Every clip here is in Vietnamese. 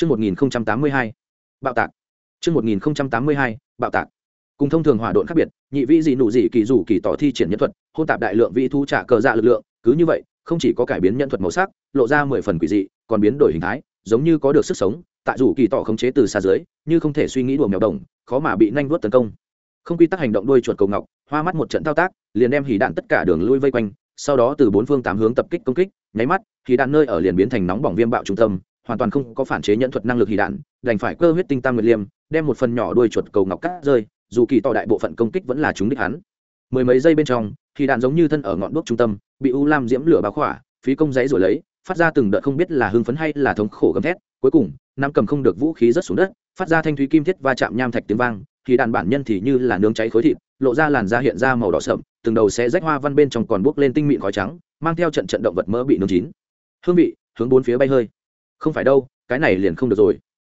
Chương 1082. Bạo tạc. Chương 1082. Bạo tạc. Cùng thông thường hỏa độn khác biệt, nhị vĩ dị nụ dị kỳ dù kỳ tỏ thi triển nhân thuật, hôn tạp đại lượng vị thu trả cờ dạ lực lượng, cứ như vậy, không chỉ có cải biến nhân thuật màu sắc, lộ ra mười phần quỷ dị, còn biến đổi hình thái, giống như có được sức sống, tại dù kỳ tỏ khống chế từ xa dưới, như không thể suy nghĩ đùa mèo đồng, khó mà bị nhanh vuốt tấn công. Không quy tắc hành động đuôi chuột cầu ngọc, hoa mắt một trận thao tác, liền đem hỉ đạn tất cả đường lui vây quanh, sau đó từ bốn phương tám hướng tập kích công kích, nháy mắt, hỉ đạn nơi ở liền biến thành nóng bỏng viêm bạo trung tâm, hoàn toàn không có phản chế nhận thuật năng lực hỉ đạn, đành phải cơ huyết tinh tam nguyệt liêm, đem một phần nhỏ đuôi chuột cầu ngọc cắt rơi, dù kỳ to đại bộ phận công kích vẫn là chúng đích hắn. Mười mấy giây bên trong thì đạn giống như thân ở ngọn đuốc trung tâm, bị u lam diễm lửa báo khỏa, phí công giấy rồi lấy, phát ra từng đợt không biết là hưng phấn hay là thống khổ gầm thét, cuối cùng nam cầm không được vũ khí rất xuống đất, phát ra thanh thúy kim thiết va chạm nham thạch tiếng vang thì đạn bản nhân thì như là nướng cháy khối thịt, lộ ra làn da hiện ra màu đỏ sậm, từng đầu sẽ rách hoa văn bên trong còn bốc lên tinh mịn khói trắng, mang theo trận trận động vật mỡ bị nướng chín. Hương vị, hướng bốn phía bay hơi không phải đâu, cái này liền không được rồi.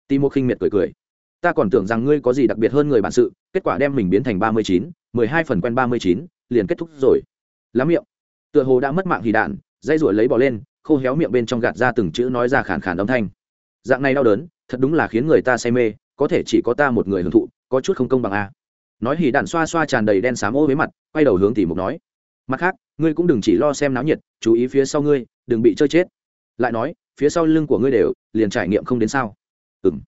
Tì một khinh miệt cười cười. Ta còn tưởng rằng ngươi có gì đặc biệt hơn người bản sự, kết quả đem mình biến thành ba mươi chín, mười hai phần quen ba mươi chín, liền kết thúc rồi. Lắm miệng. Tựa hồ đã mất mạng hì đạn dây ruổi lấy bỏ lên, khô héo miệng bên trong gạt ra từng chữ nói ra khàn khàn âm thanh. Dạng này đau đớn, thật đúng là khiến người ta say mê, có thể chỉ có ta một người hưởng thụ, có chút không công bằng a nói hì đạn xoa xoa tràn đầy đen xám ô với mặt, quay đầu hướng tỉ mục nói. Mặt khác, ngươi cũng đừng chỉ lo xem náo nhiệt, chú ý phía sau ngươi, đừng bị chơi chết lại nói, phía sau lưng của ngươi đều, liền trải nghiệm không đến sao. Ừng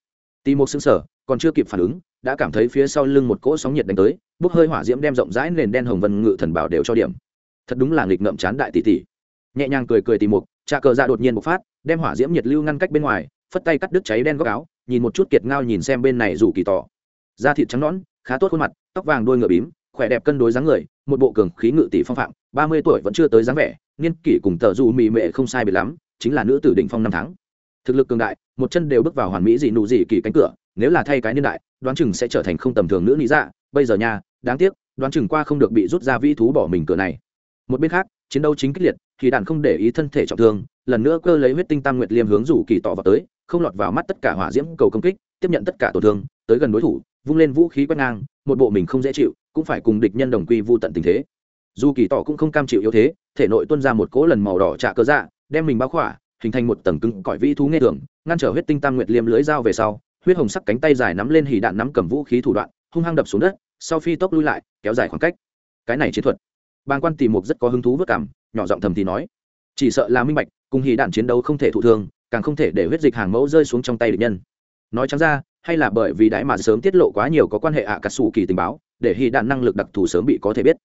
tì một xứng sở còn chưa kịp phản ứng, đã cảm thấy phía sau lưng một cỗ sóng nhiệt đánh tới, bốc hơi hỏa diễm đem rộng rãi nền đen hồng vân ngự thần bảo đều cho điểm. Thật đúng là nghịch ngậm chán đại tỷ tỷ. Nhẹ nhàng cười cười tì mục, trà cờ ra đột nhiên bộc phát, đem hỏa diễm nhiệt lưu ngăn cách bên ngoài, phất tay cắt đứt cháy đen góc áo, nhìn một chút kiệt ngao nhìn xem bên này rủ kỳ tỏ. Da thịt trắng nõn, khá tốt khuôn mặt, tóc vàng đôi ngựa bím, khỏe đẹp cân đối dáng người, một bộ cường khí ngự tỷ phong phạm, ba mươi tuổi vẫn chưa tới dáng vẻ, niên kỷ cùng tờ dù mì mệ không sai biệt lắm chính là nữ tử đỉnh phong năm tháng. Thực lực cường đại, một chân đều bước vào hoàn mỹ dị nụ dị kỳ cánh cửa, nếu là thay cái niên đại, đoán chừng sẽ trở thành không tầm thường nữ lý dạ. Bây giờ nha, đáng tiếc, đoán chừng qua không được bị rút ra vĩ thú bỏ mình cửa này. Một bên khác, chiến đấu chính kích liệt, thì đàn không để ý thân thể trọng thương, lần nữa cơ lấy huyết tinh tam nguyệt liêm hướng rủ kỳ tỏ vào tới, không lọt vào mắt tất cả hỏa diễm cầu công kích, tiếp nhận tất cả tổn thương, tới gần đối thủ, vung lên vũ khí quét ngang, một bộ mình không dễ chịu, cũng phải cùng địch nhân đồng quy vu tận tình thế. Dù kỳ tỏ cũng không cam chịu yếu thế, thể nội tuôn ra một cỗ lần màu đỏ trạ cơ dạ đem mình bao khỏa, hình thành một tầng cứng cõi vĩ thú nghe thường, ngăn trở huyết tinh tam nguyệt liêm lưới dao về sau, huyết hồng sắc cánh tay dài nắm lên hỉ đạn nắm cầm vũ khí thủ đoạn, hung hăng đập xuống đất, sau phi tốc lui lại, kéo dài khoảng cách. Cái này chiến thuật. Bàng quan tìm mục rất có hứng thú vất cảm, nhỏ giọng thầm thì nói. Chỉ sợ là minh bạch, cùng hỉ đạn chiến đấu không thể thụ thương càng không thể để huyết dịch hàng mẫu rơi xuống trong tay địch nhân. Nói chẳng ra, hay là bởi vì đại mà sớm tiết lộ quá nhiều có quan hệ ạ à cà sủ kỳ tình báo, để hy đạn năng lực đặc thù sớm bị có thể biết.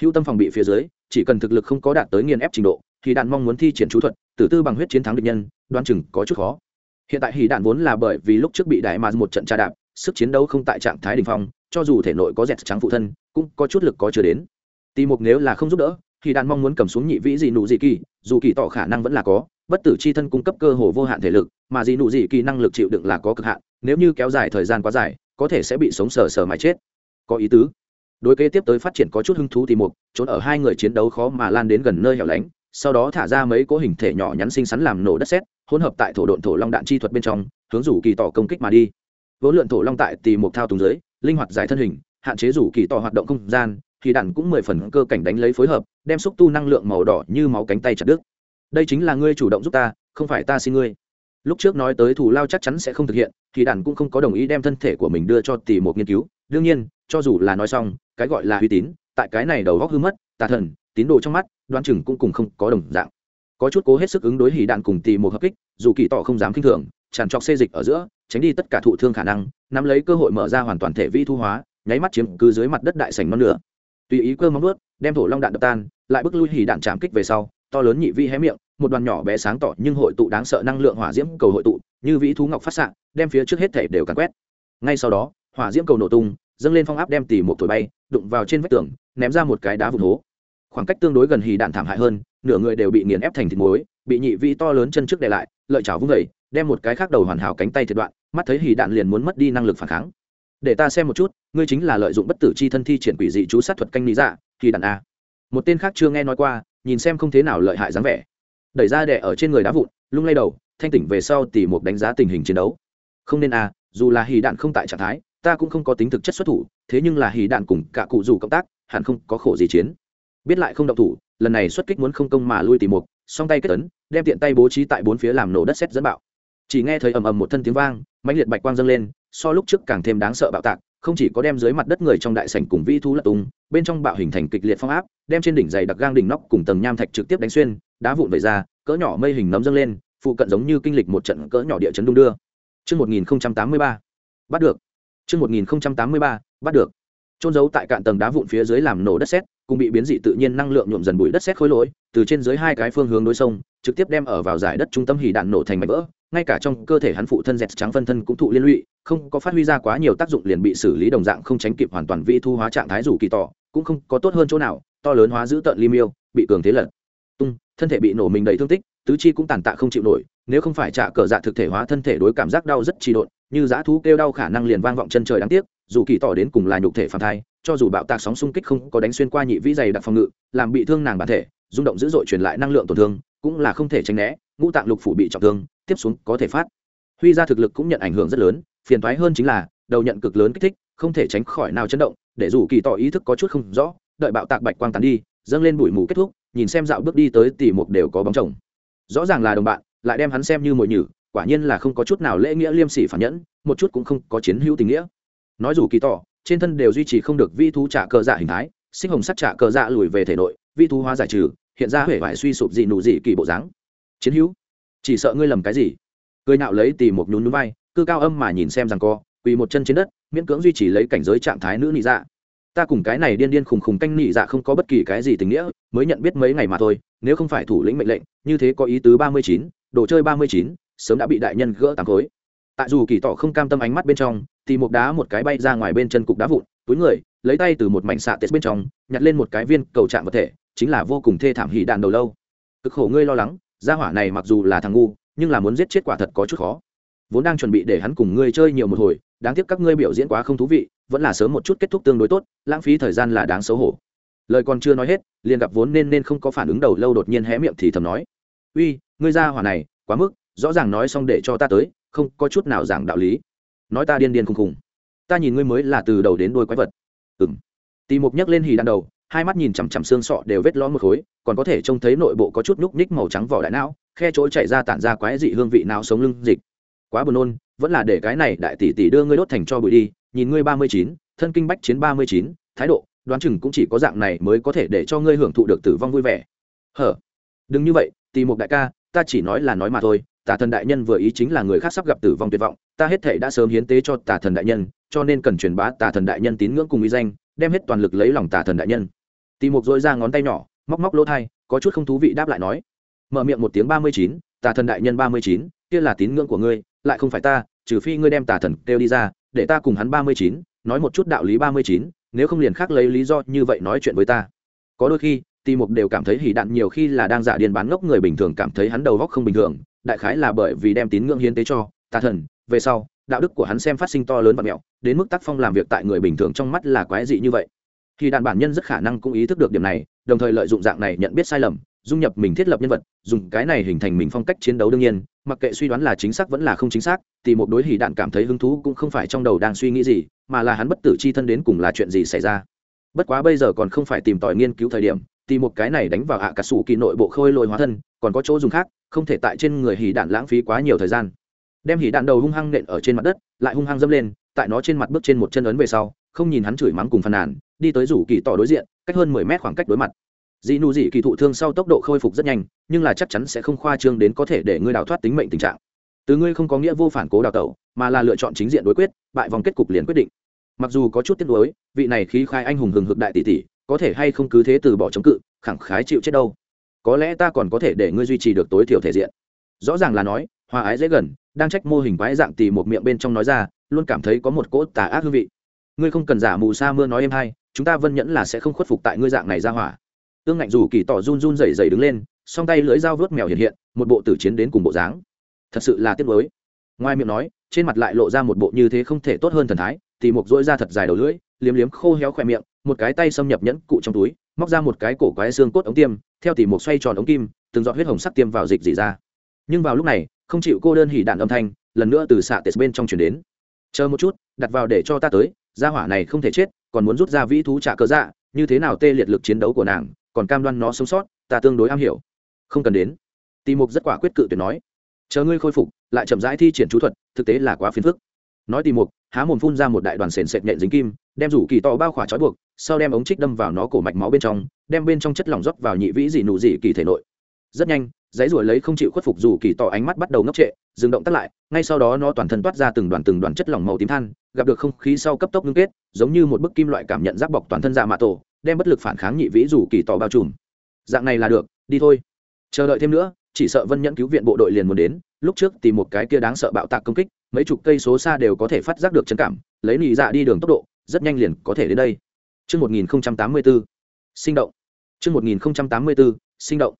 Hữu tâm phòng bị phía dưới, chỉ cần thực lực không có đạt tới nghiền ép trình độ thì đạn mong muốn thi triển chú thuật, tử tư bằng huyết chiến thắng địch nhân đoan chừng có chút khó. Hiện tại hỉ đạn vốn là bởi vì lúc trước bị đại mà một trận tra đạp, sức chiến đấu không tại trạng thái đ ỉ n h phong, cho dù thể nội có dẹt trắng phụ thân, cũng có chút lực có chưa đến. Tì mục nếu là không giúp đỡ thì đạn mong muốn cầm xuống nhị vĩ dị nụ dị kỳ, dù kỳ tỏ khả năng vẫn là có, bất tử c h i thân cung cấp cơ hồ vô hạn thể lực, mà dị nụ dị kỳ năng lực chịu đựng là có cực hạn, nếu như kéo dài thời gian quá dài, có thể sẽ bị sống sờ sờ mãi chết. Có ý tứ. Đối kế tiếp tới phát triển có chút hứng thú tì mục, trốn ở hai người chiến đấu khó mà lan đến gần nơi hẻo lánh sau đó thả ra mấy cố hình thể nhỏ nhắn xinh xắn làm nổ đất sét, hỗn hợp tại thổ độn thổ long đạn chi thuật bên trong, hướng rủ kỳ tỏ công kích mà đi. Vốn lượn thổ long tại tì một thao túng dưới, linh hoạt giải thân hình, hạn chế rủ kỳ tỏ hoạt động không gian, thì đạn cũng mười phần cơ cảnh đánh lấy phối hợp, đem xúc tu năng lượng màu đỏ như máu cánh tay chặt đứt. Đây chính là ngươi chủ động giúp ta, không phải ta xin ngươi. Lúc trước nói tới thủ lao chắc chắn sẽ không thực hiện, thì đàn cũng không có đồng ý đem thân thể của mình đưa cho tỷ một nghiên cứu. Đương nhiên, cho dù là nói xong, cái gọi là uy tín, tại cái này đầu góc hư mất, tà thần, tín đồ trong mắt đoan chừng cũng cùng không có đồng dạng. Có chút cố hết sức ứng đối hỉ đạn cùng tì một hợp kích, dù kỳ tỏ không dám kinh thường, tràn trọc xê dịch ở giữa, tránh đi tất cả thụ thương khả năng, nắm lấy cơ hội mở ra hoàn toàn thể vi thu hóa, nháy mắt chiếm cứ dưới mặt đất đại sành non nữa tùy ý cơ móng ướt đem thổ long đạn đập tan, lại bước lui hỉ đạn chạm kích về sau, to lớn nhị vi hé miệng, một đoàn nhỏ bé sáng tỏ nhưng hội tụ đáng sợ năng lượng hỏa diễm cầu hội tụ, như vĩ thú ngọc phát xạ, đem phía trước hết thể đều càn quét. Ngay sau đó, hỏa diễm cầu nổ tung, dâng lên phong áp đem tỉ một thổi bay, đụng vào trên vách tường, ném ra một cái đá vụn hố khoảng cách tương đối gần hì đạn thảm hại hơn, nửa người đều bị nghiền ép thành thịt muối, bị nhị vĩ to lớn chân trước để lại, lợi chảo vung vẩy đem một cái khác đầu hoàn hảo cánh tay thiệt đoạn, mắt thấy hì đạn liền muốn mất đi năng lực phản kháng. Để ta xem một chút, ngươi chính là lợi dụng bất tử chi thân thi triển quỷ dị chú sát thuật canh lý dạ hì đạn a. Một tên khác chưa nghe nói qua, nhìn xem không thế nào lợi hại dáng vẻ. Đẩy ra đẻ ở trên người đá vụn, lung lay đầu, thanh tỉnh về sau tỉ một đánh giá tình hình chiến đấu. Không nên a, dù là hì đạn không tại trạng thái, ta cũng không có tính thực chất xuất thủ, thế nhưng là hì đạn cùng cả cụ dù cộng tác, hẳn không có khổ gì chiến biết lại không động thủ lần này xuất kích muốn không công mà lui tìm mục song tay kết tấn đem tiện tay bố trí tại bốn phía làm nổ đất xét dẫn bạo chỉ nghe thấy ầm ầm một thân tiếng vang mãnh liệt bạch quang dâng lên so lúc trước càng thêm đáng sợ bạo tạc không chỉ có đem dưới mặt đất người trong đại sảnh cùng vĩ thú lật tung bên trong bạo hình thành kịch liệt phong áp đem trên đỉnh dày đặc gang đỉnh nóc cùng tầng nham thạch trực tiếp đánh xuyên đá vụn vẩy ra cỡ nhỏ mây hình nấm dâng lên phụ cận giống như kinh lịch một trận cỡ nhỏ địa chấn đung đưa Trước 1083, bắt được. Trước 1083, bắt được. Trôn giấu tại cạn tầng đá vụn phía dưới làm nổ đất sét, cùng bị biến dị tự nhiên năng lượng nhuộm dần bụi đất xét khối lỗi, từ trên dưới hai cái phương hướng đối sông, trực tiếp đem ở vào giải đất trung tâm hỉ đạn nổ thành mảnh vỡ, ngay cả trong cơ thể hắn phụ thân dẹt trắng phân thân cũng thụ liên lụy, không có phát huy ra quá nhiều tác dụng liền bị xử lý đồng dạng không tránh kịp hoàn toàn vi thu hóa trạng thái rủ kỳ tỏ, cũng không có tốt hơn chỗ nào, to lớn hóa giữ tận Limiêu, bị cường thế lật. Tung, thân thể bị nổ mình đầy thương tích, tứ chi cũng tàn tạ không chịu nổi, nếu không phải trả cờ dạ thực thể hóa thân thể đối cảm giác đau rất trì độn, như dã thú kêu đau khả năng liền vang vọng chân trời đáng tiếc, dù kỳ tỏ đến cùng là nhục thể phàm thai, cho dù bạo tạc sóng xung kích không có đánh xuyên qua nhị vĩ dày đặc phòng ngự, làm bị thương nàng bản thể, rung động dữ dội truyền lại năng lượng tổn thương, cũng là không thể tránh né, ngũ tạng lục phủ bị trọng thương, tiếp xuống có thể phát. Huy ra thực lực cũng nhận ảnh hưởng rất lớn, phiền toái hơn chính là đầu nhận cực lớn kích thích, không thể tránh khỏi nào chấn động, để dù kỳ tỏ ý thức có chút không rõ, đợi bạo tạc bạch quang tán đi, dâng lên bụi mù kết thúc, nhìn xem dạo bước đi tới tỷ một đều có bóng chồng. Rõ ràng là đồng bạn, lại đem hắn xem như mồi nhử, quả nhiên là không có chút nào lễ nghĩa liêm sỉ phản nhẫn, một chút cũng không có chiến hữu tình nghĩa. Nói dù kỳ tỏ, trên thân đều duy trì không được vi thú trả cờ dạ hình thái sinh hồng sắc trả cờ dạ lùi về thể nội vi thú hóa giải trừ hiện ra huệ vải suy sụp dị nụ dị kỳ bộ dáng. Chiến hữu chỉ sợ ngươi lầm cái gì? Cười nạo lấy tì một nhún núi vai cư cao âm mà nhìn xem rằng co quỳ một chân trên đất miễn cưỡng duy trì lấy cảnh giới trạng thái nữ nị dạ. Ta cùng cái này điên điên khùng khùng canh nị dạ không có bất kỳ cái gì tình nghĩa mới nhận biết mấy ngày mà thôi nếu không phải thủ lĩnh mệnh lệnh như thế có ý tứ ba mươi chín đồ chơi ba mươi chín sớm đã bị đại nhân gỡ tám khối tại dù kỳ tỏ không cam tâm ánh mắt bên trong, thì một đá một cái bay ra ngoài bên chân cục đá vụn, túi người, lấy tay từ một mảnh xạ tết bên trong, nhặt lên một cái viên cầu trạng vật thể, chính là vô cùng thê thảm hỉ đạn đầu lâu. Cực khổ ngươi lo lắng, gia hỏa này mặc dù là thằng ngu, nhưng là muốn giết chết quả thật có chút khó. Vốn đang chuẩn bị để hắn cùng ngươi chơi nhiều một hồi, đáng tiếc các ngươi biểu diễn quá không thú vị, vẫn là sớm một chút kết thúc tương đối tốt, lãng phí thời gian là đáng xấu hổ. Lời còn chưa nói hết, liền gặp vốn nên nên không có phản ứng đầu lâu đột nhiên hé miệng thì thầm nói. Uy, ngươi gia hỏa này, quá mức, rõ ràng nói xong để cho ta tới không có chút nào giảng đạo lý. Nói ta điên điên khùng khùng. Ta nhìn ngươi mới là từ đầu đến đôi quái vật. Ừng tì mục nhấc lên hì đan đầu, hai mắt nhìn chằm chằm xương sọ đều vết ló một khối, còn có thể trông thấy nội bộ có chút núc ních màu trắng vỏ đại não, khe chỗ chạy ra tản ra quái dị hương vị nào sống lưng dịch. Quá buồn nôn, vẫn là để cái này đại tỷ tỷ đưa ngươi đốt thành cho bụi đi, nhìn ngươi ba mươi chín, thân kinh bách chiến ba mươi chín, thái độ, đoán chừng cũng chỉ có dạng này mới có thể để cho ngươi hưởng thụ được tử vong vui vẻ. Hở. Đừng như vậy tì mục đại ca, ta chỉ nói là nói mà thôi tà thần đại nhân vừa ý chính là người khác sắp gặp tử vong tuyệt vọng, ta hết thể đã sớm hiến tế cho tà thần đại nhân, cho nên cần truyền bá tà thần đại nhân tín ngưỡng cùng ý danh, đem hết toàn lực lấy lòng tà thần đại nhân. Tì mục dội ra ngón tay nhỏ, móc móc lỗ thai, có chút không thú vị đáp lại nói, mở miệng một tiếng ba mươi chín, tà thần đại nhân ba mươi chín, kia là tín ngưỡng của ngươi, lại không phải ta, trừ phi ngươi đem tà thần kêu đi ra, để ta cùng hắn ba mươi chín, nói một chút đạo lý ba mươi chín, nếu không liền khác lấy lý do như vậy nói chuyện với ta. Có đôi khi ti mục đều cảm thấy hỉ đạn nhiều khi là đang giả điên bán ngốc người bình thường cảm thấy hắn đầu góc không bình thường, đại khái là bởi vì đem tín ngưỡng hiến tế cho tà thần. Về sau, đạo đức của hắn xem phát sinh to lớn và mẹo, đến mức tác phong làm việc tại người bình thường trong mắt là quái dị như vậy. Hỉ đàn bản nhân rất khả năng cũng ý thức được điểm này, đồng thời lợi dụng dạng này nhận biết sai lầm, dung nhập mình thiết lập nhân vật, dùng cái này hình thành mình phong cách chiến đấu đương nhiên, mặc kệ suy đoán là chính xác vẫn là không chính xác thì một đối hỉ đạn cảm thấy hứng thú cũng không phải trong đầu đang suy nghĩ gì, mà là hắn bất tử c h i thân đến cùng là chuyện gì xảy ra. Bất quá bây giờ còn không phải tìm tòi nghiên cứu thời điểm thì một cái này đánh vào ạ cả sủ kỳ nội bộ khôi lôi hóa thân, còn có chỗ dùng khác, không thể tại trên người hỉ đạn lãng phí quá nhiều thời gian. Đem hỉ đạn đầu hung hăng nện ở trên mặt đất, lại hung hăng dâm lên, tại nó trên mặt bước trên một chân ấn về sau, không nhìn hắn chửi mắng cùng phàn nàn, đi tới rủ kỳ tỏ đối diện, cách hơn mười mét khoảng cách đối mặt. Dị nụ dị kỳ thụ thương sau tốc độ khôi phục rất nhanh, nhưng là chắc chắn sẽ không khoa trương đến có thể để ngươi đào thoát tính mệnh tình trạng. Từ ngươi không có nghĩa vô phản cố đào tẩu, mà là lựa chọn chính diện đối quyết, bại vòng kết cục liền quyết định. Mặc dù có chút tiếc nuối, vị này khí khai anh hùng hừng hực đại tỷ tỷ có thể hay không cứ thế từ bỏ chống cự, khẳng khái chịu chết đâu. Có lẽ ta còn có thể để ngươi duy trì được tối thiểu thể diện. Rõ ràng là nói, hòa ái dễ gần, đang trách mô hình quái dạng tì một miệng bên trong nói ra, luôn cảm thấy có một cỗ tà ác hương vị. Ngươi không cần giả mù sa mưa nói em hay, chúng ta vân nhẫn là sẽ không khuất phục tại ngươi dạng này ra hỏa. Tương ngạnh dù kỳ tỏ run run rẩy rẩy đứng lên, song tay lưỡi dao vớt mèo hiện hiện, một bộ tử chiến đến cùng bộ dáng. Thật sự là tiếc mới ngoài miệng nói, trên mặt lại lộ ra một bộ như thế không thể tốt hơn thần thái thì một dỗi ra thật dài đầu lưỡi, liếm liếm khô héo khỏe miệng một cái tay xâm nhập nhẫn cụ trong túi, móc ra một cái cổ quái xương cốt ống tiêm, theo tỉ một xoay tròn ống kim, từng giọt huyết hồng sắc tiêm vào dịch dị ra. Nhưng vào lúc này, không chịu cô đơn hỉ đạn âm thanh, lần nữa từ xạ tết bên trong chuyển đến. Chờ một chút, đặt vào để cho ta tới, gia hỏa này không thể chết, còn muốn rút ra vĩ thú trả cớ dạ như thế nào tê liệt lực chiến đấu của nàng, còn cam đoan nó sống sót, ta tương đối am hiểu. Không cần đến. Tì mục rất quả quyết cự tuyệt nói. Chờ ngươi khôi phục, lại chậm rãi thi triển chú thuật, thực tế là quá phiền phức nói tìm mục, há mồm phun ra một đại đoàn sền sệt nhện dính kim, đem rủ kỳ to bao khỏa trói buộc, sau đem ống trích đâm vào nó cổ mạch máu bên trong, đem bên trong chất lỏng rót vào nhị vĩ dị nụ dị kỳ thể nội. Rất nhanh, giấy ruồi lấy không chịu khuất phục dù kỳ tỏ ánh mắt bắt đầu ngốc trệ, dừng động tắt lại, ngay sau đó nó toàn thân toát ra từng đoàn từng đoàn chất lỏng màu tím than, gặp được không khí sau cấp tốc ngưng kết, giống như một bức kim loại cảm nhận giáp bọc toàn thân dạ mạ tổ, đem bất lực phản kháng nhị vĩ dù kỳ tỏ bao trùm. Dạng này là được, đi thôi. Chờ đợi thêm nữa, chỉ sợ vân nhẫn cứu viện bộ đội liền muốn đến, lúc trước tìm một cái kia đáng sợ bạo tạc công kích mấy chục cây số xa đều có thể phát giác được chấn cảm lấy nị dạ đi đường tốc độ rất nhanh liền có thể đến đây. Trước 1084, sinh động. Trước 1084, sinh động.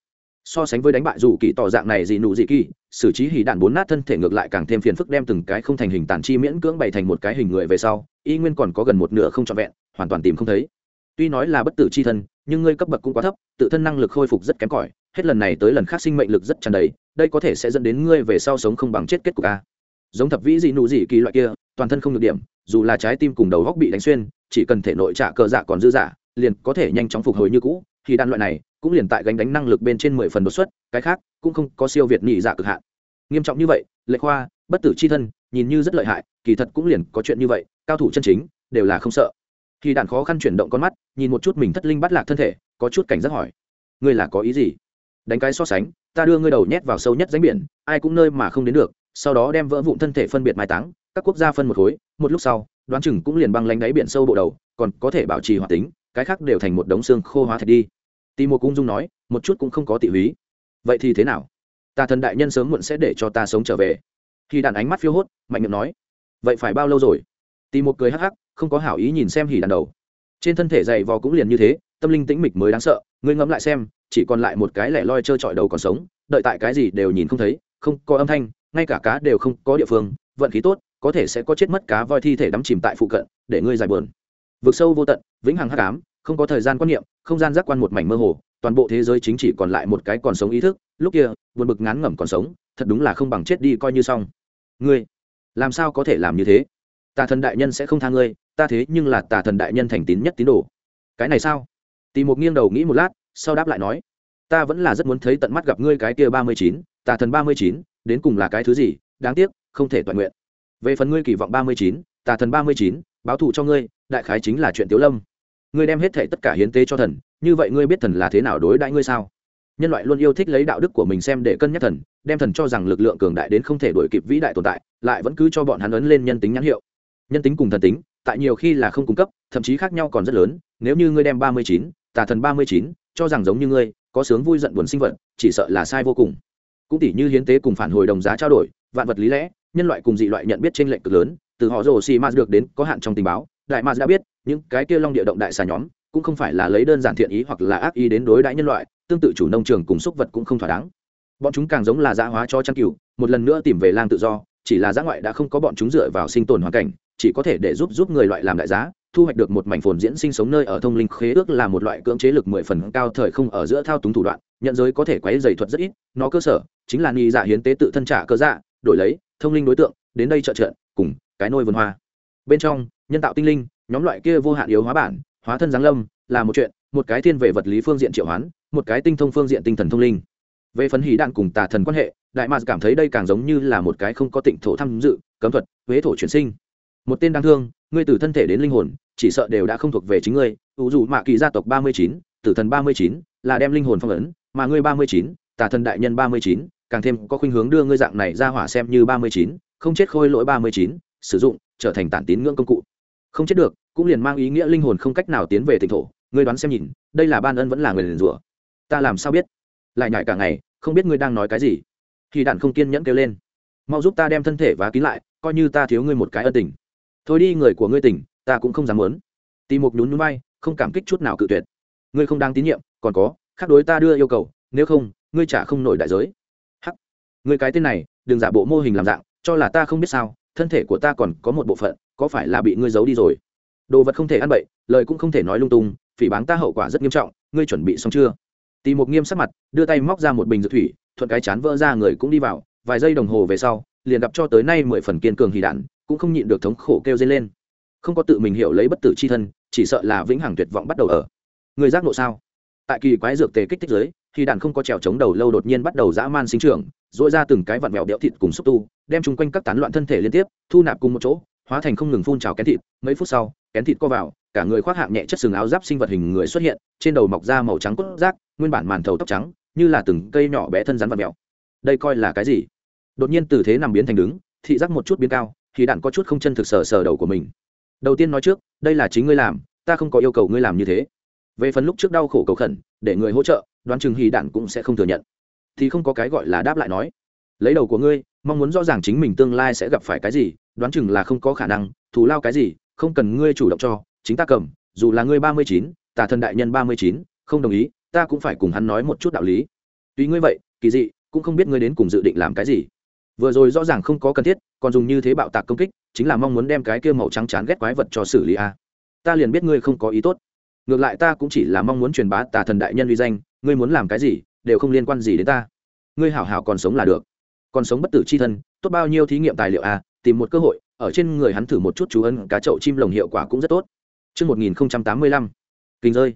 So sánh với đánh bại dù kỳ tỏ dạng này gì nụ dị kỳ xử trí hỉ đạn bốn nát thân thể ngược lại càng thêm phiền phức đem từng cái không thành hình tàn chi miễn cưỡng bày thành một cái hình người về sau y nguyên còn có gần một nửa không trọn vẹn hoàn toàn tìm không thấy. Tuy nói là bất tử chi thân nhưng ngươi cấp bậc cũng quá thấp tự thân năng lực khôi phục rất kém cỏi hết lần này tới lần khác sinh mệnh lực rất tràn đầy đây có thể sẽ dẫn đến ngươi về sau sống không bằng chết kết cục a giống thập vĩ dị nụ dị kỳ loại kia, toàn thân không được điểm, dù là trái tim cùng đầu góc bị đánh xuyên, chỉ cần thể nội trả cờ dạ còn dư dạ liền có thể nhanh chóng phục hồi như cũ. Thì đan loại này, cũng liền tại gánh đánh năng lực bên trên mười phần đột xuất, cái khác cũng không có siêu việt nhị dạ cực hạn. Nghiêm trọng như vậy, lệ khoa, bất tử c h i thân, nhìn như rất lợi hại, kỳ thật cũng liền có chuyện như vậy, cao thủ chân chính, đều là không sợ. Khi đạn khó khăn chuyển động con mắt, nhìn một chút mình thất linh bắt lạc thân thể, có chút cảnh giác hỏi, ngươi là có ý gì? Đánh cái so sánh, ta đưa ngươi đầu nhét vào sâu nhất ránh biển, ai cũng nơi mà không đến được sau đó đem vỡ vụn thân thể phân biệt mai táng, các quốc gia phân một khối, một lúc sau, đoán chừng cũng liền băng lánh đáy biển sâu bộ đầu, còn có thể bảo trì hoạt tính, cái khác đều thành một đống xương khô hóa thạch đi. Tì một cung dung nói, một chút cũng không có tị húy. Vậy thì thế nào? Ta thần đại nhân sớm muộn sẽ để cho ta sống trở về. Khi đàn ánh mắt phiêu hốt, mạnh miệng nói, vậy phải bao lâu rồi? Tì một cười hắc hắc, không có hảo ý nhìn xem hỉ đàn đầu. Trên thân thể dày vò cũng liền như thế, tâm linh tĩnh mịch mới đáng sợ, ngươi ngẫm lại xem, chỉ còn lại một cái lẻ loi trơ trọi đầu còn sống, đợi tại cái gì đều nhìn không thấy, không có âm thanh ngay cả cá đều không có địa phương, vận khí tốt, có thể sẽ có chết mất cá voi thi thể đắm chìm tại phụ cận, để ngươi giải buồn. Vực sâu vô tận, vĩnh hằng hắc ám, không có thời gian quan niệm, không gian giác quan một mảnh mơ hồ, toàn bộ thế giới chính chỉ còn lại một cái còn sống ý thức, lúc kia, buồn bực ngán ngẩm còn sống, thật đúng là không bằng chết đi coi như xong. Ngươi, làm sao có thể làm như thế? Tà thần đại nhân sẽ không tha ngươi, ta thế nhưng là tà thần đại nhân thành tín nhất tín đồ. Cái này sao? Tì một nghiêng đầu nghĩ một lát, sau đáp lại nói, ta vẫn là rất muốn thấy tận mắt gặp ngươi cái kia ba mươi chín, tà thần ba mươi chín đến cùng là cái thứ gì, đáng tiếc, không thể toàn nguyện. Về phần ngươi kỳ vọng ba mươi chín, tà thần ba mươi chín, báo thù cho ngươi, đại khái chính là chuyện tiếu lâm. Ngươi đem hết thệ tất cả hiến tế cho thần, như vậy ngươi biết thần là thế nào đối đãi ngươi sao? Nhân loại luôn yêu thích lấy đạo đức của mình xem để cân nhắc thần, đem thần cho rằng lực lượng cường đại đến không thể đổi kịp vĩ đại tồn tại, lại vẫn cứ cho bọn hắn ấn lên nhân tính nhãn hiệu. Nhân tính cùng thần tính, tại nhiều khi là không cung cấp, thậm chí khác nhau còn rất lớn, nếu như ngươi đem ba mươi chín, tà thần ba mươi chín, cho rằng giống như ngươi, có sướng vui giận buồn sinh vật, chỉ sợ là sai vô cùng cũng tỷ như hiến tế cùng phản hồi đồng giá trao đổi, vạn vật lý lẽ, nhân loại cùng dị loại nhận biết trên lệnh cực lớn, từ họ rồ xì ma được đến có hạn trong tình báo, đại ma đã biết, những cái kia long địa động đại xà nhóm, cũng không phải là lấy đơn giản thiện ý hoặc là ác ý đến đối đãi nhân loại, tương tự chủ nông trường cùng xúc vật cũng không thỏa đáng. Bọn chúng càng giống là dã hóa cho chăn cừu, một lần nữa tìm về lang tự do, chỉ là dã ngoại đã không có bọn chúng dựa vào sinh tồn hoàn cảnh, chỉ có thể để giúp giúp người loại làm đại giá, thu hoạch được một mảnh phồn diễn sinh sống nơi ở thông linh khế ước là một loại cưỡng chế lực mười phần cao thời không ở giữa thao túng thủ đoạn, nhận giới có thể quấy dày thuật rất ít, nó cơ sở chính là ni dạ hiến tế tự thân trả cơ dạ đổi lấy thông linh đối tượng, đến đây trợ trợ, cùng cái nôi vườn hoa. Bên trong, nhân tạo tinh linh, nhóm loại kia vô hạn yếu hóa bản, hóa thân giáng lâm, là một chuyện, một cái thiên về vật lý phương diện triệu hoán, một cái tinh thông phương diện tinh thần thông linh. Về phấn hỉ đạn cùng tà thần quan hệ, đại mạc cảm thấy đây càng giống như là một cái không có tịnh thổ tham dự, cấm thuật, huế thổ chuyển sinh. Một tên đáng thương, ngươi từ thân thể đến linh hồn, chỉ sợ đều đã không thuộc về chính ngươi. Ủ dù mạ kỳ gia tộc ba mươi chín, tử thần ba mươi chín, là đem linh hồn phong ấn, mà ngươi ba mươi chín, tà thần đại nhân ba mươi chín càng thêm có khuynh hướng đưa ngươi dạng này ra hỏa xem như ba mươi chín, không chết khôi lỗi ba mươi chín, sử dụng, trở thành tản tín ngưỡng công cụ. Không chết được, cũng liền mang ý nghĩa linh hồn không cách nào tiến về tỉnh thổ. Ngươi đoán xem nhìn, đây là ban ân vẫn là người liền rủa. Ta làm sao biết? Lại nhại cả ngày, không biết ngươi đang nói cái gì. Khi đạn không kiên nhẫn kêu lên. Mau giúp ta đem thân thể và kín lại, coi như ta thiếu ngươi một cái ân tình. Thôi đi, người của ngươi tỉnh, ta cũng không dám muốn. Tìm một nhún nhún bay không cảm kích chút nào cự tuyệt. Ngươi không đang tín nhiệm, còn có, khác đối ta đưa yêu cầu, nếu không, ngươi trả không nổi đại giới người cái tên này, đừng giả bộ mô hình làm dạng, cho là ta không biết sao, thân thể của ta còn có một bộ phận, có phải là bị ngươi giấu đi rồi? Đồ vật không thể ăn bậy, lời cũng không thể nói lung tung, phỉ báng ta hậu quả rất nghiêm trọng, ngươi chuẩn bị xong chưa? Tì một nghiêm sắc mặt, đưa tay móc ra một bình dược thủy, thuận cái chán vỡ ra người cũng đi vào, vài giây đồng hồ về sau, liền gặp cho tới nay mười phần kiên cường hì đạn, cũng không nhịn được thống khổ kêu dây lên. Không có tự mình hiểu lấy bất tử c h i thân, chỉ sợ là vĩnh hằng tuyệt vọng bắt đầu ở. Người giác nộ sao? Tại kỳ quái dược tề kích thích giới thì đàn không có trèo chống đầu lâu đột nhiên bắt đầu dã man sinh trưởng dội ra từng cái vặn vẹo đẽo thịt cùng xúc tu, đem chung quanh các tán loạn thân thể liên tiếp, thu nạp cùng một chỗ, hóa thành không ngừng phun trào kén thịt. Mấy phút sau, kén thịt co vào, cả người khoác hạng nhẹ chất sừng áo giáp sinh vật hình người xuất hiện, trên đầu mọc da màu trắng cốt rác, nguyên bản màn thầu tóc trắng, như là từng cây nhỏ bé thân rắn vặn vẹo. Đây coi là cái gì? Đột nhiên từ thế nằm biến thành đứng, thị giác một chút biến cao, thì đạn có chút không chân thực sở sở đầu của mình. Đầu tiên nói trước, đây là chính ngươi làm, ta không có yêu cầu ngươi làm như thế. Về phần lúc trước đau khổ cầu khẩn, để người hỗ trợ, đoán chừng hì đạn cũng sẽ không thừa nhận thì không có cái gọi là đáp lại nói. Lấy đầu của ngươi, mong muốn rõ ràng chính mình tương lai sẽ gặp phải cái gì, đoán chừng là không có khả năng, thù lao cái gì, không cần ngươi chủ động cho, chính ta cầm, dù là ngươi ba mươi chín, tà thần đại nhân ba mươi chín, không đồng ý, ta cũng phải cùng hắn nói một chút đạo lý. Tuy ngươi vậy, kỳ dị, cũng không biết ngươi đến cùng dự định làm cái gì. Vừa rồi rõ ràng không có cần thiết, còn dùng như thế bạo tạc công kích, chính là mong muốn đem cái kia màu trắng chán ghét quái vật cho xử lý a. Ta liền biết ngươi không có ý tốt. Ngược lại ta cũng chỉ là mong muốn truyền bá tà thần đại nhân uy danh, ngươi muốn làm cái gì đều không liên quan gì đến ta ngươi hảo hảo còn sống là được còn sống bất tử c h i thân tốt bao nhiêu thí nghiệm tài liệu à? tìm một cơ hội ở trên người hắn thử một chút chú ân cá chậu chim lồng hiệu quả cũng rất tốt Trước 1085, kinh rơi.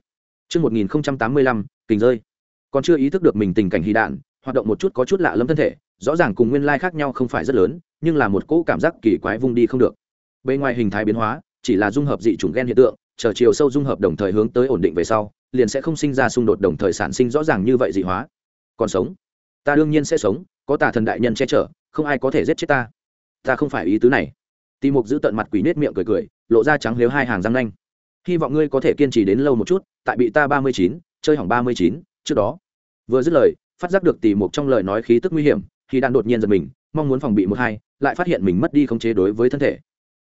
Trước 1085, kinh rơi. Còn chưa ý thức được mình tình cảnh hy đạn, hoạt động một chút có chút lạ lẫm thân thể, rõ ràng cùng nguyên lai khác nhau không phải rất lớn, nhưng là một cỗ cảm giác kỳ quái vung đi không được. Bên ngoài hình thái biến hóa, chỉ là dung hợp dị chủng gen hiện tượng, chờ chiều sâu dung hợp đồng thời hướng tới ổn định về sau, liền sẽ không sinh ra xung đột đồng thời sản sinh rõ ràng như vậy dị hóa. Còn sống, ta đương nhiên sẽ sống, có tà thần đại nhân che chở, không ai có thể giết chết ta. Ta không phải ý tứ này. Tì mục giữ tận mặt quỷ nết miệng cười cười lộ ra trắng lếu hai hàng răng nanh. Hy vọng ngươi có thể kiên trì đến lâu một chút tại bị ta ba mươi chín chơi hỏng ba mươi chín trước đó. Vừa dứt lời phát giác được tì mục trong lời nói khí tức nguy hiểm khi đang đột nhiên giật mình mong muốn phòng bị một hai lại phát hiện mình mất đi khống chế đối với thân thể.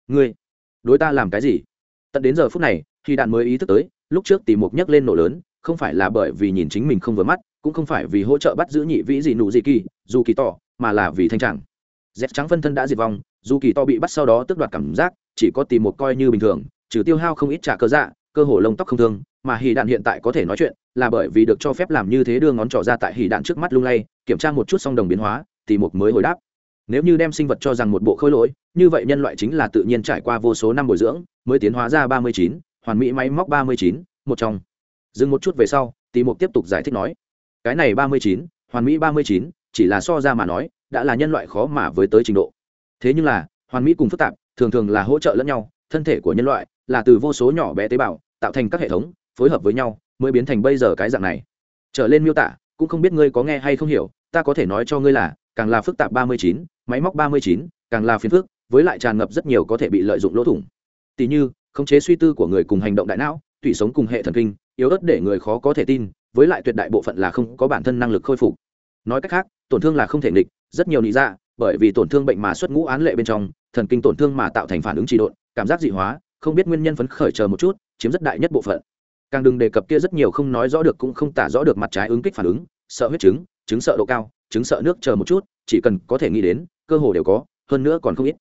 Ngươi đối ta làm cái gì? Tận đến giờ phút này khi đạn mới ý thức tới lúc trước tỷ mục nhấc lên nổ lớn, không phải là bởi vì nhìn chính mình không vừa mắt, cũng không phải vì hỗ trợ bắt giữ nhị vĩ gì nụ gì kỳ, dù kỳ tỏ, mà là vì thanh trạng dép trắng phân thân đã diệt vong, dù kỳ to bị bắt sau đó tước đoạt cảm giác, chỉ có tìm một coi như bình thường, trừ tiêu hao không ít trả cơ dạ cơ hồ lông tóc không thương, mà hì đạn hiện tại có thể nói chuyện, là bởi vì được cho phép làm như thế đưa ngón trỏ ra tại hì đạn trước mắt lung lay, kiểm tra một chút song đồng biến hóa thì một mới hồi đáp. Nếu như đem sinh vật cho rằng một bộ khôi lỗi, như vậy nhân loại chính là tự nhiên trải qua vô số năm bồi dưỡng, mới tiến hóa ra ba mươi chín hoàn mỹ máy móc ba mươi chín, một trong. Dừng một chút về sau tỷ mục tiếp tục giải thích nói, cái này ba mươi chín, hoàn mỹ ba mươi chín, chỉ là so ra mà nói, đã là nhân loại khó mà với tới trình độ. Thế nhưng là, hoàn mỹ cùng phức tạp, thường thường là hỗ trợ lẫn nhau, thân thể của nhân loại là từ vô số nhỏ bé tế bào, tạo thành các hệ thống, phối hợp với nhau, mới biến thành bây giờ cái dạng này. Trở lên miêu tả, cũng không biết ngươi có nghe hay không hiểu, ta có thể nói cho ngươi là, càng là phức tạp ba mươi chín, máy móc ba mươi chín, càng là phiền phức, với lại tràn ngập rất nhiều có thể bị lợi dụng lỗ thủng. Tỷ như khống chế suy tư của người cùng hành động đại não, tủy sống cùng hệ thần kinh, yếu ớt để người khó có thể tin, với lại tuyệt đại bộ phận là không có bản thân năng lực khôi phục. Nói cách khác, tổn thương là không thể nghịch, rất nhiều lý ra dạ, bởi vì tổn thương bệnh mà xuất ngũ án lệ bên trong, thần kinh tổn thương mà tạo thành phản ứng trị độn, cảm giác dị hóa, không biết nguyên nhân phấn khởi chờ một chút, chiếm rất đại nhất bộ phận. Càng đừng đề cập kia rất nhiều không nói rõ được cũng không tả rõ được mặt trái ứng kích phản ứng, sợ huyết chứng chứng sợ độ cao, chứng sợ nước chờ một chút, chỉ cần có thể nghĩ đến, cơ hồ đều có, hơn nữa còn không ít.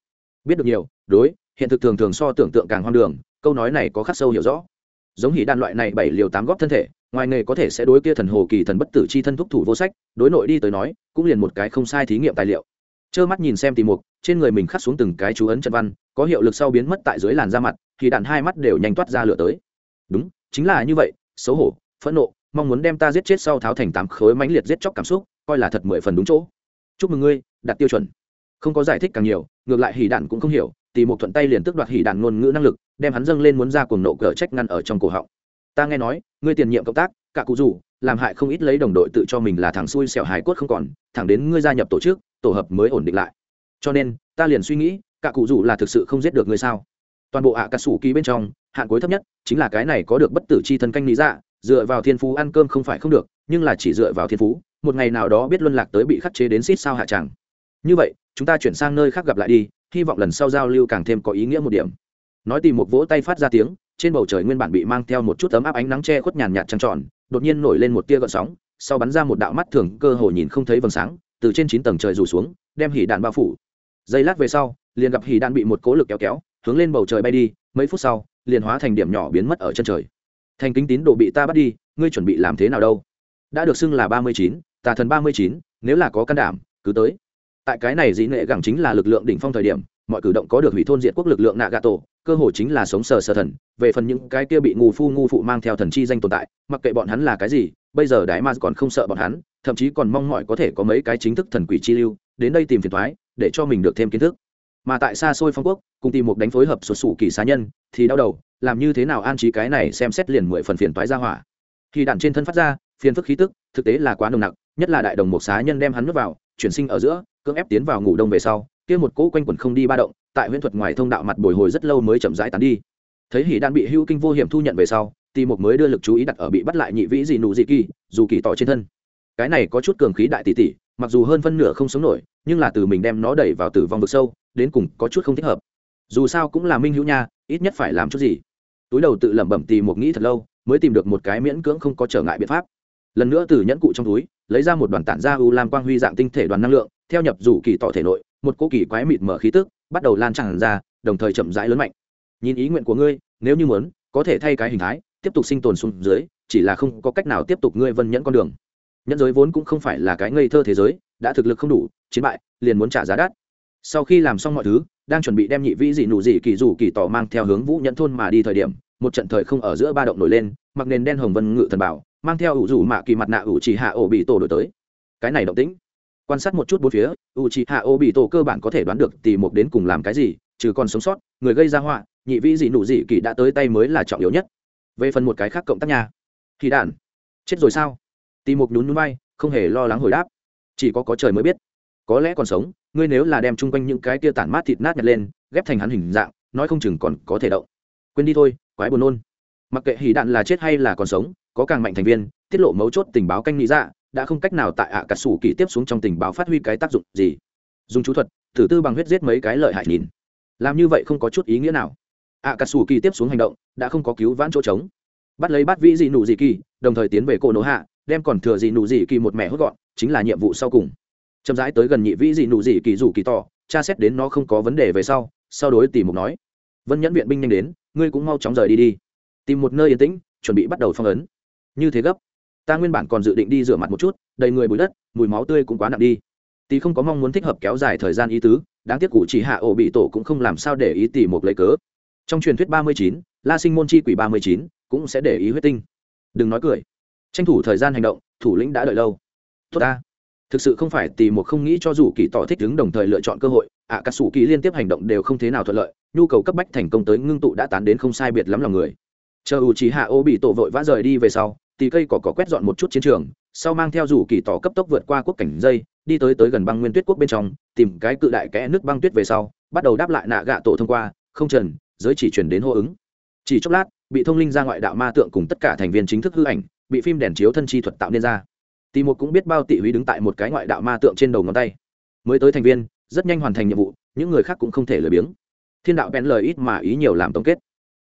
Biết được nhiều, đối hiện thực thường thường so tưởng tượng càng hoang đường, câu nói này có khắc sâu hiểu rõ. Giống hỉ đan loại này bảy liều tám góp thân thể, ngoài nghề có thể sẽ đối kia thần hồ kỳ thần bất tử chi thân thúc thủ vô sách, đối nội đi tới nói, cũng liền một cái không sai thí nghiệm tài liệu. Trơ mắt nhìn xem tìm mục, trên người mình khắc xuống từng cái chú ấn trận văn, có hiệu lực sau biến mất tại dưới làn da mặt thì đạn hai mắt đều nhanh toát ra lửa tới. Đúng, chính là như vậy, xấu hổ, phẫn nộ, mong muốn đem ta giết chết sau tháo thành tám khối mãnh liệt giết chóc cảm xúc, coi là thật mười phần đúng chỗ. Chúc mừng ngươi, đạt tiêu chuẩn. Không có giải thích càng nhiều, ngược lại hỉ đạn cũng không hiểu tỷ một thuận tay liền tước đoạt hỉ đạn ngôn ngữ năng lực, đem hắn dâng lên muốn ra cuồng nộ cờ trách ngăn ở trong cổ họng. Ta nghe nói, ngươi tiền nhiệm cộng tác, cả cụ rủ, làm hại không ít lấy đồng đội tự cho mình là thằng xui xẻo hài cốt không còn, thẳng đến ngươi gia nhập tổ chức, tổ hợp mới ổn định lại. Cho nên, ta liền suy nghĩ, cả cụ rủ là thực sự không giết được ngươi sao? Toàn bộ ạ cà sủ ký bên trong, hạn cuối thấp nhất chính là cái này có được bất tử chi thân canh lý dạ dựa vào thiên phú ăn cơm không phải không được, nhưng là chỉ dựa vào thiên phú, một ngày nào đó biết luân lạc tới bị khắc chế đến xít sao hạ tràng như vậy, chúng ta chuyển sang nơi khác gặp lại đi hy vọng lần sau giao lưu càng thêm có ý nghĩa một điểm. Nói tìm một vỗ tay phát ra tiếng, trên bầu trời nguyên bản bị mang theo một chút ấm áp ánh nắng che khuất nhàn nhạt trăng tròn, đột nhiên nổi lên một tia gợn sóng, sau bắn ra một đạo mắt thường cơ hồ nhìn không thấy vầng sáng, từ trên chín tầng trời rủ xuống, đem hỉ đạn bao phủ. Giây lát về sau, liền gặp hỉ đạn bị một cố lực kéo kéo, hướng lên bầu trời bay đi, mấy phút sau, liền hóa thành điểm nhỏ biến mất ở chân trời. Thành kính tín đồ bị ta bắt đi, ngươi chuẩn bị làm thế nào đâu? Đã được xưng là ba mươi chín, tà thần ba mươi chín, nếu là có can đảm, cứ tới tại cái này dĩ nệ gẳng chính là lực lượng đỉnh phong thời điểm, mọi cử động có được hủy thôn diện quốc lực lượng nạ gà tổ cơ hội chính là sống sờ sờ thần. Về phần những cái kia bị ngu phu ngu phụ mang theo thần chi danh tồn tại, mặc kệ bọn hắn là cái gì, bây giờ đái ma còn không sợ bọn hắn, thậm chí còn mong mỏi có thể có mấy cái chính thức thần quỷ chi lưu, đến đây tìm phiền thoái để cho mình được thêm kiến thức. Mà tại xa xôi phong quốc, cùng tìm một đánh phối hợp sụt sủ kỳ xá nhân, thì đau đầu, làm như thế nào an trí cái này xem xét liền mười phần phiền toái ra hỏa. Khi đạn trên thân phát ra, phiền phức khí tức, thực tế là quá nồng nặc, nhất là đại đồng một xá nhân đem hắn nuốt vào, chuyển sinh ở giữa cưỡng ép tiến vào ngủ đông về sau, kia một cỗ quanh quẩn không đi ba động, tại huyễn thuật ngoài thông đạo mặt bồi hồi rất lâu mới chậm rãi tán đi. Thấy hỉ Đan bị hưu kinh vô hiểm thu nhận về sau thì một mới đưa lực chú ý đặt ở bị bắt lại nhị vĩ dị nụ dị kỳ, dù kỳ tỏ trên thân. Cái này có chút cường khí đại tỷ tỷ, mặc dù hơn phân nửa không sống nổi, nhưng là từ mình đem nó đẩy vào tử vong vực sâu, đến cùng có chút không thích hợp. Dù sao cũng là minh hữu nha, ít nhất phải làm chút gì. Túi đầu tự lẩm bẩm Tì một nghĩ thật lâu, mới tìm được một cái miễn cưỡng không có trở ngại biện pháp. Lần nữa từ nhẫn cụ trong túi, lấy ra một đoàn tản ra u lam quang huy dạng tinh thể đoàn năng lượng theo nhập rủ kỳ tỏ thể nội, một cỗ kỳ quái mịt mở khí tức bắt đầu lan tràn ra, đồng thời chậm rãi lớn mạnh. Nhìn ý nguyện của ngươi, nếu như muốn, có thể thay cái hình thái, tiếp tục sinh tồn xuống dưới, chỉ là không có cách nào tiếp tục ngươi vân nhẫn con đường. Nhẫn giới vốn cũng không phải là cái ngây thơ thế giới, đã thực lực không đủ, chiến bại, liền muốn trả giá đắt. Sau khi làm xong mọi thứ, đang chuẩn bị đem nhị vĩ dị nụ dị kỳ dù kỳ tỏ mang theo hướng vũ nhẫn thôn mà đi thời điểm, một trận thời không ở giữa ba động nổi lên, mặc nền đen hồng vân ngự thần bảo, mang theo ủ rủ mạ kỳ mặt nạ ủ chỉ hạ ổ bị tổ đổi tới. Cái này động tĩnh quan sát một chút bốn phía u chỉ hạ ổ bị tổ cơ bản có thể đoán được tì một đến cùng làm cái gì, trừ còn sống sót, người gây ra họa, nhị vĩ dị nụ dị kỳ đã tới tay mới là trọng yếu nhất. Về phần một cái khác cộng tác nhà thì đản chết rồi sao? Tì một nhún núi bay không hề lo lắng hồi đáp. Chỉ có có trời mới biết. Có lẽ còn sống, ngươi nếu là đem chung quanh những cái tia tản mát thịt nát nhặt lên, ghép thành hắn hình dạng, nói không chừng còn có thể động. Quên đi thôi, quái buồn nôn. Mặc kệ hỉ đạn là chết hay là còn sống, có càng mạnh thành viên, tiết lộ mấu chốt tình báo canh nghĩ ra đã không cách nào tại ạ cả sủ kỳ tiếp xuống trong tình báo phát huy cái tác dụng gì. Dùng chú thuật, thử tư bằng huyết giết mấy cái lợi hại nhìn. Làm như vậy không có chút ý nghĩa nào. Ạ cả sủ kỳ tiếp xuống hành động, đã không có cứu vãn chỗ trống. Bắt lấy bắt vĩ dị nụ dị kỳ, đồng thời tiến về cổ nổ hạ, đem còn thừa dị nụ dị kỳ một mẹ hốt gọn, chính là nhiệm vụ sau cùng. Chậm rãi tới gần nhị vĩ dị nụ dị kỳ rủ kỳ to tra xét đến nó không có vấn đề về sau sau đối tìm mục nói. Vân nhẫn viện binh nhanh đến, ngươi cũng mau chóng rời đi đi. Tìm một nơi yên tĩnh, chuẩn bị bắt đầu phong ấn. Như thế gấp ta nguyên bản còn dự định đi rửa mặt một chút, đầy người bụi đất, mùi máu tươi cũng quá nặng đi. Tì không có mong muốn thích hợp kéo dài thời gian ý tứ, đáng tiếc cụ chỉ hạ ổ bị tổ cũng không làm sao để ý tỉ một lấy cớ. Trong truyền thuyết ba mươi chín, la sinh môn chi quỷ ba mươi chín cũng sẽ để ý huyết tinh. Đừng nói cười. Tranh thủ thời gian hành động, thủ lĩnh đã đợi lâu. Tốt ta. Thực sự không phải tì một không nghĩ cho dù kỳ tỏ thích ứng đồng thời lựa chọn cơ hội, ạ cả sủ kỳ liên tiếp hành động đều không thế nào thuận lợi, nhu cầu cấp bách thành công tới ngưng tụ đã tán đến không sai biệt lắm lòng người. Chờ u trí hạ ô bị tổ vội vã rời đi về sau tì cây cỏ cỏ quét dọn một chút chiến trường, sau mang theo rủ kỳ tỏ cấp tốc vượt qua quốc cảnh dây, đi tới tới gần băng nguyên tuyết quốc bên trong, tìm cái cự đại kẽ nước băng tuyết về sau, bắt đầu đáp lại nạ gạ tổ thông qua, không trần, giới chỉ chuyển đến hô ứng. Chỉ chốc lát, bị thông linh ra ngoại đạo ma tượng cùng tất cả thành viên chính thức hư ảnh, bị phim đèn chiếu thân chi thuật tạo nên ra. Tì một cũng biết bao tị húy đứng tại một cái ngoại đạo ma tượng trên đầu ngón tay. Mới tới thành viên, rất nhanh hoàn thành nhiệm vụ, những người khác cũng không thể lười biếng. Thiên đạo bèn lời ít mà ý nhiều làm tổng kết.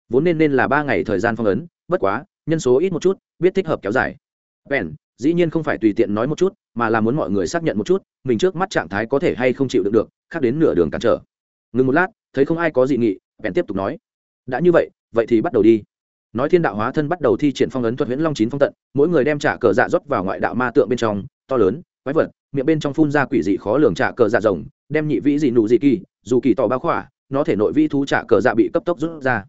Vốn nên nên là ba ngày thời gian phong ấn, bất quá nhân số ít một chút, biết thích hợp kéo dài. Bèn, dĩ nhiên không phải tùy tiện nói một chút, mà là muốn mọi người xác nhận một chút, mình trước mắt trạng thái có thể hay không chịu đựng được, khác đến nửa đường cản trở. Ngừng một lát, thấy không ai có dị nghị, bèn tiếp tục nói. Đã như vậy vậy thì bắt đầu đi. Nói thiên đạo hóa thân bắt đầu thi triển phong ấn thuật huyễn long chín phong tận, mỗi người đem trả cờ dạ rót vào ngoại đạo ma tượng bên trong, to lớn, quái vật, miệng bên trong phun ra quỷ dị khó lường trả cờ dạ rồng, đem nhị vĩ dị nụ dị kỳ, dù kỳ tỏ bao khỏa, nó thể nội vi thú trả cờ dạ bị cấp tốc rút ra.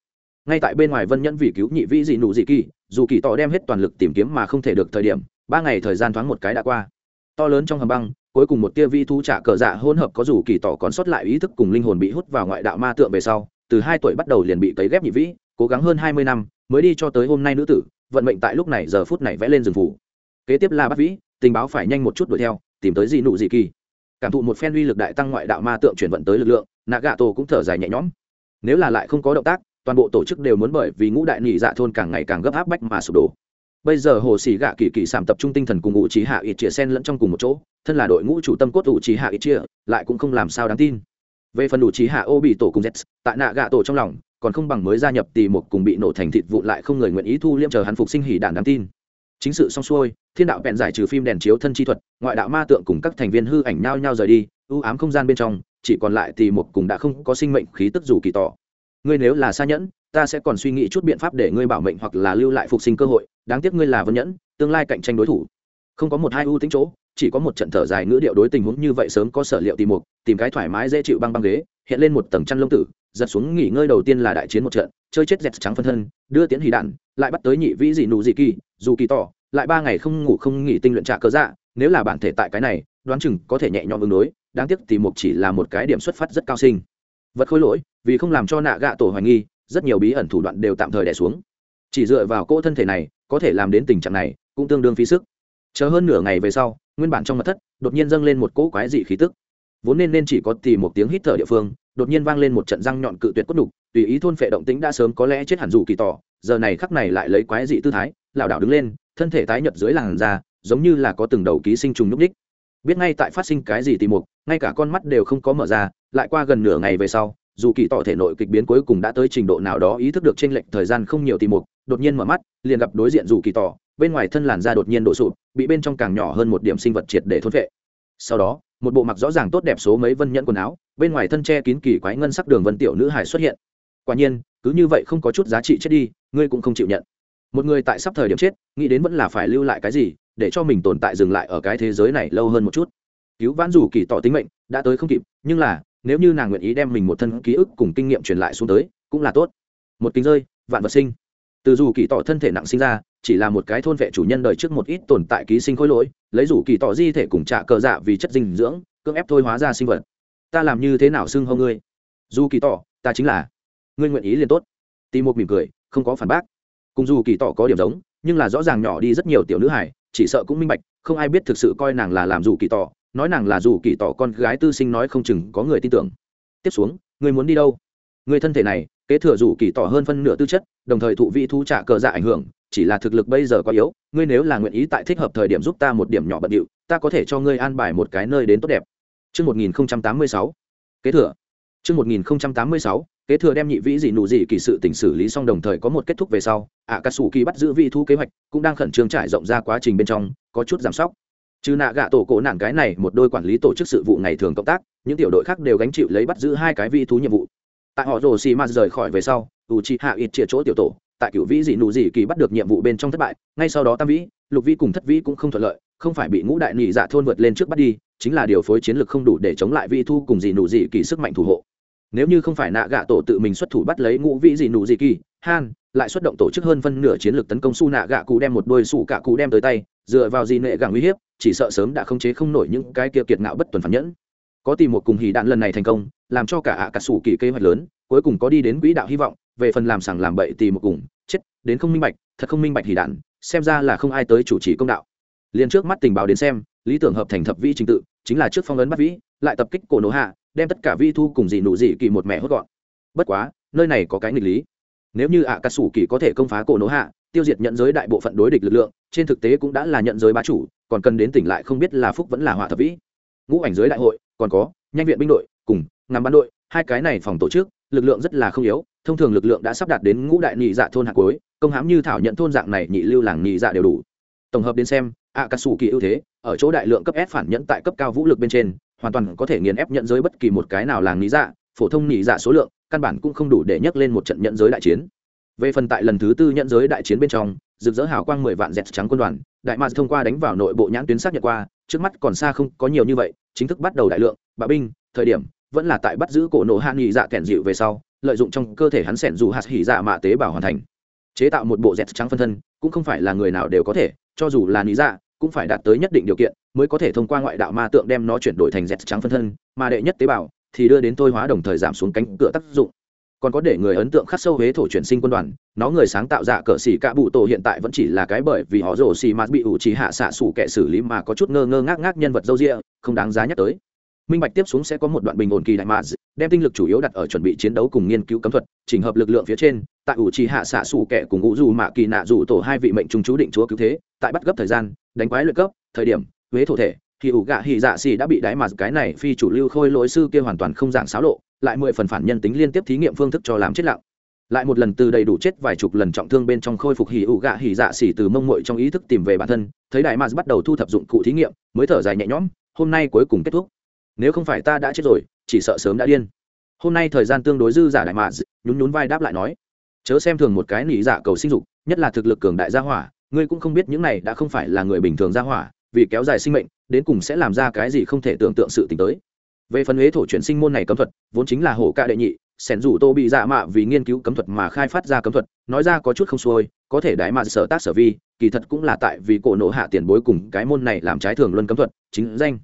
Ngay tại bên ngoài vân nhẫn vì cứu nhị vĩ dị nụ dị kỳ dù kỳ tỏ đem hết toàn lực tìm kiếm mà không thể được thời điểm, ba ngày thời gian thoáng một cái đã qua. To lớn trong hầm băng, cuối cùng một tia vi thú trả cờ dạ hỗn hợp có dù kỳ tỏ còn sót lại ý thức cùng linh hồn bị hút vào ngoại đạo ma tượng về sau, từ hai tuổi bắt đầu liền bị cấy ghép nhị vĩ, cố gắng hơn hai mươi năm mới đi cho tới hôm nay nữ tử, vận mệnh tại lúc này giờ phút này vẽ lên rừng phủ. Kế tiếp là bắt vĩ, tình báo phải nhanh một chút đuổi theo, tìm tới dị nụ dị kỳ. Cảm thụ một phen uy lực đại tăng ngoại đạo ma tượng chuyển vận tới lực lượng nạ gạ tổ cũng thở dài nhẹ nhõm. Nếu là lại không có động tác toàn bộ tổ chức đều muốn bởi vì ngũ đại nhị dạ thôn càng ngày càng gấp áp bách mà sụp đổ. Bây giờ hồ sĩ gạ kỳ kỳ sảm tập trung tinh thần cùng ngũ trí hạ ít chia sen lẫn trong cùng một chỗ, thân là đội ngũ chủ tâm cốt ủ trí hạ ít chia, lại cũng không làm sao đáng tin. Về phần ủ trí hạ ô bị tổ cùng z tại nạ gạ tổ trong lòng, còn không bằng mới gia nhập tì một cùng bị nổ thành thịt vụ lại không người nguyện ý thu liêm chờ hắn phục sinh hỉ đản đáng tin. Chính sự xong xuôi, thiên đạo bèn giải trừ phim đèn chiếu thân chi thuật, ngoại đạo ma tượng cùng các thành viên hư ảnh nhao nhau rời đi ưu ám không gian bên trong, chỉ còn lại thì một cùng đã không có sinh mệnh khí tức dù kỳ tỏ ngươi nếu là xa nhẫn, ta sẽ còn suy nghĩ chút biện pháp để ngươi bảo mệnh hoặc là lưu lại phục sinh cơ hội, đáng tiếc ngươi là vân nhẫn, tương lai cạnh tranh đối thủ. Không có một hai ưu tính chỗ, chỉ có một trận thở dài ngữ điệu đối tình huống như vậy sớm có sở liệu tìm một tìm cái thoải mái dễ chịu băng băng ghế, hiện lên một tầng chăn lông tử, giật xuống nghỉ ngơi đầu tiên là đại chiến một trận, chơi chết dẹt trắng phân thân, đưa tiến hì đạn, lại bắt tới nhị vĩ dị nụ dị kỳ, dù kỳ tỏ, lại ba ngày không ngủ không nghỉ tinh luyện trạ cơ dạ nếu là bản thể tại cái này, đoán chừng có thể nhẹ nhõm ứng đối, đáng tiếc thì một chỉ là một cái điểm xuất phát rất cao sinh vật khối lỗi, vì không làm cho nạ gạ tổ hoài nghi, rất nhiều bí ẩn thủ đoạn đều tạm thời đẻ xuống. Chỉ dựa vào cỗ thân thể này, có thể làm đến tình trạng này, cũng tương đương phí sức. Chờ hơn nửa ngày về sau, nguyên bản trong mặt thất, đột nhiên dâng lên một cỗ quái dị khí tức. Vốn nên nên chỉ có tìm một tiếng hít thở địa phương, đột nhiên vang lên một trận răng nhọn cự tuyệt cốt đục, tùy ý thôn phệ động tính đã sớm có lẽ chết hẳn dù kỳ tỏ, giờ này khắc này lại lấy quái dị tư thái, lảo đảo đứng lên, thân thể tái nhợt dưới làn da, giống như là có từng đầu ký sinh trùng nhúc ních biết ngay tại phát sinh cái gì tìm mục ngay cả con mắt đều không có mở ra lại qua gần nửa ngày về sau, dù kỳ tỏ thể nội kịch biến cuối cùng đã tới trình độ nào đó ý thức được t r ê n lệch thời gian không nhiều tìm mục, đột nhiên mở mắt, liền gặp đối diện dù kỳ tỏ, bên ngoài thân làn da đột nhiên đổ sụp, bị bên trong càng nhỏ hơn một điểm sinh vật triệt để thốt vệ sau đó, một bộ mặc rõ ràng tốt đẹp số mấy vân nhẫn quần áo, bên ngoài thân che kín kỳ quái ngân sắc đường vân tiểu nữ hải xuất hiện. Quả nhiên, cứ như vậy không có chút giá trị chết đi, ngươi cũng không chịu nhận. Một người tại sắp thời điểm chết, nghĩ đến vẫn là phải lưu lại cái gì, để cho mình tồn tại dừng lại ở cái thế giới này lâu hơn một chút. Cứu vãn dù kỳ tỏ tính mệnh, đã tới không kịp, nhưng là nếu như nàng nguyện ý đem mình một thân ký ức cùng kinh nghiệm truyền lại xuống tới, cũng là tốt. Một kính rơi, vạn vật sinh. Từ dù kỳ tỏ thân thể nặng sinh ra, chỉ là một cái thôn vệ chủ nhân đời trước một ít tồn tại ký sinh khối lỗi, lấy dù kỳ tỏ di thể cùng trạ cờ dạ vì chất dinh dưỡng, cưỡng ép thôi hóa ra sinh vật. Ta làm như thế nào xưng hô ngươi? Dù kỳ tỏ ta chính là. Ngươi nguyện ý liền tốt. Tì một mỉm cười, không có phản bác. Cùng dù kỳ tỏ có điểm giống, nhưng là rõ ràng nhỏ đi rất nhiều tiểu nữ hải chỉ sợ cũng minh bạch, không ai biết thực sự coi nàng là làm dù kỳ tỏ nói nàng là dù kỳ tỏ con gái tư sinh nói không chừng có người tin tưởng. Tiếp xuống người muốn đi đâu? Người thân thể này kế thừa dù kỳ tỏ hơn phân nửa tư chất đồng thời thụ vị thu trả cờ dạ ảnh hưởng chỉ là thực lực bây giờ quá yếu ngươi nếu là nguyện ý tại thích hợp thời điểm giúp ta một điểm nhỏ bận điệu ta có thể cho ngươi an bài một cái nơi đến tốt đẹp. Trước 1086, kế thừa. Trước 1086, kế thừa đem nhị vĩ dị nụ dị kỳ sự tỉnh xử lý xong đồng thời có một kết thúc về sau ạ cà sủ kỳ bắt giữ vị thu kế hoạch cũng đang khẩn trương trải rộng ra quá trình bên trong có chút giảm sóc trừ nạ gạ tổ cổ nạn cái này, một đôi quản lý tổ chức sự vụ ngày thường cộng tác, những tiểu đội khác đều gánh chịu lấy bắt giữ hai cái vị thú nhiệm vụ. Tại họ rồ xì ma rời khỏi về sau u chi hạ ít chia chỗ tiểu tổ, tại cựu vĩ dị nụ dị kỳ bắt được nhiệm vụ bên trong thất bại, ngay sau đó tam vĩ, lục vĩ cùng thất vĩ cũng không thuận lợi, không phải bị ngũ đại nhị dạ thôn vượt lên trước bắt đi, chính là điều phối chiến lược không đủ để chống lại vị thu cùng dị nụ dị kỳ sức mạnh thủ hộ nếu như không phải nạ gạ tổ tự mình xuất thủ bắt lấy ngũ vĩ dị nụ dị kỳ, han lại xuất động tổ chức hơn phân nửa chiến lược tấn công su nạ gạ cụ đem một đôi sủ cả cụ đem tới tay, dựa vào dị nệ gạng uy hiếp, chỉ sợ sớm đã không chế không nổi những cái kia kiệt ngạo bất tuần phản nhẫn. Có tìm một cùng hỉ đạn lần này thành công, làm cho cả ạ cả sủ kỳ kế hoạch lớn, cuối cùng có đi đến quỹ đạo hy vọng, về phần làm sảng làm bậy tìm một cùng, chết, đến không minh bạch, thật không minh bạch hì đạn, xem ra là không ai tới chủ trì công đạo. Liền trước mắt tình báo đến xem, lý tưởng hợp thành thập vĩ trình tự, chính là trước phong ấn bắt vĩ lại tập kích cổ nổ hạ, đem tất cả vi thu cùng dị nụ dị kỳ một mẹ hốt gọn. Bất quá, nơi này có cái nghịch lý. Nếu như ạ cà sủ kỳ có thể công phá cổ nổ hạ, tiêu diệt nhận giới đại bộ phận đối địch lực lượng, trên thực tế cũng đã là nhận giới bá chủ, còn cần đến tỉnh lại không biết là phúc vẫn là họa thập vĩ. Ngũ ảnh giới đại hội, còn có, nhanh viện binh đội, cùng, ngắm bán đội, hai cái này phòng tổ chức, lực lượng rất là không yếu, thông thường lực lượng đã sắp đạt đến ngũ đại nhị dạ thôn hạt cuối, công hãm như thảo nhận thôn dạng này nhị lưu làng nhị dạ đều đủ. Tổng hợp đến xem, ạ cà sủ kỳ ưu thế, ở chỗ đại lượng cấp s phản nhẫn tại cấp cao vũ lực bên trên hoàn toàn có thể nghiền ép nhận giới bất kỳ một cái nào làng lý dạ phổ thông nhị dạ số lượng, căn bản cũng không đủ để nhắc lên một trận nhận giới đại chiến. Về phần tại lần thứ tư nhận giới đại chiến bên trong, rực rỡ hào quang mười vạn dẹt trắng quân đoàn, đại mạc thông qua đánh vào nội bộ nhãn tuyến xác nhận qua, trước mắt còn xa không có nhiều như vậy, chính thức bắt đầu đại lượng, bạo binh, thời điểm, vẫn là tại bắt giữ cổ nổ hạ nghị dạ kẻn dịu về sau, lợi dụng trong cơ thể hắn sẻn dù hạt hỉ dạ mạ tế bào hoàn thành. Chế tạo một bộ dẹt trắng phân thân, cũng không phải là người nào đều có thể, cho dù là lý dạ cũng phải đạt tới nhất định điều kiện mới có thể thông qua ngoại đạo ma tượng đem nó chuyển đổi thành dẹt trắng phân thân, mà đệ nhất tế bào thì đưa đến thôi hóa đồng thời giảm xuống cánh cửa tác dụng. Còn có để người ấn tượng khắc sâu huế thổ chuyển sinh quân đoàn, nó người sáng tạo dạ cờ xỉ cạ bụ tổ hiện tại vẫn chỉ là cái bởi vì họ rổ xì mạt bị ủ trí hạ xạ xủ kẻ xử lý mà có chút ngơ ngơ ngác ngác nhân vật dâu rịa không đáng giá nhắc tới minh bạch tiếp xuống sẽ có một đoạn bình ổn kỳ đại mạ đem tinh lực chủ yếu đặt ở chuẩn bị chiến đấu cùng nghiên cứu cấm thuật, chỉnh hợp lực lượng phía trên, tại ủ trì hạ xạ xù kẻ cùng ngũ dù mạ kỳ nạ dù tổ hai vị mệnh trung chú định chúa cứu thế, tại bắt gấp thời gian, đánh quái luyện cấp, thời điểm, huế thổ thể, thì ủ gạ hì dạ xì đã bị đáy mà cái này phi chủ lưu khôi lỗi sư kia hoàn toàn không dạng xáo lộ, lại mười phần phản nhân tính liên tiếp thí nghiệm phương thức cho làm chết lặng. Lại một lần từ đầy đủ chết vài chục lần trọng thương bên trong khôi phục hỉ ủ gạ hỉ dạ xỉ từ mông muội trong ý thức tìm về bản thân, thấy đại mars bắt đầu thu thập dụng cụ thí nghiệm, mới thở dài nhẹ nhõm, hôm nay cuối cùng kết thúc nếu không phải ta đã chết rồi, chỉ sợ sớm đã điên. Hôm nay thời gian tương đối dư giả đại mạ nhún nhún vai đáp lại nói, chớ xem thường một cái nỉ dạ cầu sinh dục, nhất là thực lực cường đại gia hỏa, ngươi cũng không biết những này đã không phải là người bình thường gia hỏa, vì kéo dài sinh mệnh, đến cùng sẽ làm ra cái gì không thể tưởng tượng sự t tới. Về phần huế thổ chuyển sinh môn này cấm thuật, vốn chính là hổ ca đệ nhị, sẻn rủ tô bị dạ mạ vì nghiên cứu cấm thuật mà khai phát ra cấm thuật, nói ra có chút không xuôi, có thể đại mạ sở tác sở vi, kỳ thật cũng là tại vì cổ nộ hạ tiền bối cùng cái môn này làm trái thường luân cấm thuật, chính danh.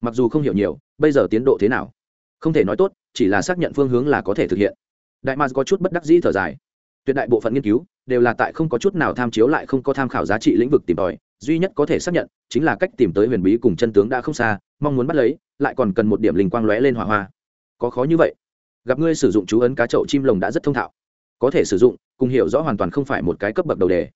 Mặc dù không hiểu nhiều bây giờ tiến độ thế nào? Không thể nói tốt, chỉ là xác nhận phương hướng là có thể thực hiện. Đại mars có chút bất đắc dĩ thở dài. Tuyệt đại bộ phận nghiên cứu đều là tại không có chút nào tham chiếu lại không có tham khảo giá trị lĩnh vực tìm tòi, duy nhất có thể xác nhận chính là cách tìm tới huyền bí cùng chân tướng đã không xa, mong muốn bắt lấy, lại còn cần một điểm linh quang lóe lên hỏa hoa. Có khó như vậy? Gặp ngươi sử dụng chú ấn cá chậu chim lồng đã rất thông thạo. Có thể sử dụng, cùng hiểu rõ hoàn toàn không phải một cái cấp bậc đầu đề.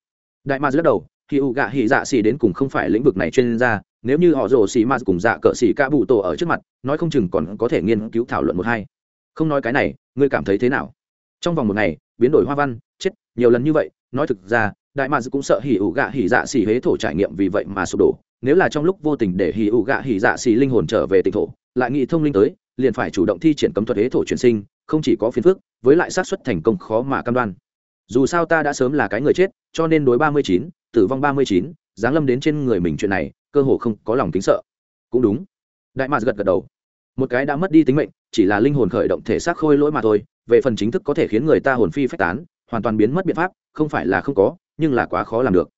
Đại ma lắc đầu khi u gạ hỉ dạ xì đến cùng không phải lĩnh vực này chuyên gia nếu như họ rồ xì ma cùng dạ cỡ xì ca bụ tổ ở trước mặt, nói không chừng còn có thể nghiên cứu thảo luận một hai. Không nói cái này, ngươi cảm thấy thế nào? Trong vòng một ngày, biến đổi hoa văn, chết, nhiều lần như vậy, nói thực ra, đại mads cũng sợ hỉ ủ gạ hỉ dạ xỉ hế thổ trải nghiệm vì vậy mà sụp đổ. Nếu là trong lúc vô tình để hỉ ủ gạ hỉ dạ xỉ linh hồn trở về tịnh thổ, lại nghĩ thông linh tới, liền phải chủ động thi triển cấm thuật hế thổ chuyển sinh, không chỉ có phiền phức, với lại xác suất thành công khó mà cam đoan. Dù sao ta đã sớm là cái người chết, cho nên đối ba mươi chín, tử vong ba mươi chín, giáng lâm đến trên người mình chuyện này cơ hồ không có lòng kính sợ. Cũng đúng. Đại mạc gật gật đầu. Một cái đã mất đi tính mệnh, chỉ là linh hồn khởi động thể xác khôi lỗi mà thôi, về phần chính thức có thể khiến người ta hồn phi phách tán, hoàn toàn biến mất biện pháp, không phải là không có, nhưng là quá khó làm được.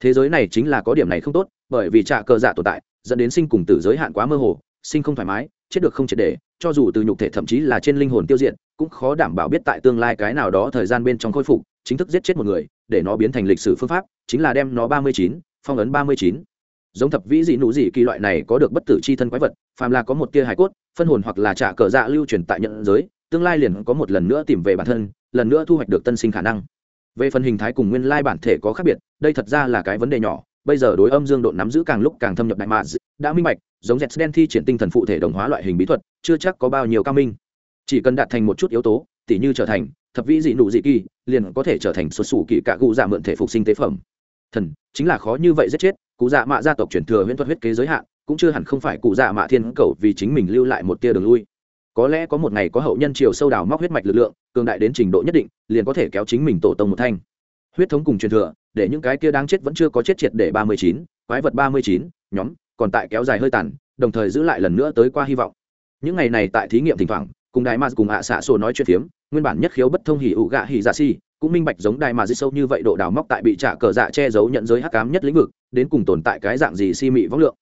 Thế giới này chính là có điểm này không tốt, bởi vì trạ cờ dạ tồn tại, dẫn đến sinh cùng tử giới hạn quá mơ hồ, sinh không thoải mái, chết được không triệt để, cho dù từ nhục thể thậm chí là trên linh hồn tiêu diệt, cũng khó đảm bảo biết tại tương lai cái nào đó thời gian bên trong khôi phục, chính thức giết chết một người, để nó biến thành lịch sử phương pháp, chính là đem nó ba mươi chín, phong ấn ba mươi chín giống thập vĩ dị nụ dị kỳ loại này có được bất tử c h i thân quái vật, phàm là có một tia hải cốt, phân hồn hoặc là trả cờ dạ lưu truyền tại nhận giới, tương lai liền có một lần nữa tìm về bản thân, lần nữa thu hoạch được tân sinh khả năng. Về phần hình thái cùng nguyên lai bản thể có khác biệt, đây thật ra là cái vấn đề nhỏ, bây giờ đối âm dương độ nắm giữ càng lúc càng thâm nhập đại mạ đã minh bạch, giống z đen thi triển tinh thần phụ thể đồng hóa loại hình bí thuật, chưa chắc có bao nhiêu cao minh. Chỉ cần đạt thành một chút yếu tố, tỉ như trở thành thập vĩ dị nụ dị kỳ, liền có thể trở thành xuất xù kỳ cả cụ dạ mượn thể phục sinh tế phẩm thần, chính là khó như vậy giết chết, cụ dạ mạ gia tộc chuyển thừa huyễn thuật huyết kế giới hạn, cũng chưa hẳn không phải cụ dạ mạ thiên cầu vì chính mình lưu lại một tia đường lui. Có lẽ có một ngày có hậu nhân triều sâu đào móc huyết mạch lực lượng, cường đại đến trình độ nhất định, liền có thể kéo chính mình tổ tông một thanh. Huyết thống cùng truyền thừa, để những cái kia đang chết vẫn chưa có chết triệt để ba mươi chín, quái vật ba mươi chín, nhóm, còn tại kéo dài hơi tàn, đồng thời giữ lại lần nữa tới qua hy vọng. Những ngày này tại thí nghiệm thỉnh thoảng, cùng đại ma cùng ạ xạ sổ nói chuyện phiếm nguyên bản nhất khiếu bất thông hỉ ụ gạ hỉ dạ si cũng minh bạch giống đại ma sâu như vậy độ đào móc tại bị trả cờ dạ che giấu nhận giới hắc cám nhất lĩnh vực, đến cùng tồn tại cái dạng gì si mị võng lượng.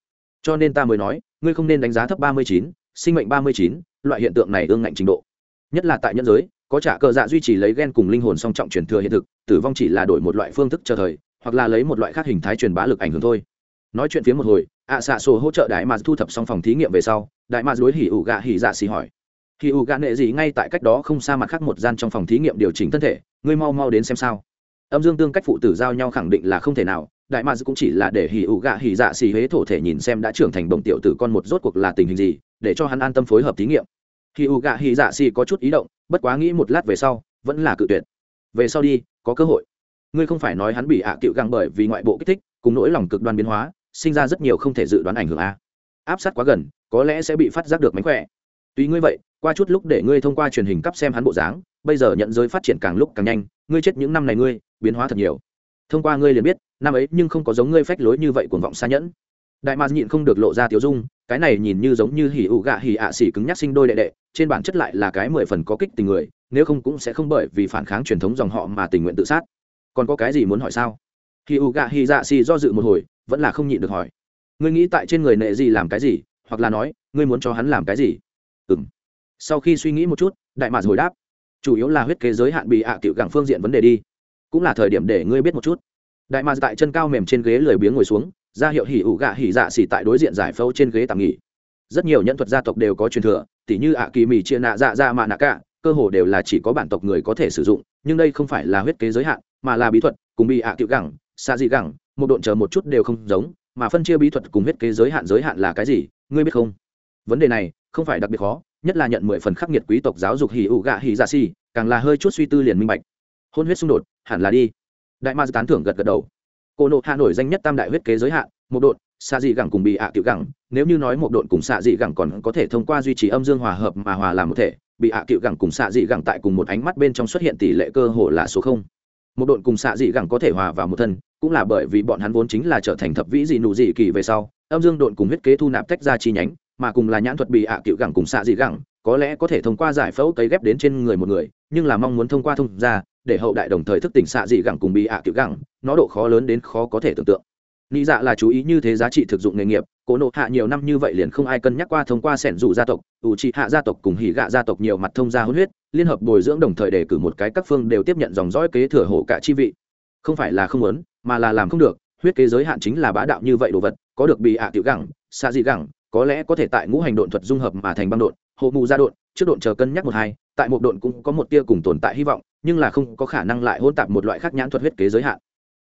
Cho nên ta mới nói, ngươi không nên đánh giá thấp ba mươi chín, sinh mệnh ba mươi chín, loại hiện tượng này ương ngạnh trình độ. Nhất là tại nhân giới, có trả cờ dạ duy trì lấy ghen cùng linh hồn song trọng truyền thừa hiện thực, tử vong chỉ là đổi một loại phương thức chờ thời, hoặc là lấy một loại khác hình thái truyền bá lực ảnh hưởng thôi. Nói chuyện phía một hồi, ạ xạ sổ hỗ trợ đại mà thu thập xong phòng thí nghiệm về sau, đại mà đối hỉ ủ gạ hỉ dạ xì hỏi hỉ U gạ nệ gì ngay tại cách đó không xa mặt khác một gian trong phòng thí nghiệm điều chỉnh thân thể, ngươi mau mau đến xem sao. Âm dương tương cách phụ tử giao nhau khẳng định là không thể nào, đại mads cũng chỉ là để hỉ ụ gạ hỉ dạ xì huế thổ thể nhìn xem đã trưởng thành bồng tiểu tử con một rốt cuộc là tình hình gì, để cho hắn an tâm phối hợp thí nghiệm. Hỉ ụ gạ hỉ dạ xì có chút ý động, bất quá nghĩ một lát về sau, vẫn là cự tuyệt. Về sau đi, có cơ hội. Ngươi không phải nói hắn bị ạ à cựu găng bởi vì ngoại bộ kích thích, cùng nỗi lòng cực đoan biến hóa, sinh ra rất nhiều không thể dự đoán ảnh hưởng a áp sát quá gần, có lẽ sẽ bị phát giác được mánh khỏe tuy ngươi vậy, qua chút lúc để ngươi thông qua truyền hình cấp xem hắn bộ dáng, bây giờ nhận giới phát triển càng lúc càng nhanh, ngươi chết những năm này ngươi, biến hóa thật nhiều. Thông qua ngươi liền biết, năm ấy nhưng không có giống ngươi phách lối như vậy cuồng vọng xa nhẫn. Đại mạc nhịn không được lộ ra tiếu dung, cái này nhìn như giống như hỉ ụ gạ hỉ ạ xỉ cứng nhắc sinh đôi đệ đệ, trên bản chất lại là cái mười phần có kích tình người, nếu không cũng sẽ không bởi vì phản kháng truyền thống dòng họ mà tình nguyện tự sát. Còn có cái gì muốn hỏi sao? Hỉ ụ gạ hỉ dạ xỉ do dự một hồi, vẫn là không nhịn được hỏi. Ngươi nghĩ tại trên người nệ gì làm cái gì, hoặc là nói, ngươi muốn cho hắn làm cái gì? Ừ m sau khi suy nghĩ một chút, đại mạc hồi đáp. Chủ yếu là huyết kế giới hạn bị ạ à cựu gẳng phương diện vấn đề đi. Cũng là thời điểm để ngươi biết một chút. Đại mạc tại chân cao mềm trên ghế lười biếng ngồi xuống, ra hiệu hỉ ủ gạ hỉ dạ xỉ tại đối diện giải phẫu trên ghế tạm nghỉ. Rất nhiều nhân thuật gia tộc đều có truyền thừa, tỉ như ạ kỳ mì chia nạ dạ dạ mạ nạ cả, cơ hồ đều là chỉ có bản tộc người có thể sử dụng, nhưng đây không phải là huyết kế giới hạn, mà là bí thuật, cùng bị ạ à cựu gẳng xa dị gẳng, một độn chờ một chút đều không giống, mà phân chia bí thuật cùng huyết kế giới hạn giới hạn là cái gì, ngươi biết không? Vấn đề này không phải đặc biệt khó, nhất là nhận mười phần khắc nghiệt quý tộc giáo dục hỉ ụ gạ hỉ dạ xì, càng là hơi chút suy tư liền minh bạch. Hôn huyết xung đột, hẳn là đi. Đại ma tán thưởng gật gật đầu. Cô nộ hạ nổi danh nhất tam đại huyết kế giới hạn, một độn, xạ dị gẳng cùng bị ạ à tiểu gẳng. Nếu như nói một độn cùng xạ dị gẳng còn có thể thông qua duy trì âm dương hòa hợp mà hòa làm một thể, bị ạ à tiểu gẳng cùng xạ dị gẳng tại cùng một ánh mắt bên trong xuất hiện tỷ lệ cơ hồ là số không. Một độn cùng xạ dị gẳng có thể hòa vào một thân, cũng là bởi vì bọn hắn vốn chính là trở thành thập vĩ dị nụ dị kỳ về sau, âm dương độn cùng huyết kế thu nạp tách ra chi nhánh mà cùng là nhãn thuật bị ạ à gẳng cùng xạ dị gẳng, có lẽ có thể thông qua giải phẫu cấy ghép đến trên người một người, nhưng là mong muốn thông qua thông ra để hậu đại đồng thời thức tỉnh xạ dị gẳng cùng bị ạ cựu gẳng, nó độ khó lớn đến khó có thể tưởng tượng. Nghĩ dạ là chú ý như thế giá trị thực dụng nghề nghiệp cổ nộ hạ nhiều năm như vậy liền không ai cân nhắc qua thông qua sẻn dù gia tộc, ủ trị hạ gia tộc cùng hỉ gạ gia tộc nhiều mặt thông gia hôn huyết, liên hợp bồi dưỡng đồng thời đề cử một cái các phương đều tiếp nhận dòng dõi kế thừa hổ cả chi vị. Không phải là không muốn, mà là làm không được, huyết kế giới hạn chính là bá đạo như vậy đồ vật, có được bị ạ tiểu gẳng, xạ dị gẳng có lẽ có thể tại ngũ hành độn thuật dung hợp mà thành băng độn, hộ mù gia độn, trước độn chờ cân nhắc một hai, tại một độn cũng có một tia cùng tồn tại hy vọng, nhưng là không có khả năng lại hôn tạp một loại khác nhãn thuật huyết kế giới hạn.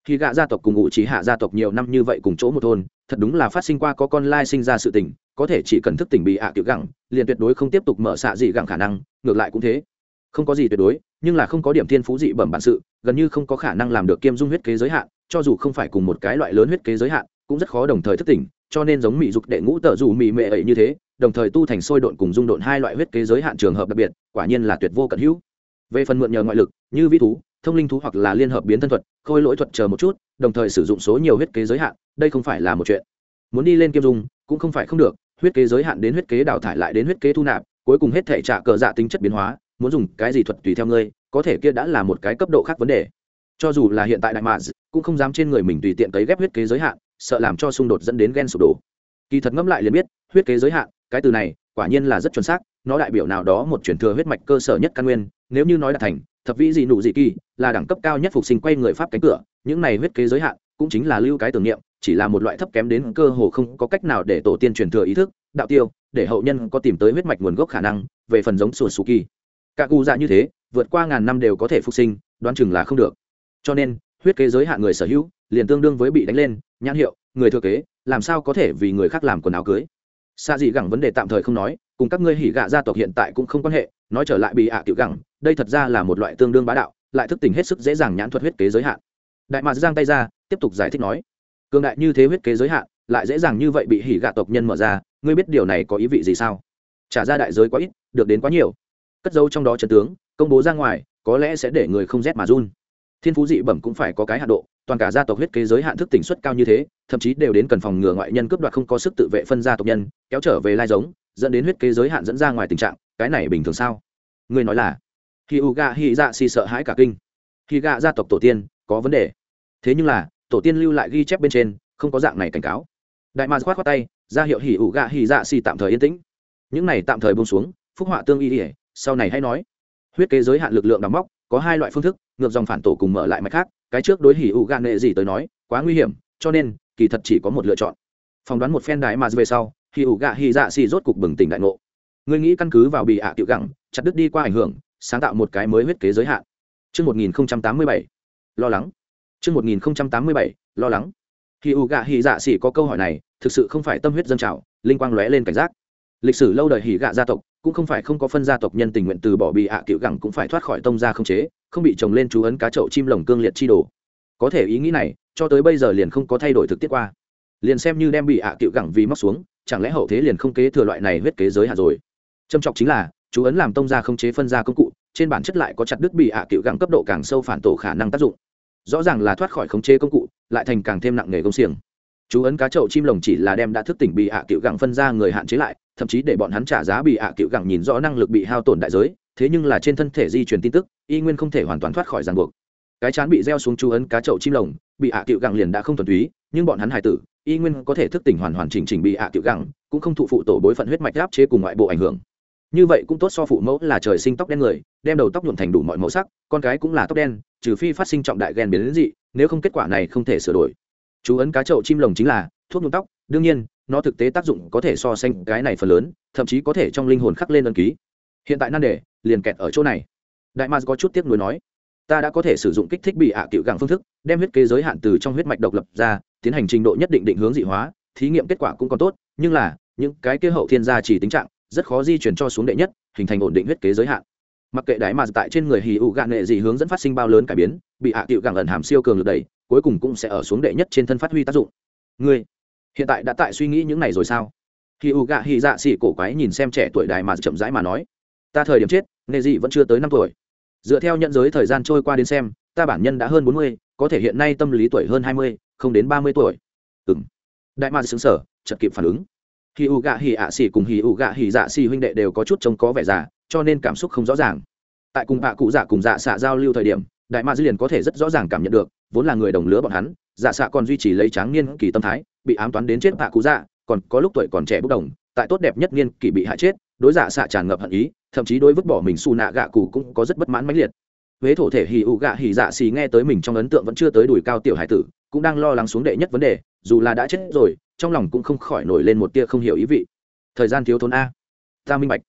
Khi gạ gia tộc cùng ngụ trí hạ gia tộc nhiều năm như vậy cùng chỗ một thôn, thật đúng là phát sinh qua có con lai sinh ra sự tình, có thể chỉ cần thức tỉnh bị ạ à tiểu gẳng, liền tuyệt đối không tiếp tục mở xạ dị gẳng khả năng, ngược lại cũng thế. Không có gì tuyệt đối, nhưng là không có điểm thiên phú dị bẩm bản sự, gần như không có khả năng làm được kiêm dung huyết kế giới hạn, cho dù không phải cùng một cái loại lớn huyết kế giới hạn, cũng rất khó đồng thời thức tỉnh cho nên giống mỹ dục đệ ngũ tờ dù mỹ mệ ấy như thế, đồng thời tu thành sôi độn cùng dung độn hai loại huyết kế giới hạn trường hợp đặc biệt, quả nhiên là tuyệt vô cận hữu. Về phần mượn nhờ ngoại lực, như vi thú, thông linh thú hoặc là liên hợp biến thân thuật, khôi lỗi thuật chờ một chút, đồng thời sử dụng số nhiều huyết kế giới hạn, đây không phải là một chuyện. Muốn đi lên kiêm dung, cũng không phải không được, huyết kế giới hạn đến huyết kế đào thải lại đến huyết kế thu nạp, cuối cùng hết thể trả cờ dạ tính chất biến hóa, muốn dùng cái gì thuật tùy theo ngươi, có thể kia đã là một cái cấp độ khác vấn đề. Cho dù là hiện tại đại mạ cũng không dám trên người mình tùy tiện cấy ghép huyết kế giới hạn sợ làm cho xung đột dẫn đến ghen sụp đổ. Kỳ thật ngẫm lại liền biết, huyết kế giới hạn, cái từ này, quả nhiên là rất chuẩn xác, nó đại biểu nào đó một chuyển thừa huyết mạch cơ sở nhất căn nguyên, nếu như nói là thành, thập vĩ dị nụ dị kỳ, là đẳng cấp cao nhất phục sinh quay người pháp cánh cửa, những này huyết kế giới hạn, cũng chính là lưu cái tưởng niệm, chỉ là một loại thấp kém đến cơ hồ không có cách nào để tổ tiên truyền thừa ý thức, đạo tiêu, để hậu nhân có tìm tới huyết mạch nguồn gốc khả năng, về phần giống sùa sù kỳ. Cả cụ dạ như thế, vượt qua ngàn năm đều có thể phục sinh, đoán chừng là không được. Cho nên, huyết kế giới hạn người sở hữu liền tương đương với bị đánh lên, nhãn hiệu, người thừa kế, làm sao có thể vì người khác làm quần áo cưới? Xa dị gẳng vấn đề tạm thời không nói, cùng các ngươi hỉ gạ gia tộc hiện tại cũng không quan hệ, nói trở lại bị ạ tiểu gẳng, đây thật ra là một loại tương đương bá đạo, lại thức tỉnh hết sức dễ dàng nhãn thuật huyết kế giới hạn. Đại mạc giang tay ra, tiếp tục giải thích nói, cường đại như thế huyết kế giới hạn, lại dễ dàng như vậy bị hỉ gạ tộc nhân mở ra, ngươi biết điều này có ý vị gì sao? Trả ra đại giới quá ít, được đến quá nhiều. Cất dấu trong đó trận tướng, công bố ra ngoài, có lẽ sẽ để người không rét mà run thiên phú dị bẩm cũng phải có cái hạ độ, toàn cả gia tộc huyết kế giới hạn thức tỉnh suất cao như thế, thậm chí đều đến cần phòng ngừa ngoại nhân cướp đoạt không có sức tự vệ phân gia tộc nhân, kéo trở về lai giống, dẫn đến huyết kế giới hạn dẫn ra ngoài tình trạng, cái này bình thường sao? Ngươi nói là khi u gà hy dạ xì sợ hãi cả kinh. Khi gà gia tộc tổ tiên, có vấn đề. Thế nhưng là, tổ tiên lưu lại ghi chép bên trên, không có dạng này cảnh cáo. Đại mạc khoát khoát tay, ra hiệu hỉ ủ gạ hỉ dạ xì tạm thời yên tĩnh. Những này tạm thời bông xuống, phúc họa tương y ỉa sau này hay nói. Huyết kế giới hạn lực lượng đóng móc, có hai loại phương thức ngược dòng phản tổ cùng mở lại mạch khác cái trước đối hỉ ủ gạn nệ gì tới nói quá nguy hiểm cho nên kỳ thật chỉ có một lựa chọn phỏng đoán một phen đại mà về sau hỉ ủ gạ hỉ dạ xì rốt cục bừng tỉnh đại ngộ người nghĩ căn cứ vào bị ạ à tiểu gẳng chặt đứt đi qua ảnh hưởng sáng tạo một cái mới huyết kế giới hạn Trước 1087, lo lắng. Trước 1087, lo lắng. hỉ U Gạ Hỉ Dạ xì có câu hỏi này, thực sự không phải tâm huyết dân trào, linh quang lóe lên cảnh giác. Lịch sử lâu đời Hỉ Gạ gia tộc, cũng không phải không có phân gia tộc nhân tình nguyện từ bỏ bị ạ à cựu gẳng cũng phải thoát khỏi tông gia không chế, không bị trồng lên chú ấn cá chậu chim lồng cương liệt chi đồ. Có thể ý nghĩ này, cho tới bây giờ liền không có thay đổi thực tiết qua. Liền xem như đem bị ạ à cựu gẳng vì móc xuống, chẳng lẽ hậu thế liền không kế thừa loại này huyết kế giới hạ rồi. Trâm trọng chính là, chú ấn làm tông gia không chế phân gia công cụ, trên bản chất lại có chặt đứt bị ạ à cựu gẳng cấp độ càng sâu phản tổ khả năng tác dụng rõ ràng là thoát khỏi khống chế công cụ lại thành càng thêm nặng nghề công xiềng chú ấn cá chậu chim lồng chỉ là đem đã thức tỉnh bị ạ cựu gẳng phân ra người hạn chế lại thậm chí để bọn hắn trả giá bị ạ cựu gẳng nhìn rõ năng lực bị hao tổn đại giới, thế nhưng là trên thân thể di truyền tin tức, y nguyên không thể hoàn toàn thoát khỏi ràng buộc. Cái chán bị gieo xuống chú ấn cá chậu chim lồng, bị ạ cựu gẳng liền đã không thuần túy, nhưng bọn hắn hài tử, y nguyên có thể thức tỉnh hoàn hoàn chỉnh chỉnh bị ạ cựu gẳng, cũng không thụ phụ tổ bối phận huyết mạch áp chế cùng ngoại bộ ảnh hưởng. Như vậy cũng tốt so phụ mẫu là trời sinh tóc đen người, đem đầu tóc nhuộm thành đủ mọi màu sắc, con cái cũng là tóc đen, trừ phi phát sinh trọng đại ghen biến đến dị, nếu không kết quả này không thể sửa đổi. Chú ấn cá chậu chim lồng chính là thuốc nhuộm tóc, đương nhiên nó thực tế tác dụng có thể so sánh cái này phần lớn, thậm chí có thể trong linh hồn khắc lên ân ký. Hiện tại nan đề, liền kẹt ở chỗ này. Đại ma có chút tiếc nuối nói, ta đã có thể sử dụng kích thích bị ạ à cựu gẳng phương thức, đem huyết kế giới hạn từ trong huyết mạch độc lập ra, tiến hành trình độ nhất định định hướng dị hóa, thí nghiệm kết quả cũng còn tốt, nhưng là, những cái kế hậu thiên gia chỉ tính trạng, rất khó di chuyển cho xuống đệ nhất, hình thành ổn định huyết kế giới hạn. Mặc kệ đái mà tại trên người hì ụ gạn nghệ gì hướng dẫn phát sinh bao lớn cải biến, bị hạ à tiệu gẳng ẩn hàm siêu cường lực đẩy, cuối cùng cũng sẽ ở xuống đệ nhất trên thân phát huy tác dụng. Ngươi hiện tại đã tại suy nghĩ những này rồi sao? Khi u gạ hy dạ xỉ cổ quái nhìn xem trẻ tuổi đài mà chậm rãi mà nói, ta thời điểm chết nghề gì vẫn chưa tới năm tuổi. Dựa theo nhận giới thời gian trôi qua đến xem, ta bản nhân đã hơn bốn mươi, có thể hiện nay tâm lý tuổi hơn hai mươi, không đến ba mươi tuổi. Ừ m đại mạc xứng sở chật kịp phản ứng. Hì ụ gạ hì ạ dạ xỉ cùng hì ụ gạ hì dạ xỉ huynh đệ đều có chút trông có vẻ già, cho nên cảm xúc không rõ ràng. Tại cùng ạ cụ dạ cùng dạ xạ giao lưu thời điểm, đại ma dư liền có thể rất rõ ràng cảm nhận được vốn là người đồng lứa bọn hắn dạ xạ còn duy trì lấy tráng niên kỳ tâm thái, bị ám toán đến chết hạ cú dạ còn có lúc tuổi còn trẻ bốc đồng, tại tốt đẹp nhất niên kỳ bị hại chết, đối dạ xạ tràn ngập hận ý, thậm chí đối vứt bỏ mình xù nạ gạ cụ cũng có rất bất mãn mãnh liệt. Huế thổ thể hì ụ gạ hì dạ xì nghe tới mình trong ấn tượng vẫn chưa tới đùi cao tiểu hải tử, cũng đang lo lắng xuống đệ nhất vấn đề, dù là đã chết rồi, trong lòng cũng không khỏi nổi lên một tia không hiểu ý vị. Thời gian thiếu thốn a. Ta minh bạch.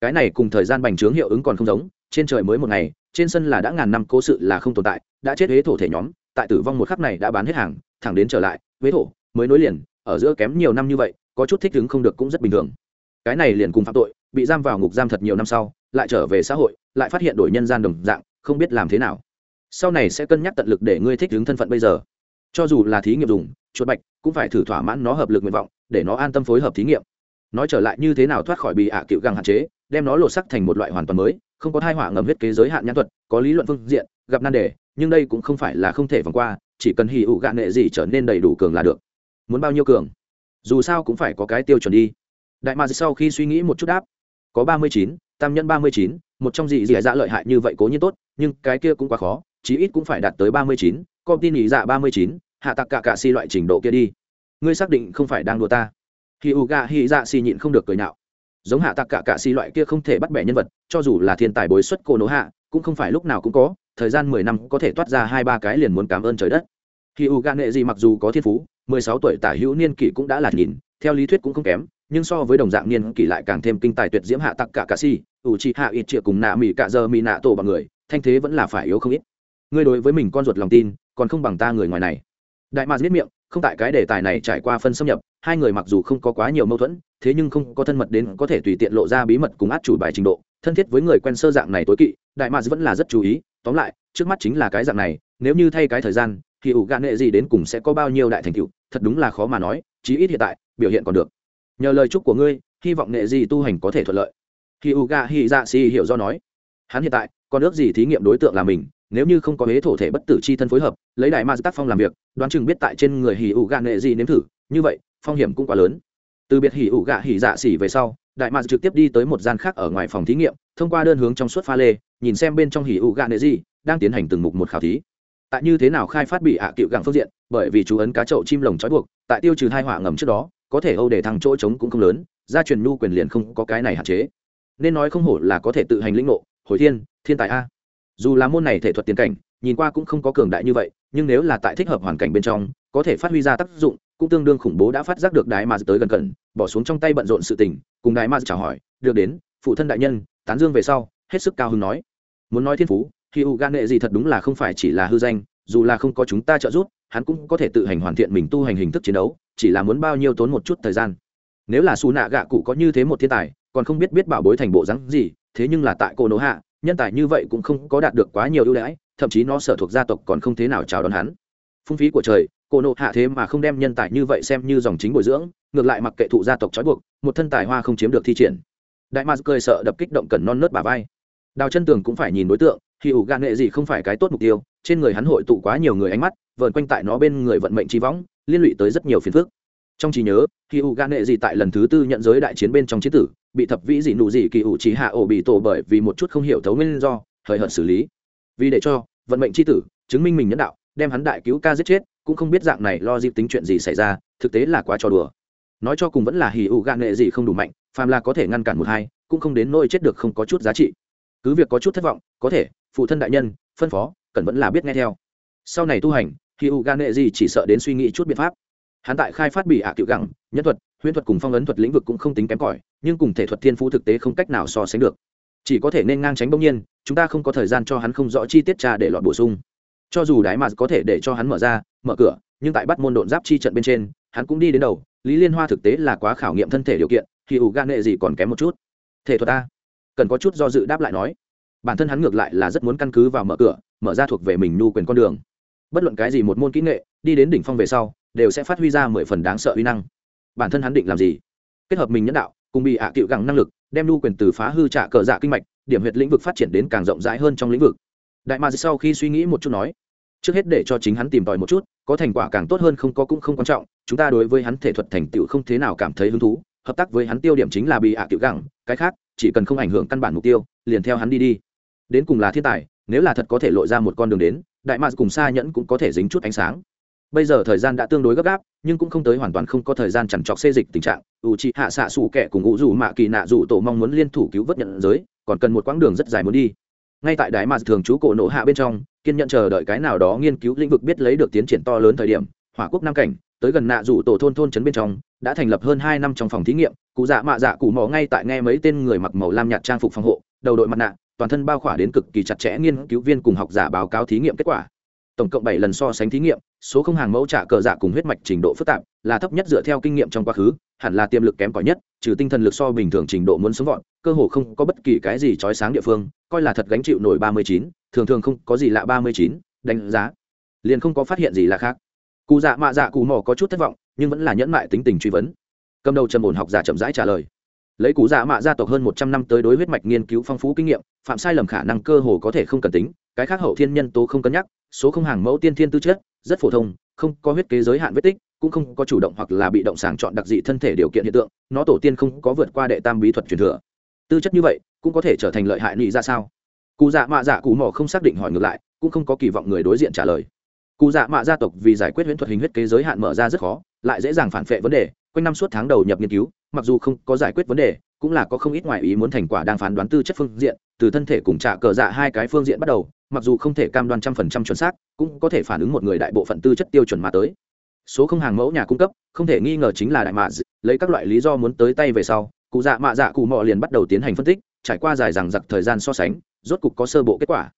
Cái này cùng thời gian bành trướng hiệu ứng còn không giống, trên trời mới một ngày, trên sân là đã ngàn năm cố sự là không tồn tại, đã chết huế thổ thể nhóm tại tử vong một khắc này đã bán hết hàng, thẳng đến trở lại, huế thổ, mới nối liền, ở giữa kém nhiều năm như vậy, có chút thích ứng không được cũng rất bình thường. Cái này liền cùng phạm tội, bị giam vào ngục giam thật nhiều năm sau, lại trở về xã hội, lại phát hiện đổi nhân gian đồng dạng, không biết làm thế nào. Sau này sẽ cân nhắc tận lực để ngươi thích ứng thân phận bây giờ. Cho dù là thí nghiệm dùng, chuột bạch, cũng phải thử thỏa mãn nó hợp lực nguyện vọng, để nó an tâm phối hợp thí nghiệm. Nói trở lại như thế nào thoát khỏi bị ạ à cựu găng hạn chế, đem nó lột sắc thành một loại hoàn toàn mới, không có thai họa ngầm huyết kế giới hạn nhãn thuật, có lý luận phương diện, gặp nan đề nhưng đây cũng không phải là không thể vòng qua, chỉ cần hì ụ gạn nệ gì trở nên đầy đủ cường là được. Muốn bao nhiêu cường? Dù sao cũng phải có cái tiêu chuẩn đi. Đại mà sau khi suy nghĩ một chút đáp, có ba mươi chín, tam nhân ba mươi chín, một trong dị dị dạ lợi hại như vậy cố nhiên tốt, nhưng cái kia cũng quá khó, chí ít cũng phải đạt tới ba mươi chín con tin ý dạ ba mươi chín, hạ tặc cả cả si loại trình độ kia đi. Ngươi xác định không phải đang đùa ta. Hì u gạ hì dạ si nhịn không được cười nhạo. Giống hạ tặc cả cả si loại kia không thể bắt bẻ nhân vật, cho dù là thiên tài bối xuất cô nỗ hạ, cũng không phải lúc nào cũng có thời gian mười năm có thể toát ra hai ba cái liền muốn cảm ơn trời đất. Khi u gà nệ gì mặc dù có thiên phú, mười sáu tuổi tả hữu niên kỷ cũng đã là nhìn, theo lý thuyết cũng không kém, nhưng so với đồng dạng niên kỷ lại càng thêm kinh tài tuyệt diễm hạ tặc cả cả si ủ trị hạ ít triệu cùng nạ mỹ cả giờ mỹ nạ tổ bằng người, thanh thế vẫn là phải yếu không ít. Ngươi đối với mình con ruột lòng tin, còn không bằng ta người ngoài này. Đại mạc biết miệng, không tại cái đề tài này trải qua phân xâm nhập, hai người mặc dù không có quá nhiều mâu thuẫn, thế nhưng không có thân mật đến có thể tùy tiện lộ ra bí mật cùng át chủ bài trình độ, thân thiết với người quen sơ dạng này tối kỵ, đại mạc vẫn là rất chú ý tóm lại, trước mắt chính là cái dạng này, nếu như thay cái thời gian, thì ủ gạn nghệ gì đến cùng sẽ có bao nhiêu đại thành tựu, thật đúng là khó mà nói, chí ít hiện tại, biểu hiện còn được. Nhờ lời chúc của ngươi, hy vọng nghệ gì tu hành có thể thuận lợi. Khi u gạ hy dạ si hiểu do nói, hắn hiện tại, còn ước gì thí nghiệm đối tượng là mình, nếu như không có huế thổ thể bất tử c h i thân phối hợp, lấy đại ma tác phong làm việc, đoán chừng biết tại trên người hì ủ gạ nghệ gì nếm thử, như vậy, phong hiểm cũng quá lớn từ biệt hỉ ủ gạ hỉ dạ xỉ về sau, đại mạc trực tiếp đi tới một gian khác ở ngoài phòng thí nghiệm, thông qua đơn hướng trong suốt pha lê, nhìn xem bên trong hỉ ủ gạ nệ gì, đang tiến hành từng mục một khảo thí. Tại như thế nào khai phát bị hạ à cựu gặng phương diện, bởi vì chú ấn cá chậu chim lồng trói buộc, tại tiêu trừ hai hỏa ngầm trước đó, có thể âu để thằng chỗ trống cũng không lớn, gia truyền nhu quyền liền không có cái này hạn chế. Nên nói không hổ là có thể tự hành lĩnh ngộ, hồi thiên thiên tài a. Dù là môn này thể thuật tiến cảnh, nhìn qua cũng không có cường đại như vậy, nhưng nếu là tại thích hợp hoàn cảnh bên trong, có thể phát huy ra tác dụng cũng tương đương khủng bố đã phát giác được đại ma tới gần cận, bỏ xuống trong tay bận rộn sự tình, cùng đại ma chào hỏi, được đến, phụ thân đại nhân, tán dương về sau. Hết sức cao hứng nói. Muốn nói thiên phú khi u gan nghệ gì thật đúng là không phải chỉ là hư danh, dù là không có chúng ta trợ giúp, hắn cũng có thể tự hành hoàn thiện mình tu hành hình thức chiến đấu, chỉ là muốn bao nhiêu tốn một chút thời gian. Nếu là xù nạ gạ cụ có như thế một thiên tài, còn không biết biết bảo bối thành bộ rắn gì, thế nhưng là tại cô nỗ hạ, nhân tài như vậy cũng không có đạt được quá nhiều ưu đãi, thậm chí nó sở thuộc gia tộc còn không thế nào chào đón hắn phung phí của trời cô nộ hạ thế mà không đem nhân tài như vậy xem như dòng chính bồi dưỡng, ngược lại mặc kệ thụ gia tộc trói buộc, một thân tài hoa không chiếm được thi triển. Đại ma cười sợ đập kích động cần non nớt bà vai. Đào chân tường cũng phải nhìn đối tượng khi ủ gan nghệ gì không phải cái tốt mục tiêu, trên người hắn hội tụ quá nhiều người ánh mắt vợn quanh tại nó bên người vận mệnh trí võng, liên lụy tới rất nhiều phiền phức. Trong trí nhớ khi ủ gan nghệ gì tại lần thứ tư nhận giới đại chiến bên trong chiến tử, bị thập vĩ dị nụ dị kỳ ủ trí hạ ổ bị tổ bởi vì một chút không hiểu thấu nguyên do, hời hợt xử lý. Vì để cho vận mệnh tri tử chứng minh mình nhân đạo đem hắn đại cứu ca giết chết, cũng không biết dạng này lo dịp tính chuyện gì xảy ra, thực tế là quá trò đùa. Nói cho cùng vẫn là hì ụ Gạn nghệ gì không đủ mạnh, phàm là có thể ngăn cản một hai, cũng không đến nỗi chết được không có chút giá trị. Cứ việc có chút thất vọng, có thể, phụ thân đại nhân, phân phó, cần vẫn là biết nghe theo. Sau này tu hành, hì ụ Gạn nghệ gì chỉ sợ đến suy nghĩ chút biện pháp. Hắn tại khai phát bị ạ à cựu gẳng, nhân thuật, huyễn thuật cùng phong ấn thuật lĩnh vực cũng không tính kém cỏi, nhưng cùng thể thuật thiên phú thực tế không cách nào so sánh được. Chỉ có thể nên ngang tránh bỗng nhiên, chúng ta không có thời gian cho hắn không rõ chi tiết trà để lọt bổ sung cho dù đái mà có thể để cho hắn mở ra, mở cửa, nhưng tại bắt môn độn giáp chi trận bên trên, hắn cũng đi đến đầu. Lý liên hoa thực tế là quá khảo nghiệm thân thể điều kiện, thì ủ gan nghệ gì còn kém một chút. Thể thuật ta, cần có chút do dự đáp lại nói. Bản thân hắn ngược lại là rất muốn căn cứ vào mở cửa, mở ra thuộc về mình nhu quyền con đường. Bất luận cái gì một môn kỹ nghệ, đi đến đỉnh phong về sau, đều sẽ phát huy ra mười phần đáng sợ uy năng. Bản thân hắn định làm gì? Kết hợp mình nhân đạo, cùng bị ạ à cựu gẳng năng lực, đem lưu quyền từ phá hư trả cờ dạ kinh mạch, điểm huyệt lĩnh vực phát triển đến càng rộng rãi hơn trong lĩnh vực đại ma sau khi suy nghĩ một chút nói, trước hết để cho chính hắn tìm tòi một chút, có thành quả càng tốt hơn không có cũng không quan trọng, chúng ta đối với hắn thể thuật thành tựu không thế nào cảm thấy hứng thú, hợp tác với hắn tiêu điểm chính là bị ạ à gẳng, cái khác, chỉ cần không ảnh hưởng căn bản mục tiêu, liền theo hắn đi đi. Đến cùng là thiên tài, nếu là thật có thể lội ra một con đường đến, đại mạc cùng xa nhẫn cũng có thể dính chút ánh sáng. Bây giờ thời gian đã tương đối gấp gáp, nhưng cũng không tới hoàn toàn không có thời gian chằn trọc xê dịch tình trạng. Ủ trị hạ xạ xù kẻ cùng ngũ dù mạ kỳ nạ dù tổ mong muốn liên thủ cứu vớt nhận giới, còn cần một quãng đường rất dài muốn đi ngay tại đại mạc thường trú cổ nộ hạ bên trong, kiên nhận chờ đợi cái nào đó nghiên cứu lĩnh vực biết lấy được tiến triển to lớn thời điểm, hỏa quốc nam cảnh, tới gần nạ rủ tổ thôn thôn trấn bên trong, đã thành lập hơn hai năm trong phòng thí nghiệm, cụ dạ mạ dạ cụ mò ngay tại nghe mấy tên người mặc màu lam nhạt trang phục phòng hộ, đầu đội mặt nạ, toàn thân bao khỏa đến cực kỳ chặt chẽ nghiên cứu viên cùng học giả báo cáo thí nghiệm kết quả tổng cộng bảy lần so sánh thí nghiệm, số không hàng mẫu trả cờ dạ cùng huyết mạch trình độ phức tạp, là thấp nhất dựa theo kinh nghiệm trong quá khứ, hẳn là tiềm lực kém cỏi nhất, trừ tinh thần lực so bình thường trình độ muốn sống vọt, cơ hồ không có bất kỳ cái gì trói sáng địa phương, coi là thật gánh chịu nổi ba mươi chín, thường thường không có gì lạ ba mươi chín, đánh giá, liền không có phát hiện gì là khác. Cụ dạ mạ dạ cụ mò có chút thất vọng, nhưng vẫn là nhẫn mại tính tình truy vấn. Cầm đầu trầm ổn học giả chậm rãi trả lời. Lấy cụ dạ mạ gia tộc hơn một trăm năm tới đối huyết mạch nghiên cứu phong phú kinh nghiệm, phạm sai lầm khả năng cơ hồ có thể không cần tính cái khác hậu thiên nhân tố không cân nhắc, số không hàng mẫu tiên thiên tư chất, rất phổ thông, không có huyết kế giới hạn vết tích, cũng không có chủ động hoặc là bị động sàng chọn đặc dị thân thể điều kiện hiện tượng, nó tổ tiên không có vượt qua đệ tam bí thuật truyền thừa. Tư chất như vậy, cũng có thể trở thành lợi hại nị ra sao? Cụ dạ mạ dạ cụ mỏ không xác định hỏi ngược lại, cũng không có kỳ vọng người đối diện trả lời. Cụ dạ mạ gia tộc vì giải quyết huyễn thuật hình huyết kế giới hạn mở ra rất khó, lại dễ dàng phản phệ vấn đề, quanh năm suốt tháng đầu nhập nghiên cứu, mặc dù không có giải quyết vấn đề, cũng là có không ít ngoại ý muốn thành quả đang phán đoán tư chất phương diện, từ thân thể cùng trả cờ dạ hai cái phương diện bắt đầu mặc dù không thể cam đoan trăm phần trăm chuẩn xác, cũng có thể phản ứng một người đại bộ phận tư chất tiêu chuẩn mà tới. Số không hàng mẫu nhà cung cấp, không thể nghi ngờ chính là đại mạ lấy các loại lý do muốn tới tay về sau, cụ dạ mạ dạ cụ mọ liền bắt đầu tiến hành phân tích, trải qua dài rằng giặc thời gian so sánh, rốt cục có sơ bộ kết quả.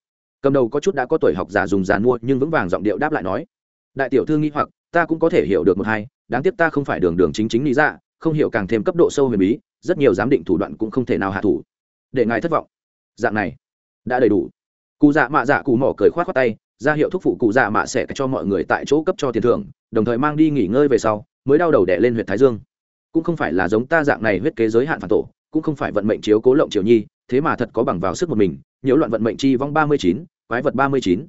Cầm đầu có chút đã có tuổi học giả dùng giàn mua, nhưng vững vàng giọng điệu đáp lại nói, đại tiểu thư nghĩ hoặc, ta cũng có thể hiểu được một hai, đáng tiếc ta không phải đường đường chính chính lý dạ không hiểu càng thêm cấp độ sâu huyền bí, rất nhiều giám định thủ đoạn cũng không thể nào hạ thủ. Để ngài thất vọng. Dạng này, đã đầy đủ cụ dạ mạ dạ cụ mỏ cười khoát khoát tay, ra hiệu thúc phụ cụ dạ mạ sẽ cho mọi người tại chỗ cấp cho tiền thưởng, đồng thời mang đi nghỉ ngơi về sau, mới đau đầu đẻ lên huyện thái dương. Cũng không phải là giống ta dạng này huyết kế giới hạn phản tổ, cũng không phải vận mệnh chiếu cố lộng triều nhi, thế mà thật có bằng vào sức một mình, nhiễu loạn vận mệnh chi vong ba mươi chín, quái vật ba mươi chín.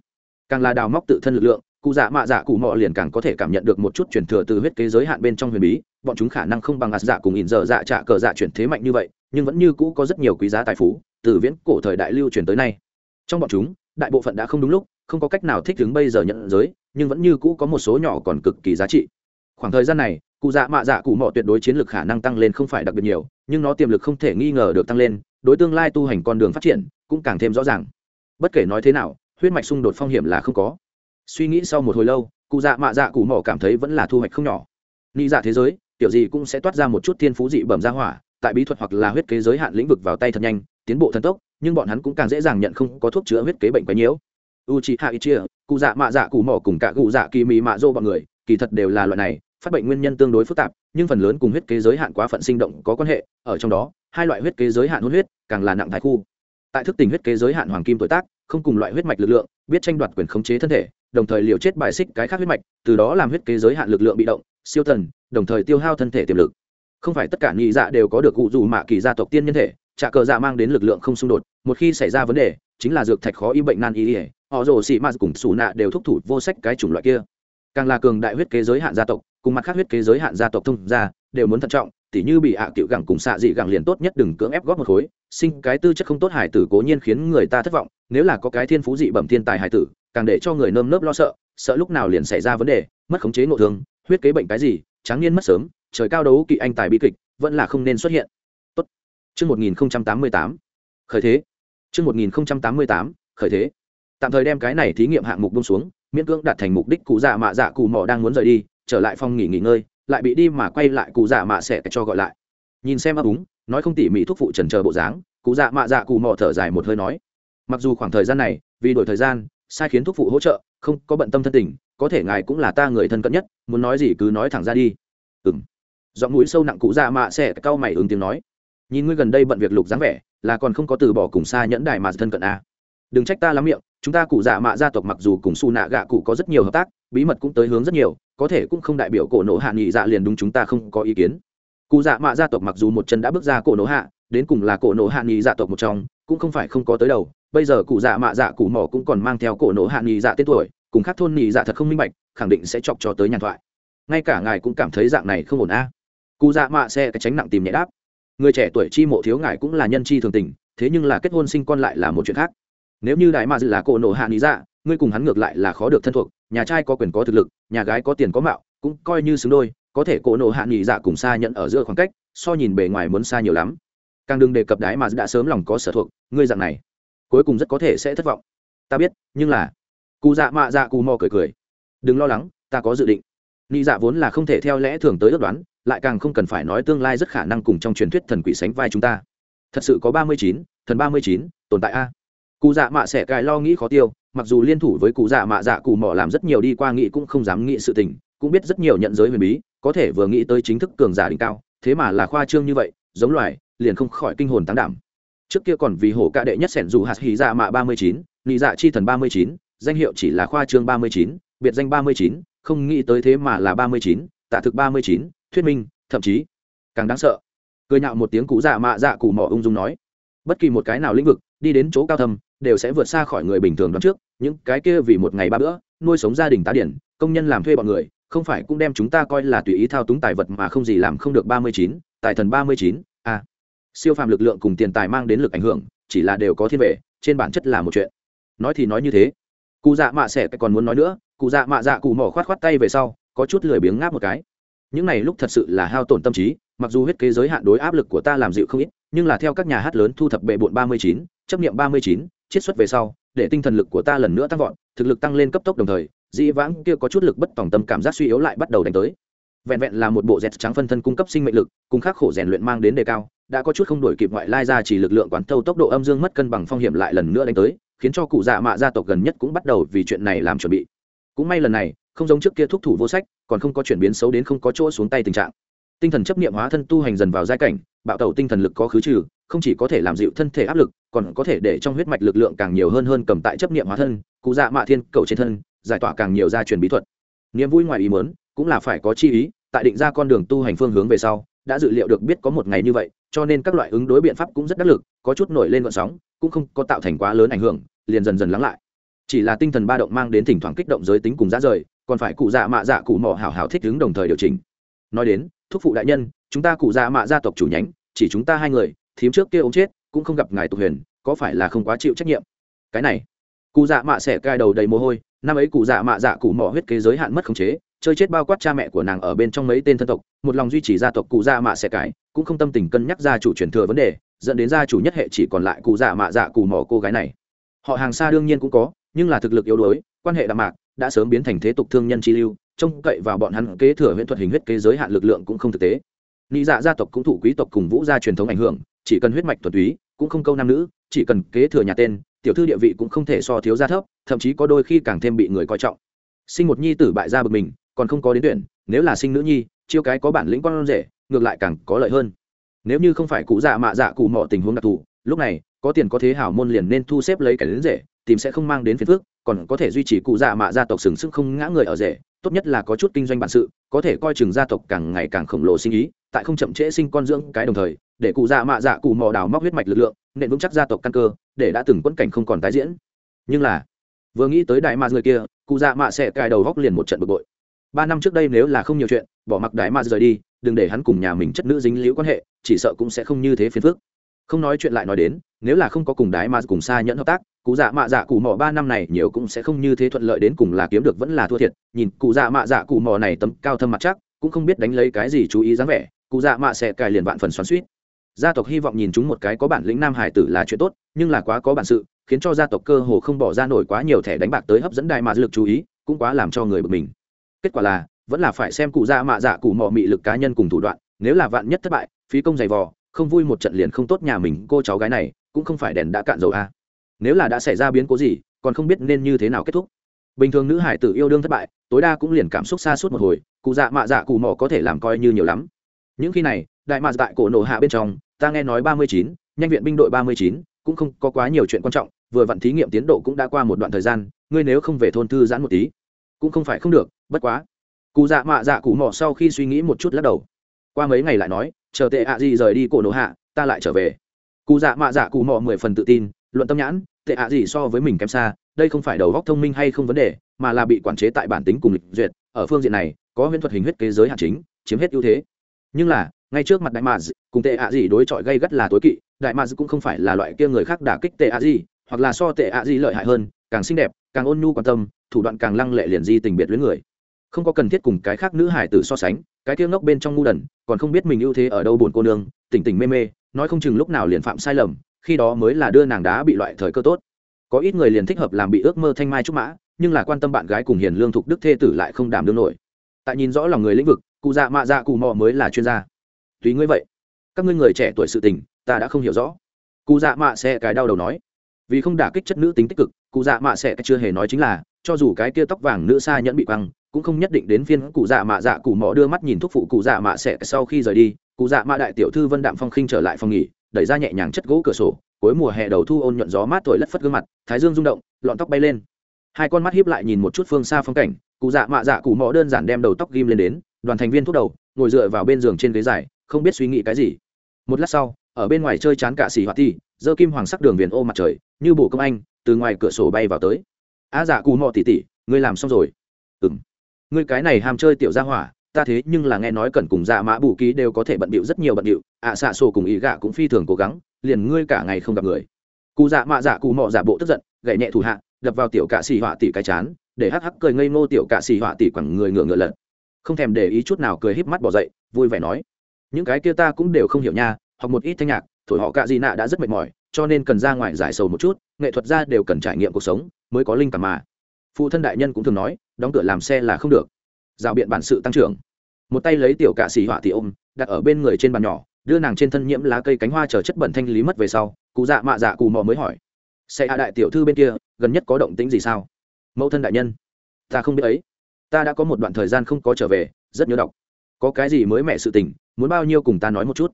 Càng là đào móc tự thân lực lượng, cụ dạ mạ dạ cụ mọ liền càng có thể cảm nhận được một chút truyền thừa từ huyết kế giới hạn bên trong huyền bí, bọn chúng khả năng không bằng ạt dạ cùng ỉn dở dạ trả cờ dạ chuyển thế mạnh như vậy, nhưng vẫn như cũ có rất nhiều quý giá tài phú, từ viễn cổ thời đại lưu truyền tới nay trong bọn chúng, đại bộ phận đã không đúng lúc, không có cách nào thích ứng bây giờ nhận giới, nhưng vẫn như cũ có một số nhỏ còn cực kỳ giá trị. Khoảng thời gian này, cụ dạ mạ dạ cụ mọ tuyệt đối chiến lược khả năng tăng lên không phải đặc biệt nhiều, nhưng nó tiềm lực không thể nghi ngờ được tăng lên, đối tương lai tu hành con đường phát triển cũng càng thêm rõ ràng. Bất kể nói thế nào, huyết mạch xung đột phong hiểm là không có. Suy nghĩ sau một hồi lâu, cụ dạ mạ dạ cụ mỏ cảm thấy vẫn là thu hoạch không nhỏ. Ni dạ thế giới, tiểu gì cũng sẽ toát ra một chút thiên phú dị bẩm ra hỏa, tại bí thuật hoặc là huyết kế giới hạn lĩnh vực vào tay thật nhanh, tiến bộ thần tốc nhưng bọn hắn cũng càng dễ dàng nhận không có thuốc chữa huyết kế bệnh quấy nhiễu. U chị hạ ít chia cụ dạ mạ dạ cụ mỏ cùng cả cụ dạ kỳ mì mạ dô bọn người, kỳ thật đều là loại này, phát bệnh nguyên nhân tương đối phức tạp, nhưng phần lớn cùng huyết kế giới hạn quá phận sinh động có quan hệ, ở trong đó, hai loại huyết kế giới hạn hôn huyết, càng là nặng thái khu. Tại thức tình huyết kế giới hạn hoàng kim tuổi tác, không cùng loại huyết mạch lực lượng, biết tranh đoạt quyền khống chế thân thể, đồng thời liều chết bài xích cái khác huyết mạch, từ đó làm huyết kế giới hạn lực lượng bị động, siêu thần đồng thời tiêu hao thân thể tiềm lực. Không phải tất cả nhị dạ đều có được cụ dù mạ kỳ gia tộc tiên nhân thể trả cờ dạ mang đến lực lượng không xung đột một khi xảy ra vấn đề chính là dược thạch khó y bệnh nan y ỉa họ rồ xị m cùng xù nạ đều thúc thủ vô sách cái chủng loại kia. Càng là cường đại huyết kế giới hạn gia tộc cùng mặt khác huyết kế giới hạn gia tộc thông ra đều muốn thận trọng tỉ như bị hạ à cựu gẳng cùng xạ dị gẳng liền tốt nhất đừng cưỡng ép góp một khối. Sinh cái tư chất không tốt hải tử cố nhiên khiến người ta thất vọng nếu là có cái thiên phú dị bẩm thiên tài hải tử càng để cho người nơm nớp lo sợ sợ lúc nào liền xảy ra vấn đề mất khống chế nội thương huyết kế bệnh cái gì tráng niên mất sớm trời cao đấu kỵ anh tài bi kịch vẫn là không nên xuất hiện. Tốt. Trước 1088, khởi thế chương một nghìn tám mươi tám, khởi thế. Tạm thời đem cái này thí nghiệm hạng mục buông xuống, miễn cưỡng đạt thành mục đích cụ dạ mạ dạ cụ mỏ đang muốn rời đi, trở lại phòng nghỉ nghỉ ngơi, lại bị đi mà quay lại cụ dạ mạ sẽ cho gọi lại. Nhìn xem ấp úng, nói không tỉ mỉ thuốc phụ trần chờ bộ dáng, cụ dạ mạ dạ cụ mỏ thở dài một hơi nói. Mặc dù khoảng thời gian này, vì đổi thời gian, sai khiến thuốc phụ hỗ trợ, không có bận tâm thân tình, có thể ngài cũng là ta người thân cận nhất, muốn nói gì cứ nói thẳng ra đi. Ừm. giọng mũi sâu nặng cụ dạ mạ sẽ cau mày ứng tiếng nói. Nhìn ngươi gần đây bận việc lục dáng vẻ là còn không có từ bỏ cùng xa nhẫn đại mà thân cận a. À. đừng trách ta lắm miệng, chúng ta cụ dạ mạ gia tộc mặc dù cùng su nạ gạ cụ có rất nhiều hợp tác, bí mật cũng tới hướng rất nhiều, có thể cũng không đại biểu cổ nổ hạ nghị dạ liền đúng chúng ta không có ý kiến. Cụ dạ mạ gia tộc mặc dù một chân đã bước ra cổ nổ hạ, đến cùng là cổ nổ hạ nghị dạ tộc một trong, cũng không phải không có tới đầu, bây giờ cụ dạ mạ dạ cụ mỏ cũng còn mang theo cổ nổ hạ nghị dạ tên tuổi, cùng khác thôn nghị dạ thật không minh bạch, khẳng định sẽ chọc cho tới nhàn thoại. Ngay cả ngài cũng cảm thấy dạng này không ổn a. Cụ dạ mạ sẽ cái tránh nặng tìm nhẹ đáp người trẻ tuổi chi mộ thiếu ngài cũng là nhân chi thường tình, thế nhưng là kết hôn sinh con lại là một chuyện khác. Nếu như đại dự là cổ nổ hạ lý dạ ngươi cùng hắn ngược lại là khó được thân thuộc, nhà trai có quyền có thực lực, nhà gái có tiền có mạo, cũng coi như xứng đôi, có thể cổ nổ hạ nghỉ dạ cùng xa nhận ở giữa khoảng cách, so nhìn bề ngoài muốn xa nhiều lắm. Càng đừng đề cập đái mà đã sớm lòng có sở thuộc, ngươi dạng này, cuối cùng rất có thể sẽ thất vọng. Ta biết, nhưng là, cụ dạ mạ dạ cù mò cười cười. Đừng lo lắng, ta có dự định. Nghĩ dạ vốn là không thể theo lẽ thường tới ước đoán lại càng không cần phải nói tương lai rất khả năng cùng trong truyền thuyết thần quỷ sánh vai chúng ta. Thật sự có ba mươi chín, thần ba mươi chín, tồn tại a. Cụ dạ mạ sẽ cài lo nghĩ khó tiêu, mặc dù liên thủ với cụ dạ mạ dạ cụ mỏ làm rất nhiều đi qua nghĩ cũng không dám nghĩ sự tình, cũng biết rất nhiều nhận giới huyền bí, có thể vừa nghĩ tới chính thức cường giả đỉnh cao, thế mà là khoa trương như vậy, giống loài, liền không khỏi kinh hồn tán đảm. Trước kia còn vì hổ ca đệ nhất sẻn dù hạt hì dạ mạ ba mươi chín nghị dạ chi thần ba mươi chín, danh hiệu chỉ là khoa trương ba mươi chín, biệt danh ba mươi chín, không nghĩ tới thế mà là ba mươi chín tạ thực ba mươi chín thuyết minh, thậm chí càng đáng sợ. Cười nhạo một tiếng cụ dạ mạ dạ cụ mỏ ung dung nói, bất kỳ một cái nào lĩnh vực, đi đến chỗ cao thâm, đều sẽ vượt xa khỏi người bình thường đoán trước. Những cái kia vì một ngày ba bữa, nuôi sống gia đình tá điển, công nhân làm thuê bọn người, không phải cũng đem chúng ta coi là tùy ý thao túng tài vật mà không gì làm không được ba mươi chín, tài thần ba mươi chín, a. Siêu phàm lực lượng cùng tiền tài mang đến lực ảnh hưởng, chỉ là đều có thiên vệ trên bản chất là một chuyện. Nói thì nói như thế. Cụ dạ mạ sẽ còn muốn nói nữa, cụ dạ mạ dạ cụ mỏ khoát khoát tay về sau, có chút lười biếng ngáp một cái những này lúc thật sự là hao tổn tâm trí, mặc dù huyết kế giới hạn đối áp lực của ta làm dịu không ít, nhưng là theo các nhà hát lớn thu thập bệ bộn ba mươi chín, chấp nghiệm ba mươi chín, chiết xuất về sau, để tinh thần lực của ta lần nữa tăng vọt, thực lực tăng lên cấp tốc đồng thời, dĩ vãng kia có chút lực bất tòng tâm cảm giác suy yếu lại bắt đầu đánh tới. Vẹn vẹn là một bộ dẹt trắng phân thân cung cấp sinh mệnh lực, cùng khắc khổ rèn luyện mang đến đề cao, đã có chút không đổi kịp ngoại lai ra chỉ lực lượng quán thâu tốc độ âm dương mất cân bằng phong hiểm lại lần nữa đánh tới, khiến cho cụ dạ mạ gia tộc gần nhất cũng bắt đầu vì chuyện này làm chuẩn bị. Cũng may lần này không giống trước kia thúc thủ vô sách, còn không có chuyển biến xấu đến không có chỗ xuống tay tình trạng. Tinh thần chấp niệm hóa thân tu hành dần vào giai cảnh, bạo tẩu tinh thần lực có khứ trừ, không chỉ có thể làm dịu thân thể áp lực, còn có thể để trong huyết mạch lực lượng càng nhiều hơn hơn cầm tại chấp niệm hóa thân, cụ dạ mạ thiên cầu trên thân, giải tỏa càng nhiều gia truyền bí thuật. Niềm vui ngoài ý mớn cũng là phải có chi ý, tại định ra con đường tu hành phương hướng về sau, đã dự liệu được biết có một ngày như vậy, cho nên các loại ứng đối biện pháp cũng rất đắc lực, có chút nổi lên vận sóng, cũng không có tạo thành quá lớn ảnh hưởng, liền dần dần lắng lại. Chỉ là tinh thần ba động mang đến thỉnh thoảng kích động giới tính cùng giá rời còn phải cụ dạ mạ dạ cụ mỏ hảo hảo thích ứng đồng thời điều chỉnh. Nói đến, thúc phụ đại nhân, chúng ta cụ dạ mạ gia tộc chủ nhánh, chỉ chúng ta hai người, thím trước kia ống chết, cũng không gặp ngài tục huyền, có phải là không quá chịu trách nhiệm? Cái này, cụ dạ mạ sẽ cai đầu đầy mồ hôi, năm ấy cụ dạ mạ dạ cụ mỏ huyết kế giới hạn mất khống chế, chơi chết bao quát cha mẹ của nàng ở bên trong mấy tên thân tộc, một lòng duy trì gia tộc cụ dạ mạ sẽ cải, cũng không tâm tình cân nhắc gia chủ truyền thừa vấn đề, dẫn đến gia chủ nhất hệ chỉ còn lại cụ dạ mạ dạ cụ mỏ cô gái này. Họ hàng xa đương nhiên cũng có, nhưng là thực lực yếu đuối, quan hệ đạm mạc đã sớm biến thành thế tục thương nhân chi lưu, trông cậy vào bọn hắn kế thừa huyễn thuật hình huyết kế giới hạn lực lượng cũng không thực tế. Nghĩ dạ gia tộc cũng thụ quý tộc cùng vũ gia truyền thống ảnh hưởng, chỉ cần huyết mạch thuần túy, cũng không câu nam nữ, chỉ cần kế thừa nhà tên, tiểu thư địa vị cũng không thể so thiếu gia thấp, thậm chí có đôi khi càng thêm bị người coi trọng. Sinh một nhi tử bại gia bực mình, còn không có đến tuyển, nếu là sinh nữ nhi, chiêu cái có bản lĩnh con rể, ngược lại càng có lợi hơn. Nếu như không phải cụ dạ mạ dạ cụ mọ tình huống đặc thù, lúc này, có tiền có thế hảo môn liền nên thu xếp lấy kẻ đến rể, tìm sẽ không mang đến phiền phước còn có thể duy trì cụ dạ mạ gia tộc sừng sững không ngã người ở rể, tốt nhất là có chút kinh doanh bản sự, có thể coi chừng gia tộc càng ngày càng khổng lồ sinh ý, tại không chậm trễ sinh con dưỡng cái đồng thời, để cụ dạ mạ dạ cụ mò đào móc huyết mạch lực lượng, nện vững chắc gia tộc căn cơ, để đã từng quẫn cảnh không còn tái diễn. Nhưng là, vừa nghĩ tới đại ma người kia, cụ dạ mạ sẽ cài đầu góc liền một trận bực bội. Ba năm trước đây nếu là không nhiều chuyện, bỏ mặc đại ma rời đi, đừng để hắn cùng nhà mình chất nữ dính liễu quan hệ, chỉ sợ cũng sẽ không như thế phiền phức không nói chuyện lại nói đến, nếu là không có cùng đái mà cùng xa nhẫn hợp tác, cụ dạ mạ dạ cụ mò ba năm này nhiều cũng sẽ không như thế thuận lợi đến cùng là kiếm được vẫn là thua thiệt. Nhìn cụ dạ mạ dạ cụ mò này tấm cao thâm mặt chắc, cũng không biết đánh lấy cái gì chú ý dáng vẻ, cụ dạ mạ sẽ cài liền vạn phần xoắn suýt gia tộc hy vọng nhìn chúng một cái có bản lĩnh nam hải tử là chuyện tốt, nhưng là quá có bản sự, khiến cho gia tộc cơ hồ không bỏ ra nổi quá nhiều thẻ đánh bạc tới hấp dẫn đại mà lực chú ý, cũng quá làm cho người bực mình. Kết quả là, vẫn là phải xem cụ dạ mạ dạ cụ mò mị lực cá nhân cùng thủ đoạn, nếu là vạn nhất thất bại, phí công dày vò không vui một trận liền không tốt nhà mình, cô cháu gái này, cũng không phải đèn đã cạn dầu a nếu là đã xảy ra biến cố gì, còn không biết nên như thế nào kết thúc. Bình thường nữ hải tử yêu đương thất bại, tối đa cũng liền cảm xúc xa suốt một hồi, cụ dạ mạ dạ cụ mỏ có thể làm coi như nhiều lắm. Những khi này, đại mạ tại cổ nổ hạ bên trong, ta nghe nói ba mươi chín, nhanh viện binh đội ba mươi chín, cũng không có quá nhiều chuyện quan trọng, vừa vặn thí nghiệm tiến độ cũng đã qua một đoạn thời gian, ngươi nếu không về thôn thư giãn một tí, cũng không phải không được, bất quá. Cụ dạ mạ dạ cụ mỏ sau khi suy nghĩ một chút lắc đầu. Qua mấy ngày lại nói chờ tệ ạ gì rời đi cổ nổ hạ, ta lại trở về. Cụ dạ mạ dạ cụ mò mười phần tự tin, luận tâm nhãn, tệ ạ gì so với mình kém xa, đây không phải đầu góc thông minh hay không vấn đề, mà là bị quản chế tại bản tính cùng lịch duyệt, ở phương diện này, có huyễn thuật hình huyết kế giới hạn chính, chiếm hết ưu thế. Nhưng là, ngay trước mặt đại mạc cùng tệ ạ gì đối chọi gây gắt là tối kỵ, đại mạc cũng không phải là loại kia người khác đả kích tệ ạ gì, hoặc là so tệ ạ gì lợi hại hơn, càng xinh đẹp, càng ôn nhu quan tâm, thủ đoạn càng lăng lệ liền di tình biệt luyến người không có cần thiết cùng cái khác nữ hải tử so sánh, cái tiêu ngốc bên trong ngu đần, còn không biết mình ưu thế ở đâu buồn cô nương, tỉnh tỉnh mê mê, nói không chừng lúc nào liền phạm sai lầm, khi đó mới là đưa nàng đá bị loại thời cơ tốt. Có ít người liền thích hợp làm bị ước mơ thanh mai trúc mã, nhưng là quan tâm bạn gái cùng hiền lương thục đức thê tử lại không đảm đương nổi. Tại nhìn rõ lòng người lĩnh vực, cụ dạ mạ dạ cụ mò mới là chuyên gia. Tùy ngươi vậy. Các ngươi người trẻ tuổi sự tình, ta đã không hiểu rõ. Cụ dạ mạ sẽ cái đau đầu nói. Vì không đả kích chất nữ tính tích cực, cụ dạ mạ sẽ chưa hề nói chính là, cho dù cái kia tóc vàng nữ xa nhẫn bị quăng cũng không nhất định đến phiên cụ dạ mạ dạ cụ mò đưa mắt nhìn thuốc phụ cụ dạ mạ sẽ sau khi rời đi, cụ dạ mạ đại tiểu thư vân đạm phong khinh trở lại phòng nghỉ, đẩy ra nhẹ nhàng chất gỗ cửa sổ, cuối mùa hè đầu thu ôn nhuận gió mát thổi lất phất gương mặt, thái dương rung động, lọn tóc bay lên. Hai con mắt hiếp lại nhìn một chút phương xa phong cảnh, cụ dạ mạ dạ cụ mò đơn giản đem đầu tóc ghim lên đến, đoàn thành viên thuốc đầu, ngồi dựa vào bên giường trên ghế dài, không biết suy nghĩ cái gì. Một lát sau, ở bên ngoài chơi chán cả xì hoạt thi dơ kim hoàng sắc đường viền ô mặt trời, như bộ công anh, từ ngoài cửa sổ bay vào tới. Á dạ cụ mò tỉ tỉ ngươi làm xong rồi ngươi cái này ham chơi tiểu gia hỏa, ta thế nhưng là nghe nói cần cùng dạ mã bù ký đều có thể bận bịu rất nhiều bận bịu, ạ xạ sổ cùng ý gạ cũng phi thường cố gắng, liền ngươi cả ngày không gặp người. Cụ dạ mạ dạ cụ mọ giả bộ tức giận, gậy nhẹ thủ hạ, đập vào tiểu cạ xì họa tỷ cái chán, để hắc hắc cười ngây ngô tiểu cạ xì họa tỷ quẳng người ngựa ngựa lật. Không thèm để ý chút nào cười híp mắt bỏ dậy, vui vẻ nói, những cái kia ta cũng đều không hiểu nha hoặc một ít thanh nhạc, thổi họ cạ gì nạ đã rất mệt mỏi, cho nên cần ra ngoài giải sầu một chút, nghệ thuật ra đều cần trải nghiệm cuộc sống, mới có linh cảm mà phụ thân đại nhân cũng thường nói, đóng cửa làm xe là không được. Rào biện bản sự tăng trưởng. Một tay lấy tiểu cạ xỉ họa tỷ ôm, đặt ở bên người trên bàn nhỏ, đưa nàng trên thân nhiễm lá cây cánh hoa chờ chất bẩn thanh lý mất về sau, cụ dạ mạ dạ cù mò mới hỏi, xe hạ đại tiểu thư bên kia, gần nhất có động tĩnh gì sao? Mẫu thân đại nhân, ta không biết ấy. Ta đã có một đoạn thời gian không có trở về, rất nhớ đọc. Có cái gì mới mẹ sự tình, muốn bao nhiêu cùng ta nói một chút.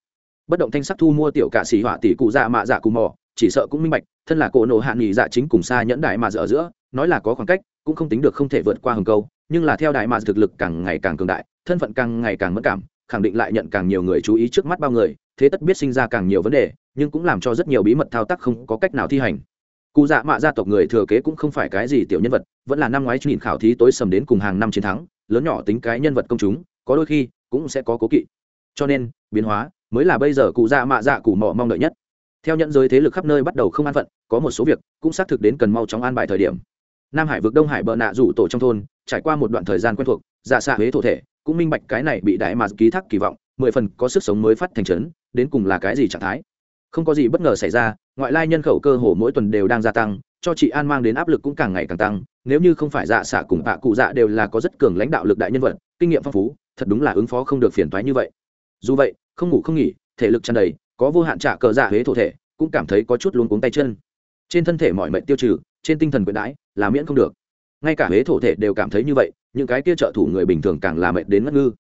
Bất động thanh sắc thu mua tiểu cả xỉ họa tỷ cụ dạ mạ dạ cù mò chỉ sợ cũng minh bạch, thân là cổ nổ hạ nghỉ dạ chính cùng xa nhẫn đại mà dở giữa nói là có khoảng cách, cũng không tính được không thể vượt qua hầm câu, nhưng là theo đại mà thực lực càng ngày càng cường đại, thân phận càng ngày càng mất cảm, khẳng định lại nhận càng nhiều người chú ý trước mắt bao người, thế tất biết sinh ra càng nhiều vấn đề, nhưng cũng làm cho rất nhiều bí mật thao tác không có cách nào thi hành. Cụ dạ mạ gia tộc người thừa kế cũng không phải cái gì tiểu nhân vật, vẫn là năm ngoái nhìn khảo thí tối sầm đến cùng hàng năm chiến thắng, lớn nhỏ tính cái nhân vật công chúng, có đôi khi cũng sẽ có cố kỵ. Cho nên, biến hóa mới là bây giờ cụ dạ mạ dạ cụ mỏ mong đợi nhất. Theo nhận giới thế lực khắp nơi bắt đầu không an phận, có một số việc cũng xác thực đến cần mau chóng an bài thời điểm nam hải vực đông hải bờ nạ rủ tổ trong thôn, trải qua một đoạn thời gian quen thuộc dạ xạ huế thổ thể, cũng minh bạch cái này bị đại mà ký thác kỳ vọng, mười phần có sức sống mới phát thành trấn, đến cùng là cái gì trạng thái. Không có gì bất ngờ xảy ra, ngoại lai nhân khẩu cơ hồ mỗi tuần đều đang gia tăng, cho chị an mang đến áp lực cũng càng ngày càng tăng, nếu như không phải dạ xạ cùng Tạ cụ dạ đều là có rất cường lãnh đạo lực đại nhân vật, kinh nghiệm phong phú, thật đúng là ứng phó không được phiền toái như vậy. Dù vậy, không ngủ không nghỉ, thể lực tràn đầy, có vô hạn trả cờ dạ huế thổ thể, cũng cảm thấy có chút luống cuống tay chân. Trên thân thể mọi mệnh tiêu trừ, trên tinh thần quyền đãi là miễn không được. Ngay cả huế thổ thể đều cảm thấy như vậy, những cái kia trợ thủ người bình thường càng là mệt đến ngất ngư.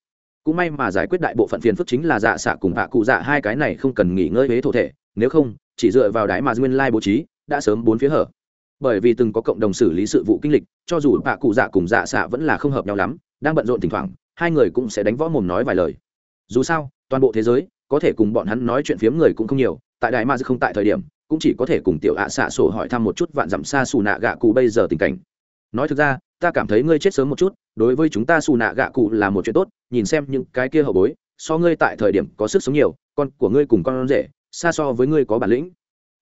Cũng may mà giải quyết đại bộ phận phiền phức chính là dạ xạ cùng hạ cụ dạ hai cái này không cần nghỉ ngơi huế thổ thể, nếu không, chỉ dựa vào đáy mà nguyên lai bố trí, đã sớm bốn phía hở. Bởi vì từng có cộng đồng xử lý sự vụ kinh lịch, cho dù hạ cụ dạ cùng dạ xạ vẫn là không hợp nhau lắm, đang bận rộn thỉnh thoảng, hai người cũng sẽ đánh võ mồm nói vài lời. Dù sao, toàn bộ thế giới, có thể cùng bọn hắn nói chuyện phiếm người cũng không nhiều, tại đại ma không tại thời điểm cũng chỉ có thể cùng tiểu ạ xạ sổ hỏi thăm một chút vạn dặm xa xù nạ gạ cụ bây giờ tình cảnh. Nói thực ra, ta cảm thấy ngươi chết sớm một chút, đối với chúng ta xù nạ gạ cụ là một chuyện tốt, nhìn xem những cái kia hậu bối, so ngươi tại thời điểm có sức sống nhiều, con của ngươi cùng con rể, xa so với ngươi có bản lĩnh.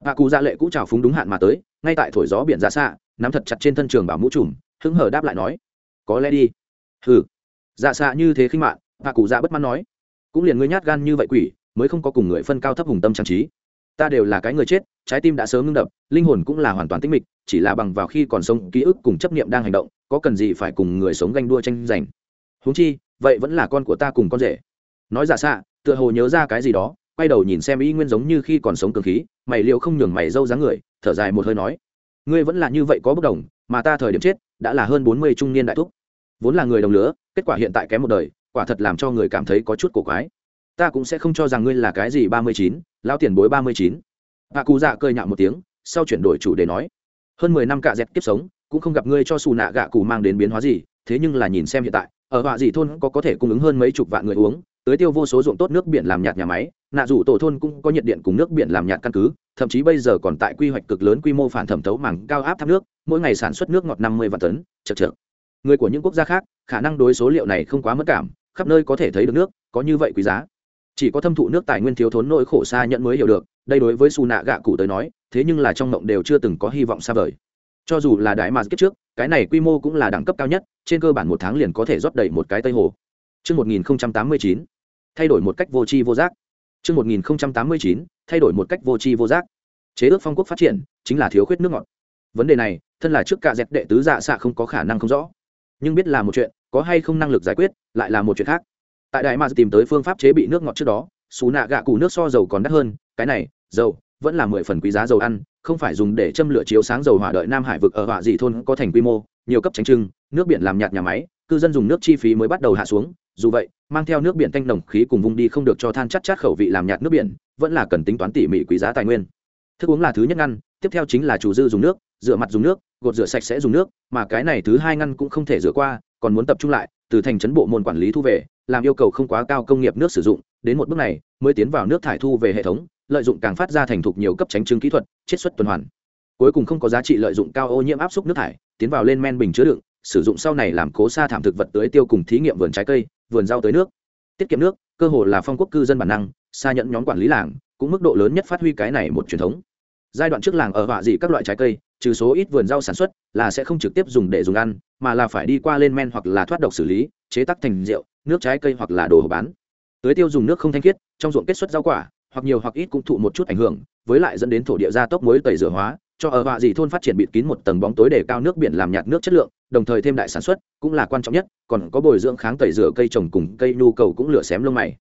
Hạ cụ dạ lệ cũ trào phúng đúng hạn mà tới, ngay tại thổi gió biển dạ ra xa nắm thật chặt trên thân trường bảo mũ trùm, hứng hở đáp lại nói, có lẽ đi. Ừ dạ xạ như thế khinh mạng hạ cụ dạ bất mãn nói, cũng liền ngươi nhát gan như vậy quỷ, mới không có cùng người phân cao thấp hùng tâm trang trí ta đều là cái người chết, trái tim đã sớm ngưng đập, linh hồn cũng là hoàn toàn tích mịch, chỉ là bằng vào khi còn sống, ký ức cùng chấp niệm đang hành động, có cần gì phải cùng người sống ganh đua tranh giành. Huống chi, vậy vẫn là con của ta cùng con rể. Nói giả xạ tựa hồ nhớ ra cái gì đó, quay đầu nhìn xem y nguyên giống như khi còn sống cường khí, mày liệu không nhường mày dâu dáng người, thở dài một hơi nói, ngươi vẫn là như vậy có bất đồng, mà ta thời điểm chết, đã là hơn bốn mươi trung niên đại thúc. Vốn là người đồng lứa, kết quả hiện tại kém một đời, quả thật làm cho người cảm thấy có chút cổ quái. Ta cũng sẽ không cho rằng ngươi là cái gì ba mươi chín lao tiền bối ba mươi chín. Hạ cụ dạ cười nhạo một tiếng, sau chuyển đổi chủ đề nói, hơn mười năm cạ dẹt kiếp sống, cũng không gặp ngươi cho xù nạ gạ cụ mang đến biến hóa gì, thế nhưng là nhìn xem hiện tại, ở họa dị thôn có có thể cung ứng hơn mấy chục vạn người uống tưới tiêu vô số ruộng tốt nước biển làm nhạt nhà máy, nạ dù tổ thôn cũng có nhiệt điện cùng nước biển làm nhạt căn cứ, thậm chí bây giờ còn tại quy hoạch cực lớn quy mô phản thẩm thấu mảng cao áp thác nước, mỗi ngày sản xuất nước ngọt năm mươi vạn tấn, chật chật người của những quốc gia khác, khả năng đối số liệu này không quá mất cảm, khắp nơi có thể thấy được nước, có như vậy quý giá chỉ có thâm thụ nước tài nguyên thiếu thốn nỗi khổ xa nhận mới hiểu được đây đối với su nạ gạ cụ tới nói thế nhưng là trong mộng đều chưa từng có hy vọng xa vời cho dù là đại mà kiếp trước cái này quy mô cũng là đẳng cấp cao nhất trên cơ bản một tháng liền có thể rót đầy một cái tây hồ Trước 1089, thay đổi một cách vô tri vô giác. Trước 1089, thay đổi một cách vô tri vô giác. Chế ước phong quốc phát triển chính là thiếu khuyết nước ngọt. Vấn đề này, thân là trước cả dẹp đệ tứ dạ xạ không có khả năng không rõ. Nhưng biết là một chuyện, có hay không năng lực giải quyết, lại là một chuyện khác. Tại Đại mars tìm tới phương pháp chế bị nước ngọt trước đó, xú nạ gạ cụ nước so dầu còn đắt hơn, cái này, dầu vẫn là mười phần quý giá dầu ăn, không phải dùng để châm lửa chiếu sáng dầu hỏa đợi Nam Hải vực ở hỏa dị thôn có thành quy mô, nhiều cấp tránh trưng, nước biển làm nhạt nhà máy, cư dân dùng nước chi phí mới bắt đầu hạ xuống, dù vậy mang theo nước biển tanh nồng khí cùng vùng đi không được cho than chắt chát khẩu vị làm nhạt nước biển vẫn là cần tính toán tỉ mỉ quý giá tài nguyên. Thức uống là thứ nhất ngăn tiếp theo chính là chủ dư dùng nước rửa mặt dùng nước gột rửa sạch sẽ dùng nước mà cái này thứ hai ngăn cũng không thể rửa qua còn muốn tập trung lại từ thành trấn bộ môn quản lý thu về làm yêu cầu không quá cao công nghiệp nước sử dụng, đến một bước này, mới tiến vào nước thải thu về hệ thống, lợi dụng càng phát ra thành thục nhiều cấp tránh chứng kỹ thuật, chiết xuất tuần hoàn. Cuối cùng không có giá trị lợi dụng cao ô nhiễm áp suất nước thải, tiến vào lên men bình chứa đựng, sử dụng sau này làm cố sa thảm thực vật tưới tiêu cùng thí nghiệm vườn trái cây, vườn rau tới nước. Tiết kiệm nước, cơ hồ là phong quốc cư dân bản năng xa nhận nhóm quản lý làng, cũng mức độ lớn nhất phát huy cái này một truyền thống. Giai đoạn trước làng ở họa dị các loại trái cây, trừ số ít vườn rau sản xuất, là sẽ không trực tiếp dùng để dùng ăn, mà là phải đi qua lên men hoặc là thoát độc xử lý chế tác thành rượu, nước trái cây hoặc là đồ hộp bán. Tưới tiêu dùng nước không thanh khiết, trong ruộng kết xuất rau quả, hoặc nhiều hoặc ít cũng thụ một chút ảnh hưởng, với lại dẫn đến thổ địa gia tốc muối tẩy rửa hóa, cho ở họa dị thôn phát triển bịt kín một tầng bóng tối để cao nước biển làm nhạt nước chất lượng, đồng thời thêm đại sản xuất, cũng là quan trọng nhất, còn có bồi dưỡng kháng tẩy rửa cây trồng cùng cây nhu cầu cũng lửa xém lông mày.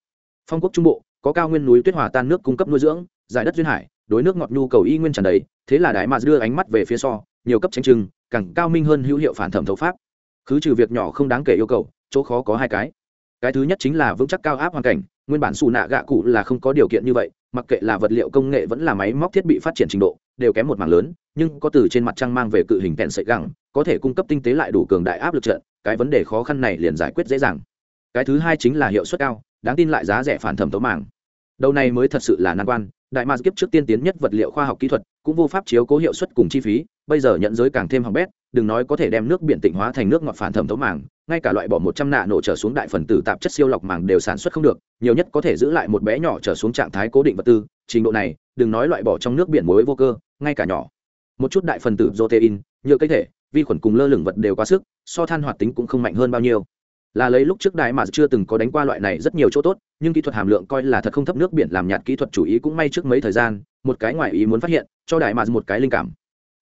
Phong quốc trung bộ, có cao nguyên núi tuyết hòa tan nước cung cấp nuôi dưỡng, giải đất duyên hải, đối nước ngọt nhu cầu y nguyên tràn đầy, thế là đại mà đưa ánh mắt về phía so, nhiều cấp tranh trưng càng cao minh hơn hữu hiệu phản thẩm thấu pháp. Cứ trừ việc nhỏ không đáng kể yêu cầu chỗ khó có hai cái. Cái thứ nhất chính là vững chắc cao áp hoàn cảnh, nguyên bản xù nạ gạ cụ là không có điều kiện như vậy, mặc kệ là vật liệu công nghệ vẫn là máy móc thiết bị phát triển trình độ, đều kém một mảng lớn, nhưng có từ trên mặt trăng mang về cự hình kẹn sợi gẳng, có thể cung cấp tinh tế lại đủ cường đại áp lực trận, cái vấn đề khó khăn này liền giải quyết dễ dàng. Cái thứ hai chính là hiệu suất cao, đáng tin lại giá rẻ phản thẩm tấu màng đầu này mới thật sự là nan quan, đại mars kiếp trước tiên tiến nhất vật liệu khoa học kỹ thuật, cũng vô pháp chiếu cố hiệu suất cùng chi phí, bây giờ nhận giới càng thêm hỏng bét, đừng nói có thể đem nước biển tịnh hóa thành nước ngọt phản thẩm tấu màng ngay cả loại bỏ một trăm nạ nổ trở xuống đại phần tử tạp chất siêu lọc màng đều sản xuất không được, nhiều nhất có thể giữ lại một bé nhỏ trở xuống trạng thái cố định vật tư. Trình độ này, đừng nói loại bỏ trong nước biển muối vô cơ, ngay cả nhỏ. Một chút đại phần tử protein, nhựa cây thể, vi khuẩn cùng lơ lửng vật đều quá sức, so than hoạt tính cũng không mạnh hơn bao nhiêu. Là lấy lúc trước đại mà chưa từng có đánh qua loại này rất nhiều chỗ tốt, nhưng kỹ thuật hàm lượng coi là thật không thấp nước biển làm nhạt kỹ thuật chủ ý cũng may trước mấy thời gian, một cái ngoại ý muốn phát hiện, cho đại mà một cái linh cảm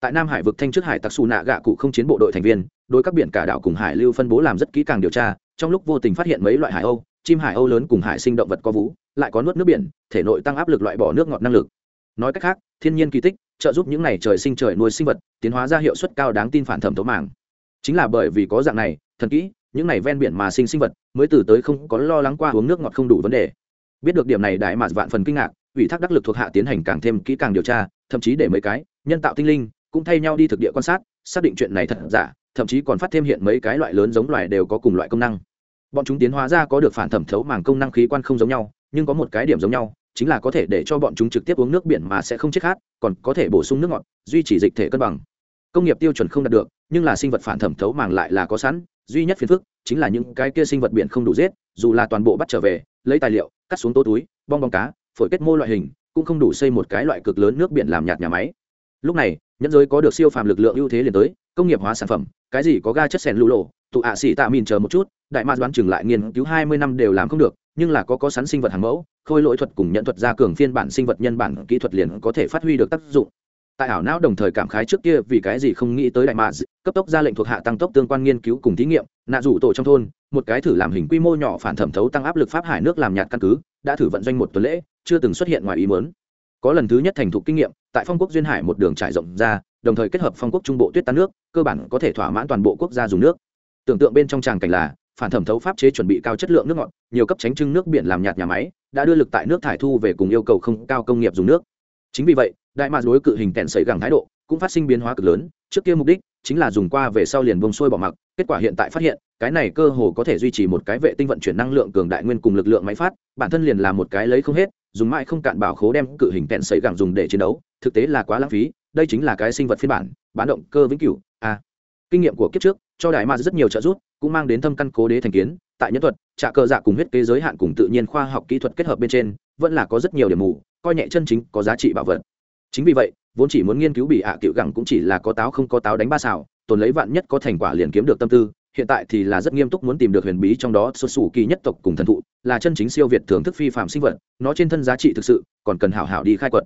tại nam hải vực thanh trước hải tặc xù nạ gạ cụ không chiến bộ đội thành viên, đối các biển cả đảo cùng hải lưu phân bố làm rất kỹ càng điều tra, trong lúc vô tình phát hiện mấy loại hải âu, chim hải âu lớn cùng hải sinh động vật có vú, lại có nuốt nước biển, thể nội tăng áp lực loại bỏ nước ngọt năng lực. Nói cách khác, thiên nhiên kỳ tích, trợ giúp những này trời sinh trời nuôi sinh vật, tiến hóa ra hiệu suất cao đáng tin phản thẩm tố màng. Chính là bởi vì có dạng này thần kỹ, những này ven biển mà sinh sinh vật, mới từ tới không có lo lắng qua uống nước ngọt không đủ vấn đề. Biết được điểm này đại mạt vạn phần kinh ngạc, ủy thác đắc lực thuộc hạ tiến hành càng thêm kỹ càng điều tra, thậm chí để mấy cái, nhân tạo tinh linh cũng thay nhau đi thực địa quan sát, xác định chuyện này thật giả, thậm chí còn phát thêm hiện mấy cái loại lớn giống loài đều có cùng loại công năng. Bọn chúng tiến hóa ra có được phản thẩm thấu màng công năng khí quan không giống nhau, nhưng có một cái điểm giống nhau, chính là có thể để cho bọn chúng trực tiếp uống nước biển mà sẽ không chết khát, còn có thể bổ sung nước ngọt, duy trì dịch thể cân bằng. Công nghiệp tiêu chuẩn không đạt được, nhưng là sinh vật phản thẩm thấu màng lại là có sẵn, duy nhất phiền phức chính là những cái kia sinh vật biển không đủ giết, dù là toàn bộ bắt trở về, lấy tài liệu, cắt xuống tô túi, bong bong cá, phổi kết mô loại hình, cũng không đủ xây một cái loại cực lớn nước biển làm nhạt nhà máy lúc này nhân giới có được siêu phàm lực lượng ưu thế liền tới, công nghiệp hóa sản phẩm, cái gì có ga chất sèn lũ lộ, tụ ạ xỉ tạ mìn chờ một chút, đại ma đoán chừng lại nghiên cứu hai mươi năm đều làm không được, nhưng là có có sắn sinh vật hàng mẫu, khôi lỗi thuật cùng nhận thuật gia cường phiên bản sinh vật nhân bản kỹ thuật liền có thể phát huy được tác dụng. Tại ảo não đồng thời cảm khái trước kia vì cái gì không nghĩ tới đại mạ cấp tốc ra lệnh thuộc hạ tăng tốc tương quan nghiên cứu cùng thí nghiệm, nạ rủ tổ trong thôn, một cái thử làm hình quy mô nhỏ phản thẩm thấu tăng áp lực pháp hải nước làm nhạt căn cứ, đã thử vận doanh một tuần lễ, chưa từng xuất hiện ngoài ý muốn có lần thứ nhất thành thục kinh nghiệm, tại phong quốc duyên hải một đường trải rộng ra, đồng thời kết hợp phong quốc trung bộ tuyết tan nước, cơ bản có thể thỏa mãn toàn bộ quốc gia dùng nước. Tưởng tượng bên trong tràng cảnh là, phản thẩm thấu pháp chế chuẩn bị cao chất lượng nước ngọt, nhiều cấp tránh trưng nước biển làm nhạt nhà máy, đã đưa lực tại nước thải thu về cùng yêu cầu không cao công nghiệp dùng nước. Chính vì vậy, đại mạc đối cự hình tẹn sấy gẳng thái độ cũng phát sinh biến hóa cực lớn, trước kia mục đích chính là dùng qua về sau liền bông sôi bỏ mặc, kết quả hiện tại phát hiện, cái này cơ hồ có thể duy trì một cái vệ tinh vận chuyển năng lượng cường đại nguyên cùng lực lượng máy phát, bản thân liền là một cái lấy không hết dùng mãi không cạn bảo khố đem cự hình tẹn sấy gẳng dùng để chiến đấu, thực tế là quá lãng phí, đây chính là cái sinh vật phiên bản, bán động cơ vĩnh cửu a kinh nghiệm của kiếp trước, cho đại ma rất nhiều trợ giúp, cũng mang đến thâm căn cố đế thành kiến, tại nhân thuật, trạ cơ dạ cùng huyết kế giới hạn cùng tự nhiên khoa học kỹ thuật kết hợp bên trên, vẫn là có rất nhiều điểm mù, coi nhẹ chân chính có giá trị bảo vật. Chính vì vậy, vốn chỉ muốn nghiên cứu bị ạ cựu gẳng cũng chỉ là có táo không có táo đánh ba xào, tồn lấy vạn nhất có thành quả liền kiếm được tâm tư hiện tại thì là rất nghiêm túc muốn tìm được huyền bí trong đó, xuất xù kỳ nhất tộc cùng thần thụ, là chân chính siêu việt thưởng thức phi phạm sinh vật, nó trên thân giá trị thực sự, còn cần hảo hảo đi khai quật.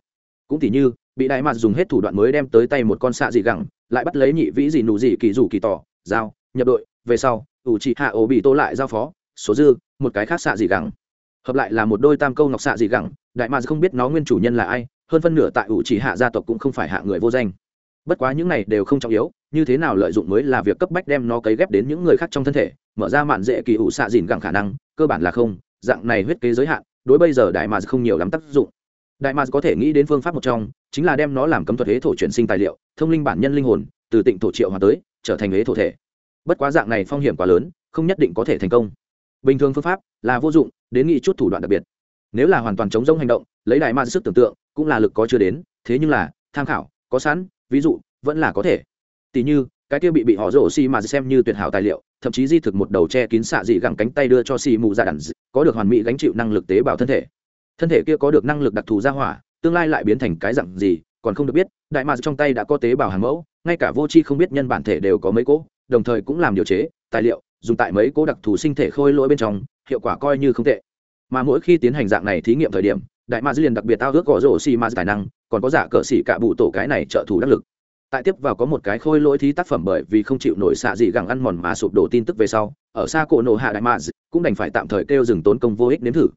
Cũng tỉ như, bị đại mạt dùng hết thủ đoạn mới đem tới tay một con xạ dị gẳng, lại bắt lấy nhị vĩ dị nụ dị kỳ rủ kỳ tỏ, giao, nhập đội, về sau, ủ trị hạ ổ bị tô lại giao phó, số dư, một cái khác xạ dị gẳng. Hợp lại là một đôi tam câu ngọc xạ dị gẳng, đại mạt không biết nó nguyên chủ nhân là ai, hơn phân nửa tại ủ chỉ hạ gia tộc cũng không phải hạ người vô danh. Bất quá những này đều không trọng yếu như thế nào lợi dụng mới là việc cấp bách đem nó cấy ghép đến những người khác trong thân thể, mở ra mạn dễ kỳ ủ xạ dìn gẳng khả năng, cơ bản là không, dạng này huyết kế giới hạn, đối bây giờ đại mà không nhiều lắm tác dụng. Đại mà có thể nghĩ đến phương pháp một trong, chính là đem nó làm cấm thuật hế thổ chuyển sinh tài liệu, thông linh bản nhân linh hồn, từ tịnh thổ triệu hòa tới, trở thành hế thổ thể. Bất quá dạng này phong hiểm quá lớn, không nhất định có thể thành công. Bình thường phương pháp là vô dụng, đến nghĩ chút thủ đoạn đặc biệt. Nếu là hoàn toàn chống rông hành động, lấy đại ma sức tưởng tượng, cũng là lực có chưa đến, thế nhưng là, tham khảo, có sẵn, ví dụ, vẫn là có thể. Tỉ như, cái kia bị bị họ rổ xi mà xem như tuyệt hảo tài liệu, thậm chí di thực một đầu che kín xạ dị gẳng cánh tay đưa cho xì mù dạ ra đàn có được hoàn mỹ gánh chịu năng lực tế bào thân thể. Thân thể kia có được năng lực đặc thù ra hỏa, tương lai lại biến thành cái dặn gì, còn không được biết, đại mà trong tay đã có tế bào hàng mẫu, ngay cả vô tri không biết nhân bản thể đều có mấy cỗ, đồng thời cũng làm điều chế, tài liệu, dùng tại mấy cỗ đặc thù sinh thể khôi lỗi bên trong, hiệu quả coi như không tệ. Mà mỗi khi tiến hành dạng này thí nghiệm thời điểm, đại ma liền đặc biệt tao ước gõ rổ xi mà tài năng, còn có giả cờ xỉ cả bụ tổ cái này trợ thủ đắc lực tại tiếp vào có một cái khôi lỗi thí tác phẩm bởi vì không chịu nổi xạ dị gẳng ăn mòn mà sụp đổ tin tức về sau, ở xa cổ nổ hạ đại mạ cũng đành phải tạm thời kêu dừng tốn công vô ích nếm thử.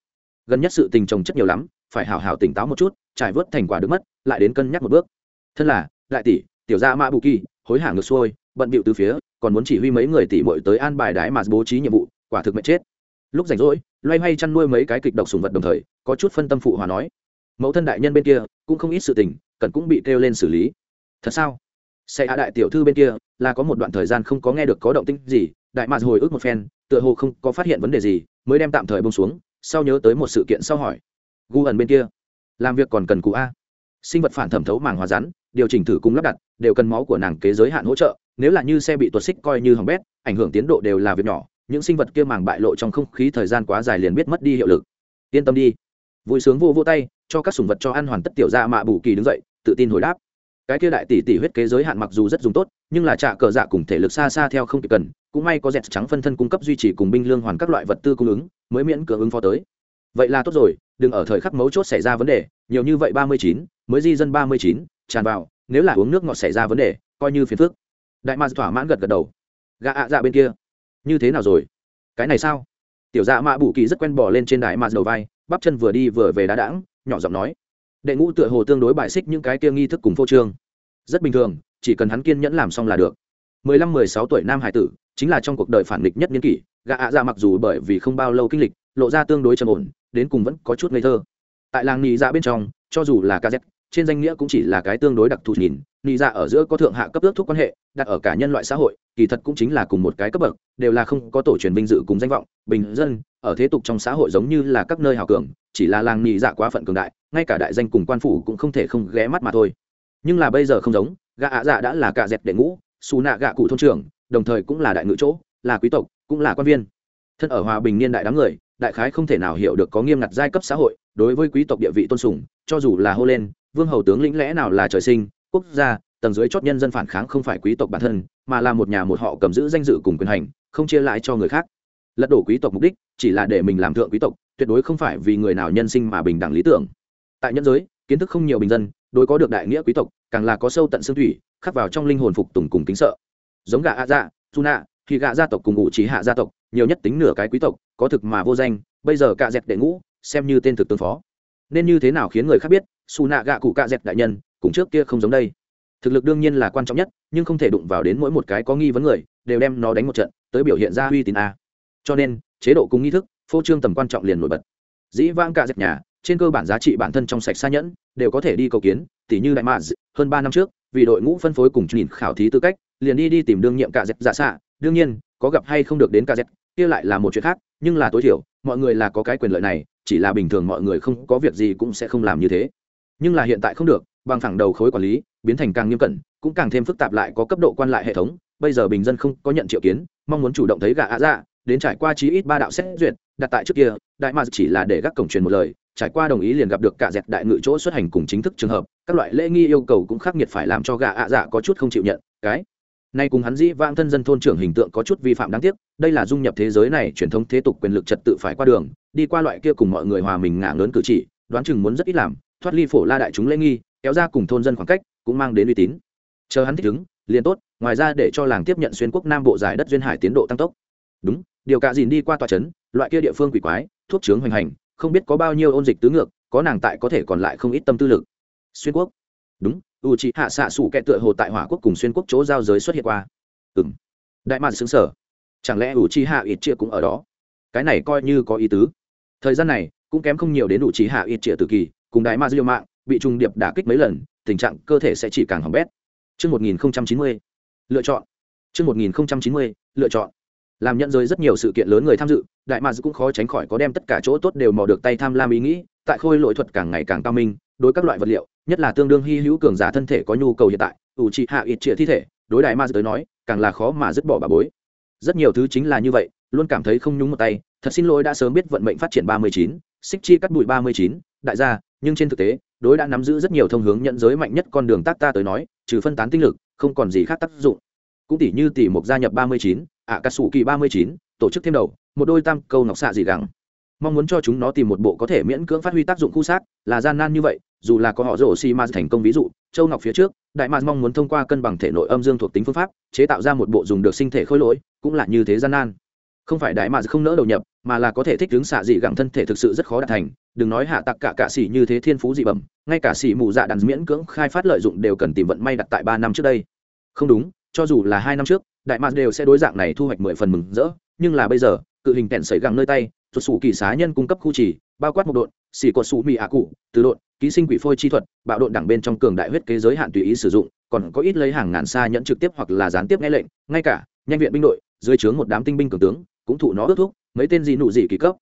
Gần nhất sự tình trồng chất nhiều lắm, phải hào hào tỉnh táo một chút, trải vớt thành quả được mất, lại đến cân nhắc một bước. Thân là, đại tỷ, tiểu gia mã bù kỳ, hối hả ngược xuôi, bận bịu từ phía, còn muốn chỉ huy mấy người tỷ muội tới an bài đái mà bố trí nhiệm vụ, quả thực mệt chết. Lúc rảnh rỗi, loay hoay chăn nuôi mấy cái kịch độc sùng vật đồng thời, có chút phân tâm phụ hòa nói. Mẫu thân đại nhân bên kia, cũng không ít sự tình, cần cũng bị kêu lên xử lý thật sao? Xe hạ đại tiểu thư bên kia, là có một đoạn thời gian không có nghe được có động tĩnh gì, đại mạc hồi ức một phen, tựa hồ không có phát hiện vấn đề gì, mới đem tạm thời bông xuống, sau nhớ tới một sự kiện sau hỏi. Gu ẩn bên kia, làm việc còn cần cụ a. Sinh vật phản thẩm thấu màng hóa rắn, điều chỉnh thử cung lắp đặt, đều cần máu của nàng kế giới hạn hỗ trợ, nếu là như xe bị tuột xích coi như hỏng bét, ảnh hưởng tiến độ đều là việc nhỏ, những sinh vật kia màng bại lộ trong không khí thời gian quá dài liền biết mất đi hiệu lực. Yên tâm đi. Vui sướng vô vô tay, cho các sùng vật cho ăn hoàn tất tiểu ra mạ bù kỳ đứng dậy, tự tin hồi đáp cái kia đại tỷ tỷ huyết kế giới hạn mặc dù rất dùng tốt, nhưng là trạ cờ dạ cùng thể lực xa xa theo không kịp cần, cũng may có dẹt trắng phân thân cung cấp duy trì cùng binh lương hoàn các loại vật tư cung ứng, mới miễn cưỡng ứng phó tới. Vậy là tốt rồi, đừng ở thời khắc mấu chốt xảy ra vấn đề, nhiều như vậy ba mươi chín, mới di dân ba mươi chín, tràn vào, nếu là uống nước ngọt xảy ra vấn đề, coi như phiền phước đại ma thỏa mãn gật gật đầu. Gạ ạ dạ bên kia, như thế nào rồi? Cái này sao? Tiểu dạ mạ bù kỳ rất quen bỏ lên trên đại ma đầu vai, bắp chân vừa đi vừa về đá đãng, nhỏ giọng nói đệ ngũ tựa hồ tương đối bại xích những cái kia nghi thức cùng phô trương. Rất bình thường, chỉ cần hắn kiên nhẫn làm xong là được. Mười lăm, mười sáu tuổi nam hải tử, chính là trong cuộc đời phản nghịch nhất niên kỷ gạ ạ dạ mặc dù bởi vì không bao lâu kinh lịch, lộ ra tương đối trầm ổn, đến cùng vẫn có chút ngây thơ. Tại làng nhị dạ bên trong, cho dù là kz trên danh nghĩa cũng chỉ là cái tương đối đặc thù nhìn nhị dạ ở giữa có thượng hạ cấp ước thúc quan hệ, đặt ở cả nhân loại xã hội, kỳ thật cũng chính là cùng một cái cấp bậc, đều là không có tổ truyền vinh dự cùng danh vọng, bình dân, ở thế tục trong xã hội giống như là các nơi hào cường chỉ là làng nhị dạ quá phận cường đại, ngay cả đại danh cùng quan phủ cũng không thể không ghé mắt mà thôi. Nhưng là bây giờ không giống gạ ạ dạ đã là cả dẹp đệ ngũ, xù nạ gạ cụ thôn trưởng, đồng thời cũng là đại ngữ chỗ, là quý tộc, cũng là quan viên. Thân ở hòa bình niên đại đám người, đại khái không thể nào hiểu được có nghiêm ngặt giai cấp xã hội, đối với quý tộc địa vị tôn sùng, cho dù là hô lên, vương hầu tướng lĩnh lẽ nào là trời sinh, quốc gia, tầng dưới chót nhân dân phản kháng không phải quý tộc bản thân, mà là một nhà một họ cầm giữ danh dự cùng quyền hành, không chia lại cho người khác. Lật đổ quý tộc mục đích, chỉ là để mình làm thượng quý tộc tuyệt đối không phải vì người nào nhân sinh mà bình đẳng lý tưởng. Tại nhân giới, kiến thức không nhiều bình dân, đối có được đại nghĩa quý tộc, càng là có sâu tận xương thủy, khắc vào trong linh hồn phục tùng cùng kính sợ. Giống gà a dạ su nạ thì gà gia tộc cùng ngụ trí hạ gia tộc, nhiều nhất tính nửa cái quý tộc, có thực mà vô danh, bây giờ cạ dẹt đệ ngũ, xem như tên thực tương phó. Nên như thế nào khiến người khác biết su nạ gạ cụ cạ dẹt đại nhân cũng trước kia không giống đây. Thực lực đương nhiên là quan trọng nhất, nhưng không thể đụng vào đến mỗi một cái có nghi vấn người, đều đem nó đánh một trận, tới biểu hiện ra uy tín a. Cho nên, chế độ cùng nghi thức phô trương tầm quan trọng liền nổi bật. Dĩ vãng cả dẹp nhà, trên cơ bản giá trị bản thân trong sạch xa nhẫn, đều có thể đi cầu kiến tỷ như đại maz hơn ba năm trước, vì đội ngũ phân phối cùng nhìn khảo thí tư cách, liền đi đi tìm đương nhiệm cả dẹp giả xạ. Đương nhiên, có gặp hay không được đến cả dẹp kia lại là một chuyện khác, nhưng là tối thiểu, mọi người là có cái quyền lợi này, chỉ là bình thường mọi người không có việc gì cũng sẽ không làm như thế. Nhưng là hiện tại không được, bằng thẳng đầu khối quản lý, biến thành càng nghiêm cẩn, cũng càng thêm phức tạp lại có cấp độ quan lại hệ thống. Bây giờ bình dân không có nhận triệu kiến, mong muốn chủ động thấy gà ạ dạ đến trải qua chí ít ba đạo xét duyệt, đặt tại trước kia, đại mạc chỉ là để gác cổng truyền một lời, trải qua đồng ý liền gặp được cả dẹt đại ngự chỗ xuất hành cùng chính thức trường hợp, các loại lễ nghi yêu cầu cũng khắc nghiệt phải làm cho gà ạ dạ có chút không chịu nhận, cái. Nay cùng hắn dĩ vãng thân dân thôn trưởng hình tượng có chút vi phạm đáng tiếc, đây là dung nhập thế giới này truyền thống thế tục quyền lực trật tự phải qua đường, đi qua loại kia cùng mọi người hòa mình ngả lớn cử chỉ, đoán chừng muốn rất ít làm, thoát ly phổ la đại chúng lễ nghi, kéo ra cùng thôn dân khoảng cách, cũng mang đến uy tín. Chờ hắn thích ứng, liền tốt, ngoài ra để cho làng tiếp nhận xuyên quốc nam bộ giải đất duyên hải tiến độ tăng tốc. Đúng điều cả dìn đi qua tòa trấn loại kia địa phương quỷ quái thuốc trướng hoành hành không biết có bao nhiêu ôn dịch tứ ngược có nàng tại có thể còn lại không ít tâm tư lực. Xuyên quốc. Đúng u c hạ xạ sủ kẹ tựa hồ tại hỏa quốc cùng xuyên quốc chỗ giao giới xuất hiện qua. Ừ m đại mạn xứng sở chẳng lẽ u c hạ ít chia cũng ở đó? Cái này coi như có ý tứ. Thời gian này cũng kém không nhiều đến u c hạ ít chia tự kỳ cùng đại ma diêu mạng bị trùng điệp đả kích mấy lần tình trạng cơ thể sẽ chỉ càng hỏng bét. Trước 1090, lựa chọn. Trước 1090, lựa chọn. Làm nhận giới rất nhiều sự kiện lớn người tham dự, đại mads cũng khó tránh khỏi có đem tất cả chỗ tốt đều mò được tay tham lam ý nghĩ, tại khôi lỗi thuật càng ngày càng cao minh, đối các loại vật liệu, nhất là tương đương hy hữu cường giả thân thể có nhu cầu hiện tại, ủ trị hạ ít trịa thi thể, đối đại mads tới nói, càng là khó mà dứt bỏ bà bối. Rất nhiều thứ chính là như vậy, luôn cảm thấy không nhúng một tay, thật xin lỗi đã sớm biết vận mệnh phát triển 39, xích chi cắt bụi 39, đại gia, nhưng trên thực tế, đối đã nắm giữ rất nhiều thông hướng nhận giới mạnh nhất con đường tác ta tới nói trừ phân tán tinh lực không còn gì khác tác dụng cũng tỷ như tỷ mục gia nhập ba mươi chín ạ cà sủ kỳ ba mươi chín, tổ chức thêm đầu, một đôi tam câu ngọc xạ gì gắng. Mong muốn cho chúng nó tìm một bộ có thể miễn cưỡng phát huy tác dụng khu sát là gian nan như vậy, dù là có họ rổ xi ma thành công ví dụ, châu ngọc phía trước, đại mạc mong muốn thông qua cân bằng thể nội âm dương thuộc tính phương pháp, chế tạo ra một bộ dùng được sinh thể khôi lỗi, cũng là như thế gian nan. Không phải đại mạc không nỡ đầu nhập, mà là có thể thích ứng xạ dị gẳng thân thể thực sự rất khó đạt thành, đừng nói hạ tặc cả cạ xỉ như thế thiên phú dị bẩm, ngay cả xỉ mù dạ đàn miễn cưỡng khai phát lợi dụng đều cần tìm vận may đặt tại ba năm trước đây. Không đúng cho dù là hai năm trước, đại mạc đều sẽ đối dạng này thu hoạch mười phần mừng rỡ, nhưng là bây giờ, cự hình kẹn sấy gẳng nơi tay, thuật sủ kỳ xá nhân cung cấp khu chỉ bao quát một độn, xỉ cột sủ mì ạ cụ, từ độn, ký sinh quỷ phôi chi thuật, bạo độn đẳng bên trong cường đại huyết kế giới hạn tùy ý sử dụng, còn có ít lấy hàng ngàn xa nhẫn trực tiếp hoặc là gián tiếp nghe lệnh, ngay cả, nhanh viện binh đội, dưới trướng một đám tinh binh cường tướng, cũng thụ nó ước thúc, mấy tên gì nụ gì kỳ cấp.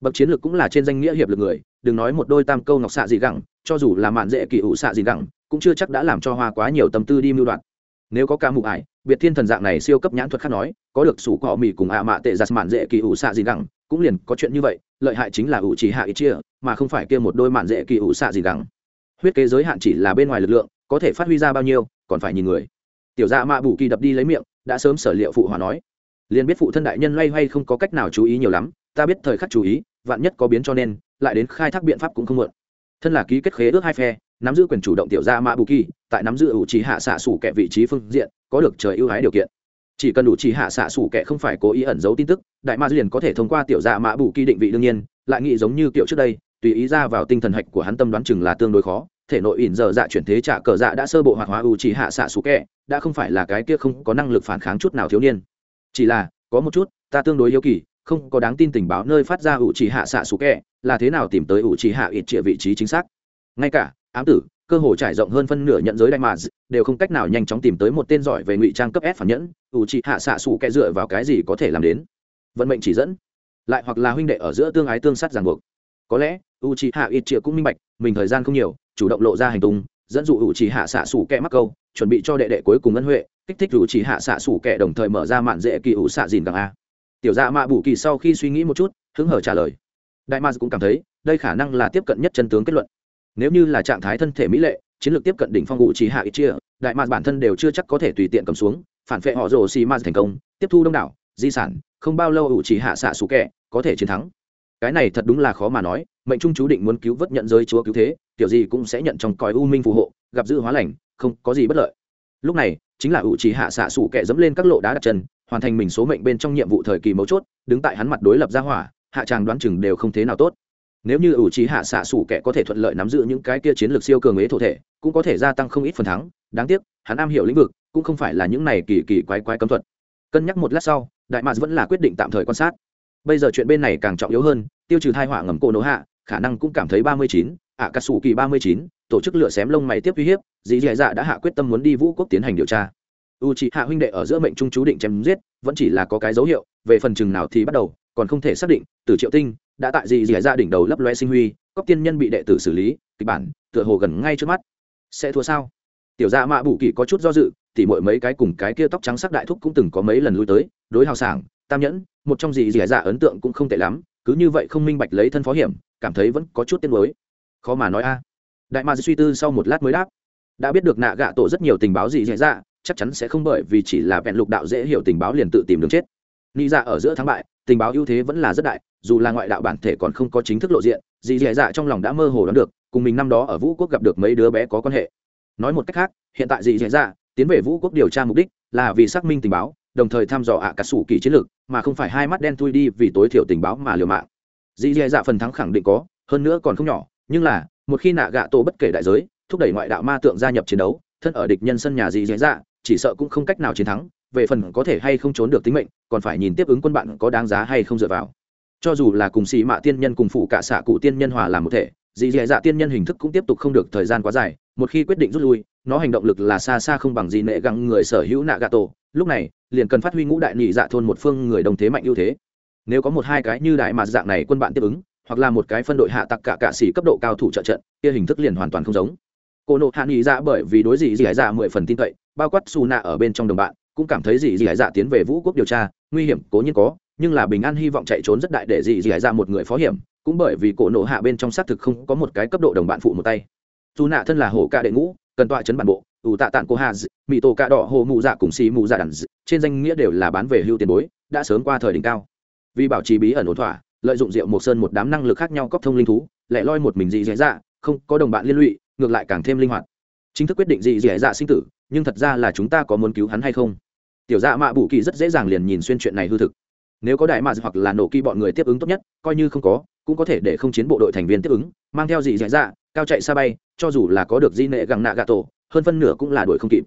Bậc chiến lược cũng là trên danh nghĩa hiệp lực người, đừng nói một đôi tam câu ngọc xạ gì gẳng, cho dù là mạn dễ kỳ ủ xạ gì gẳng, cũng chưa chắc đã làm cho hoa quá nhiều tâm tư đi mưu đoạn nếu có ca mụ ải, biệt thiên thần dạng này siêu cấp nhãn thuật khác nói, có được sủ cọ mì cùng ạ mạ tệ giặt mạn dễ kỳ ủ xạ gì gẳng, cũng liền có chuyện như vậy, lợi hại chính là ủ chỉ hạ ít chia, mà không phải kia một đôi mạn dễ kỳ ủ xạ gì gẳng. Huyết kế giới hạn chỉ là bên ngoài lực lượng, có thể phát huy ra bao nhiêu, còn phải nhìn người. Tiểu dạ mạ bù kỳ đập đi lấy miệng, đã sớm sở liệu phụ hòa nói. Liền biết phụ thân đại nhân loay hoay không có cách nào chú ý nhiều lắm, ta biết thời khắc chú ý, vạn nhất có biến cho nên, lại đến khai thác biện pháp cũng không mượn thân là ký kết khế ước hai phe nắm giữ quyền chủ động tiểu ra mã bù kỳ, tại nắm giữ ủ trí hạ xạ sủ kẻ vị trí phương diện, có được trời ưu ái điều kiện. Chỉ cần đủ trí hạ xạ sủ kẻ không phải cố ý ẩn giấu tin tức, đại ma liền có thể thông qua tiểu dạ mã bù kỳ định vị đương nhiên, lại nghĩ giống như kiểu trước đây, tùy ý ra vào tinh thần hạch của hắn tâm đoán chừng là tương đối khó, thể nội ỉn giờ dạ chuyển thế trả cờ dạ đã sơ bộ hoạt hóa ủ trí hạ xạ sủ kẻ, đã không phải là cái kia không có năng lực phản kháng chút nào thiếu niên. Chỉ là, có một chút, ta tương đối yếu kỳ, không có đáng tin tình báo nơi phát ra ủ chỉ hạ xạ sủ kẹ là thế nào tìm tới ủ chỉ hạ ít trịa vị trí chính xác. Ngay cả ám tử, cơ hồ trải rộng hơn phân nửa nhận giới đại mà đều không cách nào nhanh chóng tìm tới một tên giỏi về ngụy trang cấp s phản nhẫn, ủ trì hạ xạ sụ kẹ dựa vào cái gì có thể làm đến. Vận mệnh chỉ dẫn. Lại hoặc là huynh đệ ở giữa tương ái tương sát ràng buộc. Có lẽ u trì hạ ít triệu cũng minh bạch, mình thời gian không nhiều, chủ động lộ ra hành tung, dẫn dụ ủ trì hạ xạ sụ kẹ mắc câu, chuẩn bị cho đệ đệ cuối cùng ân huệ, kích thích ủ trì hạ xạ sụ kẹ đồng thời mở ra mạn dễ kỳ ủ xạ dìn càng a. Tiểu dạ mạ bù kỳ sau khi suy nghĩ một chút, hứng hở trả lời. Đại ma cũng cảm thấy, đây khả năng là tiếp cận nhất chân tướng kết luận nếu như là trạng thái thân thể mỹ lệ, chiến lược tiếp cận đỉnh phong ngụ chỉ hạ ít chia, đại ma bản thân đều chưa chắc có thể tùy tiện cầm xuống, phản vệ họ rồ xì ma thành công, tiếp thu đông đảo, di sản, không bao lâu ủ chỉ hạ xạ xù kẹ có thể chiến thắng. Cái này thật đúng là khó mà nói, mệnh trung chú định muốn cứu vớt nhận giới chúa cứu thế, kiểu gì cũng sẽ nhận trong còi u minh phù hộ, gặp dư hóa lành, không có gì bất lợi. Lúc này, chính là ủ chỉ hạ xạ xù kẹ dẫm lên các lộ đá đặt chân, hoàn thành mình số mệnh bên trong nhiệm vụ thời kỳ mấu chốt, đứng tại hắn mặt đối lập ra hỏa, hạ tràng đoán chừng đều không thế nào tốt nếu như ủ trí hạ xạ xủ kẻ có thể thuận lợi nắm giữ những cái kia chiến lược siêu cường ế thổ thể, cũng có thể gia tăng không ít phần thắng. Đáng tiếc, hắn am hiểu lĩnh vực, cũng không phải là những này kỳ kỳ quái quái cấm thuật. Cân nhắc một lát sau, đại mạc vẫn là quyết định tạm thời quan sát. Bây giờ chuyện bên này càng trọng yếu hơn, tiêu trừ thai họa ngầm cổ nổ hạ, khả năng cũng cảm thấy ba mươi chín, ạ cà sủ kỳ ba mươi chín, tổ chức lựa xém lông mày tiếp uy hiếp, dì dì dạ đã hạ quyết tâm muốn đi vũ quốc tiến hành điều tra. U c hạ huynh đệ ở giữa mệnh trung chú định chém giết, vẫn chỉ là có cái dấu hiệu, về phần chừng nào thì bắt đầu còn không thể xác định từ triệu tinh đã tại gì dỉa ra đỉnh đầu lấp loe sinh huy cóc tiên nhân bị đệ tử xử lý, kịch bản, tựa hồ gần ngay trước mắt. Sẽ thua sao? Tiểu gia mạ bù kỳ có chút do dự, tỉ mỗi mấy cái cùng cái kia tóc trắng sắc đại thúc cũng từng có mấy lần lui tới, đối hào sảng, tam nhẫn, một trong gì dỉa dạ ấn tượng cũng không tệ lắm, cứ như vậy không minh bạch lấy thân phó hiểm, cảm thấy vẫn có chút tiếc nuối. Khó mà nói a. Đại ma suy tư sau một lát mới đáp. Đã biết được nạ gạ tổ rất nhiều tình báo gì dễ dạ chắc chắn sẽ không bởi vì chỉ là vẹn lục đạo dễ hiểu tình báo liền tự tìm đường chết. Nghĩ ra dạ ở giữa thắng bại tình báo ưu thế vẫn là rất đại, dù là ngoại đạo bản thể còn không có chính thức lộ diện, dì dì dạ trong lòng đã mơ hồ đoán được, cùng mình năm đó ở vũ quốc gặp được mấy đứa bé có quan hệ. Nói một cách khác, hiện tại dì dì dạ tiến về vũ quốc điều tra mục đích là vì xác minh tình báo, đồng thời thăm dò ạ cả sủ kỳ chiến lược, mà không phải hai mắt đen thui đi vì tối thiểu tình báo mà liều mạng. Dì dì dạ phần thắng khẳng định có, hơn nữa còn không nhỏ, nhưng là, một khi nạ gạ tổ bất kể đại giới, thúc đẩy ngoại đạo ma tượng gia nhập chiến đấu, thân ở địch nhân sân nhà dì dì dạ chỉ sợ cũng không cách nào chiến thắng về phần có thể hay không trốn được tính mệnh, còn phải nhìn tiếp ứng quân bạn có đáng giá hay không dựa vào. Cho dù là cùng xì mạ tiên nhân cùng phụ cả xạ cụ tiên nhân hòa làm một thể, dì dạ dạ tiên nhân hình thức cũng tiếp tục không được thời gian quá dài, một khi quyết định rút lui, nó hành động lực là xa xa không bằng gì nệ găng người sở hữu nạ gà tổ. Lúc này, liền cần phát huy ngũ đại nhị dạ thôn một phương người đồng thế mạnh ưu thế. Nếu có một hai cái như đại mà dạng này quân bạn tiếp ứng, hoặc là một cái phân đội hạ tặc cả cạ xỉ cấp độ cao thủ trợ trận, kia hình thức liền hoàn toàn không giống. Cô nộ hạ nghị dạ bởi vì đối dị dị dạ mười phần tin cậy, bao quát su nạ ở bên trong đồng bạn cũng cảm thấy dì dì hải dạ tiến về vũ quốc điều tra, nguy hiểm cố nhiên có, nhưng là bình an hy vọng chạy trốn rất đại để dì dì hải dạ một người phó hiểm, cũng bởi vì cổ nộ hạ bên trong xác thực không có một cái cấp độ đồng bạn phụ một tay. Dù nạ thân là hổ ca đệ ngũ, cần tọa chấn bản bộ, ủ tạ tạng cô hà mỹ tổ cạ đỏ hồ mụ dạ cùng xì mụ dạ đàn trên danh nghĩa đều là bán về hưu tiền bối, đã sớm qua thời đỉnh cao. Vì bảo trì bí ẩn ổn thỏa, lợi dụng rượu mộc sơn một đám năng lực khác nhau cóc thông linh thú, lại loi một mình dị dẻ dạ không có đồng bạn liên lụy, ngược lại càng thêm linh hoạt. Chính thức quyết định dị dẻ dạ sinh tử, nhưng thật ra là chúng ta có muốn cứu hắn hay không? Tiểu dạ mạ bù kỳ rất dễ dàng liền nhìn xuyên chuyện này hư thực. Nếu có đại mạ hoặc là nổ kỳ bọn người tiếp ứng tốt nhất, coi như không có, cũng có thể để không chiến bộ đội thành viên tiếp ứng, mang theo dị dẻ dạ cao chạy xa bay, cho dù là có được di nệ gặng nạ gà tổ, hơn phân nửa cũng là đuổi không kịp.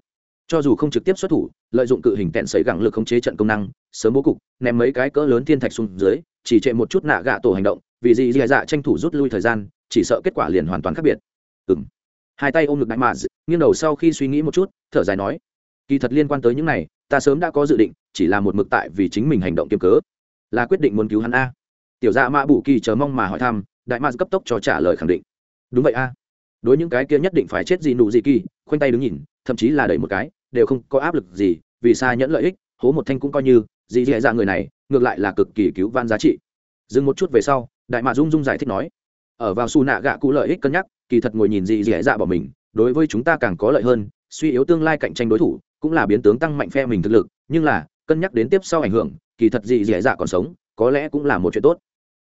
Cho dù không trực tiếp xuất thủ, lợi dụng cự hình tẹn sấy gẳng lực khống chế trận công năng, sớm bố cục, ném mấy cái cỡ lớn thiên thạch xuống dưới, chỉ trệ một chút nạ gạ tổ hành động, vì gì dì dạ, dạ tranh thủ rút lui thời gian, chỉ sợ kết quả liền hoàn toàn khác biệt. Ừng hai tay ôm ngực đại mà nghiêng đầu sau khi suy nghĩ một chút, thở dài nói, kỳ thật liên quan tới những này ta sớm đã có dự định, chỉ là một mực tại vì chính mình hành động kiếm cớ. Là quyết định muốn cứu hắn a. Tiểu dạ mã bù kỳ chờ mong mà hỏi thăm, đại mã cấp tốc cho trả lời khẳng định. Đúng vậy a. Đối những cái kia nhất định phải chết gì nụ gì kỳ, khoanh tay đứng nhìn, thậm chí là đẩy một cái, đều không có áp lực gì, vì xa nhẫn lợi ích, hố một thanh cũng coi như gì dễ dạ người này, ngược lại là cực kỳ cứu van giá trị. Dừng một chút về sau, đại mạ dung dung giải thích nói. Ở vào xù nạ gạ cụ lợi ích cân nhắc, kỳ thật ngồi nhìn gì dễ dạ bỏ mình đối với chúng ta càng có lợi hơn, suy yếu tương lai cạnh tranh đối thủ, cũng là biến tướng tăng mạnh phe mình thực lực, nhưng là, cân nhắc đến tiếp sau ảnh hưởng, kỳ thật gì dễ dạ còn sống, có lẽ cũng là một chuyện tốt.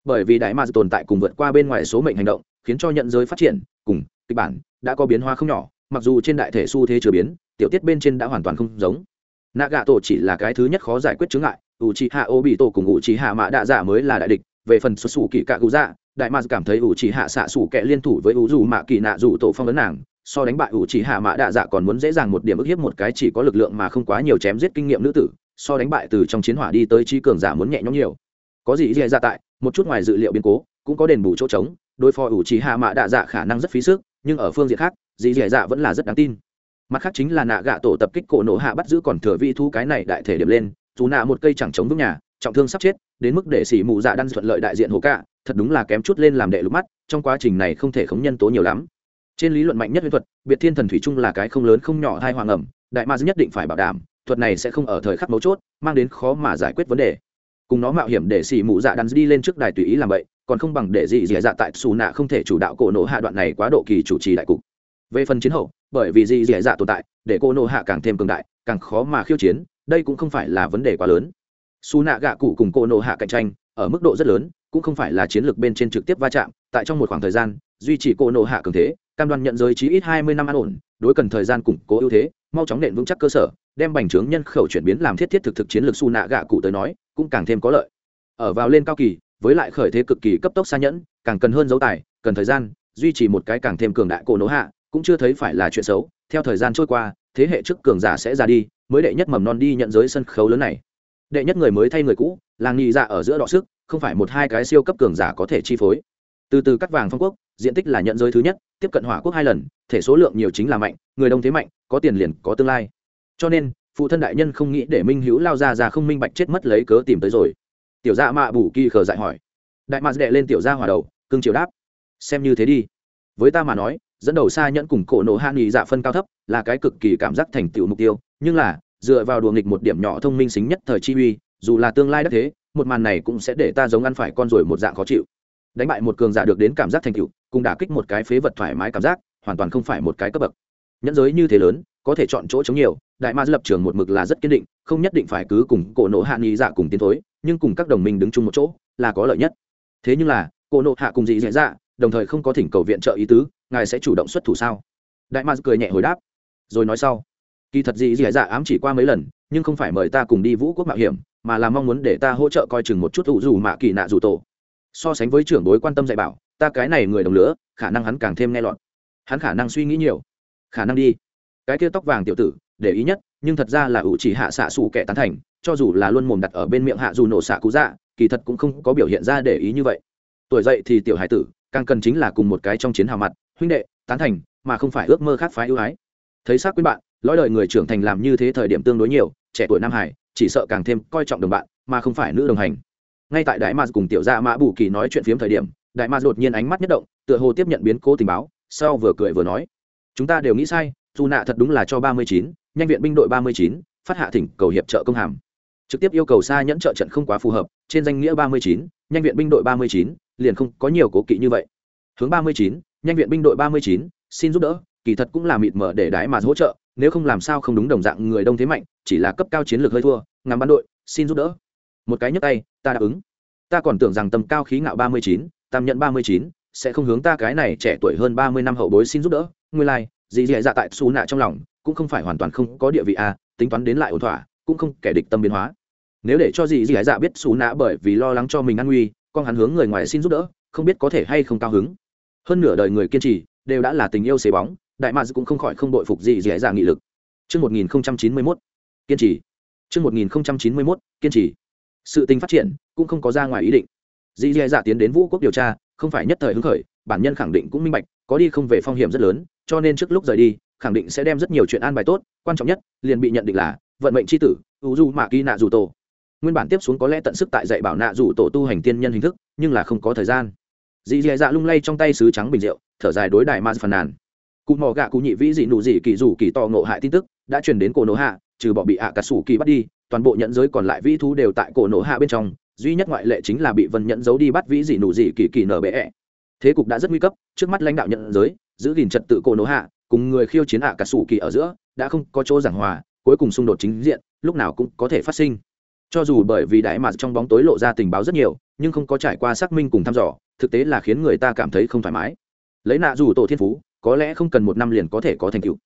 Bởi vì đại ma tồn tại cùng vượt qua bên ngoài số mệnh hành động, khiến cho nhận giới phát triển, cùng, kịch bản, đã có biến hóa không nhỏ, mặc dù trên đại thể xu thế chưa biến, tiểu tiết bên trên đã hoàn toàn không giống. Nạ gạ tổ chỉ là cái thứ nhất khó giải quyết chướng ngại ủ trì hạ ô bị tổ cùng ủ trì hạ mạ đạ giả mới là đại địch, về phần xuất xù kỳ cạ cụ dạ đại mạc cảm thấy ủ trì hạ xạ xù kẹ liên thủ với ủ dù mạ kỳ nạ dù tổ phong ấn nàng so đánh bại ủ chỉ hạ mã đạ dạ còn muốn dễ dàng một điểm ức hiếp một cái chỉ có lực lượng mà không quá nhiều chém giết kinh nghiệm nữ tử, so đánh bại từ trong chiến hỏa đi tới trí cường giả muốn nhẹ nhõm nhiều. Có gì dễ ra tại, một chút ngoài dự liệu biến cố, cũng có đền bù chỗ trống, đối phó ủ chỉ hạ mã đạ dạ khả năng rất phí sức, nhưng ở phương diện khác, dì dẻ dạ vẫn là rất đáng tin. Mặt khác chính là nạ gạ tổ tập kích cổ nổ hạ bắt giữ còn thừa vị thu cái này đại thể điểm lên, dù nạ một cây chẳng chống vững nhà, trọng thương sắp chết, đến mức để xỉ mụ dạ đang thuận lợi đại diện hồ cạ, thật đúng là kém chút lên làm đệ lục mắt, trong quá trình này không thể khống nhân tố nhiều lắm trên lý luận mạnh nhất huyễn thuật, biệt thiên thần thủy chung là cái không lớn không nhỏ hai hoàng ẩm, đại ma nhất định phải bảo đảm, thuật này sẽ không ở thời khắc mấu chốt, mang đến khó mà giải quyết vấn đề. Cùng nó mạo hiểm để xì mụ dạ đan đi lên trước đài tùy ý làm vậy, còn không bằng để dị dị dạ tại xù nạ không thể chủ đạo cổ nổ hạ đoạn này quá độ kỳ chủ trì đại cục. Về phần chiến hậu, bởi vì dị dị dạ tồn tại, để cô nổ hạ càng thêm cường đại, càng khó mà khiêu chiến, đây cũng không phải là vấn đề quá lớn. Xù nạ gạ cụ cùng cô nổ hạ cạnh tranh, ở mức độ rất lớn, cũng không phải là chiến lược bên trên trực tiếp va chạm, tại trong một khoảng thời gian, duy trì cô nổ hạ cường thế cam đoan nhận giới chí ít hai mươi năm an ổn, đối cần thời gian củng cố ưu thế, mau chóng nền vững chắc cơ sở, đem bành trướng nhân khẩu chuyển biến làm thiết thiết thực thực chiến lược su nạ gạ cụ tới nói, cũng càng thêm có lợi. Ở vào lên cao kỳ, với lại khởi thế cực kỳ cấp tốc xa nhẫn, càng cần hơn dấu tài, cần thời gian, duy trì một cái càng thêm cường đại cổ nỗ hạ, cũng chưa thấy phải là chuyện xấu. Theo thời gian trôi qua, thế hệ trước cường giả sẽ ra đi, mới đệ nhất mầm non đi nhận giới sân khấu lớn này. Đệ nhất người mới thay người cũ, làng nghi dạ ở giữa đọ sức, không phải một hai cái siêu cấp cường giả có thể chi phối. Từ từ cắt vàng phong quốc diện tích là nhận giới thứ nhất, tiếp cận hỏa quốc hai lần, thể số lượng nhiều chính là mạnh, người đông thế mạnh, có tiền liền có tương lai. Cho nên, phụ thân đại nhân không nghĩ để minh hữu lao ra ra không minh bạch chết mất lấy cớ tìm tới rồi. Tiểu gia mạ bù kỳ khờ dại hỏi. Đại mạ đệ lên tiểu gia hòa đầu, cưng chiều đáp. Xem như thế đi. Với ta mà nói, dẫn đầu xa nhẫn cùng cổ nổ hạ nghị dạ phân cao thấp, là cái cực kỳ cảm giác thành tựu mục tiêu. Nhưng là, dựa vào đùa nghịch một điểm nhỏ thông minh xính nhất thời chi uy, dù là tương lai đất thế, một màn này cũng sẽ để ta giống ăn phải con rồi một dạng khó chịu đánh bại một cường giả được đến cảm giác thành tựu, cùng đả kích một cái phế vật thoải mái cảm giác, hoàn toàn không phải một cái cấp bậc. Nhẫn giới như thế lớn, có thể chọn chỗ chống nhiều, đại ma lập trường một mực là rất kiên định, không nhất định phải cứ cùng cổ nộ hạ nghi dạ cùng tiến thối, nhưng cùng các đồng minh đứng chung một chỗ, là có lợi nhất. Thế nhưng là, cổ nộ hạ cùng dị dạ dạ đồng thời không có thỉnh cầu viện trợ ý tứ, ngài sẽ chủ động xuất thủ sao? Đại ma cười nhẹ hồi đáp. Rồi nói sau. Kỳ thật dị dạ dạ ám chỉ qua mấy lần, nhưng không phải mời ta cùng đi vũ quốc mạo hiểm, mà là mong muốn để ta hỗ trợ coi chừng một chút ủ dù mạ kỳ nạ dù tổ so sánh với trưởng bối quan tâm dạy bảo, ta cái này người đồng lửa khả năng hắn càng thêm nghe lọt. Hắn khả năng suy nghĩ nhiều. Khả năng đi. Cái kia tóc vàng tiểu tử, để ý nhất, nhưng thật ra là ủ chỉ hạ xạ xù kẻ tán thành, cho dù là luôn mồm đặt ở bên miệng hạ dù nổ xạ cú dạ kỳ thật cũng không có biểu hiện ra để ý như vậy. Tuổi dậy thì tiểu hải tử, càng cần chính là cùng một cái trong chiến hào mặt, huynh đệ, tán thành, mà không phải ước mơ khác phái ưu ái. Thấy xác quý bạn, lõi đời người trưởng thành làm như thế thời điểm tương đối nhiều, trẻ tuổi nam hải, chỉ sợ càng thêm coi trọng đồng bạn, mà không phải nữ đồng hành ngay tại đại ma cùng tiểu gia mã bù kỳ nói chuyện phiếm thời điểm, đại ma đột nhiên ánh mắt nhất động, tựa hồ tiếp nhận biến cố tình báo, sau vừa cười vừa nói, chúng ta đều nghĩ sai, dù nạ thật đúng là cho ba mươi chín, nhanh viện binh đội ba mươi chín, phát hạ thỉnh cầu hiệp trợ công hàm. Trực tiếp yêu cầu xa nhẫn trợ trận không quá phù hợp, trên danh nghĩa ba mươi chín, nhanh viện binh đội ba mươi chín, liền không có nhiều cố kỵ như vậy. Hướng ba mươi chín, nhanh viện binh đội ba mươi chín, xin giúp đỡ, kỳ thật cũng là mịt mở để đái mà hỗ trợ, nếu không làm sao không đúng đồng dạng người đông thế mạnh, chỉ là cấp cao chiến lược hơi thua, ngắm bắn đội, xin giúp đỡ một cái nhấc tay ta đáp ứng. Ta còn tưởng rằng tầm cao khí ngạo ba mươi chín tam nhận ba mươi chín sẽ không hướng ta cái này trẻ tuổi hơn ba mươi năm hậu bối xin giúp đỡ. Nguyên lai、like, dì dì dạ tại xù nạ trong lòng cũng không phải hoàn toàn không có địa vị a tính toán đến lại ổn thỏa cũng không kẻ địch tâm biến hóa. Nếu để cho dì dì dạ biết xù nạ bởi vì lo lắng cho mình an nguy con hắn hướng người ngoài xin giúp đỡ không biết có thể hay không cao hứng. Hơn nửa đời người kiên trì đều đã là tình yêu xế bóng đại mads cũng không khỏi không đội phục dì dì dạ nghị lực. Trước 1091, kiên trì. Trước 1091, kiên trì. Sự tình phát triển cũng không có ra ngoài ý định. dì Dĩ Dạ tiến đến Vũ quốc điều tra, không phải nhất thời hứng khởi, bản nhân khẳng định cũng minh bạch, có đi không về phong hiểm rất lớn, cho nên trước lúc rời đi, khẳng định sẽ đem rất nhiều chuyện an bài tốt, quan trọng nhất, liền bị nhận định là vận mệnh chi tử, Uju Mạ Kỳ Nạ dù Tổ. Nguyên bản tiếp xuống có lẽ tận sức tại dạy bảo Nạ dù Tổ tu hành tiên nhân hình thức, nhưng là không có thời gian. dì Dĩ Dạ lung lay trong tay sứ trắng bình rượu, thở dài đối đại Ma phàn nàn. Cụ mò gạ cụ nhị vĩ dị nụ dị kỳ dù kỳ to ngộ hại tin tức, đã truyền đến cổ nổ hạ trừ bỏ bị ạ cà sủ kỳ bắt đi toàn bộ nhận giới còn lại vĩ thú đều tại cổ nổ hạ bên trong, duy nhất ngoại lệ chính là bị vân nhận giấu đi bắt vĩ dị nụ dị kỳ kỳ nở bệ thế cục đã rất nguy cấp, trước mắt lãnh đạo nhận giới, giữ gìn trật tự cổ nổ hạ, cùng người khiêu chiến ạ cả sủ kỳ ở giữa, đã không có chỗ giảng hòa, cuối cùng xung đột chính diện, lúc nào cũng có thể phát sinh. Cho dù bởi vì đại mạt trong bóng tối lộ ra tình báo rất nhiều, nhưng không có trải qua xác minh cùng thăm dò, thực tế là khiến người ta cảm thấy không thoải mái. Lấy nạ dù tổ thiên phú, có lẽ không cần một năm liền có thể có thành tựu.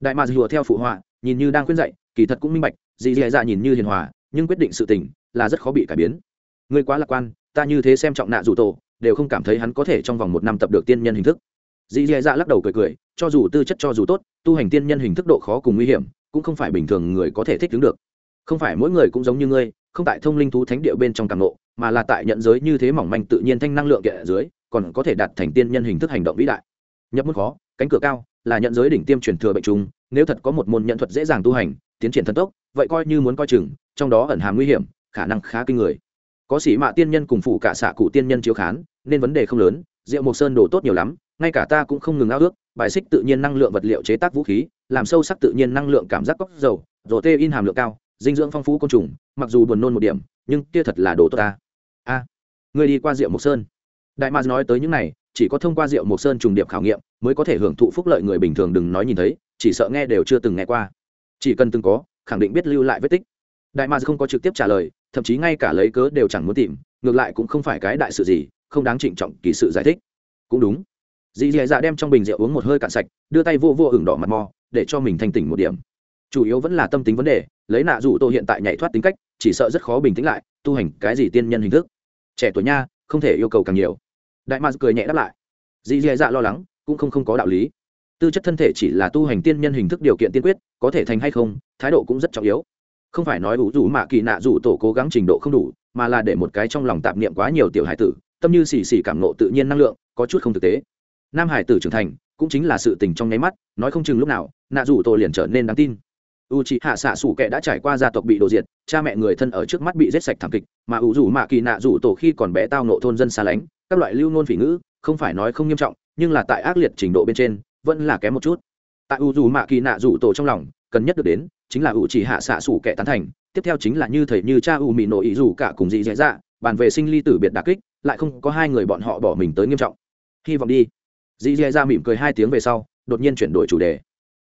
Đại mạt dùa theo phụ họa, nhìn như đang khuyên dạy, kỳ thật cũng minh bạch dì dì dạ nhìn như hiền hòa, nhưng quyết định sự tình là rất khó bị cải biến. Ngươi quá lạc quan, ta như thế xem trọng nạ dù tổ, đều không cảm thấy hắn có thể trong vòng một năm tập được tiên nhân hình thức. Dì dì dạ lắc đầu cười cười, cho dù tư chất cho dù tốt, tu hành tiên nhân hình thức độ khó cùng nguy hiểm, cũng không phải bình thường người có thể thích ứng được. Không phải mỗi người cũng giống như ngươi, không tại thông linh thú thánh địa bên trong càng nộ mà là tại nhận giới như thế mỏng manh tự nhiên thanh năng lượng kệ ở dưới, còn có thể đạt thành tiên nhân hình thức hành động vĩ đại. Nhập môn khó, cánh cửa cao, là nhận giới đỉnh tiêm truyền thừa bệnh trùng, nếu thật có một môn nhận thuật dễ dàng tu hành, tiến triển thần tốc vậy coi như muốn coi chừng, trong đó ẩn hàm nguy hiểm, khả năng khá kinh người. Có sĩ mạ tiên nhân cùng phụ cả xạ cụ tiên nhân chiếu khán, nên vấn đề không lớn, rượu mộc sơn đồ tốt nhiều lắm, ngay cả ta cũng không ngừng ao ước, bài xích tự nhiên năng lượng vật liệu chế tác vũ khí, làm sâu sắc tự nhiên năng lượng cảm giác cốc dầu rổ tê in hàm lượng cao, dinh dưỡng phong phú côn trùng, mặc dù buồn nôn một điểm, nhưng kia thật là đồ tốt ta. A người đi qua rượu mộc sơn. Đại mạc nói tới những này, chỉ có thông qua rượu mộc sơn trùng điệp khảo nghiệm, mới có thể hưởng thụ phúc lợi người bình thường đừng nói nhìn thấy, chỉ sợ nghe đều chưa từng nghe qua. Chỉ cần từng có khẳng định biết lưu lại vết tích. Đại ma không có trực tiếp trả lời, thậm chí ngay cả lấy cớ đều chẳng muốn tìm, ngược lại cũng không phải cái đại sự gì, không đáng trịnh trọng kỳ sự giải thích. Cũng đúng. Dì dì dạ đem trong bình rượu uống một hơi cạn sạch, đưa tay vô vô ửng đỏ mặt mò để cho mình thanh tỉnh một điểm. Chủ yếu vẫn là tâm tính vấn đề, lấy nạ dụ tô hiện tại nhảy thoát tính cách, chỉ sợ rất khó bình tĩnh lại, tu hành cái gì tiên nhân hình thức. Trẻ tuổi nha, không thể yêu cầu càng nhiều. Đại ma cười nhẹ đáp lại. Dì dì dạ lo lắng, cũng không không có đạo lý tư chất thân thể chỉ là tu hành tiên nhân hình thức điều kiện tiên quyết, có thể thành hay không, thái độ cũng rất trọng yếu. Không phải nói ủ rủ mạ kỳ nạ rủ tổ cố gắng trình độ không đủ, mà là để một cái trong lòng tạp niệm quá nhiều tiểu hải tử, tâm như xì xì cảm nộ tự nhiên năng lượng, có chút không thực tế. Nam hải tử trưởng thành, cũng chính là sự tình trong nháy mắt, nói không chừng lúc nào, nạ rủ tổ liền trở nên đáng tin. U c hạ xạ sủ kệ đã trải qua gia tộc bị đổ diệt, cha mẹ người thân ở trước mắt bị giết sạch thảm kịch, mà ủ rủ mạ kỳ nạ rủ tổ khi còn bé tao nộ thôn dân xa lánh, các loại lưu nôn phỉ ngữ, không phải nói không nghiêm trọng, nhưng là tại ác liệt trình độ bên trên vẫn là kém một chút. Tại u dù mạ kỳ nạ rủ tổ trong lòng, cần nhất được đến chính là u chỉ hạ xạ sủ kẻ tán thành, tiếp theo chính là như thầy như cha u mị nội ý dù cả cùng dị dạy dạ bàn về sinh ly tử biệt đà kích, lại không có hai người bọn họ bỏ mình tới nghiêm trọng. Hy vọng đi. Dị dì ra mỉm cười hai tiếng về sau, đột nhiên chuyển đổi chủ đề.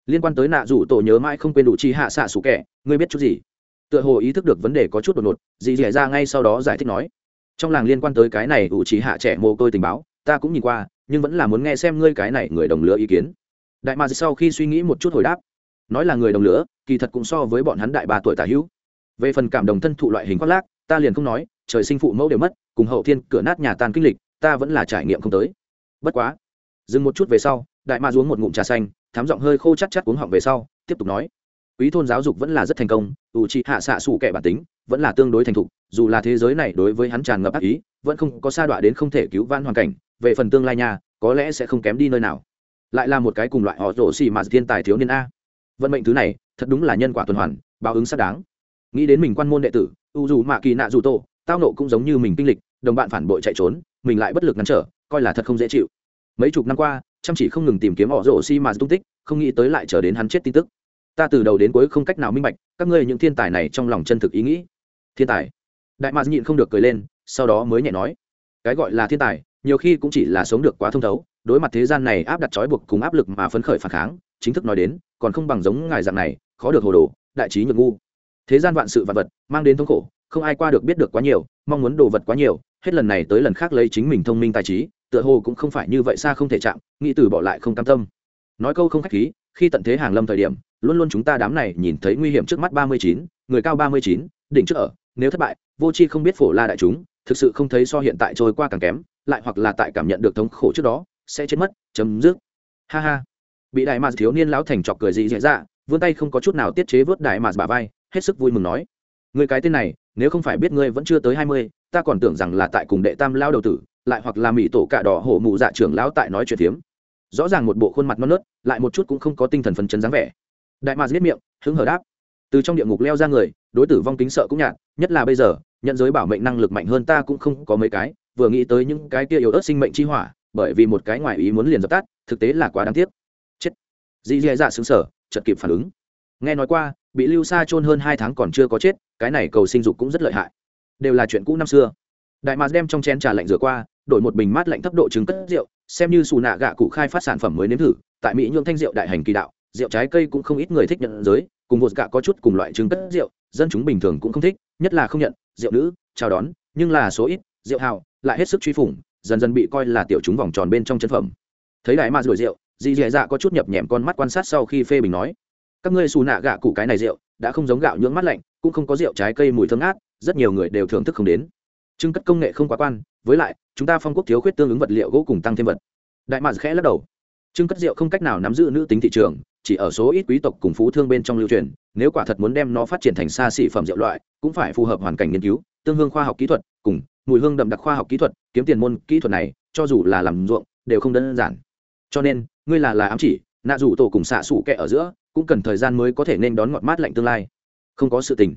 Liên quan tới nạ rủ tổ nhớ mãi không quên đủ chỉ hạ xạ sủ kẻ, ngươi biết chút gì? Tựa hồ ý thức được vấn đề có chút đột ngột, dị dì ra ngay sau đó giải thích nói. Trong làng liên quan tới cái này, u chỉ hạ trẻ mồ côi tình báo ta cũng nhìn qua, nhưng vẫn là muốn nghe xem ngươi cái này người đồng lứa ý kiến. Đại ma sau khi suy nghĩ một chút hồi đáp, nói là người đồng lứa, kỳ thật cũng so với bọn hắn đại ba tuổi tả hữu. Về phần cảm đồng thân thụ loại hình khoác lác, ta liền không nói, trời sinh phụ mẫu đều mất, cùng hậu thiên cửa nát nhà tan kinh lịch, ta vẫn là trải nghiệm không tới. Bất quá, dừng một chút về sau, đại ma uống một ngụm trà xanh thám giọng hơi khô chắc chắc uống họng về sau, tiếp tục nói, quý thôn giáo dục vẫn là rất thành công, ủ trị hạ xạ sủ kẻ bản tính, vẫn là tương đối thành thục, dù là thế giới này đối với hắn tràn ngập ác ý, vẫn không có sa đọa đến không thể cứu van hoàn cảnh về phần tương lai nhà có lẽ sẽ không kém đi nơi nào. Lại là một cái cùng loại họ rổ xì mà thiên tài thiếu niên a. Vận mệnh thứ này, thật đúng là nhân quả tuần hoàn, báo ứng xác đáng. Nghĩ đến mình quan môn đệ tử, u dù mạ kỳ nạ dù tô tao nộ cũng giống như mình kinh lịch, đồng bạn phản bội chạy trốn, mình lại bất lực ngăn trở, coi là thật không dễ chịu. Mấy chục năm qua, chăm chỉ không ngừng tìm kiếm họ rổ xi mà tung tích, không nghĩ tới lại chờ đến hắn chết tin tức. Ta từ đầu đến cuối không cách nào minh bạch, các ngươi những thiên tài này trong lòng chân thực ý nghĩ. Thiên tài. Đại mạc nhịn không được cười lên, sau đó mới nhẹ nói. Cái gọi là thiên tài nhiều khi cũng chỉ là sống được quá thông thấu, đối mặt thế gian này áp đặt trói buộc cùng áp lực mà phấn khởi phản kháng, chính thức nói đến, còn không bằng giống ngài dạng này, khó được hồ đồ, đại trí nhược ngu. Thế gian vạn sự vạn vật, mang đến thống khổ, không ai qua được biết được quá nhiều, mong muốn đồ vật quá nhiều, hết lần này tới lần khác lấy chính mình thông minh tài trí, tựa hồ cũng không phải như vậy xa không thể chạm, nghĩ từ bỏ lại không cam tâm. Nói câu không khách khí, khi tận thế hàng lâm thời điểm, luôn luôn chúng ta đám này nhìn thấy nguy hiểm trước mắt ba mươi chín, người cao ba mươi chín, đỉnh trước ở, nếu thất bại, vô c h i không biết phổ la đại chúng, thực sự không thấy so hiện tại trôi qua càng kém lại hoặc là tại cảm nhận được thống khổ trước đó, sẽ chết mất, chấm dứt. Ha ha. Bị đại mạc thiếu niên lão thành chọc cười gì dễ dạ vươn tay không có chút nào tiết chế vớt đại mạc bà vai, hết sức vui mừng nói, người cái tên này, nếu không phải biết ngươi vẫn chưa tới hai mươi, ta còn tưởng rằng là tại cùng đệ tam lao đầu tử, lại hoặc là mỹ tổ cạ đỏ hổ mụ dạ trưởng lão tại nói chuyện phiếm. Rõ ràng một bộ khuôn mặt non nớt, lại một chút cũng không có tinh thần phấn chấn dáng vẻ. Đại mạc biết miệng, hứng hở đáp, từ trong địa ngục leo ra người, đối tử vong kính sợ cũng nhạt, nhất là bây giờ, nhận giới bảo mệnh năng lực mạnh hơn ta cũng không có mấy cái vừa nghĩ tới những cái kia yếu ớt sinh mệnh chi hỏa, bởi vì một cái ngoài ý muốn liền dập tắt, thực tế là quá đáng tiếc. Chết. Dì dì dạ xứng sở chợt kịp phản ứng. Nghe nói qua, bị lưu xa chôn hơn hai tháng còn chưa có chết, cái này cầu sinh dục cũng rất lợi hại. Đều là chuyện cũ năm xưa. Đại mạc đem trong chén trà lạnh rửa qua, đổi một bình mát lạnh thấp độ trứng cất rượu, xem như xù nạ gạ cụ khai phát sản phẩm mới nếm thử, tại mỹ nhượng thanh rượu đại hành kỳ đạo, rượu trái cây cũng không ít người thích nhận giới, cùng một gạ có chút cùng loại trứng cất rượu, dân chúng bình thường cũng không thích, nhất là không nhận, rượu nữ, chào đón, nhưng là số ít, rượu hào lại hết sức truy phủng, dần dần bị coi là tiểu chúng vòng tròn bên trong chân phẩm. Thấy đại ma rủi rượu dì dì dạ có chút nhập nhèm con mắt quan sát sau khi phê bình nói, các ngươi xù nạ gạ cụ cái này rượu, đã không giống gạo nhưỡng mắt lạnh, cũng không có rượu trái cây mùi thơm ngát, rất nhiều người đều thưởng thức không đến. Trưng cất công nghệ không quá quan, với lại, chúng ta phong quốc thiếu khuyết tương ứng vật liệu gỗ cùng tăng thêm vật. Đại mạc khẽ lắc đầu. Trưng cất rượu không cách nào nắm giữ nữ tính thị trường, chỉ ở số ít quý tộc cùng phú thương bên trong lưu truyền, nếu quả thật muốn đem nó phát triển thành xa xỉ phẩm rượu loại, cũng phải phù hợp hoàn cảnh nghiên cứu, tương hương khoa học kỹ thuật, cùng mùi hương đậm đặc khoa học kỹ thuật, kiếm tiền môn kỹ thuật này, cho dù là làm ruộng, đều không đơn giản. Cho nên, ngươi là là ám chỉ, nạ dù tổ cùng xạ xủ kẹ ở giữa, cũng cần thời gian mới có thể nên đón ngọt mát lạnh tương lai. Không có sự tình.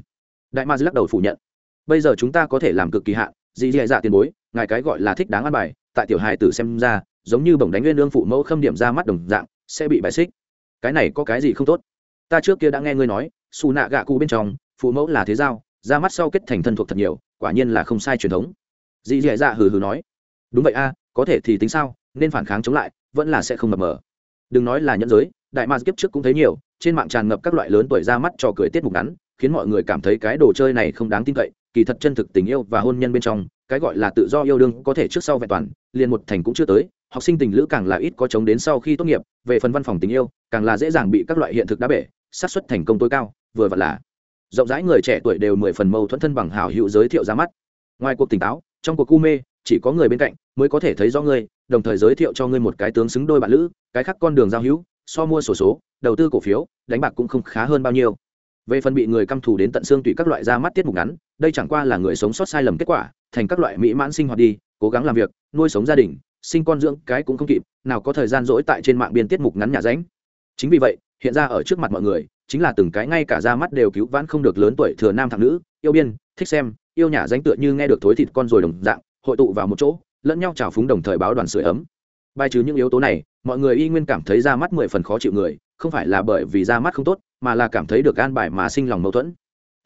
Đại ma lắc đầu phủ nhận. Bây giờ chúng ta có thể làm cực kỳ hạn dị dì dạ tiền bối, ngài cái gọi là thích đáng ăn bài, tại tiểu hài tử xem ra, giống như bổng đánh nguyên lương phụ mẫu khâm điểm ra mắt đồng dạng, sẽ bị bài xích. Cái này có cái gì không tốt? Ta trước kia đã nghe ngươi nói, xù nạ gạ cụ bên trong, phụ mẫu là thế giao, ra mắt sau kết thành thân thuộc thật nhiều, quả nhiên là không sai truyền thống dị dì dạ hừ hừ nói. Đúng vậy a, có thể thì tính sao, nên phản kháng chống lại, vẫn là sẽ không mập mờ. Đừng nói là nhẫn giới, đại ma kiếp trước cũng thấy nhiều, trên mạng tràn ngập các loại lớn tuổi ra mắt cho cười tiết mục ngắn, khiến mọi người cảm thấy cái đồ chơi này không đáng tin cậy, kỳ thật chân thực tình yêu và hôn nhân bên trong, cái gọi là tự do yêu đương có thể trước sau vẹn toàn, liền một thành cũng chưa tới, học sinh tình lữ càng là ít có chống đến sau khi tốt nghiệp, về phần văn phòng tình yêu, càng là dễ dàng bị các loại hiện thực đá bể, xác suất thành công tối cao, vừa vặn là. Rộng rãi người trẻ tuổi đều mười phần mâu thuẫn thân bằng hảo hữu giới thiệu ra mắt. Ngoài cuộc tỉnh táo trong cuộc cu mê, chỉ có người bên cạnh mới có thể thấy rõ ngươi, đồng thời giới thiệu cho ngươi một cái tướng xứng đôi bạn lữ, cái khác con đường giao hữu, so mua sổ số, đầu tư cổ phiếu, đánh bạc cũng không khá hơn bao nhiêu. Về phần bị người căm thù đến tận xương tùy các loại ra mắt tiết mục ngắn, đây chẳng qua là người sống sót sai lầm kết quả, thành các loại mỹ mãn sinh hoạt đi, cố gắng làm việc, nuôi sống gia đình, sinh con dưỡng cái cũng không kịp, nào có thời gian rỗi tại trên mạng biên tiết mục ngắn nhà ránh. Chính vì vậy, hiện ra ở trước mặt mọi người, chính là từng cái ngay cả ra mắt đều cứu vãn không được lớn tuổi thừa nam thằng nữ, yêu biên, thích xem yêu nhà danh tựa như nghe được thối thịt con rồi đồng dạng, hội tụ vào một chỗ, lẫn nhau trào phúng đồng thời báo đoàn sưởi ấm. Bài trừ những yếu tố này, mọi người y nguyên cảm thấy ra mắt mười phần khó chịu người, không phải là bởi vì ra mắt không tốt, mà là cảm thấy được an bài mà sinh lòng mâu thuẫn.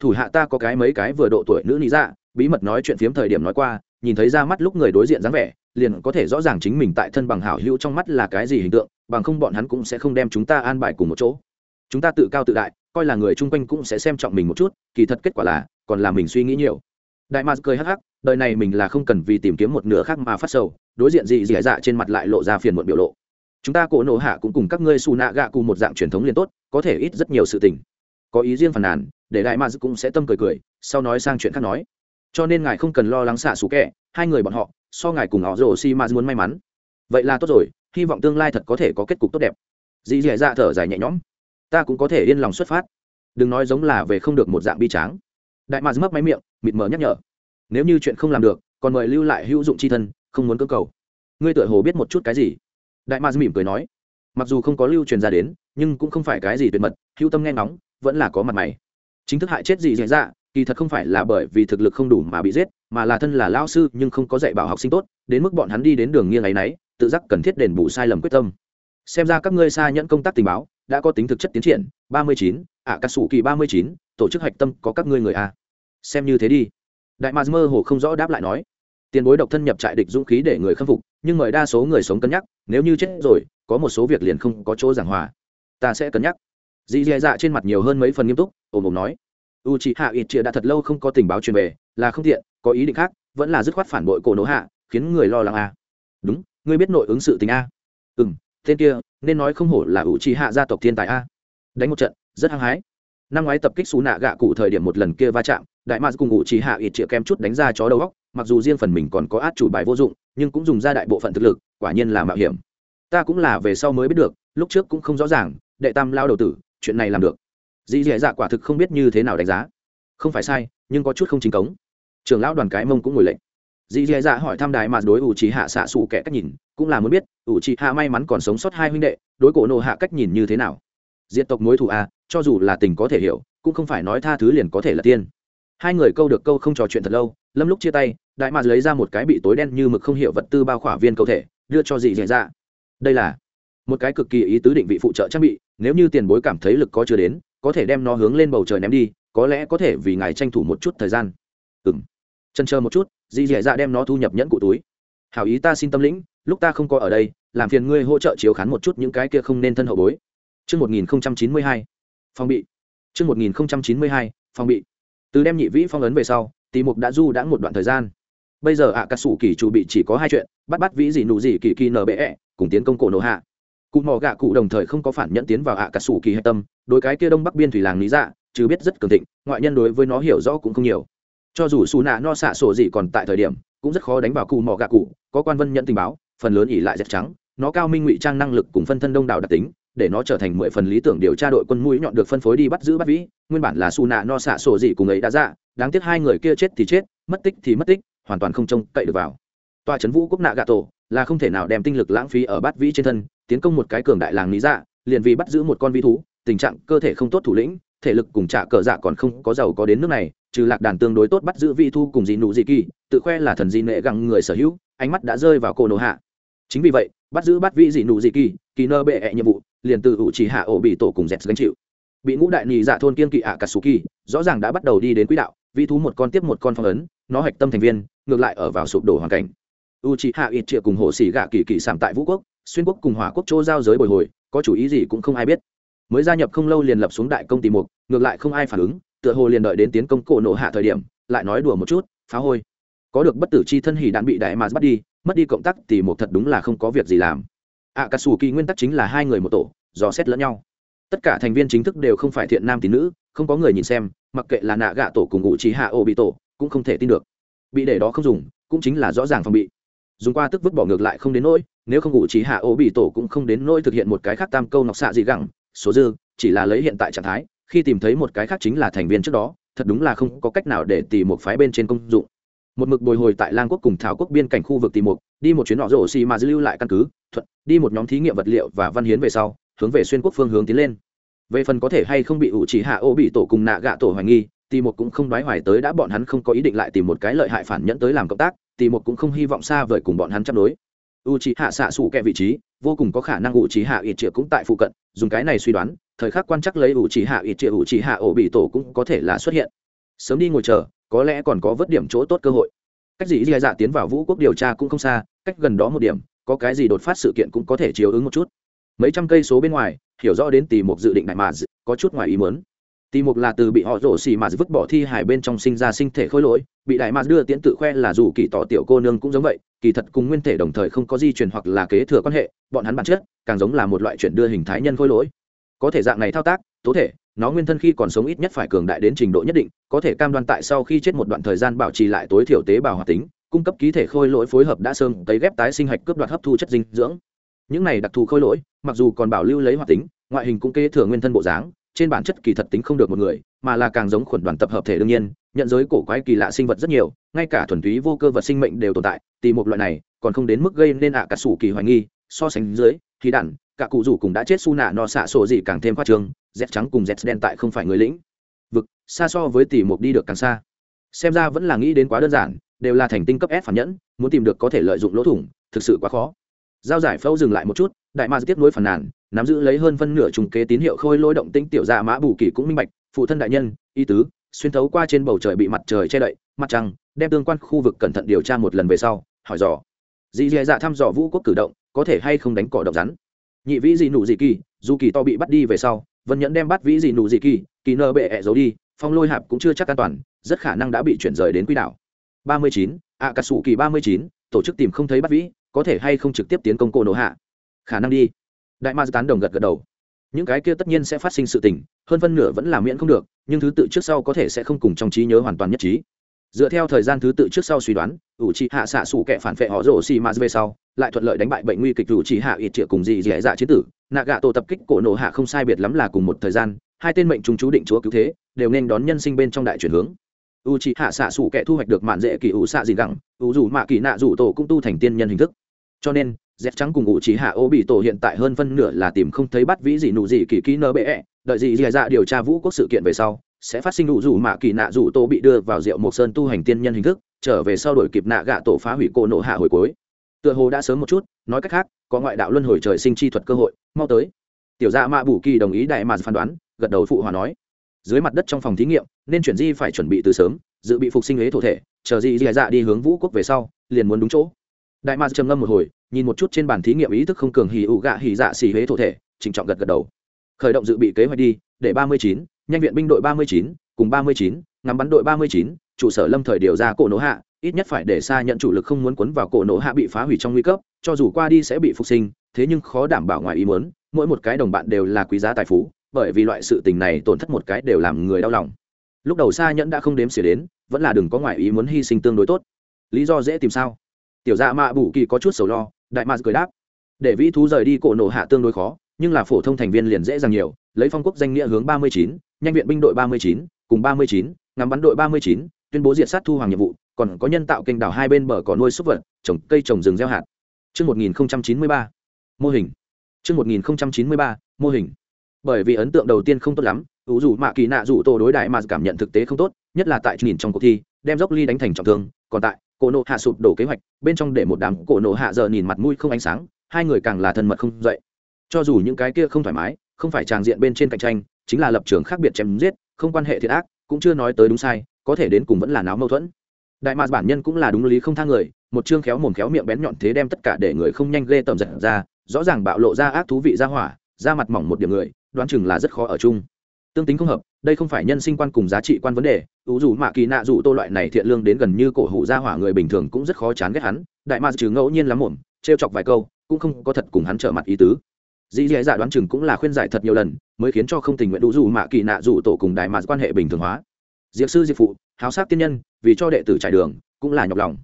Thủ hạ ta có cái mấy cái vừa độ tuổi nữ lý dạ bí mật nói chuyện phiếm thời điểm nói qua, nhìn thấy ra mắt lúc người đối diện dáng vẻ, liền có thể rõ ràng chính mình tại thân bằng hảo hữu trong mắt là cái gì hình tượng, bằng không bọn hắn cũng sẽ không đem chúng ta an bài cùng một chỗ. Chúng ta tự cao tự đại, coi là người chung quanh cũng sẽ xem trọng mình một chút, kỳ thật kết quả là, còn là mình suy nghĩ nhiều đại mạc cười hắc hắc, đời này mình là không cần vì tìm kiếm một nửa khác mà phát sầu, đối diện gì dì dạ trên mặt lại lộ ra phiền muộn biểu lộ. Chúng ta cổ nổ hạ cũng cùng các ngươi xù nạ gạ cùng một dạng truyền thống liên tốt, có thể ít rất nhiều sự tình. Có ý riêng phàn nàn, để đại mạc cũng sẽ tâm cười cười, sau nói sang chuyện khác nói. Cho nên ngài không cần lo lắng xạ xù kẹ hai người bọn họ, so ngài cùng họ rồ si mars muốn may mắn. Vậy là tốt rồi, hy vọng tương lai thật có thể có kết cục tốt đẹp. Dì dì dạ thở dài nhẹ nhõm. Ta cũng có thể yên lòng xuất phát. Đừng nói giống là về không được một dạng bi tráng đại mạc mấp máy miệng, mịt mờ nhắc nhở. Nếu như chuyện không làm được, còn mời lưu lại hữu dụng c h i thân, không muốn cơ cầu. Ngươi tựa hồ biết một chút cái gì? Đại mạc mỉm cười nói. Mặc dù không có lưu truyền ra đến, nhưng cũng không phải cái gì tuyệt mật, hữu tâm nghe ngóng, vẫn là có mặt mày. Chính thức hại chết gì dễ dạ kỳ thật không phải là bởi vì thực lực không đủ mà bị giết, mà là thân là lao sư nhưng không có dạy bảo học sinh tốt, đến mức bọn hắn đi đến đường nghiêng ấy nấy, tự giác cần thiết đền bù sai lầm quyết tâm. Xem ra các ngươi xa nhẫn công tác tình báo đã có tính thực chất tiến triển, ba mươi chín ạ cà sủ kỳ ba mươi chín, tổ chức hạch tâm có các ngươi người a. Xem như thế đi. Đại mạc mơ hồ không rõ đáp lại nói. Tiền bối độc thân nhập trại địch dũng khí để người khâm phục, nhưng mời đa số người sống cân nhắc, nếu như chết rồi, có một số việc liền không có chỗ giảng hòa. Ta sẽ cân nhắc. Dì dè dạ trên mặt nhiều hơn mấy phần nghiêm túc ồm ồm nói. U c hạ ít chia đã thật lâu không có tình báo truyền về, là không tiện, có ý định khác, vẫn là dứt khoát phản bội cổ nỗ hạ, khiến người lo lắng a. Đúng, ngươi biết nội ứng sự tình a. Ừ m tên kia nên nói không hổ là ủ trì hạ gia tộc thiên tài a. Đánh một trận, rất hăng hái. Năm ngoái tập kích xú nạ gạ cụ thời điểm một lần kia va chạm, đại mạc cùng ngụ trì hạ ít chĩa kem chút đánh ra chó đầu góc mặc dù riêng phần mình còn có át chủ bài vô dụng, nhưng cũng dùng ra đại bộ phận thực lực, quả nhiên là mạo hiểm. Ta cũng là về sau mới biết được, lúc trước cũng không rõ ràng, đệ tam lao đầu tử, chuyện này làm được. Dĩ dẻ dạ quả thực không biết như thế nào đánh giá. Không phải sai, nhưng có chút không chính cống. Trưởng lão đoàn cái mông cũng ngồi lệnh dì dì dạ hỏi thăm đài mà đối ủ trì hạ xạ xù kẻ cách nhìn, cũng là muốn biết, ủ trì hạ may mắn còn sống sót hai huynh đệ, đối cổ nộ hạ cách nhìn như thế nào? Diện tộc mối thù a cho dù là tình có thể hiểu, cũng không phải nói tha thứ liền có thể là tiên. Hai người câu được câu không trò chuyện thật lâu, lâm lúc chia tay, đại mạc lấy ra một cái bị tối đen như mực không hiểu vật tư bao khỏa viên cầu thể, đưa cho dì dì dạ. Đây là một cái cực kỳ ý tứ định vị phụ trợ trang bị, nếu như tiền bối cảm thấy lực có chưa đến, có thể đem nó hướng lên bầu trời ném đi, có lẽ có thể vì ngài tranh thủ một chút thời gian. Ừng chân chờ một chút dì dì dạ đem nó thu nhập nhẫn cụ túi hảo ý ta xin tâm lĩnh lúc ta không có ở đây làm phiền ngươi hỗ trợ chiếu khán một chút những cái kia không nên thân hậu bối Trước 1092, phòng bị. Trước 1092, phòng bị. Từ đem nhị vĩ phong ấn về sau, Tỷ Mục đã du đã một đoạn thời gian. Bây giờ ạ cà sủ kỳ chủ bị chỉ có hai chuyện, bắt bắt vĩ gì nụ gì kỳ kỳ nở bệ, cùng tiến công cổ nổ hạ. Cụ mò gạ cụ đồng thời không có phản nhận tiến vào ạ cà sủ kỳ hạch tâm, đối cái kia đông bắc biên thủy làng lý dạ, chứ biết rất cường thịnh, ngoại nhân đối với nó hiểu rõ cũng không nhiều. Cho dù su nạ no xạ sổ gì còn tại thời điểm, cũng rất khó đánh vào cụ mỏ gạ cụ, có quan vân nhận tình báo, phần lớn ỉ lại dẹp trắng, nó cao minh ngụy trang năng lực cùng phân thân đông đảo đặc tính để nó trở thành mười phần lý tưởng điều tra đội quân mũi nhọn được phân phối đi bắt giữ bắt vĩ nguyên bản là su nạ no xạ sổ gì cùng ấy đã ra đáng tiếc hai người kia chết thì chết mất tích thì mất tích hoàn toàn không trông cậy được vào. Tòa trấn vũ quốc nạ gạ tổ là không thể nào đem tinh lực lãng phí ở bắt vĩ trên thân tiến công một cái cường đại làng lý dạ liền vì bắt giữ một con vi thú tình trạng cơ thể không tốt thủ lĩnh thể lực cùng trả cờ dạ còn không có giàu có đến nước này, trừ lạc đàn tương đối tốt bắt giữ vị thu cùng dị nụ dị kỳ, tự khoe là thần dị nệ gặng người sở hữu, ánh mắt đã rơi vào cổ nổ hạ. Chính vì vậy, bắt giữ bắt vị dị nụ dị kỳ kỳ nơ bệ ẹ nhiệm vụ, liền từ ủ chỉ hạ ổ bị tổ cùng dẹt gánh chịu. Bị ngũ đại nhị dạ thôn kiên kỵ ạ cà sù kỳ rõ ràng đã bắt đầu đi đến quỹ đạo, vị thú một con tiếp một con phong ấn, nó hạch tâm thành viên, ngược lại ở vào sụp đổ hoàn cảnh. U chỉ hạ ít triệu cùng hồ xỉ gạ kỳ kỳ sảm tại vũ quốc, xuyên quốc cùng hỏa quốc chỗ giao giới bồi hồi, có chủ ý gì cũng không ai biết mới gia nhập không lâu liền lập xuống đại công ty mục, ngược lại không ai phản ứng, tựa hồ liền đợi đến tiến công cổ nổ hạ thời điểm, lại nói đùa một chút, phá hôi. Có được bất tử chi thân hỉ đạn bị đại mà bắt đi, mất đi cộng tác thì một thật đúng là không có việc gì làm. Ạ cà sù kỳ nguyên tắc chính là hai người một tổ, dò xét lẫn nhau. Tất cả thành viên chính thức đều không phải thiện nam tín nữ, không có người nhìn xem, mặc kệ là nạ gạ tổ cùng ngụ trí hạ ô bị tổ cũng không thể tin được. Bị để đó không dùng, cũng chính là rõ ràng phòng bị. Dùng qua tức vứt bỏ ngược lại không đến nỗi, nếu không ngụ trí hạ ô bị tổ cũng không đến nỗi thực hiện một cái khác tam câu nọc xạ gì gẳng số dư, chỉ là lấy hiện tại trạng thái, khi tìm thấy một cái khác chính là thành viên trước đó, thật đúng là không có cách nào để tìm một phái bên trên công dụng. Một mực bồi hồi tại lang quốc cùng thảo quốc biên cảnh khu vực tìm mục, đi một chuyến nọ rổ xì mà dư lưu lại căn cứ, thuận, đi một nhóm thí nghiệm vật liệu và văn hiến về sau, hướng về xuyên quốc phương hướng tiến lên. Về phần có thể hay không bị ủ chỉ hạ ô bị tổ cùng nạ gạ tổ hoài nghi tìm một cũng không đoái hoài tới đã bọn hắn không có ý định lại tìm một cái lợi hại phản nhẫn tới làm cộng tác tìm một cũng không hy vọng xa vời cùng bọn hắn chấp đối u chỉ hạ xạ xủ kẹ vị trí, vô cùng có khả năng u chỉ hạ ít triệu cũng tại phụ cận, dùng cái này suy đoán, thời khắc quan chắc lấy u chỉ hạ ít triệu u chỉ hạ ổ bị tổ cũng có thể là xuất hiện. Sớm đi ngồi chờ, có lẽ còn có vớt điểm chỗ tốt cơ hội. Cách gì dì dạ tiến vào vũ quốc điều tra cũng không xa, cách gần đó một điểm, có cái gì đột phát sự kiện cũng có thể chiếu ứng một chút. Mấy trăm cây số bên ngoài, hiểu rõ đến tìm một dự định đại mà có chút ngoài ý muốn tìm một là từ bị họ rổ xì mà vứt bỏ thi hải bên trong sinh ra sinh thể khôi lỗi, bị đại ma đưa tiễn tự khoe là dù kỳ tỏ tiểu cô nương cũng giống vậy, kỳ thật cùng nguyên thể đồng thời không có di truyền hoặc là kế thừa quan hệ, bọn hắn bản chất càng giống là một loại chuyển đưa hình thái nhân khôi lỗi. Có thể dạng này thao tác, tố thể, nó nguyên thân khi còn sống ít nhất phải cường đại đến trình độ nhất định, có thể cam đoan tại sau khi chết một đoạn thời gian bảo trì lại tối thiểu tế bào hoạt tính, cung cấp ký thể khôi lỗi phối hợp đã sơn tấy ghép tái sinh hạch cướp đoạt hấp thu chất dinh dưỡng. Những này đặc thù khôi lỗi, mặc dù còn bảo lưu lấy hoạt tính, ngoại hình cũng kế thừa nguyên thân bộ dáng trên bản chất kỳ thật tính không được một người, mà là càng giống khuẩn đoàn tập hợp thể đương nhiên, nhận giới cổ quái kỳ lạ sinh vật rất nhiều, ngay cả thuần túy vô cơ vật sinh mệnh đều tồn tại, tì một loại này còn không đến mức gây nên ạ cả sủ kỳ hoài nghi, so sánh dưới, thì đản cả cụ rủ cùng đã chết su nạ no xạ sổ gì càng thêm khoa trương, z trắng cùng z đen tại không phải người lĩnh. Vực, xa so với tỷ mục đi được càng xa. Xem ra vẫn là nghĩ đến quá đơn giản, đều là thành tinh cấp s phản nhẫn, muốn tìm được có thể lợi dụng lỗ thủng, thực sự quá khó giao giải phẫu dừng lại một chút, đại ma tiếp nối phản nàn, nắm giữ lấy hơn phân nửa trùng kế tín hiệu khôi lôi động tĩnh tiểu dạ mã bù kỳ cũng minh bạch, phụ thân đại nhân, y tứ, xuyên thấu qua trên bầu trời bị mặt trời che đậy, mặt trăng, đem tương quan khu vực cẩn thận điều tra một lần về sau, hỏi dò. Dì dì dạ thăm dò vũ quốc cử động, có thể hay không đánh cỏ độc rắn? Nhị vĩ dị nụ dị kỳ, dù kỳ to bị bắt đi về sau, vân nhẫn đem bắt vĩ dị nụ dị kỳ kỳ nơ bệ ẹ giấu đi, phong lôi hạp cũng chưa chắc an toàn, rất khả năng đã bị chuyển rời đến quỹ đạo. Ba mươi chín ạ cà sủ kỳ ba mươi chín, tổ chức tìm không thấy bắt vĩ có thể hay không trực tiếp tiến công cô nổ hạ? Khả năng đi. Đại ma tán đồng gật gật đầu. Những cái kia tất nhiên sẽ phát sinh sự tình, hơn phân nửa vẫn là miễn không được, nhưng thứ tự trước sau có thể sẽ không cùng trong trí nhớ hoàn toàn nhất trí. Dựa theo thời gian thứ tự trước sau suy đoán, ủ trị hạ xạ xủ kẻ phản vệ họ rổ xì m về sau, lại thuận lợi đánh bại bệnh nguy kịch ủ trị hạ ít triệu cùng dị dì dạ chiến tử. Nạ gạ tổ tập kích cổ nổ hạ không sai biệt lắm là cùng một thời gian, hai tên mệnh chúng chú định chúa cứu thế, đều nên đón nhân sinh bên trong đại chuyển hướng. U trị hạ xạ xủ kẻ thu hoạch được mạn dễ kỳ ủ xạ gì gẳng, ủ dù mạ kỳ nạ rủ tổ cũng tu thành tiên nhân hình thức cho nên dép trắng cùng ngụ trí hạ ô bị tổ hiện tại hơn phân nửa là tìm không thấy bắt vĩ gì nụ gì kỳ kỹ nơ bệ đợi gì dì dạ điều tra vũ quốc sự kiện về sau, sẽ phát sinh đủ rủ mạ kỳ nạ rủ tô bị đưa vào rượu mộc sơn tu hành tiên nhân hình thức, trở về sau đổi kịp nạ gạ tổ phá hủy cô nộ hạ hồi cuối. Tựa hồ đã sớm một chút, nói cách khác, có ngoại đạo luân hồi trời sinh chi thuật cơ hội, mau tới. Tiểu gia mạ bù kỳ đồng ý đại mà phán đoán, gật đầu phụ hòa nói. Dưới mặt đất trong phòng thí nghiệm, nên chuyển di phải chuẩn bị từ sớm, dự bị phục sinh ế thổ thể, chờ di dạ đi hướng vũ quốc về sau, liền muốn đúng chỗ đại mạt trầm ngâm một hồi, nhìn một chút trên bàn thí nghiệm ý thức không cường hì ụ gạ hì dạ xì huế thổ thể trịnh trọng gật gật đầu. Khởi động dự bị kế hoạch đi, để ba mươi chín, nhanh viện binh đội ba mươi chín, cùng ba mươi chín, ngắm bắn đội ba mươi chín, trụ sở lâm thời điều ra cổ nổ hạ, ít nhất phải để xa nhận chủ lực không muốn quấn vào cổ nổ hạ bị phá hủy trong nguy cấp, cho dù qua đi sẽ bị phục sinh, thế nhưng khó đảm bảo ngoài ý muốn, mỗi một cái đồng bạn đều là quý giá tài phú, bởi vì loại sự tình này tổn thất một cái đều làm người đau lòng. Lúc đầu xa nhẫn đã không đếm xỉa đến, vẫn là đừng có ngoại ý muốn hy sinh tương đối tốt. Lý do dễ tìm sao? Tiểu dạ mạ bù kỳ có chút sầu lo đại mạc cười đáp để vĩ thú rời đi cổ nổ hạ tương đối khó nhưng là phổ thông thành viên liền dễ dàng nhiều lấy phong quốc danh nghĩa hướng ba mươi chín nhanh viện binh đội ba mươi chín cùng ba mươi chín ngắm bắn đội ba mươi chín tuyên bố diệt sát thu hoàng nhiệm vụ còn có nhân tạo kênh đảo hai bên bờ có nuôi súc vật trồng cây trồng rừng gieo hạt Trước 1093, mô hình. Trước 1093, mô hình. Bởi vì ấn tượng đầu tiên không tốt lắm, ủ dù mạ kỳ nạ dù tổ đối đại mà cảm nhận thực tế không tốt, nhất là tại nhìn trong cuộc thi, đem dốc ly đánh thành trọng thương, còn tại cổ nộ hạ sụp đổ kế hoạch, bên trong để một đám cổ nộ hạ giờ nhìn mặt mũi không ánh sáng, hai người càng là thân mật không dậy. Cho dù những cái kia không thoải mái, không phải tràng diện bên trên cạnh tranh, chính là lập trường khác biệt chém giết, không quan hệ thiệt ác, cũng chưa nói tới đúng sai, có thể đến cùng vẫn là náo mâu thuẫn đại mạc bản nhân cũng là đúng lý không thang người một chương khéo mồm khéo miệng bén nhọn thế đem tất cả để người không nhanh ghê tầm giật ra rõ ràng bạo lộ ra ác thú vị ra hỏa ra mặt mỏng một điểm người đoán chừng là rất khó ở chung tương tính không hợp, đây không phải nhân sinh quan cùng giá trị quan vấn đề ưu dù mạ kỳ nạ dù tô loại này thiện lương đến gần như cổ hủ gia hỏa người bình thường cũng rất khó chán ghét hắn, đại ma trừ ngẫu nhiên lắm mồm, trêu chọc vài câu, cũng không có thật cùng hắn trở mặt ý tứ. Dĩ dĩ dạ đoán chừng cũng là khuyên giải thật nhiều lần, mới khiến cho không tình nguyện đủ dù mạ kỳ nạ dù tổ cùng đại ma quan hệ bình thường hóa. Diệp sư diệp phụ, háo sát tiên nhân, vì cho đệ tử trải đường, cũng là nhọc lòng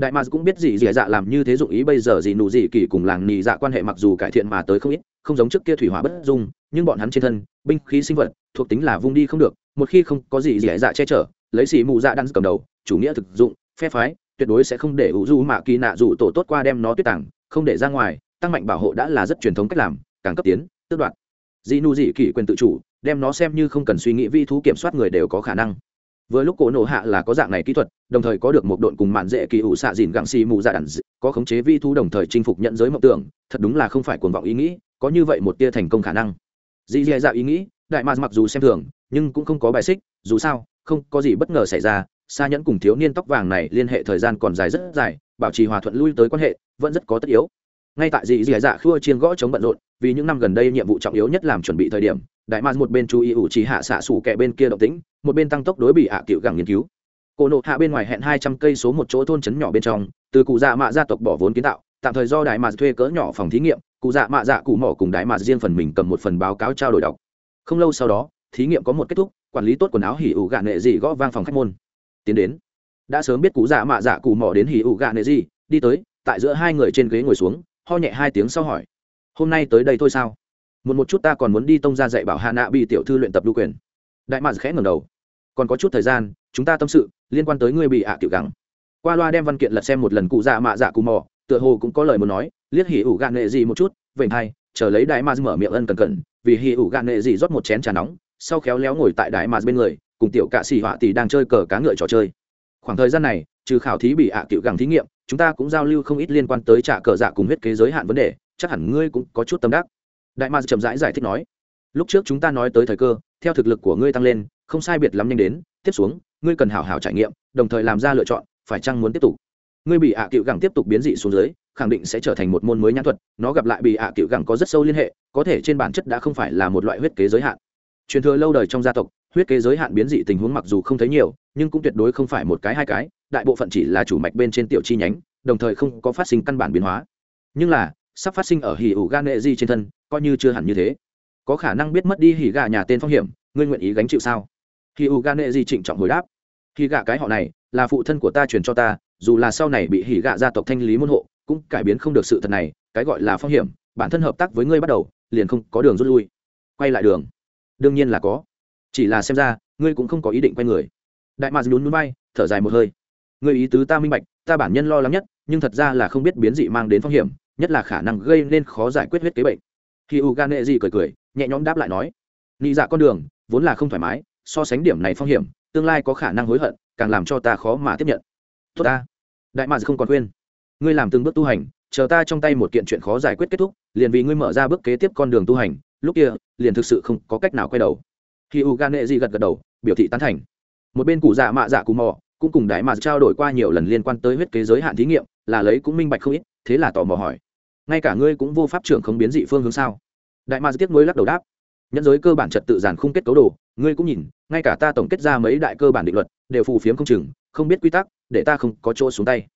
đại mạc cũng biết gì dì dạ làm như thế dụng ý, bây giờ gì nụ gì kỳ cùng làng nì dạ quan hệ mặc dù cải thiện mà tới không ít, không giống trước kia thủy hỏa bất dung, nhưng bọn hắn trên thân, binh khí sinh vật, thuộc tính là vung đi không được, một khi không có gì dì dạ che chở, lấy xì mù dạ đang cầm đầu, chủ nghĩa thực dụng, phe phái, tuyệt đối sẽ không để ủ du mạ kỳ nạ dụ tổ tốt qua đem nó tuyết tảng, không để ra ngoài, tăng mạnh bảo hộ đã là rất truyền thống cách làm, càng cấp tiến, tước đoạt. Dì nụ dì kỳ quyền tự chủ, đem nó xem như không cần suy nghĩ vi thú kiểm soát người đều có khả năng vừa lúc cổ nổ hạ là có dạng này kỹ thuật, đồng thời có được một đội cùng mạn dễ kỳ ủ xạ dìn gặng xì mù dạ đàn có khống chế vi thu đồng thời chinh phục nhận giới mộng tưởng, thật đúng là không phải cuồng vọng ý nghĩ, có như vậy một tia thành công khả năng. Dì dì dạ ý nghĩ, đại mạc mặc dù xem thường, nhưng cũng không có bài xích, dù sao, không có gì bất ngờ xảy ra xa nhẫn cùng thiếu niên tóc vàng này liên hệ thời gian còn dài rất dài, bảo trì hòa thuận lui tới quan hệ, vẫn rất có tất yếu ngay tại dị dị dạ khua chiên gõ chống bận rộn, vì những năm gần đây nhiệm vụ trọng yếu nhất làm chuẩn bị thời điểm, đại mars một bên chú ý ủ trí hạ xạ xủ kẻ bên kia động tĩnh, một bên tăng tốc đối bị hạ cựu gẳng nghiên cứu. Cổ nộ hạ bên ngoài hẹn hai trăm cây số một chỗ thôn trấn nhỏ bên trong, từ cụ dạ mạ gia tộc bỏ vốn kiến tạo, tạm thời do đại mars thuê cỡ nhỏ phòng thí nghiệm, cụ dạ mạ dạ cụ mỏ cùng đại mars riêng phần mình cầm một phần báo cáo trao đổi đọc. Không lâu sau đó, thí nghiệm có một kết thúc, quản lý tốt quần áo hỉ ủ gạ nệ dị gõ vang phòng khách môn. Tiến đến. Đã sớm biết cụ dạ mạ dạ cụ mỏ đến hỉ ủ gạ nệ dị, đi tới, tại giữa hai người trên ghế ngồi xuống ho nhẹ hai tiếng sau hỏi, hôm nay tới đây thôi sao? Một một chút ta còn muốn đi tông ra dạy bảo hạ nạ bị tiểu thư luyện tập đu quyền. Đại mạc khẽ ngầm đầu, còn có chút thời gian, chúng ta tâm sự liên quan tới ngươi bị ạ tiểu gắng qua loa đem văn kiện lật xem một lần cụ dạ mạ dạ cù mò, tựa hồ cũng có lời muốn nói, liếc hỉ ủ gạn nghệ gì một chút vậy hay chờ lấy đại mạc mở miệng ân cần cần vì hỉ ủ gạn nghệ gì rót một chén trà nóng, sau khéo léo ngồi tại đại mạc bên người, cùng tiểu cạ xì họa tỷ đang chơi cờ cá ngựa trò chơi. Khoảng thời gian này, trừ khảo thí bị ạ tiểu gắng thí nghiệm chúng ta cũng giao lưu không ít liên quan tới trả cờ dạ cùng huyết kế giới hạn vấn đề, chắc hẳn ngươi cũng có chút tâm đắc. Đại ma chậm rãi giải thích nói. Lúc trước chúng ta nói tới thời cơ, theo thực lực của ngươi tăng lên, không sai biệt lắm nhanh đến, tiếp xuống, ngươi cần hảo hảo trải nghiệm, đồng thời làm ra lựa chọn, phải chăng muốn tiếp tục? Ngươi bị ạ cựu gẳng tiếp tục biến dị xuống dưới, khẳng định sẽ trở thành một môn mới nhãn thuật, nó gặp lại bị ạ cựu gẳng có rất sâu liên hệ, có thể trên bản chất đã không phải là một loại huyết kế giới hạn. Truyền thừa lâu đời trong gia tộc huyết kế giới hạn biến dị tình huống mặc dù không thấy nhiều, nhưng cũng tuyệt đối không phải một cái hai cái, đại bộ phận chỉ là chủ mạch bên trên tiểu chi nhánh, đồng thời không có phát sinh căn bản biến hóa. Nhưng là, sắp phát sinh ở hỉ ủ gan nệ di trên thân, coi như chưa hẳn như thế. Có khả năng biết mất đi hỉ gà nhà tên phong hiểm, ngươi nguyện ý gánh chịu sao? Hỉ ủ gan nệ di trịnh trọng hồi đáp. Hỉ gà cái họ này, là phụ thân của ta truyền cho ta, dù là sau này bị hỉ gà gia tộc thanh lý môn hộ, cũng cải biến không được sự thật này, cái gọi là phong hiểm, bản thân hợp tác với ngươi bắt đầu, liền không có đường rút lui. Quay lại đường. Đương nhiên là có chỉ là xem ra, ngươi cũng không có ý định quay người. Đại mạc nhún núi bay thở dài một hơi. Ngươi ý tứ ta minh bạch, ta bản nhân lo lắng nhất, nhưng thật ra là không biết biến dị mang đến phong hiểm, nhất là khả năng gây nên khó giải quyết huyết kế bệnh. Khi u gan nệ dị cười cười, nhẹ nhõm đáp lại nói nghĩ dạ con đường, vốn là không thoải mái, so sánh điểm này phong hiểm, tương lai có khả năng hối hận, càng làm cho ta khó mà tiếp nhận. Tốt ta. Đại mạc không còn khuyên. Ngươi làm từng bước tu hành, chờ ta trong tay một kiện chuyện khó giải quyết kết thúc, liền vì ngươi mở ra bước kế tiếp con đường tu hành, lúc kia, liền thực sự không có cách nào quay đầu khi u gan nệ gì gật gật đầu, biểu thị tán thành. Một bên cụ dạ mạ dạ cù mò, cũng cùng đại mà trao đổi qua nhiều lần liên quan tới huyết kế giới hạn thí nghiệm, là lấy cũng minh bạch không ít, thế là tò mò hỏi, ngay cả ngươi cũng vô pháp trưởng không biến dị phương hướng sao? Đại mà tiếc mới lắc đầu đáp nhân giới cơ bản trật tự giản khung kết cấu đồ, ngươi cũng nhìn, ngay cả ta tổng kết ra mấy đại cơ bản định luật, đều phù phiếm không chừng, không biết quy tắc, để ta không có chỗ xuống tay.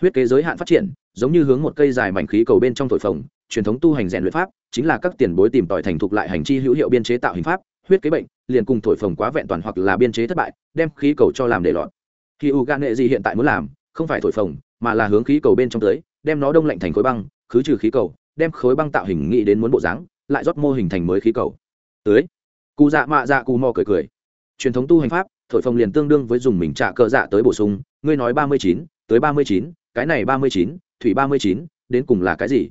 Huyết kế giới hạn phát triển, giống như hướng một cây dài mảnh khí cầu bên trong thổi phồng, truyền thống tu hành rèn luyện pháp, chính là các tiền bối tìm tòi thành thục lại hành chi hữu hiệu biên chế tạo hình pháp huyết kế bệnh, liền cùng thổi phồng quá vẹn toàn hoặc là biên chế thất bại, đem khí cầu cho làm để lọt. Khi u gan nghệ gì hiện tại muốn làm, không phải thổi phồng, mà là hướng khí cầu bên trong tới, đem nó đông lạnh thành khối băng, khứ trừ khí cầu, đem khối băng tạo hình nghĩ đến muốn bộ dáng, lại rót mô hình thành mới khí cầu. Tới cụ dạ mạ dạ cù mò cười cười. Truyền thống tu hành pháp, thổi phồng liền tương đương với dùng mình trả cờ dạ tới bổ sung, ngươi nói ba mươi chín, tới ba mươi chín, cái này ba mươi chín, thủy ba mươi chín, đến cùng là cái gì?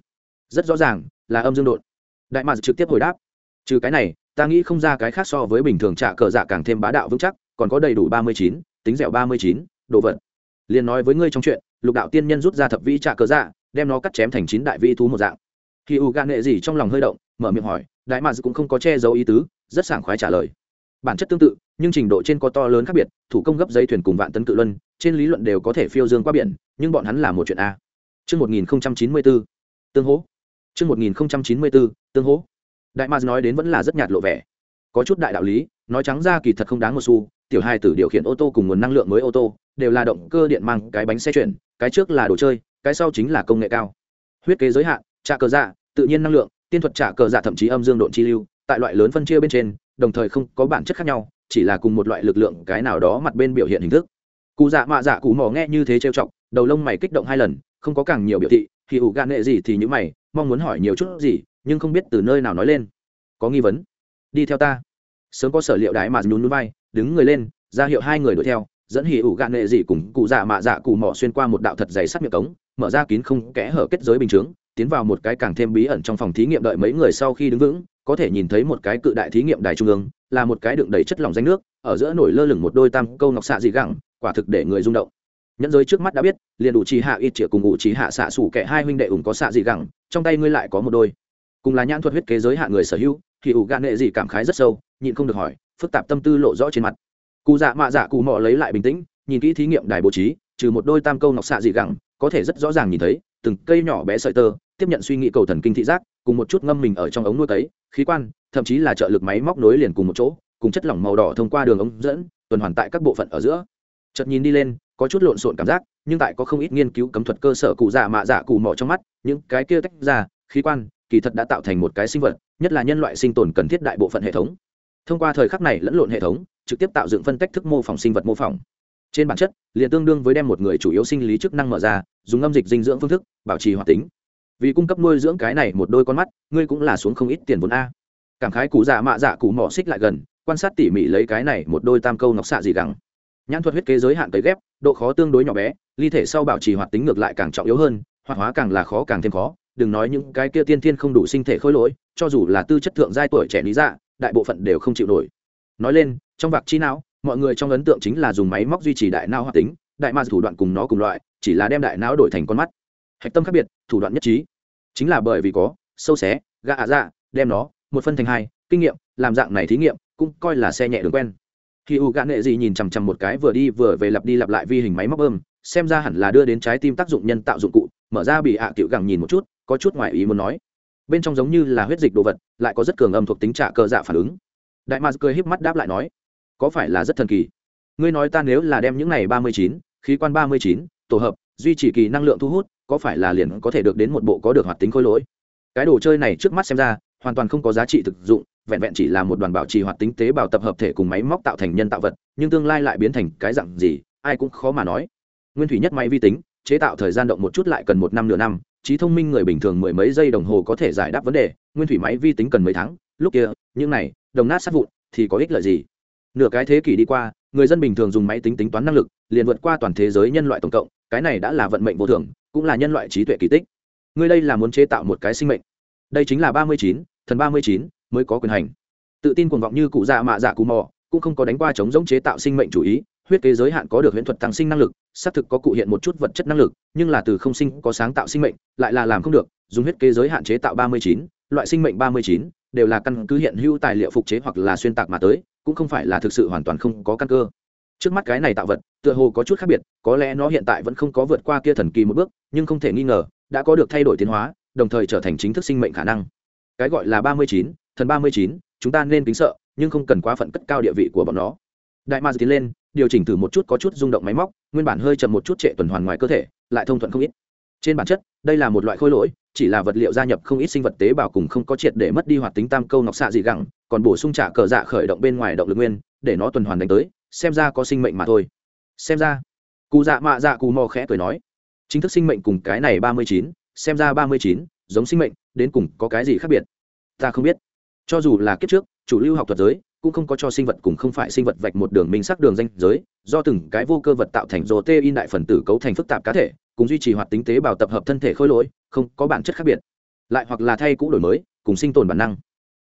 Rất rõ ràng, là âm dương đột đại mạc trực tiếp hồi đáp. Trừ cái này ta nghĩ không ra cái khác so với bình thường trả cờ dạ càng thêm bá đạo vững chắc còn có đầy đủ ba mươi chín tính dẻo ba mươi chín đồ vật liền nói với ngươi trong chuyện lục đạo tiên nhân rút ra thập vĩ trả cờ dạ đem nó cắt chém thành chín đại vi thú một dạng khi u gan nghệ gì trong lòng hơi động mở miệng hỏi đại mads cũng không có che giấu ý tứ rất sảng khoái trả lời bản chất tương tự nhưng trình độ trên có to lớn khác biệt thủ công gấp giấy thuyền cùng vạn tấn cự luân trên lý luận đều có thể phiêu dương qua biển nhưng bọn hắn là một chuyện a Trước 1094, tương hố. Trước 1094, tương hố. Đại Mars nói đến vẫn là rất nhạt lộ vẻ. Có chút đại đạo lý, nói trắng ra kỳ thật không đáng một xu, tiểu hai tử điều khiển ô tô cùng nguồn năng lượng mới ô tô, đều là động cơ điện mang cái bánh xe chuyển, cái trước là đồ chơi, cái sau chính là công nghệ cao. Huyết kế giới hạn, trả cờ dạ, tự nhiên năng lượng, tiên thuật trả cờ dạ thậm chí âm dương độn chi lưu, tại loại lớn phân chia bên trên, đồng thời không có bản chất khác nhau, chỉ là cùng một loại lực lượng cái nào đó mặt bên biểu hiện hình thức. Cụ dạ mạ dạ cụ mò nghe như thế trêu chọc, đầu lông mày kích động hai lần, không có càng nhiều biểu thị, thì ủ gan nghệ gì thì những mày, mong muốn hỏi nhiều chút gì, nhưng không biết từ nơi nào nói lên. Có nghi vấn, đi theo ta. Sớm có sở liệu đái mà nhún núi bay, đứng người lên, ra hiệu hai người đuổi theo, dẫn hỉ ủ gạn nệ gì cùng cụ dạ mạ dạ cụ mỏ xuyên qua một đạo thật dày sắt miệng cống, mở ra kín không kẽ hở kết giới bình chướng, tiến vào một cái càng thêm bí ẩn trong phòng thí nghiệm đợi mấy người sau khi đứng vững, có thể nhìn thấy một cái cự đại thí nghiệm đài trung ương, là một cái đựng đầy chất lỏng danh nước, ở giữa nổi lơ lửng một đôi tam câu ngọc xạ dị gẳng, quả thực để người rung động nhẫn giới trước mắt đã biết liền đủ trí hạ ít chĩa cùng ủ trí hạ xạ xủ kẻ hai huynh đệ ủng có xạ dị gẳng trong tay ngươi lại có một đôi cùng là nhãn thuật huyết kế giới hạn người sở hữu, thì ủ gạn nghệ gì cảm khái rất sâu, nhịn không được hỏi, phức tạp tâm tư lộ rõ trên mặt. Cụ dạ mạ dạ cụ mò lấy lại bình tĩnh, nhìn kỹ thí nghiệm đài bố trí, trừ một đôi tam câu ngọc xạ dị gẳng, có thể rất rõ ràng nhìn thấy, từng cây nhỏ bé sợi tơ, tiếp nhận suy nghĩ cầu thần kinh thị giác, cùng một chút ngâm mình ở trong ống nuôi tấy khí quan, thậm chí là trợ lực máy móc nối liền cùng một chỗ, cùng chất lỏng màu đỏ thông qua đường ống dẫn, tuần hoàn tại các bộ phận ở giữa. Chợt nhìn đi lên, có chút lộn xộn cảm giác, nhưng tại có không ít nghiên cứu cấm thuật cơ sở cụ dạ mạ dạ cụ mỏ trong mắt, những cái kia tách ra, khí quan kỳ thật đã tạo thành một cái sinh vật, nhất là nhân loại sinh tồn cần thiết đại bộ phận hệ thống. Thông qua thời khắc này lẫn lộn hệ thống, trực tiếp tạo dựng phân cách thức mô phỏng sinh vật mô phỏng. Trên bản chất, liền tương đương với đem một người chủ yếu sinh lý chức năng mở ra, dùng âm dịch dinh dưỡng phương thức, bảo trì hoạt tính. Vì cung cấp nuôi dưỡng cái này một đôi con mắt, ngươi cũng là xuống không ít tiền vốn a. Cảm khái cụ dạ mạ dạ cụ mỏ xích lại gần, quan sát tỉ mỉ lấy cái này một đôi tam câu nọc xạ gì gắng nhãn thuật huyết kế giới hạn tới ghép, độ khó tương đối nhỏ bé, ly thể sau bảo trì hoạt tính ngược lại càng trọng yếu hơn, hoạt hóa càng là khó càng thêm khó đừng nói những cái kia tiên thiên không đủ sinh thể khôi lỗi, cho dù là tư chất thượng giai tuổi trẻ lý dạ đại bộ phận đều không chịu nổi. Nói lên, trong vạc chi não, mọi người trong ấn tượng chính là dùng máy móc duy trì đại não hoạt tính, đại ma thủ đoạn cùng nó cùng loại, chỉ là đem đại não đổi thành con mắt. Hạch tâm khác biệt, thủ đoạn nhất trí. Chính là bởi vì có, sâu xé, gạ ạ dạ đem nó, một phân thành hai, kinh nghiệm, làm dạng này thí nghiệm, cũng coi là xe nhẹ đường quen. Khi u gạ nệ gì nhìn chằm chằm một cái vừa đi vừa về lặp đi lặp lại vi hình máy móc bơm, xem ra hẳn là đưa đến trái tim tác dụng nhân tạo dụng cụ, mở ra bị hạ à tiểu gẳng nhìn một chút có chút ngoại ý muốn nói. Bên trong giống như là huyết dịch đồ vật, lại có rất cường âm thuộc tính trạ cơ dạ phản ứng. Đại mars cười híp mắt đáp lại nói, có phải là rất thần kỳ? Ngươi nói ta nếu là đem những này ba mươi chín, khí quan ba mươi chín, tổ hợp, duy trì kỳ năng lượng thu hút, có phải là liền có thể được đến một bộ có được hoạt tính khối lỗi? Cái đồ chơi này trước mắt xem ra, hoàn toàn không có giá trị thực dụng, vẹn vẹn chỉ là một đoàn bảo trì hoạt tính tế bào tập hợp thể cùng máy móc tạo thành nhân tạo vật, nhưng tương lai lại biến thành cái dạng gì, ai cũng khó mà nói. Nguyên thủy nhất máy vi tính, chế tạo thời gian động một chút lại cần một năm nửa năm trí thông minh người bình thường mười mấy giây đồng hồ có thể giải đáp vấn đề, nguyên thủy máy vi tính cần mấy tháng, lúc kia, những này, đồng nát sát vụn, thì có ích lợi gì? Nửa cái thế kỷ đi qua, người dân bình thường dùng máy tính tính toán năng lực, liền vượt qua toàn thế giới nhân loại tổng cộng, cái này đã là vận mệnh vô thường, cũng là nhân loại trí tuệ kỳ tích. Người đây là muốn chế tạo một cái sinh mệnh. Đây chính là ba mươi chín, thần ba mươi chín, mới có quyền hành. Tự tin cuồng vọng như cụ già mạ dạ cụ mò, cũng không có đánh qua chống giống chế tạo sinh mệnh chủ ý huyết kế giới hạn có được huyễn thuật tăng sinh năng lực, xác thực có cụ hiện một chút vật chất năng lực, nhưng là từ không sinh có sáng tạo sinh mệnh, lại là làm không được, dùng huyết kế giới hạn chế tạo ba mươi chín, loại sinh mệnh ba mươi chín đều là căn cứ hiện hữu tài liệu phục chế hoặc là xuyên tạc mà tới, cũng không phải là thực sự hoàn toàn không có căn cơ. Trước mắt cái này tạo vật, tựa hồ có chút khác biệt, có lẽ nó hiện tại vẫn không có vượt qua kia thần kỳ một bước, nhưng không thể nghi ngờ, đã có được thay đổi tiến hóa, đồng thời trở thành chính thức sinh mệnh khả năng. Cái gọi là ba mươi chín, thần ba mươi chín, chúng ta nên kính sợ, nhưng không cần quá phận cất cao địa vị của bọn nó. Đại ma tiến lên điều chỉnh thử một chút có chút rung động máy móc, nguyên bản hơi chậm một chút trệ tuần hoàn ngoài cơ thể, lại thông thuận không ít. Trên bản chất, đây là một loại khôi lỗi, chỉ là vật liệu gia nhập không ít sinh vật tế bào cùng không có triệt để mất đi hoạt tính tam câu nọc xạ gì gẳng, còn bổ sung trả cờ dạ khởi động bên ngoài động lực nguyên, để nó tuần hoàn đánh tới, xem ra có sinh mệnh mà thôi. Xem ra, cụ dạ mạ dạ cù mò khẽ cười nói, chính thức sinh mệnh cùng cái này ba mươi chín, xem ra ba mươi chín, giống sinh mệnh, đến cùng có cái gì khác biệt? Ta không biết. Cho dù là kiếp trước, chủ lưu học thuật giới cũng không có cho sinh vật cùng không phải sinh vật vạch một đường minh sắc đường danh giới, do từng cái vô cơ vật tạo thành rô tê in đại phần tử cấu thành phức tạp cá thể, cùng duy trì hoạt tính tế bào tập hợp thân thể khôi lỗi, không có bản chất khác biệt. Lại hoặc là thay cũ đổi mới, cùng sinh tồn bản năng.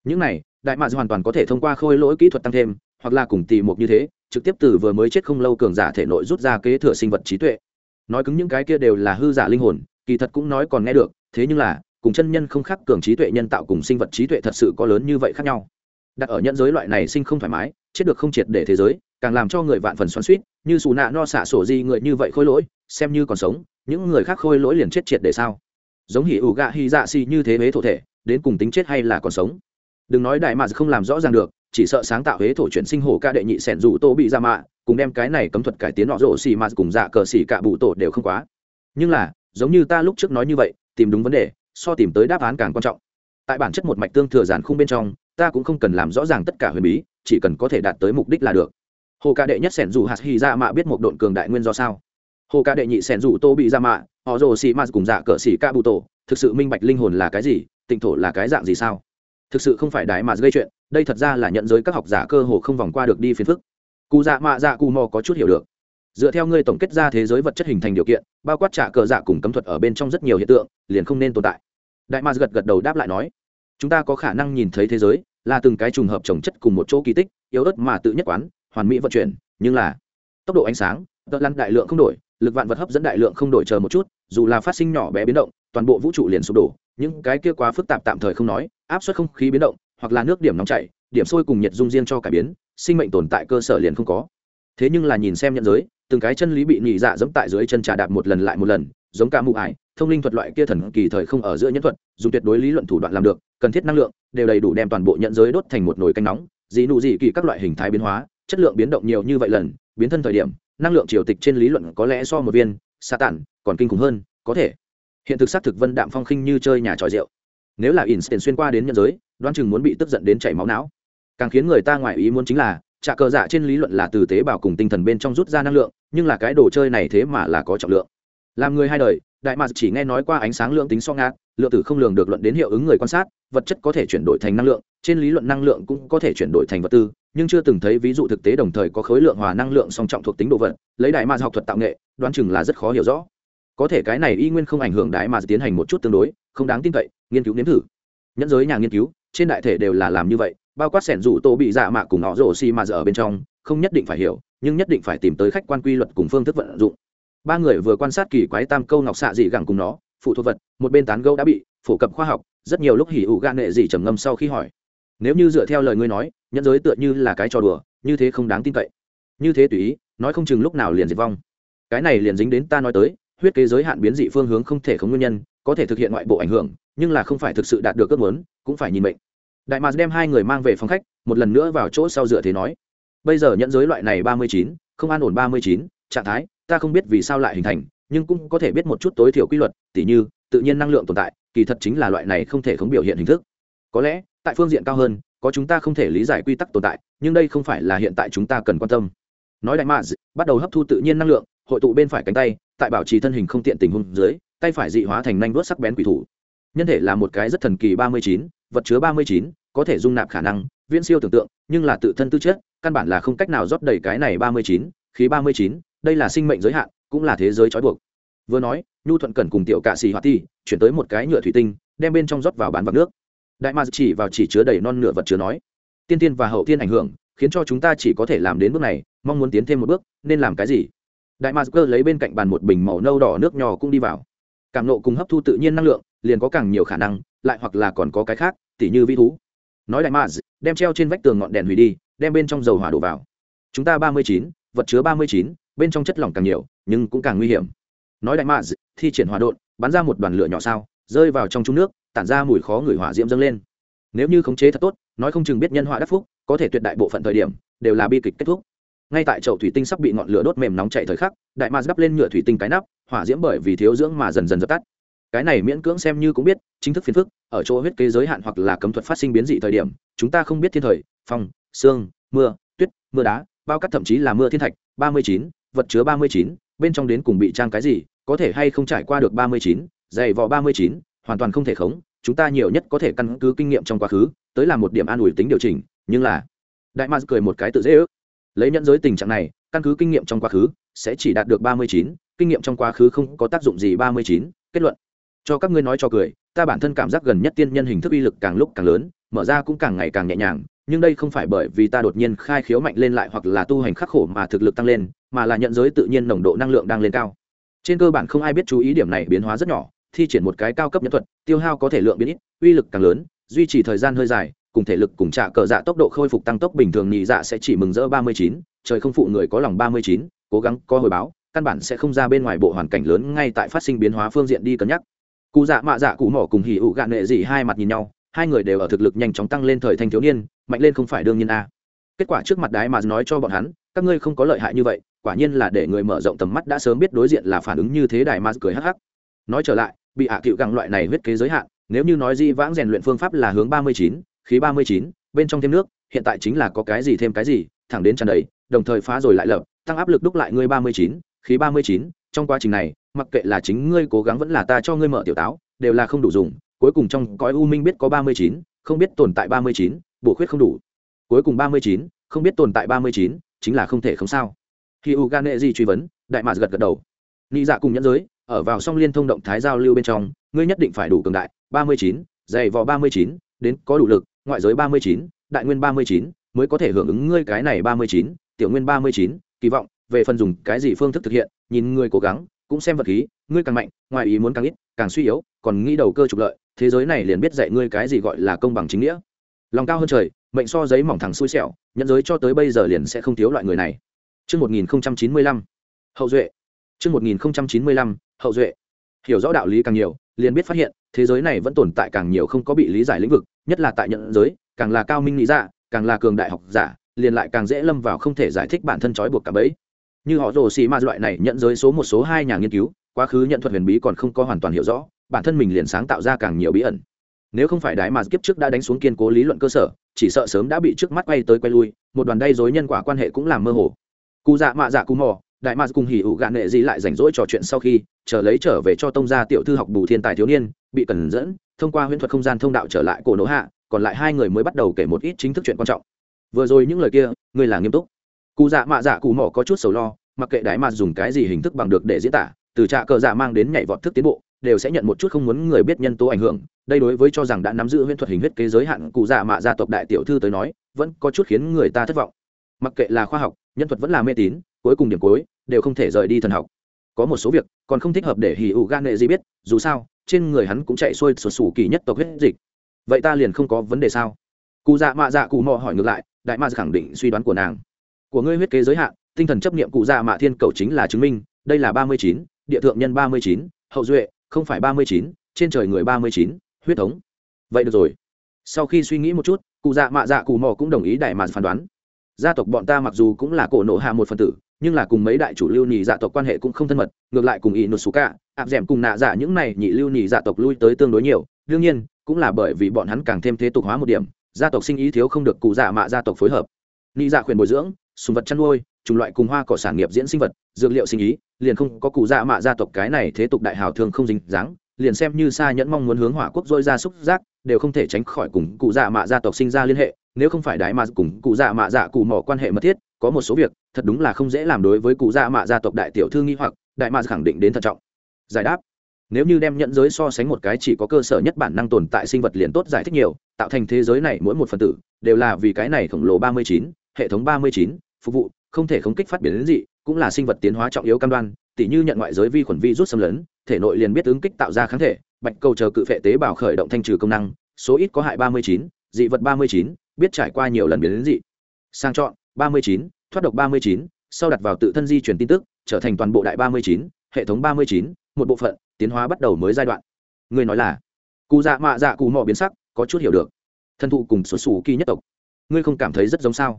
Những này, đại mạc hoàn toàn có thể thông qua khôi lỗi kỹ thuật tăng thêm, hoặc là cùng tì một như thế, trực tiếp từ vừa mới chết không lâu cường giả thể nội rút ra kế thừa sinh vật trí tuệ. Nói cứng những cái kia đều là hư giả linh hồn, kỳ thật cũng nói còn nghe được, thế nhưng là, cùng chân nhân không khác cường trí tuệ nhân tạo cùng sinh vật trí tuệ thật sự có lớn như vậy khác nhau đặt ở nhân giới loại này sinh không thoải mái, chết được không triệt để thế giới, càng làm cho người vạn phần xoắn suýt như xù nạ no xả sổ di người như vậy khôi lỗi, xem như còn sống, những người khác khôi lỗi liền chết triệt để sao? Giống hỉ ủ gạ hy dạ xì như thế huế thổ thể, đến cùng tính chết hay là còn sống? Đừng nói đại mà không làm rõ ràng được, chỉ sợ sáng tạo huế thổ chuyển sinh hồ ca đệ nhị sẻn dù tô bị ra mạ, cùng đem cái này cấm thuật cải tiến họ rổ xì mà cùng dạ cờ xì cả bụ tổ đều không quá. Nhưng là, giống như ta lúc trước nói như vậy, tìm đúng vấn đề, so tìm tới đáp án càng quan trọng. Tại bản chất một mạch tương thừa giản khung bên trong ta cũng không cần làm rõ ràng tất cả huyền bí, chỉ cần có thể đạt tới mục đích là được. Hồ ca đệ nhất sẻn dù hạt hy ra dạ mạ biết một độn cường đại nguyên do sao? Hồ ca đệ nhị sẻn dù tô bị ra mạ, họ rồ xì mạt cùng dạ cờ xì ca bụ tổ, thực sự minh bạch linh hồn là cái gì, tịnh thổ là cái dạng gì sao? Thực sự không phải đại mà gây chuyện, đây thật ra là nhận giới các học giả cơ hồ không vòng qua được đi phiền phức. Cụ dạ mạ dạ cù mò có chút hiểu được. Dựa theo ngươi tổng kết ra thế giới vật chất hình thành điều kiện, bao quát trả cờ dạ cùng cấm thuật ở bên trong rất nhiều hiện tượng, liền không nên tồn tại. Đại ma gật gật đầu đáp lại nói chúng ta có khả năng nhìn thấy thế giới là từng cái trùng hợp trồng chất cùng một chỗ kỳ tích, yếu ớt mà tự nhất quán, hoàn mỹ vận chuyển, nhưng là tốc độ ánh sáng tợ lăn đại lượng không đổi, lực vạn vật hấp dẫn đại lượng không đổi chờ một chút, dù là phát sinh nhỏ bé biến động, toàn bộ vũ trụ liền sụp đổ, những cái kia quá phức tạp tạm thời không nói, áp suất không khí biến động, hoặc là nước điểm nóng chảy, điểm sôi cùng nhiệt dung riêng cho cải biến, sinh mệnh tồn tại cơ sở liền không có. Thế nhưng là nhìn xem nhận giới, từng cái chân lý bị nhị dạ dẫm tại dưới chân trà đạp một lần lại một lần, giống cả mụ ải, thông linh thuật loại kia thần kỳ thời không ở giữa nhân thuật, dùng tuyệt đối lý luận thủ đoạn làm được cần thiết năng lượng, đều đầy đủ đem toàn bộ nhận giới đốt thành một nồi canh nóng dị nụ dị kỳ các loại hình thái biến hóa, chất lượng biến động nhiều như vậy lần, biến thân thời điểm, năng lượng triều tịch trên lý luận có lẽ so một viên xa tản, còn kinh khủng hơn, có thể. Hiện thực xác thực vân đạm phong khinh như chơi nhà tròi rượu. Nếu là instant xuyên qua đến nhân giới, đoán chừng muốn bị tức giận đến chảy máu não. Càng khiến người ta ngoại ý muốn chính là, trạ cờ dạ trên lý luận là từ tế bào cùng tinh thần bên trong rút ra năng lượng, nhưng là cái đồ chơi này thế mà là có trọng lượng. Làm người hai đời, đại mạc chỉ nghe nói qua ánh sáng lượng tính so ngạt lượng tử không lường được luận đến hiệu ứng người quan sát, vật chất có thể chuyển đổi thành năng lượng, trên lý luận năng lượng cũng có thể chuyển đổi thành vật tư, nhưng chưa từng thấy ví dụ thực tế đồng thời có khối lượng hòa năng lượng song trọng thuộc tính đồ vật, lấy đại mạc học thuật tạo nghệ, đoán chừng là rất khó hiểu rõ. Có thể cái này y nguyên không ảnh hưởng đại mạc tiến hành một chút tương đối, không đáng tin cậy, nghiên cứu nếm thử. Nhẫn giới nhà nghiên cứu, trên đại thể đều là làm như vậy, bao quát sẻn rủ tô bị dạ mạ cùng họ rổ xi mà giờ ở bên trong, không nhất định phải hiểu, nhưng nhất định phải tìm tới khách quan quy luật cùng phương thức vận dụng. Ba người vừa quan sát kỳ quái tam câu ngọc xạ dị gẳng cùng nó phụ thuộc vật, một bên tán gấu đã bị phổ cập khoa học, rất nhiều lúc hỉ ủ gan nghệ dị trầm ngâm sau khi hỏi. Nếu như dựa theo lời ngươi nói, nhẫn giới tựa như là cái trò đùa, như thế không đáng tin cậy. Như thế tùy ý, nói không chừng lúc nào liền diệt vong. Cái này liền dính đến ta nói tới, huyết kế giới hạn biến dị phương hướng không thể không nguyên nhân, có thể thực hiện ngoại bộ ảnh hưởng, nhưng là không phải thực sự đạt được ước muốn, cũng phải nhìn mệnh. Đại mạc đem hai người mang về phòng khách, một lần nữa vào chỗ sau dựa thế nói. Bây giờ nhẫn giới loại này ba mươi chín, không an ổn ba mươi chín, trạng thái, ta không biết vì sao lại hình thành nhưng cũng có thể biết một chút tối thiểu quy luật, tỉ như, tự nhiên năng lượng tồn tại, kỳ thật chính là loại này không thể không biểu hiện hình thức. Có lẽ, tại phương diện cao hơn, có chúng ta không thể lý giải quy tắc tồn tại, nhưng đây không phải là hiện tại chúng ta cần quan tâm. Nói đại mads bắt đầu hấp thu tự nhiên năng lượng, hội tụ bên phải cánh tay, tại bảo trì thân hình không tiện tình huống dưới, tay phải dị hóa thành nanh vuốt sắc bén quỷ thủ. Nhân thể là một cái rất thần kỳ ba mươi chín, vật chứa ba mươi chín, có thể dung nạp khả năng, viễn siêu tưởng tượng, nhưng là tự thân tư chất, căn bản là không cách nào rót đầy cái này ba mươi chín, khí ba mươi chín, đây là sinh mệnh giới hạn cũng là thế giới trói buộc. Vừa nói, nhu thuận cần cùng tiểu cạ xì hỏa ti chuyển tới một cái nhựa thủy tinh, đem bên trong rót vào bán vạc nước. Đại ma chỉ vào chỉ chứa đầy non nửa vật chứa nói, tiên tiên và hậu tiên ảnh hưởng, khiến cho chúng ta chỉ có thể làm đến bước này, mong muốn tiến thêm một bước, nên làm cái gì? Đại ma cơ lấy bên cạnh bàn một bình màu nâu đỏ nước nhỏ cũng đi vào. Cảm nộ cùng hấp thu tự nhiên năng lượng, liền có càng nhiều khả năng, lại hoặc là còn có cái khác, tỉ như vi thú. Nói đại ma đem treo trên vách tường ngọn đèn hủy đi, đem bên trong dầu hỏa đổ vào. Chúng ta ba mươi chín, vật chứa ba mươi chín, bên trong chất lỏng càng nhiều nhưng cũng càng nguy hiểm. Nói đại ma thi triển hỏa đột bắn ra một đoàn lửa nhỏ sao, rơi vào trong trung nước, tản ra mùi khó người hỏa diễm dâng lên. Nếu như khống chế thật tốt, nói không chừng biết nhân họa đắc phúc, có thể tuyệt đại bộ phận thời điểm, đều là bi kịch kết thúc. Ngay tại chậu thủy tinh sắp bị ngọn lửa đốt mềm nóng chạy thời khắc, đại ma đắp lên nhựa thủy tinh cái nắp, hỏa diễm bởi vì thiếu dưỡng mà dần dần dập tắt. Cái này miễn cưỡng xem như cũng biết, chính thức phiền phức, ở chỗ huyết kế giới hạn hoặc là cấm thuật phát sinh biến dị thời điểm, chúng ta không biết thiên thời, phong sương mưa, tuyết, mưa đá, bao cắt thậm chí là mưa thiên thạch, ba mươi chín, vật chứa ba mươi chín bên trong đến cùng bị trang cái gì, có thể hay không trải qua được ba mươi chín, dày vò ba mươi chín, hoàn toàn không thể khống, chúng ta nhiều nhất có thể căn cứ kinh nghiệm trong quá khứ, tới làm một điểm an ủi tính điều chỉnh, nhưng là, đại ma cười một cái tự dễ ước. Lấy nhận giới tình trạng này, căn cứ kinh nghiệm trong quá khứ, sẽ chỉ đạt được ba mươi chín, kinh nghiệm trong quá khứ không có tác dụng gì ba mươi chín, kết luận. Cho các ngươi nói cho cười, ta bản thân cảm giác gần nhất tiên nhân hình thức uy lực càng lúc càng lớn, mở ra cũng càng ngày càng nhẹ nhàng nhưng đây không phải bởi vì ta đột nhiên khai khiếu mạnh lên lại hoặc là tu hành khắc khổ mà thực lực tăng lên, mà là nhận giới tự nhiên nồng độ năng lượng đang lên cao. Trên cơ bản không ai biết chú ý điểm này biến hóa rất nhỏ, thi triển một cái cao cấp nhân thuật, tiêu hao có thể lượng biến ít, uy lực càng lớn, duy trì thời gian hơi dài, cùng thể lực cùng trả cờ dạ tốc độ khôi phục tăng tốc bình thường nhị dạ sẽ chỉ mừng rỡ ba mươi chín, trời không phụ người có lòng ba mươi chín, cố gắng, có hồi báo, căn bản sẽ không ra bên ngoài bộ hoàn cảnh lớn ngay tại phát sinh biến hóa phương diện đi cân nhắc. Cụ dạ mạ dạ cụ mỏ cùng hỉ ụ gạn nghệ dị hai mặt nhìn nhau hai người đều ở thực lực nhanh chóng tăng lên thời thanh thiếu niên, mạnh lên không phải đương nhiên a. Kết quả trước mặt đái mà nói cho bọn hắn, các ngươi không có lợi hại như vậy, quả nhiên là để người mở rộng tầm mắt đã sớm biết đối diện là phản ứng như thế đài mà cười hắc hắc. Nói trở lại, bị hạ à cựu gặng loại này huyết kế giới hạn, nếu như nói di vãng rèn luyện phương pháp là hướng ba mươi chín, khí ba mươi chín, bên trong thêm nước, hiện tại chính là có cái gì thêm cái gì, thẳng đến tràn đầy, đồng thời phá rồi lại lập, tăng áp lực đúc lại ngươi ba mươi chín, khí ba mươi chín, trong quá trình này, mặc kệ là chính ngươi cố gắng vẫn là ta cho ngươi mở tiểu táo, đều là không đủ dùng cuối cùng trong cõi u minh biết có ba mươi chín không biết tồn tại ba mươi chín bổ khuyết không đủ cuối cùng ba mươi chín không biết tồn tại ba mươi chín chính là không thể không sao khi u gan nệ Di truy vấn đại mạc gật gật đầu nghĩ dạ cùng nhẫn giới ở vào song liên thông động thái giao lưu bên trong ngươi nhất định phải đủ cường đại ba mươi chín dày vò ba mươi chín đến có đủ lực ngoại giới ba mươi chín đại nguyên ba mươi chín mới có thể hưởng ứng ngươi cái này ba mươi chín tiểu nguyên ba mươi chín kỳ vọng về phần dùng cái gì phương thức thực hiện nhìn ngươi cố gắng cũng xem vật khí ngươi càng mạnh ngoài ý muốn càng ít càng suy yếu còn nghĩ đầu cơ trục lợi thế giới này liền biết dạy ngươi cái gì gọi là công bằng chính nghĩa lòng cao hơn trời mệnh so giấy mỏng thẳng xui xẻo nhận giới cho tới bây giờ liền sẽ không thiếu loại người này Trước 1095, hậu duệ Trước 1095, hậu duệ. Hiểu rõ đạo lý càng nhiều, liền biết phát hiện, thế giới này vẫn tồn tại càng nhiều không có bị lý giải lĩnh vực, nhất là tại nhận giới, càng là cao minh lý giả, dạ, càng là cường đại học giả, liền lại càng dễ lâm vào không thể giải thích bản thân trói buộc cả bấy. Như họ rồ xì ma loại này nhận giới số một số hai nhà nghiên cứu, quá khứ nhận thuật huyền bí còn không có hoàn toàn hiểu rõ, bản thân mình liền sáng tạo ra càng nhiều bí ẩn. Nếu không phải đại mà kiếp trước đã đánh xuống kiên cố lý luận cơ sở, chỉ sợ sớm đã bị trước mắt quay tới quay lui, một đoàn đay rối nhân quả quan hệ cũng làm mơ hồ. Cụ dạ mạ dạ cù mò, đại mạc cùng hỉ ủ gạn nệ gì lại rảnh rỗi trò chuyện sau khi chờ lấy trở về cho tông gia tiểu thư học bù thiên tài thiếu niên bị cần dẫn thông qua huyễn thuật không gian thông đạo trở lại cổ nỗ hạ còn lại hai người mới bắt đầu kể một ít chính thức chuyện quan trọng vừa rồi những lời kia người là nghiêm túc cụ dạ mạ dạ cụ mỏ có chút sầu lo mặc kệ đại mạc dùng cái gì hình thức bằng được để diễn tả từ trạ cờ dạ mang đến nhảy vọt thức tiến bộ đều sẽ nhận một chút không muốn người biết nhân tố ảnh hưởng. Đây đối với cho rằng đã nắm giữ huyễn thuật hình huyết kế giới hạn cụ dạ mạ gia tộc đại tiểu thư tới nói, vẫn có chút khiến người ta thất vọng. Mặc kệ là khoa học, nhân thuật vẫn là mê tín, cuối cùng điểm cuối, đều không thể rời đi thần học. Có một số việc, còn không thích hợp để hì ủ gan nệ gì biết, dù sao, trên người hắn cũng chạy xuôi sụt sủ kỳ nhất tộc huyết dịch. Vậy ta liền không có vấn đề sao? Cụ dạ mạ dạ cụ mò hỏi ngược lại, đại ma khẳng định suy đoán của nàng. Của ngươi huyết kế giới hạn, tinh thần chấp niệm cụ dạ mạ thiên cầu chính là chứng minh, đây là ba mươi chín, địa thượng nhân ba mươi chín, hậu duệ không phải ba mươi chín, trên trời người ba mươi chín, huyết thống. Vậy được rồi. Sau khi suy nghĩ một chút, cụ dạ mạ dạ cụ mò cũng đồng ý đại mà phán đoán. Gia tộc bọn ta mặc dù cũng là cổ nộ hạ một phần tử, nhưng là cùng mấy đại chủ lưu nhị dạ tộc quan hệ cũng không thân mật, ngược lại cùng ý nốt xú cả áp d cùng nạ dạ những này nhị lưu nhị dạ tộc lui tới tương đối nhiều. Đương nhiên, cũng là bởi vì bọn hắn càng thêm thế tục hóa một điểm, gia tộc sinh ý thiếu không được cụ dạ mạ gia tộc phối hợp. Nhị dạ khuyển bồi dưỡng, sùng vật chăn nuôi chủng loại cùng hoa cỏ sản nghiệp diễn sinh vật, dược liệu sinh ý, liền không có cụ dạ mạ gia tộc cái này thế tục đại hào thường không dính dáng, liền xem như xa nhẫn mong muốn hướng hỏa quốc dôi ra xúc giác, đều không thể tránh khỏi cùng cụ dạ mạ gia tộc sinh ra liên hệ, nếu không phải đại mà cùng cụ dạ mạ dạ cụ mỏ quan hệ mật thiết, có một số việc, thật đúng là không dễ làm đối với cụ dạ mạ gia tộc đại tiểu thư nghi hoặc, đại mà khẳng định đến thận trọng. Giải đáp. Nếu như đem nhận giới so sánh một cái chỉ có cơ sở nhất bản năng tồn tại sinh vật liền tốt giải thích nhiều, tạo thành thế giới này mỗi một phần tử, đều là vì cái này khổng lồ ba mươi chín, hệ thống ba mươi chín, phục vụ không thể khống kích phát biến đến gì cũng là sinh vật tiến hóa trọng yếu cam đoan, tỉ như nhận ngoại giới vi khuẩn vi rút xâm lấn, thể nội liền biết ứng kích tạo ra kháng thể, bạch cầu chờ cự phệ tế bào khởi động thanh trừ công năng, số ít có hại ba mươi chín, dị vật ba mươi chín, biết trải qua nhiều lần biến đến dị. Sang chọn, ba mươi chín, thoát độc ba mươi chín, sau đặt vào tự thân di chuyển tin tức, trở thành toàn bộ đại ba mươi chín, hệ thống ba mươi chín, một bộ phận, tiến hóa bắt đầu mới giai đoạn. Người nói là, cụ dạ mạ dạ cụ mò biến sắc, có chút hiểu được. Thân thụ cùng số sủ kỳ nhất tộc. Ngươi không cảm thấy rất giống sao?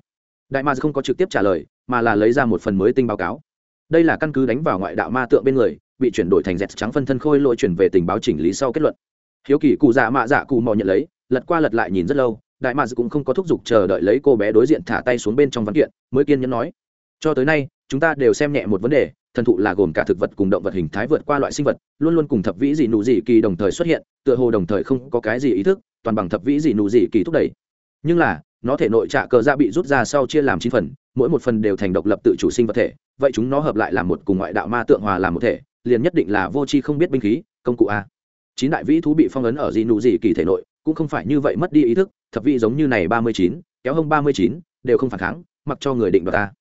Đại ma không có trực tiếp trả lời mà là lấy ra một phần mới tinh báo cáo. Đây là căn cứ đánh vào ngoại đạo ma tượng bên người, bị chuyển đổi thành dẹt trắng phân thân khôi lội chuyển về tình báo chỉnh lý sau kết luận. Hiếu kỳ cụ dạ mạ dạ cụ mò nhận lấy, lật qua lật lại nhìn rất lâu, đại mads cũng không có thúc giục chờ đợi lấy cô bé đối diện thả tay xuống bên trong văn kiện, mới kiên nhẫn nói, cho tới nay, chúng ta đều xem nhẹ một vấn đề, thần thụ là gồm cả thực vật cùng động vật hình thái vượt qua loại sinh vật, luôn luôn cùng thập vĩ dị nụ dị kỳ đồng thời xuất hiện, tựa hồ đồng thời không có cái gì ý thức, toàn bằng thập vĩ dị nụ dị kỳ thúc đẩy. Nhưng là nó thể nội trạ cờ ra bị rút ra sau chia làm chín phần, mỗi một phần đều thành độc lập tự chủ sinh vật thể, vậy chúng nó hợp lại làm một cùng ngoại đạo ma tượng hòa làm một thể, liền nhất định là vô tri không biết binh khí, công cụ a. Chín đại vĩ thú bị phong ấn ở dị nụ dị kỳ thể nội, cũng không phải như vậy mất đi ý thức, thập vị giống như này ba mươi chín, kéo hông ba mươi chín, đều không phản kháng, mặc cho người định đoạt ta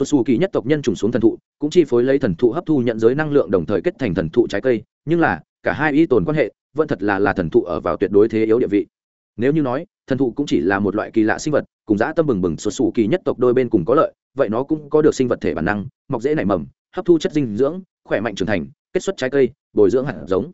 tuột xù kỳ nhất tộc nhân trùng xuống thần thụ, cũng chi phối lấy thần thụ hấp thu nhận giới năng lượng đồng thời kết thành thần thụ trái cây, nhưng là, cả hai y tồn quan hệ, vẫn thật là là thần thụ ở vào tuyệt đối thế yếu địa vị nếu như nói, thần thụ cũng chỉ là một loại kỳ lạ sinh vật, cùng dã tâm bừng bừng xuất sù kỳ nhất tộc đôi bên cùng có lợi, vậy nó cũng có được sinh vật thể bản năng, mọc dễ nảy mầm, hấp thu chất dinh dưỡng, khỏe mạnh trưởng thành, kết xuất trái cây, bồi dưỡng hạt giống.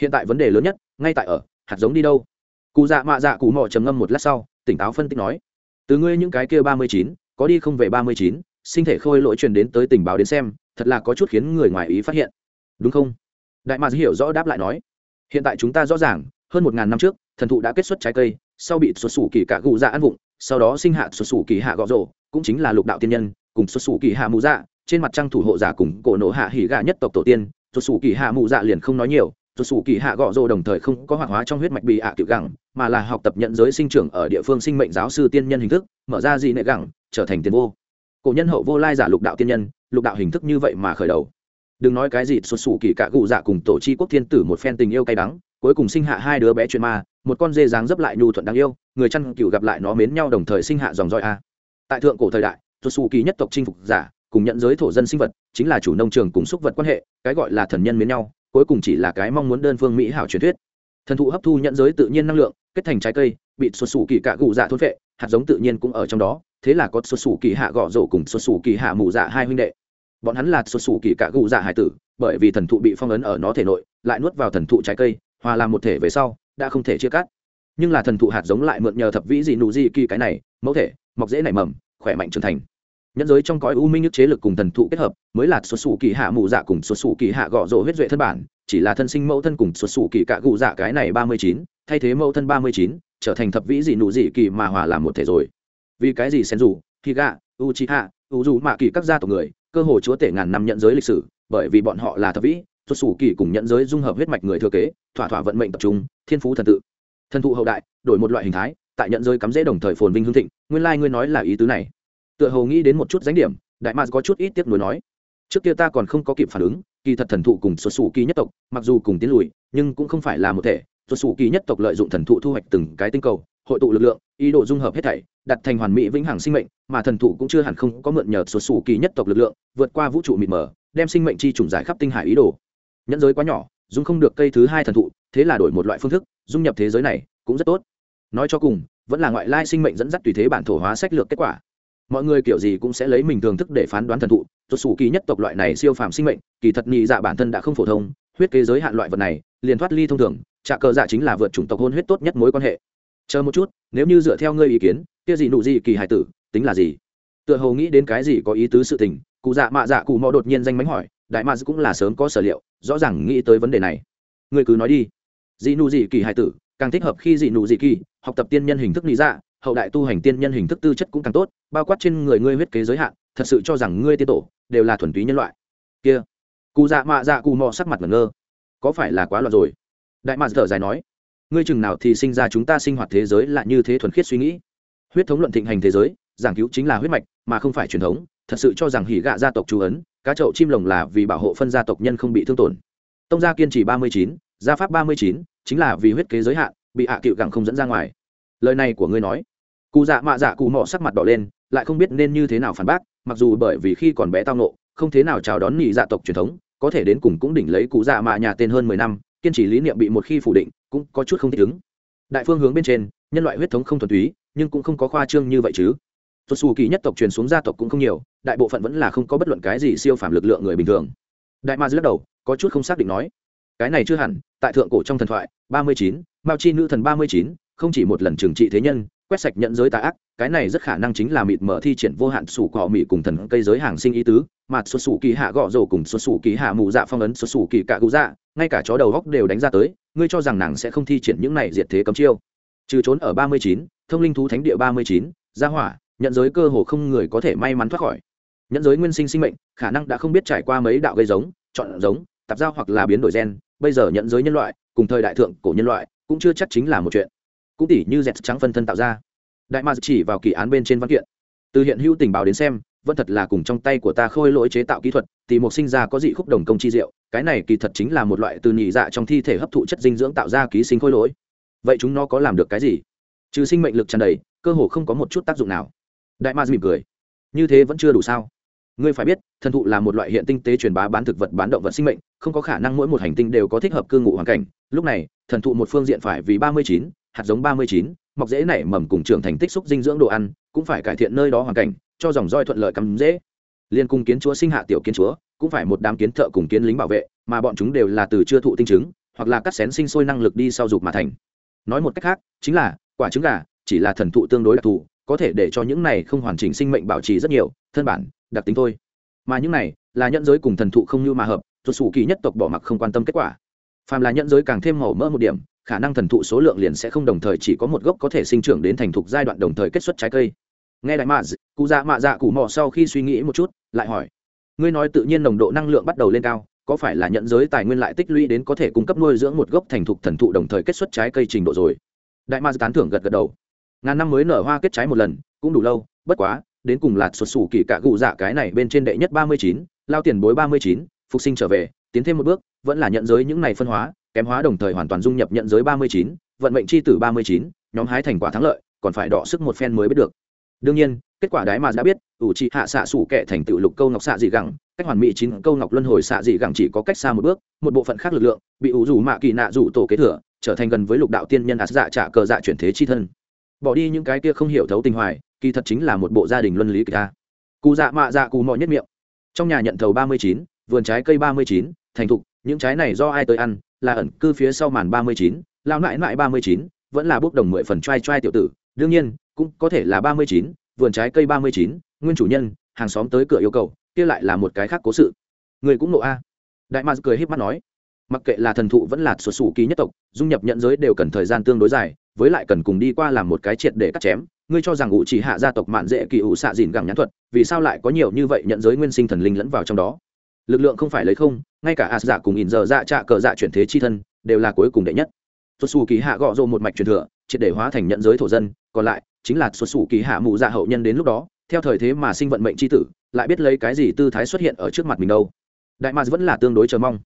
Hiện tại vấn đề lớn nhất, ngay tại ở, hạt giống đi đâu? Cụ dạ mạ dạ cụ mò trầm ngâm một lát sau, tỉnh táo phân tích nói. Từ ngươi những cái kia ba mươi chín, có đi không về ba mươi chín, sinh thể khôi lỗi truyền đến tới tình báo đến xem, thật là có chút khiến người ngoài ý phát hiện. Đúng không? Đại mạc hiểu rõ đáp lại nói. Hiện tại chúng ta rõ ràng hơn một ngàn năm trước, thần thụ đã kết xuất trái cây, sau bị xuất xù kỳ cả gù dạ ăn vụng, sau đó sinh hạ xuất xù kỳ hạ gọ rổ, cũng chính là lục đạo tiên nhân, cùng xuất xù kỳ hạ mù dạ trên mặt trăng thủ hộ giả cùng cổ nộ hạ hỉ gà nhất tộc tổ tiên, xuất xù kỳ hạ mù dạ liền không nói nhiều, xuất xù kỳ hạ gọ rồ đồng thời không có hoạt hóa trong huyết mạch bị ạ tiểu gẳng, mà là học tập nhận giới sinh trưởng ở địa phương sinh mệnh giáo sư tiên nhân hình thức, mở ra dị nệ gẳng, trở thành tiền vô. Cổ nhân hậu vô lai giả lục đạo tiên nhân, lục đạo hình thức như vậy mà khởi đầu. Đừng nói cái gì xuất xù kỳ cả gù dạ cùng tổ chi quốc thiên tử một phen tình yêu cay đắng cuối cùng sinh hạ hai đứa bé chuyện ma, một con dê dáng dấp lại nhu thuận đáng yêu, người chăn cừu gặp lại nó mến nhau đồng thời sinh hạ dòng roi a. Tại thượng cổ thời đại thuật xù kỳ nhất tộc chinh phục giả, cùng nhận giới thổ dân sinh vật, chính là chủ nông trường cùng xúc vật quan hệ, cái gọi là thần nhân mến nhau, cuối cùng chỉ là cái mong muốn đơn phương mỹ hảo truyền thuyết. Thần thụ hấp thu nhận giới tự nhiên năng lượng, kết thành trái cây, bị xuất xù kỳ cạ gù dạ thôn vệ hạt giống tự nhiên cũng ở trong đó, thế là có xuất xù kỳ hạ gõ rổ cùng xuất xù kỳ hạ mù dạ hai huynh đệ. Bọn hắn là xuất xù kỳ cạ gù dạ hải tử, bởi vì thần thụ bị phong ấn ở nó thể nội, lại nuốt vào thần thụ trái cây hòa làm một thể về sau, đã không thể chia cắt. Nhưng là thần thụ hạt giống lại mượn nhờ thập vĩ dị nụ dị kỳ cái này, mẫu thể, mọc dễ nảy mầm, khỏe mạnh trưởng thành. Nhẫn giới trong cõi u minh nhất chế lực cùng thần thụ kết hợp, mới là xuất xù kỳ hạ mù dạ cùng xuất xù kỳ hạ gõ rộ huyết duệ thân bản, chỉ là thân sinh mẫu thân cùng xuất xù kỳ cạ gù dạ cái này ba mươi chín, thay thế mẫu thân ba mươi chín, trở thành thập vĩ dị nụ dị kỳ mà hòa làm một thể rồi. Vì cái gì xen dù khi gạ u chi hạ u dù mạ kỳ các gia tộc người, cơ hồ chúa tể ngàn năm nhận giới lịch sử, bởi vì bọn họ là thập vĩ xuất sủ kỳ cùng nhận giới dung hợp huyết mạch người thừa kế, thỏa thỏa vận mệnh tập trung, thiên phú thần tự. Thần thụ hậu đại, đổi một loại hình thái, tại nhận giới cắm rễ đồng thời phồn vinh hương thịnh, nguyên lai nói là ý tứ này. Tựa hồ nghĩ đến một chút dánh điểm, đại mạc có chút ít tiếc nuối nói, trước kia ta còn không có kịp phản ứng, kỳ thật thần thụ cùng xuất xù kỳ nhất tộc, mặc dù cùng tiến lùi, nhưng cũng không phải là một thể. Xuất xù kỳ nhất tộc lợi dụng thần thụ thu hoạch từng cái tinh cầu, hội tụ lực lượng, ý đồ dung hợp hết thảy, đặt thành hoàn mỹ vĩnh hằng sinh mệnh, mà thần thụ cũng chưa hẳn không có mượn nhờ xuất xù kỳ nhất tộc lực lượng, vượt qua vũ trụ mịt mờ, đem sinh mệnh chi trùng giải khắp tinh hải ý đồ nhẫn giới quá nhỏ dung không được cây thứ hai thần thụ, thế là đổi một loại phương thức, dung nhập thế giới này cũng rất tốt. Nói cho cùng, vẫn là ngoại lai sinh mệnh dẫn dắt tùy thế bản thổ hóa sách lược kết quả. Mọi người kiểu gì cũng sẽ lấy mình thường thức để phán đoán thần thụ, tuột xù kỳ nhất tộc loại này siêu phàm sinh mệnh, kỳ thật nhị dạ bản thân đã không phổ thông, huyết kế giới hạn loại vật này, liền thoát ly thông thường trạ cờ dạ chính là vượt chủng tộc hôn huyết tốt nhất mối quan hệ. Chờ một chút, nếu như dựa theo ngươi ý kiến, kia gì nụ gì kỳ hải tử, tính là gì? Tựa hồ nghĩ đến cái gì có ý tứ sự tình, cụ dạ mạ dạ cụ mò đột nhiên danh mánh hỏi đại mads cũng là sớm có sở liệu, rõ ràng nghĩ tới vấn đề này. Ngươi cứ nói đi. Dị nụ dị kỳ hải tử, càng thích hợp khi dị nụ dị kỳ, học tập tiên nhân hình thức lý dạ hậu đại tu hành tiên nhân hình thức tư chất cũng càng tốt, bao quát trên người ngươi huyết kế giới hạn, thật sự cho rằng ngươi tiên tổ, đều là thuần túy nhân loại. Kia. Cụ dạ mạ dạ cụ mò sắc mặt ngẩn ngơ. Có phải là quá loạn rồi? Đại mạ thở dài nói. Ngươi chừng nào thì sinh ra chúng ta sinh hoạt thế giới là như thế thuần khiết suy nghĩ. Huyết thống luận thịnh hành thế giới, giảng cứu chính là huyết mạch, mà không phải truyền thống, thật sự cho rằng hỉ gạ gia tộc chú ấn cá chậu chim lồng là vì bảo hộ phân gia tộc nhân không bị thương tổn. Tông gia kiên trì ba mươi chín, gia pháp ba mươi chín, chính là vì huyết kế giới hạn, bị hạ à cựu gẳng không dẫn ra ngoài. Lời này của ngươi nói. Cụ dạ mạ dạ cụ mọ sắc mặt đỏ lên, lại không biết nên như thế nào phản bác, mặc dù bởi vì khi còn bé tao nộ không thế nào chào đón nhị dạ tộc truyền thống, có thể đến cùng cũng đỉnh lấy cụ dạ mạ nhà tên hơn mười năm, kiên trì lý niệm bị một khi phủ định, cũng có chút không thích ứng. Đại phương hướng bên trên, nhân loại huyết thống không thuần túy, nhưng cũng không có khoa trương như vậy chứ tuột xù kỳ nhất tộc truyền xuống gia tộc cũng không nhiều, đại bộ phận vẫn là không có bất luận cái gì siêu phàm lực lượng người bình thường. Đại ma lắc đầu, có chút không xác định nói, cái này chưa hẳn, tại thượng cổ trong thần thoại, ba mươi chín, mao chi nữ thần ba mươi chín, không chỉ một lần trừng trị thế nhân, quét sạch nhận giới tà ác, cái này rất khả năng chính là mịt mở thi triển vô hạn sủ cỏ mị cùng thần cây giới hàng sinh ý tứ, mà xuất sủ kỳ hạ gõ rổ cùng xuất sủ kỳ hạ mù dạ phong ấn xuất sủ kỳ cạ cụ dạ ngay cả chó đầu góc đều đánh ra tới, ngươi cho rằng nàng sẽ không thi triển những này diệt thế cấm chiêu. Trừ trốn ở ba mươi chín, thông linh thú thánh địa ba mươi chín, gia hỏa nhận giới cơ hồ không người có thể may mắn thoát khỏi. Nhận giới nguyên sinh sinh mệnh, khả năng đã không biết trải qua mấy đạo gây giống, chọn giống, tạp giao hoặc là biến đổi gen. Bây giờ nhận giới nhân loại, cùng thời đại thượng cổ nhân loại, cũng chưa chắc chính là một chuyện. Cũng tỉ như dẹt trắng phân thân tạo ra. Đại ma chỉ vào kỳ án bên trên văn kiện. Từ hiện hữu tình báo đến xem, vẫn thật là cùng trong tay của ta khôi lỗi chế tạo kỹ thuật thì một sinh ra có dị khúc đồng công chi diệu, cái này kỳ thật chính là một loại từ nhị dạ trong thi thể hấp thụ chất dinh dưỡng tạo ra ký sinh khôi lỗi. Vậy chúng nó có làm được cái gì? Trừ sinh mệnh lực tràn đầy, cơ hồ không có một chút tác dụng nào đại ma mỉm cười. Như thế vẫn chưa đủ sao? Ngươi phải biết, thần thụ là một loại hiện tinh tế truyền bá bán thực vật bán động vật sinh mệnh, không có khả năng mỗi một hành tinh đều có thích hợp cư ngụ hoàn cảnh. Lúc này, thần thụ một phương diện phải vì ba mươi chín, hạt giống ba mươi chín, mọc dễ nảy mầm cùng trưởng thành tích xúc dinh dưỡng đồ ăn, cũng phải cải thiện nơi đó hoàn cảnh, cho dòng roi thuận lợi cắm dễ. Liên cung kiến chúa sinh hạ tiểu kiến chúa, cũng phải một đám kiến thợ cùng kiến lính bảo vệ, mà bọn chúng đều là từ chưa thụ tinh trứng, hoặc là cắt xén sinh sôi năng lực đi sau dục mà thành. Nói một cách khác, chính là quả trứng gà chỉ là thần thụ tương đối đặc thù có thể để cho những này không hoàn chỉnh sinh mệnh bảo trì rất nhiều, thân bản, đặc tính thôi. Mà những này là nhận giới cùng thần thụ không như mà hợp tuột xù kỳ nhất tộc bỏ mặc không quan tâm kết quả. Phàm là nhận giới càng thêm màu mỡ một điểm, khả năng thần thụ số lượng liền sẽ không đồng thời chỉ có một gốc có thể sinh trưởng đến thành thục giai đoạn đồng thời kết xuất trái cây. Nghe đại mạ cụ dạ mạ dạ cụ mò sau khi suy nghĩ một chút, lại hỏi, ngươi nói tự nhiên nồng độ năng lượng bắt đầu lên cao, có phải là nhận giới tài nguyên lại tích lũy đến có thể cung cấp nuôi dưỡng một gốc thành thục thần thụ đồng thời kết xuất trái cây trình độ rồi? Đại ma tán thưởng gật gật đầu ngàn năm mới nở hoa kết trái một lần, cũng đủ lâu, bất quá, đến cùng lạt xuất xù kỳ cả gụ dạ cái này bên trên đệ nhất ba mươi chín, lao tiền bối ba mươi chín, phục sinh trở về, tiến thêm một bước, vẫn là nhận giới những này phân hóa, kém hóa đồng thời hoàn toàn dung nhập nhận giới ba mươi chín, vận mệnh c h i tử ba mươi chín, nhóm hái thành quả thắng lợi, còn phải đọ sức một phen mới biết được. Đương nhiên, kết quả đái mà đã biết, ủ trị hạ xạ sủ kệ thành tựu lục câu ngọc xạ dị gẳng, cách hoàn mỹ chín câu ngọc luân hồi xạ dị gẳng chỉ có cách xa một bước, một bộ phận khác lực lượng, bị ủ rủ mạ kỳ nạ rủ tổ kế thừa, trở thành gần với lục đạo tiên nhân ạt dạ trả cờ dạ chuyển thế chi thân bỏ đi những cái kia không hiểu thấu tình hoài, kỳ thật chính là một bộ gia đình luân lý kịch ta cụ dạ mạ dạ cù mọi nhất miệng. Trong nhà nhận thầu ba mươi chín, vườn trái cây ba mươi chín, thành thục, những trái này do ai tới ăn, là ẩn cư phía sau màn ba mươi chín lao nại nại ba mươi chín, vẫn là bốc đồng mười phần t r a i t r a i tiểu tử. Đương nhiên, cũng có thể là ba mươi chín, vườn trái cây ba mươi chín, nguyên chủ nhân, hàng xóm tới cửa yêu cầu, kia lại là một cái khác cố sự. Người cũng nộ a. Đại mạc cười h í p mắt nói. Mặc kệ là thần thụ vẫn là xuất xù ký nhất tộc, dung nhập nhận giới đều cần thời gian tương đối dài với lại cần cùng đi qua làm một cái triệt để cắt chém. Ngươi cho rằng ngụ chỉ hạ gia tộc mạn dễ kỳ ủ xạ dìn gẳng nhãn thuật, vì sao lại có nhiều như vậy nhận giới nguyên sinh thần linh lẫn vào trong đó? Lực lượng không phải lấy không, ngay cả as dạ cùng ỉn giờ dạ trạ cờ dạ chuyển thế chi thân, đều là cuối cùng đệ nhất. Xuất xù kỳ hạ gọ rộ một mạch truyền thừa, triệt để hóa thành nhận giới thổ dân, còn lại chính là xuất xù kỳ hạ mụ dạ hậu nhân đến lúc đó, theo thời thế mà sinh vận mệnh chi tử, lại biết lấy cái gì tư thái xuất hiện ở trước mặt mình đâu. Đại mạc vẫn là tương đối chờ mong.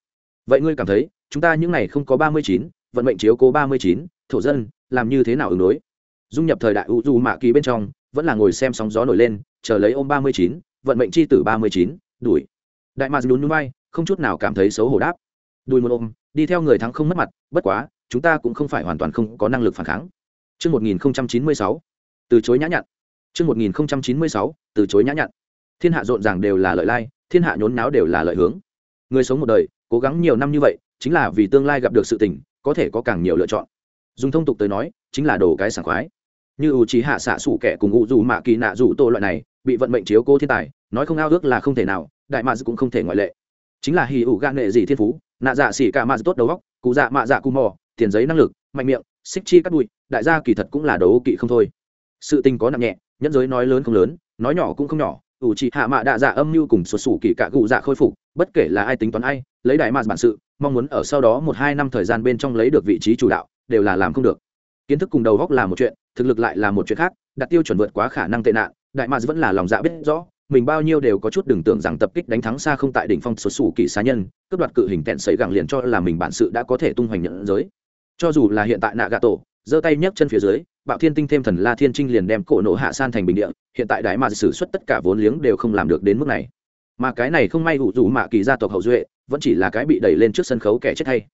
Vậy ngươi cảm thấy, chúng ta những n à y không có ba mươi chín, vận mệnh chiếu cố ba mươi chín thổ dân làm như thế nào ứng đối dung nhập thời đại u du mạ kỳ bên trong vẫn là ngồi xem sóng gió nổi lên chờ lấy ôm ba mươi chín vận mệnh c h i tử ba mươi chín đuổi đại mạc nhún núi bay không chút nào cảm thấy xấu hổ đáp đùi một ôm đi theo người thắng không mất mặt bất quá chúng ta cũng không phải hoàn toàn không có năng lực phản kháng Trước 1096, từ chối nhã nhặn. Trước 1096, từ chối nhã nhặn. Thiên hạ rộn ràng đều là lợi lai, thiên hạ nhốn náo đều là lợi hướng. Người sống một đời, cố gắng nhiều năm như vậy, chính là vì tương lai gặp được sự tình, có thể có càng nhiều lựa chọn. Dùng thông tục tới nói, chính là đồ cái sảng khoái. Như U trí hạ xạ sủ kẻ cùng ngụ dù mạ kỳ nạ dù tô loại này bị vận mệnh chiếu cố thiên tài nói không ao ước là không thể nào đại mạ cũng không thể ngoại lệ. Chính là hì ủ gan nghệ gì thiên phú nạ dạ xỉ cả mạ tốt đầu góc cụ dạ mạ dạ cù mò tiền giấy năng lực mạnh miệng xích chi cắt bụi đại gia kỳ thật cũng là đấu kỵ không thôi. Sự tình có nặng nhẹ nhẫn giới nói lớn không lớn nói nhỏ cũng không nhỏ ủ trị hạ mạ đạ dạ âm mưu cùng xuất xù kỳ cả cụ dạ khôi phục bất kể là ai tính toán ai lấy đại mạ bản sự mong muốn ở sau đó một hai năm thời gian bên trong lấy được vị trí chủ đạo đều là làm không được. Kiến thức cùng đầu góc là một chuyện, thực lực lại là một chuyện khác, đặt tiêu chuẩn vượt quá khả năng tệ nạn, đại mads vẫn là lòng dạ biết rõ, mình bao nhiêu đều có chút đừng tưởng rằng tập kích đánh thắng xa không tại đỉnh phong số sủ kỳ xá nhân, cướp đoạt cự hình tẹn sấy gẳng liền cho là mình bản sự đã có thể tung hoành nhận giới. Cho dù là hiện tại nạ gà tổ giơ tay nhấc chân phía dưới, bạo thiên tinh thêm thần la thiên trinh liền đem cổ nộ hạ san thành bình địa, hiện tại đại mà sử xuất tất cả vốn liếng đều không làm được đến mức này. Mà cái này không may hụ dù mạ kỳ gia tộc hậu duệ, vẫn chỉ là cái bị đẩy lên trước sân khấu kẻ chết hay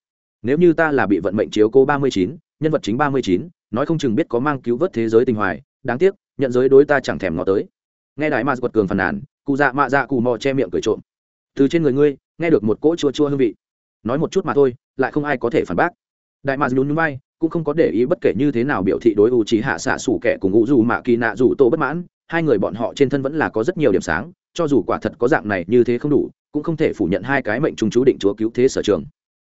nếu như ta là bị vận mệnh chiếu cô ba mươi chín, nhân vật chính ba mươi chín, nói không chừng biết có mang cứu vớt thế giới tình hoài, đáng tiếc, nhận giới đối ta chẳng thèm ngó tới. Nghe đại ma quật cường phàn nàn, cụ dạ mạ dạ cụ mò che miệng cười trộm. Từ trên người ngươi, nghe được một cỗ chua chua hương vị. Nói một chút mà thôi, lại không ai có thể phản bác. Đại ma nhún nhún vai, cũng không có để ý bất kể như thế nào biểu thị đối u trí hạ xạ sủ kẻ cùng ngũ dù mạ kỳ nạ dù tô bất mãn, hai người bọn họ trên thân vẫn là có rất nhiều điểm sáng, cho dù quả thật có dạng này như thế không đủ, cũng không thể phủ nhận hai cái mệnh trung chú định chúa cứu thế sở trường.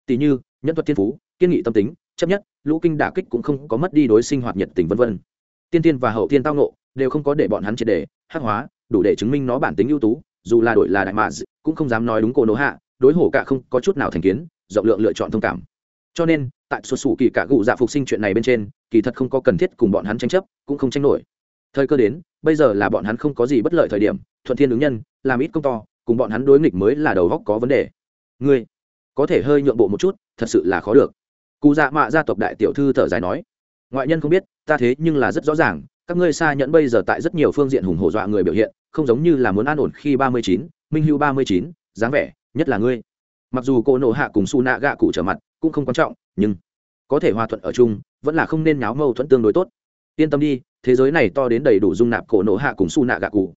Tỷ như nhân thuật thiên phú, kiên nghị tâm tính, chấp nhất, lũ kinh đả kích cũng không có mất đi đối sinh hoạt nhiệt tình vân vân. Tiên tiên và hậu tiên tao nộ đều không có để bọn hắn triệt đề hắc hóa, đủ để chứng minh nó bản tính ưu tú, dù là đội là đại mạ cũng không dám nói đúng cổ nỗ hạ, đối hổ cả không có chút nào thành kiến, rộng lượng lựa chọn thông cảm. Cho nên, tại xuất xù kỳ cả cụ dạ phục sinh chuyện này bên trên, kỳ thật không có cần thiết cùng bọn hắn tranh chấp, cũng không tranh nổi. Thời cơ đến, bây giờ là bọn hắn không có gì bất lợi thời điểm, thuận thiên ứng nhân, làm ít công to, cùng bọn hắn đối nghịch mới là đầu góc có vấn đề. Ngươi, có thể hơi nhượng bộ một chút thật sự là khó được. Cụ dạ mạ gia tộc đại tiểu thư thở dài nói, ngoại nhân không biết, ta thế nhưng là rất rõ ràng, các ngươi xa nhẫn bây giờ tại rất nhiều phương diện hùng hổ dọa người biểu hiện, không giống như là muốn an ổn khi ba mươi chín, minh hưu ba mươi chín, dáng vẻ, nhất là ngươi. Mặc dù cô nộ hạ cùng su nạ gạ cụ trở mặt cũng không quan trọng, nhưng có thể hòa thuận ở chung vẫn là không nên nháo mâu thuẫn tương đối tốt. Yên tâm đi, thế giới này to đến đầy đủ dung nạp cổ nộ hạ cùng su nạ gạ cụ.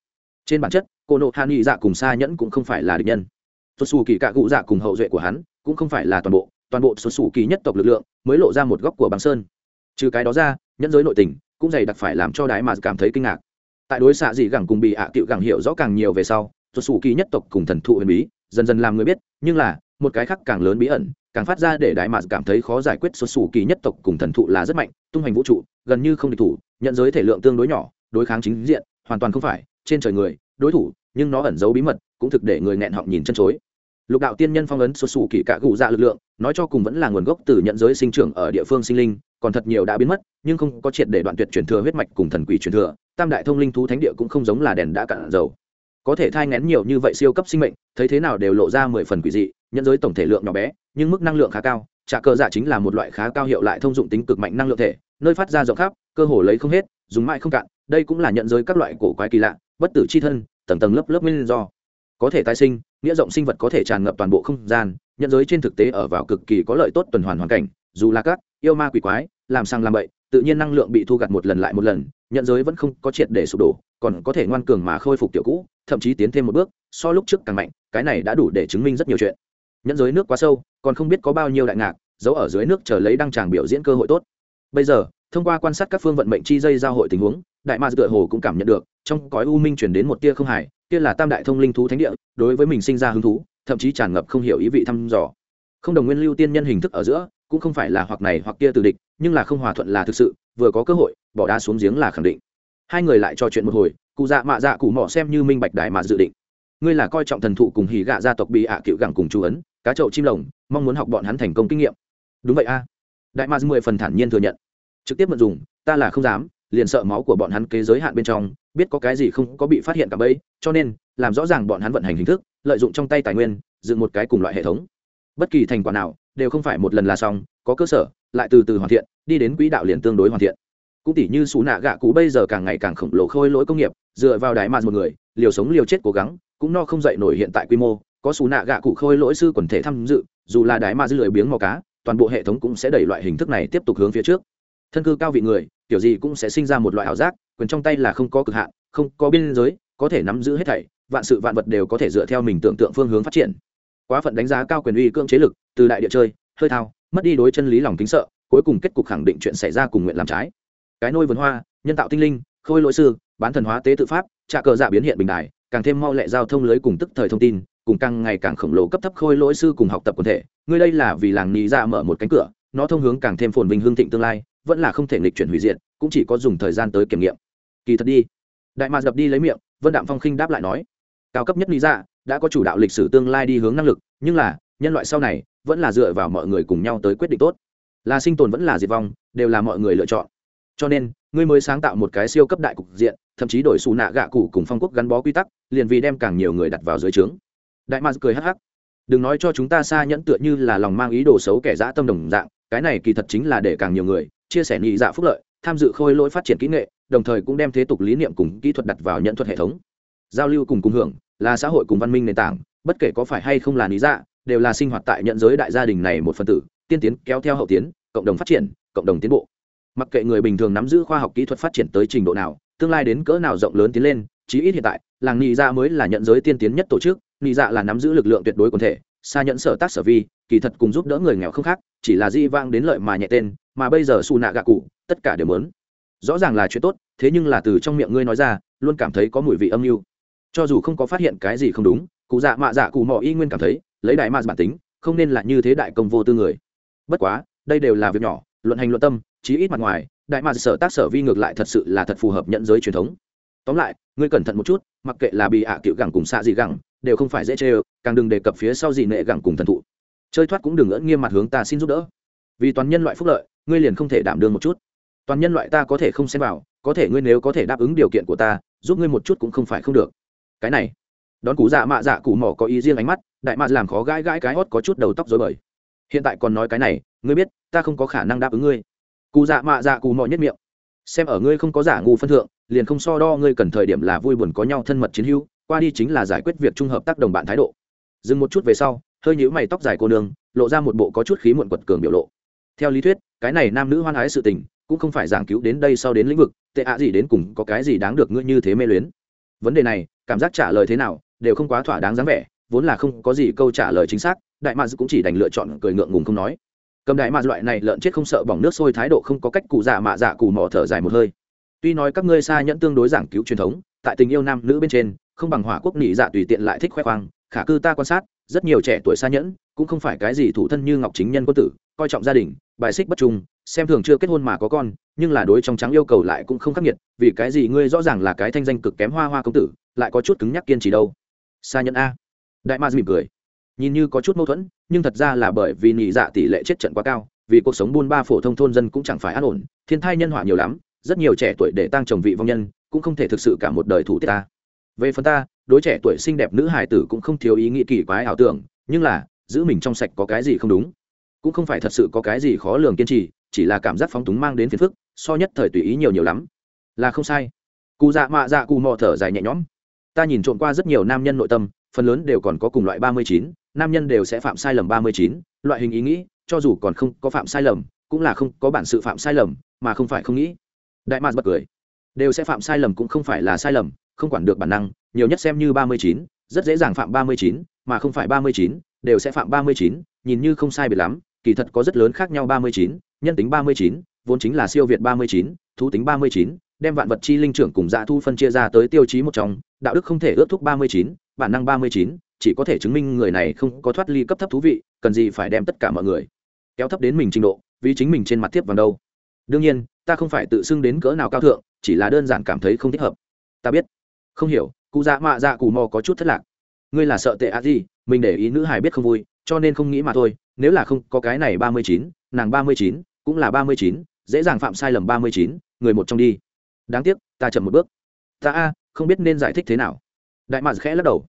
Trên bản chất, cô nộ hạ nghị dạ cùng xa nhẫn cũng không phải là địch nhân. Xuất xù kỳ cạ cụ dạ cùng hậu duệ của hắn cũng không phải là toàn bộ toàn bộ số sủ kỳ nhất tộc lực lượng mới lộ ra một góc của bằng sơn. Trừ cái đó ra, nhẫn giới nội tình cũng dày đặc phải làm cho đái mà cảm thấy kinh ngạc. Tại đối xạ dị gẳng cùng bị ạ à tiệu gẳng hiểu rõ càng nhiều về sau số sủ kỳ nhất tộc cùng thần thụ huyền bí dần dần làm người biết, nhưng là, một cái khác càng lớn bí ẩn, càng phát ra để đại mạc cảm thấy khó giải quyết số sủ kỳ nhất tộc cùng thần thụ là rất mạnh, tung hành vũ trụ, gần như không địch thủ nhận giới thể lượng tương đối nhỏ, đối kháng chính diện, hoàn toàn không phải, trên trời người, đối thủ, nhưng nó ẩn giấu bí mật, cũng thực để người nghẹn họng nhìn chân chối lục đạo tiên nhân phong ấn xuất xù kỳ cạ cụ dạ lực lượng, nói cho cùng vẫn là nguồn gốc từ nhận giới sinh trưởng ở địa phương sinh linh, còn thật nhiều đã biến mất, nhưng không có triệt để đoạn tuyệt truyền thừa huyết mạch cùng thần quỷ truyền thừa, tam đại thông linh thú thánh địa cũng không giống là đèn đã cạn dầu. Có thể thai ngén nhiều như vậy siêu cấp sinh mệnh, thấy thế nào đều lộ ra mười phần quỷ dị, nhận giới tổng thể lượng nhỏ bé, nhưng mức năng lượng khá cao, trả cờ dạ chính là một loại khá cao hiệu lại thông dụng tính cực mạnh năng lượng thể, nơi phát ra rộng khắp, cơ hồ lấy không hết, dùng mãi không cạn, đây cũng là nhận giới các loại cổ quái kỳ lạ, bất tử c h i thân, tầng tầng lớp lớp nguyên do. Có thể tái sinh nghĩa rộng sinh vật có thể tràn ngập toàn bộ không gian nhận giới trên thực tế ở vào cực kỳ có lợi tốt tuần hoàn hoàn cảnh, dù là các yêu ma quỷ quái, làm sang làm bậy, tự nhiên năng lượng bị thu gặt một lần lại một lần nhận giới vẫn không có triệt để sụp đổ, còn có thể ngoan cường mà khôi phục tiểu cũ, thậm chí tiến thêm một bước, so lúc trước càng mạnh, cái này đã đủ để chứng minh rất nhiều chuyện. Nhận giới nước quá sâu, còn không biết có bao nhiêu đại ngạc, giấu ở dưới nước chờ lấy đăng tràng biểu diễn cơ hội tốt. Bây giờ, thông qua quan sát các phương vận mệnh chi dây giao hội tình huống, đại ma tựa hồ cũng cảm nhận được, trong cõi u minh chuyển đến một tia không hài kia là tam đại thông linh thú thánh địa, đối với mình sinh ra hứng thú, thậm chí tràn ngập không hiểu ý vị thăm dò. Không đồng nguyên lưu tiên nhân hình thức ở giữa, cũng không phải là hoặc này hoặc kia từ địch, nhưng là không hòa thuận là thực sự, vừa có cơ hội, bỏ đá xuống giếng là khẳng định. Hai người lại trò chuyện một hồi, cụ dạ mạ dạ cụ mỏ xem như minh bạch đại mà dự định. Ngươi là coi trọng thần thụ cùng hỉ gạ gia tộc bị ạ à cựu gẳng cùng chú ấn, cá chậu chim lồng, mong muốn học bọn hắn thành công kinh nghiệm. Đúng vậy a. Đại ma mười phần thản nhiên thừa nhận. Trực tiếp mượn dùng, ta là không dám liền sợ máu của bọn hắn kế giới hạn bên trong, biết có cái gì không có bị phát hiện cả bấy cho nên, làm rõ ràng bọn hắn vận hành hình thức, lợi dụng trong tay tài nguyên, dựng một cái cùng loại hệ thống. Bất kỳ thành quả nào, đều không phải một lần là xong, có cơ sở, lại từ từ hoàn thiện, đi đến quỹ đạo liền tương đối hoàn thiện. Cũng tỷ như xú nạ gạ cũ bây giờ càng ngày càng khổng lồ khôi lỗi công nghiệp, dựa vào đại mạn một người, liều sống liều chết cố gắng, cũng no không dậy nổi hiện tại quy mô, có xú nạ gạ cụ khôi lỗi sư quần thể tham dự, dù là đại mạn dư lười biếng mò cá, toàn bộ hệ thống cũng sẽ đẩy loại hình thức này tiếp tục hướng phía trước thân cư cao vị người, kiểu gì cũng sẽ sinh ra một loại ảo giác, quyền trong tay là không có cực hạn, không có biên giới, có thể nắm giữ hết thảy, vạn sự vạn vật đều có thể dựa theo mình tưởng tượng phương hướng phát triển. Quá phận đánh giá cao quyền uy cưỡng chế lực, từ đại địa chơi, hơi thao, mất đi đối chân lý lòng kính sợ, cuối cùng kết cục khẳng định chuyện xảy ra cùng nguyện làm trái. Cái nôi vườn hoa, nhân tạo tinh linh, khôi lỗi sư, bán thần hóa tế tự pháp trà cờ giả biến hiện bình đài, càng thêm mau lẹ giao thông lưới cùng tức thời thông tin, cùng càng ngày càng khổng lồ cấp thấp khôi lỗi sư cùng học tập quần thể. Ngươi đây là vì làng nhị ra dạ mở một cánh cửa, nó thông hướng càng thêm phồn vinh hương thịnh tương lai vẫn là không thể nghịch chuyển hủy diệt, cũng chỉ có dùng thời gian tới kiểm nghiệm. Kỳ thật đi. Đại mạc dập đi lấy miệng, vân đạm phong khinh đáp lại nói, cao cấp nhất lý ra dạ đã có chủ đạo lịch sử tương lai đi hướng năng lực, nhưng là, nhân loại sau này, vẫn là dựa vào mọi người cùng nhau tới quyết định tốt. Là sinh tồn vẫn là diệt vong, đều là mọi người lựa chọn. Cho nên, ngươi mới sáng tạo một cái siêu cấp đại cục diện, thậm chí đổi xù nạ gạ cụ cùng phong quốc gắn bó quy tắc, liền vì đem càng nhiều người đặt vào dưới trướng. Đại mạc cười hắc hắc, đừng nói cho chúng ta xa nhẫn tựa như là lòng mang ý đồ xấu kẻ dã tâm đồng dạng, cái này kỳ thật chính là để càng nhiều người chia sẻ nhị dạ phúc lợi, tham dự khôi lỗi phát triển kỹ nghệ, đồng thời cũng đem thế tục lý niệm cùng kỹ thuật đặt vào nhận thuật hệ thống. Giao lưu cùng cùng hưởng, là xã hội cùng văn minh nền tảng, bất kể có phải hay không là lý dạ đều là sinh hoạt tại nhận giới đại gia đình này một phần tử, tiên tiến kéo theo hậu tiến, cộng đồng phát triển, cộng đồng tiến bộ. Mặc kệ người bình thường nắm giữ khoa học kỹ thuật phát triển tới trình độ nào, tương lai đến cỡ nào rộng lớn tiến lên, chí ít hiện tại, làng nhị dạ mới là nhận giới tiên tiến nhất tổ chức, nhị dạ là nắm giữ lực lượng tuyệt đối quần thể xa nhẫn sở tác sở vi, kỳ thật cùng giúp đỡ người nghèo không khác, chỉ là di vang đến lợi mà nhẹ tên, mà bây giờ xù nạ gạ cụ, tất cả đều mớn rõ ràng là chuyện tốt, thế nhưng là từ trong miệng ngươi nói ra, luôn cảm thấy có mùi vị âm mưu. Cho dù không có phát hiện cái gì không đúng, cụ dạ mạ dạ cụ mò y nguyên cảm thấy, lấy đại mạ bản tính, không nên là như thế đại công vô tư người. Bất quá, đây đều là việc nhỏ, luận hành luận tâm, chí ít mặt ngoài, đại mạ sở tác sở vi ngược lại thật sự là thật phù hợp nhận giới truyền thống. Tóm lại, ngươi cẩn thận một chút, mặc kệ là bị ạ à cựu gẳng cùng xạ gì gẳng đều không phải dễ chơi, càng đừng đề cập phía sau gì nệ gẳng cùng thần thụ. Chơi thoát cũng đừng ngỡ nghiêm mặt hướng ta xin giúp đỡ. Vì toàn nhân loại phúc lợi ngươi liền không thể đảm đương một chút. Toàn nhân loại ta có thể không xem vào có thể ngươi nếu có thể đáp ứng điều kiện của ta giúp ngươi một chút cũng không phải không được. Cái này đón cú dạ mạ dạ cụ mỏ có ý riêng ánh mắt đại mạ làm khó gãi gãi cái hót có chút đầu tóc dối bời. Hiện tại còn nói cái này ngươi biết ta không có khả năng đáp ứng ngươi. Cụ dạ mạ dạ cụ mỏ nhất miệng. Xem ở ngươi không có giả ngu phân thượng liền không so đo ngươi cần thời điểm là vui buồn có nhau thân mật chiến hữu qua đi chính là giải quyết việc trung hợp tác đồng bạn thái độ. Dừng một chút về sau, hơi nhũ mày tóc dài cô nương, lộ ra một bộ có chút khí muộn quật cường biểu lộ. Theo lý thuyết, cái này nam nữ hoan ái sự tình, cũng không phải giảng cứu đến đây sau đến lĩnh vực, tệ ạ gì đến cùng có cái gì đáng được ngươi như thế mê luyến. Vấn đề này, cảm giác trả lời thế nào, đều không quá thỏa đáng dáng vẻ, vốn là không có gì câu trả lời chính xác, đại mads cũng chỉ đành lựa chọn cười ngượng ngùng không nói. Cầm đại mads loại này lợn chết không sợ bỏng nước sôi thái độ không có cách cụ dạ mạ dạ cù mỏ thở dài một hơi. Tuy nói các ngươi xa nhẫn tương đối giảng cứu truyền thống, tại tình yêu nam nữ bên trên không bằng hỏa quốc nị dạ tùy tiện lại thích khoe khoang, khả cư ta quan sát, rất nhiều trẻ tuổi xa nhẫn, cũng không phải cái gì thủ thân như ngọc chính nhân quân tử, coi trọng gia đình, bài xích bất trung, xem thường chưa kết hôn mà có con, nhưng là đối trong trắng yêu cầu lại cũng không khắc nghiệt, vì cái gì ngươi rõ ràng là cái thanh danh cực kém hoa hoa công tử, lại có chút cứng nhắc kiên trì đâu. Xa nhẫn a. Đại ma mỉm cười. Nhìn như có chút mâu thuẫn, nhưng thật ra là bởi vì nhị dạ tỷ lệ chết trận quá cao, vì cuộc sống buôn ba phổ thông thôn dân cũng chẳng phải an ổn, thiên thai nhân họa nhiều lắm, rất nhiều trẻ tuổi để tăng chồng vị vong nhân, cũng không thể thực sự cả một đời thủ tiết ta về phần ta, đối trẻ tuổi xinh đẹp nữ hài tử cũng không thiếu ý nghĩ kỳ quái ảo tưởng, nhưng là, giữ mình trong sạch có cái gì không đúng? Cũng không phải thật sự có cái gì khó lường kiên trì, chỉ là cảm giác phóng túng mang đến phiền phức, so nhất thời tùy ý nhiều nhiều lắm. Là không sai. Cụ dạ mạ dạ cụ mò thở dài nhẹ nhõm. Ta nhìn trộm qua rất nhiều nam nhân nội tâm, phần lớn đều còn có cùng loại ba mươi chín, nam nhân đều sẽ phạm sai lầm ba mươi chín, loại hình ý nghĩ, cho dù còn không có phạm sai lầm, cũng là không có bản sự phạm sai lầm, mà không phải không nghĩ. Đại mạc bật cười. Đều sẽ phạm sai lầm cũng không phải là sai lầm không quản được bản năng nhiều nhất xem như ba mươi chín rất dễ dàng phạm ba mươi chín mà không phải ba mươi chín đều sẽ phạm ba mươi chín nhìn như không sai biệt lắm kỳ thật có rất lớn khác nhau ba mươi chín nhân tính ba mươi chín vốn chính là siêu việt ba mươi chín thú tính ba mươi chín đem vạn vật chi linh trưởng cùng dạ thu phân chia ra tới tiêu chí một trong đạo đức không thể ước thúc ba mươi chín bản năng ba mươi chín chỉ có thể chứng minh người này không có thoát ly cấp thấp thú vị cần gì phải đem tất cả mọi người kéo thấp đến mình trình độ vì chính mình trên mặt tiếp vào đâu đương nhiên ta không phải tự xưng đến cỡ nào cao thượng chỉ là đơn giản cảm thấy không thích hợp ta biết không hiểu, cụ dạ mạ dạ cù mò có chút thất lạc. Ngươi là sợ tệ á gì, mình để ý nữ hài biết không vui, cho nên không nghĩ mà thôi, nếu là không có cái này ba mươi chín, nàng ba mươi chín cũng là ba mươi chín, dễ dàng phạm sai lầm ba mươi chín, người một trong đi. Đáng tiếc, ta chậm một bước. Ta a, không biết nên giải thích thế nào. Đại mạc khẽ lắc đầu.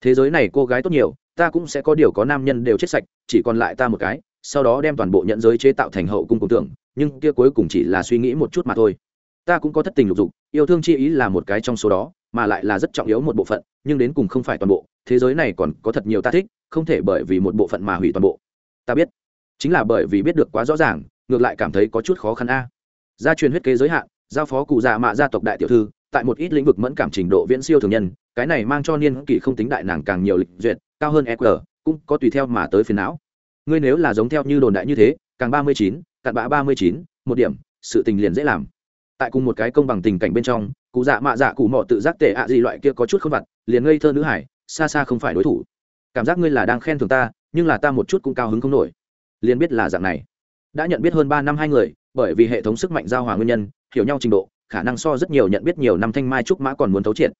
Thế giới này cô gái tốt nhiều, ta cũng sẽ có điều có nam nhân đều chết sạch, chỉ còn lại ta một cái, sau đó đem toàn bộ nhận giới chế tạo thành hậu cung cùng tưởng, nhưng kia cuối cùng chỉ là suy nghĩ một chút mà thôi. Ta cũng có thất tình lục dục, yêu thương chi ý là một cái trong số đó mà lại là rất trọng yếu một bộ phận, nhưng đến cùng không phải toàn bộ, thế giới này còn có thật nhiều ta thích, không thể bởi vì một bộ phận mà hủy toàn bộ. Ta biết, chính là bởi vì biết được quá rõ ràng, ngược lại cảm thấy có chút khó khăn a. Gia truyền huyết kế giới hạn, giao phó cụ già mạ gia tộc đại tiểu thư, tại một ít lĩnh vực mẫn cảm trình độ viễn siêu thường nhân, cái này mang cho niên kỷ không tính đại nàng càng nhiều lịch duyệt, cao hơn eq cũng có tùy theo mà tới phiền não. Ngươi nếu là giống theo như đồn đại như thế, càng ba mươi chín, cặn bã ba mươi chín, một điểm, sự tình liền dễ làm. Tại cùng một cái công bằng tình cảnh bên trong cụ dạ mạ dạ cụ mọ tự giác tệ ạ gì loại kia có chút không vặt, liền ngây thơ nữ hải, xa xa không phải đối thủ. Cảm giác ngươi là đang khen thường ta, nhưng là ta một chút cũng cao hứng không nổi. Liền biết là dạng này. Đã nhận biết hơn ba năm hai người, bởi vì hệ thống sức mạnh giao hòa nguyên nhân, hiểu nhau trình độ, khả năng so rất nhiều nhận biết nhiều năm thanh mai trúc mã còn muốn thấu triệt.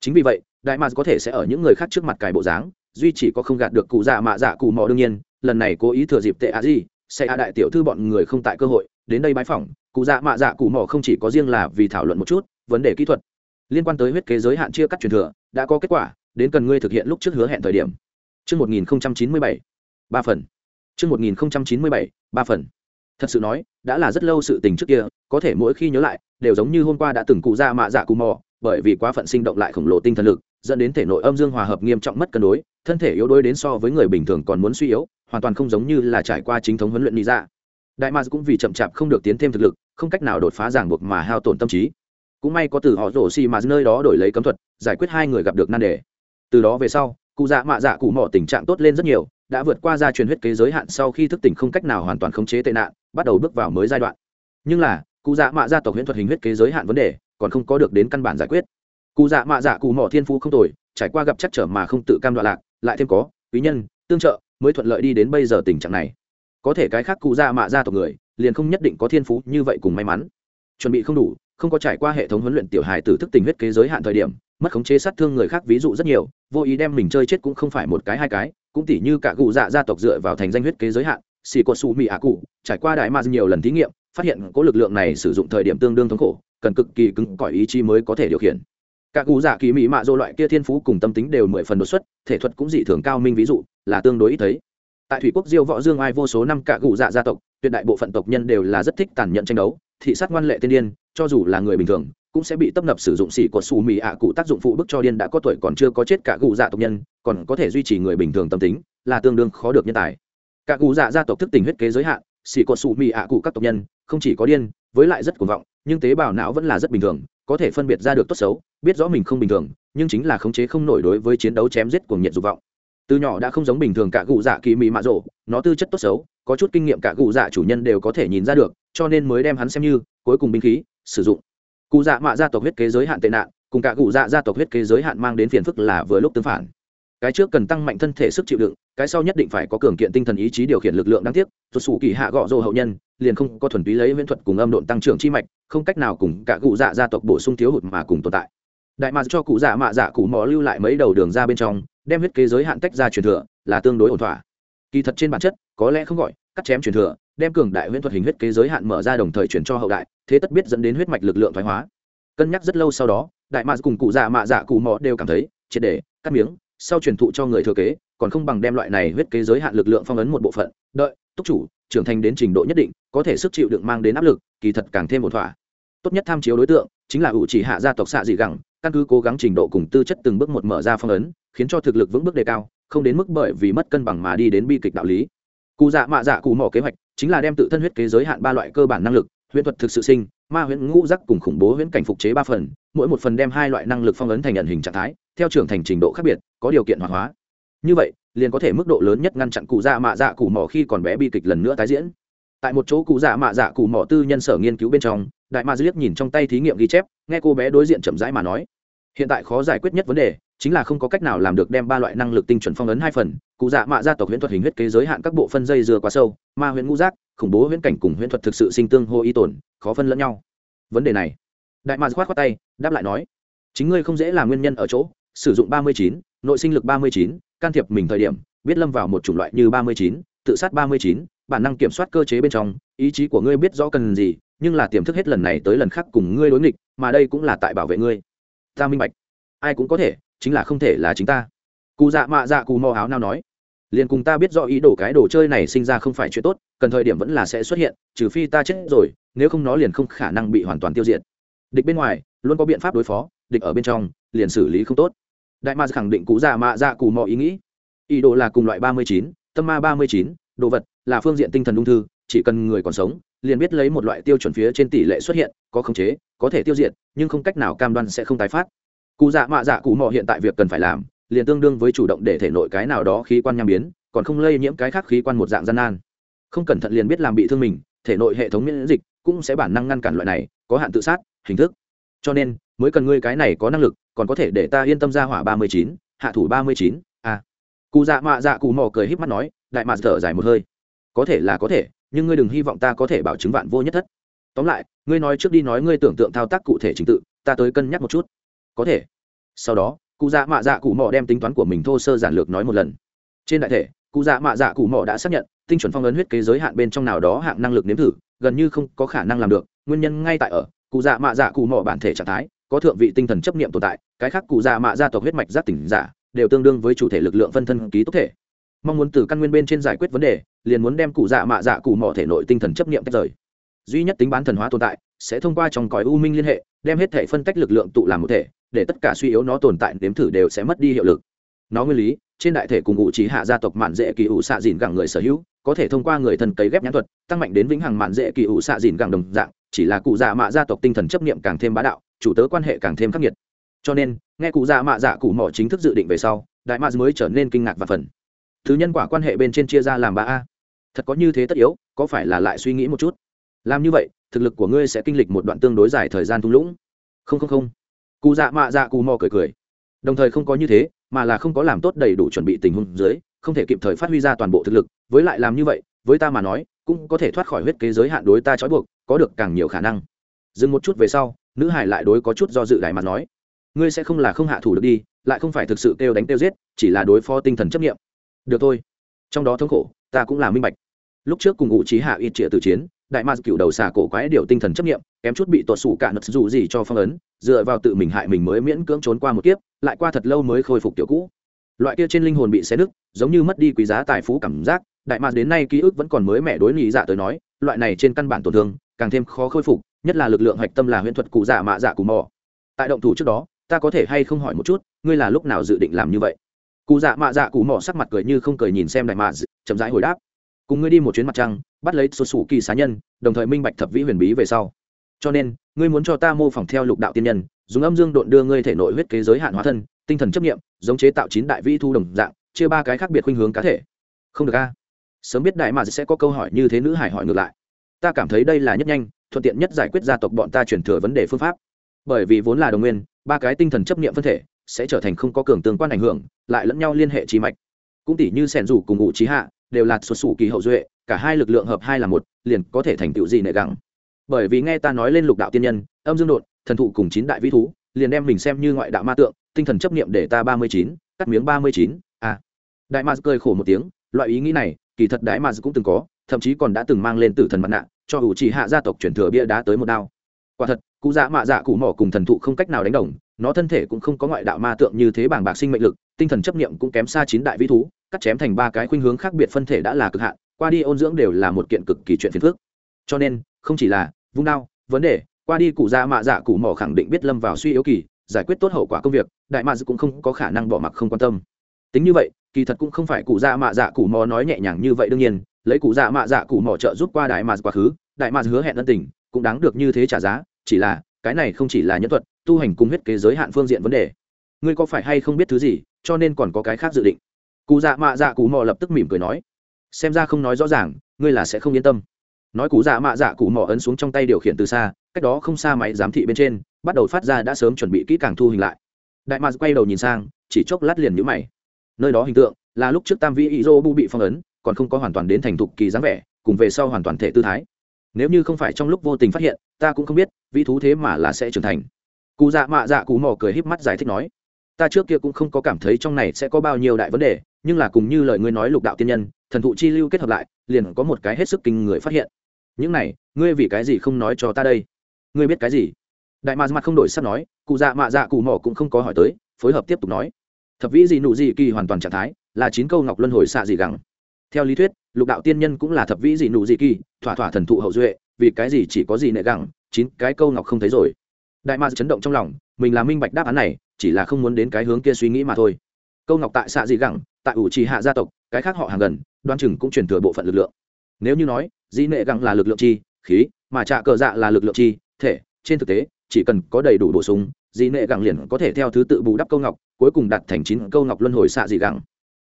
Chính vì vậy, đại mạc có thể sẽ ở những người khác trước mặt cài bộ dáng, duy chỉ có không gạt được cụ dạ mạ dạ cụ mò đương nhiên, lần này cố ý thừa dịp tệ a di sẽ a đại tiểu thư bọn người không tại cơ hội, đến đây bãi phỏng cụ dạ mạ dạ cụ mò không chỉ có riêng là vì thảo luận một chút vấn đề kỹ thuật liên quan tới huyết kế giới hạn chia cắt truyền thừa đã có kết quả đến cần ngươi thực hiện lúc trước hứa hẹn thời điểm Trước 1097, ba phần. Trước 1097, ba phần. Thật sự nói, đã là rất lâu sự tình trước kia, có thể mỗi khi nhớ lại, đều giống như hôm qua đã từng cụ ra mạ dạ cụ mò, bởi vì quá phận sinh động lại khổng lồ tinh thần lực, dẫn đến thể nội âm dương hòa hợp nghiêm trọng mất cân đối, thân thể yếu đuối đến so với người bình thường còn muốn suy yếu, hoàn toàn không giống như là trải qua chính thống huấn luyện lý ra. Dạ. Đại Ma cũng vì chậm chạp không được tiến thêm thực lực, không cách nào đột phá ràng buộc mà hao tổn tâm trí. Cũng may có từ họ rổ xi mà nơi đó đổi lấy cấm thuật, giải quyết hai người gặp được nan đề. Từ đó về sau, cụ dạ mạ dạ cụ mỏ tình trạng tốt lên rất nhiều, đã vượt qua gia truyền huyết kế giới hạn sau khi thức tỉnh không cách nào hoàn toàn khống chế tệ nạn, bắt đầu bước vào mới giai đoạn. Nhưng là, cụ dạ mạ gia tộc huyễn thuật hình huyết kế giới hạn vấn đề, còn không có được đến căn bản giải quyết cụ dạ mạ dạ cụ mỏ thiên phú không tồi trải qua gặp chắc trở mà không tự cam đoạn lạc lại thêm có quý nhân tương trợ mới thuận lợi đi đến bây giờ tình trạng này có thể cái khác cụ dạ mạ gia tộc người liền không nhất định có thiên phú như vậy cùng may mắn chuẩn bị không đủ không có trải qua hệ thống huấn luyện tiểu hài tử thức tình huyết kế giới hạn thời điểm, mất khống chế sát thương người khác ví dụ rất nhiều, vô ý đem mình chơi chết cũng không phải một cái hai cái, cũng tỉ như cả cụ dạ gia tộc dựa vào thành danh huyết kế giới hạn, xì cột xù mị ạ cụ, trải qua đại ma nhiều lần thí nghiệm, phát hiện có lực lượng này sử dụng thời điểm tương đương thống khổ, cần cực kỳ cứng cỏi ý chí mới có thể điều khiển. Các cụ dạ kỳ mỹ mạ dô loại kia thiên phú cùng tâm tính đều mười phần đột xuất, thể thuật cũng dị thường cao minh ví dụ, là tương đối ít thấy. Tại thủy quốc diêu võ dương ai vô số năm cả cụ dạ gia tộc, tuyệt đại bộ phận tộc nhân đều là rất thích tàn nhẫn tranh đấu, thị sát ngoan lệ tiên điên cho dù là người bình thường, cũng sẽ bị tấp nập sử dụng xỉ của xù mì ạ à cụ tác dụng phụ bức cho điên đã có tuổi còn chưa có chết cả cụ dạ tộc nhân, còn có thể duy trì người bình thường tâm tính, là tương đương khó được nhân tài. Cả cụ dạ gia tộc thức tình huyết kế giới hạn, xỉ của xù mì ạ à cụ các tộc nhân, không chỉ có điên, với lại rất cuồng vọng, nhưng tế bào não vẫn là rất bình thường, có thể phân biệt ra được tốt xấu, biết rõ mình không bình thường, nhưng chính là khống chế không nổi đối với chiến đấu chém giết cuồng nhiệt dục vọng. Từ nhỏ đã không giống bình thường cả cụ dạ kỳ mị mạ rộ nó tư chất tốt xấu, có chút kinh nghiệm cả cụ dạ chủ nhân đều có thể nhìn ra được, cho nên mới đem hắn xem như cuối cùng binh khí sử dụng. Cụ dạ mạ gia tộc huyết kế giới hạn tệ nạn, cùng cả cụ dạ gia tộc huyết kế giới hạn mang đến phiền phức là vừa lúc tương phản. Cái trước cần tăng mạnh thân thể sức chịu đựng, cái sau nhất định phải có cường kiện tinh thần ý chí điều khiển lực lượng đáng tiếc tuột xù kỳ hạ gọ rô hậu nhân, liền không có thuần túy lấy viễn thuật cùng âm độn tăng trưởng chi mạch, không cách nào cùng cả cụ dạ gia tộc bổ sung thiếu hụt mà cùng tồn tại. Đại mạc cho cụ dạ mạ dạ cụ mò lưu lại mấy đầu đường ra bên trong, đem huyết kế giới hạn tách ra truyền thừa, là tương đối ổn thỏa. Kỳ thật trên bản chất, có lẽ không gọi, cắt chém truyền thừa đem cường đại huyễn thuật hình huyết kế giới hạn mở ra đồng thời chuyển cho hậu đại, thế tất biết dẫn đến huyết mạch lực lượng thoái hóa. Cân nhắc rất lâu sau đó, đại mạ cùng cụ dạ mạ dạ cụ mò đều cảm thấy, triệt để, cắt miếng, sau truyền thụ cho người thừa kế, còn không bằng đem loại này huyết kế giới hạn lực lượng phong ấn một bộ phận. Đợi, túc chủ, trưởng thành đến trình độ nhất định, có thể sức chịu đựng mang đến áp lực, kỳ thật càng thêm một thỏa. Tốt nhất tham chiếu đối tượng, chính là ủ chỉ hạ gia tộc xạ dị gẳng, căn cứ cố gắng trình độ cùng tư chất từng bước một mở ra phong ấn, khiến cho thực lực vững bước đề cao, không đến mức bởi vì mất cân bằng mà đi đến bi kịch đạo lý. Cụ dạ mạ dạ cụ mỏ kế hoạch chính là đem tự thân huyết kế giới hạn ba loại cơ bản năng lực, huyễn thuật thực sự sinh, ma huyễn ngũ giác cùng khủng bố huyễn cảnh phục chế ba phần, mỗi một phần đem hai loại năng lực phong ấn thành nhận hình trạng thái, theo trưởng thành trình độ khác biệt, có điều kiện hoạt hóa. Như vậy, liền có thể mức độ lớn nhất ngăn chặn cụ dạ mạ dạ cụ mỏ khi còn bé bi kịch lần nữa tái diễn. Tại một chỗ cụ dạ mạ dạ cụ mỏ tư nhân sở nghiên cứu bên trong, đại ma liếc nhìn trong tay thí nghiệm ghi chép, nghe cô bé đối diện chậm rãi mà nói. Hiện tại khó giải quyết nhất vấn đề chính là không có cách nào làm được đem ba loại năng lực tinh chuẩn phong ấn hai phần, cụ dạ mạ gia tộc huyễn thuật hình huyết kế giới hạn các bộ phân dây dừa quá sâu, ma huyễn ngũ giác, khủng bố huyễn cảnh cùng huyễn thuật thực sự sinh tương hô y tổn, khó phân lẫn nhau. Vấn đề này, đại ma khoát khoát tay, đáp lại nói, chính ngươi không dễ là nguyên nhân ở chỗ, sử dụng ba mươi chín, nội sinh lực ba mươi chín, can thiệp mình thời điểm, biết lâm vào một chủng loại như ba mươi chín, tự sát ba mươi chín, bản năng kiểm soát cơ chế bên trong, ý chí của ngươi biết rõ cần gì, nhưng là tiềm thức hết lần này tới lần khác cùng ngươi đối nghịch, mà đây cũng là tại bảo vệ ngươi. Ta minh bạch. Ai cũng có thể chính là không thể là chính ta. Cụ dạ mạ dạ cù mò áo nào nói, liền cùng ta biết rõ ý đồ cái đồ chơi này sinh ra không phải chuyện tốt, cần thời điểm vẫn là sẽ xuất hiện, trừ phi ta chết rồi, nếu không nó liền không khả năng bị hoàn toàn tiêu diệt. Địch bên ngoài, luôn có biện pháp đối phó, địch ở bên trong, liền xử lý không tốt. Đại ma khẳng định cụ dạ mạ dạ cù mò ý nghĩ. Ý đồ là cùng loại ba mươi chín, tâm ma ba mươi chín, đồ vật, là phương diện tinh thần ung thư, chỉ cần người còn sống, liền biết lấy một loại tiêu chuẩn phía trên tỷ lệ xuất hiện, có khống chế, có thể tiêu diệt, nhưng không cách nào cam đoan sẽ không tái phát cụ dạ mạ dạ cụ mò hiện tại việc cần phải làm, liền tương đương với chủ động để thể nội cái nào đó khí quan nham biến, còn không lây nhiễm cái khác khí quan một dạng gian nan. Không cẩn thận liền biết làm bị thương mình, thể nội hệ thống miễn dịch cũng sẽ bản năng ngăn cản loại này, có hạn tự sát, hình thức. Cho nên, mới cần ngươi cái này có năng lực, còn có thể để ta yên tâm ra hỏa ba mươi chín, hạ thủ ba mươi chín a cụ dạ mạ dạ cụ mò cười híp mắt nói, đại mạ thở dài một hơi. Có thể là có thể, nhưng ngươi đừng hy vọng ta có thể bảo chứng vạn vô nhất thất. Tóm lại, ngươi nói trước đi nói ngươi tưởng tượng thao tác cụ thể trình tự, ta tới cân nhắc một chút có thể. Sau đó, cụ dạ mạ dạ cụ mò đem tính toán của mình thô sơ giản lược nói một lần. Trên đại thể, cụ dạ mạ dạ cụ mò đã xác nhận, tinh chuẩn phong ấn huyết kế giới hạn bên trong nào đó hạng năng lực nếm thử, gần như không có khả năng làm được. Nguyên nhân ngay tại ở, cụ dạ mạ dạ cụ mò bản thể trạng thái, có thượng vị tinh thần chấp niệm tồn tại, cái khác cụ dạ mạ gia tộc huyết mạch giác tỉnh giả, đều tương đương với chủ thể lực lượng phân thân ký tốc thể. Mong muốn từ căn nguyên bên trên giải quyết vấn đề, liền muốn đem cụ dạ mạ dạ cụ mỏ thể nội tinh thần chấp niệm tách rời. Duy nhất tính bán thần hóa tồn tại, sẽ thông qua trong cõi u minh liên hệ, đem hết thể phân tách lực lượng tụ làm một thể để tất cả suy yếu nó tồn tại, nếm thử đều sẽ mất đi hiệu lực. Nó nguyên lý, trên đại thể cùng ngụ trí hạ gia tộc mạn dễ kỳ ủ xạ dìn gẳng người sở hữu, có thể thông qua người thân cấy ghép nhãn thuật, tăng mạnh đến vĩnh hằng mạn dễ kỳ ủ xạ dìn gẳng đồng dạng, chỉ là cụ dạ mạ gia tộc tinh thần chấp niệm càng thêm bá đạo, chủ tớ quan hệ càng thêm khắc nghiệt. Cho nên, nghe cụ dạ mạ dạ cụ mỏ chính thức dự định về sau, đại mạ mới trở nên kinh ngạc và phần thứ nhân quả quan hệ bên trên chia ra làm ba a. Thật có như thế tất yếu, có phải là lại suy nghĩ một chút? Làm như vậy, thực lực của ngươi sẽ kinh lịch một đoạn tương đối dài thời gian thung lũng. Không không không cụ dạ mạ dạ cụ mò cười cười. Đồng thời không có như thế, mà là không có làm tốt đầy đủ chuẩn bị tình huống dưới, không thể kịp thời phát huy ra toàn bộ thực lực, với lại làm như vậy, với ta mà nói, cũng có thể thoát khỏi huyết kế giới hạn đối ta trói buộc, có được càng nhiều khả năng. Dừng một chút về sau, nữ hải lại đối có chút do dự đại mặt nói, ngươi sẽ không là không hạ thủ được đi, lại không phải thực sự kêu đánh kêu giết, chỉ là đối phó tinh thần chấp nghiệm được thôi. Trong đó thống khổ, ta cũng là minh bạch. Lúc trước cùng ngụ trí hạ ít trịa từ chiến đại ma cựu đầu xà cổ quái điều tinh thần chấp nghiệm kém chút bị tuột sủ cả nật dù gì cho phong ấn, dựa vào tự mình hại mình mới miễn cưỡng trốn qua một kiếp, lại qua thật lâu mới khôi phục tiểu cũ. Loại kia trên linh hồn bị xé nứt, giống như mất đi quý giá tài phú cảm giác, đại ma đến nay ký ức vẫn còn mới mẻ đối lý dạ tới nói, loại này trên căn bản tổn thương, càng thêm khó khôi phục, nhất là lực lượng hạch tâm là huyễn thuật cụ dạ mạ dạ cù mò. Tại động thủ trước đó, ta có thể hay không hỏi một chút, ngươi là lúc nào dự định làm như vậy? Cụ dạ mạ dạ cù mò sắc mặt cười như không cười nhìn xem đại ma, chậm rãi hồi đáp cùng ngươi đi một chuyến mặt trăng, bắt lấy số sủ kỳ xá nhân, đồng thời minh bạch thập vĩ huyền bí về sau. Cho nên, ngươi muốn cho ta mô phỏng theo lục đạo tiên nhân, dùng âm dương độn đưa ngươi thể nội huyết kế giới hạn hóa thân, tinh thần chấp nghiệm giống chế tạo chín đại vĩ thu đồng dạng, chia ba cái khác biệt khuynh hướng cá thể. Không được a. Sớm biết đại mà sẽ có câu hỏi như thế nữ hải hỏi ngược lại. Ta cảm thấy đây là nhất nhanh, thuận tiện nhất giải quyết gia tộc bọn ta chuyển thừa vấn đề phương pháp. Bởi vì vốn là đồng nguyên, ba cái tinh thần chấp nghiệm phân thể sẽ trở thành không có cường tương quan ảnh hưởng, lại lẫn nhau liên hệ trí mạch. Cũng tỷ như sẻn rủ cùng ngụ trí hạ đều là xuất xù kỳ hậu duệ, cả hai lực lượng hợp hai là một, liền có thể thành tựu gì nệ gắng bởi vì nghe ta nói lên lục đạo tiên nhân, âm dương đột thần thụ cùng chín đại vĩ thú, liền đem mình xem như ngoại đạo ma tượng, tinh thần chấp nghiệm để ta ba mươi chín, cắt miếng ba mươi chín à đại ma cười khổ một tiếng, loại ý nghĩ này, kỳ thật đại ma cũng từng có, thậm chí còn đã từng mang lên tử thần mặt nạ, cho ủ trì hạ gia tộc chuyển thừa bia đá tới một đao. Quả thật, cụ dạ mạ dạ cụ mỏ cùng thần thụ không cách nào đánh đồng, nó thân thể cũng không có ngoại đạo ma tượng như thế bảng bạc sinh mệnh lực, tinh thần chấp niệm cũng kém xa chín đại vĩ thú cắt chém thành ba cái khuynh hướng khác biệt phân thể đã là cực hạn, qua đi ôn dưỡng đều là một kiện cực kỳ chuyện phiền phức. Cho nên, không chỉ là vung đao, vấn đề, qua đi cụ già mạ dạ cụ mỏ khẳng định biết lâm vào suy yếu kỳ, giải quyết tốt hậu quả công việc, đại mạ dự cũng không có khả năng bỏ mặc không quan tâm. Tính như vậy, kỳ thật cũng không phải cụ già mạ dạ cụ mò nói nhẹ nhàng như vậy đương nhiên, lấy cụ già mạ dạ cụ mò trợ giúp qua đại mạ dạ quá khứ, đại mạ dạ hứa hẹn ân tình, cũng đáng được như thế trả giá, chỉ là, cái này không chỉ là nhân thuật, tu hành cùng huyết kế giới hạn phương diện vấn đề. Ngươi có phải hay không biết thứ gì, cho nên còn có cái khác dự định cụ dạ mạ dạ cụ mò lập tức mỉm cười nói, xem ra không nói rõ ràng, ngươi là sẽ không yên tâm. Nói cụ dạ mạ dạ cụ mò ấn xuống trong tay điều khiển từ xa, cách đó không xa máy giám thị bên trên, bắt đầu phát ra đã sớm chuẩn bị kỹ càng thu hình lại. Đại mạc quay đầu nhìn sang, chỉ chốc lát liền nhũ mày. Nơi đó hình tượng là lúc trước tam vĩ ý dô bu bị phong ấn, còn không có hoàn toàn đến thành thục kỳ dáng vẻ, cùng về sau hoàn toàn thể tư thái. Nếu như không phải trong lúc vô tình phát hiện, ta cũng không biết, vĩ thú thế mà là sẽ trưởng thành. Cụ dạ mạ dạ cụ mò cười híp mắt giải thích nói, ta trước kia cũng không có cảm thấy trong này sẽ có bao nhiêu đại vấn đề nhưng là cùng như lời ngươi nói lục đạo tiên nhân, thần thụ chi lưu kết hợp lại, liền có một cái hết sức kinh người phát hiện. Những này, ngươi vì cái gì không nói cho ta đây? Ngươi biết cái gì? Đại ma mặt không đổi sắp nói, cụ dạ mạ dạ cụ mỏ cũng không có hỏi tới, phối hợp tiếp tục nói. Thập vĩ gì nụ gì kỳ hoàn toàn trạng thái, là chín câu ngọc luân hồi xạ gì gắng theo lý thuyết, lục đạo tiên nhân cũng là thập vĩ gì nụ gì kỳ, thỏa thỏa thần thụ hậu duệ, vì cái gì chỉ có gì nệ gắng chín cái câu ngọc không thấy rồi. Đại ma chấn động trong lòng, mình là minh bạch đáp án này, chỉ là không muốn đến cái hướng kia suy nghĩ mà thôi. Câu ngọc tại xạ gì gẳng tại ủ trì hạ gia tộc, cái khác họ hàng gần, đoan chừng cũng chuyển thừa bộ phận lực lượng. Nếu như nói, dĩ nệ gặng là lực lượng chi, khí, mà trạ cờ dạ là lực lượng chi, thể, trên thực tế, chỉ cần có đầy đủ bổ sung, dĩ nệ gẳng liền có thể theo thứ tự bù đắp câu ngọc, cuối cùng đặt thành chín câu ngọc luân hồi xạ dị gẳng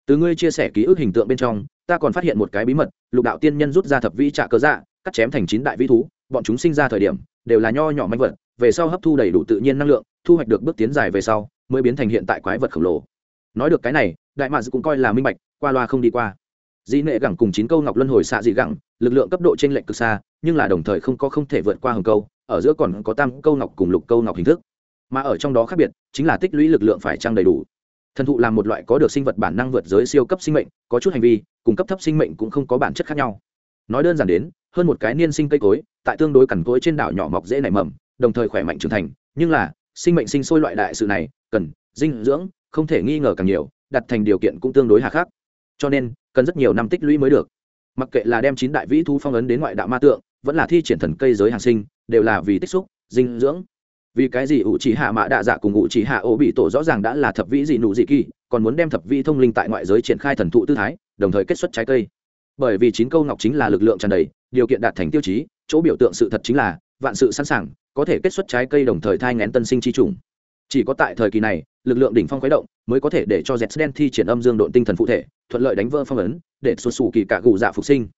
từ ngươi chia sẻ ký ức hình tượng bên trong, ta còn phát hiện một cái bí mật, lục đạo tiên nhân rút ra thập vĩ trạ cờ dạ cắt chém thành chín đại vĩ thú, bọn chúng sinh ra thời điểm, đều là nho nhỏ manh vật, về sau hấp thu đầy đủ tự nhiên năng lượng, thu hoạch được bước tiến dài về sau, mới biến thành hiện tại quái vật khổng lồ. Nói được cái này đại mạc cũng coi là minh bạch, qua loa không đi qua. Dĩ nệ gẳng cùng chín câu ngọc luân hồi xạ dị gẳng, lực lượng cấp độ trên lệnh cực xa, nhưng là đồng thời không có không thể vượt qua hầm câu, ở giữa còn có tam câu ngọc cùng lục câu ngọc hình thức. Mà ở trong đó khác biệt, chính là tích lũy lực lượng phải trăng đầy đủ. Thần thụ là một loại có được sinh vật bản năng vượt giới siêu cấp sinh mệnh, có chút hành vi, cùng cấp thấp sinh mệnh cũng không có bản chất khác nhau. Nói đơn giản đến, hơn một cái niên sinh cây cối, tại tương đối cằn cối trên đảo nhỏ mọc dễ nảy mầm, đồng thời khỏe mạnh trưởng thành, nhưng là, sinh mệnh sinh sôi loại đại sự này, cần, dinh dưỡng, không thể nghi ngờ càng nhiều đặt thành điều kiện cũng tương đối hà khắc. Cho nên, cần rất nhiều năm tích lũy mới được. Mặc kệ là đem chín đại vĩ thu phong ấn đến ngoại đạo ma tượng, vẫn là thi triển thần cây giới hàng sinh, đều là vì tích xúc, dinh dưỡng. Vì cái gì ủ chỉ hạ mạ đạ dạ cùng ủ chỉ hạ ô bị tổ rõ ràng đã là thập vĩ dị nụ dị kỳ, còn muốn đem thập vĩ thông linh tại ngoại giới triển khai thần thụ tư thái, đồng thời kết xuất trái cây. Bởi vì chín câu ngọc chính là lực lượng tràn đầy, điều kiện đạt thành tiêu chí, chỗ biểu tượng sự thật chính là, vạn sự sẵn sàng, có thể kết xuất trái cây đồng thời thai ngén tân sinh chi trùng chỉ có tại thời kỳ này, lực lượng đỉnh phong khuấy động mới có thể để cho z đen thi triển âm dương độn tinh thần phụ thể, thuận lợi đánh vỡ phong ấn, để xuất xù kỳ cả gù dạ phục sinh.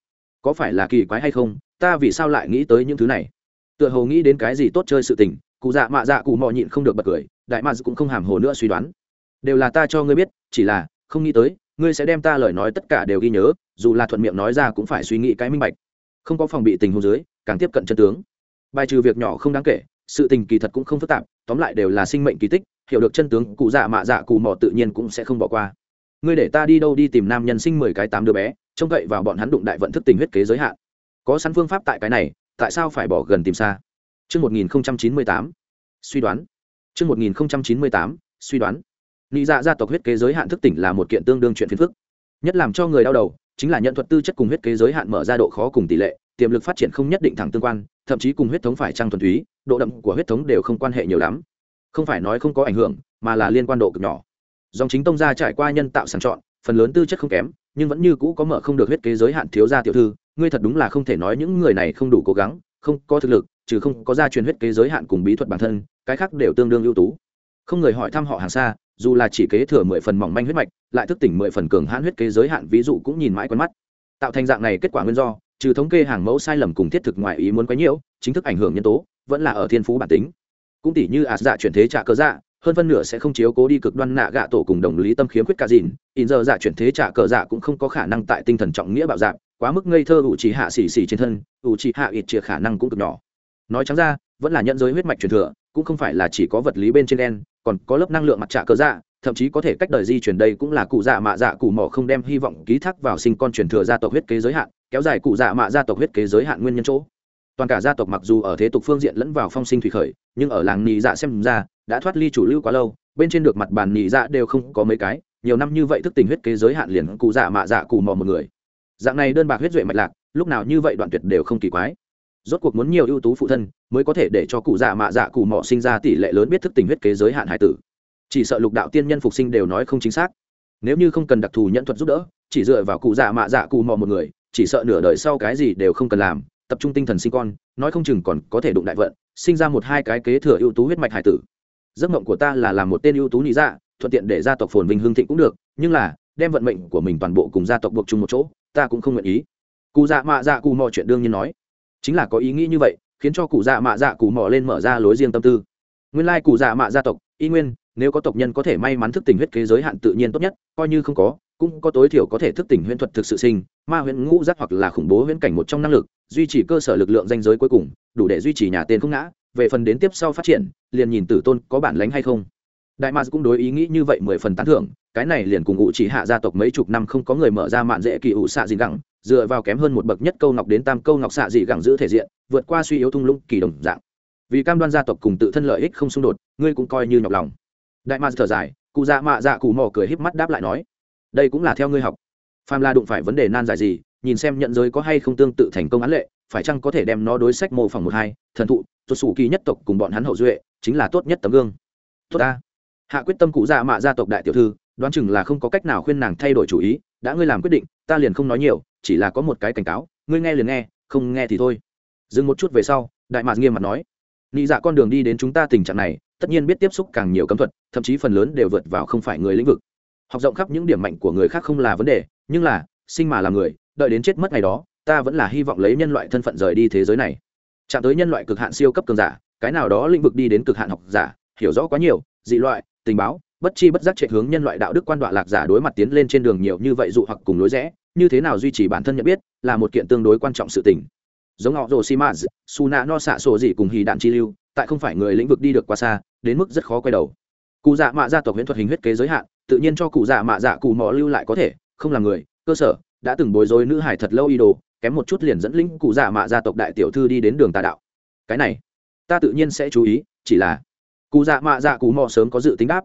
Có phải là kỳ quái hay không, ta vì sao lại nghĩ tới những thứ này? Tựa hồ nghĩ đến cái gì tốt chơi sự tình, cụ dạ mạ dạ cụ mò nhịn không được bật cười, đại mạ cũng không hàm hồ nữa suy đoán. Đều là ta cho ngươi biết, chỉ là, không nghĩ tới, ngươi sẽ đem ta lời nói tất cả đều ghi nhớ, dù là thuận miệng nói ra cũng phải suy nghĩ cái minh bạch. Không có phòng bị tình huống dưới, càng tiếp cận chân tướng. Bài trừ việc nhỏ không đáng kể, sự tình kỳ thật cũng không phức tạp tóm lại đều là sinh mệnh kỳ tích hiểu được chân tướng cụ dạ mạ dạ cụ mò tự nhiên cũng sẽ không bỏ qua ngươi để ta đi đâu đi tìm nam nhân sinh mười cái tám đứa bé trông cậy vào bọn hắn đụng đại vận thức tình huyết kế giới hạn có sẵn phương pháp tại cái này tại sao phải bỏ gần tìm xa Trước 1098, suy đoán. Trước 1098, suy đoán. Lý dạ gia tộc huyết kế giới hạn thức tỉnh là một kiện tương đương chuyện phiền phức. Nhất làm cho người đau đầu, chính là nhận thuật tư chất cùng huyết kế giới hạn mở ra độ khó cùng tỷ lệ, tiềm lực phát triển không nhất định thẳng tương quan, thậm chí cùng huyết thống phải trang thuần túy, độ đậm của huyết thống đều không quan hệ nhiều lắm. Không phải nói không có ảnh hưởng, mà là liên quan độ cực nhỏ. Dòng chính tông gia trải qua nhân tạo sàng chọn, phần lớn tư chất không kém, nhưng vẫn như cũ có mở không được huyết kế giới hạn thiếu gia tiểu thư, ngươi thật đúng là không thể nói những người này không đủ cố gắng, không có thực lực, trừ không có gia truyền huyết kế giới hạn cùng bí thuật bản thân, cái khác đều tương đương ưu tú. Không người hỏi thăm họ hàng xa, dù là chỉ kế thừa mười phần mỏng manh huyết mạch, lại thức tỉnh mười phần cường hãn huyết kế giới hạn ví dụ cũng nhìn mãi quen mắt. Tạo thành dạng này kết quả nguyên do, trừ thống kê hàng mẫu sai lầm cùng thiết thực ngoài ý muốn quấy nhiễu, chính thức ảnh hưởng nhân tố, vẫn là ở thiên phú bản tính. Cũng tỷ như ạt dạ chuyển thế trả cơ dạ, hơn phân nửa sẽ không chiếu cố đi cực đoan nạ gạ tổ cùng đồng lý tâm khiếm khuyết cả dìn, in giờ dạ chuyển thế trả cờ dạ cũng không có khả năng tại tinh thần trọng nghĩa bạo dạng, quá mức ngây thơ ủ trì hạ xỉ xỉ trên thân, ủ trì hạ ít chia khả năng cũng cực nhỏ. Nói trắng ra, vẫn là nhận giới huyết mạch truyền thừa, cũng không phải là chỉ có vật lý bên trên đen, còn có lớp năng lượng mặt trạ cơ dạ, thậm chí có thể cách đời di chuyển đây cũng là cụ dạ mạ dạ cụ mỏ không đem hy vọng ký thác vào sinh con truyền thừa gia tộc huyết kế giới hạn kéo dài cụ dạ mạ gia tộc huyết kế giới hạn nguyên nhân chỗ. Toàn cả gia tộc mặc dù ở thế tục phương diện lẫn vào phong sinh thủy khởi nhưng ở làng nị dạ xem ra đã thoát ly chủ lưu quá lâu bên trên được mặt bàn nị dạ đều không có mấy cái nhiều năm như vậy thức tình huyết kế giới hạn liền cụ dạ mạ dạ cụ mò một người. Dạng này đơn bạc huyết duệ mạch lạc lúc nào như vậy đoạn tuyệt đều không kỳ quái rốt cuộc muốn nhiều ưu tú phụ thân mới có thể để cho cụ dạ mạ dạ cụ mỏ sinh ra tỷ lệ lớn biết thức tình huyết kế giới hạn hải tử. Chỉ sợ lục đạo tiên nhân phục sinh đều nói không chính xác. Nếu như không cần đặc thù nhận thuật giúp đỡ, chỉ dựa vào cụ dạ mạ dạ cụ mò một người, chỉ sợ nửa đời sau cái gì đều không cần làm, tập trung tinh thần sinh con, nói không chừng còn có thể đụng đại vận, sinh ra một hai cái kế thừa ưu tú huyết mạch hải tử. Giấc mộng của ta là làm một tên ưu tú lý dạ thuận tiện để gia tộc phồn vinh hương thịnh cũng được, nhưng là, đem vận mệnh của mình toàn bộ cùng gia tộc buộc chung một chỗ, ta cũng không nguyện ý. Cụ dạ mạ dạ cụ mò chuyện đương nhiên nói chính là có ý nghĩ như vậy, khiến cho cụ dạ mạ dạ cụ mò lên mở ra lối riêng tâm tư. Nguyên lai cụ dạ mạ gia tộc, y nguyên, nếu có tộc nhân có thể may mắn thức tỉnh huyết kế giới hạn tự nhiên tốt nhất, coi như không có, cũng có tối thiểu có thể thức tỉnh huyễn thuật thực sự sinh, ma huyễn ngũ giác hoặc là khủng bố huyễn cảnh một trong năng lực, duy trì cơ sở lực lượng danh giới cuối cùng, đủ để duy trì nhà tên không ngã, về phần đến tiếp sau phát triển, liền nhìn tử tôn có bản lánh hay không. Đại mạc cũng đối ý nghĩ như vậy mười phần tán thưởng, cái này liền cùng ngụ chỉ hạ gia tộc mấy chục năm không có người mở ra mạn dễ kỳ ủ xạ gì gẳng dựa vào kém hơn một bậc nhất câu ngọc đến tam câu ngọc xạ dị gẳng giữ thể diện, vượt qua suy yếu thung lũng kỳ đồng dạng. Vì cam đoan gia tộc cùng tự thân lợi ích không xung đột, ngươi cũng coi như nhọc lòng. Đại mạc thở dài, cụ dạ mạ dạ cụ mò cười híp mắt đáp lại nói, đây cũng là theo ngươi học. Phàm la đụng phải vấn đề nan giải gì, nhìn xem nhận giới có hay không tương tự thành công án lệ, phải chăng có thể đem nó đối sách mô phỏng một hai, thần thụ, tuột sủ kỳ nhất tộc cùng bọn hắn hậu duệ, chính là tốt nhất tấm gương. Tốt ta. Hạ quyết tâm cụ dạ mạ gia tộc đại tiểu thư, đoán chừng là không có cách nào khuyên nàng thay đổi chủ ý đã ngươi làm quyết định, ta liền không nói nhiều, chỉ là có một cái cảnh cáo, ngươi nghe liền nghe, không nghe thì thôi. Dừng một chút về sau, đại mạc nghiêm mặt nói nghĩ dạ con đường đi đến chúng ta tình trạng này, tất nhiên biết tiếp xúc càng nhiều cấm thuật, thậm chí phần lớn đều vượt vào không phải người lĩnh vực. Học rộng khắp những điểm mạnh của người khác không là vấn đề, nhưng là, sinh mà là người, đợi đến chết mất ngày đó, ta vẫn là hy vọng lấy nhân loại thân phận rời đi thế giới này. Chạm tới nhân loại cực hạn siêu cấp cường giả, cái nào đó lĩnh vực đi đến cực hạn học giả, hiểu rõ quá nhiều, dị loại, tình báo bất chi bất giác chạy hướng nhân loại đạo đức quan đoạn lạc giả đối mặt tiến lên trên đường nhiều như vậy dụ hoặc cùng lối rẽ, như thế nào duy trì bản thân nhận biết, là một kiện tương đối quan trọng sự tình. Giống họ rồ simaz su nạ no xạ sổ gì cùng hì đạn chi lưu tại không phải người lĩnh vực đi được quá xa, đến mức rất khó quay đầu. Cụ dạ mạ gia tộc huyễn thuật hình huyết kế giới hạn, tự nhiên cho cụ dạ mạ dạ cụ mò lưu lại có thể, không là người, cơ sở, đã từng bối rối nữ hải thật lâu y đồ, kém một chút liền dẫn lĩnh cụ dạ mạ gia tộc đại tiểu thư đi đến đường tà đạo. Cái này, ta tự nhiên sẽ chú ý, chỉ là cụ dạ mạ dạ cụ mò sớm có dự tính đáp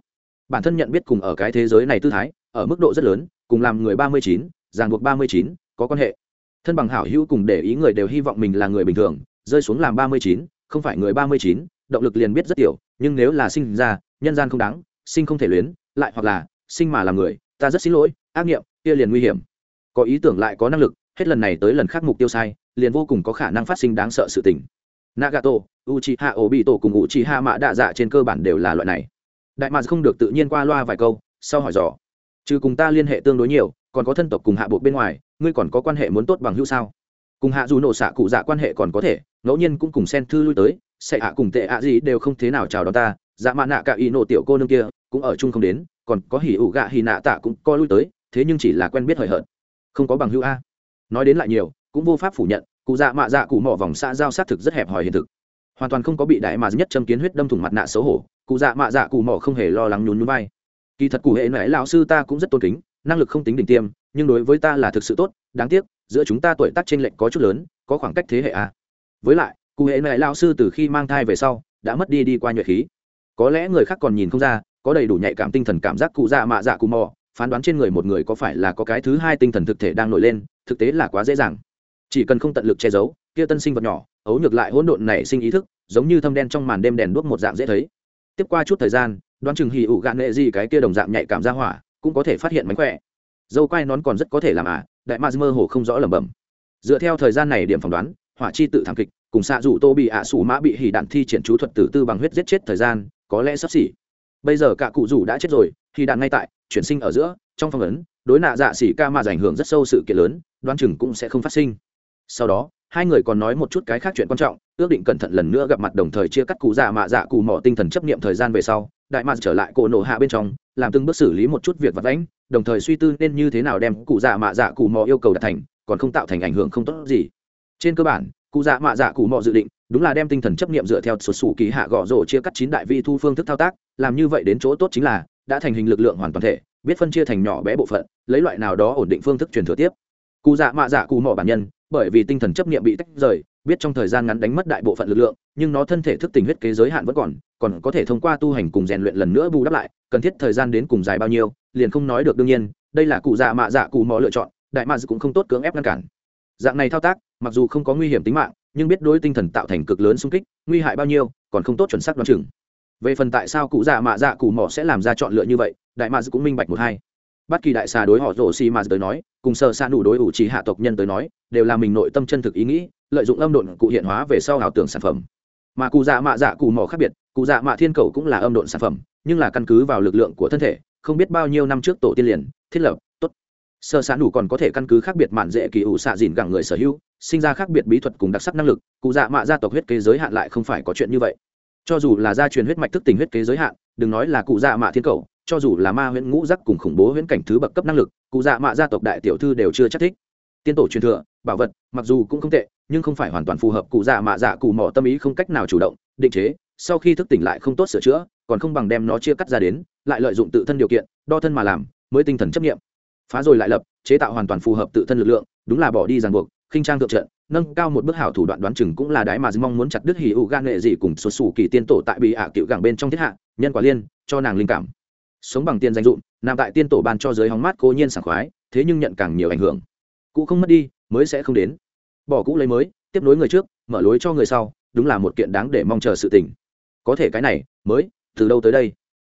bản thân nhận biết cùng ở cái thế giới này tư thái, ở mức độ rất lớn, cùng làm người ba mươi chín, ràng buộc ba mươi chín, có quan hệ. Thân bằng hảo hữu cùng để ý người đều hy vọng mình là người bình thường, rơi xuống làm ba mươi chín, không phải người ba mươi chín, động lực liền biết rất tiểu, nhưng nếu là sinh ra, nhân gian không đáng, sinh không thể luyến, lại hoặc là, sinh mà làm người, ta rất xin lỗi, ác nghiệm, kia liền nguy hiểm. Có ý tưởng lại có năng lực, hết lần này tới lần khác mục tiêu sai, liền vô cùng có khả năng phát sinh đáng sợ sự tình. Nagato, uchiha, obito cùng uchiha mạ đạ dạ trên cơ bản đều là loại này đại mạc không được tự nhiên qua loa vài câu, sau hỏi dò. Trừ cùng ta liên hệ tương đối nhiều, còn có thân tộc cùng hạ bộ bên ngoài, ngươi còn có quan hệ muốn tốt bằng hữu sao? Cùng hạ dù nổ xạ cụ dạ quan hệ còn có thể, ngẫu nhiên cũng cùng sen thư lui tới sẽ hạ cùng tệ ạ gì đều không thế nào chào đón ta dạ mạ nạ cả y nổ tiểu cô nương kia, cũng ở chung không đến, còn có hỉ ủ gạ hỉ nạ tạ cũng co lui tới, thế nhưng chỉ là quen biết hời hợt. Không có bằng hữu a. Nói đến lại nhiều, cũng vô pháp phủ nhận, cụ dạ mạ dạ cụ mỏ vòng xã giao xác thực rất hẹp hòi hiện thực hoàn toàn không có bị đại mà nhất châm kiến huyết đâm thủng mặt nạ xấu hổ, cụ dạ mạ dạ cụ mỏ không hề lo lắng nhún nhún vai. Kỳ thật cụ hệ nãy lão sư ta cũng rất tôn kính, năng lực không tính đỉnh tiêm, nhưng đối với ta là thực sự tốt, đáng tiếc, giữa chúng ta tuổi tác trên lệnh có chút lớn, có khoảng cách thế hệ a với lại, cụ hệ nãy lão sư từ khi mang thai về sau, đã mất đi đi qua nhuệ khí. Có lẽ người khác còn nhìn không ra, có đầy đủ nhạy cảm tinh thần cảm giác cụ dạ mạ dạ cụ mò phán đoán trên người một người có phải là có cái thứ hai tinh thần thực thể đang nổi lên, thực tế là quá dễ dàng. Chỉ cần không tận lực che giấu kia tân sinh vật nhỏ, ấu nhược lại hỗn độn nảy sinh ý thức, giống như thâm đen trong màn đêm đèn đuốc một dạng dễ thấy. Tiếp qua chút thời gian, đoán chừng hì ụ gạn nghệ gì cái kia đồng dạng nhạy cảm ra hỏa, cũng có thể phát hiện mánh khỏe. Dâu quai nón còn rất có thể làm à đại ma mơ hồ không rõ lẩm bẩm. Dựa theo thời gian này điểm phỏng đoán, hỏa chi tự thảm kịch, cùng xạ dụ tô bị ạ à sủ mã bị hỉ đạn thi triển chú thuật tử tư bằng huyết giết chết thời gian, có lẽ sắp xỉ. Bây giờ cả cụ rủ đã chết rồi thì đạn ngay tại, chuyển sinh ở giữa, trong phong ấn, đối nạ dạ xỉ ca mà ảnh hưởng rất sâu sự kiện lớn, đoán chừng cũng sẽ không phát sinh. Sau đó hai người còn nói một chút cái khác chuyện quan trọng, ước định cẩn thận lần nữa gặp mặt đồng thời chia cắt cụ dạ mạ dạ cụ mỏ tinh thần chấp niệm thời gian về sau, đại mạc trở lại cổ nổ hạ bên trong, làm từng bước xử lý một chút việc vật lãnh đồng thời suy tư nên như thế nào đem cụ dạ mạ dạ cụ mỏ yêu cầu đạt thành, còn không tạo thành ảnh hưởng không tốt gì. Trên cơ bản cụ dạ mạ dạ cụ mỏ dự định, đúng là đem tinh thần chấp niệm dựa theo sụt sủ ký hạ gõ rổ chia cắt chín đại vi thu phương thức thao tác, làm như vậy đến chỗ tốt chính là, đã thành hình lực lượng hoàn toàn thể, biết phân chia thành nhỏ bé bộ phận, lấy loại nào đó ổn định phương thức truyền thừa tiếp. Cụ dạ mạ dạ cụ mỏ bản nhân bởi vì tinh thần chấp niệm bị tách rời, biết trong thời gian ngắn đánh mất đại bộ phận lực lượng, nhưng nó thân thể thức tình huyết kế giới hạn vẫn còn còn có thể thông qua tu hành cùng rèn luyện lần nữa bù đắp lại, cần thiết thời gian đến cùng dài bao nhiêu, liền không nói được đương nhiên, đây là cụ dạ mạ dạ cụ mỏ lựa chọn, đại mạ dạ cũng không tốt cưỡng ép ngăn cản. Dạng này thao tác, mặc dù không có nguy hiểm tính mạng, nhưng biết đối tinh thần tạo thành cực lớn xung kích, nguy hại bao nhiêu, còn không tốt chuẩn xác đoán chừng. Về phần tại sao cụ dạ mạ dạ cụ mỏ sẽ làm ra chọn lựa như vậy, đại mạ dạ cũng minh bạch một hai bất kỳ đại xà đối họ rổ xì mà tới nói, cùng sợ xa nụ đối ủ trí hạ tộc nhân tới nói, đều là mình nội tâm chân thực ý nghĩ, lợi dụng âm độn cụ hiện hóa về sau ảo tưởng sản phẩm. Mà cụ dạ mạ dạ cụ mỏ khác biệt, cụ dạ mạ thiên cầu cũng là âm độn sản phẩm, nhưng là căn cứ vào lực lượng của thân thể, không biết bao nhiêu năm trước tổ tiên liền, thiết lập, tốt. Sơ sản đủ còn có thể căn cứ khác biệt mạn dễ kỳ ủ xạ dìn gẳng người sở hữu, sinh ra khác biệt bí thuật cùng đặc sắc năng lực, cụ dạ mạ gia tộc huyết kế giới hạn lại không phải có chuyện như vậy. Cho dù là gia truyền huyết mạch thức tình huyết kế giới hạn, đừng nói là cụ dạ mạ thiên cầu cho dù là ma huyễn ngũ giác cùng khủng bố huyễn cảnh thứ bậc cấp năng lực, cụ dạ mạ gia tộc đại tiểu thư đều chưa chắc thích. Tiên tổ truyền thừa, bảo vật, mặc dù cũng không tệ, nhưng không phải hoàn toàn phù hợp cụ dạ mạ dạ cụ mỏ tâm ý không cách nào chủ động, định chế, sau khi thức tỉnh lại không tốt sửa chữa, còn không bằng đem nó chia cắt ra đến, lại lợi dụng tự thân điều kiện, đo thân mà làm, mới tinh thần chấp nghiệm. Phá rồi lại lập, chế tạo hoàn toàn phù hợp tự thân lực lượng, đúng là bỏ đi ràng buộc, khinh trang thượng trận, nâng cao một bước hảo thủ đoạn đoán chừng cũng là đái mà mong muốn chặt đứt hỉ ụ gan nghệ gì cùng xuất xù kỳ tiên tổ tại bị ả cựu gẳng bên trong thiết hạ, nhân quả liên, cho nàng linh cảm sống bằng tiền danh dụng nằm tại tiên tổ ban cho giới hóng mát cố nhiên sảng khoái, thế nhưng nhận càng nhiều ảnh hưởng. Cũ không mất đi, mới sẽ không đến. Bỏ cũ lấy mới, tiếp nối người trước, mở lối cho người sau, đúng là một kiện đáng để mong chờ sự tình. Có thể cái này, mới, từ đâu tới đây?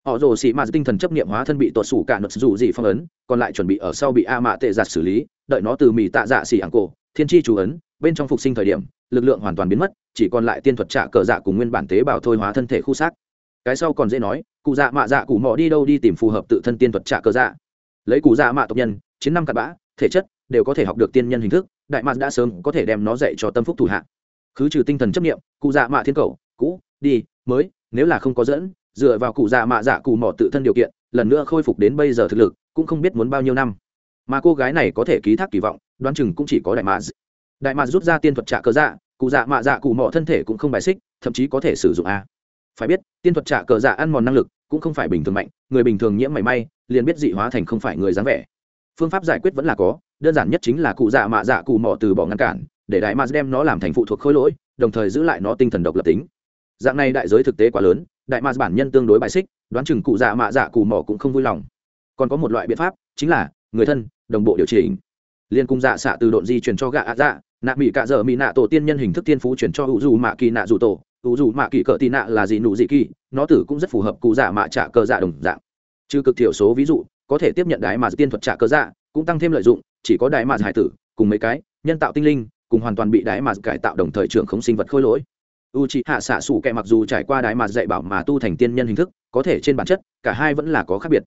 Họ rồ xị mạt tinh thần chấp nghiệm hóa thân bị tuột sủ cả nốt dù gì phong ấn, còn lại chuẩn bị ở sau bị a mạ tệ giặt xử lý, đợi nó từ mì tạ dạ xỉ ảng cổ, thiên tri chủ ấn, bên trong phục sinh thời điểm, lực lượng hoàn toàn biến mất, chỉ còn lại tiên thuật trả cờ dạ cùng nguyên bản tế bào thôi hóa thân thể khu xác. Cái sau còn dễ nói cụ dạ mạ dạ cụ mò đi đâu đi tìm phù hợp tự thân tiên thuật trả cơ dạ. Lấy cụ dạ mạ tộc nhân, chiến năm cặp bã, thể chất đều có thể học được tiên nhân hình thức, đại mạc đã sớm có thể đem nó dạy cho tâm phúc thủ hạ. Khứ trừ tinh thần chấp nghiệm cụ dạ mạ thiên cầu, cũ, đi, mới, nếu là không có dẫn, dựa vào cụ dạ mạ dạ cụ mỏ tự thân điều kiện, lần nữa khôi phục đến bây giờ thực lực, cũng không biết muốn bao nhiêu năm. Mà cô gái này có thể ký thác kỳ vọng, đoán chừng cũng chỉ có đại mạc đại mạc rút ra tiên thuật trạ cơ dạ cụ dạ mạ dạ cụ mỏ thân thể cũng không bài xích, thậm chí có thể sử dụng a phải biết, tiên thuật trả cờ dạ ăn mòn năng lực cũng không phải bình thường mạnh, người bình thường nhiễm mảy may, liền biết dị hóa thành không phải người dáng vẻ. Phương pháp giải quyết vẫn là có, đơn giản nhất chính là cụ dạ mạ dạ cụ mỏ từ bỏ ngăn cản, để đại mars đem nó làm thành phụ thuộc khối lỗi, đồng thời giữ lại nó tinh thần độc lập tính. Dạng này đại giới thực tế quá lớn, đại mars bản nhân tương đối bài xích, đoán chừng cụ dạ mạ dạ cụ mỏ cũng không vui lòng. Còn có một loại biện pháp, chính là người thân, đồng bộ điều chỉnh. Liên cung dạ xạ từ độn di chuyển cho gạ ạ dạ nạ mỹ cạ dở mỹ nạ tổ tiên nhân hình thức tiên phú chuyển cho hữu dù mạ kỳ nạ dù tổ ủ dù mạ kỳ cỡ tị nạ là gì nụ gì kỳ, nó tử cũng rất phù hợp cụ dạ mạ trả cờ dạ đồng dạng. Trừ cực thiểu số ví dụ, có thể tiếp nhận đái mà tiên thuật trả cờ dạ cũng tăng thêm lợi dụng, chỉ có đái mà hải tử, cùng mấy cái, nhân tạo tinh linh, cùng hoàn toàn bị đái mà cải tạo đồng thời trưởng không sinh vật khôi lỗi. U c hạ xạ sủ kẹ mặc dù trải qua đại mà dạy bảo mà tu thành tiên nhân hình thức, có thể trên bản chất, cả hai vẫn là có khác biệt.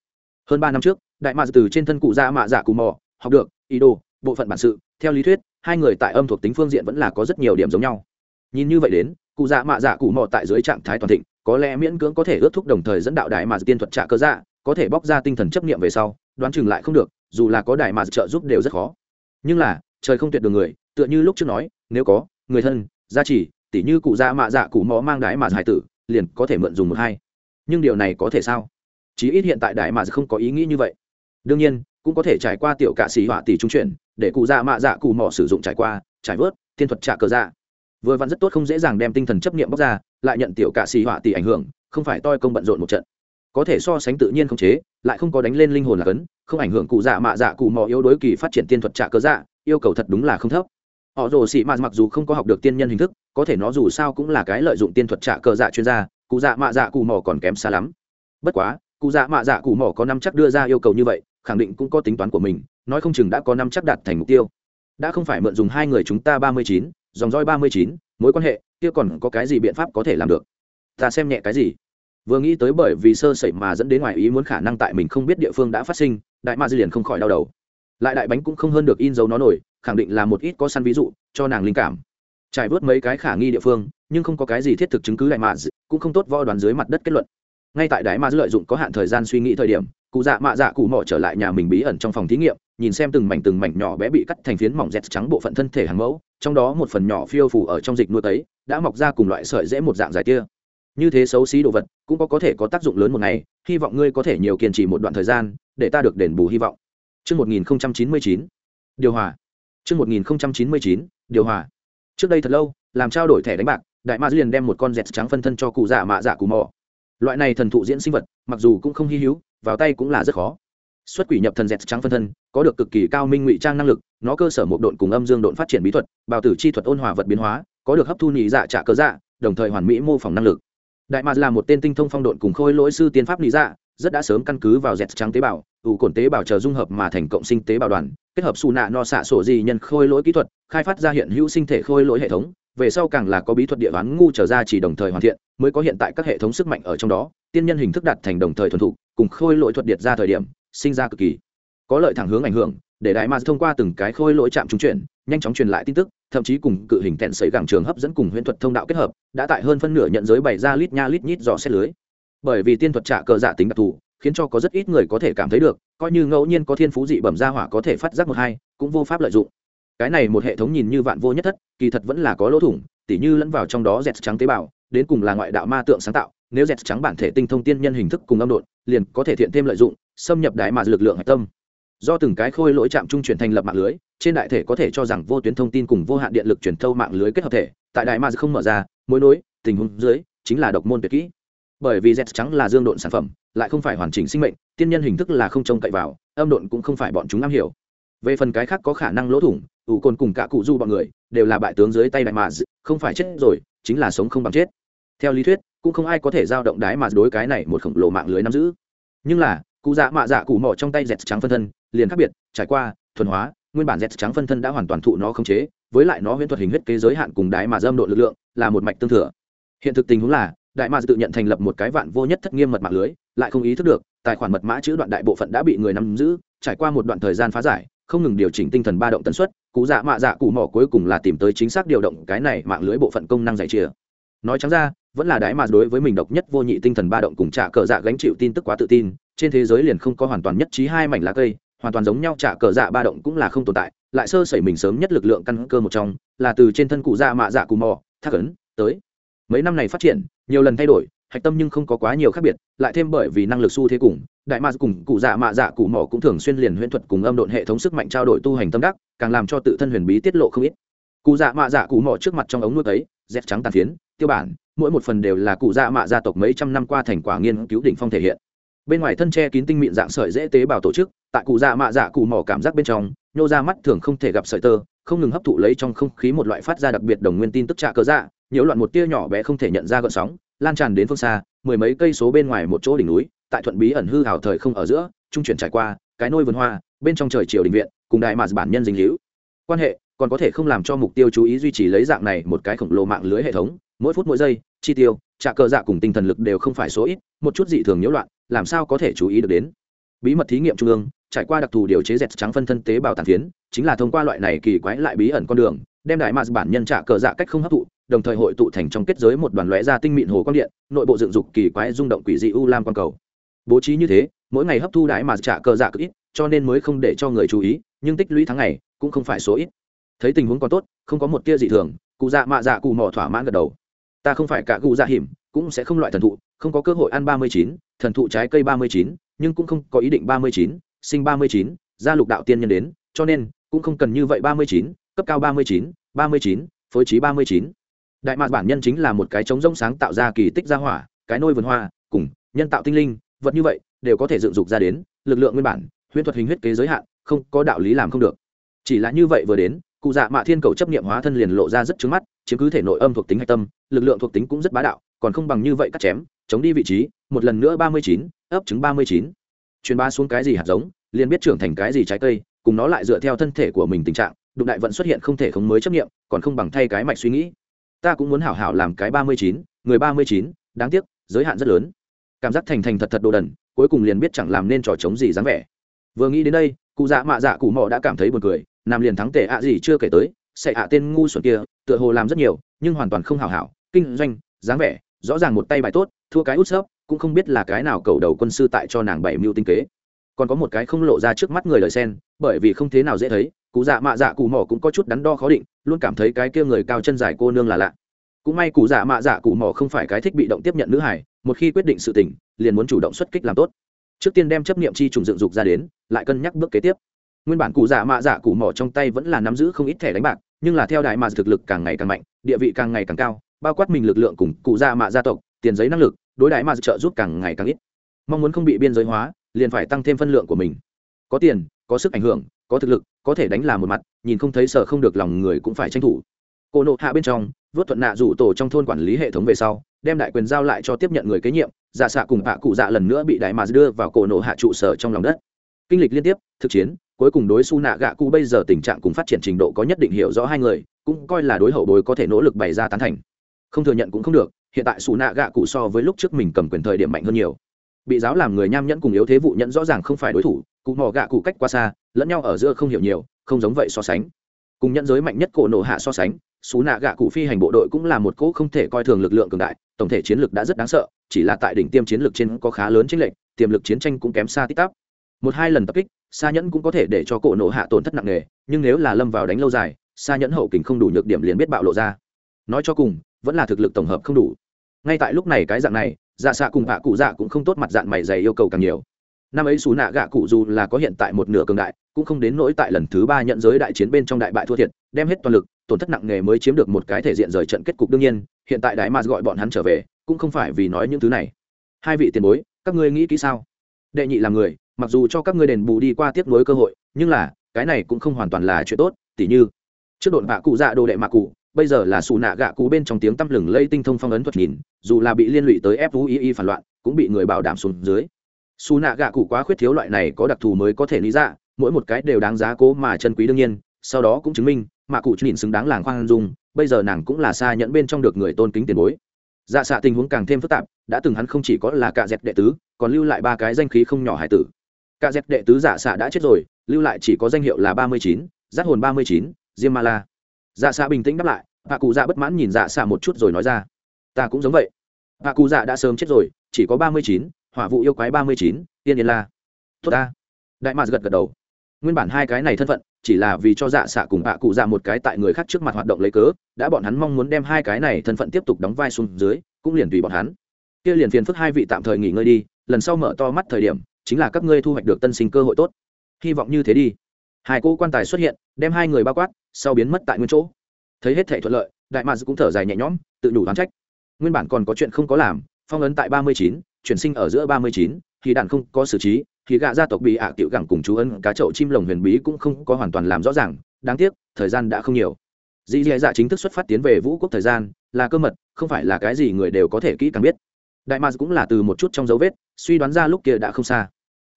Hơn ba năm trước đại mà từ trên thân cụ dạ mạ dạ cù mò, học được, ý đồ, bộ phận bản sự, theo lý thuyết, hai người tại âm thuộc tính phương diện vẫn là có rất nhiều điểm giống nhau. Nhìn như vậy đến cụ dạ mạ dạ cụ mò tại dưới trạng thái toàn thịnh, có lẽ miễn cưỡng có thể ước thúc đồng thời dẫn đạo đại mà tiên thuật trả cơ dạ có thể bóc ra tinh thần chấp niệm về sau, đoán chừng lại không được, dù là có đại mà trợ giúp đều rất khó. Nhưng là, trời không tuyệt đường người, tựa như lúc trước nói, nếu có, người thân, gia trì, tỉ như cụ dạ mạ dạ cụ mò mang đại mà hải tử, liền có thể mượn dùng một hai. Nhưng điều này có thể sao? Chí ít hiện tại đại mà không có ý nghĩ như vậy. Đương nhiên, cũng có thể trải qua tiểu cạ sĩ họa tỷ trung chuyển, để cụ dạ mạ dạ cụ mọ sử dụng trải qua, trải vớt, thiên thuật trả cờ dạ vừa vặn rất tốt không dễ dàng đem tinh thần chấp nghiệm bóc ra, lại nhận tiểu cạ xì họa tỷ ảnh hưởng, không phải toi công bận rộn một trận. Có thể so sánh tự nhiên không chế, lại không có đánh lên linh hồn là cấn, không ảnh hưởng cụ dạ mạ dạ cụ mò yếu đối kỳ phát triển tiên thuật trạ cơ dạ yêu cầu thật đúng là không thấp. Họ rồ xị mạ mặc dù không có học được tiên nhân hình thức, có thể nó dù sao cũng là cái lợi dụng tiên thuật trạ cơ dạ chuyên gia, cụ dạ mạ dạ cụ mò còn kém xa lắm. Bất quá, cụ dạ mạ dạ cụ mò có năm chắc đưa ra yêu cầu như vậy, khẳng định cũng có tính toán của mình, nói không chừng đã có năm chắc đạt thành mục tiêu. Đã không phải mượn dùng hai người chúng ta ba mươi chín dòng roi ba mươi chín, mối quan hệ, kia còn có cái gì biện pháp có thể làm được? Ta xem nhẹ cái gì? Vừa nghĩ tới bởi vì sơ sẩy mà dẫn đến ngoài ý muốn khả năng tại mình không biết địa phương đã phát sinh, đại ma dư liền không khỏi đau đầu. Lại đại bánh cũng không hơn được in dấu nó nổi, khẳng định là một ít có săn ví dụ, cho nàng linh cảm. Trải vớt mấy cái khả nghi địa phương, nhưng không có cái gì thiết thực chứng cứ đại mạ cũng không tốt vo đoán dưới mặt đất kết luận. Ngay tại đại ma lợi dụng có hạn thời gian suy nghĩ thời điểm, cụ dạ mạ dạ cụ mỏ trở lại nhà mình bí ẩn trong phòng thí nghiệm nhìn xem từng mảnh từng mảnh nhỏ bé bị cắt thành phiến mỏng dẹt trắng bộ phận thân thể hàng mẫu trong đó một phần nhỏ phiêu phủ ở trong dịch nuôi tấy đã mọc ra cùng loại sợi dễ một dạng dài tia như thế xấu xí đồ vật cũng có có thể có tác dụng lớn một ngày hy vọng ngươi có thể nhiều kiên trì một đoạn thời gian để ta được đền bù hy vọng. Trước 1099, điều hòa. Trước 1099, điều hòa. Trước đây thật lâu, làm trao đổi thẻ đánh bạc, đại ma liền đem một con dẹt trắng phân thân cho cụ giả mạ giả cụ mò. Loại này thần thụ diễn sinh vật mặc dù cũng không hy hữu vào tay cũng là rất khó xuất quỷ nhập thần dẹt trắng phân thân, có được cực kỳ cao minh ngụy trang năng lực, nó cơ sở một độn cùng âm dương độn phát triển bí thuật, bào tử chi thuật ôn hòa vật biến hóa, có được hấp thu nhị dạ trả cơ dạ đồng thời hoàn mỹ mô phỏng năng lực. Đại mạc là một tên tinh thông phong độn cùng khôi lỗi sư tiên pháp lý dạ rất đã sớm căn cứ vào dẹt trắng tế bào, ủ cồn tế bào chờ dung hợp mà thành cộng sinh tế bào đoàn, kết hợp xù nạ no xạ sổ di nhân khôi lỗi kỹ thuật, khai phát ra hiện hữu sinh thể khôi lỗi hệ thống, về sau càng là có bí thuật địa đoán ngu trở ra chỉ đồng thời hoàn thiện, mới có hiện tại các hệ thống sức mạnh ở trong đó, tiên nhân hình thức đạt thành đồng thời thuần thục, cùng khôi lỗi thuật điệt ra thời điểm sinh ra cực kỳ. Có lợi thẳng hướng ảnh hưởng, để đại ma thông qua từng cái khôi lỗi chạm trung chuyển, nhanh chóng truyền lại tin tức, thậm chí cùng cự hình tẹn sấy gẳng trường hấp dẫn cùng huyễn thuật thông đạo kết hợp, đã tại hơn phân nửa nhận giới bày ra lít nha lít nhít dò xét lưới. Bởi vì tiên thuật trả cờ giả tính đặc thù, khiến cho có rất ít người có thể cảm thấy được, coi như ngẫu nhiên có thiên phú dị bẩm ra hỏa có thể phát giác một hai, cũng vô pháp lợi dụng. Cái này một hệ thống nhìn như vạn vô nhất thất, kỳ thật vẫn là có lỗ thủng, tỉ như lẫn vào trong đó dẹt trắng tế bào, đến cùng là ngoại đạo ma tượng sáng tạo, nếu dẹt trắng bản thể tinh thông tiên nhân hình thức cùng âm độn, liền có thể thiện thêm lợi dụng xâm nhập đại mà lực lượng hạch tâm. Do từng cái khôi lỗi chạm trung chuyển thành lập mạng lưới, trên đại thể có thể cho rằng vô tuyến thông tin cùng vô hạn điện lực truyền thâu mạng lưới kết hợp thể, tại đại ma không mở ra, mối nối, tình huống dưới, chính là độc môn tuyệt kỹ. Bởi vì z trắng là dương độn sản phẩm, lại không phải hoàn chỉnh sinh mệnh, tiên nhân hình thức là không trông cậy vào, âm độn cũng không phải bọn chúng am hiểu. Về phần cái khác có khả năng lỗ thủng, ủ cồn cùng cả cụ du bọn người, đều là bại tướng dưới tay đại mà, không phải chết rồi, chính là sống không bằng chết. Theo lý thuyết, cũng không ai có thể giao động đái mà đối cái này một khổng lồ mạng lưới nắm giữ. Nhưng là cụ dạ mạ dạ cụ mỏ trong tay dẹt trắng phân thân, liền khác biệt, trải qua, thuần hóa, nguyên bản dẹt trắng phân thân đã hoàn toàn thụ nó khống chế, với lại nó huyễn thuật hình huyết kế giới hạn cùng đái mà dâm độ lực lượng là một mạch tương thừa. Hiện thực tình huống là, đại mà tự nhận thành lập một cái vạn vô nhất thất nghiêm mật mạng lưới, lại không ý thức được, tài khoản mật mã chữ đoạn đại bộ phận đã bị người nắm giữ, trải qua một đoạn thời gian phá giải, không ngừng điều chỉnh tinh thần ba động tần suất, cụ dạ mạ dạ cụ mỏ cuối cùng là tìm tới chính xác điều động cái này mạng lưới bộ phận công năng giải chia nói trắng ra, vẫn là đái mà đối với mình độc nhất vô nhị tinh thần ba động cùng trả cờ dạ gánh chịu tin tức quá tự tin trên thế giới liền không có hoàn toàn nhất trí hai mảnh lá cây, hoàn toàn giống nhau, trả cờ dạ ba động cũng là không tồn tại, lại sơ sẩy mình sớm nhất lực lượng căn cơ một trong, là từ trên thân cụ dạ mạ dạ cù mò, thác ấn, tới. Mấy năm này phát triển, nhiều lần thay đổi, hạch tâm nhưng không có quá nhiều khác biệt, lại thêm bởi vì năng lực xu thế cùng, đại ma cùng cụ dạ mạ dạ cụ mỏ cũng thường xuyên liền huyễn thuật cùng âm độn hệ thống sức mạnh trao đổi tu hành tâm đắc, càng làm cho tự thân huyền bí tiết lộ không ít. Cụ dạ mạ dạ cụ mỏ trước mặt trong ống nuôi ấy dép trắng tàn phiến, tiêu bản, mỗi một phần đều là cụ dạ mạ gia tộc mấy trăm năm qua thành quả nghiên cứu đỉnh phong thể hiện bên ngoài thân tre kín tinh mịn dạng sợi dễ tế bào tổ chức, tại cụ dạ mạ dạ cụ mỏ cảm giác bên trong, nhô ra mắt thường không thể gặp sợi tơ, không ngừng hấp thụ lấy trong không khí một loại phát ra đặc biệt đồng nguyên tin tức trạ cơ dạ nhiễu loạn một tia nhỏ bé không thể nhận ra gợn sóng, lan tràn đến phương xa, mười mấy cây số bên ngoài một chỗ đỉnh núi, tại thuận bí ẩn hư hào thời không ở giữa, trung chuyển trải qua, cái nôi vườn hoa, bên trong trời chiều đình viện, cùng đại mạt dạ bản nhân dính hữu quan hệ còn có thể không làm cho mục tiêu chú ý duy trì lấy dạng này một cái khổng lồ mạng lưới hệ thống mỗi phút mỗi giây, chi tiêu, trả cờ dạ cùng tinh thần lực đều không phải số ít, một chút dị thường nhiễu loạn, làm sao có thể chú ý được đến? Bí mật thí nghiệm trung ương, trải qua đặc thù điều chế dẹt trắng phân thân tế bào tàn phiến, chính là thông qua loại này kỳ quái lại bí ẩn con đường, đem đại mạt bản nhân trả cờ dạ cách không hấp thụ, đồng thời hội tụ thành trong kết giới một đoàn lóe ra tinh mịn hồ quang điện, nội bộ dựng dục kỳ quái rung động quỷ dị u lam quang cầu. Bố trí như thế, mỗi ngày hấp thu đại mạt trả cờ dạ cực ít, cho nên mới không để cho người chú ý, nhưng tích lũy tháng ngày cũng không phải số ít. Thấy tình huống còn tốt, không có một tia dị thường, cụ dạ mạ dạ cụ mỏ thỏa mãn gật đầu ta không phải cả cụ dạ hiểm cũng sẽ không loại thần thụ, không có cơ hội ăn ba mươi chín, thần thụ trái cây ba mươi chín, nhưng cũng không có ý định ba mươi chín, sinh ba mươi chín, gia lục đạo tiên nhân đến, cho nên, cũng không cần như vậy ba mươi chín, cấp cao ba mươi chín, ba mươi chín, phối trí ba mươi chín. Đại mạc bản nhân chính là một cái trống rỗng sáng tạo ra kỳ tích gia hỏa, cái nôi vườn hoa, cùng nhân tạo tinh linh, vật như vậy, đều có thể dựng dục ra đến, lực lượng nguyên bản, huyễn thuật hình huyết kế giới hạn, không có đạo lý làm không được. Chỉ là như vậy vừa đến, cụ dạ mạ thiên cầu chấp nghiệm hóa thân liền lộ ra rất trứng mắt chiếm cứ thể nội âm thuộc tính hạch tâm, lực lượng thuộc tính cũng rất bá đạo, còn không bằng như vậy cắt chém, chống đi vị trí, một lần nữa ba mươi chín, ấp trứng ba mươi chín. Truyền ba xuống cái gì hạt giống, liền biết trưởng thành cái gì trái cây, cùng nó lại dựa theo thân thể của mình tình trạng, đụng đại vận xuất hiện không thể không mới chấp nghiệm, còn không bằng thay cái mạch suy nghĩ. Ta cũng muốn hảo hảo làm cái ba mươi chín, người ba mươi chín, đáng tiếc, giới hạn rất lớn. Cảm giác thành thành thật thật đồ đần, cuối cùng liền biết chẳng làm nên trò chống gì dáng vẻ. Vừa nghĩ đến đây, cụ dạ mạ dạ cụ mò đã cảm thấy buồn cười nam liền thắng tệ ạ gì chưa kể tới sẽ ạ tên ngu xuẩn kia, tựa hồ làm rất nhiều, nhưng hoàn toàn không hảo hảo, kinh doanh, dáng vẻ, rõ ràng một tay bài tốt, thua cái út sấp, cũng không biết là cái nào cầu đầu quân sư tại cho nàng bảy mưu tinh kế. Còn có một cái không lộ ra trước mắt người lời sen bởi vì không thế nào dễ thấy cụ dạ mạ dạ cụ mỏ cũng có chút đắn đo khó định, luôn cảm thấy cái kia người cao chân dài cô nương là lạ. Cũng may cụ dạ mạ dạ cụ mỏ không phải cái thích bị động tiếp nhận nữ hải một khi quyết định sự tình, liền muốn chủ động xuất kích làm tốt. Trước tiên đem chấp niệm chi trùng dựng dục ra đến, lại cân nhắc bước kế tiếp. Nguyên bản cụ dạ mạ dạ cụ mỏ trong tay vẫn là nắm giữ không ít thẻ đánh bạc nhưng là theo đại mà thực lực càng ngày càng mạnh, địa vị càng ngày càng cao, bao quát mình lực lượng cùng cụ gia mạ gia tộc, tiền giấy năng lực, đối đại mà trợ giúp càng ngày càng ít. Mong muốn không bị biên giới hóa, liền phải tăng thêm phân lượng của mình. Có tiền, có sức ảnh hưởng, có thực lực, có thể đánh là một mặt, nhìn không thấy sợ không được lòng người cũng phải tranh thủ. Cô nộ hạ bên trong, vớt thuận nạ rủ tổ trong thôn quản lý hệ thống về sau, đem đại quyền giao lại cho tiếp nhận người kế nhiệm dạ xạ cùng hạ cụ dạ lần nữa bị đại mà đưa vào cổ nộ hạ trụ sở trong lòng đất kinh lịch liên tiếp, thực chiến, cuối cùng đối su nạ gạ cụ bây giờ tình trạng cùng phát triển trình độ có nhất định hiểu rõ hai người, cũng coi là đối hậu bối có thể nỗ lực bày ra tán thành. Không thừa nhận cũng không được, hiện tại su nạ gạ cụ so với lúc trước mình cầm quyền thời điểm mạnh hơn nhiều. Bị giáo làm người nham nhẫn cùng yếu thế vụ nhẫn rõ ràng không phải đối thủ, cụ mò gạ cụ cách quá xa, lẫn nhau ở giữa không hiểu nhiều, không giống vậy so sánh. Cùng nhẫn giới mạnh nhất cổ nổ hạ so sánh xú nạ gạ cụ phi hành bộ đội cũng là một cỗ không thể coi thường lực lượng cường đại, tổng thể chiến lược đã rất đáng sợ, chỉ là tại đỉnh tiêm chiến lược trên có khá lớn chiến lệch, tiềm lực chiến tranh cũng kém xa tích tắp một hai lần tập kích xa nhẫn cũng có thể để cho cổ nổ hạ tổn thất nặng nề, nhưng nếu là lâm vào đánh lâu dài xa nhẫn hậu kình không đủ nhược điểm liền biết bạo lộ ra. Nói cho cùng, vẫn là thực lực tổng hợp không đủ. Ngay tại lúc này cái dạng này dạ xạ cùng hạ cụ dạ cũng không tốt mặt dạng mày dày yêu cầu càng nhiều. Năm ấy xù nạ gạ cụ dù là có hiện tại một nửa cường đại, cũng không đến nỗi tại lần thứ ba nhận giới đại chiến bên trong đại bại thua thiệt, đem hết toàn lực, tổn thất nặng nề mới chiếm được một cái thể diện rời trận kết cục đương nhiên, hiện tại đại ma gọi bọn hắn trở về, cũng không phải vì nói những thứ này. Hai vị tiền bối, các ngươi nghĩ kỹ sao? Đệ nhị là người mặc dù cho các ngươi đền bù đi qua tiếp nối cơ hội, nhưng là, cái này cũng không hoàn toàn là chuyện tốt, tỉ như, trước độn vạ cụ dạ đồ đệ mạ cụ, bây giờ là xù nạ gạ cụ bên trong tiếng tăm lừng lây tinh thông phong ấn thuật nhìn, dù là bị liên lụy tới fui phản loạn, cũng bị người bảo đảm xuống dưới. Xù nạ gạ cụ quá khuyết thiếu loại này có đặc thù mới có thể lý ra mỗi một cái đều đáng giá cố mà chân quý đương nhiên, sau đó cũng chứng minh, mạ cụ nhìn xứng đáng làng khoan dung, bây giờ nàng cũng là xa nhẫn bên trong được người tôn kính tiền bối. Dạ xạ tình huống càng thêm phức tạp, đã từng hắn không chỉ có là cạ dẹt đệ tứ, còn lưu lại ba cái danh khí không nhỏ hải tử. Cả dẹp đệ tứ giả xạ đã chết rồi, lưu lại chỉ có danh hiệu là ba mươi chín giác hồn ba mươi chín, diêm ma la. Dạ xạ bình tĩnh đáp lại bà cụ dạ bất mãn nhìn dạ xạ một chút rồi nói ra. Ta cũng giống vậy. Bà cụ dạ đã sớm chết rồi, chỉ có ba mươi chín, hỏa vụ yêu quái ba mươi chín, tiên yên la. Tốt ta. Đại mạc gật gật đầu. Nguyên bản hai cái này thân phận, chỉ là vì cho dạ xạ cùng bà cụ dạ một cái tại người khác trước mặt hoạt động lấy cớ, đã bọn hắn mong muốn đem hai cái này thân phận tiếp tục đóng vai xuống dưới, cũng liền tùy bọn hắn. Kia liền phiền phức hai vị tạm thời nghỉ ngơi đi, lần sau mở to mắt thời điểm chính là các ngươi thu hoạch được tân sinh cơ hội tốt. Hy vọng như thế đi. Hai cô quan tài xuất hiện, đem hai người bao quát, sau biến mất tại nguyên chỗ. Thấy hết thể thuận lợi, đại mads cũng thở dài nhẹ nhõm, tự đủ đoán trách. Nguyên bản còn có chuyện không có làm, phong ấn tại ba mươi chín, chuyển sinh ở giữa ba mươi chín, thì đạn không có xử trí, thì gạ gia tộc bị ạ à tiểu gẳng cùng chú ân cá chậu chim lồng huyền bí cũng không có hoàn toàn làm rõ ràng, đáng tiếc, thời gian đã không nhiều. Dĩ dì dạ chính thức xuất phát tiến về vũ quốc thời gian, là cơ mật, không phải là cái gì người đều có thể kỹ càng biết. Đại mads cũng là từ một chút trong dấu vết, suy đoán ra lúc kia đã không xa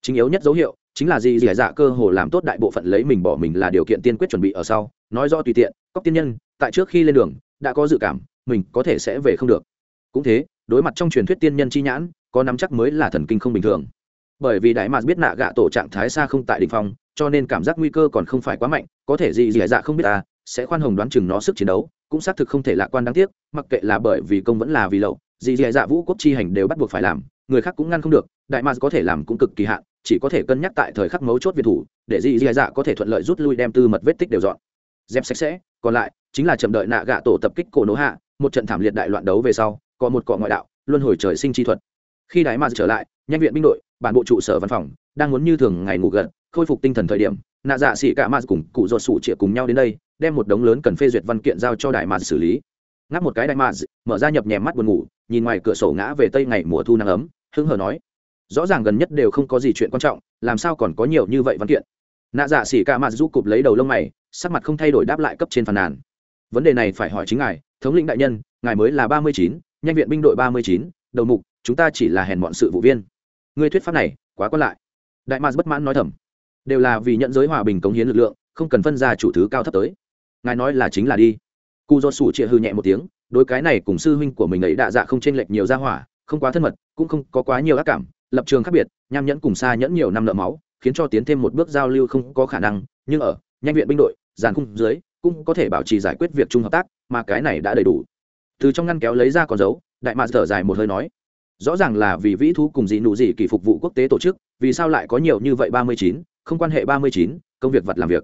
chính yếu nhất dấu hiệu chính là gì dì dạ cơ hồ làm tốt đại bộ phận lấy mình bỏ mình là điều kiện tiên quyết chuẩn bị ở sau. Nói rõ tùy tiện cóc tiên nhân, tại trước khi lên đường, đã có dự cảm, mình có thể sẽ về không được. Cũng thế, đối mặt trong truyền thuyết tiên nhân chi nhãn, có nắm chắc mới là thần kinh không bình thường. Bởi vì đại mạc biết nạ gạ tổ trạng thái xa không tại đỉnh phong, cho nên cảm giác nguy cơ còn không phải quá mạnh, có thể gì dì dạ không biết ta sẽ khoan hồng đoán chừng nó sức chiến đấu, cũng xác thực không thể lạc quan đáng tiếc, mặc kệ là bởi vì công vẫn là vì lậu dì dì dạ vũ quốc chi hành đều bắt buộc phải làm, người khác cũng ngăn không được, đại mạc có thể làm cũng cực kỳ hạn chỉ có thể cân nhắc tại thời khắc mấu chốt việt thủ, để dì dì dạ có thể thuận lợi rút lui đem tư mật vết tích đều dọn. Dẹp sạch sẽ, còn lại, chính là chậm đợi nạ gạ tổ tập kích cổ nỗ hạ, một trận thảm liệt đại loạn đấu về sau, có một cọ ngoại đạo, luân hồi trời sinh chi thuật. Khi đại mạc trở lại, nhanh viện binh đội, bản bộ trụ sở văn phòng, đang muốn như thường ngày ngủ gần khôi phục tinh thần thời điểm, nạ dạ xỉ cả mạc cùng cụ ruột sủ chĩa cùng nhau đến đây, đem một đống lớn cần phê duyệt văn kiện giao cho đại mạc xử lý. Ngáp một cái đại mạc mở ra nhập nhèm mắt buồn ngủ, nhìn ngoài cửa sổ ngã về tây ngày mùa thu nắng ấm hưng hờ nói rõ ràng gần nhất đều không có gì chuyện quan trọng, làm sao còn có nhiều như vậy văn kiện? Nạ dạ xỉ cả mặt rũ cụp lấy đầu lông mày, sắc mặt không thay đổi đáp lại cấp trên phàn nàn. Vấn đề này phải hỏi chính ngài, thống lĩnh đại nhân, ngài mới là ba mươi chín, nhanh viện binh đội ba mươi chín, đầu mục, chúng ta chỉ là hèn bọn sự vụ viên. Ngươi thuyết pháp này, quá quan lại. Đại mars bất mãn nói thầm. Đều là vì nhận giới hòa bình cống hiến lực lượng, không cần phân ra chủ thứ cao thấp tới. Ngài nói là chính là đi. Cụ do sủ chịa hư nhẹ một tiếng, đối cái này cùng sư huynh của mình ấy đạ dạ không chênh lệch nhiều ra hỏa, không quá thân mật, cũng không có quá nhiều ác cảm lập trường khác biệt, nham nhẫn cùng xa nhẫn nhiều năm nợ máu, khiến cho tiến thêm một bước giao lưu không có khả năng, nhưng ở nhanh viện binh đội, giàn khung dưới, cũng có thể bảo trì giải quyết việc chung hợp tác, mà cái này đã đầy đủ. Từ trong ngăn kéo lấy ra con dấu, đại mạc thở dài một hơi nói, rõ ràng là vì vĩ thú cùng dị nụ dị kỳ phục vụ quốc tế tổ chức, vì sao lại có nhiều như vậy ba mươi chín, không quan hệ ba mươi chín, công việc vật làm việc.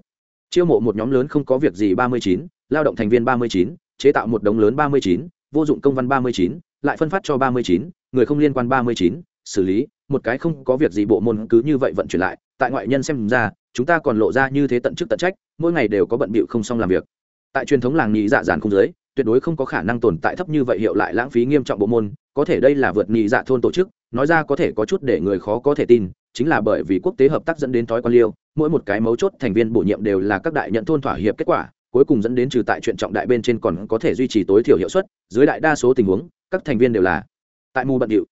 Chiêu mộ một nhóm lớn không có việc gì ba mươi chín, lao động thành viên ba mươi chín, chế tạo một đống lớn ba mươi chín, vô dụng công văn ba mươi chín, lại phân phát cho ba mươi chín, người không liên quan ba mươi chín, xử lý một cái không có việc gì bộ môn cứ như vậy vận chuyển lại, tại ngoại nhân xem ra, chúng ta còn lộ ra như thế tận chức tận trách, mỗi ngày đều có bận bịu không xong làm việc. Tại truyền thống làng nhị dạ dàn không giới tuyệt đối không có khả năng tồn tại thấp như vậy hiệu lại lãng phí nghiêm trọng bộ môn, có thể đây là vượt nhị dạ thôn tổ chức, nói ra có thể có chút để người khó có thể tin, chính là bởi vì quốc tế hợp tác dẫn đến thói quan liêu, mỗi một cái mấu chốt thành viên bổ nhiệm đều là các đại nhận thôn thỏa hiệp kết quả, cuối cùng dẫn đến trừ tại chuyện trọng đại bên trên còn có thể duy trì tối thiểu hiệu suất, dưới đại đa số tình huống, các thành viên đều là tại mù bận điệu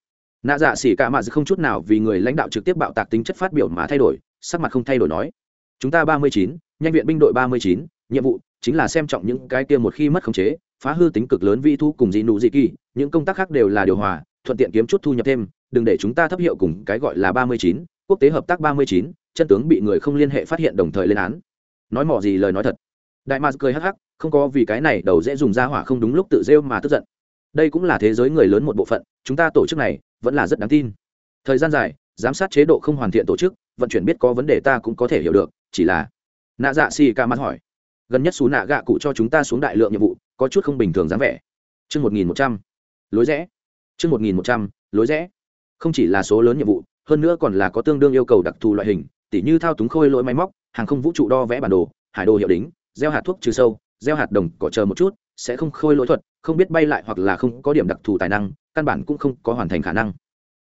nạ dạ xỉ cả mạ không chút nào vì người lãnh đạo trực tiếp bạo tạc tính chất phát biểu mà thay đổi, sắc mặt không thay đổi nói. Chúng ta ba mươi chín, nhanh viện binh đội ba mươi chín, nhiệm vụ chính là xem trọng những cái kia một khi mất khống chế, phá hư tính cực lớn vi thu cùng dị nụ dị kỳ, những công tác khác đều là điều hòa, thuận tiện kiếm chút thu nhập thêm, đừng để chúng ta thấp hiệu cùng cái gọi là ba mươi chín, quốc tế hợp tác ba mươi chín, chân tướng bị người không liên hệ phát hiện đồng thời lên án. Nói mỏ gì lời nói thật. Đại mars cười hắc hắc, không có vì cái này đầu dễ dùng ra hỏa không đúng lúc tự rêu mà tức giận. Đây cũng là thế giới người lớn một bộ phận, chúng ta tổ chức này vẫn là rất đáng tin. Thời gian dài, giám sát chế độ không hoàn thiện tổ chức, vận chuyển biết có vấn đề ta cũng có thể hiểu được, chỉ là nạ dạ xì ca mắt hỏi. Gần nhất xú nạ gạ cụ cho chúng ta xuống đại lượng nhiệm vụ, có chút không bình thường dáng vẻ. Chương một nghìn một trăm, lối rẽ. Chương một nghìn một trăm, lối rẽ. Không chỉ là số lớn nhiệm vụ, hơn nữa còn là có tương đương yêu cầu đặc thù loại hình, tỉ như thao túng khôi lỗi máy móc, hàng không vũ trụ đo vẽ bản đồ, hải đồ hiệu đính, gieo hạt thuốc trừ sâu, gieo hạt đồng cỏ chờ một chút, sẽ không khôi lỗi thuật, không biết bay lại hoặc là không có điểm đặc thù tài năng căn bản cũng không có hoàn thành khả năng.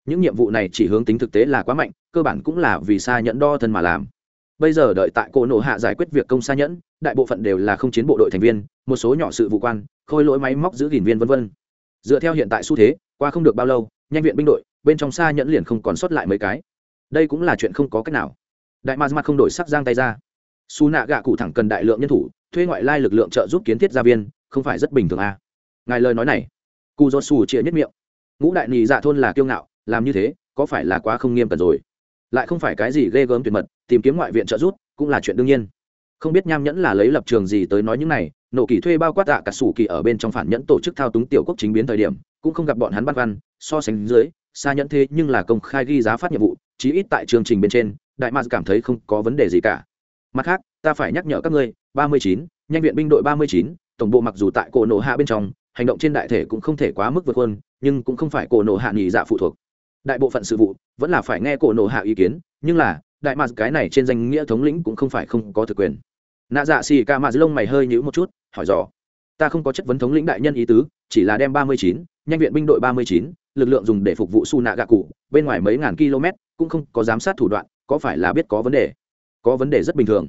Những nhiệm vụ này chỉ hướng tính thực tế là quá mạnh, cơ bản cũng là vì xa nhẫn đo thân mà làm. Bây giờ đợi tại cổ nộ hạ giải quyết việc công xa nhẫn, đại bộ phận đều là không chiến bộ đội thành viên, một số nhỏ sự vụ quan, khôi lỗi máy móc giữ gìn viên v v dựa theo hiện tại xu thế, qua không được bao lâu, nhanh viện binh đội, bên trong xa nhẫn liền không còn sót lại mấy cái. Đây cũng là chuyện không có cách nào. Đại ma mặt không đổi sắc giang tay ra. Su nạ gạ cụ thẳng cần đại lượng nhân thủ, thuê ngoại lai lực lượng trợ giúp kiến thiết gia viên, không phải rất bình thường à. ngài lời nói này. Cụ do xù chĩa nhất miệng ngũ đại nị dạ thôn là kiêu ngạo, làm như thế, có phải là quá không nghiêm cẩn rồi? Lại không phải cái gì ghê gớm tuyệt mật, tìm kiếm ngoại viện trợ giúp cũng là chuyện đương nhiên. Không biết nham nhẫn là lấy lập trường gì tới nói những này nộ kỳ thuê bao quát tạ cả sủ kỳ ở bên trong phản nhẫn tổ chức thao túng tiểu quốc chính biến thời điểm, cũng không gặp bọn hắn bắt văn so sánh dưới, xa nhẫn thế nhưng là công khai ghi giá phát nhiệm vụ, chí ít tại chương trình bên trên, đại mạc cảm thấy không có vấn đề gì cả. Mặt khác, ta phải nhắc nhở các ngươi, ba mươi chín, nhanh viện binh đội ba mươi chín, tổng bộ mặc dù tại cổ nổ hạ bên trong hành động trên đại thể cũng không thể quá mức vượt hơn nhưng cũng không phải cổ nổ hạ nghỉ dạ phụ thuộc. Đại bộ phận sự vụ, vẫn là phải nghe cổ nổ hạ ý kiến, nhưng là, đại mạc cái này trên danh nghĩa thống lĩnh cũng không phải không có thực quyền. Nạ dạ xì ca mạc lông mày hơi nhữ một chút, hỏi dò. Ta không có chất vấn thống lĩnh đại nhân ý tứ, chỉ là đem ba mươi chín, nhanh viện binh đội ba mươi chín, lực lượng dùng để phục vụ su nạ gạ cụ, bên ngoài mấy ngàn km, cũng không có giám sát thủ đoạn, có phải là biết có vấn đề? Có vấn đề rất bình thường.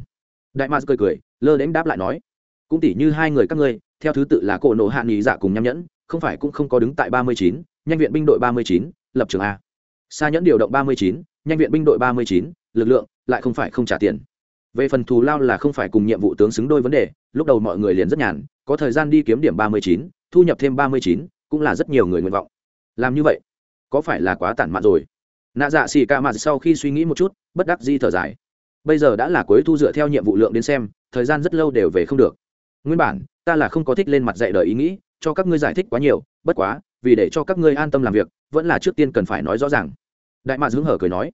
Đại mạt cười cười, lơ đến đáp lại nói. Cũng tỉ như hai người các ngươi theo thứ tự là cổ nộ hạ nghỉ dạ cùng nham nhẫn, không phải cũng không có đứng tại ba mươi chín, nhanh viện binh đội ba mươi chín, lập trường a. Xa nhẫn điều động ba mươi chín, nhanh viện binh đội ba mươi chín, lực lượng lại không phải không trả tiền. Về phần thù lao là không phải cùng nhiệm vụ tướng xứng đôi vấn đề, lúc đầu mọi người liền rất nhàn, có thời gian đi kiếm điểm ba mươi chín, thu nhập thêm ba mươi chín, cũng là rất nhiều người nguyện vọng. Làm như vậy, có phải là quá tản mạn rồi? Nạ dạ xì ca mạt sau khi suy nghĩ một chút, bất đắc di thở dài. Bây giờ đã là cuối thu dựa theo nhiệm vụ lượng đến xem, thời gian rất lâu đều về không được nguyên bản, ta là không có thích lên mặt dạy đời ý nghĩ, cho các ngươi giải thích quá nhiều, bất quá, vì để cho các ngươi an tâm làm việc, vẫn là trước tiên cần phải nói rõ ràng. Đại mạc hứng hở cười nói,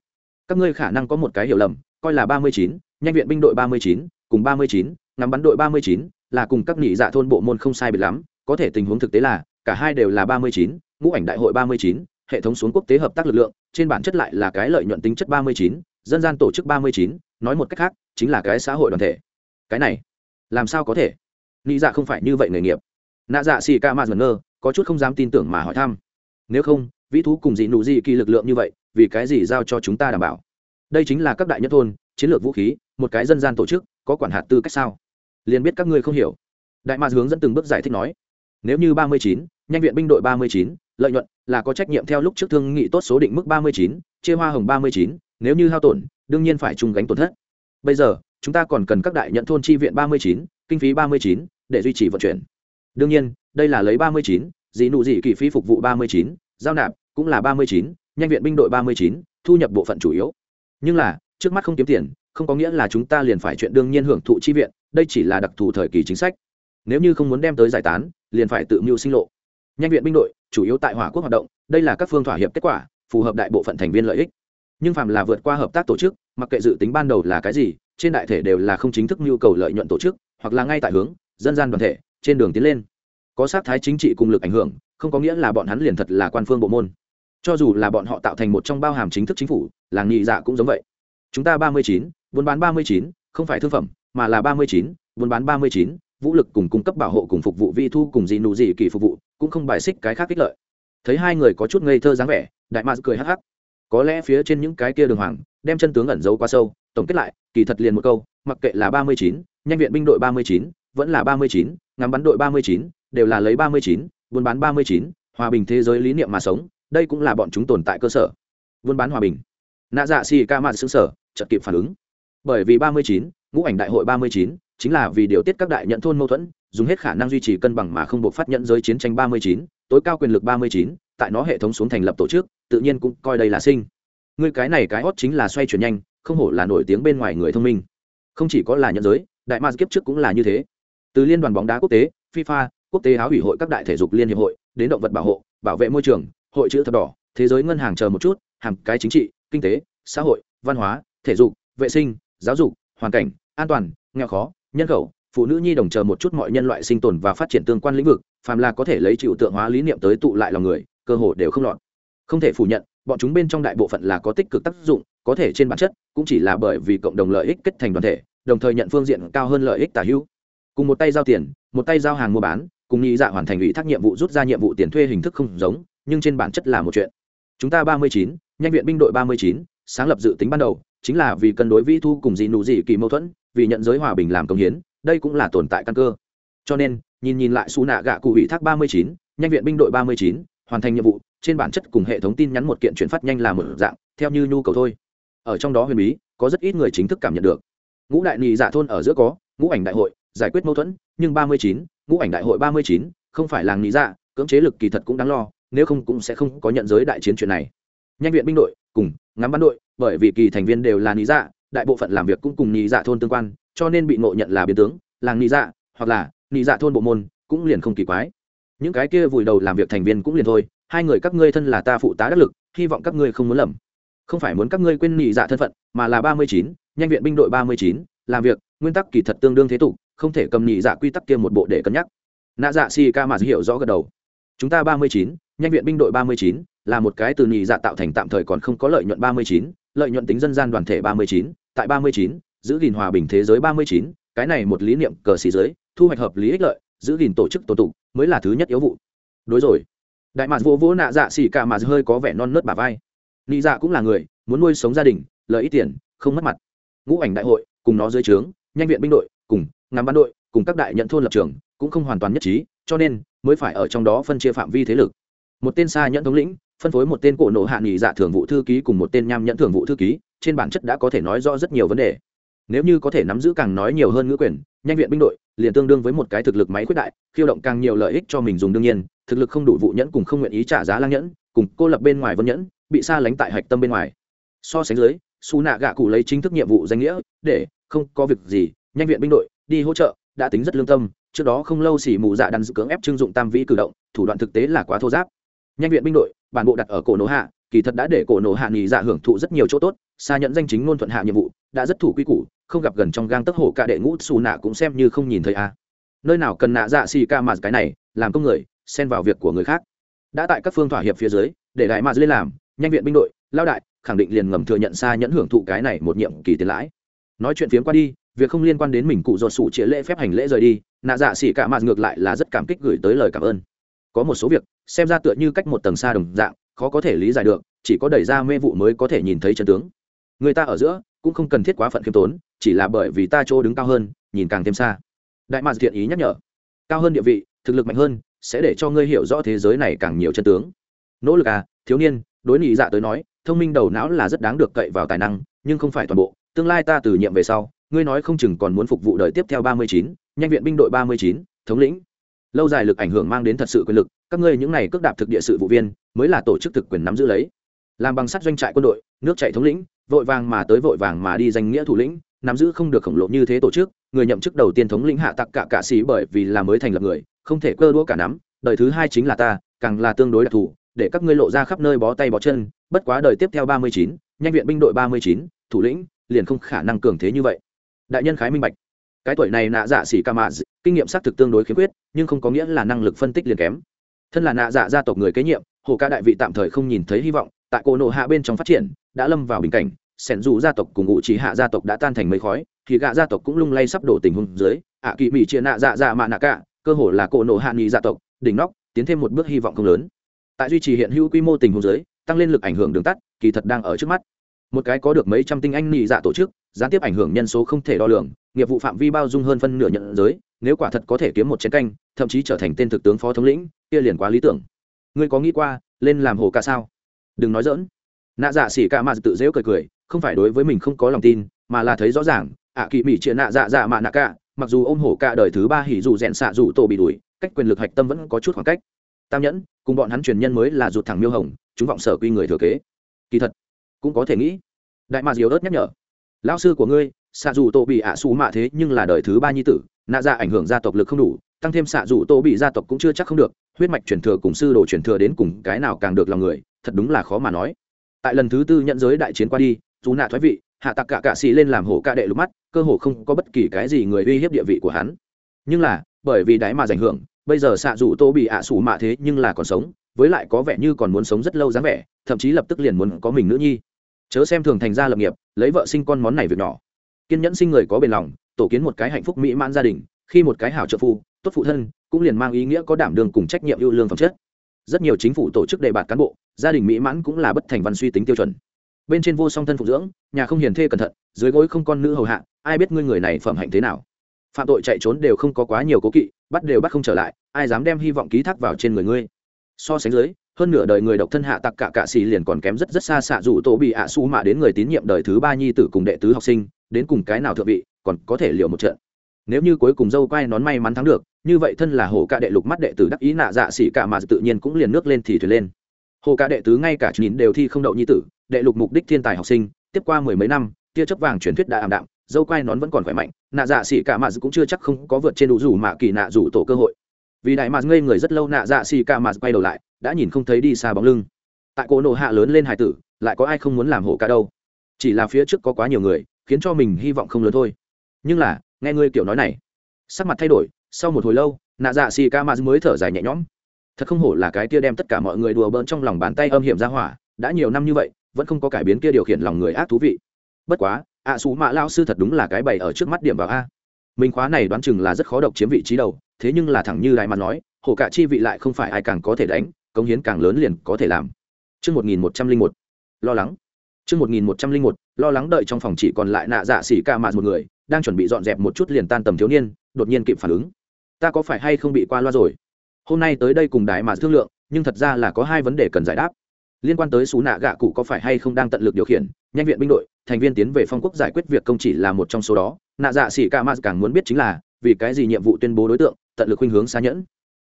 các ngươi khả năng có một cái hiểu lầm, coi là ba mươi chín, nhanh viện binh đội ba mươi chín, cùng ba mươi chín, ngắm bắn đội ba mươi chín, là cùng các nghỉ dạ thôn bộ môn không sai biệt lắm, có thể tình huống thực tế là, cả hai đều là ba mươi chín, ngũ ảnh đại hội ba mươi chín, hệ thống xuống quốc tế hợp tác lực lượng, trên bản chất lại là cái lợi nhuận tính chất ba mươi chín, dân gian tổ chức ba mươi chín, nói một cách khác, chính là cái xã hội đoàn thể. Cái này, làm sao có thể? Nghĩ dạ không phải như vậy nghề nghiệp. Nạ dạ xì ca mạt ngẩn ngơ, có chút không dám tin tưởng mà hỏi thăm. Nếu không, vĩ thú cùng dị nụ dị kỳ lực lượng như vậy, vì cái gì giao cho chúng ta đảm bảo? Đây chính là các đại nhất thôn, chiến lược vũ khí, một cái dân gian tổ chức, có quản hạt tư cách sao? Liền biết các ngươi không hiểu. Đại ma hướng dẫn từng bước giải thích nói. Nếu như ba mươi chín, nhanh viện binh đội ba mươi chín, lợi nhuận là có trách nhiệm theo lúc trước thương nghị tốt số định mức ba mươi chín, chia hoa hồng ba mươi chín, nếu như hao tổn, đương nhiên phải chung gánh tổn thất. Bây giờ, chúng ta còn cần các đại nhận thôn chi viện ba mươi chín kinh phí ba mươi chín để duy trì vận chuyển. Đương nhiên, đây là lấy ba mươi chín dị nụ dị kỳ phí phục vụ ba mươi chín, giao nạp cũng là ba mươi chín, nhanh viện binh đội ba mươi chín, thu nhập bộ phận chủ yếu. Nhưng là, trước mắt không kiếm tiền, không có nghĩa là chúng ta liền phải chuyện đương nhiên hưởng thụ chi viện, đây chỉ là đặc thù thời kỳ chính sách. Nếu như không muốn đem tới giải tán, liền phải tự mưu sinh lộ. Nhanh viện binh đội, chủ yếu tại hỏa quốc hoạt động, đây là các phương thỏa hiệp kết quả, phù hợp đại bộ phận thành viên lợi ích. Nhưng phạm là vượt qua hợp tác tổ chức, mặc kệ dự tính ban đầu là cái gì, trên đại thể đều là không chính thức nhu cầu lợi nhuận tổ chức hoặc là ngay tại hướng, dân gian đoàn thể, trên đường tiến lên. Có sát thái chính trị cùng lực ảnh hưởng, không có nghĩa là bọn hắn liền thật là quan phương bộ môn. Cho dù là bọn họ tạo thành một trong bao hàm chính thức chính phủ, làng nhị dạ cũng giống vậy. Chúng ta ba mươi chín, buôn bán ba mươi chín, không phải thương phẩm, mà là ba mươi chín, buôn bán ba mươi chín, vũ lực cùng cung cấp bảo hộ cùng phục vụ vi thu cùng gì nụ gì kỳ phục vụ, cũng không bài xích cái khác ích lợi. Thấy hai người có chút ngây thơ dáng vẻ, đại mạc cười hắc hắc. Có lẽ phía trên những cái kia đường hoàng, đem chân tướng ẩn giấu quá sâu, tổng kết lại, kỳ thật liền một câu, mặc kệ là ba mươi chín nhanh viện binh đội ba mươi chín, vẫn là ba mươi chín, ngắm bắn đội ba mươi chín, đều là lấy ba mươi chín, buôn bán ba mươi chín, hòa bình thế giới lý niệm mà sống, đây cũng là bọn chúng tồn tại cơ sở. Buôn bán hòa bình. Nạ dạ xì ca mạn xứng sở chật kịp phản ứng. Bởi vì ba mươi chín, ngũ ảnh đại hội ba mươi chín, chính là vì điều tiết các đại nhận thôn mâu thuẫn, dùng hết khả năng duy trì cân bằng mà không buộc phát nhận giới chiến tranh ba mươi chín, tối cao quyền lực ba mươi chín, tại nó hệ thống xuống thành lập tổ chức, tự nhiên cũng coi đây là sinh. Người cái này cái hót chính là xoay chuyển nhanh, không hổ là nổi tiếng bên ngoài người thông minh. Không chỉ có là nhận giới đại ma kiếp trước cũng là như thế. Từ liên đoàn bóng đá quốc tế, fifa, quốc tế áo ủy hội các đại thể dục liên hiệp hội, đến động vật bảo hộ, bảo vệ môi trường, hội chữ thập đỏ, thế giới ngân hàng chờ một chút hàng cái chính trị, kinh tế, xã hội, văn hóa, thể dục, vệ sinh, giáo dục, hoàn cảnh, an toàn, nghèo khó, nhân khẩu, phụ nữ nhi đồng chờ một chút mọi nhân loại sinh tồn và phát triển tương quan lĩnh vực, phàm là có thể lấy chịu tượng hóa lý niệm tới tụ lại lòng người, cơ hội đều không lọt. Không thể phủ nhận, bọn chúng bên trong đại bộ phận là có tích cực tác dụng, có thể trên bản chất cũng chỉ là bởi vì cộng đồng lợi ích kết thành đoàn thể đồng thời nhận phương diện cao hơn lợi ích tả hữu. Cùng một tay giao tiền, một tay giao hàng mua bán, cùng nghĩ dạ hoàn thành ủy thác nhiệm vụ rút ra nhiệm vụ tiền thuê hình thức không giống, nhưng trên bản chất là một chuyện. Chúng ta ba mươi chín, nhanh viện binh đội ba mươi chín, sáng lập dự tính ban đầu, chính là vì cân đối vi thu cùng dị nụ dị kỳ mâu thuẫn, vì nhận giới hòa bình làm công hiến, đây cũng là tồn tại căn cơ. Cho nên, nhìn nhìn lại xù nạ gạ cụ ủy thác ba mươi chín, nhanh viện binh đội ba mươi chín, hoàn thành nhiệm vụ, trên bản chất cùng hệ thống tin nhắn một kiện chuyển phát nhanh là một dạng, theo như nhu cầu thôi. Ở trong đó huyền bí, có rất ít người chính thức cảm nhận được ngũ đại nhị dạ thôn ở giữa có, ngũ ảnh đại hội, giải quyết mâu thuẫn, nhưng ba mươi chín, ngũ ảnh đại hội ba mươi chín, không phải làng nhị dạ cưỡng chế lực kỳ thật cũng đáng lo, nếu không cũng sẽ không có nhận giới đại chiến chuyện này. Nhanh viện binh đội, cùng, ngắm bắn đội, bởi vì kỳ thành viên đều là nhị dạ đại bộ phận làm việc cũng cùng nhị dạ thôn tương quan, cho nên bị ngộ nhận là biến tướng, làng nhị dạ hoặc là nhị dạ thôn bộ môn, cũng liền không kỳ quái. Những cái kia vùi đầu làm việc thành viên cũng liền thôi, hai người các ngươi thân là ta phụ tá đắc lực, hy vọng các ngươi không muốn lầm. Không phải muốn các ngươi quên nhị dạ thân phận, mà là ba mươi chín nhanh viện binh đội ba mươi chín, làm việc, nguyên tắc kỳ thật tương đương thế tục, không thể cầm nhị dạ quy tắc kia một bộ để cân nhắc. Nạ dạ si ca mà hiểu rõ gật đầu. Chúng ta ba mươi chín, nhanh viện binh đội ba mươi chín, là một cái từ nhị dạ tạo thành tạm thời còn không có lợi nhuận ba mươi chín, lợi nhuận tính dân gian đoàn thể ba mươi chín, tại ba mươi chín, giữ gìn hòa bình thế giới ba mươi chín, cái này một lý niệm cờ xì giới thu hoạch hợp lý ích lợi, giữ gìn tổ chức tổ tụ, mới là thứ nhất yếu vụ. Đối rồi. Đại mạc vô vỗ nạ dạ xỉ cả mà hơi có vẻ non nớt bà vai. Nị dạ cũng là người, muốn nuôi sống gia đình, lợi ít tiền, không mất mặt ngũ ảnh đại hội, cùng nó dưới trướng, nhanh viện binh đội, cùng ngắm bán đội, cùng các đại nhận thôn lập trường, cũng không hoàn toàn nhất trí, cho nên mới phải ở trong đó phân chia phạm vi thế lực. Một tên xa nhận thống lĩnh, phân phối một tên cổ nộ hạ nghỉ dạ thường vụ thư ký cùng một tên nham nhẫn thường vụ thư ký, trên bản chất đã có thể nói rõ rất nhiều vấn đề. Nếu như có thể nắm giữ càng nói nhiều hơn ngữ quyền, nhanh viện binh đội liền tương đương với một cái thực lực máy quyết đại, khiêu động càng nhiều lợi ích cho mình dùng đương nhiên, thực lực không đủ vụ nhẫn cùng không nguyện ý trả giá lang nhẫn, cùng cô lập bên ngoài vân nhẫn, bị xa lánh tại hạch tâm bên ngoài. So sánh dưới su nạ gạ cụ lấy chính thức nhiệm vụ danh nghĩa để không có việc gì, nhanh viện binh đội đi hỗ trợ, đã tính rất lương tâm, trước đó không lâu xỉ mù dạ đàn dự cưỡng ép trưng dụng tam vĩ cử động, thủ đoạn thực tế là quá thô giáp. Nhanh viện binh đội, bản bộ đặt ở cổ nổ hạ, kỳ thật đã để cổ nổ hạ nghỉ dạ hưởng thụ rất nhiều chỗ tốt, xa nhận danh chính ngôn thuận hạ nhiệm vụ, đã rất thủ quy củ, không gặp gần trong gang tấc hổ cả đệ ngũ xù nạ cũng xem như không nhìn thấy a. Nơi nào cần nạ dạ xì ca mà cái này, làm công người, xen vào việc của người khác. Đã tại các phương thỏa hiệp phía dưới, để đại mà lên làm, nhanh viện binh đội, lao đại khẳng định liền ngầm thừa nhận xa nhẫn hưởng thụ cái này một nhiệm kỳ tiền lãi. Nói chuyện phiếm qua đi, việc không liên quan đến mình cụ ruột sụ chĩa lễ phép hành lễ rời đi, nạ dạ xỉ cả mặt ngược lại là rất cảm kích gửi tới lời cảm ơn. Có một số việc, xem ra tựa như cách một tầng xa đồng dạng, khó có thể lý giải được, chỉ có đẩy ra mê vụ mới có thể nhìn thấy chân tướng. Người ta ở giữa, cũng không cần thiết quá phận khiêm tốn, chỉ là bởi vì ta chỗ đứng cao hơn, nhìn càng thêm xa. Đại mạt thiện ý nhắc nhở. Cao hơn địa vị, thực lực mạnh hơn, sẽ để cho ngươi hiểu rõ thế giới này càng nhiều chân tướng. Nỗ lực à thiếu niên, đối nghị dạ tới nói thông minh đầu não là rất đáng được cậy vào tài năng, nhưng không phải toàn bộ. Tương lai ta từ nhiệm về sau, ngươi nói không chừng còn muốn phục vụ đời tiếp theo ba mươi chín, nhanh viện binh đội ba mươi chín, thống lĩnh. Lâu dài lực ảnh hưởng mang đến thật sự quyền lực, các ngươi những này cước đạp thực địa sự vụ viên, mới là tổ chức thực quyền nắm giữ lấy. Làm bằng sắt doanh trại quân đội, nước chạy thống lĩnh, vội vàng mà tới vội vàng mà đi danh nghĩa thủ lĩnh, nắm giữ không được khổng lồ như thế tổ chức, người nhậm chức đầu tiên thống lĩnh hạ tặc cả cạ sĩ bởi vì là mới thành lập người, không thể cơ đũa cả nắm, đời thứ hai chính là ta, càng là tương đối đặc thù, để các ngươi lộ ra khắp nơi bó tay bó chân bất quá đời tiếp theo ba mươi chín, nhanh viện binh đội ba mươi chín, thủ lĩnh liền không khả năng cường thế như vậy. Đại nhân khái minh bạch. Cái tuổi này nạ dạ xỉ ca mạ kinh nghiệm xác thực tương đối khiếm khuyết, nhưng không có nghĩa là năng lực phân tích liền kém. Thân là nạ dạ gia tộc người kế nhiệm, hồ ca đại vị tạm thời không nhìn thấy hy vọng, tại cổ nộ hạ bên trong phát triển, đã lâm vào bình cảnh, sẻn dù gia tộc cùng ngụ trí hạ gia tộc đã tan thành mây khói, thì gạ gia tộc cũng lung lay sắp đổ tình huống dưới, ạ kỳ mỹ chia nạ dạ dạ mạ nạ cả, cơ hồ là cổ nộ hạ nghị gia tộc, đỉnh nóc, tiến thêm một bước hy vọng không lớn. Tại duy trì hiện hữu quy mô tình huống dưới tăng lên lực ảnh hưởng đường tắt, kỳ thật đang ở trước mắt. Một cái có được mấy trăm tinh anh nghị dạ tổ chức, gián tiếp ảnh hưởng nhân số không thể đo lường, nghiệp vụ phạm vi bao dung hơn phân nửa nhận giới, nếu quả thật có thể kiếm một chiến canh, thậm chí trở thành tên thực tướng phó thống lĩnh, kia liền quá lý tưởng. Ngươi có nghĩ qua, lên làm hồ ca sao? Đừng nói dỡn nạ dạ xỉ ca mà tự dễu cười cười, không phải đối với mình không có lòng tin, mà là thấy rõ ràng, ạ kỳ mỹ chia nạ dạ dạ mạ nạ ca mặc dù ôm hổ ca đời thứ ba hỉ dù rèn xạ dù tổ bị đuổi, cách quyền lực hạch tâm vẫn có chút khoảng cách. Tam nhẫn, cùng bọn hắn truyền nhân mới là rụt thẳng miêu hồng chúng vọng sở quy người thừa kế. Kỳ thật, cũng có thể nghĩ. Đại mạc diều ớt nhắc nhở, lão sư của ngươi xạ dù tổ bị ạ xù mạ thế nhưng là đời thứ ba nhi tử, nạ ra ảnh hưởng gia tộc lực không đủ, tăng thêm xạ dù tổ bị gia tộc cũng chưa chắc không được, huyết mạch truyền thừa cùng sư đồ truyền thừa đến cùng cái nào càng được lòng người, thật đúng là khó mà nói. Tại lần thứ tư nhận giới đại chiến qua đi, dù nạ thoái vị, hạ tặc cả cạ xì lên làm hổ ca đệ lúc mắt, cơ hồ không có bất kỳ cái gì người uy hiếp địa vị của hắn. Nhưng là, bởi vì đáy mà ảnh hưởng, bây giờ xạ dù tô bị ạ xù mạ thế nhưng là còn sống với lại có vẻ như còn muốn sống rất lâu dáng vẻ, thậm chí lập tức liền muốn có mình nữ nhi. Chớ xem thường thành gia lập nghiệp, lấy vợ sinh con món này việc nhỏ. Kiên nhẫn sinh người có bền lòng, tổ kiến một cái hạnh phúc mỹ mãn gia đình, khi một cái hảo trợ phu, tốt phụ thân, cũng liền mang ý nghĩa có đảm đương cùng trách nhiệm ưu lương phẩm chất. Rất nhiều chính phủ tổ chức đề bạt cán bộ, gia đình mỹ mãn cũng là bất thành văn suy tính tiêu chuẩn. Bên trên vô song thân phụ dưỡng, nhà không hiền thê cẩn thận, dưới gối không con nữ hầu hạ, ai biết ngươi người này phẩm hạnh thế nào. Phạm tội chạy trốn đều không có quá nhiều cố kỵ, bắt đều bắt không trở lại, ai dám đem hy vọng ký thác vào trên người ngươi so sánh dưới, hơn nửa đời người độc thân hạ tặc cả cạ xì liền còn kém rất rất xa xạ dù tổ bị ạ su mạ đến người tín nhiệm đời thứ ba nhi tử cùng đệ tứ học sinh, đến cùng cái nào thượng vị, còn có thể liều một trận. Nếu như cuối cùng dâu quay nón may mắn thắng được, như vậy thân là hồ ca đệ lục mắt đệ tử đắc ý nạ dạ xỉ cả mà tự nhiên cũng liền nước lên thì thuyền lên. Hồ ca đệ tứ ngay cả nhìn đều thi không đậu nhi tử, đệ lục mục đích thiên tài học sinh, tiếp qua mười mấy năm, tia chấp vàng truyền thuyết đã ảm đạm, dâu quai nón vẫn còn khỏe mạnh, nạ dạ xỉ cả mà cũng chưa chắc không có vượt trên đủ rủ mạ kỳ nạ rủ tổ cơ hội vì đại mạt ngây người rất lâu nạ dạ xì ca mạc quay đầu lại, đã nhìn không thấy đi xa bóng lưng. Tại cỗ nổ hạ lớn lên hải tử, lại có ai không muốn làm hổ ca đâu. Chỉ là phía trước có quá nhiều người, khiến cho mình hy vọng không lớn thôi. Nhưng là, nghe ngươi kiểu nói này, sắc mặt thay đổi, sau một hồi lâu, nạ dạ xì ca mạc mới thở dài nhẹ nhõm. Thật không hổ là cái kia đem tất cả mọi người đùa bỡn trong lòng bàn tay âm hiểm ra hỏa, đã nhiều năm như vậy, vẫn không có cải biến kia điều khiển lòng người ác thú vị. Bất quá, ạ xú mạ lao sư thật đúng là cái bày ở trước mắt điểm vào a. Minh khóa này đoán chừng là rất khó độc chiếm vị trí đầu thế nhưng là thẳng như đại mặt nói hổ cả chi vị lại không phải ai càng có thể đánh công hiến càng lớn liền có thể làm Trước 1101, lo lắng. Trước 1101, lo lắng đợi trong phòng chỉ còn lại nạ dạ xỉ ca mạt một người, đang chuẩn bị dọn dẹp một chút liền tan tầm thiếu niên, đột nhiên kịp phản ứng. Ta có phải hay không bị qua loa rồi? Hôm nay tới đây cùng đại mà thương lượng, nhưng thật ra là có hai vấn đề cần giải đáp. Liên quan tới sú nạ gạ cụ có phải hay không đang tận lực điều khiển, nhanh viện binh đội, thành viên tiến về phong quốc giải quyết việc công chỉ là một trong số đó, nạ dạ xỉ ca mạt càng muốn biết chính là, vì cái gì nhiệm vụ tuyên bố đối tượng, tận lực khuynh hướng xa nhẫn.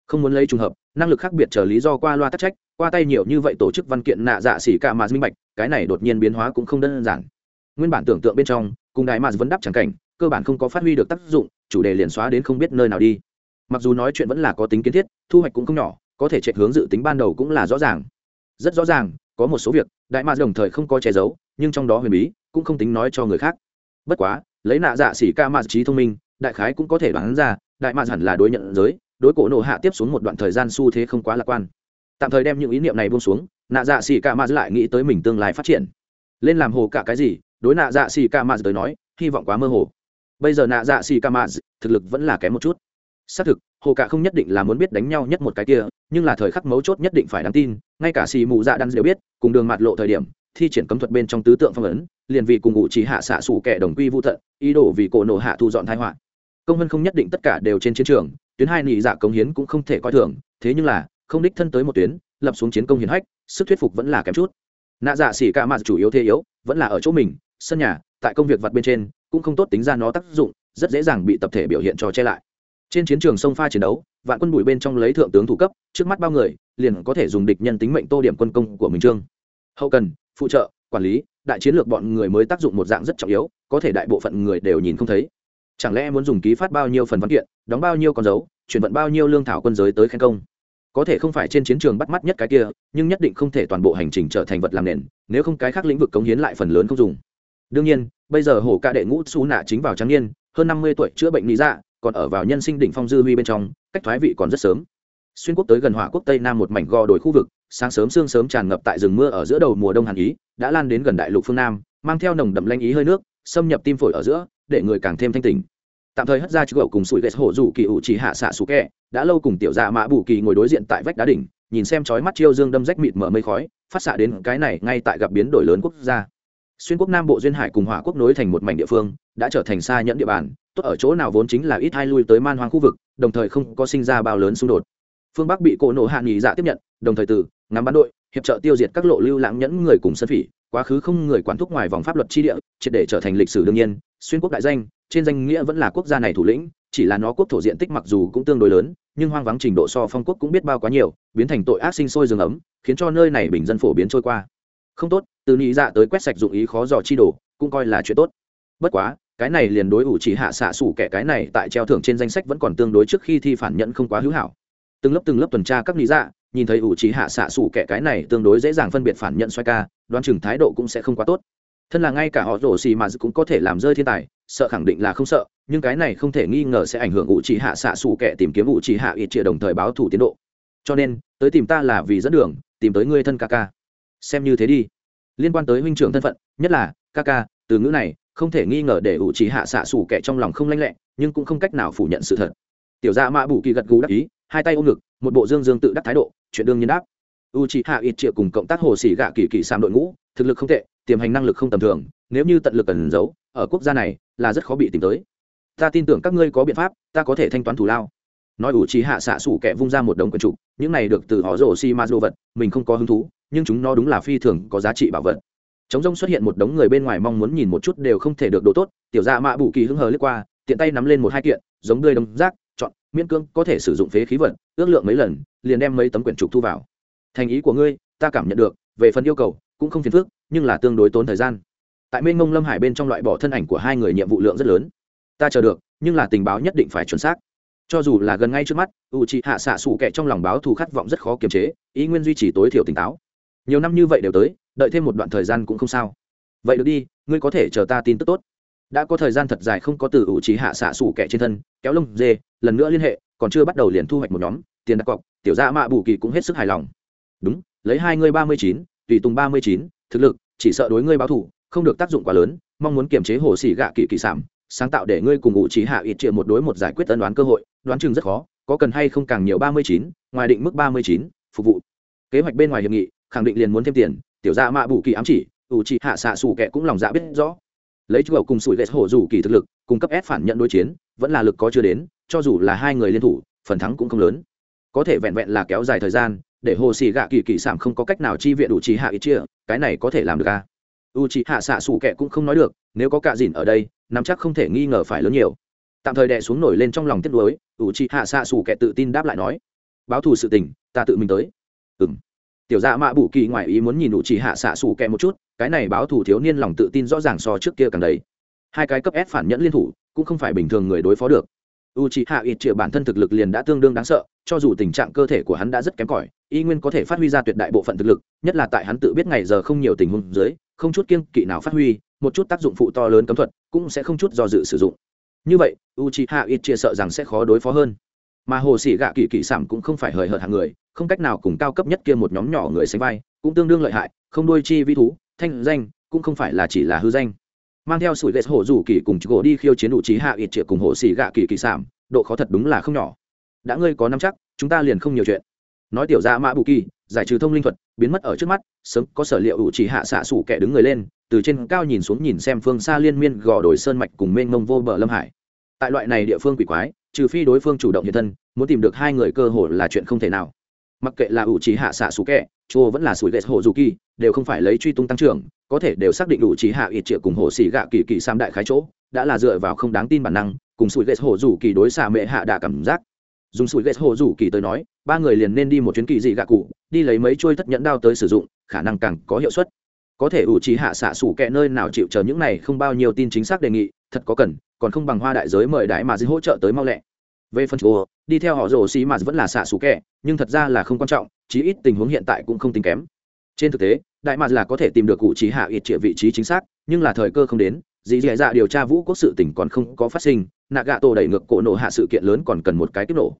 Không muốn lấy trùng hợp, năng lực khác biệt chờ lý do qua loa tắc trách, qua tay nhiều như vậy tổ chức văn kiện nạ dạ xỉ cả mà minh bạch, cái này đột nhiên biến hóa cũng không đơn giản. Nguyên bản tưởng tượng bên trong, cùng đại mà vẫn đáp chẳng cảnh, cơ bản không có phát huy được tác dụng, chủ đề liền xóa đến không biết nơi nào đi. Mặc dù nói chuyện vẫn là có tính kiến thiết, thu hoạch cũng không nhỏ, có thể chạy hướng dự tính ban đầu cũng là rõ ràng. Rất rõ ràng, có một số việc, đại mà đồng thời không có che giấu, nhưng trong đó huyền bí, cũng không tính nói cho người khác. Bất quá, lấy nạ dạ xỉ ca mà trí thông minh, đại khái cũng có thể đoán ra đại mạc hẳn là đối nhận giới, đối cổ nổ hạ tiếp xuống một đoạn thời gian xu thế không quá lạc quan. Tạm thời đem những ý niệm này buông xuống, nạ dạ xì ca ma lại nghĩ tới mình tương lai phát triển. Lên làm hồ cả cái gì? Đối nạ dạ xì ca ma tới nói, hy vọng quá mơ hồ. Bây giờ nạ dạ xì ca ma thực lực vẫn là kém một chút. Xác thực, hồ cả không nhất định là muốn biết đánh nhau nhất một cái kia, nhưng là thời khắc mấu chốt nhất định phải đáng tin, ngay cả xì mù dạ đan đều biết, cùng đường mặt lộ thời điểm, thi triển cấm thuật bên trong tứ tượng phong ấn, liền vì cùng ngụ chỉ hạ xạ sủ kẻ đồng quy vô thận ý đồ vì cổ nổ hạ thu dọn thái họa công hơn không nhất định tất cả đều trên chiến trường, tuyến hai nị dạ cống hiến cũng không thể coi thường, thế nhưng là, không đích thân tới một tuyến, lập xuống chiến công hiến hách, sức thuyết phục vẫn là kém chút. Nạ dạ xỉ ca mạt chủ yếu thế yếu, vẫn là ở chỗ mình, sân nhà, tại công việc vặt bên trên, cũng không tốt tính ra nó tác dụng, rất dễ dàng bị tập thể biểu hiện cho che lại. Trên chiến trường sông pha chiến đấu, vạn quân bùi bên trong lấy thượng tướng thủ cấp, trước mắt bao người, liền có thể dùng địch nhân tính mệnh tô điểm quân công của mình trương. Hậu cần, phụ trợ, quản lý, đại chiến lược bọn người mới tác dụng một dạng rất trọng yếu, có thể đại bộ phận người đều nhìn không thấy chẳng lẽ muốn dùng ký phát bao nhiêu phần văn kiện, đóng bao nhiêu con dấu, chuyển vận bao nhiêu lương thảo quân giới tới khen công? Có thể không phải trên chiến trường bắt mắt nhất cái kia, nhưng nhất định không thể toàn bộ hành trình trở thành vật làm nền, nếu không cái khác lĩnh vực cống hiến lại phần lớn không dùng. Đương nhiên, bây giờ hổ ca đệ ngũ xú nạ chính vào trắng niên, hơn năm mươi tuổi chữa bệnh lý dạ còn ở vào nhân sinh đỉnh phong dư huy bên trong, cách thoái vị còn rất sớm. Xuyên quốc tới gần hỏa quốc tây nam một mảnh gò đồi khu vực, sáng sớm sương sớm tràn ngập tại rừng mưa ở giữa đầu mùa đông hàn ý, đã lan đến gần đại lục phương nam, mang theo nồng đậm lanh ý hơi nước, xâm nhập tim phổi ở giữa để người càng thêm thanh tỉnh. Tạm thời hất ra chữ gậu cùng sủi ghét hổ dù kỳ ủ chỉ hạ xạ xú kẹ, đã lâu cùng tiểu dạ mã bù kỳ ngồi đối diện tại vách đá đỉnh, nhìn xem chói mắt chiêu dương đâm rách mịt mở mây khói, phát xạ đến cái này ngay tại gặp biến đổi lớn quốc gia. Xuyên quốc nam bộ duyên hải cùng hỏa quốc nối thành một mảnh địa phương, đã trở thành xa nhẫn địa bàn, tốt ở chỗ nào vốn chính là ít hai lui tới man hoang khu vực, đồng thời không có sinh ra bao lớn xung đột. Phương bắc bị cổ nổ hạ nghỉ dạ tiếp nhận, đồng thời từ, ngắm bán đội, hiệp trợ tiêu diệt các lộ lưu lãng nhẫn người cùng sân phỉ quá khứ không người quản thúc ngoài vòng pháp luật chi địa, triệt để trở thành lịch sử đương nhiên, xuyên quốc đại danh, trên danh nghĩa vẫn là quốc gia này thủ lĩnh, chỉ là nó quốc thổ diện tích mặc dù cũng tương đối lớn, nhưng hoang vắng trình độ so phong quốc cũng biết bao quá nhiều, biến thành tội ác sinh sôi rừng ấm, khiến cho nơi này bình dân phổ biến trôi qua. Không tốt, từ nghĩ dạ tới quét sạch dụng ý khó dò chi đồ, cũng coi là chuyện tốt. Bất quá, cái này liền đối ủ chỉ hạ xạ sủ kẻ cái này tại treo thưởng trên danh sách vẫn còn tương đối trước khi thi phản nhận không quá hữu hảo. Từng lớp từng lớp tuần tra các lý dạ nhìn thấy ủ chỉ hạ xạ sủ kẻ cái này tương đối dễ dàng phân biệt phản nhận xoay ca, đoán chừng thái độ cũng sẽ không quá tốt. Thân là ngay cả họ rổ xì mà cũng có thể làm rơi thiên tài, sợ khẳng định là không sợ, nhưng cái này không thể nghi ngờ sẽ ảnh hưởng ủ chỉ hạ xạ sủ kẻ tìm kiếm ủ chỉ hạ ít chia đồng thời báo thủ tiến độ. Cho nên, tới tìm ta là vì dẫn đường, tìm tới ngươi thân ca ca. Xem như thế đi. Liên quan tới huynh trưởng thân phận, nhất là, ca ca, từ ngữ này, không thể nghi ngờ để ủ chỉ hạ xạ sủ kẻ trong lòng không lanh lẹ, nhưng cũng không cách nào phủ nhận sự thật. Tiểu gia mã bù kỳ gật gù đắc ý hai tay ôm ngực, một bộ dương dương tự đắc thái độ, chuyện đương nhiên đáp. U chỉ hạ ít triệu cùng cộng tác hồ xỉ gạ kỳ kỳ sam đội ngũ, thực lực không tệ, tiềm hành năng lực không tầm thường, nếu như tận lực cần giấu, ở quốc gia này là rất khó bị tìm tới. Ta tin tưởng các ngươi có biện pháp, ta có thể thanh toán thù lao. Nói ủ trí hạ xạ sủ kẻ vung ra một đồng quần trục, những này được từ họ rổ xi ma đồ vật, mình không có hứng thú, nhưng chúng nó đúng là phi thường có giá trị bảo vật. Chống rông xuất hiện một đống người bên ngoài mong muốn nhìn một chút đều không thể được đồ tốt, tiểu ra mạ bù kỳ hứng hờ lướt qua, tiện tay nắm lên một hai kiện, giống đươi đống rác chọn, miễn cưỡng có thể sử dụng phế khí vật, ước lượng mấy lần, liền đem mấy tấm quyển trục thu vào. Thành ý của ngươi, ta cảm nhận được, về phần yêu cầu, cũng không phiền phức, nhưng là tương đối tốn thời gian. Tại mênh mông lâm hải bên trong loại bỏ thân ảnh của hai người nhiệm vụ lượng rất lớn. Ta chờ được, nhưng là tình báo nhất định phải chuẩn xác. Cho dù là gần ngay trước mắt u c hạ xạ xủ kệ trong lòng báo thù khát vọng rất khó kiềm chế, ý nguyên duy trì tối thiểu tỉnh táo. Nhiều năm như vậy đều tới, đợi thêm một đoạn thời gian cũng không sao. Vậy được đi, ngươi có thể chờ ta tin tức tốt. Đã có thời gian thật dài không có từ ủ trí hạ xạ xủ kẻ trên thân, kéo lông dê lần nữa liên hệ, còn chưa bắt đầu liền thu hoạch một nhóm, tiền đặt cọc, tiểu gia mạ bù kỳ cũng hết sức hài lòng. Đúng, lấy hai ngươi ba mươi chín, tùy tùng ba mươi chín, thực lực, chỉ sợ đối ngươi báo thủ không được tác dụng quá lớn, mong muốn kiềm chế hồ xỉ gạ kỳ kỳ sản sáng tạo để ngươi cùng ngụ trí hạ ít triệu một đối một giải quyết tân đoán cơ hội, đoán chừng rất khó, có cần hay không càng nhiều ba mươi chín, ngoài định mức ba mươi chín, phục vụ. Kế hoạch bên ngoài hiệp nghị, khẳng định liền muốn thêm tiền, tiểu gia mạ bù kỳ ám chỉ, ủ trị hạ xạ xù kẹ cũng lòng dạ biết rõ. Lấy chú cùng sủi lệ hổ rủ kỳ thực lực, cung cấp ép phản nhận đối chiến, vẫn là lực có chưa đến cho dù là hai người liên thủ, phần thắng cũng không lớn. Có thể vẹn vẹn là kéo dài thời gian, để hồ xì gạ kỳ kỳ sản không có cách nào chi viện đủ trí hạ ít chia, cái này có thể làm được à? U trì hạ xạ xù kẹ cũng không nói được, nếu có cạ dìn ở đây, nắm chắc không thể nghi ngờ phải lớn nhiều. Tạm thời đè xuống nổi lên trong lòng tiếc nuối u trì hạ xạ xù kẹ tự tin đáp lại nói, báo thù sự tình, ta tự mình tới. Ừ m tiểu dạ mạ bù kỳ ngoài ý muốn nhìn đủ chỉ hạ xạ xù kẹ một chút, cái này báo thủ thiếu niên lòng tự tin rõ ràng so trước kia càng đấy hai cái cấp ép phản nhẫn liên thủ, cũng không phải bình thường người đối phó được u c h i hạ ít triệu bản thân thực lực liền đã tương đương đáng sợ, cho dù tình trạng cơ thể của hắn đã rất kém cỏi, y nguyên có thể phát huy ra tuyệt đại bộ phận thực lực, nhất là tại hắn tự biết ngày giờ không nhiều tình huống dưới, không chút kiên kỵ nào phát huy, một chút tác dụng phụ to lớn cấm thuật cũng sẽ không chút do dự sử dụng. Như vậy u c h i hạ ít chia sợ rằng sẽ khó đối phó hơn. Mà hồ sĩ gạ kỳ kỳ sản cũng không phải hời hợt hàng người, không cách nào cùng cao cấp nhất kia một nhóm nhỏ người sánh vai, cũng tương đương lợi hại, không đôi chi vi thú, thanh danh, cũng không phải là chỉ là hư danh mang theo sủi ghét hổ rủ kỳ cùng gỗ đi khiêu chiến đủ trí hạ ít triệu cùng hộ xì gạ kỳ kỳ sảm, độ khó thật đúng là không nhỏ. Đã ngươi có năm chắc, chúng ta liền không nhiều chuyện. Nói tiểu ra mã bù kỳ, giải trừ thông linh thuật, biến mất ở trước mắt, sớm có sở liệu ủ chỉ hạ xạ sủ kẻ đứng người lên, từ trên cao nhìn xuống nhìn xem phương xa liên miên gò đồi sơn mạch cùng mênh mông vô bờ lâm hải. Tại loại này địa phương quỷ quái, trừ phi đối phương chủ động hiện thân, muốn tìm được hai người cơ hội là chuyện không thể nào. Mặc kệ là ủ chỉ hạ xạ sủ kẻ, chùa vẫn là sủi ghét hồ dù kỳ, đều không phải lấy truy tung tăng trưởng có thể đều xác định đủ trí hạ ít triệu cùng hồ xì gạ kỳ kỳ sam đại khái chỗ, đã là dựa vào không đáng tin bản năng, cùng sủi ghét hồ dù kỳ đối xạ mệ hạ đà cảm giác. Dùng sủi ghét hồ dù kỳ tới nói, ba người liền nên đi một chuyến kỳ dị gạ cụ, đi lấy mấy trôi thất nhẫn đao tới sử dụng, khả năng càng có hiệu suất. Có thể ủ trí hạ xạ sủ kẹ nơi nào chịu chờ những này không bao nhiêu tin chính xác đề nghị, thật có cần, còn không bằng hoa đại giới mời đại mà dĩ hỗ trợ tới mau lẹ. Về phần chùa đi theo họ rồ xì mà vẫn là xạ sủ kẹ, nhưng thật ra là không quan trọng, chí ít tình huống hiện tại cũng không tính kém trên thực tế, đại mạc là có thể tìm được cụ trí hạ ít triệu vị trí chính xác, nhưng là thời cơ không đến, dì dì dạ điều tra vũ quốc sự tỉnh còn không có phát sinh nạ gạ tổ đẩy ngược cổ nổ hạ sự kiện lớn còn cần một cái tiếp nổ.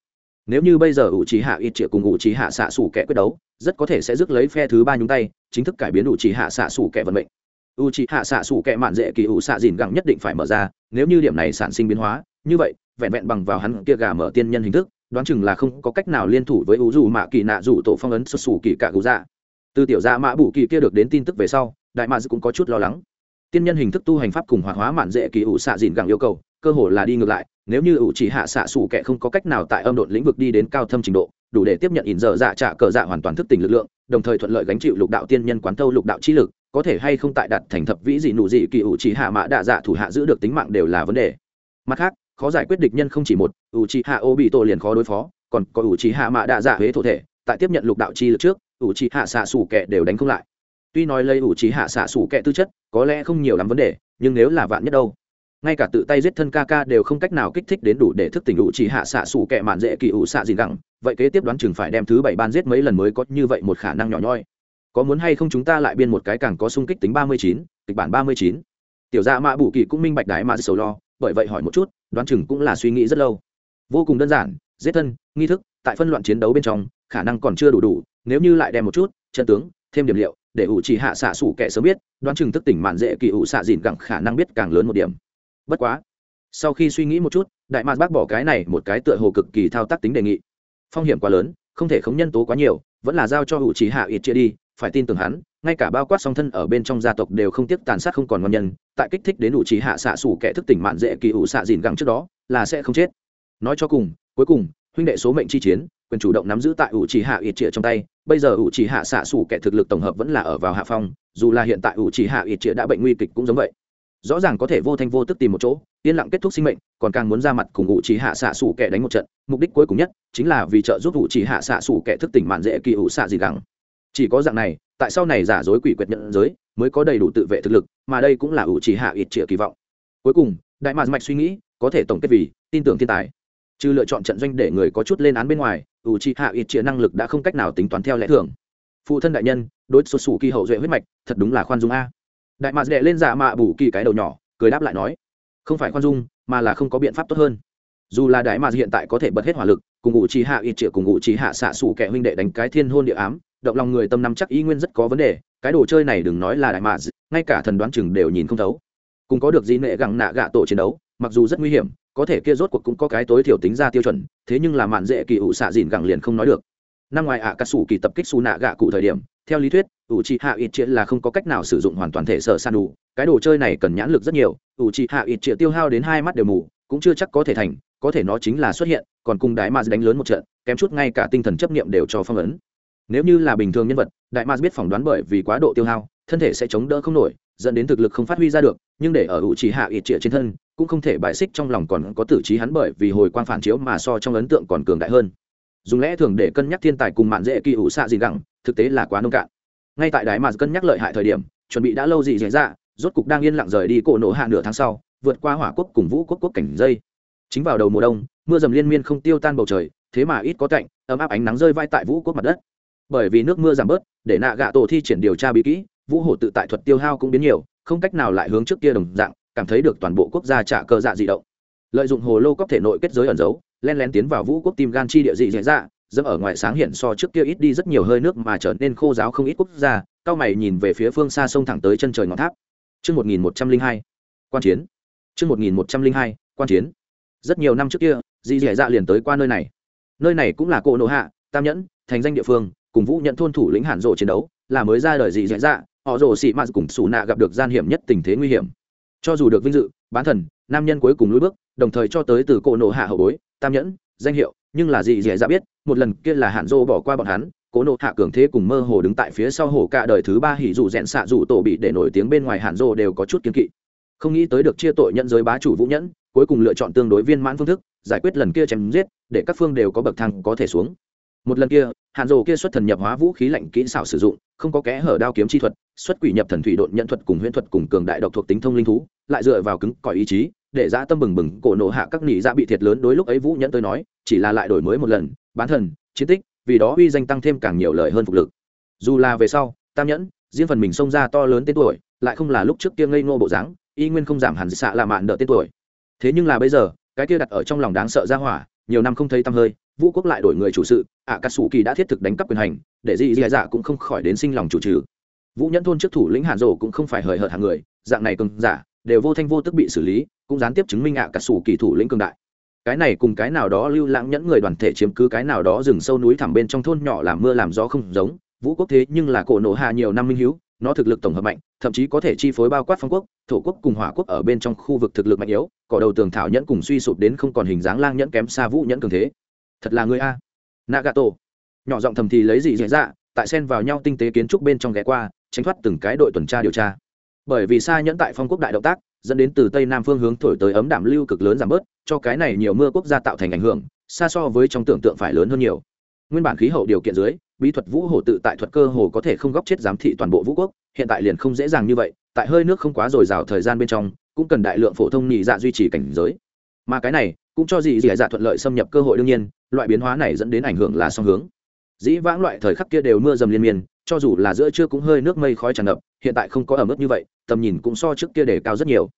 Nếu như bây giờ ủ trí hạ ít triệu cùng ủ trí hạ xạ xủ kẻ quyết đấu, rất có thể sẽ rước lấy phe thứ ba nhúng tay, chính thức cải biến ủ trí hạ xạ xủ kẻ vận mệnh. Ủ trí hạ xạ xủ kẻ mạn dễ kỳ ủ xạ dìn gẳng nhất định phải mở ra, nếu như điểm này sản sinh biến hóa, như vậy, vẹn vẹn bằng vào hắn kia gà mở tiên nhân hình thức, đoán chừng là không có cách nào liên thủ với ủ dù mạ kỳ nạ dù tổ phong ấn xuất xù kỳ cả gù dạ từ tiểu gia mã bù kỳ kia được đến tin tức về sau, đại mạ cũng có chút lo lắng. Tiên nhân hình thức tu hành pháp cùng hoạt hóa mạn dễ kỳ ủ xạ dìn gẳng yêu cầu, cơ hồ là đi ngược lại, nếu như ủ chỉ hạ xạ xù kẻ không có cách nào tại âm độn lĩnh vực đi đến cao thâm trình độ, đủ để tiếp nhận ỉn dở dạ trả cờ dạ hoàn toàn thức tỉnh lực lượng, đồng thời thuận lợi gánh chịu lục đạo tiên nhân quán thâu lục đạo chi lực, có thể hay không tại đạt thành thập vĩ dị nụ dị kỳ ủ chỉ hạ mã đạ dạ thủ hạ giữ được tính mạng đều là vấn đề. Mặt khác, khó giải quyết địch nhân không chỉ một, ủ chỉ hạ ô bị tổ liền khó đối phó, còn có ủ chỉ hạ mã đạ dạ huế thổ thể, tại tiếp nhận lục đạo chi lực trước ủ chỉ hạ xạ xù kẹ đều đánh không lại. Tuy nói lấy ủ chỉ hạ xạ xù kẹ tư chất, có lẽ không nhiều lắm vấn đề, nhưng nếu là vạn nhất đâu, ngay cả tự tay giết thân ca ca đều không cách nào kích thích đến đủ để thức tỉnh ủ chỉ hạ xạ xù kẹ mạn dễ kỳ ủ xạ gì gẳng. Vậy kế tiếp đoán chừng phải đem thứ bảy ban giết mấy lần mới có như vậy một khả năng nhỏ nhoi. Có muốn hay không chúng ta lại biên một cái càng có sung kích tính ba mươi chín, kịch bản ba mươi chín. Tiểu gia mạ bù kỳ cũng minh bạch đái mà sầu lo, bởi vậy hỏi một chút, đoán chừng cũng là suy nghĩ rất lâu. Vô cùng đơn giản, giết thân, nghi thức, tại phân loạn chiến đấu bên trong, khả năng còn chưa đủ đủ nếu như lại đem một chút, chân tướng, thêm điểm liệu, để ủ chỉ hạ xạ sủ kẻ sớm biết, đoán chừng thức tỉnh mạn dễ kỳ ủ xạ dìn gẳng khả năng biết càng lớn một điểm. Bất quá, sau khi suy nghĩ một chút, đại mạc bác bỏ cái này một cái tựa hồ cực kỳ thao tác tính đề nghị. Phong hiểm quá lớn, không thể khống nhân tố quá nhiều, vẫn là giao cho ủ chỉ hạ ít chia đi, phải tin tưởng hắn, ngay cả bao quát song thân ở bên trong gia tộc đều không tiếc tàn sát không còn ngon nhân, tại kích thích đến ủ chỉ hạ xạ sủ kẻ thức tỉnh mạn dễ kỳ ủ xạ dìn gẳng trước đó, là sẽ không chết. Nói cho cùng, cuối cùng, huynh đệ số mệnh chi chiến quyền chủ động nắm giữ tại ủ chỉ hạ ít trịa trong tay. Bây giờ ủ chỉ hạ xạ xủ kẻ thực lực tổng hợp vẫn là ở vào hạ phong, dù là hiện tại ủ chỉ hạ ít trịa đã bệnh nguy kịch cũng giống vậy. Rõ ràng có thể vô thanh vô tức tìm một chỗ, yên lặng kết thúc sinh mệnh, còn càng muốn ra mặt cùng ủ chỉ hạ xạ xủ kẻ đánh một trận. Mục đích cuối cùng nhất chính là vì trợ giúp ủ chỉ hạ xạ xủ kẻ thức tỉnh mạn dễ kỳ ủ xạ gì gắng. Chỉ có dạng này, tại sau này giả dối quỷ quyệt nhận giới, mới có đầy đủ tự vệ thực lực, mà đây cũng là ủ chỉ hạ ít trịa kỳ vọng. Cuối cùng, đại mạc mạch suy nghĩ, có thể tổng kết vì tin tưởng thiên tài trừ lựa chọn trận doanh để người có chút lên án bên ngoài u chi hạ ít chĩa năng lực đã không cách nào tính toán theo lẽ thường. Phụ thân đại nhân, đối xuất xù kỳ hậu duệ huyết mạch, thật đúng là khoan dung a. Đại mạc đệ lên giả mạ bù kỳ cái đầu nhỏ, cười đáp lại nói, không phải khoan dung, mà là không có biện pháp tốt hơn. Dù là đại mạc hiện tại có thể bật hết hỏa lực, cùng u chi hạ ít chĩa cùng u chi hạ xạ xù kẻ huynh đệ đánh cái thiên hôn địa ám, động lòng người tâm nắm chắc ý nguyên rất có vấn đề, cái đồ chơi này đừng nói là đại mạc ngay cả thần đoán chừng đều nhìn không thấu. Cùng có được gì nệ gặng nạ gạ tổ chiến đấu mặc dù rất nguy hiểm, có thể kia rốt cuộc cũng có cái tối thiểu tính ra tiêu chuẩn, thế nhưng là mạn dễ kỳ ủ xạ dìn gẳng liền không nói được. Năm ngoài ạ à cà sủ kỳ tập kích xù nạ gạ cụ thời điểm, theo lý thuyết, ủ trị hạ ít triệt là không có cách nào sử dụng hoàn toàn thể sở san đủ, cái đồ chơi này cần nhãn lực rất nhiều, ủ trị hạ ít triệt tiêu hao đến hai mắt đều mù, cũng chưa chắc có thể thành, có thể nó chính là xuất hiện, còn cùng đại ma đánh lớn một trận, kém chút ngay cả tinh thần chấp niệm đều cho phong ấn. Nếu như là bình thường nhân vật, đại ma biết phỏng đoán bởi vì quá độ tiêu hao, thân thể sẽ chống đỡ không nổi, dẫn đến thực lực không phát huy ra được, nhưng để ở ủ trì hạ ít triệt trên thân cũng không thể bài xích trong lòng còn có tử trí hắn bởi vì hồi quang phản chiếu mà so trong ấn tượng còn cường đại hơn. Dùng lẽ thường để cân nhắc thiên tài cùng mạn dễ kỳ ủ xạ gì gẳng, thực tế là quá nông cạn. Ngay tại đáy mà cân nhắc lợi hại thời điểm, chuẩn bị đã lâu gì diễn ra rốt cục đang yên lặng rời đi cổ nổ hạ nửa tháng sau, vượt qua hỏa quốc cùng vũ quốc quốc cảnh dây. Chính vào đầu mùa đông, mưa dầm liên miên không tiêu tan bầu trời, thế mà ít có cạnh ấm áp ánh nắng rơi vai tại vũ quốc mặt đất. Bởi vì nước mưa giảm bớt, để nạ gạ tổ thi triển điều tra bí kỹ, vũ hổ tự tại thuật tiêu hao cũng biến nhiều, không cách nào lại hướng trước kia đồng dạng cảm thấy được toàn bộ quốc gia trả cơ dạ dị động lợi dụng hồ lô cóc thể nội kết giới ẩn giấu len lén tiến vào vũ quốc tim gan chi địa dị dạy dạ dẫm ở ngoài sáng hiện so trước kia ít đi rất nhiều hơi nước mà trở nên khô giáo không ít quốc gia cao mày nhìn về phía phương xa sông thẳng tới chân trời ngọn tháp Chương 1102. Quan chiến. Chương 1102. Quan chiến. Rất nhiều năm trước kia, Dị Dẻ Dạ liền tới qua nơi này. Nơi này cũng là cỗ nổ hạ, Tam Nhẫn, thành danh địa phương, cùng Vũ Nhận thôn thủ lĩnh Hàn rộ chiến đấu, là mới ra đời Dị Dẻ Dạ, họ rồ xị mạt cùng xù nạ gặp được gian hiểm nhất tình thế nguy hiểm cho dù được vinh dự, bán thần, nam nhân cuối cùng lối bước, đồng thời cho tới từ cổ nộ hạ hậu bối, tam nhẫn, danh hiệu, nhưng là gì dễ dạ biết, một lần kia là hạn dô bỏ qua bọn hắn, cổ nộ hạ cường thế cùng mơ hồ đứng tại phía sau hồ cả đời thứ ba hỉ dù rẽn xạ dù tổ bị để nổi tiếng bên ngoài hạn dô đều có chút kiên kỵ. Không nghĩ tới được chia tội nhận giới bá chủ vũ nhẫn, cuối cùng lựa chọn tương đối viên mãn phương thức, giải quyết lần kia chém giết, để các phương đều có bậc thang có thể xuống. Một lần kia hạn Dô kia xuất thần nhập hóa vũ khí lạnh kỹ xảo sử dụng không có kẽ hở đao kiếm chi thuật, xuất quỷ nhập thần thủy độn nhận thuật cùng huyễn thuật cùng cường đại độc thuộc tính thông linh thú, lại dựa vào cứng cỏi ý chí, để ra tâm bừng bừng, cổ nổ hạ các nị dạ bị thiệt lớn đối lúc ấy vũ nhẫn tới nói, chỉ là lại đổi mới một lần, bán thần, chiến tích, vì đó uy danh tăng thêm càng nhiều lời hơn phục lực. Dù là về sau, tam nhẫn, riêng phần mình xông ra to lớn tên tuổi, lại không là lúc trước kia ngây ngô bộ dáng, y nguyên không giảm hẳn xạ là mạn đỡ tên tuổi. Thế nhưng là bây giờ, cái kia đặt ở trong lòng đáng sợ ra hỏa, nhiều năm không thấy tăm hơi vũ quốc lại đổi người chủ sự ạ cà sủ kỳ đã thiết thực đánh cắp quyền hành, để dị dạ dạ cũng không khỏi đến sinh lòng chủ trừ. Vũ nhẫn thôn trước thủ lĩnh hàn rổ cũng không phải hời hợt hàng người, dạng này cường giả, đều vô thanh vô tức bị xử lý, cũng gián tiếp chứng minh ạ cà sủ kỳ thủ lĩnh cường đại. Cái này cùng cái nào đó lưu lãng nhẫn người đoàn thể chiếm cứ cái nào đó rừng sâu núi thẳm bên trong thôn nhỏ làm mưa làm gió không giống, vũ quốc thế nhưng là cổ nổ hạ nhiều năm minh hữu nó thực lực tổng hợp mạnh, thậm chí có thể chi phối bao quát phong quốc, thổ quốc cùng hỏa quốc ở bên trong khu vực thực lực mạnh yếu, cỏ đầu tường thảo nhẫn cùng suy sụp đến không còn hình dáng lang nhẫn kém xa vũ nhẫn cường thế thật là người a. Nagato. Nhỏ giọng thầm thì lấy gì dễ dạ tại xen vào nhau tinh tế kiến trúc bên trong ghé qua, tránh thoát từng cái đội tuần tra điều tra. Bởi vì xa nhẫn tại phong quốc đại động tác, dẫn đến từ tây nam phương hướng thổi tới ấm đảm lưu cực lớn giảm bớt, cho cái này nhiều mưa quốc gia tạo thành ảnh hưởng, xa so với trong tưởng tượng phải lớn hơn nhiều. Nguyên bản khí hậu điều kiện dưới, bí thuật vũ hổ tự tại thuật cơ hồ có thể không góc chết giám thị toàn bộ vũ quốc, hiện tại liền không dễ dàng như vậy, tại hơi nước không quá dồi dào thời gian bên trong, cũng cần đại lượng phổ thông nhị dạ duy trì cảnh giới. Mà cái này, cũng cho dị dị dạ thuận lợi xâm nhập cơ hội đương nhiên loại biến hóa này dẫn đến ảnh hưởng là song hướng. Dĩ vãng loại thời khắc kia đều mưa dầm liên miên, cho dù là giữa trưa cũng hơi nước mây khói tràn ngập, hiện tại không có ẩm ướt như vậy, tầm nhìn cũng so trước kia để cao rất nhiều.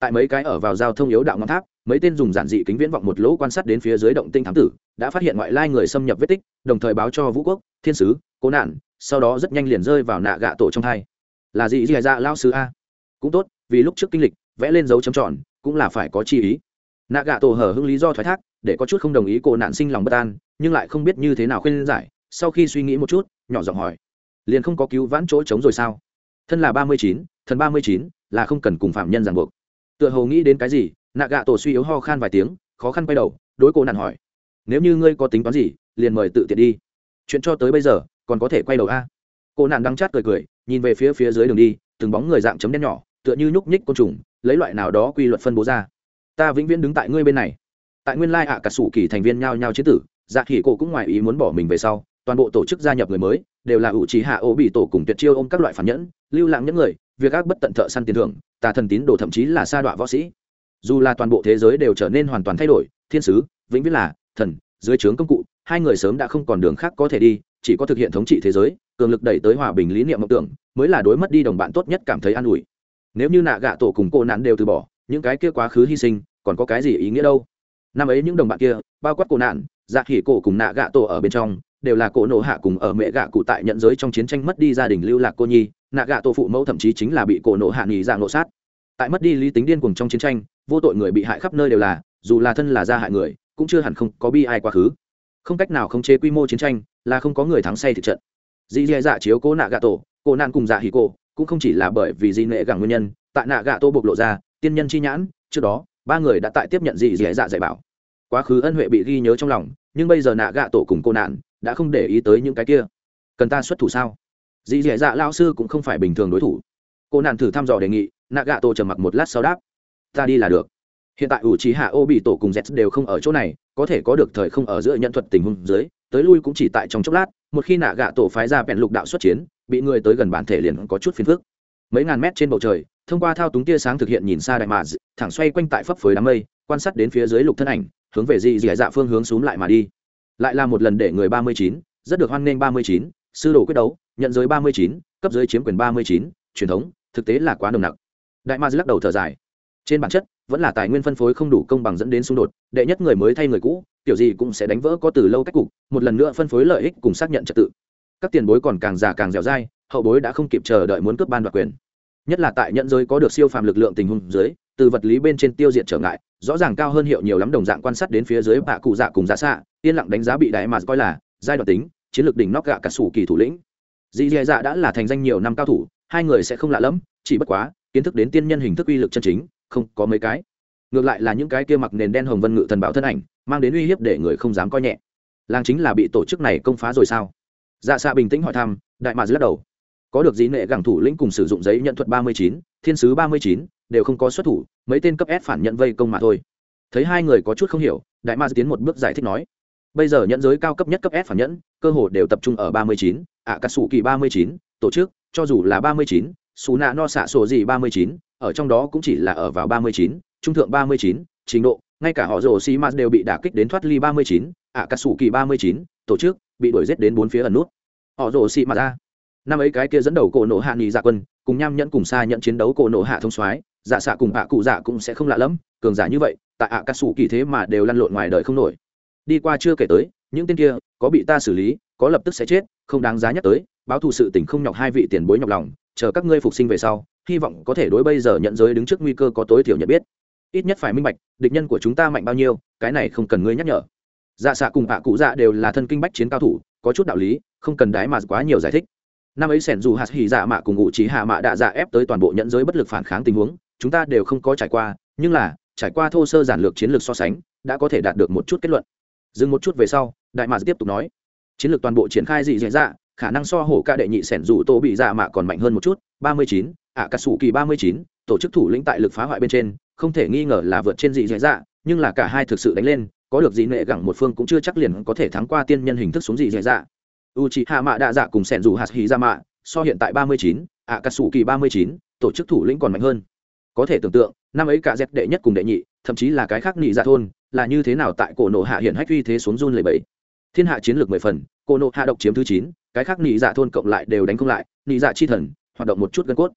Tại mấy cái ở vào giao thông yếu đạo ngọn tháp, mấy tên dùng giản dị kính viễn vọng một lỗ quan sát đến phía dưới động tinh thám tử, đã phát hiện ngoại lai người xâm nhập vết tích, đồng thời báo cho vũ quốc, thiên sứ, cố nạn, sau đó rất nhanh liền rơi vào nạ gạ tổ trong thai. Là gì dì dạ lao sứ a? Cũng tốt, vì lúc trước kinh lịch, vẽ lên dấu chấm tròn, cũng là phải có chi ý nạ gạ tổ hở hưng lý do thoái thác, để có chút không đồng ý cô nạn sinh lòng bất an, nhưng lại không biết như thế nào khuyên giải, sau khi suy nghĩ một chút, nhỏ giọng hỏi, liền không có cứu vãn chỗ trống rồi sao? Thân là ba mươi chín, thần ba mươi chín, là không cần cùng phạm nhân ràng buộc. Tựa hồ nghĩ đến cái gì, nạ gạ tổ suy yếu ho khan vài tiếng, khó khăn quay đầu, đối cô nạn hỏi, nếu như ngươi có tính toán gì, liền mời tự tiện đi. Chuyện cho tới bây giờ, còn có thể quay đầu a? Cô nạn đang chát cười cười, nhìn về phía phía dưới đường đi, từng bóng người dạng chấm đen nhỏ, tựa như nhúc nhích côn trùng, lấy loại nào đó quy luật phân bố ra ta vĩnh viễn đứng tại ngươi bên này. Tại nguyên lai ạ cả sủ kỳ thành viên nhao nhao chế tử dạ khỉ cổ cũng ngoài ý muốn bỏ mình về sau, toàn bộ tổ chức gia nhập người mới, đều là ủ trí hạ ô bị tổ cùng tuyệt chiêu ôm các loại phản nhẫn, lưu lãng những người, việc ác bất tận thợ săn tiền thưởng, tà thần tín đồ thậm chí là sa đọa võ sĩ. Dù là toàn bộ thế giới đều trở nên hoàn toàn thay đổi, thiên sứ, vĩnh viễn là, thần, dưới trướng công cụ, hai người sớm đã không còn đường khác có thể đi, chỉ có thực hiện thống trị thế giới, cường lực đẩy tới hòa bình lý niệm mộng tưởng, mới là đối mất đi đồng bạn tốt nhất cảm thấy an ủi. Nếu như nạ gạ tổ cùng cô nạn đều từ bỏ những cái kia quá khứ hy sinh, còn có cái gì ý nghĩa đâu? Năm ấy những đồng bạn kia, bao quát cổ nạn dạ khỉ cổ cùng nạ gạ tổ ở bên trong, đều là cổ nổ hạ cùng ở mẹ gạ cụ tại nhận giới trong chiến tranh mất đi gia đình lưu lạc cô nhi, nạ gạ tổ phụ mẫu thậm chí chính là bị cổ nổ hạ nghỉ dạng nộ sát. Tại mất đi lý tính điên cuồng trong chiến tranh, vô tội người bị hại khắp nơi đều là, dù là thân là gia hại người, cũng chưa hẳn không có bi ai quá khứ. Không cách nào khống chế quy mô chiến tranh, là không có người thắng say thực trận. Dì dì dạ, dạ chiếu cố nạ gạ tổ, cổ nạn cùng dạ hỉ cổ, cũng không chỉ là bởi vì di nệ gẳng nguyên nhân, tại nạ gạ tổ bộc lộ ra tiên nhân chi nhãn, trước đó, ba người đã tại tiếp nhận dị dẻ dạ dạy bảo. Quá khứ ân huệ bị ghi nhớ trong lòng, nhưng bây giờ nạ gạ tổ cùng cô nạn đã không để ý tới những cái kia. Cần ta xuất thủ sao? Dị dẻ dạ lao sư cũng không phải bình thường đối thủ. Cô nạn thử thăm dò đề nghị, nạ gạ tổ trầm mặc một lát sau đáp, ta đi là được. Hiện tại ủ trí hạ ô bị tổ cùng z đều không ở chỗ này, có thể có được thời không ở giữa nhận thuật tình huống dưới, tới lui cũng chỉ tại trong chốc lát, một khi nạ gạ tổ phái ra bẹn lục đạo xuất chiến, bị người tới gần bản thể liền có chút phiền phức. Mấy ngàn mét trên bầu trời thông qua thao túng tia sáng thực hiện nhìn xa đại mạc thẳng xoay quanh tại phấp phới đám mây, quan sát đến phía dưới lục thân ảnh, hướng về dị dị dạ phương hướng xuống lại mà đi. Lại là một lần để người ba mươi chín, rất được hoan nghênh ba mươi chín, sư đồ quyết đấu, nhận giới ba mươi chín, cấp giới chiếm quyền ba mươi chín, truyền thống, thực tế là quá nồng nặc. Đại ma lắc đầu thở dài. Trên bản chất, vẫn là tài nguyên phân phối không đủ công bằng dẫn đến xung đột, đệ nhất người mới thay người cũ kiểu gì cũng sẽ đánh vỡ có từ lâu cách cục, một lần nữa phân phối lợi ích cùng xác nhận trật tự. Các tiền bối còn càng già càng dẻo dai, hậu bối đã không kịp chờ đợi muốn cướp ban đoạt quyền nhất là tại nhận giới có được siêu phàm lực lượng tình huống dưới, từ vật lý bên trên tiêu diệt trở ngại, rõ ràng cao hơn hiệu nhiều lắm đồng dạng quan sát đến phía dưới bạ cụ dạ cùng dạ xạ, yên lặng đánh giá bị đại mà coi là giai đoạn tính, chiến lược đỉnh nóc gạ cả sủ kỳ thủ lĩnh. Dì dì dạ đã là thành danh nhiều năm cao thủ, hai người sẽ không lạ lẫm, chỉ bất quá, kiến thức đến tiên nhân hình thức uy lực chân chính, không có mấy cái. Ngược lại là những cái kia mặc nền đen hồng vân ngự thần bảo thân ảnh, mang đến uy hiếp để người không dám coi nhẹ. Làng chính là bị tổ chức này công phá rồi sao? Dạ xạ bình tĩnh hỏi thăm, đại mà lắc đầu có được dĩ nệ gẳng thủ lĩnh cùng sử dụng giấy nhận thuật ba mươi chín thiên sứ ba mươi chín đều không có xuất thủ mấy tên cấp s phản nhận vây công mà thôi thấy hai người có chút không hiểu đại ma tiến một bước giải thích nói bây giờ nhận giới cao cấp nhất cấp s phản nhẫn cơ hồ đều tập trung ở ba mươi chín ạ cà sủ kỳ ba mươi chín tổ chức cho dù là ba mươi chín xù nạ no xạ sổ gì ba mươi chín ở trong đó cũng chỉ là ở vào ba mươi chín trung thượng ba mươi chín trình độ ngay cả họ rồ xi m đều bị đả kích đến thoát ly ba mươi chín ạ cà sủ kỳ ba mươi chín tổ chức bị đuổi giết đến bốn phía ẩn nút họ rồ xi m ra năm ấy cái kia dẫn đầu cổ nổ hạ nghỉ dạ quân, cùng nham nhẫn cùng xa nhận chiến đấu cổ nổ hạ thông soái dạ xạ cùng hạ cụ dạ cũng sẽ không lạ lẫm, cường giả như vậy, tại ạ à cắt xù kỳ thế mà đều lăn lộn ngoài đời không nổi. Đi qua chưa kể tới, những tên kia có bị ta xử lý, có lập tức sẽ chết, không đáng giá nhắc tới, báo thù sự tình không nhọc hai vị tiền bối nhọc lòng, chờ các ngươi phục sinh về sau, hy vọng có thể đối bây giờ nhận giới đứng trước nguy cơ có tối thiểu nhận biết. Ít nhất phải minh bạch, địch nhân của chúng ta mạnh bao nhiêu, cái này không cần ngươi nhắc nhở. Dạ xạ cùng hạ cụ dạ đều là thân kinh bách chiến cao thủ, có chút đạo lý, không cần đái mà quá nhiều giải thích năm ấy sẻn dù hạt hỉ dạ mạ cùng ngụ trí hạ mạ đã dạ ép tới toàn bộ nhận giới bất lực phản kháng tình huống, chúng ta đều không có trải qua, nhưng là, trải qua thô sơ giản lược chiến lược so sánh, đã có thể đạt được một chút kết luận. Dừng một chút về sau, đại mạc tiếp tục nói. Chiến lược toàn bộ triển khai dị dạ dạ khả năng so hổ ca đệ nhị sẻn dù tô bị dạ mạ còn mạnh hơn một chút, ba mươi chín ạ cà sủ kỳ ba mươi chín, tổ chức thủ lĩnh tại lực phá hoại bên trên, không thể nghi ngờ là vượt trên dị dạ dạ nhưng là cả hai thực sự đánh lên, có được dị nệ gẳng một phương cũng chưa chắc liền có thể thắng qua tiên nhân hình thức xuống dị dạ dạ u c hạ mạ đa dạ cùng sẻn dù hạt hì ra mạ so hiện tại ba mươi chín ạ cà sủ kỳ ba mươi chín, tổ chức thủ lĩnh còn mạnh hơn. Có thể tưởng tượng, năm ấy cả dẹp đệ nhất cùng đệ nhị, thậm chí là cái khác nị dạ thôn, là như thế nào tại cổ nộ hạ hiện hách uy thế xuống run lầy bẫy thiên hạ chiến lược mười phần, cổ nộ hạ độc chiếm thứ chín, cái khác nị dạ thôn cộng lại đều đánh không lại nị dạ chi thần, hoạt động một chút gân cốt.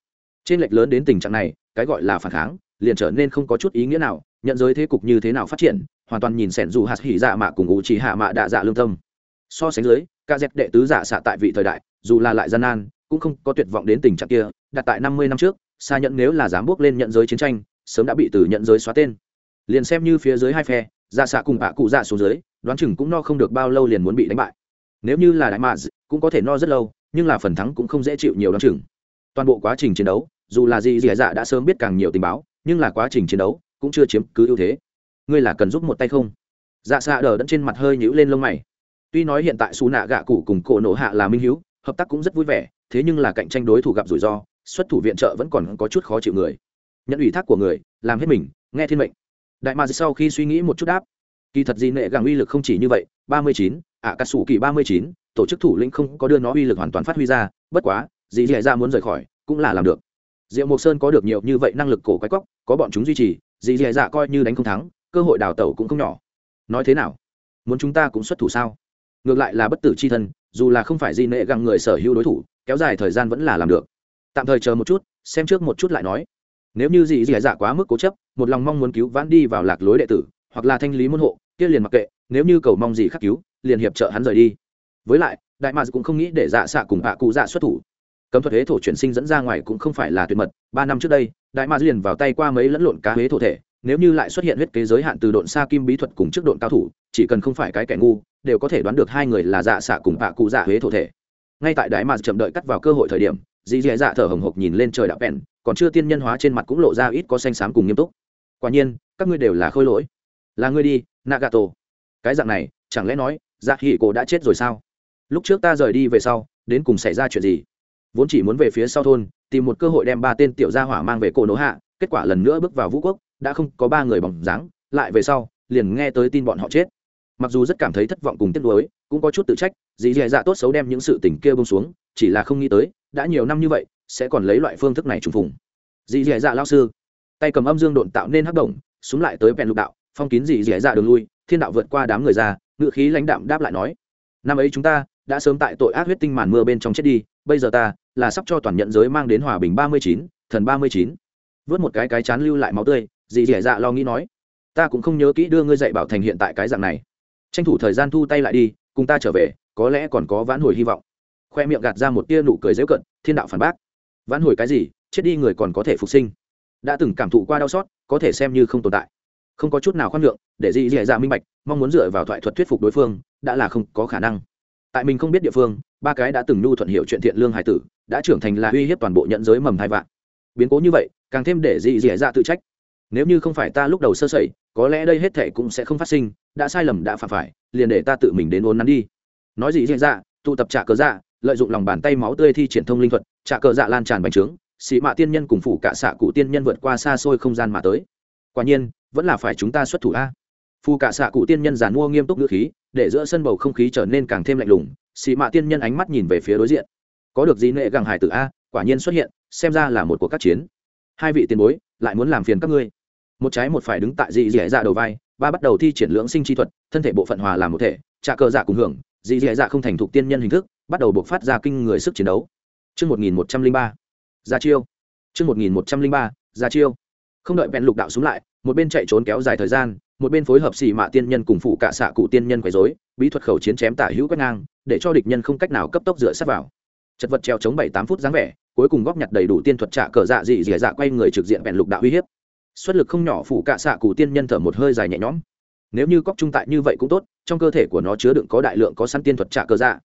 Trên lệch lớn đến tình trạng này, cái gọi là phản kháng, liền trở nên không có chút ý nghĩa nào, nhận giới thế cục như thế nào phát triển, hoàn toàn nhìn sẻn dù hạt hỉ dạ mạ cùng ngụ chỉ hạ mạ đạ dạ lương tâm so sánh dưới ca dẹp đệ tứ giả xạ tại vị thời đại, dù là lại gian nan, cũng không có tuyệt vọng đến tình trạng kia, đặt tại năm mươi năm trước xa nhận nếu là dám bước lên nhận giới chiến tranh, sớm đã bị từ nhận giới xóa tên. Liền xem như phía dưới hai phe, giả xạ cùng ạ cụ dạ xuống dưới, đoán chừng cũng no không được bao lâu liền muốn bị đánh bại. Nếu như là đại mạ cũng có thể no rất lâu, nhưng là phần thắng cũng không dễ chịu nhiều đoán chừng. Toàn bộ quá trình chiến đấu, dù là gì dì dạ đã sớm biết càng nhiều tình báo, nhưng là quá trình chiến đấu cũng chưa chiếm cứ ưu thế. Ngươi là cần giúp một tay không? Dạ xạ đờ đẫn trên mặt hơi nhũ lên lông mày tuy nói hiện tại xù nạ gạ cụ cùng cổ nổ hạ là minh Hiếu, hợp tác cũng rất vui vẻ, thế nhưng là cạnh tranh đối thủ gặp rủi ro, xuất thủ viện trợ vẫn còn có chút khó chịu người. Nhận ủy thác của người, làm hết mình, nghe thiên mệnh. Đại mà sau khi suy nghĩ một chút đáp, kỳ thật gì nệ gàng uy lực không chỉ như vậy, ba mươi chín ạ cà sủ kỳ ba mươi chín, tổ chức thủ lĩnh không có đưa nó uy lực hoàn toàn phát huy ra, bất quá dì dì ra muốn rời khỏi, cũng là làm được. Diệu mộc sơn có được nhiều như vậy năng lực cổ quái cóc, có bọn chúng duy trì dì dì dạ coi như đánh không thắng, cơ hội đào tẩu cũng không nhỏ. Nói thế nào? Muốn chúng ta cũng xuất thủ sao? Ngược lại là bất tử c h i thân, dù là không phải di nệ găng người sở hữu đối thủ, kéo dài thời gian vẫn là làm được. Tạm thời chờ một chút, xem trước một chút lại nói. Nếu như dì dì dạ quá mức cố chấp, một lòng mong muốn cứu vãn đi vào lạc lối đệ tử, hoặc là thanh lý môn hộ, kia liền mặc kệ, nếu như cầu mong gì khắc cứu, liền hiệp trợ hắn rời đi. Với lại, đại mads cũng không nghĩ để dạ xạ cùng hạ cụ dạ xuất thủ. Cấm thuật huế thổ chuyển sinh dẫn ra ngoài cũng không phải là tuyệt mật, ba năm trước đây, đại mads liền vào tay qua mấy lẫn lộn cá huế thổ thể nếu như lại xuất hiện huyết kế giới hạn từ độn xa kim bí thuật cùng trước độn cao thủ, chỉ cần không phải cái kẻ ngu, đều có thể đoán được hai người là dạ xạ cùng bạ cụ dạ huế thổ thể. Ngay tại đáy mà chậm đợi cắt vào cơ hội thời điểm, dì dì dạ thở hồng hộc nhìn lên trời đạo bèn còn chưa tiên nhân hóa trên mặt cũng lộ ra ít có xanh xám cùng nghiêm túc. Quả nhiên, các ngươi đều là khôi lỗi. Là ngươi đi, nagato. Cái dạng này, chẳng lẽ nói dạ hỉ cổ đã chết rồi sao? Lúc trước ta rời đi về sau, đến cùng xảy ra chuyện gì? Vốn chỉ muốn về phía sau thôn, tìm một cơ hội đem ba tên tiểu gia hỏa mang về cổ nỗ hạ, kết quả lần nữa bước vào vũ quốc đã không có ba người bỏng dáng, lại về sau, liền nghe tới tin bọn họ chết. Mặc dù rất cảm thấy thất vọng cùng tiếc nuối, cũng có chút tự trách, dì dì dạ tốt xấu đem những sự tình kia bông xuống, chỉ là không nghĩ tới, đã nhiều năm như vậy, sẽ còn lấy loại phương thức này trùng phùng. Dì dì dạ lao sư, tay cầm âm dương độn tạo nên hắc động xuống lại tới vẹn lục đạo, phong kín dì dì dạ đường lui, thiên đạo vượt qua đám người ra, ngự khí lãnh đạm đáp lại nói, năm ấy chúng ta đã sớm tại tội ác huyết tinh màn mưa bên trong chết đi, bây giờ ta là sắp cho toàn nhận giới mang đến hòa bình ba mươi chín, thần ba mươi chín. Vớt một cái cái chán lưu lại máu tươi dì dì dạ lo nghĩ nói, ta cũng không nhớ kỹ đưa ngươi dạy bảo thành hiện tại cái dạng này. Tranh thủ thời gian thu tay lại đi, cùng ta trở về, có lẽ còn có vãn hồi hy vọng. Khoe miệng gạt ra một tia nụ cười dễu cận thiên đạo phản bác. Vãn hồi cái gì? Chết đi người còn có thể phục sinh. Đã từng cảm thụ qua đau xót, có thể xem như không tồn tại. Không có chút nào khoan lượng để dị dì dạ minh bạch, mong muốn dựa vào thoại thuật thuyết phục đối phương, đã là không có khả năng. Tại mình không biết địa phương, ba cái đã từng nhu thuận hiệu chuyện thiện lương hải tử, đã trưởng thành là uy hiếp toàn bộ nhận giới mầm hai vạn. Biến cố như vậy, càng thêm để dị dì dạ tự trách nếu như không phải ta lúc đầu sơ sẩy, có lẽ đây hết thệ cũng sẽ không phát sinh, đã sai lầm đã phạm phải, liền để ta tự mình đến ốn nắn đi. Nói gì diễn ra dạ, tụ tập trả cờ dạ lợi dụng lòng bàn tay máu tươi thi triển thông linh thuật trả cờ dạ lan tràn bành trướng xị mạ tiên nhân cùng phủ cả xạ cụ tiên nhân vượt qua xa xôi không gian mà tới. Quả nhiên, vẫn là phải chúng ta xuất thủ a. Phù cả xạ cụ tiên nhân giàn mua nghiêm túc ngữ khí, để giữa sân bầu không khí trở nên càng thêm lạnh lùng xị mạ tiên nhân ánh mắt nhìn về phía đối diện. Có được gì nệ gàng hải tử a, quả nhiên xuất hiện, xem ra là một cuộc các chiến. Hai vị tiền bối, lại muốn làm phiền các ngươi một trái một phải đứng tại dị dẻ dạ đầu vai ba bắt đầu thi triển lưỡng sinh chi thuật thân thể bộ phận hòa làm một thể trà cờ dạ cùng hưởng dị dẻ dạ không thành thục tiên nhân hình thức bắt đầu buộc phát ra kinh người sức chiến đấu Chương 1103. Ra chiêu. Chương 1103. Ra chiêu. Không đợi bèn lục đạo xuống lại, một bên chạy trốn kéo dài thời gian, một bên phối hợp xì mạ tiên nhân cùng phụ cả xạ cụ tiên nhân quấy rối, bí thuật khẩu chiến chém tả hữu quét ngang, để cho địch nhân không cách nào cấp tốc dựa sát vào. Chật vật treo chống 7, 8 phút dáng vẻ, cuối cùng góp nhặt đầy đủ tiên thuật trả cờ dạ dị dẻ dạ quay người trực diện bèn lục đạo uy hiếp. Xuất lực không nhỏ phụ cả xạ cụ tiên nhân thở một hơi dài nhẹ nhõm. Nếu như cóc trung tại như vậy cũng tốt, trong cơ thể của nó chứa đựng có đại lượng có sẵn tiên thuật trả cơ dạ.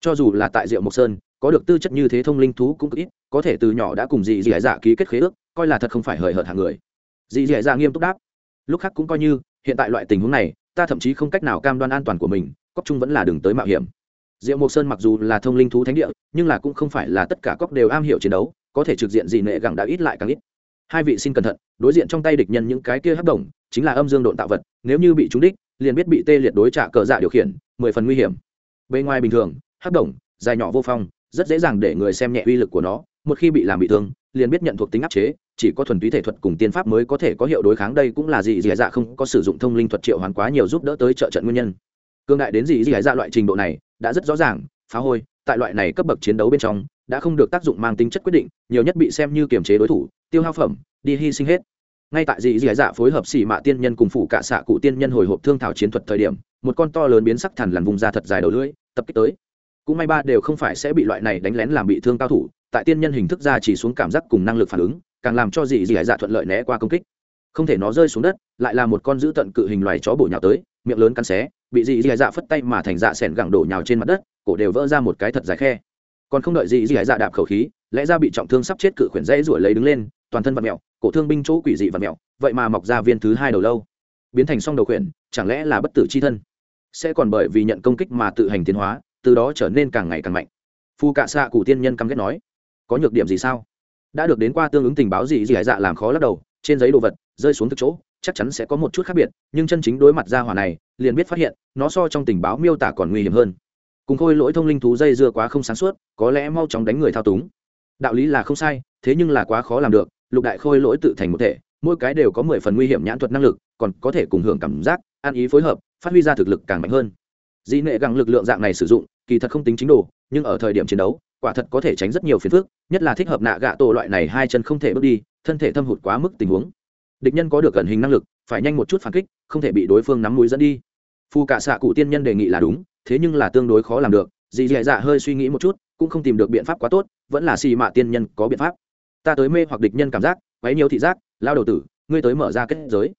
Cho dù là tại diệu mộc sơn có được tư chất như thế thông linh thú cũng ít có thể từ nhỏ đã cùng dì dì dạ ký kết khế ước coi là thật không phải hời hợt hàng người. Dì dì dạ nghiêm túc đáp. Lúc khác cũng coi như hiện tại loại tình huống này ta thậm chí không cách nào cam đoan an toàn của mình cóc trung vẫn là đường tới mạo hiểm. Diệu mộc sơn mặc dù là thông linh thú thánh địa nhưng là cũng không phải là tất cả cóc đều am hiểu chiến đấu có thể trực diện gì nệ gẳng đã ít lại càng ít hai vị xin cẩn thận, đối diện trong tay địch nhân những cái kia hấp đồng chính là âm dương độn tạo vật, nếu như bị trúng đích, liền biết bị tê liệt đối trả cờ dạ điều khiển, mười phần nguy hiểm. Bề ngoài bình thường, hấp đồng dài nhỏ vô phong, rất dễ dàng để người xem nhẹ uy lực của nó, một khi bị làm bị thương, liền biết nhận thuộc tính áp chế, chỉ có thuần túy thể thuật cùng tiên pháp mới có thể có hiệu đối kháng, đây cũng là gì dì dạ không có sử dụng thông linh thuật triệu hoán quá nhiều giúp đỡ tới trợ trận nguyên nhân. Cương đại đến gì dì dạ loại trình độ này, đã rất rõ ràng, phá hôi, tại loại này cấp bậc chiến đấu bên trong đã không được tác dụng mang tính chất quyết định, nhiều nhất bị xem như kiềm chế đối thủ, tiêu hao phẩm, đi hy sinh hết. Ngay tại dị dị dạ phối hợp xỉ mạ tiên nhân cùng phủ cả xạ cụ tiên nhân hồi hộp thương thảo chiến thuật thời điểm, một con to lớn biến sắc thần lằn vùng ra thật dài đầu lưỡi, tập kích tới. Cũng may ba đều không phải sẽ bị loại này đánh lén làm bị thương cao thủ, tại tiên nhân hình thức ra chỉ xuống cảm giác cùng năng lực phản ứng, càng làm cho dị dị dạ thuận lợi né qua công kích. Không thể nó rơi xuống đất, lại là một con dữ tận cự hình loài chó bổ nhào tới, miệng lớn cắn xé, bị dị dị dạ phất tay mà thành dạ sẻn gẳng đổ nhào trên mặt đất, cổ đều vỡ ra một cái thật dài khe còn không đợi gì gì hải dạ đạp khẩu khí, lẽ ra bị trọng thương sắp chết cự khuyển dãy ruổi lấy đứng lên, toàn thân vật mẹo cổ thương binh chỗ quỷ dị vật mẹo vậy mà mọc ra viên thứ hai đầu lâu. Biến thành song đầu khuyển, chẳng lẽ là bất tử c h i thân? Sẽ còn bởi vì nhận công kích mà tự hành tiến hóa, từ đó trở nên càng ngày càng mạnh. Phu cạ xạ cụ tiên nhân căm ghét nói, có nhược điểm gì sao? Đã được đến qua tương ứng tình báo gì gì hải dạ làm khó lắc đầu, trên giấy đồ vật, rơi xuống thực chỗ, chắc chắn sẽ có một chút khác biệt, nhưng chân chính đối mặt ra hỏa này, liền biết phát hiện, nó so trong tình báo miêu tả còn nguy hiểm hơn cùng khôi lỗi thông linh thú dây dưa quá không sáng suốt, có lẽ mau chóng đánh người thao túng. Đạo lý là không sai, thế nhưng là quá khó làm được, lục đại khôi lỗi tự thành một thể, mỗi cái đều có mười phần nguy hiểm nhãn thuật năng lực, còn có thể cùng hưởng cảm giác, ăn ý phối hợp, phát huy ra thực lực càng mạnh hơn. Dĩ nệ gặng lực lượng dạng này sử dụng, kỳ thật không tính chính đồ, nhưng ở thời điểm chiến đấu, quả thật có thể tránh rất nhiều phiền phức, nhất là thích hợp nạ gạ tổ loại này hai chân không thể bước đi, thân thể thâm hụt quá mức tình huống. Địch nhân có được gần hình năng lực, phải nhanh một chút phản kích, không thể bị đối phương nắm mũi dẫn đi. Phu cả xạ cụ tiên nhân đề nghị là đúng thế nhưng là tương đối khó làm được, dì dì dạ hơi suy nghĩ một chút, cũng không tìm được biện pháp quá tốt, vẫn là xì mạ tiên nhân có biện pháp. Ta tới mê hoặc địch nhân cảm giác, quấy nhiều thị giác, lao đầu tử, ngươi tới mở ra kết giới.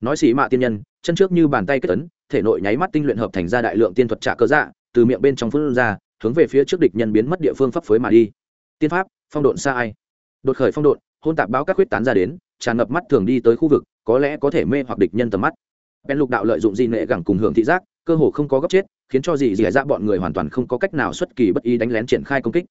Nói xì mạ tiên nhân, chân trước như bàn tay kết ấn, thể nội nháy mắt tinh luyện hợp thành ra đại lượng tiên thuật trả cơ dạ từ miệng bên trong phun ra, hướng về phía trước địch nhân biến mất địa phương pháp phối mà đi. Tiên pháp, phong độn xa ai? Đột khởi phong độn, hôn tạp báo các huyết tán ra đến, tràn ngập mắt thường đi tới khu vực, có lẽ có thể mê hoặc địch nhân tầm mắt. Bèn lục đạo lợi dụng di nệ gẳng cùng hưởng thị giác, cơ hồ không có gấp chết khiến cho dì dì dạ bọn người hoàn toàn không có cách nào xuất kỳ bất ý đánh lén triển khai công kích.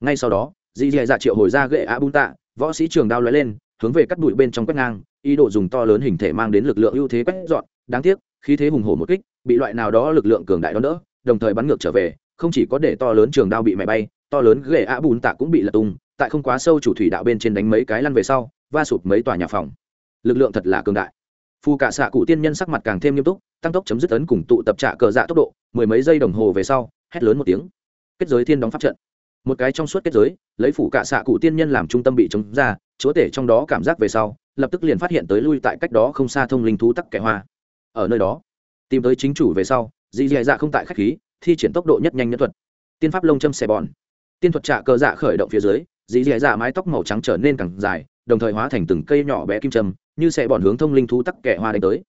Ngay sau đó, dì dì dạ triệu hồi ra gậy á bung tạ, võ sĩ trường đao lóe lên, hướng về cắt bụi bên trong quét ngang, ý đồ dùng to lớn hình thể mang đến lực lượng ưu thế quét dọn. Đáng tiếc, khí thế hùng hổ một kích, bị loại nào đó lực lượng cường đại đó đỡ, đồng thời bắn ngược trở về, không chỉ có để to lớn trường đao bị mẹ bay, to lớn ghệ á bùn tạ cũng bị lật tung, tại không quá sâu chủ thủy đạo bên trên đánh mấy cái lăn về sau, va sụp mấy tòa nhà phòng. Lực lượng thật là cường đại. Phù cả xạ cụ tiên nhân sắc mặt càng thêm nghiêm túc, tăng tốc chấm dứt ấn cùng tụ tập trạ cờ dạ tốc độ mười mấy giây đồng hồ về sau, hét lớn một tiếng. Kết giới thiên đóng pháp trận. Một cái trong suốt kết giới, lấy phủ cả xạ cụ tiên nhân làm trung tâm bị chống ra, chúa tể trong đó cảm giác về sau, lập tức liền phát hiện tới lui tại cách đó không xa thông linh thú tắc kẻ hoa. Ở nơi đó, tìm tới chính chủ về sau, dì dì dạ không tại khách khí, thi triển tốc độ nhất nhanh nhất thuật. Tiên pháp lông châm xẻ bòn. Tiên thuật trạ cờ dạ khởi động phía dưới, dì dì dạ mái tóc màu trắng trở nên càng dài, đồng thời hóa thành từng cây nhỏ bé kim châm, như sẽ bòn hướng thông linh thú tắc kẻ hoa đánh tới.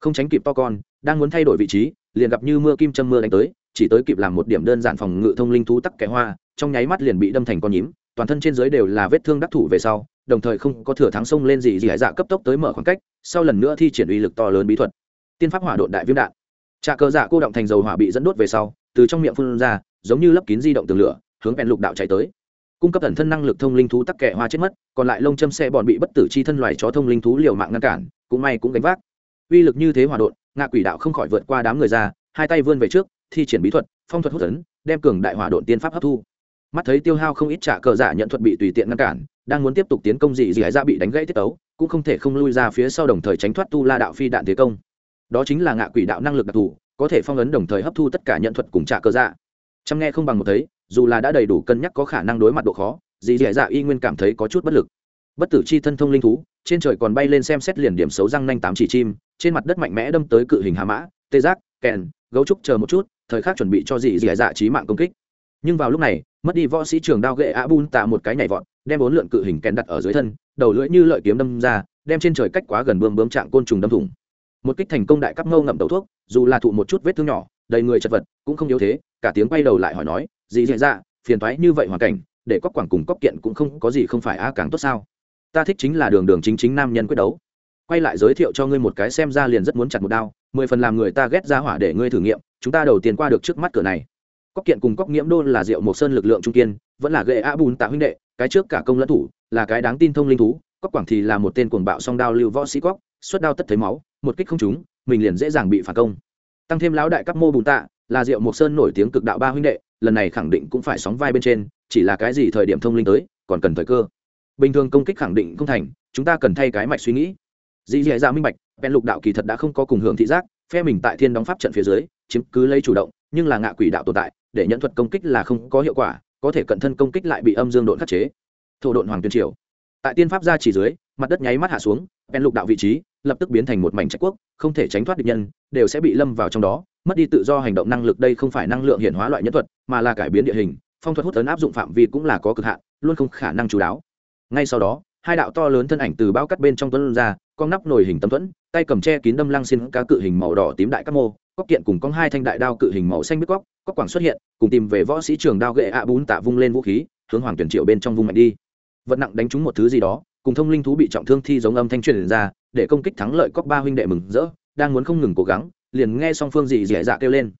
Không tránh kịp to con, đang muốn thay đổi vị trí liền gặp như mưa kim châm mưa đánh tới, chỉ tới kịp làm một điểm đơn giản phòng ngự thông linh thú tắc kẻ hoa, trong nháy mắt liền bị đâm thành con nhím, toàn thân trên dưới đều là vết thương đắc thủ về sau, đồng thời không có thừa thắng sông lên gì gì hải dạ cấp tốc tới mở khoảng cách, sau lần nữa thi triển uy lực to lớn bí thuật. Tiên pháp hỏa độn đại viêm đạn. Trà cờ dạ cô động thành dầu hỏa bị dẫn đốt về sau, từ trong miệng phun ra, giống như lấp kín di động tường lửa, hướng bèn lục đạo chạy tới. Cung cấp thần thân năng lực thông linh thú tắc kẻ hoa chết mất, còn lại lông châm xe bọn bị bất tử chi thân loài chó thông linh thú liều mạng ngăn cản, cũng may cũng gánh vác. Uy lực như thế hỏa đột ngạ quỷ đạo không khỏi vượt qua đám người ra, hai tay vươn về trước, thi triển bí thuật, phong thuật hút tấn đem cường đại hỏa độn tiên pháp hấp thu. Mắt thấy tiêu hao không ít trả cờ giả nhận thuật bị tùy tiện ngăn cản, đang muốn tiếp tục tiến công gì gì hải ra bị đánh gãy tiết tấu, cũng không thể không lui ra phía sau đồng thời tránh thoát tu la đạo phi đạn thế công. Đó chính là ngạ quỷ đạo năng lực đặc thù, có thể phong ấn đồng thời hấp thu tất cả nhận thuật cùng trả cờ giả. Chăm nghe không bằng một thấy, dù là đã đầy đủ cân nhắc có khả năng đối mặt độ khó dì dì dạ y nguyên cảm thấy có chút bất lực bất tử chi thân thông linh thú, trên trời còn bay lên xem xét liền điểm xấu răng nanh tám chỉ chim, trên mặt đất mạnh mẽ đâm tới cự hình hà mã, tê giác, kèn, gấu trúc chờ một chút, thời khắc chuẩn bị cho dị dị dạ trí mạng công kích. Nhưng vào lúc này, mất đi võ sĩ trường đao gậy a bun tạ một cái nhảy vọt, đem bốn lượn cự hình kèn đặt ở dưới thân, đầu lưỡi như lợi kiếm đâm ra, đem trên trời cách quá gần bơm bơm trạng côn trùng đâm thủng. Một kích thành công đại cấp ngâu ngậm đầu thuốc, dù là thụ một chút vết thương nhỏ, đầy người chật vật, cũng không yếu thế, cả tiếng quay đầu lại hỏi nói, dị dị dạ phiền thoái như vậy hoàn cảnh, để cóc quảng cùng cóc kiện cũng không có gì không phải a càng tốt sao? Ta thích chính là đường đường chính chính nam nhân quyết đấu. Quay lại giới thiệu cho ngươi một cái xem ra liền rất muốn chặt một đao, mười phần làm người ta ghét ra hỏa để ngươi thử nghiệm, chúng ta đầu tiên qua được trước mắt cửa này. Cóc kiện cùng cóc nghiễm đô là diệu mộc sơn lực lượng trung kiên, vẫn là gậy a bùn tạ huynh đệ, cái trước cả công lẫn thủ, là cái đáng tin thông linh thú cóc quảng thì là một tên cuồng bạo song đao lưu võ sĩ cóc xuất đao tất thấy máu, một kích không trúng, mình liền dễ dàng bị phản công. Tăng thêm lão đại cấp mô bùn tạ, là diệu mộc sơn nổi tiếng cực đạo ba huynh đệ, lần này khẳng định cũng phải sóng vai bên trên, chỉ là cái gì thời điểm thông linh tới, còn cần thời cơ bình thường công kích khẳng định không thành, chúng ta cần thay cái mạch suy nghĩ. Dì dì dạ minh bạch bèn lục đạo kỳ thật đã không có cùng hưởng thị giác, phe mình tại thiên đóng pháp trận phía dưới, chiếm cứ lấy chủ động, nhưng là ngạ quỷ đạo tồn tại, để nhận thuật công kích là không có hiệu quả, có thể cận thân công kích lại bị âm dương độn khắc chế. Thổ độn hoàng tuyên triều. Tại tiên pháp gia chỉ dưới, mặt đất nháy mắt hạ xuống bèn lục đạo vị trí lập tức biến thành một mảnh trách quốc, không thể tránh thoát địch nhân, đều sẽ bị lâm vào trong đó, mất đi tự do hành động năng lực đây không phải năng lượng hiện hóa loại nhân thuật, mà là cải biến địa hình, phong thuật hút tấn áp dụng phạm vi cũng là có cực hạn, luôn không khả năng chú đáo ngay sau đó, hai đạo to lớn thân ảnh từ bao cắt bên trong tuấn ra, con nắp nồi hình tấm thuẫn, tay cầm tre kín đâm lăng xin cá cự hình màu đỏ tím đại các mô cóc kiện cùng con hai thanh đại đao cự hình màu xanh biết cóc cóc quảng xuất hiện, cùng tìm về võ sĩ trường đao gậy ạ bún tạ vung lên vũ khí, hướng hoàng tuyển triệu bên trong vung mạnh đi. Vật nặng đánh trúng một thứ gì đó, cùng thông linh thú bị trọng thương thi giống âm thanh truyền ra, để công kích thắng lợi cóc ba huynh đệ mừng rỡ, đang muốn không ngừng cố gắng, liền nghe song phương dị dẻ dạ kêu lên.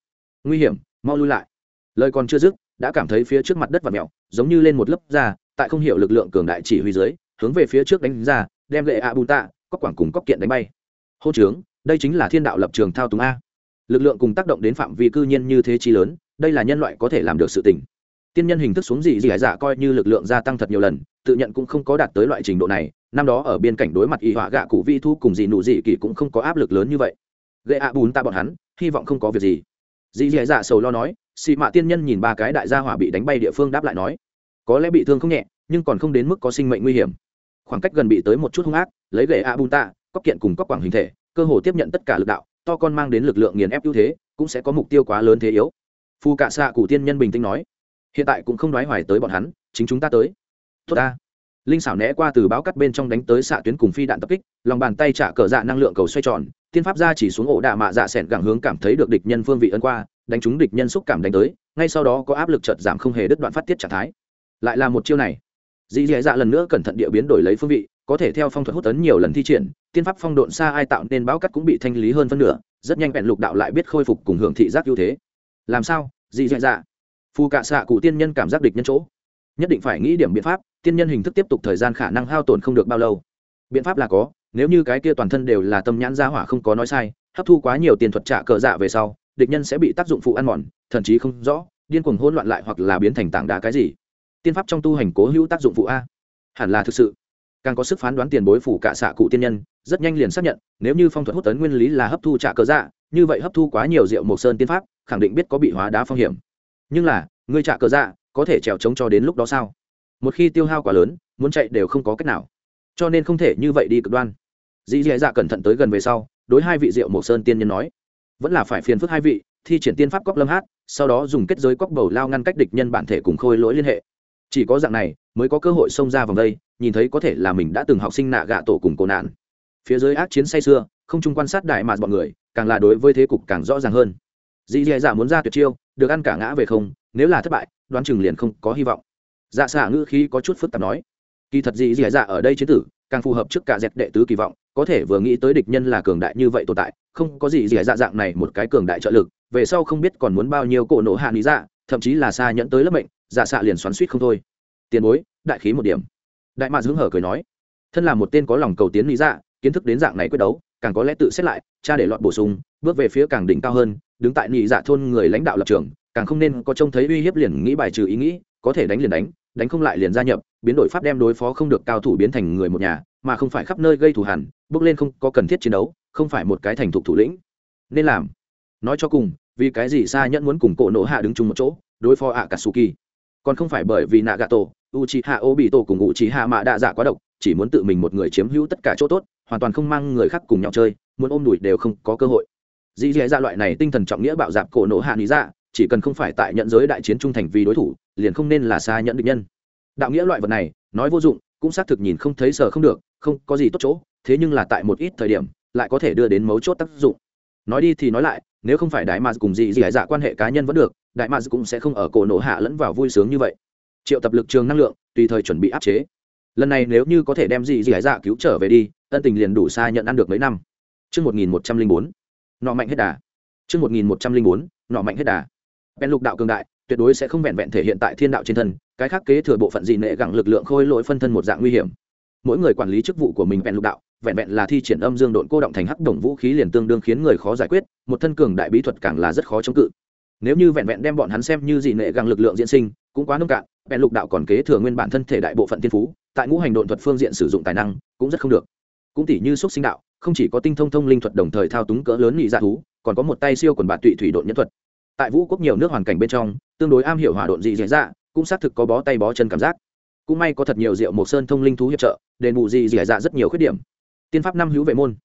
Nguy hiểm, mau lui lại. Lời còn chưa dứt, đã cảm thấy phía trước mặt đất và mèo giống như lên một lớp da tại không hiểu lực lượng cường đại chỉ huy dưới, hướng về phía trước đánh ra, đem lệ ạ bù tạ cóc quảng cùng cóc kiện đánh bay. Hô trướng, đây chính là thiên đạo lập trường thao túng a. Lực lượng cùng tác động đến phạm vi cư nhiên như thế chi lớn, đây là nhân loại có thể làm được sự tình. Tiên nhân hình thức xuống dị dị hải dạ coi như lực lượng gia tăng thật nhiều lần, tự nhận cũng không có đạt tới loại trình độ này, năm đó ở biên cảnh đối mặt y họa gạ cụ vi thu cùng dị nụ dị kỳ cũng không có áp lực lớn như vậy. Gậy ạ bùn ta bọn hắn, hy vọng không có việc gì. Dị dị dạ sầu lo nói, xị mạ tiên nhân nhìn ba cái đại gia hỏa bị đánh bay địa phương đáp lại nói có lẽ bị thương không nhẹ, nhưng còn không đến mức có sinh mệnh nguy hiểm. Khoảng cách gần bị tới một chút hung ác, lấy gậy a bùn ta cóc kiện cùng cóc quảng hình thể, cơ hồ tiếp nhận tất cả lực đạo, to con mang đến lực lượng nghiền ép ưu thế, cũng sẽ có mục tiêu quá lớn thế yếu. Phu cạ xạ cụ tiên nhân bình tĩnh nói, hiện tại cũng không nói hoài tới bọn hắn, chính chúng ta tới. Tốt ta. Linh xảo né qua từ báo cắt bên trong đánh tới xạ tuyến cùng phi đạn tập kích, lòng bàn tay trả cờ dạ năng lượng cầu xoay tròn, tiên pháp ra chỉ xuống ổ đạ mạ dạ s ẻ n gẳng hướng cảm thấy được địch nhân phương vị ân qua, đánh trúng địch nhân xúc cảm đánh tới, ngay sau đó có áp lực chợt giảm không hề đứt đoạn phát tiết trạng thái lại là một chiêu này. Dì dì dạ lần nữa cẩn thận địa biến đổi lấy phương vị, có thể theo phong thuật hút tấn nhiều lần thi triển, tiên pháp phong độn xa ai tạo nên báo cắt cũng bị thanh lý hơn phân nửa, rất nhanh vẹn lục đạo lại biết khôi phục cùng hưởng thị giác ưu thế. Làm sao? Dì dì dạ. Phù cạ xạ cụ tiên nhân cảm giác địch nhân chỗ. Nhất định phải nghĩ điểm biện pháp, tiên nhân hình thức tiếp tục thời gian khả năng hao tổn không được bao lâu. Biện pháp là có, nếu như cái kia toàn thân đều là tâm nhãn gia hỏa không có nói sai, hấp thu quá nhiều tiền thuật trả cờ dạ về sau, địch nhân sẽ bị tác dụng phụ ăn mòn, thậm chí không rõ, điên cuồng hỗn loạn lại hoặc là biến thành tảng đá cái gì tiên pháp trong tu hành cố hữu tác dụng phụ a. Hẳn là thực sự. Càng có sức phán đoán tiền bối phủ cả xạ cụ tiên nhân, rất nhanh liền xác nhận, nếu như phong thuật hút tấn nguyên lý là hấp thu trả cờ dạ như vậy hấp thu quá nhiều rượu mộc sơn tiên pháp, khẳng định biết có bị hóa đá phong hiểm. Nhưng là, ngươi trả cờ dạ có thể trèo trống cho đến lúc đó sao? Một khi tiêu hao quá lớn, muốn chạy đều không có cách nào. Cho nên không thể như vậy đi cực đoan. Dĩ dạ dạ cẩn thận tới gần về sau, đối hai vị rượu mộc sơn tiên nhân nói, vẫn là phải phiền phức hai vị, thi triển tiên pháp cóc lâm hát, sau đó dùng kết giới cóc bầu lao ngăn cách địch nhân bản thể cùng khôi lỗi liên hệ chỉ có dạng này mới có cơ hội xông ra vòng đây, nhìn thấy có thể là mình đã từng học sinh nạ gạ tổ cùng cổ nạn. Phía dưới ác chiến say xưa không chung quan sát đại mà bọn người, càng là đối với thế cục càng rõ ràng hơn. Dì dì dạ muốn ra tuyệt chiêu, được ăn cả ngã về không, nếu là thất bại, đoán chừng liền không có hy vọng. Dạ xạ ngữ khí có chút phức tạp nói. Kỳ thật dì dì dạ ở đây chế tử, càng phù hợp trước cả dẹp đệ tứ kỳ vọng, có thể vừa nghĩ tới địch nhân là cường đại như vậy tồn tại, không có gì dì dạ dạng này một cái cường đại trợ lực, về sau không biết còn muốn bao nhiêu cổ nổ hạ lý dạ thậm chí là xa nhẫn tới lớp bệnh dạ xạ liền xoắn suýt không thôi. Tiền bối, đại khí một điểm. Đại mạc hứng hở cười nói, thân là một tên có lòng cầu tiến lý dạ kiến thức đến dạng này quyết đấu, càng có lẽ tự xét lại, cha để lọt bổ sung, bước về phía càng đỉnh cao hơn, đứng tại nhị dạ thôn người lãnh đạo lập trường, càng không nên có trông thấy uy hiếp liền nghĩ bài trừ ý nghĩ, có thể đánh liền đánh đánh không lại liền gia nhập, biến đổi pháp đem đối phó không được cao thủ biến thành người một nhà, mà không phải khắp nơi gây thù hẳn bước lên không có cần thiết chiến đấu, không phải một cái thành thục thủ lĩnh. Nên làm. Nói cho cùng, vì cái gì xa nhẫn muốn cùng cổ nổ hạ đứng chung một chỗ, đối phó ạ cả su kỳ còn không phải bởi vì nạ gà tổ u c h i hạ ô bị tổ cùng u c h i hạ mạ đa dạ quá độc, chỉ muốn tự mình một người chiếm hữu tất cả chỗ tốt, hoàn toàn không mang người khác cùng nhau chơi, muốn ôm đùi đều không có cơ hội. Dĩ dì dạ loại này tinh thần trọng nghĩa bạo dạp cổ nộ hạ lý dạ chỉ cần không phải tại nhận giới đại chiến trung thành vì đối thủ, liền không nên là xa nhận định nhân. Đạo nghĩa loại vật này, nói vô dụng, cũng xác thực nhìn không thấy sờ không được, không có gì tốt chỗ, thế nhưng là tại một ít thời điểm, lại có thể đưa đến mấu chốt tác dụng nói đi thì nói lại nếu không phải đại mạc cùng dị dị dạ quan hệ cá nhân vẫn được đại mạc cũng sẽ không ở cổ nổ hạ lẫn vào vui sướng như vậy triệu tập lực trường năng lượng tùy thời chuẩn bị áp chế lần này nếu như có thể đem dị dị dạ cứu trở về đi ân tình liền đủ xa nhận ăn được mấy năm Trước 1104, nọ mạnh hết đà. Trước 1104, nọ mạnh hết đà. Bèn lục đạo cường đại, tuyệt đối sẽ không vẹn vẹn thể hiện tại thiên đạo trên thân cái khác kế thừa bộ phận dị nệ gẳng lực lượng khôi lỗi phân thân một dạng nguy hiểm mỗi người quản lý chức vụ của mình vẹn lục đạo vẹn vẹn là thi triển âm dương độn cô động thành hắc đồng vũ khí liền tương đương khiến người khó giải quyết, một thân cường đại bí thuật càng là rất khó chống cự. Nếu như vẹn vẹn đem bọn hắn xem như dị nệ găng lực lượng diễn sinh, cũng quá nông cạn vẹn lục đạo còn kế thừa nguyên bản thân thể đại bộ phận tiên phú, tại ngũ hành độn thuật phương diện sử dụng tài năng, cũng rất không được. Cũng tỷ như xúc sinh đạo, không chỉ có tinh thông thông linh thuật đồng thời thao túng cỡ lớn nhị dạ thú, còn có một tay siêu quần bạt tụy thủy độn nhân thuật. Tại vũ quốc nhiều nước hoàn cảnh bên trong, tương đối am hiểu hỏa độn dị dạy dạ cũng xác thực có bó tay bó chân cảm giác. Cũng may có thật nhiều rượu mộc sơn thông linh thú hiệp trợ, đền bù dị dạy dạ rất nhiều khuyết điểm tiên pháp năm hữu vệ môn.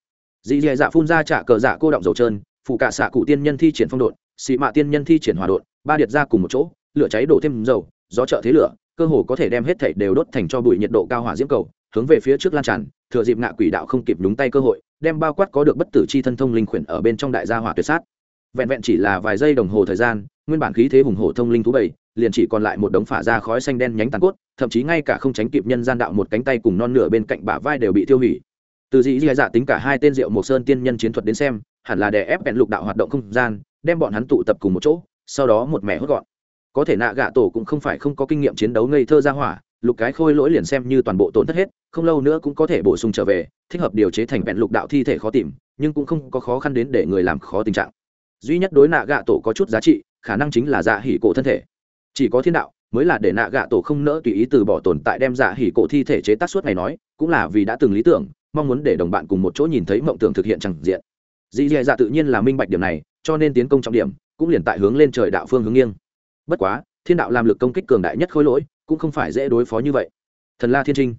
Dị dì dạ phun ra trả cờ dạ cô động dầu trơn phụ cả xạ cụ tiên nhân thi triển phong độn xị mạ tiên nhân thi triển hòa độn, ba điệt ra cùng một chỗ, lửa cháy đổ thêm dầu, gió trợ thế lửa, cơ hồ có thể đem hết thảy đều đốt thành cho bụi nhiệt độ cao hỏa diễm cầu, hướng về phía trước lan tràn, thừa dịp ngạ quỷ đạo không kịp đúng tay cơ hội, đem bao quát có được bất tử chi thân thông linh khuyển ở bên trong đại gia hỏa tuyệt sát. Vẹn vẹn chỉ là vài giây đồng hồ thời gian, nguyên bản khí thế hùng hổ thông linh thú bảy, liền chỉ còn lại một đống phả ra khói xanh đen nhánh tàn cốt, thậm chí ngay cả không tránh kịp nhân gian đạo một cánh tay cùng non nửa bên cạnh bả vai đều bị tiêu hủy từ dị dị dạ tính cả hai tên rượu mộc sơn tiên nhân chiến thuật đến xem, hẳn là để ép bẹn lục đạo hoạt động không gian, đem bọn hắn tụ tập cùng một chỗ, sau đó một mẻ hốt gọn. Có thể nạ gạ tổ cũng không phải không có kinh nghiệm chiến đấu ngây thơ ra hỏa, lục cái khôi lỗi liền xem như toàn bộ tổn thất hết, không lâu nữa cũng có thể bổ sung trở về, thích hợp điều chế thành vẹn lục đạo thi thể khó tìm, nhưng cũng không có khó khăn đến để người làm khó tình trạng. Duy nhất đối nạ gạ tổ có chút giá trị, khả năng chính là dạ hỉ cổ thân thể. Chỉ có thiên đạo mới là để nạ gạ tổ không nỡ tùy ý từ bỏ tồn tại đem dạ hỉ cổ thi thể chế tác suốt ngày nói, cũng là vì đã từng lý tưởng mong muốn để đồng bạn cùng một chỗ nhìn thấy mộng tưởng thực hiện chẳng diện. Dì dì dạ, dạ tự nhiên là minh bạch điểm này, cho nên tiến công trọng điểm, cũng liền tại hướng lên trời đạo phương hướng nghiêng. Bất quá, thiên đạo làm lực công kích cường đại nhất khối lỗi, cũng không phải dễ đối phó như vậy. Thần la thiên trinh,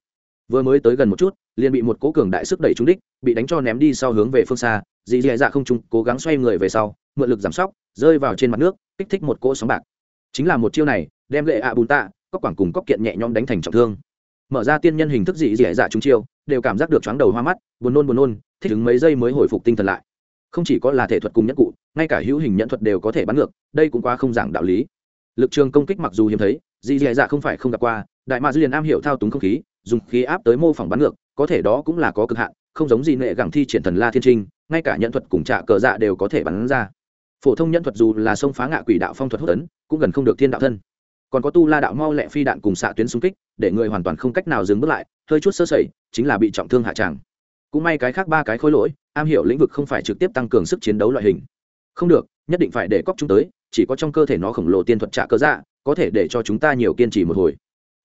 vừa mới tới gần một chút, liền bị một cố cường đại sức đẩy trúng đích, bị đánh cho ném đi sau hướng về phương xa. Dì dì dạ, dạ không trung cố gắng xoay người về sau, mượn lực giảm sóc, rơi vào trên mặt nước, kích thích một cỗ sóng bạc. Chính là một chiêu này, đem lệ ạ bùn tạ cóc quảng cùng cóc kiện nhẹ nhõm đánh thành trọng thương. Mở ra tiên nhân hình thức dị dị dạ, dạ chúng chiêu đều cảm giác được chóng đầu hoa mắt, buồn nôn buồn nôn, thích ứng mấy giây mới hồi phục tinh thần lại. Không chỉ có là thể thuật cùng nhất cụ, ngay cả hữu hình nhận thuật đều có thể bắn ngược, đây cũng quá không giảng đạo lý. Lực trường công kích mặc dù hiếm thấy dị dì dạ không phải không gặp qua, đại mạc liền am hiểu thao túng không khí, dùng khí áp tới mô phỏng bắn ngược, có thể đó cũng là có cực hạn, không giống gì nệ gẳng thi triển thần la thiên trinh, ngay cả nhận thuật cùng trạ cờ dạ đều có thể bắn ra. Phổ thông nhận thuật dù là sông phá ngạ quỷ đạo phong thuật hốt ấn, cũng gần không được thiên đạo thân còn có tu la đạo mau lẹ phi đạn cùng xạ tuyến xung kích, để người hoàn toàn không cách nào dừng bước lại, hơi chút sơ sẩy, chính là bị trọng thương hạ tràng. Cũng may cái khác ba cái khối lỗi, am hiểu lĩnh vực không phải trực tiếp tăng cường sức chiến đấu loại hình. Không được, nhất định phải để cóc chúng tới, chỉ có trong cơ thể nó khổng lồ tiên thuật trạ cơ dạ có thể để cho chúng ta nhiều kiên trì một hồi.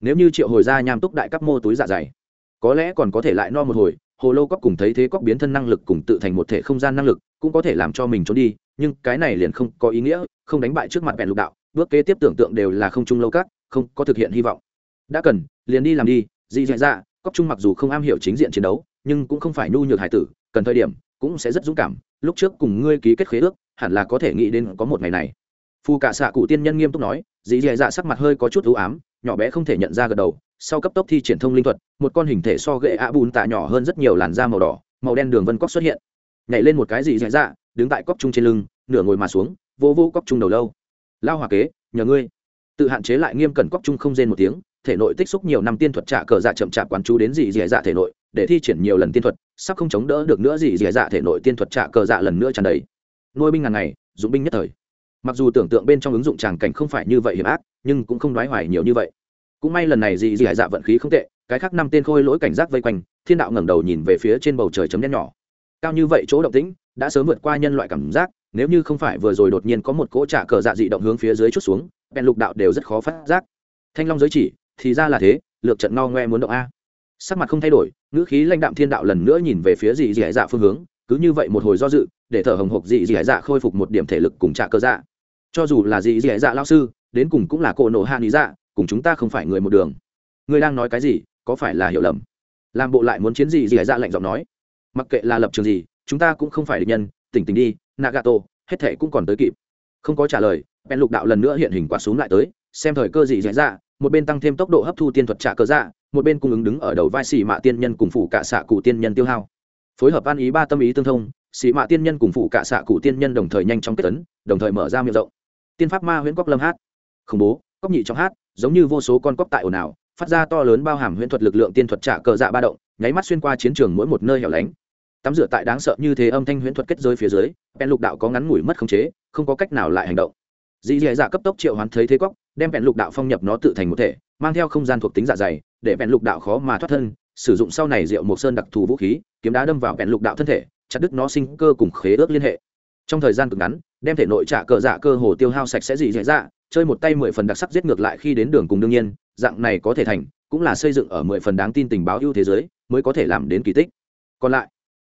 Nếu như triệu hồi ra nham túc đại cấp mô túi dạ dày, có lẽ còn có thể lại no một hồi, hồ lô cóc cùng thấy thế cóc biến thân năng lực cùng tự thành một thể không gian năng lực, cũng có thể làm cho mình trốn đi, nhưng cái này liền không có ý nghĩa, không đánh bại trước mặt vẹn lục đạo bước kế tiếp tưởng tượng đều là không chung lâu các, không có thực hiện hy vọng. Đã cần, liền đi làm đi dị dạ dạ cóc trung mặc dù không am hiểu chính diện chiến đấu, nhưng cũng không phải nhu nhược hải tử, cần thời điểm cũng sẽ rất dũng cảm. Lúc trước cùng ngươi ký kết khế ước, hẳn là có thể nghĩ đến có một ngày này. Phù cả xạ cụ tiên nhân nghiêm túc nói, dì dì dạ sắc mặt hơi có chút ưu ám, nhỏ bé không thể nhận ra gật đầu. Sau cấp tốc thi triển thông linh thuật, một con hình thể so gậy ạ bùn tạ nhỏ hơn rất nhiều làn da màu đỏ, màu đen đường vân cóc xuất hiện. Nhảy lên một cái dì dì dạ đứng tại cóc trung trên lưng, nửa ngồi mà xuống, vô vô cóc trung đầu lâu lao hòa kế, nhờ ngươi. Tự hạn chế lại nghiêm cẩn cóc trung không rên một tiếng, thể nội tích xúc nhiều năm tiên thuật trả cờ dạ chậm chạp quán chú đến dì dì dạ thể nội, để thi triển nhiều lần tiên thuật, sắp không chống đỡ được nữa dì dì dạ thể nội tiên thuật trả cờ dạ lần nữa tràn đầy. Nuôi binh ngàn ngày, dụng binh nhất thời. Mặc dù tưởng tượng bên trong ứng dụng tràng cảnh không phải như vậy hiểm ác, nhưng cũng không đoái hoài nhiều như vậy. Cũng may lần này dì dì dạ vận khí không tệ, cái khác năm tên khôi lỗi cảnh giác vây quanh, thiên đạo ngẩng đầu nhìn về phía trên bầu trời chấm đen nhỏ. Cao như vậy chỗ động tĩnh, đã sớm vượt qua nhân loại cảm giác nếu như không phải vừa rồi đột nhiên có một cỗ trả cờ dạ dị động hướng phía dưới chút xuống, bèn lục đạo đều rất khó phát giác. Thanh long giới chỉ, thì ra là thế, lược trận no ngoe muốn động a. Sắc mặt không thay đổi, ngữ khí lãnh đạm thiên đạo lần nữa nhìn về phía dị dị dạ phương hướng, cứ như vậy một hồi do dự, để thở hồng hộc dị dị dạ khôi phục một điểm thể lực cùng trả cơ dạ. Cho dù là dị dị dạ lao sư, đến cùng cũng là cỗ nổ hạ lý dạ cùng chúng ta không phải người một đường. Ngươi đang nói cái gì, có phải là hiểu lầm? Làm bộ lại muốn chiến gì dị dạ lạnh giọng nói. Mặc kệ là lập trường gì, chúng ta cũng không phải địch nhân, tỉnh tỉnh đi nagato hết thể cũng còn tới kịp. Không có trả lời bèn lục đạo lần nữa hiện hình quả súng lại tới xem thời cơ gì dễ ra, một bên tăng thêm tốc độ hấp thu tiên thuật trả cơ dạ một bên cung ứng đứng ở đầu vai xì mạ tiên nhân cùng phủ cả xạ cụ tiên nhân tiêu hao. Phối hợp an ý ba tâm ý tương thông xì mạ tiên nhân cùng phụ cả xạ cụ tiên nhân đồng thời nhanh chóng kết tấn đồng thời mở ra miệng rộng. Tiên pháp ma huyễn cóc lâm hát. Khủng bố cóc nhị trong hát giống như vô số con cóc tại ồn ào phát ra to lớn bao hàm huyễn thuật lực lượng tiên thuật trả cờ dạ ba động nháy mắt xuyên qua chiến trường mỗi một nơi hẻo lánh tắm rửa tại đáng sợ như thế âm thanh huyễn thuật kết giới phía dưới bèn lục đạo có ngắn ngủi mất khống chế, không có cách nào lại hành động. Dì dì dạ cấp tốc triệu hoán thấy thế cóc đem bèn lục đạo phong nhập nó tự thành một thể, mang theo không gian thuộc tính dạ dày, để bèn lục đạo khó mà thoát thân, sử dụng sau này rượu mộc sơn đặc thù vũ khí, kiếm đá đâm vào bèn lục đạo thân thể, chặt đứt nó sinh cơ cùng khế ước liên hệ. Trong thời gian cực ngắn, đem thể nội trả cờ dạ cơ hồ tiêu hao sạch sẽ dì dì dạ chơi một tay mười phần đặc sắc giết ngược lại khi đến đường cùng đương nhiên, dạng này có thể thành, cũng là xây dựng ở mười phần đáng tin tình báo ưu thế giới, mới có thể làm đến kỳ tích. Còn lại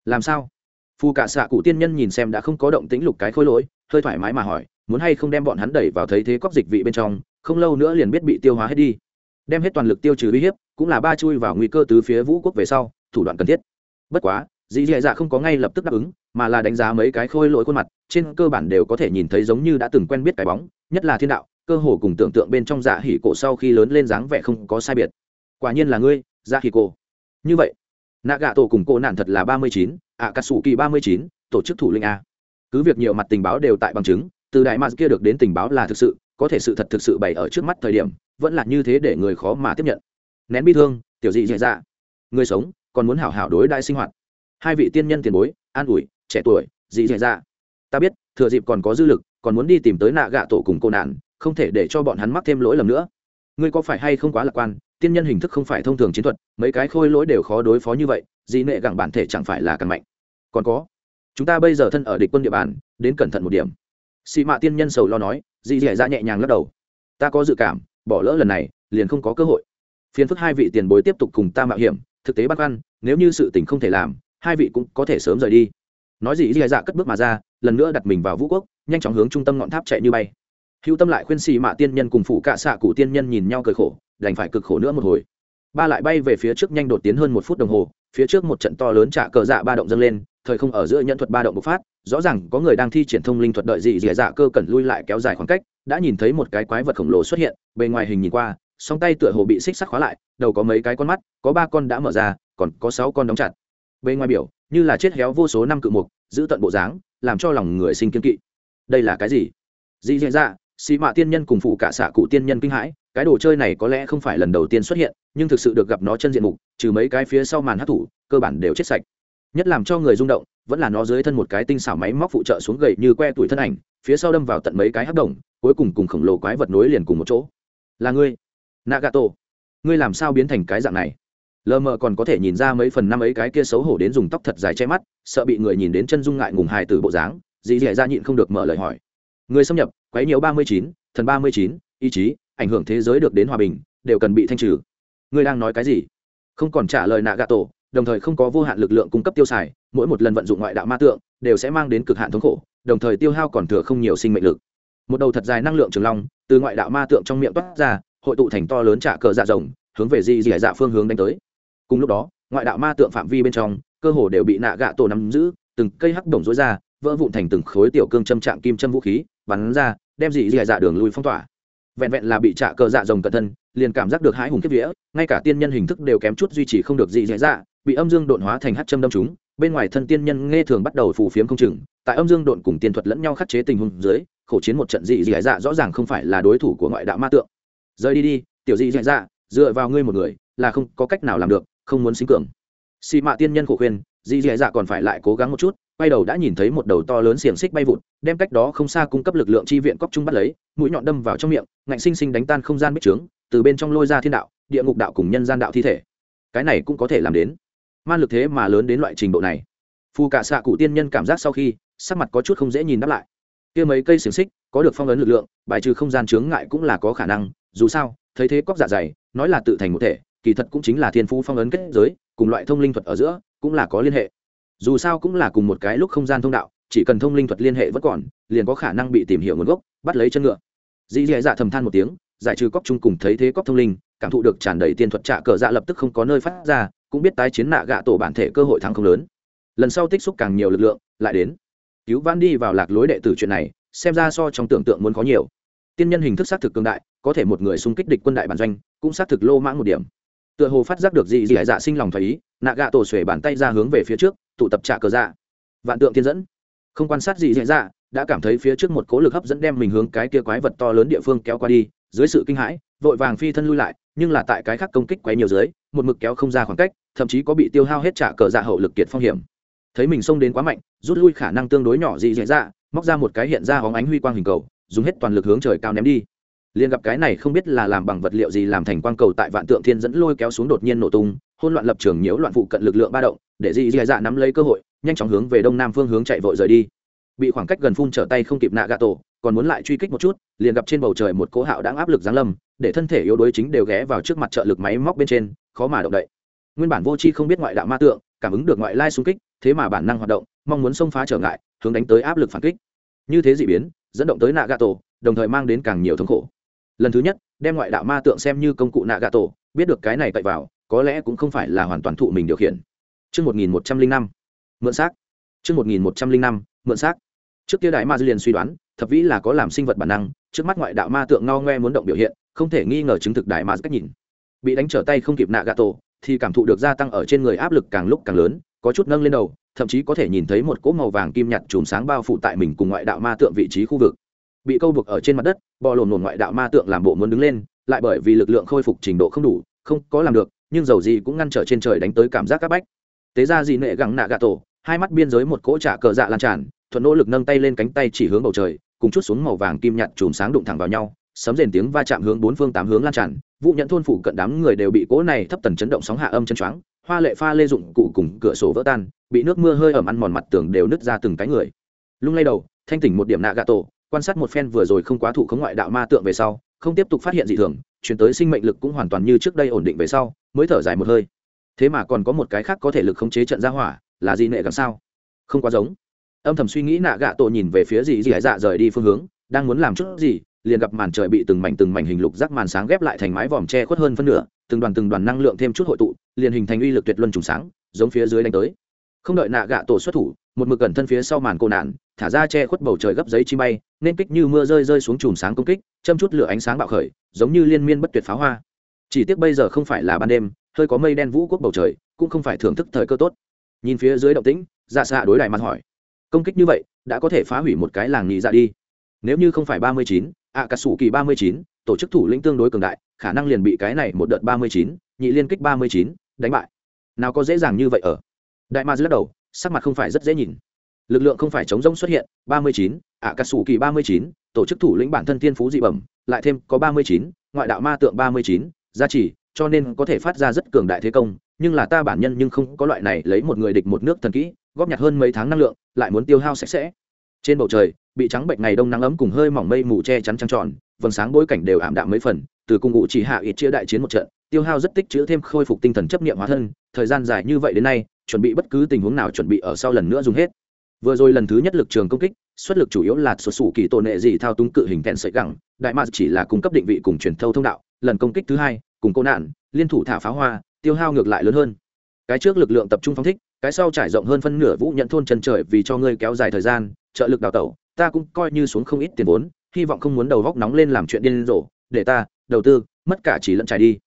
làm sao? Phù cả xạ cụ tiên nhân nhìn xem đã không có động tĩnh lục cái khôi lỗi, hơi thoải mái mà hỏi, muốn hay không đem bọn hắn đẩy vào thấy thế cóc dịch vị bên trong, không lâu nữa liền biết bị tiêu hóa hết đi. Đem hết toàn lực tiêu trừ uy hiếp, cũng là ba chui vào nguy cơ từ phía vũ quốc về sau, thủ đoạn cần thiết. Bất quá, dĩ dạ dạ không có ngay lập tức đáp ứng, mà là đánh giá mấy cái khôi lỗi khuôn mặt, trên cơ bản đều có thể nhìn thấy giống như đã từng quen biết cái bóng, nhất là thiên đạo, cơ hồ cùng tưởng tượng bên trong dạ hỉ cổ sau khi lớn lên dáng vẻ không có sai biệt. Quả nhiên là ngươi dạ hỉ cổ. Như vậy nạ gạ tổ cùng cô nạn thật là ba mươi chín ạ cà sủ kỳ ba mươi chín, tổ chức thủ linh a. Cứ việc nhiều mặt tình báo đều tại bằng chứng, từ đại mars kia được đến tình báo là thực sự, có thể sự thật thực sự bày ở trước mắt thời điểm, vẫn là như thế để người khó mà tiếp nhận. Nén bi thương, tiểu dị dạy dạ. Người sống, còn muốn hảo hảo đối đại sinh hoạt. Hai vị tiên nhân tiền bối, an ủi, trẻ tuổi, dị dạy dạ. Ta biết, thừa dịp còn có dư lực, còn muốn đi tìm tới nạ gạ tổ cùng cô nạn, không thể để cho bọn hắn mắc thêm lỗi lầm nữa. Ngươi có phải hay không quá lạc quan tiên nhân hình thức không phải thông thường chiến thuật, mấy cái khôi lỗi đều khó đối phó như vậy, dị nệ gặng bản thể chẳng phải là càng mạnh. Còn có, chúng ta bây giờ thân ở địch quân địa bàn, đến cẩn thận một điểm. Xị mạ tiên nhân sầu lo nói, dị dẻ ra dạ nhẹ nhàng lắc đầu. Ta có dự cảm, bỏ lỡ lần này, liền không có cơ hội. Phiền phức hai vị tiền bối tiếp tục cùng ta mạo hiểm, thực tế băn khoăn, nếu như sự tình không thể làm, hai vị cũng có thể sớm rời đi. Nói gì dì dạ cất bước mà ra, lần nữa đặt mình vào vũ quốc, nhanh chóng hướng trung tâm ngọn tháp chạy như bay. Hữu tâm lại khuyên xì mạ tiên nhân cùng phụ cạ xạ cụ tiên nhân nhìn nhau cười khổ đành phải cực khổ nữa một hồi. Ba lại bay về phía trước nhanh đột tiến hơn một phút đồng hồ, phía trước một trận to lớn trả cờ dạ ba động dâng lên, thời không ở giữa nhận thuật ba động bộc phát, rõ ràng có người đang thi triển thông linh thuật đợi dị dẻ dạ cơ cẩn lui lại kéo dài khoảng cách, đã nhìn thấy một cái quái vật khổng lồ xuất hiện, bề ngoài hình nhìn qua, song tay tựa hồ bị xích sắt khóa lại, đầu có mấy cái con mắt, có ba con đã mở ra, còn có sáu con đóng chặt. Bề ngoài biểu, như là chết héo vô số năm cự mục, giữ tận bộ dáng, làm cho lòng người sinh kiên kỵ. Đây là cái gì? Dị dẻ dạ xì mạ tiên nhân cùng phụ cả xạ cụ tiên nhân kinh hãi cái đồ chơi này có lẽ không phải lần đầu tiên xuất hiện, nhưng thực sự được gặp nó chân diện mục, trừ mấy cái phía sau màn hát thủ cơ bản đều chết sạch. Nhất làm cho người rung động, vẫn là nó dưới thân một cái tinh xảo máy móc phụ trợ xuống gậy như que tuổi thân ảnh, phía sau đâm vào tận mấy cái hắc đồng cuối cùng cùng khổng lồ quái vật nối liền cùng một chỗ. Là ngươi, nagato. Ngươi làm sao biến thành cái dạng này? Lờ mờ còn có thể nhìn ra mấy phần năm ấy cái kia xấu hổ đến dùng tóc thật dài che mắt, sợ bị người nhìn đến chân dung ngại ngùng hài từ bộ dáng, dì dẻ ra nhịn không được mở lời hỏi. Người xâm nhập, quấy nhiễu ba mươi chín, thần ba mươi chín, ý chí ảnh hưởng thế giới được đến hòa bình, đều cần bị thanh trừ. Ngươi đang nói cái gì? Không còn trả lời nạ gà tổ đồng thời không có vô hạn lực lượng cung cấp tiêu xài, mỗi một lần vận dụng ngoại đạo ma tượng, đều sẽ mang đến cực hạn thống khổ, đồng thời tiêu hao còn thừa không nhiều sinh mệnh lực. Một đầu thật dài năng lượng trường long, từ ngoại đạo ma tượng trong miệng toát ra, hội tụ thành to lớn trả cờ dạ rồng, hướng về di dì dạ phương hướng đánh tới. Cùng lúc đó, ngoại đạo ma tượng phạm vi bên trong, cơ hồ đều bị nạ gạ tổ nắm giữ, từng cây hắc đồng rối ra, vỡ vụn thành từng khối tiểu cương châm trạng kim châm vũ khí, bắn ra, đem dị dị dạ đường lui phong tỏa vẹn vẹn là bị trạ cờ dạ rồng cẩn thân, liền cảm giác được hãi hùng kiếp vía, ngay cả tiên nhân hình thức đều kém chút duy trì không được dị dị dạ bị âm dương độn hóa thành hát châm đâm chúng bên ngoài thân tiên nhân nghe thường bắt đầu phù phiếm không chừng, tại âm dương độn cùng tiên thuật lẫn nhau khắc chế tình huống dưới, khổ chiến một trận dị dị dạ rõ ràng không phải là đối thủ của ngoại đạo ma tượng. Rời đi đi, tiểu dị dị dạ dựa vào ngươi một người, là không có cách nào làm được, không muốn xính cường. Xì mạ tiên nhân khổ khuyên, dị dị dạ còn phải lại cố gắng một chút quay đầu đã nhìn thấy một đầu to lớn xiềng xích bay vụt, đem cách đó không xa cung cấp lực lượng chi viện cóc trung bắt lấy, mũi nhọn đâm vào trong miệng, ngạnh sinh sinh đánh tan không gian bích trướng, từ bên trong lôi ra thiên đạo, địa ngục đạo cùng nhân gian đạo thi thể. Cái này cũng có thể làm đến. Man lực thế mà lớn đến loại trình độ này. Phù cả xạ cụ tiên nhân cảm giác sau khi, sắc mặt có chút không dễ nhìn đáp lại. Kia mấy cây xiềng xích, có được phong ấn lực lượng, bài trừ không gian chướng ngại cũng là có khả năng, dù sao, thấy thế cóc dạ dày, nói là tự thành một thể, kỳ thật cũng chính là thiên phú phong ấn kết giới, cùng loại thông linh thuật ở giữa, cũng là có liên hệ dù sao cũng là cùng một cái lúc không gian thông đạo, chỉ cần thông linh thuật liên hệ vẫn còn, liền có khả năng bị tìm hiểu nguồn gốc, bắt lấy chân ngựa. Dì dì dạ thầm than một tiếng, giải trừ cóc chung cùng thấy thế cóc thông linh, cảm thụ được tràn đầy tiên thuật trạ cờ dạ lập tức không có nơi phát ra, cũng biết tái chiến nạ gạ tổ bản thể cơ hội thắng không lớn. Lần sau tích xúc càng nhiều lực lượng, lại đến. Cứu vãn đi vào lạc lối đệ tử chuyện này, xem ra so trong tưởng tượng muốn có nhiều. Tiên nhân hình thức xác thực cương đại, có thể một người xung kích địch quân đại bản doanh, cũng xác thực lô mãng một điểm. Tựa hồ phát giác được dị gì dạ sinh lòng thấy ý, nạ gạ tổ xuể bàn tay ra hướng về phía trước tụ tập trả cờ dạ. Vạn tượng thiên dẫn. Không quan sát gì dễ dạ đã cảm thấy phía trước một cố lực hấp dẫn đem mình hướng cái kia quái vật to lớn địa phương kéo qua đi, dưới sự kinh hãi, vội vàng phi thân lui lại, nhưng là tại cái khác công kích quấy nhiều dưới, một mực kéo không ra khoảng cách, thậm chí có bị tiêu hao hết trả cờ dạ hậu lực kiệt phong hiểm. Thấy mình xông đến quá mạnh, rút lui khả năng tương đối nhỏ dị dễ dạ móc ra một cái hiện ra hóng ánh huy quang hình cầu, dùng hết toàn lực hướng trời cao ném đi. Liền gặp cái này không biết là làm bằng vật liệu gì làm thành quang cầu tại vạn tượng thiên dẫn lôi kéo xuống đột nhiên nổ tung hôn loạn lập trường nhiễu loạn phụ cận lực lượng ba động, để dị dị dạ nắm lấy cơ hội, nhanh chóng hướng về đông nam phương hướng chạy vội rời đi. Bị khoảng cách gần phun trở tay không kịp nạ gà tổ còn muốn lại truy kích một chút, liền gặp trên bầu trời một cỗ hạo đang áp lực giáng lâm, để thân thể yếu đuối chính đều ghé vào trước mặt trợ lực máy móc bên trên, khó mà động đậy. Nguyên bản vô chi không biết ngoại đạo ma tượng, cảm ứng được ngoại lai xung kích, thế mà bản năng hoạt động, mong muốn xông phá trở ngại, hướng đánh tới áp lực phản kích. Như thế dị biến, dẫn động tới nạ gà tổ đồng thời mang đến càng nhiều thống khổ. Lần thứ nhất, đem ngoại đạo ma tượng xem như công cụ nạ gà tổ biết được cái này cậy vào có lẽ cũng không phải là hoàn toàn thụ mình điều khiển Trước 1105, mượn xác. Trước 1105, mượn xác. Trước kia đại ma dư liền suy đoán, thập vĩ là có làm sinh vật bản năng, trước mắt ngoại đạo ma tượng ngo ngoe muốn động biểu hiện, không thể nghi ngờ chứng thực đại ma cách nhìn. Bị đánh trở tay không kịp nạ gạ tổ, thì cảm thụ được gia tăng ở trên người áp lực càng lúc càng lớn có chút nâng lên đầu thậm chí có thể nhìn thấy một cỗ màu vàng kim nhạt chùm sáng bao phủ tại mình cùng ngoại đạo ma tượng vị trí khu vực bị câu buộc ở trên mặt đất bò lồn lồn ngoại đạo ma tượng làm bộ muốn đứng lên lại bởi vì lực lượng khôi phục trình độ không đủ không có làm được nhưng dầu gì cũng ngăn trở trên trời đánh tới cảm giác các bách. Tế ra gì nệ gẳng nạ gà tổ, hai mắt biên giới một cỗ trả cờ dạ lan tràn, thuận nỗ lực nâng tay lên cánh tay chỉ hướng bầu trời, cùng chút xuống màu vàng kim nhạt chùm sáng đụng thẳng vào nhau, sấm rền tiếng va chạm hướng bốn phương tám hướng lan tràn vụ nhận thôn phủ cận đám người đều bị cỗ này thấp tần chấn động sóng hạ âm chân choáng, hoa lệ pha lê dụng cụ cùng cửa sổ vỡ tan, bị nước mưa hơi ẩm ăn mòn mặt tường đều nứt ra từng cái người. Lung lay đầu, thanh tỉnh một điểm nạ gà tổ, quan sát một phen vừa rồi không quá thụ khống ngoại đạo ma tượng về sau không tiếp tục phát hiện gì thường, chuyển tới sinh mệnh lực cũng hoàn toàn như trước đây ổn định về sau, mới thở dài một hơi. Thế mà còn có một cái khác có thể lực khống chế trận ra hỏa, là gì nệ gần sao? Không quá giống. Âm thầm suy nghĩ nạ gạ tổ nhìn về phía gì gì hải dạ rời đi phương hướng, đang muốn làm chút gì, liền gặp màn trời bị từng mảnh từng mảnh hình lục rác màn sáng ghép lại thành mái vòm che khuất hơn phân nửa, từng đoàn từng đoàn năng lượng thêm chút hội tụ, liền hình thành uy lực tuyệt luân trùng sáng, giống phía dưới đánh tới. Không đợi nạ gạ tổ xuất thủ, một mực gần thân phía sau màn cô nạn thả ra che khuất bầu trời gấp giấy chi bay, nên kích như mưa rơi rơi xuống chùm sáng công kích, châm chút lửa ánh sáng bạo khởi, giống như liên miên bất tuyệt pháo hoa. Chỉ tiếc bây giờ không phải là ban đêm, hơi có mây đen vũ quốc bầu trời, cũng không phải thưởng thức thời cơ tốt. Nhìn phía dưới động tĩnh dạ xạ đối đại mặt hỏi, công kích như vậy, đã có thể phá hủy một cái làng nhị dạ đi? Nếu như không phải ba mươi chín ạ cà sủ kỳ ba mươi chín, tổ chức thủ lĩnh tương đối cường đại, khả năng liền bị cái này một đợt ba mươi chín, nhị liên kích ba mươi chín, đánh bại. Nào có dễ dàng như vậy ở? Đại ma lắc đầu, sắc mặt không phải rất dễ nhìn lực lượng không phải chống rông xuất hiện, ba mươi chín ạ cà sủ kỳ ba mươi chín, tổ chức thủ lĩnh bản thân thiên phú dị bẩm, lại thêm có ba mươi chín, ngoại đạo ma tượng ba mươi chín, gia trì, cho nên có thể phát ra rất cường đại thế công, nhưng là ta bản nhân nhưng không có loại này lấy một người địch một nước thần kỹ, góp nhặt hơn mấy tháng năng lượng, lại muốn tiêu hao sạch sẽ. Trên bầu trời, bị trắng bệnh ngày đông nắng ấm cùng hơi mỏng mây mù che chắn trăng tròn, vầng sáng bối cảnh đều ảm đạm mấy phần, từ cung ngụ chỉ hạ ít chia đại chiến một trận, tiêu hao rất tích chữ thêm khôi phục tinh thần chấp niệm hóa thân, thời gian dài như vậy đến nay, chuẩn bị bất cứ tình huống nào chuẩn bị ở sau lần nữa dùng hết vừa rồi lần thứ nhất lực trường công kích, xuất lực chủ yếu là sụt sủ kỳ tổ nệ gì thao túng cự hình thẹn sợi gẳng, đại mạc chỉ là cung cấp định vị cùng truyền thâu thông đạo, lần công kích thứ hai, cùng cô nạn, liên thủ thả pháo hoa, tiêu hao ngược lại lớn hơn. Cái trước lực lượng tập trung phóng thích, cái sau trải rộng hơn phân nửa vũ nhận thôn chân trời vì cho ngươi kéo dài thời gian, trợ lực đào tẩu, ta cũng coi như xuống không ít tiền vốn, hy vọng không muốn đầu góc nóng lên làm chuyện điên rồ, để ta, đầu tư, mất cả chỉ lẫn trải đi.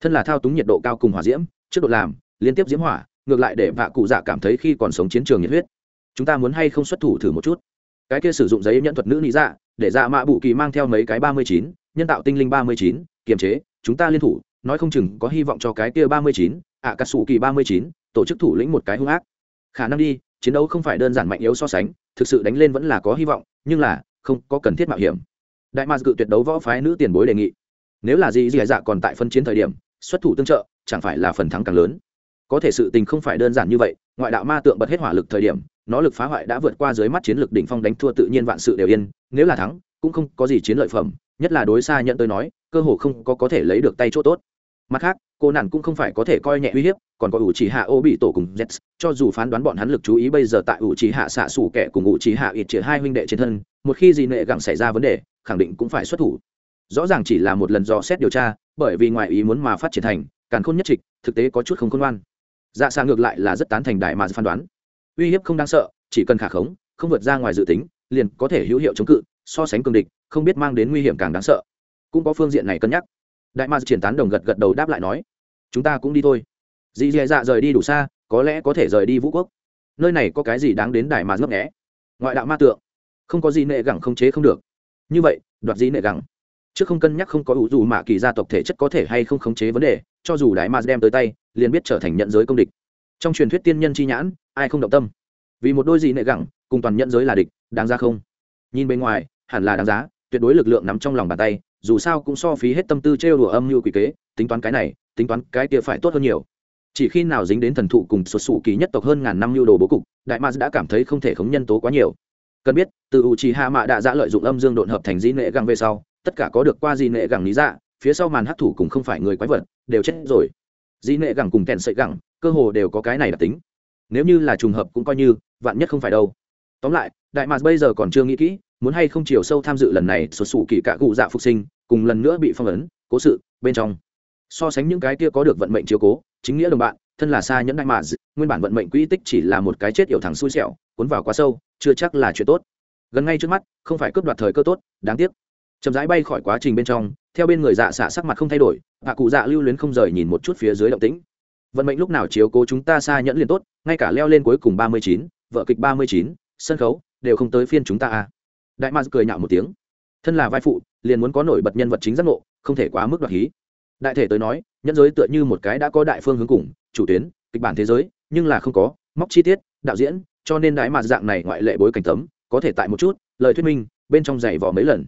Thân là thao túng nhiệt độ cao cùng hỏa diễm, trước độ làm, liên tiếp diễm hỏa, ngược lại để vạ cụ dạ cảm thấy khi còn sống chiến trường nhiệt huyết chúng ta muốn hay không xuất thủ thử một chút? Cái kia sử dụng giấy nhẫn thuật nữ lý dạ để dạ mạ bù kỳ mang theo mấy cái ba mươi chín, nhân tạo tinh linh ba mươi chín, kiềm chế, chúng ta liên thủ, nói không chừng có hy vọng cho cái kia ba mươi chín ạ cà sủ kỳ ba mươi chín, tổ chức thủ lĩnh một cái hung ác. Khả năng đi, chiến đấu không phải đơn giản mạnh yếu so sánh, thực sự đánh lên vẫn là có hy vọng, nhưng là, không có cần thiết mạo hiểm. Đại mạc cự tuyệt đấu võ phái nữ tiền bối đề nghị. Nếu là gì dì dạ còn tại phân chiến thời điểm, xuất thủ tương trợ, chẳng phải là phần thắng càng lớn. Có thể sự tình không phải đơn giản như vậy, ngoại đạo ma tượng bật hết hỏa lực thời điểm nó lực phá hoại đã vượt qua dưới mắt chiến lược đỉnh phong đánh thua tự nhiên vạn sự đều yên, nếu là thắng, cũng không có gì chiến lợi phẩm, nhất là đối xa nhận tới nói, cơ hồ không có có thể lấy được tay chỗ tốt. Mặt khác, cô nạn cũng không phải có thể coi nhẹ uy hiếp, còn có ủ chỉ hạ ô bị tổ cùng z cho dù phán đoán bọn hắn lực chú ý bây giờ tại ủ chỉ hạ xạ xủ kẻ cùng ủ chỉ hạ ít chĩa hai huynh đệ trên thân, một khi gì nệ gặng xảy ra vấn đề, khẳng định cũng phải xuất thủ. Rõ ràng chỉ là một lần dò xét điều tra, bởi vì ngoài ý muốn mà phát triển thành càng khôn nhất trịch, thực tế có chút không khôn ngoan. Dạ xa ngược lại là rất tán thành đại mà phán đoán uy hiếp không đáng sợ, chỉ cần khả khống, không vượt ra ngoài dự tính, liền có thể hữu hiệu chống cự, so sánh cường địch, không biết mang đến nguy hiểm càng đáng sợ. Cũng có phương diện này cân nhắc. Đại ma triển tán đồng gật gật đầu đáp lại nói, chúng ta cũng đi thôi. Dì dè dạ rời đi đủ xa, có lẽ có thể rời đi vũ quốc. Nơi này có cái gì đáng đến đại ma ngấp nghẽ ngoại đạo ma tượng, không có gì nệ gẳng không chế không được. Như vậy, đoạt dĩ nệ gẳng? Trước không cân nhắc không có ủ dù mạ kỳ gia tộc thể chất có thể hay không khống chế vấn đề, cho dù đại ma đem tới tay, liền biết trở thành nhận giới công địch. Trong truyền thuyết tiên nhân chi nhãn ai không động tâm. Vì một đôi gì nệ gẳng, cùng toàn nhận giới là địch, đáng ra không? Nhìn bên ngoài, hẳn là đáng giá, tuyệt đối lực lượng nắm trong lòng bàn tay, dù sao cũng so phí hết tâm tư trêu đùa âm mưu quỷ kế, tính toán cái này, tính toán cái kia phải tốt hơn nhiều. Chỉ khi nào dính đến thần thụ cùng xuất xù kỳ nhất tộc hơn ngàn năm lưu đồ bố cục, đại mars đã cảm thấy không thể khống nhân tố quá nhiều. Cần biết, từ u trì hạ mạ đã ra dạ lợi dụng âm dương độn hợp thành di nệ găng về sau, tất cả có được qua di nệ gẳng lý dạ phía sau màn hấp thủ cũng không phải người quái vật, đều chết rồi. Di nệ gẳng cùng kèn sợi gẳng, cơ hồ đều có cái này đặc tính nếu như là trùng hợp cũng coi như, vạn nhất không phải đâu. Tóm lại, đại mạc bây giờ còn chưa nghĩ kỹ, muốn hay không chiều sâu tham dự lần này xuất xù kỳ cả cụ dạ phục sinh, cùng lần nữa bị phong ấn, cố sự, bên trong. So sánh những cái kia có được vận mệnh chiếu cố, chính nghĩa đồng bạn, thân là xa nhẫn đại mạc nguyên bản vận mệnh quỹ tích chỉ là một cái chết yểu thẳng xui xẻo, cuốn vào quá sâu, chưa chắc là chuyện tốt. Gần ngay trước mắt, không phải cướp đoạt thời cơ tốt, đáng tiếc. Chậm rãi bay khỏi quá trình bên trong, theo bên người dạ xạ sắc mặt không thay đổi hạ cụ dạ lưu luyến không rời nhìn một chút phía dưới động tĩnh vận mệnh lúc nào chiếu cố chúng ta xa nhẫn liền tốt, ngay cả leo lên cuối cùng ba mươi chín vợ kịch ba mươi chín, sân khấu, đều không tới phiên chúng ta à đại mars cười nhạo một tiếng. Thân là vai phụ, liền muốn có nổi bật nhân vật chính giác ngộ, không thể quá mức đoạt hí. Đại thể tới nói, nhân giới tựa như một cái đã có đại phương hướng cùng, chủ tuyến, kịch bản thế giới, nhưng là không có, móc chi tiết, đạo diễn, cho nên đại mars dạng này ngoại lệ bối cảnh tấm, có thể tại một chút, lời thuyết minh, bên trong giày vỏ mấy lần.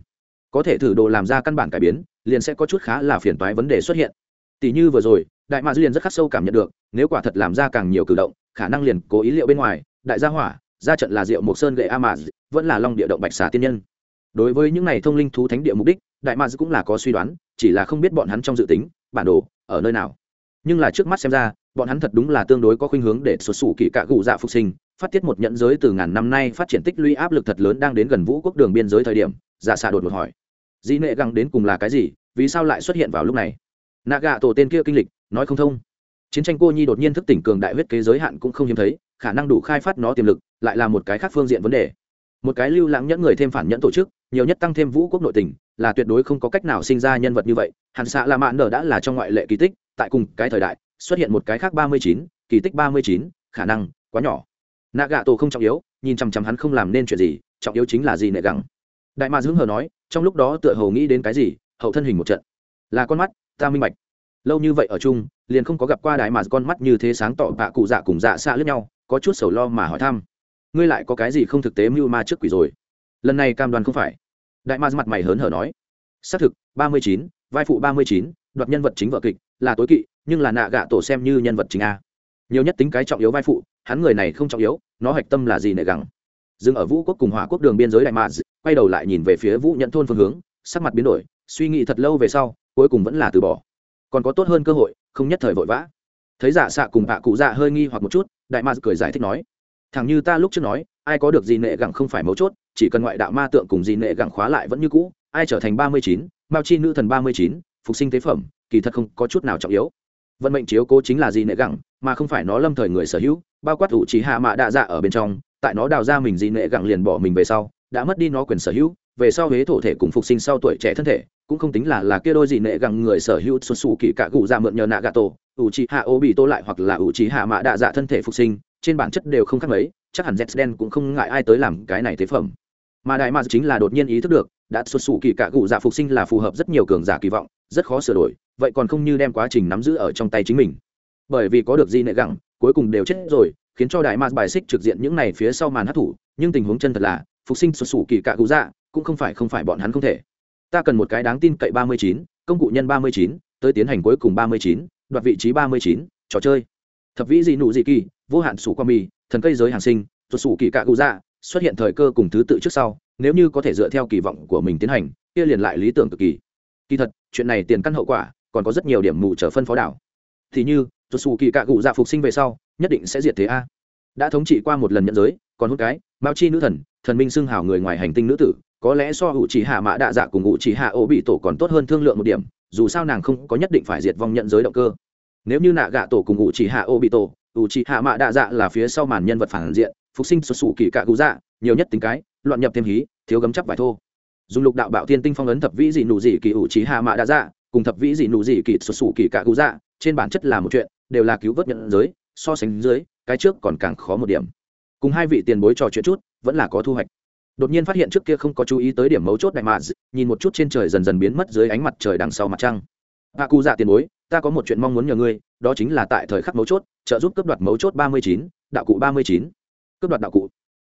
Có thể thử đồ làm ra căn bản cải biến, liền sẽ có chút khá là phiền toái vấn đề xuất hiện. Tỷ như vừa rồi đại mạc liền rất khắc sâu cảm nhận được, nếu quả thật làm ra càng nhiều cử động, khả năng liền cố ý liệu bên ngoài, đại gia hỏa, ra trận là rượu mộc sơn gậy a mạc vẫn là long địa động bạch xà tiên nhân. Đối với những này thông linh thú thánh địa mục đích, đại mạc cũng là có suy đoán, chỉ là không biết bọn hắn trong dự tính, bản đồ, ở nơi nào. Nhưng là trước mắt xem ra, bọn hắn thật đúng là tương đối có khuynh hướng để xuất xù kỳ cạ gù dạ phục sinh, phát tiết một nhận giới từ ngàn năm nay phát triển tích lũy áp lực thật lớn đang đến gần vũ quốc đường biên giới thời điểm dạ xạ đột một hỏi. Dĩ nệ găng đến cùng là cái gì, vì sao lại xuất hiện vào lúc này? Nạ gạ tổ tên kia kinh lịch nói không thông. Chiến tranh cô nhi đột nhiên thức tỉnh cường đại huyết kế giới hạn cũng không hiếm thấy, khả năng đủ khai phát nó tiềm lực, lại là một cái khác phương diện vấn đề. Một cái lưu lãng nhẫn người thêm phản nhẫn tổ chức, nhiều nhất tăng thêm vũ quốc nội tình, là tuyệt đối không có cách nào sinh ra nhân vật như vậy. Hàn xạ la mạn nở đã là trong ngoại lệ kỳ tích, tại cùng cái thời đại, xuất hiện một cái khác ba mươi chín, kỳ tích ba mươi chín, khả năng quá nhỏ. Nạ gạ tổ không trọng yếu, nhìn chằm chằm hắn không làm nên chuyện gì, trọng yếu chính là gì nệ gắng đại ma dưỡng hờ nói, trong lúc đó tựa hầu nghĩ đến cái gì, hậu thân hình một trận. Là con mắt, ta minh bạch lâu như vậy ở chung, liền không có gặp qua đại mà con mắt như thế sáng tỏ bạ cụ dạ cùng dạ xa lướt nhau, có chút sầu lo mà hỏi thăm. Ngươi lại có cái gì không thực tế mưu ma trước quỷ rồi? Lần này cam đoan không phải. Đại ma mặt mày hớn hở nói. Xác thực, ba mươi chín, vai phụ ba mươi chín, đoạt nhân vật chính vợ kịch, là tối kỵ, nhưng là nạ gạ tổ xem như nhân vật chính a. Nhiều nhất tính cái trọng yếu vai phụ, hắn người này không trọng yếu, nó hạch tâm là gì nệ gắng dừng ở vũ quốc cùng hỏa quốc đường biên giới đại mạc quay đầu lại nhìn về phía vũ nhận thôn phương hướng, sắc mặt biến đổi, suy nghĩ thật lâu về sau, cuối cùng vẫn là từ bỏ còn có tốt hơn cơ hội, không nhất thời vội vã. Thấy giả xạ cùng hạ cụ dạ hơi nghi hoặc một chút, đại ma cười giải thích nói, thằng như ta lúc trước nói, ai có được gì nệ gẳng không phải mấu chốt, chỉ cần ngoại đạo ma tượng cùng gì nệ gẳng khóa lại vẫn như cũ, ai trở thành ba mươi chín, mao chi nữ thần ba mươi chín, phục sinh tế phẩm, kỳ thật không có chút nào trọng yếu. Vận mệnh chiếu cố chính là gì nệ gẳng, mà không phải nó lâm thời người sở hữu, bao quát ủ trí hạ mạ đạ dạ ở bên trong, tại nó đào ra mình gì nệ gẳng liền bỏ mình về sau, đã mất đi nó quyền sở hữu về sau huế thổ thể cùng phục sinh sau tuổi trẻ thân thể, cũng không tính là là kia đôi gì nệ gặng người sở hữu xuất xù kỳ cả cụ ra mượn nhờ nạ gà tổ ủ trí hạ ô bị tô lại hoặc là ủ trí hạ mạ đạ dạ thân thể phục sinh, trên bản chất đều không khác mấy, chắc hẳn z đen cũng không ngại ai tới làm cái này thế phẩm. Mà đại ma chính là đột nhiên ý thức được, đã xuất xù kỳ cả cụ dạ phục sinh là phù hợp rất nhiều cường giả kỳ vọng, rất khó sửa đổi, vậy còn không như đem quá trình nắm giữ ở trong tay chính mình. Bởi vì có được di nệ gặng cuối cùng đều chết rồi, khiến cho đại ma bài xích trực diện những này phía sau màn hát thủ nhưng tình huống chân thật là, phục sinh xuất xù kỳ cả cụ dạ cũng không phải không phải bọn hắn không thể. Ta cần một cái đáng tin cậy ba mươi chín, công cụ nhân ba mươi chín, tới tiến hành cuối cùng ba mươi chín, đoạt vị trí ba mươi chín, trò chơi. Thập vĩ dị nụ dị kỳ, vô hạn sủ qua mì, thần cây giới hàng sinh tuột sủ kỳ cạ cụ dạ xuất hiện thời cơ cùng thứ tự trước sau, nếu như có thể dựa theo kỳ vọng của mình tiến hành, kia liền lại lý tưởng cực kỳ. Kỳ thật, chuyện này tiền căn hậu quả, còn có rất nhiều điểm mù trở phân phó đảo. Thì như tuột sủ kỳ cạ cụ dạ phục sinh về sau, nhất định sẽ diệt thế a. Đã thống trị qua một lần nhận giới, còn hút cái, mao chi nữ thần thần minh xưng hào người ngoài hành tinh nữ tử có lẽ so ủ chỉ hạ mã đạ dạ cùng ủ chỉ hạ ô bị tổ còn tốt hơn thương lượng một điểm, dù sao nàng không có nhất định phải diệt vong nhận giới động cơ. Nếu như nạ gạ tổ cùng ủ chỉ hạ ô bị tổ, ủ chỉ hạ mã đạ dạ là phía sau màn nhân vật phản diện, phục sinh xuất xù kỳ cạ cụ dạ nhiều nhất tính cái, loạn nhập thêm hí, thiếu gấm chắc vải thô. Dùng lục đạo bạo thiên tinh phong ấn thập vĩ dị nụ dị kỳ ủ trí hạ mạ đã dạ cùng thập vĩ dị nụ dị kỳ xuất xù kỳ cạ cụ dạ trên bản chất là một chuyện, đều là cứu vớt nhận giới, so sánh dưới, cái trước còn càng khó một điểm. Cùng hai vị tiền bối trò chuyện chút, vẫn là có thu hoạch đột nhiên phát hiện trước kia không có chú ý tới điểm mấu chốt đại mà nhìn một chút trên trời dần dần biến mất dưới ánh mặt trời đằng sau mặt trăng. Hạ cụ dạ tiền bối, ta có một chuyện mong muốn nhờ ngươi, đó chính là tại thời khắc mấu chốt, trợ giúp cấp đoạt mấu chốt ba mươi chín, đạo cụ ba mươi chín. Cấp đoạt đạo cụ.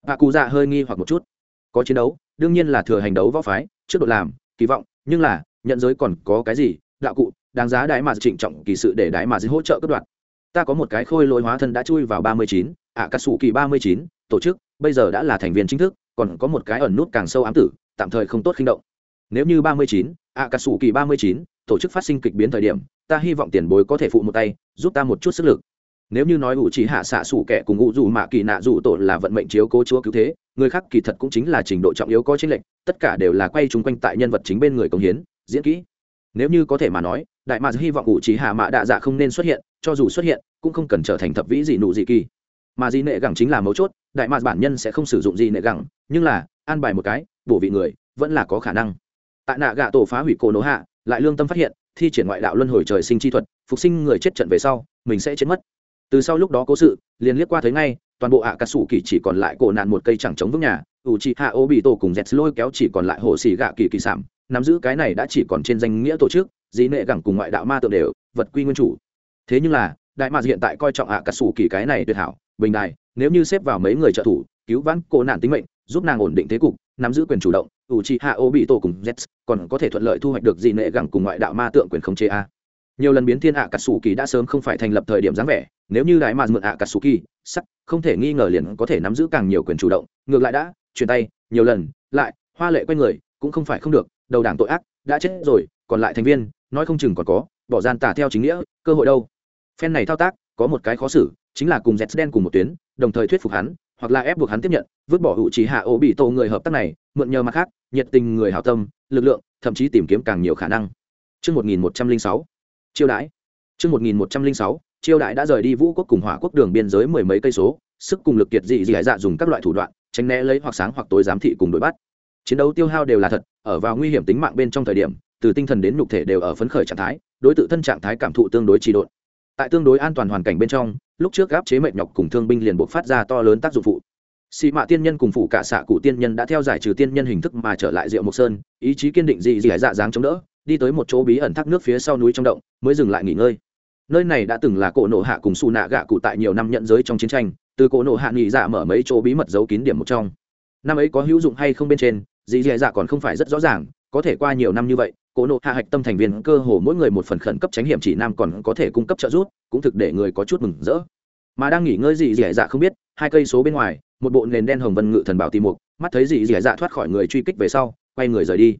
Hạ cụ dạ hơi nghi hoặc một chút. Có chiến đấu, đương nhiên là thừa hành đấu võ phái, trước độ làm, kỳ vọng, nhưng là, nhận giới còn có cái gì, đạo cụ, đáng giá đại mà trịnh trọng kỳ sự để đại mà hỗ trợ cấp đoạt. ta có một cái khôi lỗi hóa thân đã chui vào ba mươi chín ạ cà sủ kỳ ba mươi chín, tổ chức, bây giờ đã là thành viên chính thức còn có một cái ẩn nút càng sâu ám tử, tạm thời không tốt khinh động. Nếu như ba mươi chín ạ cà sủ kỳ ba mươi chín, tổ chức phát sinh kịch biến thời điểm, ta hy vọng tiền bối có thể phụ một tay, giúp ta một chút sức lực. Nếu như nói ủ chỉ hạ xạ sủ kẻ cùng ngụ dù mạ kỳ nạ dù tổ là vận mệnh chiếu cố chúa cứu thế, người khác kỳ thật cũng chính là trình độ trọng yếu có chính lệnh tất cả đều là quay chung quanh tại nhân vật chính bên người công hiến, diễn kỹ. Nếu như có thể mà nói, đại mạc hy vọng ủ chỉ hạ mạ đạ dạ không nên xuất hiện, cho dù xuất hiện, cũng không cần trở thành thập vĩ gì nụ gì kỳ mà di nệ gẳng chính là mấu chốt, đại mạc bản nhân sẽ không sử dụng di nệ gẳng, nhưng là, an bài một cái, bổ vị người, vẫn là có khả năng. Tại nạ gạ tổ phá hủy cổ nổ hạ, lại lương tâm phát hiện, thi triển ngoại đạo luân hồi trời sinh chi thuật, phục sinh người chết trận về sau, mình sẽ chết mất. Từ sau lúc đó cố sự, liền liếc qua thấy ngay, toàn bộ ạ cà sủ kỳ chỉ còn lại cổ nạn một cây chẳng chống vững nhà, ủ chị hạ ô bị tổ cùng dẹt lôi kéo chỉ còn lại hồ xì gạ kỳ kỳ sản nắm giữ cái này đã chỉ còn trên danh nghĩa tổ chức dĩ nệ gẳng cùng ngoại đạo ma tượng đều, vật quy nguyên chủ. Thế nhưng là, đại mạc hiện tại coi trọng ạ cà sủ kỳ cái này tuyệt hảo bình đài, nếu như xếp vào mấy người trợ thủ, cứu vãn cổ nạn tính mệnh, giúp nàng ổn định thế cục, nắm giữ quyền chủ động ủ trị hạ ô bị tổ cùng z còn có thể thuận lợi thu hoạch được dị nệ gẳng cùng ngoại đạo ma tượng quyền khống chế a. Nhiều lần biến thiên ạ cà sủ kỳ đã sớm không phải thành lập thời điểm dáng vẻ, nếu như đại mà mượn ạ cà sủ kỳ sắc, không thể nghi ngờ liền có thể nắm giữ càng nhiều quyền chủ động. Ngược lại đã, chuyển tay, nhiều lần, lại, hoa lệ q u a n người, cũng không phải không được, đầu đảng tội ác, đã chết rồi, còn lại thành viên, nói không chừng còn có, bỏ gian tả theo chính nghĩa, cơ hội đâu. Phen này thao tác, có một cái khó xử chính là cùng z đen cùng một tuyến đồng thời thuyết phục hắn hoặc là ép buộc hắn tiếp nhận vứt bỏ hữu trí hạ ổ bị tổ người hợp tác này mượn nhờ mặt khác nhiệt tình người hảo tâm lực lượng thậm chí tìm kiếm càng nhiều khả năng Trước 1106, chiêu đãi. Trước 1106, chiêu đãi đã rời đi vũ quốc cùng hỏa quốc đường biên giới mười mấy cây số, sức cùng lực kiệt dị dị dạ dùng các loại thủ đoạn, tránh né lấy hoặc sáng hoặc tối giám thị cùng đối bắt. Chiến đấu tiêu hao đều là thật, ở vào nguy hiểm tính mạng bên trong thời điểm, từ tinh thần đến nhục thể đều ở phấn khởi trạng thái, đối tự thân trạng thái cảm thụ tương đối trì độn. Tại tương đối an toàn hoàn cảnh bên trong, lúc trước gáp chế mệnh nhọc cùng thương binh liền buộc phát ra to lớn tác dụng phụ. Xị mạ tiên nhân cùng phụ cả xạ cụ tiên nhân đã theo giải trừ tiên nhân hình thức mà trở lại rượu mộc sơn ý chí kiên định dị dị dạ dáng chống đỡ đi tới một chỗ bí ẩn thác nước phía sau núi trong động mới dừng lại nghỉ ngơi. Nơi này đã từng là cổ nộ hạ cùng xù nạ gạ cụ tại nhiều năm nhận giới trong chiến tranh từ cổ nộ hạ nghỉ dạ mở mấy chỗ bí mật giấu kín điểm một trong. Năm ấy có hữu dụng hay không bên trên dị dị dạ còn không phải rất rõ ràng có thể qua nhiều năm như vậy cổ nộ hạ hạch tâm thành viên cơ hồ mỗi người một phần khẩn cấp tránh hiểm chỉ nam còn có thể cung cấp trợ giúp, cũng thực để người có chút mừng rỡ. Mà đang nghỉ ngơi dị dị dạ không biết, hai cây số bên ngoài, một bộ nền đen hồng vân ngự thần bảo tìm mục, mắt thấy dị dị dạ thoát khỏi người truy kích về sau, quay người rời đi.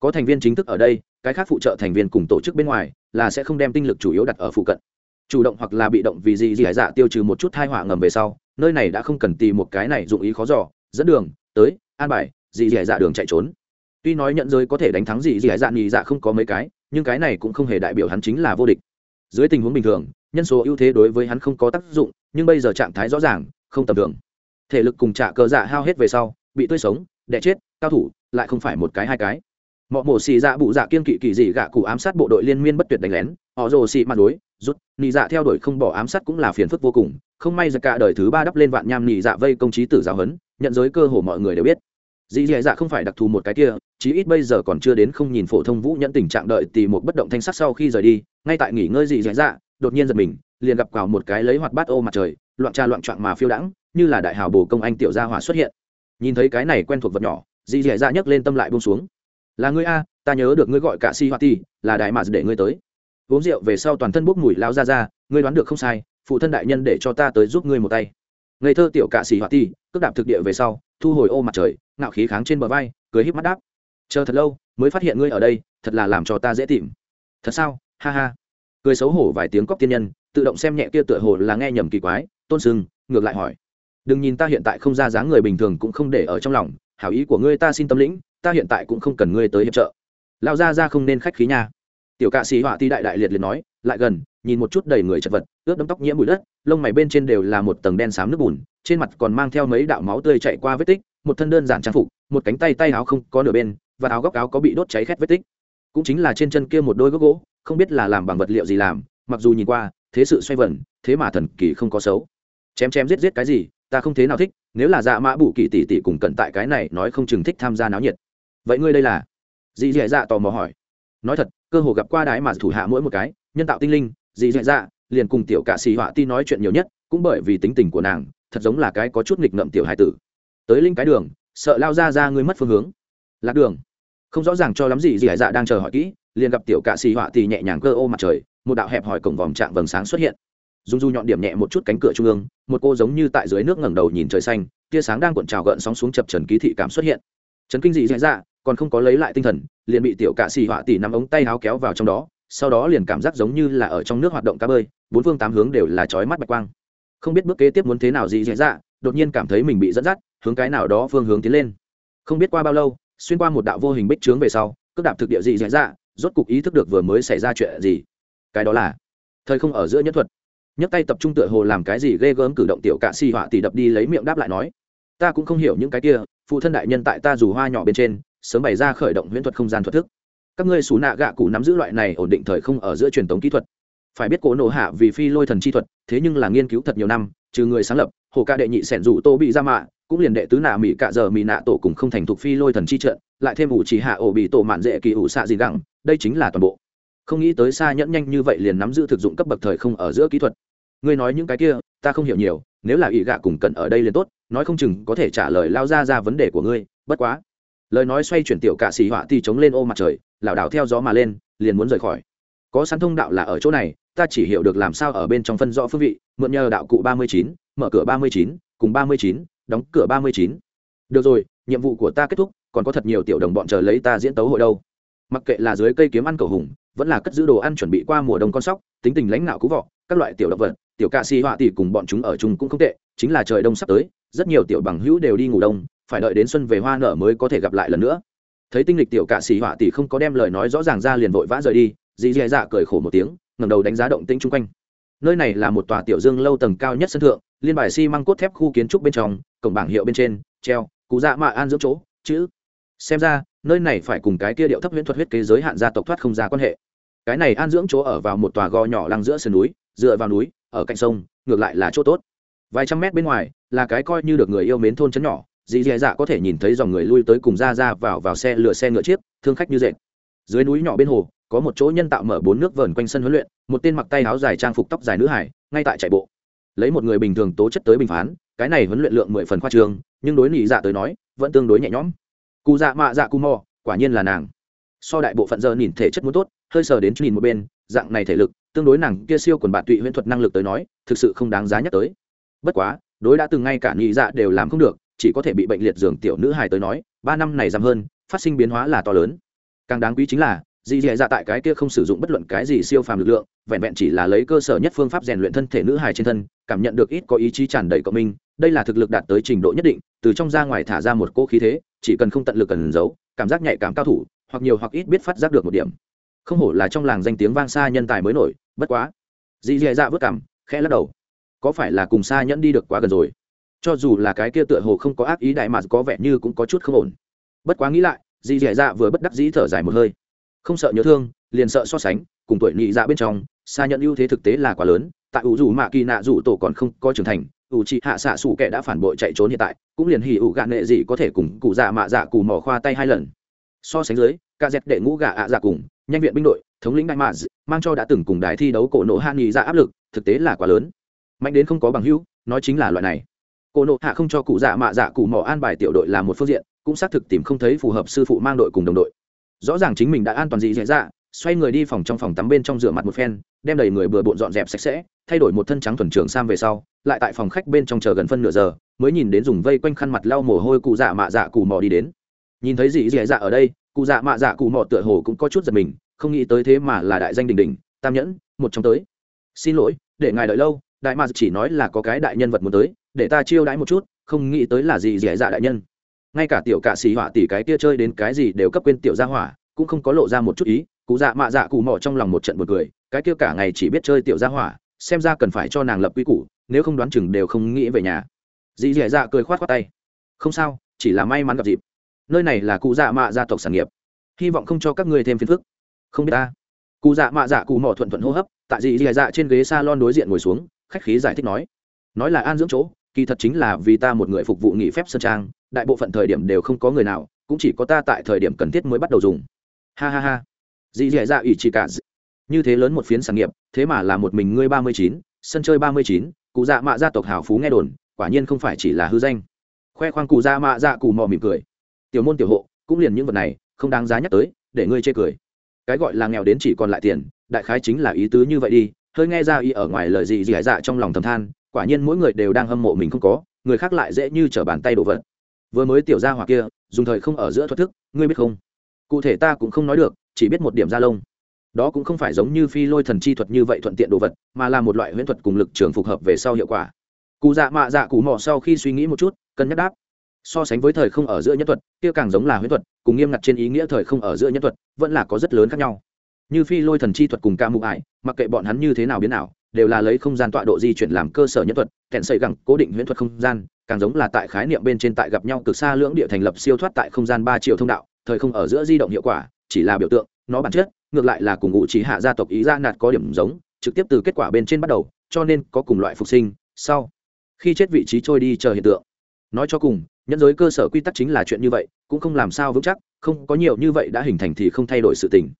Có thành viên chính thức ở đây, cái khác phụ trợ thành viên cùng tổ chức bên ngoài, là sẽ không đem tinh lực chủ yếu đặt ở phụ cận. Chủ động hoặc là bị động vì dị dị dạ tiêu trừ một chút thai họa ngầm về sau, nơi này đã không cần tìm một cái này dụng ý khó dò, dẫn đường, tới, an bài dị dị dạ đường chạy trốn tuy nói nhận giới có thể đánh thắng gì gì hải dạ nhị dạ không có mấy cái, nhưng cái này cũng không hề đại biểu hắn chính là vô địch. Dưới tình huống bình thường, nhân số ưu thế đối với hắn không có tác dụng, nhưng bây giờ trạng thái rõ ràng, không tầm thường. Thể lực cùng trả cờ dạ hao hết về sau, bị tươi sống, đẻ chết, cao thủ, lại không phải một cái hai cái. Mọi mổ xì dạ bụ dạ kiên kỵ kỳ dị gạ cụ ám sát bộ đội liên miên bất tuyệt đánh lén, họ rồ xì mặt đối, rút nị dạ theo đuổi không bỏ ám sát cũng là phiền phức vô cùng. Không may ra cả đời thứ ba đắp lên vạn nham nị dạ vây công trí tử giáo hấn nhận giới cơ hồ mọi người đều biết dị dì dạ không phải đặc thù một cái kia, chí ít bây giờ còn chưa đến không nhìn phổ thông vũ nhận tình trạng đợi tì một bất động thanh sắc sau khi rời đi, ngay tại nghỉ ngơi dị dì dạ đột nhiên giật mình, liền gặp vào một cái lấy hoạt bát ô mặt trời, loạn trà loạn trạng mà phiêu đãng, như là đại hào bồ công anh tiểu gia hỏa xuất hiện. Nhìn thấy cái này quen thuộc vật nhỏ dì dì dạ nhấc lên tâm lại buông xuống. Là ngươi a, ta nhớ được ngươi gọi cả si hoa ti, là đại mà để ngươi tới. Uống rượu về sau toàn thân bốc mùi lao ra ra, ngươi đoán được không sai, phụ thân đại nhân để cho ta tới giúp ngươi một tay. Ngây thơ tiểu cả xì hoa ti, cước đạp thực địa về sau, thu hồi ô mặt trời ngạo khí kháng trên bờ vai, cười híp mắt đáp. Chờ thật lâu, mới phát hiện ngươi ở đây, thật là làm cho ta dễ tìm. Thật sao? Ha ha. Cười xấu hổ vài tiếng cóc tiên nhân, tự động xem nhẹ kia tựa hồ là nghe nhầm kỳ quái, tôn sưng, ngược lại hỏi. Đừng nhìn ta hiện tại không ra dáng người bình thường cũng không để ở trong lòng, hảo ý của ngươi ta xin tâm lĩnh, ta hiện tại cũng không cần ngươi tới hiệp trợ. Lão gia ra không nên khách khí nha. Tiểu cạ sĩ họa ti đại đại liệt liệt nói, lại gần, nhìn một chút đầy người chật vật, ướt đấm tóc nhiễm bụi đất, lông mày bên trên đều là một tầng đen xám nước bùn, trên mặt còn mang theo mấy đạo máu tươi chạy qua vết tích một thân đơn giản trang phục, một cánh tay tay áo không có nửa bên, và áo góc áo có bị đốt cháy khét vết tích. Cũng chính là trên chân kia một đôi gốc gỗ, không biết là làm bằng vật liệu gì làm, mặc dù nhìn qua, thế sự xoay vần, thế mà thần kỳ không có xấu. Chém chém giết giết cái gì, ta không thế nào thích, nếu là dạ mã bù kỳ tỷ tỷ cùng cận tại cái này, nói không chừng thích tham gia náo nhiệt. Vậy ngươi đây là? Dì dạ dạ tò mò hỏi. Nói thật, cơ hồ gặp qua đái mà thủ hạ mỗi một cái, nhân tạo tinh linh, dì dạ dạ liền cùng tiểu cả xì họa ti nói chuyện nhiều nhất, cũng bởi vì tính tình của nàng, thật giống là cái có chút nghịch ngợm tiểu hải tử tới linh cái đường, sợ lao ra ra ngươi mất phương hướng. Lạc đường. Không rõ ràng cho lắm gì gì hải dạ đang chờ hỏi kỹ, liền gặp tiểu cạ xì họa thì nhẹ nhàng cơ ô mặt trời, một đạo hẹp hỏi cổng vòm trạng vầng sáng xuất hiện. Dung du nhọn điểm nhẹ một chút cánh cửa trung ương, một cô giống như tại dưới nước ngẩng đầu nhìn trời xanh, tia sáng đang cuộn trào gợn sóng xuống chập trần ký thị cảm xuất hiện. Trấn kinh dị dạy dạ còn không có lấy lại tinh thần, liền bị tiểu cạ xì họa tỉ nắm ống tay áo kéo vào trong đó, sau đó liền cảm giác giống như là ở trong nước hoạt động cá bơi, bốn phương tám hướng đều là chói mắt bạch quang. Không biết bước kế tiếp muốn thế nào dị dạy dạ đột nhiên cảm thấy mình bị dẫn dắt, hướng cái nào đó phương hướng tiến lên. Không biết qua bao lâu, xuyên qua một đạo vô hình bích trướng về sau, cước đạp thực địa dị dạy dạ rốt cục ý thức được vừa mới xảy ra chuyện gì. Cái đó là thời không ở giữa nhất thuật. Nhấc tay tập trung tựa hồ làm cái gì ghê gớm cử động tiểu cạ xì họa tỷ đập đi lấy miệng đáp lại nói, ta cũng không hiểu những cái kia, phụ thân đại nhân tại ta dù hoa nhỏ bên trên, sớm bày ra khởi động huyễn thuật không gian thuật thức. Các ngươi xù nạ gạ cụ nắm giữ loại này ổn định thời không ở giữa truyền thống kỹ thuật. Phải biết cố nổ hạ vì phi lôi thần chi thuật, thế nhưng là nghiên cứu thật nhiều năm, trừ người sáng lập hồ ca đệ nhị sẻn dụ tô bị ra mạ, cũng liền đệ tứ nạ mỹ cạ giờ mỹ nạ tổ cùng không thành thục phi lôi thần chi trận, lại thêm ủ chỉ hạ ổ bị tổ mạn dễ kỳ ủ xạ gì gẳng, đây chính là toàn bộ. Không nghĩ tới xa nhẫn nhanh như vậy liền nắm giữ thực dụng cấp bậc thời không ở giữa kỹ thuật. Ngươi nói những cái kia, ta không hiểu nhiều, nếu là ỷ gạ cùng cận ở đây liền tốt, nói không chừng có thể trả lời lao ra ra vấn đề của ngươi, bất quá. Lời nói xoay chuyển tiểu cả xì họa thì chống lên ô mặt trời, lảo đảo theo gió mà lên, liền muốn rời khỏi. Có sẵn thông đạo là ở chỗ này ta chỉ hiểu được làm sao ở bên trong phân rõ phương vị, mượn nhờ đạo cụ ba mươi chín, mở cửa ba mươi chín, cùng ba mươi chín, đóng cửa ba mươi chín. Được rồi, nhiệm vụ của ta kết thúc, còn có thật nhiều tiểu đồng bọn chờ lấy ta diễn tấu hội đâu. Mặc kệ là dưới cây kiếm ăn cầu hùng, vẫn là cất giữ đồ ăn chuẩn bị qua mùa đông con sóc, tính tình lãnh đạo cú vọ, các loại tiểu động vật, tiểu ca si họa tỷ cùng bọn chúng ở chung cũng không tệ, chính là trời đông sắp tới, rất nhiều tiểu bằng hữu đều đi ngủ đông, phải đợi đến xuân về hoa nở mới có thể gặp lại lần nữa. Thấy tinh lịch tiểu ca si họa tỷ không có đem lời nói rõ ràng ra liền vội vã rời đi, dì dì dạ cười khổ một tiếng ngẩng đầu đánh giá động tĩnh chung quanh. Nơi này là một tòa tiểu dương lâu tầng cao nhất sân thượng, liên bài xi măng cốt thép khu kiến trúc bên trong, cổng bảng hiệu bên trên, treo cụ dạ mạ an dưỡng chỗ chữ. Xem ra, nơi này phải cùng cái kia điệu thấp huyễn thuật huyết kế giới hạn gia tộc thoát không ra quan hệ. Cái này an dưỡng chỗ ở vào một tòa gò nhỏ lăng giữa sườn núi, dựa vào núi, ở cạnh sông, ngược lại là chỗ tốt. Vài trăm mét bên ngoài, là cái coi như được người yêu mến thôn trấn nhỏ, dì dì dạ có thể nhìn thấy dòng người lui tới cùng ra ra vào vào xe lửa xe ngựa chiếc, thương khách như dệt. Dưới núi nhỏ bên hồ có một chỗ nhân tạo mở bốn nước vờn quanh sân huấn luyện, một tên mặc tay áo dài trang phục tóc dài nữ hải, ngay tại chạy bộ. Lấy một người bình thường tố chất tới bình phán, cái này huấn luyện lượng mười phần khoa trường nhưng đối nị dạ tới nói, vẫn tương đối nhẹ nhõm. Cụ dạ mạ dạ cu mò, quả nhiên là nàng. So đại bộ phận giờ nhìn thể chất muốn tốt, hơi sờ đến nhìn một bên, dạng này thể lực, tương đối nàng kia siêu quần bạn tụy huyễn thuật năng lực tới nói, thực sự không đáng giá nhắc tới. Bất quá, đối đã từng ngay cả nhị dạ đều làm không được, chỉ có thể bị bệnh liệt giường tiểu nữ hài tới nói, ba năm này giảm hơn, phát sinh biến hóa là to lớn. Càng đáng quý chính là dì dì dạ tại cái kia không sử dụng bất luận cái gì siêu phàm lực lượng, vẹn vẹn chỉ là lấy cơ sở nhất phương pháp rèn luyện thân thể nữ hài trên thân, cảm nhận được ít có ý chí tràn đầy cộng minh, đây là thực lực đạt tới trình độ nhất định, từ trong ra ngoài thả ra một cỗ khí thế, chỉ cần không tận lực cần giấu, cảm giác nhạy cảm cao thủ, hoặc nhiều hoặc ít biết phát giác được một điểm. Không hổ là trong làng danh tiếng vang xa nhân tài mới nổi, bất quá. Dì dì dạ vớt cảm, khẽ lắc đầu. Có phải là cùng xa nhẫn đi được quá gần rồi? Cho dù là cái kia tựa hồ không có ác ý đại mà có vẻ như cũng có chút không ổn. Bất quá nghĩ lại, dì dì dạ vừa bất đắc dĩ thở dài một hơi không sợ nhớ thương, liền sợ so sánh, cùng tuổi nhị dạ bên trong, xa nhận ưu thế thực tế là quá lớn. Tại ủ dù mạ kỳ nạ dù tổ còn không có trưởng thành, ủ trị hạ xạ xủ kẻ đã phản bội chạy trốn hiện tại, cũng liền hỉ ủ gạn nệ gì có thể cùng cụ dạ mạ dạ cù mỏ khoa tay hai lần. So sánh dưới, ca dẹp đệ ngũ gạ ạ dạ cùng, nhanh viện binh đội, thống lĩnh đại mạ mang cho đã từng cùng đài thi đấu cổ nộ hạ nghị ra dạ áp lực, thực tế là quá lớn. Mạnh đến không có bằng hữu, nói chính là loại này. Cổ nộ hạ không cho cụ dạ mạ dạ cụ mỏ an bài tiểu đội là một phương diện, cũng xác thực tìm không thấy phù hợp sư phụ mang đội cùng đồng đội rõ ràng chính mình đã an toàn gì dễ dạ, dạ xoay người đi phòng trong phòng tắm bên trong rửa mặt một phen, đem đầy người bừa bộn dọn dẹp sạch sẽ, thay đổi một thân trắng thuần trường sam về sau, lại tại phòng khách bên trong chờ gần phân nửa giờ, mới nhìn đến dùng vây quanh khăn mặt lau mồ hôi cụ dạ mạ dạ cụ mò đi đến. Nhìn thấy gì dễ dạ, dạ ở đây, cụ dạ mạ dạ cụ mò tựa hồ cũng có chút giật mình, không nghĩ tới thế mà là đại danh đình đình tam nhẫn, một trong tới. Xin lỗi, để ngài đợi lâu, đại mà chỉ nói là có cái đại nhân vật muốn tới, để ta chiêu đãi một chút, không nghĩ tới là gì dễ dạ, dạ đại nhân ngay cả tiểu cạ xì họa tỷ cái kia chơi đến cái gì đều cấp quên tiểu gia hỏa, cũng không có lộ ra một chút ý cụ dạ mạ dạ cụ mò trong lòng một trận một cười, cái kia cả ngày chỉ biết chơi tiểu gia hỏa, xem ra cần phải cho nàng lập quy củ, nếu không đoán chừng đều không nghĩ về nhà. Dì dì dạ cười khoát khoát tay. Không sao, chỉ là may mắn gặp dịp. Nơi này là cụ dạ mạ gia tộc sản nghiệp. Hy vọng không cho các ngươi thêm phiền phức. Không biết ta. Cụ dạ mạ dạ cụ mò thuận thuận hô hấp, tại dì dì dạ trên ghế s a lon đối diện ngồi xuống, khách khí giải thích nói. Nói là an dưỡng chỗ kỳ thật chính là vì ta một người phục vụ nghỉ phép sơn trang, đại bộ phận thời điểm đều không có người nào, cũng chỉ có ta tại thời điểm cần thiết mới bắt đầu dùng. Ha ha ha. Dì dẻ dạ ủy chỉ cả như thế lớn một phiến sản nghiệp, thế mà là một mình ngươi ba mươi chín, sân chơi ba mươi chín, cụ dạ mạ gia tộc hào phú nghe đồn, quả nhiên không phải chỉ là hư danh. Khoe khoang cụ dạ mạ dạ cụ mò mỉm cười. Tiểu môn tiểu hộ, cũng liền những vật này, không đáng giá nhắc tới, để ngươi chê cười. Cái gọi là nghèo đến chỉ còn lại tiền, đại khái chính là ý tứ như vậy đi. Hơi nghe ra ý ở ngoài lời gì gì hải dạ trong lòng thầm than quả nhiên mỗi người đều đang hâm mộ mình không có, người khác lại dễ như trở bàn tay đổ vật. Vừa mới tiểu ra hoặc kia, dùng thời không ở giữa thoát thức, ngươi biết không? Cụ thể ta cũng không nói được, chỉ biết một điểm da lông. Đó cũng không phải giống như phi lôi thần chi thuật như vậy thuận tiện đồ vật, mà là một loại huyễn thuật cùng lực trường phù hợp về sau hiệu quả. Cụ dạ mạ dạ cụ mò sau khi suy nghĩ một chút, cân nhắc đáp. So sánh với thời không ở giữa nhân thuật, kia càng giống là huyễn thuật, cùng nghiêm ngặt trên ý nghĩa thời không ở giữa nhân thuật, vẫn là có rất lớn khác nhau. Như phi lôi thần chi thuật cùng ca mụ ải, mặc kệ bọn hắn như thế nào biến nào đều là lấy không gian tọa độ di chuyển làm cơ sở nhân thuật, kèn xây gẳng, cố định huyễn thuật không gian, càng giống là tại khái niệm bên trên tại gặp nhau cực xa lưỡng địa thành lập siêu thoát tại không gian ba triệu thông đạo, thời không ở giữa di động hiệu quả, chỉ là biểu tượng, nó bản chất, ngược lại là cùng ngụ chỉ hạ gia tộc ý ra nạt có điểm giống, trực tiếp từ kết quả bên trên bắt đầu, cho nên có cùng loại phục sinh, sau, khi chết vị trí trôi đi chờ hiện tượng. Nói cho cùng, nhân giới cơ sở quy tắc chính là chuyện như vậy, cũng không làm sao vững chắc, không có nhiều như vậy đã hình thành thì không thay đổi sự tình.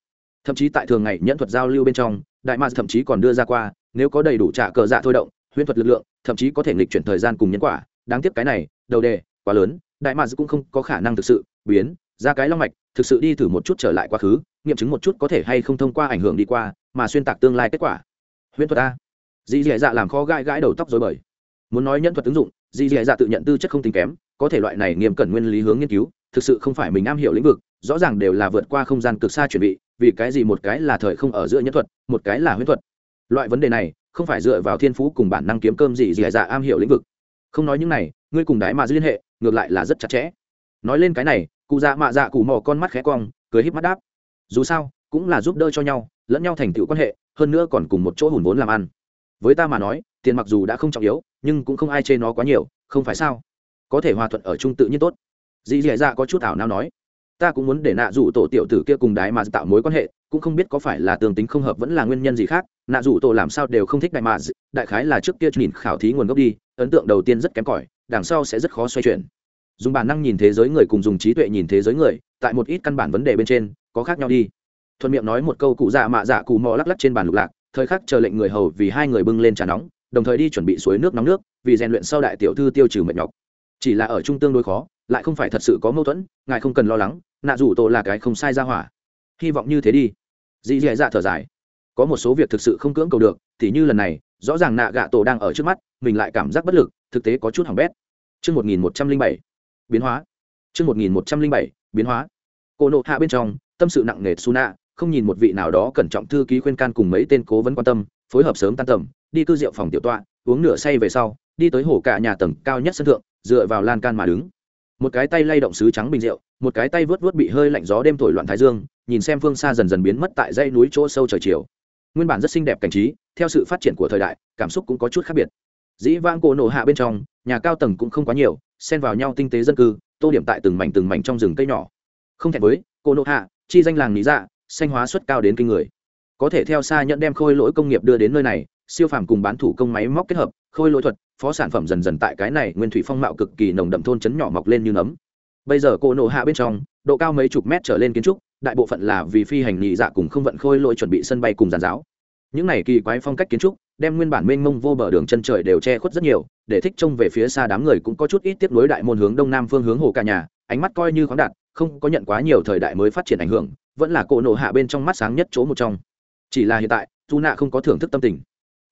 Thậm chí tại thường ngày nhẫn thuật giao lưu bên trong, đại ma thậm chí còn đưa ra qua nếu có đầy đủ trả cờ dạ thôi động, huyễn thuật lực lượng, thậm chí có thể nghịch chuyển thời gian cùng nhân quả. Đáng tiếc cái này, đầu đề, quá lớn, đại ma cũng không có khả năng thực sự biến, ra cái long mạch, thực sự đi thử một chút trở lại quá khứ, nghiệm chứng một chút có thể hay không thông qua ảnh hưởng đi qua, mà xuyên tạc tương lai kết quả. Huyễn thuật a. Dì dì dạ làm khó gãi gãi đầu tóc dối bời. Muốn nói nhân thuật ứng dụng, dì dì dạ tự nhận tư chất không tính kém, có thể loại này nghiêm cẩn nguyên lý hướng nghiên cứu, thực sự không phải mình am hiểu lĩnh vực, rõ ràng đều là vượt qua không gian cực xa chuẩn bị, vì cái gì một cái là thời không ở giữa nhân thuật, một cái là huyễn thuật loại vấn đề này, không phải dựa vào thiên phú cùng bản năng kiếm cơm gì gì dạ am hiểu lĩnh vực. Không nói những này, ngươi cùng đái mà liên hệ, ngược lại là rất chặt chẽ. Nói lên cái này, cụ dạ mạ dạ cụ mò con mắt khẽ cong, cười híp mắt đáp. Dù sao, cũng là giúp đỡ cho nhau, lẫn nhau thành tựu quan hệ, hơn nữa còn cùng một chỗ hùn vốn làm ăn. Với ta mà nói, tiền mặc dù đã không trọng yếu, nhưng cũng không ai chê nó quá nhiều, không phải sao? Có thể hòa thuận ở chung tự nhiên tốt. Dì dì dạ có chút ảo nào nói ta cũng muốn để nạ rủ tổ tiểu tử kia cùng đái mà tạo mối quan hệ, cũng không biết có phải là tương tính không hợp vẫn là nguyên nhân gì khác, nạ rủ tổ làm sao đều không thích đại mà đại khái là trước kia nhìn khảo thí nguồn gốc đi, ấn tượng đầu tiên rất kém cỏi, đằng sau sẽ rất khó xoay chuyển. Dùng bản năng nhìn thế giới người cùng dùng trí tuệ nhìn thế giới người, tại một ít căn bản vấn đề bên trên, có khác nhau đi. Thuận miệng nói một câu cụ dạ mạ dạ cụ mò lắc lắc trên bàn lục lạc, thời khắc chờ lệnh người hầu vì hai người bưng lên trà nóng, đồng thời đi chuẩn bị suối nước nóng nước, vì rèn luyện sau đại tiểu thư tiêu trừ mệt nhọc. Chỉ là ở trung tương đối khó, lại không phải thật sự có mâu thuẫn, ngài không cần lo lắng nạ rủ tổ là cái không sai ra hỏa. Hy vọng như thế đi. Dì dì dạ thở dài. Có một số việc thực sự không cưỡng cầu được thì như lần này rõ ràng nạ gạ tổ đang ở trước mắt mình lại cảm giác bất lực thực tế có chút hỏng bét. Trước 1107, biến hóa. Trước 1107, biến hóa. Cô nộ hạ bên trong, tâm sự nặng nề Suna, không nhìn một vị nào đó cẩn trọng thư ký khuyên can cùng mấy tên cố vấn quan tâm, phối hợp sớm tan tầm, đi cư rượu phòng tiểu tọa, uống nửa say về sau, đi tới hồ cả nhà tầng cao nhất sân thượng, dựa vào lan can mà đứng một cái tay lay động sứ trắng bình rượu, một cái tay vớt vớt bị hơi lạnh gió đêm thổi loạn thái dương, nhìn xem phương xa dần dần biến mất tại dãy núi chỗ sâu trời chiều. Nguyên bản rất xinh đẹp cảnh trí, theo sự phát triển của thời đại, cảm xúc cũng có chút khác biệt. Dĩ vãng cổ nổ hạ bên trong, nhà cao tầng cũng không quá nhiều, xen vào nhau tinh tế dân cư, tô điểm tại từng mảnh từng mảnh trong rừng cây nhỏ. Không thẹn với, cổ nổ hạ, chi danh làng lý dạ xanh hóa suất cao đến kinh người. Có thể theo xa nhận đem khôi lỗi công nghiệp đưa đến nơi này, siêu phàm cùng bán thủ công máy móc kết hợp khôi lỗi thuật, phó sản phẩm dần dần tại cái này nguyên thủy phong mạo cực kỳ nồng đậm thôn chấn nhỏ mọc lên như nấm. Bây giờ cô nổ hạ bên trong, độ cao mấy chục mét trở lên kiến trúc, đại bộ phận là vì phi hành nhị dạ cùng không vận khôi lỗi chuẩn bị sân bay cùng giàn giáo. Những này kỳ quái phong cách kiến trúc, đem nguyên bản mênh mông vô bờ đường chân trời đều che khuất rất nhiều, để thích trông về phía xa đám người cũng có chút ít tiếp nối đại môn hướng đông nam phương hướng hồ cả nhà, ánh mắt coi như khoáng đạt, không có nhận quá nhiều thời đại mới phát triển ảnh hưởng, vẫn là cỗ nổ hạ bên trong mắt sáng nhất chỗ một trong. Chỉ là hiện tại dù nạ không có thưởng thức tâm tình.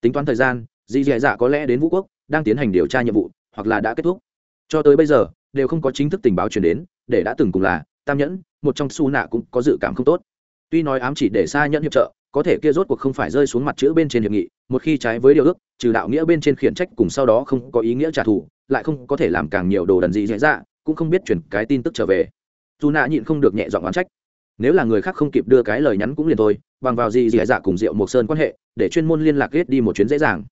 Tính toán thời gian dì dì dạ có lẽ đến vũ quốc, đang tiến hành điều tra nhiệm vụ, hoặc là đã kết thúc. Cho tới bây giờ, đều không có chính thức tình báo chuyển đến, để đã từng cùng là tam nhẫn, một trong su nạ cũng có dự cảm không tốt. Tuy nói ám chỉ để xa nhẫn hiệp trợ, có thể kia rốt cuộc không phải rơi xuống mặt chữ bên trên hiệp nghị, một khi trái với điều ước, trừ đạo nghĩa bên trên khiển trách cùng sau đó không có ý nghĩa trả thù, lại không có thể làm càng nhiều đồ đần gì dễ dạ cũng không biết chuyển cái tin tức trở về. Dù nạ nhịn không được nhẹ giọng oán trách. Nếu là người khác không kịp đưa cái lời nhắn cũng liền thôi, bằng vào gì dễ dạ cùng rượu mộc sơn quan hệ, để chuyên môn liên lạc kết đi một chuyến dễ dàng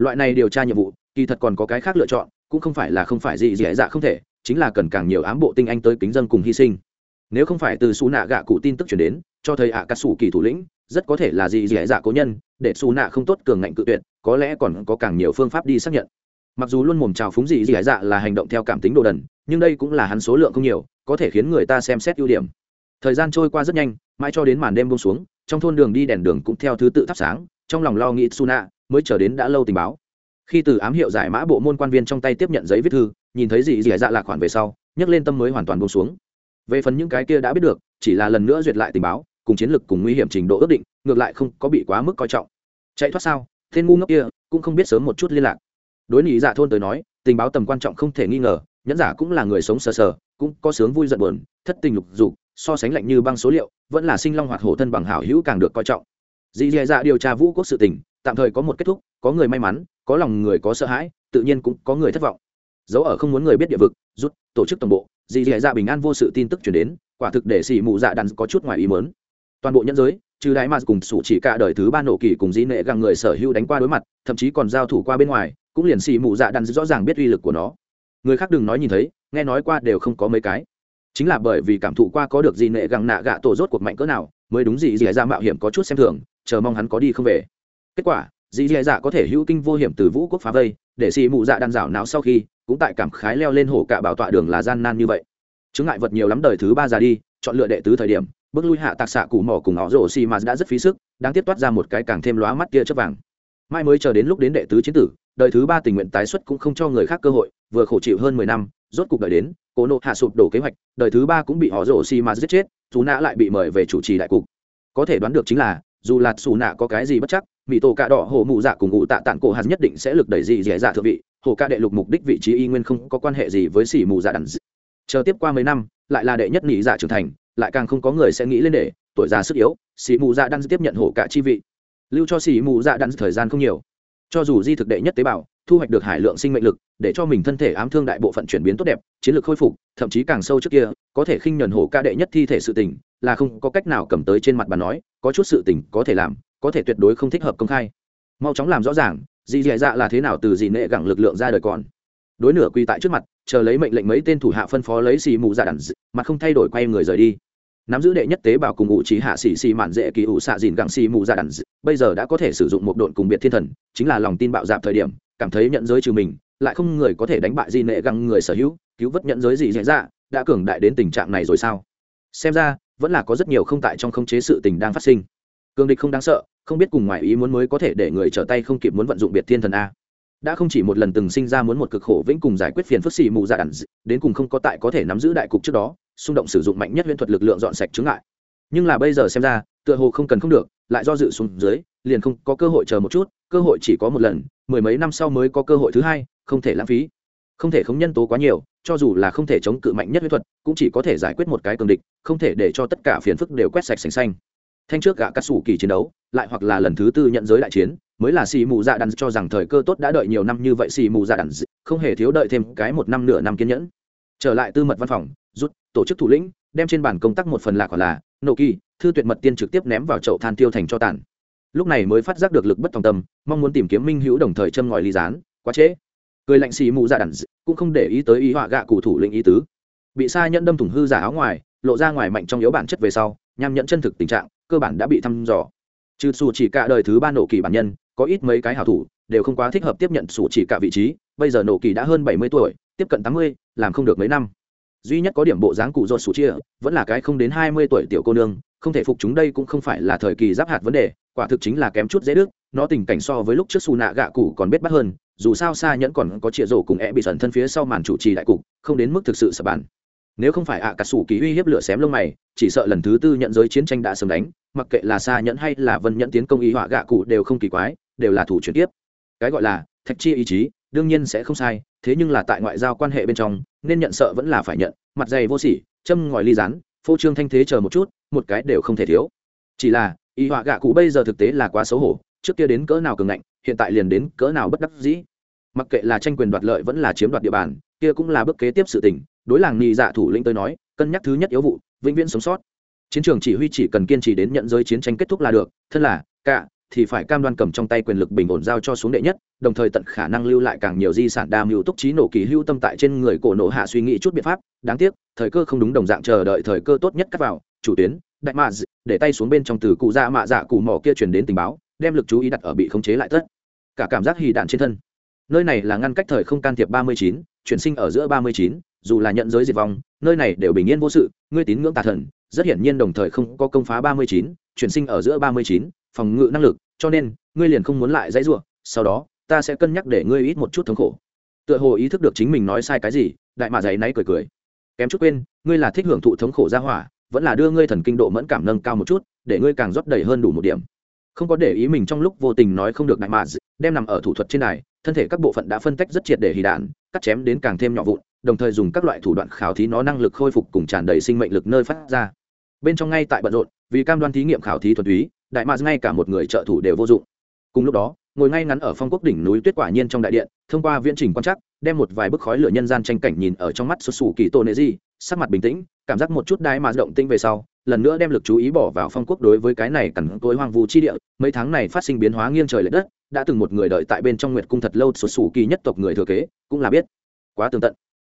loại này điều tra nhiệm vụ, kỳ thật còn có cái khác lựa chọn, cũng không phải là không phải gì dễ dạ không thể, chính là cần càng nhiều ám bộ tinh anh tới kính dân cùng hy sinh. Nếu không phải từ xù nạ gạ cụ tin tức chuyển đến, cho thấy ạ à cắt xù kỳ thủ lĩnh, rất có thể là gì dễ dạ cố nhân, để xù nạ không tốt cường ngạnh cự tuyệt, có lẽ còn có càng nhiều phương pháp đi xác nhận. Mặc dù luôn mồm trào phúng gì dễ dạ là hành động theo cảm tính đồ đần, nhưng đây cũng là hắn số lượng không nhiều, có thể khiến người ta xem xét ưu điểm. Thời gian trôi qua rất nhanh, mãi cho đến màn đêm bông xuống, trong thôn đường đi đèn đường cũng theo thứ tự thắp sáng, trong lòng lo nghĩ suna mới chờ đến đã lâu tình báo. Khi từ ám hiệu giải mã bộ môn quan viên trong tay tiếp nhận giấy viết thư, nhìn thấy gì dì dạ lạc khoản về sau, nhấc lên tâm mới hoàn toàn bông xuống. Về phần những cái kia đã biết được, chỉ là lần nữa duyệt lại tình báo, cùng chiến lược, cùng nguy hiểm trình độ ước định, ngược lại không có bị quá mức coi trọng. Chạy thoát sao? Tên ngu ngốc kia, cũng không biết sớm một chút liên lạc. Đối lý dạ thôn tới nói, tình báo tầm quan trọng không thể nghi ngờ, nhẫn giả cũng là người sống sờ sờ, cũng có sướng vui giận buồn, thất tình lục dục, so sánh lạnh như băng số liệu, vẫn là sinh long hoạt hổ thân bằng hảo hữu càng được coi trọng. Dì dì dạ điều tra vũ quốc sự tình tạm thời có một kết thúc, có người may mắn, có lòng người có sợ hãi, tự nhiên cũng có người thất vọng. Dấu ở không muốn người biết địa vực, rút, tổ chức toàn bộ, dì dì dạ bình an vô sự tin tức chuyển đến, quả thực để xì mù dạ đàn có chút ngoài ý mớn toàn bộ nhân giới, trừ đại mà cùng sủ chỉ cả đời thứ ba nổ kỳ cùng dĩ nệ găng người sở hữu đánh qua đối mặt, thậm chí còn giao thủ qua bên ngoài, cũng liền xì mù dạ đàn rõ ràng biết uy lực của nó. Người khác đừng nói nhìn thấy, nghe nói qua đều không có mấy cái. Chính là bởi vì cảm thụ qua có được dĩ nệ găng nạ gạ tổ rốt cuộc mạnh cỡ nào, mới đúng gì dì dạ mạo hiểm có chút xem thường, chờ mong hắn có đi không về kết quả, dì dì dạ có thể hữu kinh vô hiểm từ vũ quốc phá vây, để xì mụ dạ đan rảo não sau khi, cũng tại cảm khái leo lên hổ cạ bảo tọa đường là gian nan như vậy. Chứng ngại vật nhiều lắm đời thứ ba già đi, chọn lựa đệ tứ thời điểm, bước lui hạ tạc xạ cụ mỏ cùng họ rổ xì mà đã rất phí sức đang tiếp toát ra một cái càng thêm lóa mắt kia chất vàng. Mai mới chờ đến lúc đến đệ tứ chiến tử, đời thứ ba tình nguyện tái xuất cũng không cho người khác cơ hội, vừa khổ chịu hơn mười năm, rốt cục đợi đến, cố nộ hạ sụp đổ kế hoạch, đời thứ ba cũng bị họ rổ xì mà giết chết, dù nã lại bị mời về chủ trì đại cục. Có thể đoán được chính là, dù lạt xù nạ có cái gì bất chắc mỹ tổ cạ đỏ hồ mụ dạ cùng ngụ tạ tản cổ hạt nhất định sẽ lực đẩy dị dẻ dạ thượng vị. Hồ ca đệ lục mục đích vị trí y nguyên không có quan hệ gì với xỉ mù dạ đàn chờ tiếp qua mấy năm, lại là đệ nhất nỉ dạ trưởng thành, lại càng không có người sẽ nghĩ lên để, tuổi già sức yếu xỉ mù dạ đang tiếp nhận hổ cả chi vị. Lưu cho xỉ mù dạ đan thời gian không nhiều. Cho dù di thực đệ nhất tế bào, thu hoạch được hải lượng sinh mệnh lực, để cho mình thân thể ám thương đại bộ phận chuyển biến tốt đẹp, chiến lược khôi phục, thậm chí càng sâu trước kia, có thể khinh nhuần hổ ca đệ nhất thi thể sự tình, là không có cách nào cầm tới trên mặt bà nói, có chút sự tình có thể làm có thể tuyệt đối không thích hợp công khai. Mau chóng làm rõ ràng dị dạ dạ là thế nào từ dì nệ gẳng lực lượng ra đời còn. Đối nửa quy tại trước mặt, chờ lấy mệnh lệnh mấy tên thủ hạ phân phó lấy xì mù dạ đàn mặt không thay đổi quay người rời đi. Nắm giữ đệ nhất tế bào cùng ngụ trí hạ xì xì mạn dễ kỳ ủ xạ dìn gẳng xì mù dạ đàn bây giờ đã có thể sử dụng một độn cùng biệt thiên thần, chính là lòng tin bạo dạp thời điểm, cảm thấy nhận giới trừ mình, lại không người có thể đánh bại di nệ găng người sở hữu, cứu vớt nhận giới gì diễn ra đã cường đại đến tình trạng này rồi sao? Xem ra, vẫn là có rất nhiều không tại trong khống chế sự tình đang phát sinh. Cường địch không đáng sợ không biết cùng ngoại ý muốn mới có thể để người trở tay không kịp muốn vận dụng biệt thiên thần a. Đã không chỉ một lần từng sinh ra muốn một cực khổ vĩnh cùng giải quyết phiền phức xì mù dạ đàn đến cùng không có tại có thể nắm giữ đại cục trước đó, xung động sử dụng mạnh nhất huyễn thuật lực lượng dọn sạch chứng ngại. Nhưng là bây giờ xem ra, tựa hồ không cần không được, lại do dự xuống dưới, liền không có cơ hội chờ một chút, cơ hội chỉ có một lần, mười mấy năm sau mới có cơ hội thứ hai, không thể lãng phí. Không thể không nhân tố quá nhiều, cho dù là không thể chống cự mạnh nhất huyễn thuật, cũng chỉ có thể giải quyết một cái cường địch, không thể để cho tất cả phiền phức đều quét sạch sành xanh thanh trước gạ cắt xù kỳ chiến đấu, lại hoặc là lần thứ tư nhận giới đại chiến, mới là xì mù dạ đàn cho rằng thời cơ tốt đã đợi nhiều năm như vậy xì mù dạ đàn không hề thiếu đợi thêm cái một năm nửa năm kiên nhẫn. Trở lại tư mật văn phòng, rút, tổ chức thủ lĩnh, đem trên bàn công tác một phần lạc hoặc là nộ kỳ, thư tuyệt mật tiên trực tiếp ném vào chậu than tiêu thành cho tàn. Lúc này mới phát giác được lực bất tòng tâm, mong muốn tìm kiếm minh hữu đồng thời châm ngòi ly gián, quá trễ. Cười lạnh xì mù dạ đàn cũng không để ý tới ý họa gạ cụ thủ lĩnh ý tứ. Bị sa nhẫn đâm thủng hư giả áo ngoài, lộ ra ngoài mạnh trong yếu bản chất về sau nhằm nhẫn chân thực tình trạng cơ bản đã bị thăm dò. Trừ xù chỉ cả đời thứ ba nổ kỳ bản nhân, có ít mấy cái hảo thủ, đều không quá thích hợp tiếp nhận xù chỉ cả vị trí, bây giờ nổ kỳ đã hơn bảy mươi tuổi, tiếp cận tám mươi, làm không được mấy năm. Duy nhất có điểm bộ dáng cụ dột sủ chia, vẫn là cái không đến hai mươi tuổi tiểu cô nương, không thể phục chúng đây cũng không phải là thời kỳ giáp hạt vấn đề, quả thực chính là kém chút dễ đức nó tình cảnh so với lúc trước xù nạ gạ cụ còn biết bắt hơn, dù sao xa nhẫn còn có chĩa rổ cùng e bị sẩn thân phía sau màn chủ trì đại cục, không đến mức thực sự sập bàn nếu không phải ạ à cà sủ kỳ uy hiếp lửa xém lông mày, chỉ sợ lần thứ tư nhận giới chiến tranh đã sớm đánh, mặc kệ là xa nhẫn hay là vân nhẫn tiến công ý họa gạ cụ đều không kỳ quái, đều là thủ chuyển tiếp. Cái gọi là thạch chi ý chí, đương nhiên sẽ không sai, thế nhưng là tại ngoại giao quan hệ bên trong, nên nhận sợ vẫn là phải nhận, mặt dày vô sỉ, châm ngòi ly rán, phô trương thanh thế chờ một chút, một cái đều không thể thiếu. Chỉ là, ý họa gạ cụ bây giờ thực tế là quá xấu hổ, trước kia đến cỡ nào cường ngạnh, hiện tại liền đến cỡ nào bất đắc dĩ. Mặc kệ là tranh quyền đoạt lợi vẫn là chiếm đoạt địa bàn kia cũng là bước kế tiếp sự tình, đối làng nhị dạ thủ lĩnh tới nói, cân nhắc thứ nhất yếu vụ, vĩnh viễn sống sót. Chiến trường chỉ huy chỉ cần kiên trì đến nhận giới chiến tranh kết thúc là được, thân là, cả, thì phải cam đoan cầm trong tay quyền lực bình ổn giao cho xuống đệ nhất, đồng thời tận khả năng lưu lại càng nhiều di sản đa mưu túc trí nổ kỳ hưu tâm tại trên người cổ nổ hạ suy nghĩ chút biện pháp, đáng tiếc, thời cơ không đúng đồng dạng chờ đợi thời cơ tốt nhất cắt vào, chủ tuyến, đại mạ để tay xuống bên trong từ cụ dạ mạ dạ cụ mỏ kia truyền đến tình báo, đem lực chú ý đặt ở bị khống chế lại tất. Cả cảm giác hì đạn trên thân nơi này là ngăn cách thời không can thiệp ba mươi chín, chuyển sinh ở giữa ba mươi chín, dù là nhận giới diệt vong, nơi này đều bình yên vô sự, ngươi tín ngưỡng tà thần, rất hiển nhiên đồng thời không có công phá ba mươi chín, chuyển sinh ở giữa ba mươi chín, phòng ngự năng lực, cho nên, ngươi liền không muốn lại dãy rủa, sau đó, ta sẽ cân nhắc để ngươi ít một chút thống khổ. Tựa hồ ý thức được chính mình nói sai cái gì, đại mạ giấy náy cười cười. Kém chút quên, ngươi là thích hưởng thụ thống khổ ra hỏa, vẫn là đưa ngươi thần kinh độ mẫn cảm nâng cao một chút, để ngươi càng rót đầy hơn đủ một điểm không có để ý mình trong lúc vô tình nói không được đại mà đem nằm ở thủ thuật trên này thân thể các bộ phận đã phân tách rất triệt để hì đạn, cắt chém đến càng thêm nhỏ vụn, đồng thời dùng các loại thủ đoạn khảo thí nó năng lực khôi phục cùng tràn đầy sinh mệnh lực nơi phát ra. Bên trong ngay tại bận rộn, vì cam đoan thí nghiệm khảo thí thuần túy, đại mạc ngay cả một người trợ thủ đều vô dụng. Cùng lúc đó, ngồi ngay ngắn ở phong quốc đỉnh núi tuyết quả nhiên trong đại điện, thông qua viễn trình quan trắc, đem một vài bức khói lửa nhân gian tranh cảnh nhìn ở trong mắt sụt sù kỳ tô nệ di sắc mặt bình tĩnh, cảm giác một chút đại mà động tinh về sau lần nữa đem lực chú ý bỏ vào phong quốc đối với cái này cằn tối hoang vu chi địa, mấy tháng này phát sinh biến hóa nghiêng trời l ệ đất, đã từng một người đợi tại bên trong nguyệt cung thật lâu sụt sù kỳ nhất tộc người thừa kế, cũng là biết. Quá tường tận.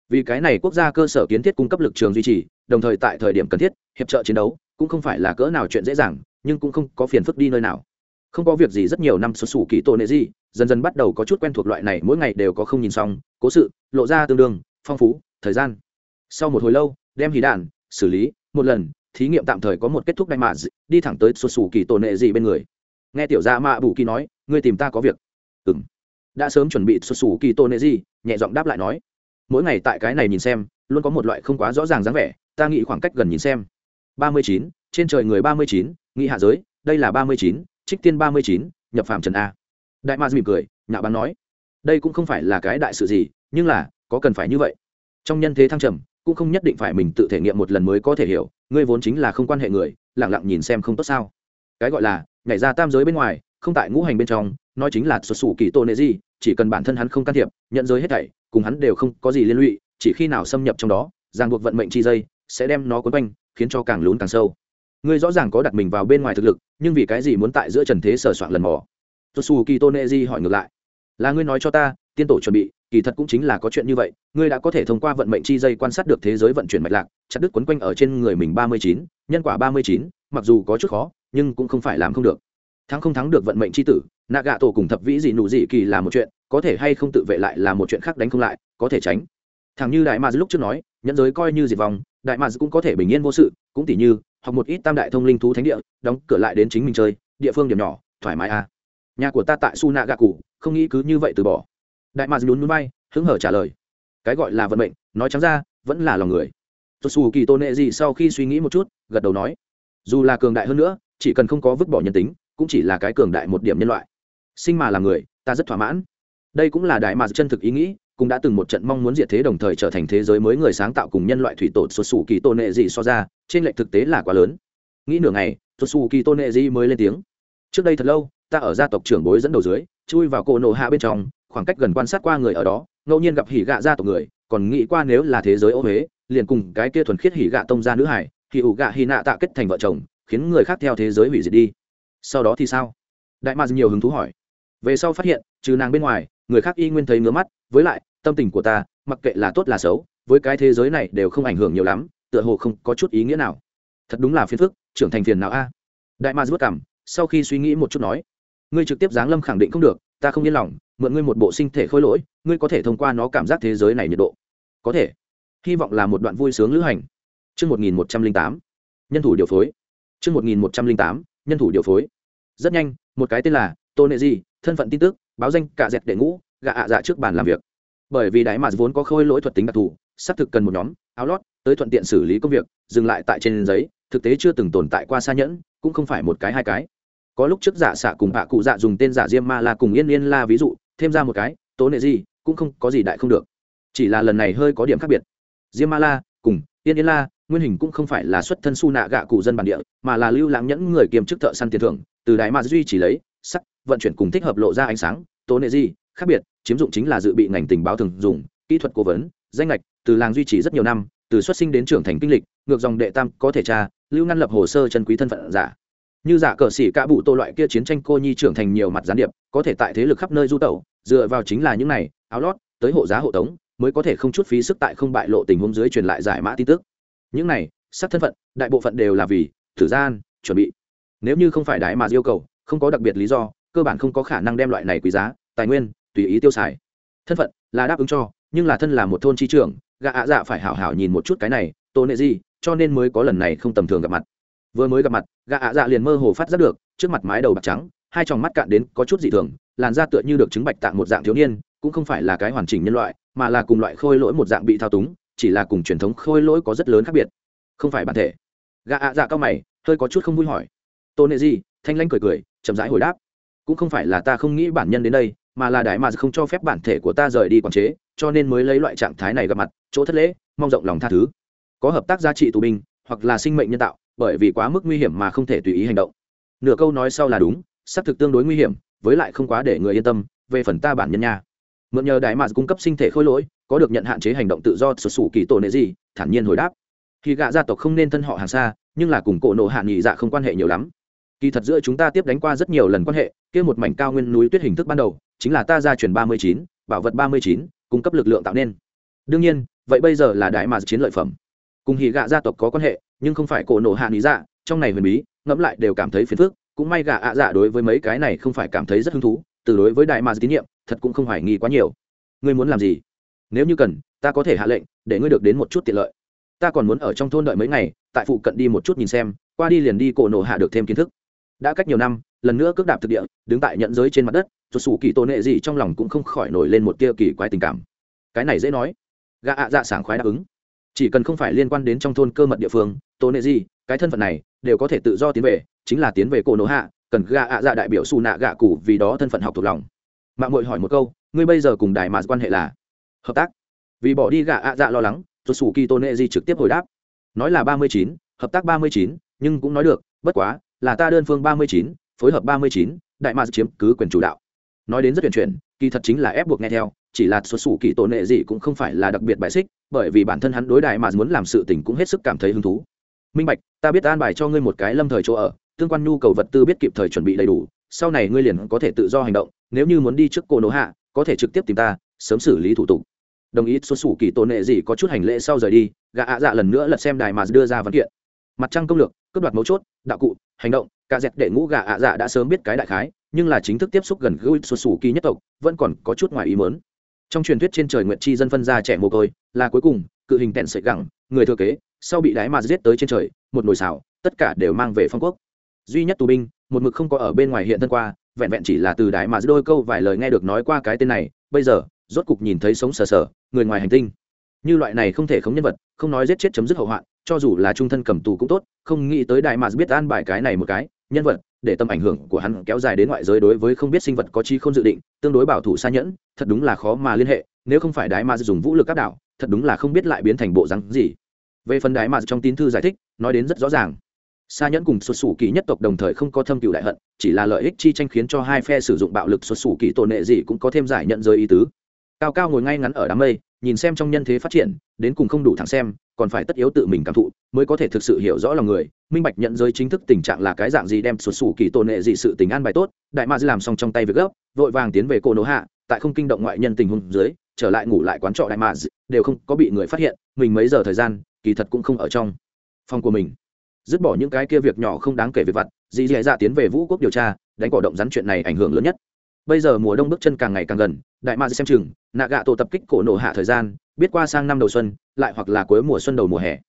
Vì cái này quốc gia cơ sở kiến thiết cung cấp lực trường duy trì, đồng thời tại thời điểm cần thiết, hiệp trợ chiến đấu, cũng không phải là cỡ nào chuyện dễ dàng, nhưng cũng không có phiền phức đi nơi nào. Không có việc gì rất nhiều năm sụt sù kỳ tổ nệ gì dần dần bắt đầu có chút quen thuộc loại này, mỗi ngày đều có không nhìn xong, cố sự, lộ ra tương đương, phong phú, thời gian. Sau một hồi lâu, đem hí đạn, xử lý, một lần thí nghiệm tạm thời có một kết thúc đại mạ đi thẳng tới sụt sù kỳ tổ nệ gì bên người. Nghe tiểu gia mạ bù kỳ nói, ngươi tìm ta có việc. Ừng đã sớm chuẩn bị sụt sù kỳ tổ nệ gì nhẹ giọng đáp lại nói, mỗi ngày tại cái này nhìn xem, luôn có một loại không quá rõ ràng dáng vẻ, ta nghĩ khoảng cách gần nhìn xem. Ba mươi chín, trên trời người ba mươi chín, nghĩ hạ giới, đây là ba mươi chín, trích tiên ba mươi chín, nhập phạm trần a. Đại mạ mỉm cười, nhạo bán nói, đây cũng không phải là cái đại sự gì, nhưng là, có cần phải như vậy. Trong nhân thế thăng trầm cũng không nhất định phải mình tự thể nghiệm một lần mới có thể hiểu, ngươi vốn chính là không quan hệ người lẳng lặng nhìn xem không tốt sao. Cái gọi là, nhảy ra tam giới bên ngoài, không tại ngũ hành bên trong, nói chính là xuất xù kỳ tô nệ gì chỉ cần bản thân hắn không can thiệp, nhận giới hết thảy, cùng hắn đều không có gì liên lụy, chỉ khi nào xâm nhập trong đó, ràng buộc vận mệnh chi dây, sẽ đem nó quấn quanh, khiến cho càng lún càng sâu. Ngươi rõ ràng có đặt mình vào bên ngoài thực lực, nhưng vì cái gì muốn tại giữa trần thế sờ soạn lần mò? Tosu kitoneji hỏi ngược lại. Là ngươi nói cho ta tiên tổ chuẩn bị, kỳ thật cũng chính là có chuyện như vậy, ngươi đã có thể thông qua vận mệnh chi dây quan sát được thế giới vận chuyển mạch lạc, chặt đứt quấn quanh ở trên người mình ba mươi chín, nhân quả ba mươi chín, mặc dù có chút khó, nhưng cũng không phải làm không được. Thắng không thắng được vận mệnh chi tử nạ gạ tổ cùng thập vĩ dị nụ dị kỳ là một chuyện, có thể hay không tự vệ lại là một chuyện khác đánh không lại, có thể tránh. Thằng như đại maz lúc trước nói nhẫn giới coi như diệt vong, đại maz cũng có thể bình yên vô sự, cũng tỉ như, học một ít tam đại thông linh thú thánh địa, đóng cửa lại đến chính mình chơi, địa phương điểm nhỏ, thoải mái à. nhà của ta tại su nạ gạ cụ không nghĩ cứ như vậy từ bỏ đại mạc nhún núi bay hứng hở trả lời. Cái gọi là vận mệnh, nói trắng ra, vẫn là lòng người. Tôi xù kỳ tôn nệ gì sau khi suy nghĩ một chút, gật đầu nói. Dù là cường đại hơn nữa, chỉ cần không có vứt bỏ nhân tính, cũng chỉ là cái cường đại một điểm nhân loại. Sinh mà là người, ta rất thỏa mãn. Đây cũng là đại mạc chân thực ý nghĩ, cũng đã từng một trận mong muốn diệt thế đồng thời trở thành thế giới mới người sáng tạo cùng nhân loại thủy tổ xuất xù kỳ tôn nệ gì so ra, trên lệch thực tế là quá lớn. Nghĩ nửa ngày xuất xù kỳ tôn nệ gì mới lên tiếng. Trước đây thật lâu, ta ở gia tộc trưởng bối dẫn đầu dưới, chui vào cổ nổ hạ bên trong khoảng cách gần quan sát qua người ở đó, ngẫu nhiên gặp hỉ gạ gia tộc người, còn nghĩ qua nếu là thế giới ô huế, liền cùng cái kia thuần khiết hỉ gạ tông gia nữ hải thì ủ gạ hỉ nạ tạ kết thành vợ chồng, khiến người khác theo thế giới hủy diệt đi. Sau đó thì sao? Đại mạc nhiều hứng thú hỏi. Về sau phát hiện, trừ nàng bên ngoài, người khác y nguyên thấy ngứa mắt, với lại, tâm tình của ta, mặc kệ là tốt là xấu, với cái thế giới này đều không ảnh hưởng nhiều lắm, tựa hồ không có chút ý nghĩa nào. Thật đúng là phiền phức, trưởng thành phiền nào a. Đại mạc vất cảm sau khi suy nghĩ một chút nói. Ngươi trực tiếp giáng lâm khẳng định không được ta không yên lòng mượn ngươi một bộ sinh thể khôi lỗi ngươi có thể thông qua nó cảm giác thế giới này nhiệt độ có thể hy vọng là một đoạn vui sướng lữ hành Trước 1108, nhân thủ điều phối. Trước 1108, nhân thủ điều phối. Rất nhanh, một cái tên là Tô Nệ Di, thân phận tin tức, báo danh cả dẹt đệ ngũ, gạ ạ dạ trước bàn làm việc. Bởi vì đáy mà vốn có khôi lỗi thuật tính đặc thù, xác thực cần một nhóm, áo lót, tới thuận tiện xử lý công việc, dừng lại tại trên giấy, thực tế chưa từng tồn tại qua xa nhẫn, cũng không phải một cái hai cái. Có lúc trước giả xạ cùng hạ cụ dạ dùng tên giả Diêm Ma La cùng Yên Yên La ví dụ, thêm ra một cái, Tố Nệ gì, cũng không có gì đại không được. Chỉ là lần này hơi có điểm khác biệt. Diêm Ma La cùng Yên Yên La nguyên hình cũng không phải là xuất thân su nạ gạ cụ dân bản địa mà là lưu lãng nhẫn người kiêm chức thợ săn tiền thưởng từ đại ma duy chỉ lấy sắc vận chuyển cùng thích hợp lộ ra ánh sáng tố nệ gì khác biệt chiếm dụng chính là dự bị ngành tình báo thường dùng kỹ thuật cố vấn danh lệch từ làng duy trì rất nhiều năm từ xuất sinh đến trưởng thành kinh lịch ngược dòng đệ tam có thể tra lưu ngăn lập hồ sơ chân quý thân phận giả như giả cờ xỉ cả bụ tô loại kia chiến tranh cô nhi trưởng thành nhiều mặt gián điệp, có thể tại thế lực khắp nơi du tẩu, dựa vào chính là những này, áo lót, tới hộ giá hộ tống, mới có thể không chút phí sức tại không bại lộ tình huống dưới truyền lại giải mã tin tức. Những này, sắc thân phận, đại bộ phận đều là vì thử gian, chuẩn bị. Nếu như không phải đại mà yêu cầu, không có đặc biệt lý do, cơ bản không có khả năng đem loại này quý giá, tài nguyên, tùy ý tiêu xài. Thân phận là đáp ứng cho, nhưng là thân là một thôn chi trưởng gạ ạ dạ phải hảo hảo nhìn một chút cái này, tô nệ gì cho nên mới có lần này không tầm thường gặp mặt vừa mới gặp mặt, gã ạ dạ liền mơ hồ phát giác được, trước mặt mái đầu bạc trắng, hai tròng mắt cạn đến có chút dị thường, làn da tựa như được chứng bạch tạng một dạng thiếu niên, cũng không phải là cái hoàn chỉnh nhân loại, mà là cùng loại khôi lỗi một dạng bị thao túng, chỉ là cùng truyền thống khôi lỗi có rất lớn khác biệt. Không phải bản thể. Gã ạ dạ cao mày, hơi có chút không vui hỏi. Tôn nệ gì thanh lanh cười cười, chậm rãi hồi đáp. Cũng không phải là ta không nghĩ bản nhân đến đây, mà là đại mà không cho phép bản thể của ta rời đi quản chế, cho nên mới lấy loại trạng thái này gặp mặt, chỗ thất lễ, mong rộng lòng tha thứ. Có hợp tác giá trị tù binh, hoặc là sinh mệnh nhân tạo bởi vì quá mức nguy hiểm mà không thể tùy ý hành động. Nửa câu nói sau là đúng, xác thực tương đối nguy hiểm, với lại không quá để người yên tâm, về phần ta bản nhân nha. Mượn nhờ đại mà cung cấp sinh thể khôi lỗi, có được nhận hạn chế hành động tự do sụt sủ kỳ tổ nệ gì, thản nhiên hồi đáp. Khi gạ gia tộc không nên thân họ hàng xa, nhưng là cùng cổ nộ hạ nghị dạ không quan hệ nhiều lắm. Kỳ thật giữa chúng ta tiếp đánh qua rất nhiều lần quan hệ, kia một mảnh cao nguyên núi tuyết hình thức ban đầu, chính là ta gia truyền ba mươi chín, bảo vật ba mươi chín, cung cấp lực lượng tạo nên. Đương nhiên, vậy bây giờ là đại mà chiến lợi phẩm. Cùng hì gạ gia tộc có quan hệ nhưng không phải cổ nổ hạ lý dạ trong này huyền bí, ngẫm lại đều cảm thấy phiền phức, cũng may gà ạ dạ đối với mấy cái này không phải cảm thấy rất hứng thú, từ đối với đại mà tín nhiệm, thật cũng không hoài nghi quá nhiều. Ngươi muốn làm gì? Nếu như cần, ta có thể hạ lệnh, để ngươi được đến một chút tiện lợi. Ta còn muốn ở trong thôn đợi mấy ngày, tại phụ cận đi một chút nhìn xem, qua đi liền đi cổ nổ hạ được thêm kiến thức. Đã cách nhiều năm, lần nữa cước đạp thực địa, đứng tại nhận giới trên mặt đất rồi sủ kỳ tổ nệ gì trong lòng cũng không khỏi nổi lên một tia kỳ quái tình cảm. Cái này dễ nói. Gã ạ dạ sảng khoái đáp ứng. Chỉ cần không phải liên quan đến trong thôn cơ mật địa phương tổ nệ gì cái thân phận này đều có thể tự do tiến về, chính là tiến về cổ nổ hạ, cần gạ ạ dạ đại biểu xù nạ gạ cụ vì đó thân phận học thuộc lòng. Mạng mội hỏi một câu, ngươi bây giờ cùng đại mà quan hệ là? Hợp tác. Vì bỏ đi gạ ạ dạ lo lắng rồi sủ kỳ tổ nệ gì trực tiếp hồi đáp. Nói là ba mươi chín, hợp tác ba mươi chín, nhưng cũng nói được, bất quá, là ta đơn phương ba mươi chín, phối hợp ba mươi chín, đại mà chiếm cứ quyền chủ đạo. Nói đến rất tuyển chuyển, kỳ thật chính là ép buộc nghe theo, chỉ là xuất xù kỳ tổ nệ gì cũng không phải là đặc biệt bài xích, bởi vì bản thân hắn đối đại mà muốn làm sự tình cũng hết sức cảm thấy hứng thú minh bạch, ta biết an bài cho ngươi một cái lâm thời chỗ ở, tương quan nhu cầu vật tư biết kịp thời chuẩn bị đầy đủ, sau này ngươi liền có thể tự do hành động, nếu như muốn đi trước cô nỗ hạ, có thể trực tiếp tìm ta, sớm xử lý thủ tục. Đồng ý, xuất xù kỳ tôn nệ gì có chút hành lễ sau rời đi, gã ạ dạ lần nữa lật xem đài mà đưa ra văn kiện. Mặt trăng công lược, cướp đoạt mấu chốt, đạo cụ, hành động, cả dẹp đệ ngũ gã ạ dạ đã sớm biết cái đại khái, nhưng là chính thức tiếp xúc gần gũi xuất xù kỳ nhất tộc, vẫn còn có chút ngoài ý mớn trong truyền thuyết trên trời nguyện chi dân phân ra trẻ mồ côi, là cuối cùng, cự hình tẹn sợi gẳng, người thừa kế sau bị đái mà giết tới trên trời, một nồi xào, tất cả đều mang về phong quốc. Duy nhất tù binh, một mực không có ở bên ngoài hiện thân qua, vẹn vẹn chỉ là từ đái mà đôi câu vài lời nghe được nói qua cái tên này, bây giờ, rốt cục nhìn thấy sống sờ sờ, người ngoài hành tinh. Như loại này không thể không nhân vật, không nói giết chết chấm dứt hậu hoạn, cho dù là trung thân cầm tù cũng tốt, không nghĩ tới đại mà biết an bài cái này một cái, nhân vật, để tâm ảnh hưởng của hắn kéo dài đến ngoại giới đối với không biết sinh vật có chi không dự định, tương đối bảo thủ xa nhẫn, thật đúng là khó mà liên hệ, nếu không phải đại mà dùng vũ lực áp đảo, thật đúng là không biết lại biến thành bộ rắn gì về phần đái mà trong tín thư giải thích, nói đến rất rõ ràng. Xa nhẫn cùng xuất xù kỳ nhất tộc đồng thời không có thâm cựu đại hận, chỉ là lợi ích chi tranh khiến cho hai phe sử dụng bạo lực xuất xù kỳ tổn nệ gì cũng có thêm giải nhận giới ý tứ. Cao cao ngồi ngay ngắn ở đám mây, nhìn xem trong nhân thế phát triển, đến cùng không đủ thẳng xem, còn phải tất yếu tự mình cảm thụ, mới có thể thực sự hiểu rõ lòng người, minh bạch nhận giới chính thức tình trạng là cái dạng gì đem xuất xù kỳ tổn nệ gì sự tình an bài tốt, đại ma làm xong trong tay việc gấp vội vàng tiến về cô nỗ hạ, tại không kinh động ngoại nhân tình huống dưới trở lại ngủ lại quán trọ đại ma đều không có bị người phát hiện, mình mấy giờ thời gian, kỳ thật cũng không ở trong phòng của mình. Dứt bỏ những cái kia việc nhỏ không đáng kể việc vặt, dì dì dạ tiến về vũ quốc điều tra, đánh cỏ động rắn chuyện này ảnh hưởng lớn nhất. Bây giờ mùa đông bước chân càng ngày càng gần, đại ma xem chừng nạ gạ tổ tập kích cổ nổ hạ thời gian, biết qua sang năm đầu xuân, lại hoặc là cuối mùa xuân đầu mùa hè.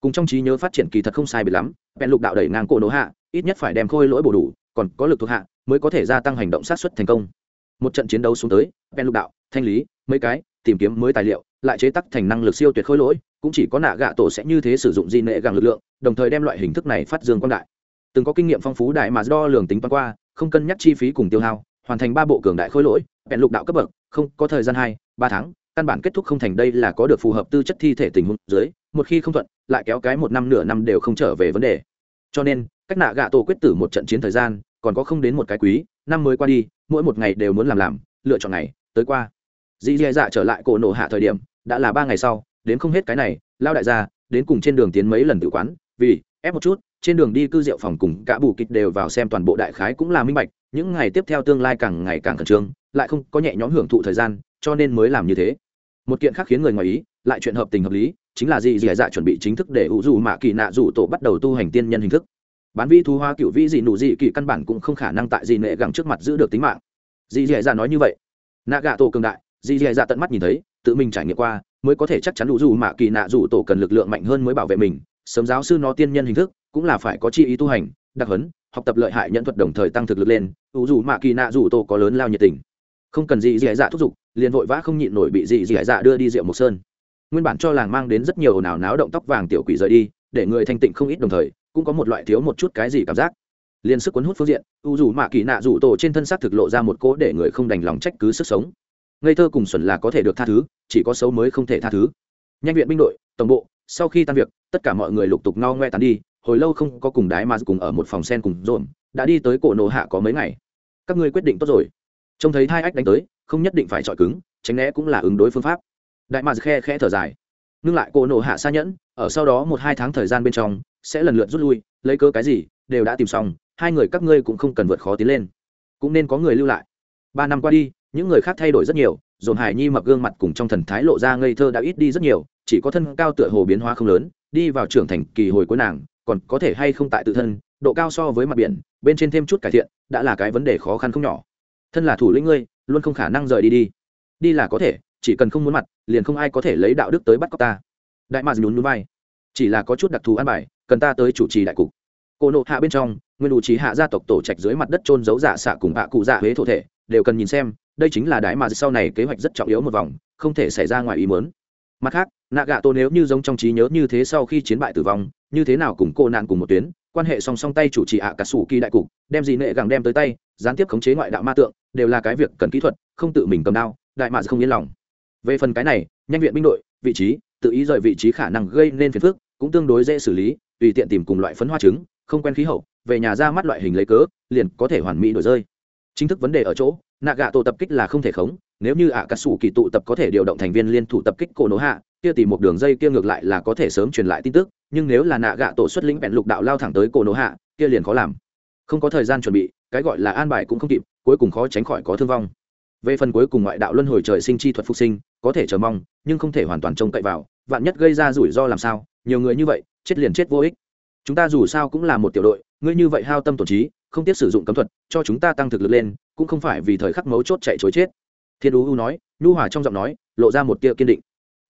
Cùng trong trí nhớ phát triển kỳ thật không sai biệt lắm, bèn lục đạo đẩy ngang cổ nổ hạ, ít nhất phải đem khôi lỗi bổ đủ, còn có lực thuộc hạ, mới có thể gia tăng hành động sát xuất thành công. Một trận chiến đấu xuống tới, bèn lục đạo thanh lý, mấy cái, tìm kiếm mới tài liệu, lại chế tắc thành năng lực siêu tuyệt khối lỗi, cũng chỉ có nạ gạ tổ sẽ như thế sử dụng di nệ gàng lực lượng, đồng thời đem loại hình thức này phát dương quan đại. Từng có kinh nghiệm phong phú đại mà đo lường tính toán qua, không cân nhắc chi phí cùng tiêu hao, hoàn thành ba bộ cường đại khối lỗi, bèn lục đạo cấp bậc, không, có thời gian hai, ba tháng, căn bản kết thúc không thành đây là có được phù hợp tư chất thi thể tình huống dưới, một khi không thuận, lại kéo cái một năm nửa năm đều không trở về vấn đề. Cho nên, cách nạ gạ tổ quyết tử một trận chiến thời gian, còn có không đến một cái quý, năm mới qua đi, mỗi một ngày đều muốn làm làm, lựa chọn này, tới qua dì dì dạ trở lại cổ nổ hạ thời điểm, đã là ba ngày sau, đến không hết cái này, lao đại gia, đến cùng trên đường tiến mấy lần tự quán, vì, ép một chút, trên đường đi cư rượu phòng cùng cả bù kịch đều vào xem toàn bộ đại khái cũng là minh bạch, những ngày tiếp theo tương lai càng ngày càng khẩn trương, lại không có nhẹ nhõm hưởng thụ thời gian, cho nên mới làm như thế. Một kiện khác khiến người ngoài ý, lại chuyện hợp tình hợp lý, chính là gì dì dạ chuẩn bị chính thức để ủ dù mạ kỳ nạ dù tổ bắt đầu tu hành tiên nhân hình thức. Bán vi thu hoa cựu vĩ dị nụ dị kỳ căn bản cũng không khả năng tại dị nệ gẳng trước mặt giữ được tính mạng. Dì dì dạ nói như vậy. Nạ gạ tổ cường đại dì dì dạ tận mắt nhìn thấy, tự mình trải nghiệm qua, mới có thể chắc chắn đủ dù mạ kỳ nạ dù tổ cần lực lượng mạnh hơn mới bảo vệ mình. Sớm giáo sư nó tiên nhân hình thức, cũng là phải có chi ý tu hành, đặc hấn học tập lợi hại nhận thuật đồng thời tăng thực lực lên, đủ dù mạ kỳ nạ dù tổ có lớn lao nhiệt tình. Không cần gì dì dạ thúc giục, liền vội vã không nhịn nổi bị dì dì dạ đưa đi rượu mộc sơn. Nguyên bản cho làng mang đến rất nhiều ồn ào náo động tóc vàng tiểu quỷ rời đi, để người thanh tịnh không ít đồng thời, cũng có một loại thiếu một chút cái gì cảm giác. Liên sức cuốn hút phương diện, u dù mạ kỳ nạ rủ tổ trên thân xác thực lộ ra một cố để người không đành lòng trách cứ sức sống ngây thơ cùng xuẩn là có thể được tha thứ, chỉ có xấu mới không thể tha thứ. Nhanh viện binh đội, tổng bộ, sau khi tan việc, tất cả mọi người lục tục no ngoe tàn đi, hồi lâu không có cùng đái mà cùng ở một phòng sen cùng dồn đã đi tới cổ nổ hạ có mấy ngày. Các ngươi quyết định tốt rồi. Trông thấy hai ách đánh tới, không nhất định phải chọi cứng, tránh né cũng là ứng đối phương pháp. Đại mà khe khẽ thở dài. Ngưng lại cổ nổ hạ xa nhẫn, ở sau đó một hai tháng thời gian bên trong, sẽ lần lượt rút lui, lấy cơ cái gì, đều đã tìm xong, hai người các ngươi cũng không cần vượt khó tiến lên. Cũng nên có người lưu lại. Ba năm qua đi những người khác thay đổi rất nhiều, dồn hải nhi mập gương mặt cùng trong thần thái lộ ra ngây thơ đã ít đi rất nhiều, chỉ có thân cao tựa hồ biến hóa không lớn, đi vào trưởng thành kỳ hồi cuối nàng, còn có thể hay không tại tự thân, độ cao so với mặt biển, bên trên thêm chút cải thiện, đã là cái vấn đề khó khăn không nhỏ. Thân là thủ lĩnh ngươi, luôn không khả năng rời đi đi. Đi là có thể, chỉ cần không muốn mặt, liền không ai có thể lấy đạo đức tới bắt cóc ta. Đại mạc nhún núi vai. Chỉ là có chút đặc thù an bài, cần ta tới chủ trì đại cục. Cô nộ hạ bên trong, nguyên đủ trí hạ gia tộc tổ trạch dưới mặt đất trôn giấu giả xạ cùng hạ cụ dạ huế thổ thể, đều cần nhìn xem đây chính là đái mà sau này kế hoạch rất trọng yếu một vòng, không thể xảy ra ngoài ý muốn. Mặt khác nạ gạ tô nếu như giống trong trí nhớ như thế sau khi chiến bại tử vong, như thế nào cùng cô nạn cùng một tuyến, quan hệ song song tay chủ trì ạ cả sủ kỳ đại cục, đem gì nệ gẳng đem tới tay, gián tiếp khống chế ngoại đạo ma tượng, đều là cái việc cần kỹ thuật, không tự mình cầm đao, đại mạ không yên lòng. Về phần cái này, nhanh viện binh đội, vị trí, tự ý rời vị trí khả năng gây nên phiền phức, cũng tương đối dễ xử lý, tùy tiện tìm cùng loại phấn hoa trứng, không quen khí hậu, về nhà ra mắt loại hình lấy cớ, liền có thể hoàn mỹ đổi rơi. Chính thức vấn đề ở chỗ nạ gạ tổ tập kích là không thể khống, nếu như ạ cà sủ kỳ tụ tập có thể điều động thành viên liên thủ tập kích cổ nổ hạ, kia tìm một đường dây kia ngược lại là có thể sớm truyền lại tin tức, nhưng nếu là nạ gạ tổ xuất lĩnh bẹn lục đạo lao thẳng tới cổ nổ hạ, kia liền khó làm. Không có thời gian chuẩn bị, cái gọi là an bài cũng không kịp, cuối cùng khó tránh khỏi có thương vong. Về phần cuối cùng ngoại đạo luân hồi trời sinh chi thuật phục sinh, có thể chờ mong, nhưng không thể hoàn toàn trông cậy vào, vạn nhất gây ra rủi ro làm sao, nhiều người như vậy, chết liền chết vô ích. Chúng ta dù sao cũng là một tiểu đội, ngươi như vậy hao tâm tổn trí không tiếc sử dụng cấm thuật, cho chúng ta tăng thực lực lên, cũng không phải vì thời khắc mấu chốt chạy chối chết. Thiên ú nói, nhu hòa trong giọng nói, lộ ra một tia kiên định.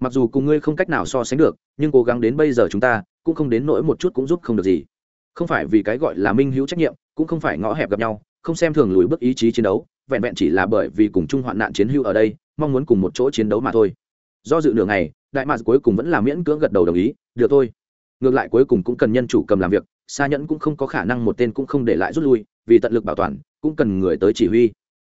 Mặc dù cùng ngươi không cách nào so sánh được, nhưng cố gắng đến bây giờ chúng ta cũng không đến nỗi một chút cũng giúp không được gì. Không phải vì cái gọi là minh hữu trách nhiệm, cũng không phải ngõ hẹp gặp nhau, không xem thường lùi bước ý chí chiến đấu, vẹn vẹn chỉ là bởi vì cùng chung hoạn nạn chiến hữu ở đây, mong muốn cùng một chỗ chiến đấu mà thôi. Do dự nửa ngày, đại mạc cuối cùng vẫn là miễn cưỡng gật đầu đồng ý, được thôi ngược lại cuối cùng cũng cần nhân chủ cầm làm việc xa nhẫn cũng không có khả năng một tên cũng không để lại rút lui, vì tận lực bảo toàn, cũng cần người tới chỉ huy.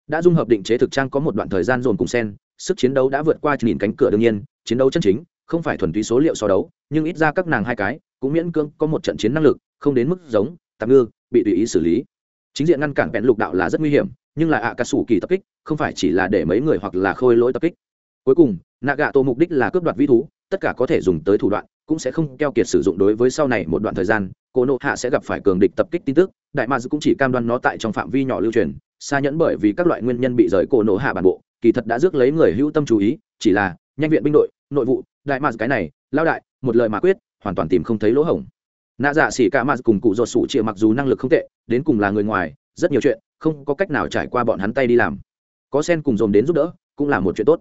Đã dung hợp định chế thực trang có một đoạn thời gian dồn cùng sen, sức chiến đấu đã vượt qua nhìn cánh cửa đương nhiên, chiến đấu chân chính, không phải thuần túy số liệu so đấu, nhưng ít ra các nàng hai cái, cũng miễn cưỡng có một trận chiến năng lực, không đến mức giống, tạm ngư, bị tùy ý xử lý. Chính diện ngăn cản bẹn lục đạo là rất nguy hiểm, nhưng là ạ à sủ kỳ tập kích, không phải chỉ là để mấy người hoặc là khôi lỗi tập kích. Cuối cùng nạ gạ tổ mục đích là cướp đoạt vĩ thú tất cả có thể dùng tới thủ đoạn, cũng sẽ không keo kiệt sử dụng đối với sau này một đoạn thời gian, cô nộ hạ sẽ gặp phải cường địch tập kích tin tức, đại ma cũng chỉ cam đoan nó tại trong phạm vi nhỏ lưu truyền, xa nhẫn bởi vì các loại nguyên nhân bị rời cổ nộ hạ bản bộ, kỳ thật đã rước lấy người hữu tâm chú ý, chỉ là, nhanh viện binh đội, nội vụ, đại ma cái này, lao đại, một lời mà quyết, hoàn toàn tìm không thấy lỗ hổng. Nạ dạ xỉ cả ma cùng cụ ruột sủ chịa mặc dù năng lực không tệ, đến cùng là người ngoài, rất nhiều chuyện, không có cách nào trải qua bọn hắn tay đi làm. Có sen cùng dồn đến giúp đỡ, cũng là một chuyện tốt.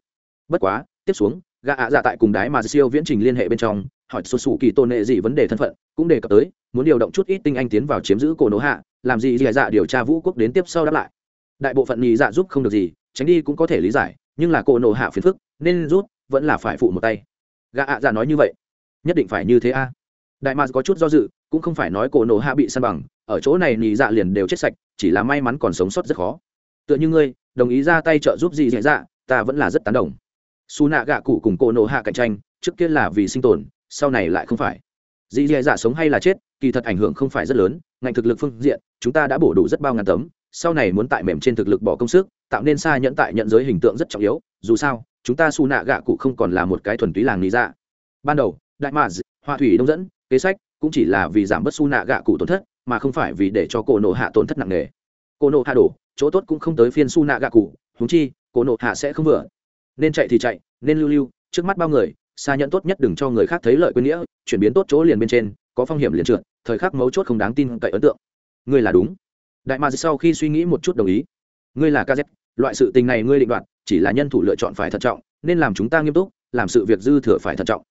Bất quá, tiếp xuống gã ạ dạ tại cùng đái mà siêu viễn trình liên hệ bên trong, hỏi xuất xù kỳ tôn nệ gì vấn đề thân phận, cũng đề cập tới, muốn điều động chút ít tinh anh tiến vào chiếm giữ cổ nổ hạ, làm gì dì dạ điều tra vũ quốc đến tiếp sau đáp lại. Đại bộ phận nhì dạ giúp không được gì, tránh đi cũng có thể lý giải, nhưng là cổ nổ hạ phiền phức, nên rút, vẫn là phải phụ một tay. Gã ạ dạ nói như vậy. Nhất định phải như thế a. Đại mà có chút do dự, cũng không phải nói cổ nổ hạ bị săn bằng, ở chỗ này nhì dạ liền đều chết sạch, chỉ là may mắn còn sống sót rất khó. Tựa như ngươi, đồng ý ra tay trợ giúp gì dễ dạ ta vẫn là rất tán đồng su nạ gạ cụ cùng cổ nổ hạ cạnh tranh, trước kia là vì sinh tồn, sau này lại không phải. Dì dì dạ sống hay là chết, kỳ thật ảnh hưởng không phải rất lớn ngành thực lực phương diện, chúng ta đã bổ đủ rất bao ngàn tấm, sau này muốn tại mềm trên thực lực bỏ công sức, tạo nên xa nhẫn tại nhận giới hình tượng rất trọng yếu, dù sao, chúng ta su nạ gạ cụ không còn là một cái thuần túy làng lý dạ. Ban đầu, đại mạc hoa thủy đông dẫn, kế sách cũng chỉ là vì giảm bớt su nạ gạ cụ tổn thất, mà không phải vì để cho cổ nộ hạ tổn thất nặng nề. Cổ nộ hạ đổ, chỗ tốt cũng không tới phiên su nạ gạ cụ húng chi, cổ nộ hạ sẽ không vừa nên chạy thì chạy nên lưu lưu trước mắt bao người xa nhẫn tốt nhất đừng cho người khác thấy lợi quên nghĩa chuyển biến tốt chỗ liền bên trên có phong hiểm liền trượt thời khắc mấu chốt không đáng tin cậy ấn tượng. Ngươi là đúng. Đại ma sau khi suy nghĩ một chút đồng ý. Ngươi là kz loại sự tình này ngươi định đoạt chỉ là nhân thủ lựa chọn phải thận trọng nên làm chúng ta nghiêm túc làm sự việc dư thừa phải thận trọng.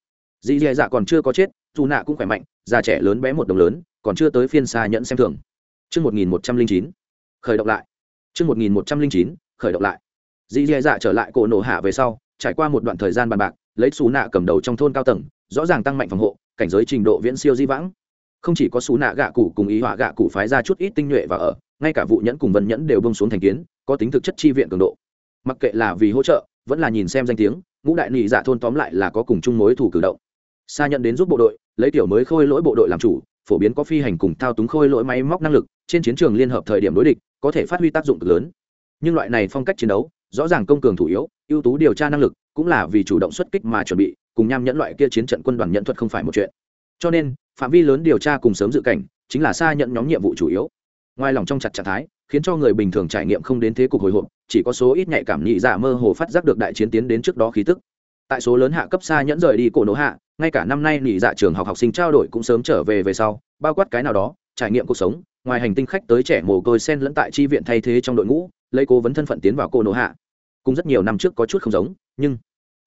Dì dè dạ còn chưa có chết dù nạ cũng khỏe mạnh già trẻ lớn bé một đồng lớn còn chưa tới phiên xa nhẫn xem thường. Trước 1109, khởi động lại. Trước 1109, khởi động lại. Dì dì dạ trở lại cổ nổ hạ về sau, trải qua một đoạn thời gian bàn bạc lấy xù nạ cầm đầu trong thôn cao tầng rõ ràng tăng mạnh phòng hộ cảnh giới trình độ viễn siêu di vãng. Không chỉ có xù nạ gạ cụ cùng ý họa gạ cụ phái ra chút ít tinh nhuệ và ở ngay cả vụ nhẫn cùng vân nhẫn đều bông xuống thành kiến có tính thực chất chi viện cường độ. Mặc kệ là vì hỗ trợ vẫn là nhìn xem danh tiếng ngũ đại nị dạ thôn tóm lại là có cùng chung mối thủ cử động. Xa nhận đến giúp bộ đội lấy tiểu mới khôi lỗi bộ đội làm chủ phổ biến có phi hành cùng thao túng khôi lỗi máy móc năng lực trên chiến trường liên hợp thời điểm đối địch có thể phát huy tác dụng cực lớn. Nhưng loại này phong cách chiến đấu rõ ràng công cường thủ yếu, ưu tú điều tra năng lực, cũng là vì chủ động xuất kích mà chuẩn bị, cùng nham nhẫn loại kia chiến trận quân đoàn nhận thuật không phải một chuyện. Cho nên, phạm vi lớn điều tra cùng sớm dự cảnh, chính là xa nhận nhóm nhiệm vụ chủ yếu. Ngoài lòng trong chặt trạng thái, khiến cho người bình thường trải nghiệm không đến thế cục hồi hộp, chỉ có số ít nhạy cảm nhị dạ mơ hồ phát giác được đại chiến tiến đến trước đó khí tức. Tại số lớn hạ cấp xa nhẫn rời đi cổ nổ hạ, ngay cả năm nay nhị dạ trường học học sinh trao đổi cũng sớm trở về về sau, bao quát cái nào đó, trải nghiệm cuộc sống ngoài hành tinh khách tới trẻ mồ côi sen lẫn tại chi viện thay thế trong đội ngũ, lấy cố vấn thân phận tiến vào cô nổ hạ cũng rất nhiều năm trước có chút không giống, nhưng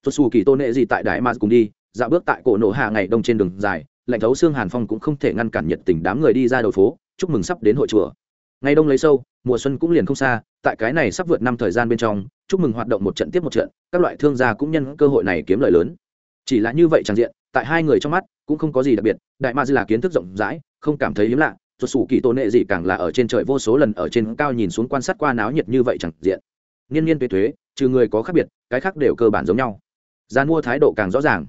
xuất xù kỳ tôn nệ gì tại đại mars cùng đi, dạo bước tại cổ nổ hạ ngày đông trên đường dài, lạnh thấu xương hàn phong cũng không thể ngăn cản nhiệt tình đám người đi ra đầu phố, chúc mừng sắp đến hội chùa. Ngày đông lấy sâu, mùa xuân cũng liền không xa, tại cái này sắp vượt năm thời gian bên trong, chúc mừng hoạt động một trận tiếp một trận, các loại thương gia cũng nhân cơ hội này kiếm lời lớn. Chỉ là như vậy tràn diện, tại hai người trong mắt, cũng không có gì đặc biệt, đại ma là kiến thức rộng rãi, không cảm thấy hiếm lạ xuất sủ kỳ tôn nệ gì càng là ở trên trời vô số lần ở trên cao nhìn xuống quan sát qua náo nhiệt như vậy chẳng diện. Niên niên tuế thuế trừ người có khác biệt, cái khác đều cơ bản giống nhau. Gian mua thái độ càng rõ ràng.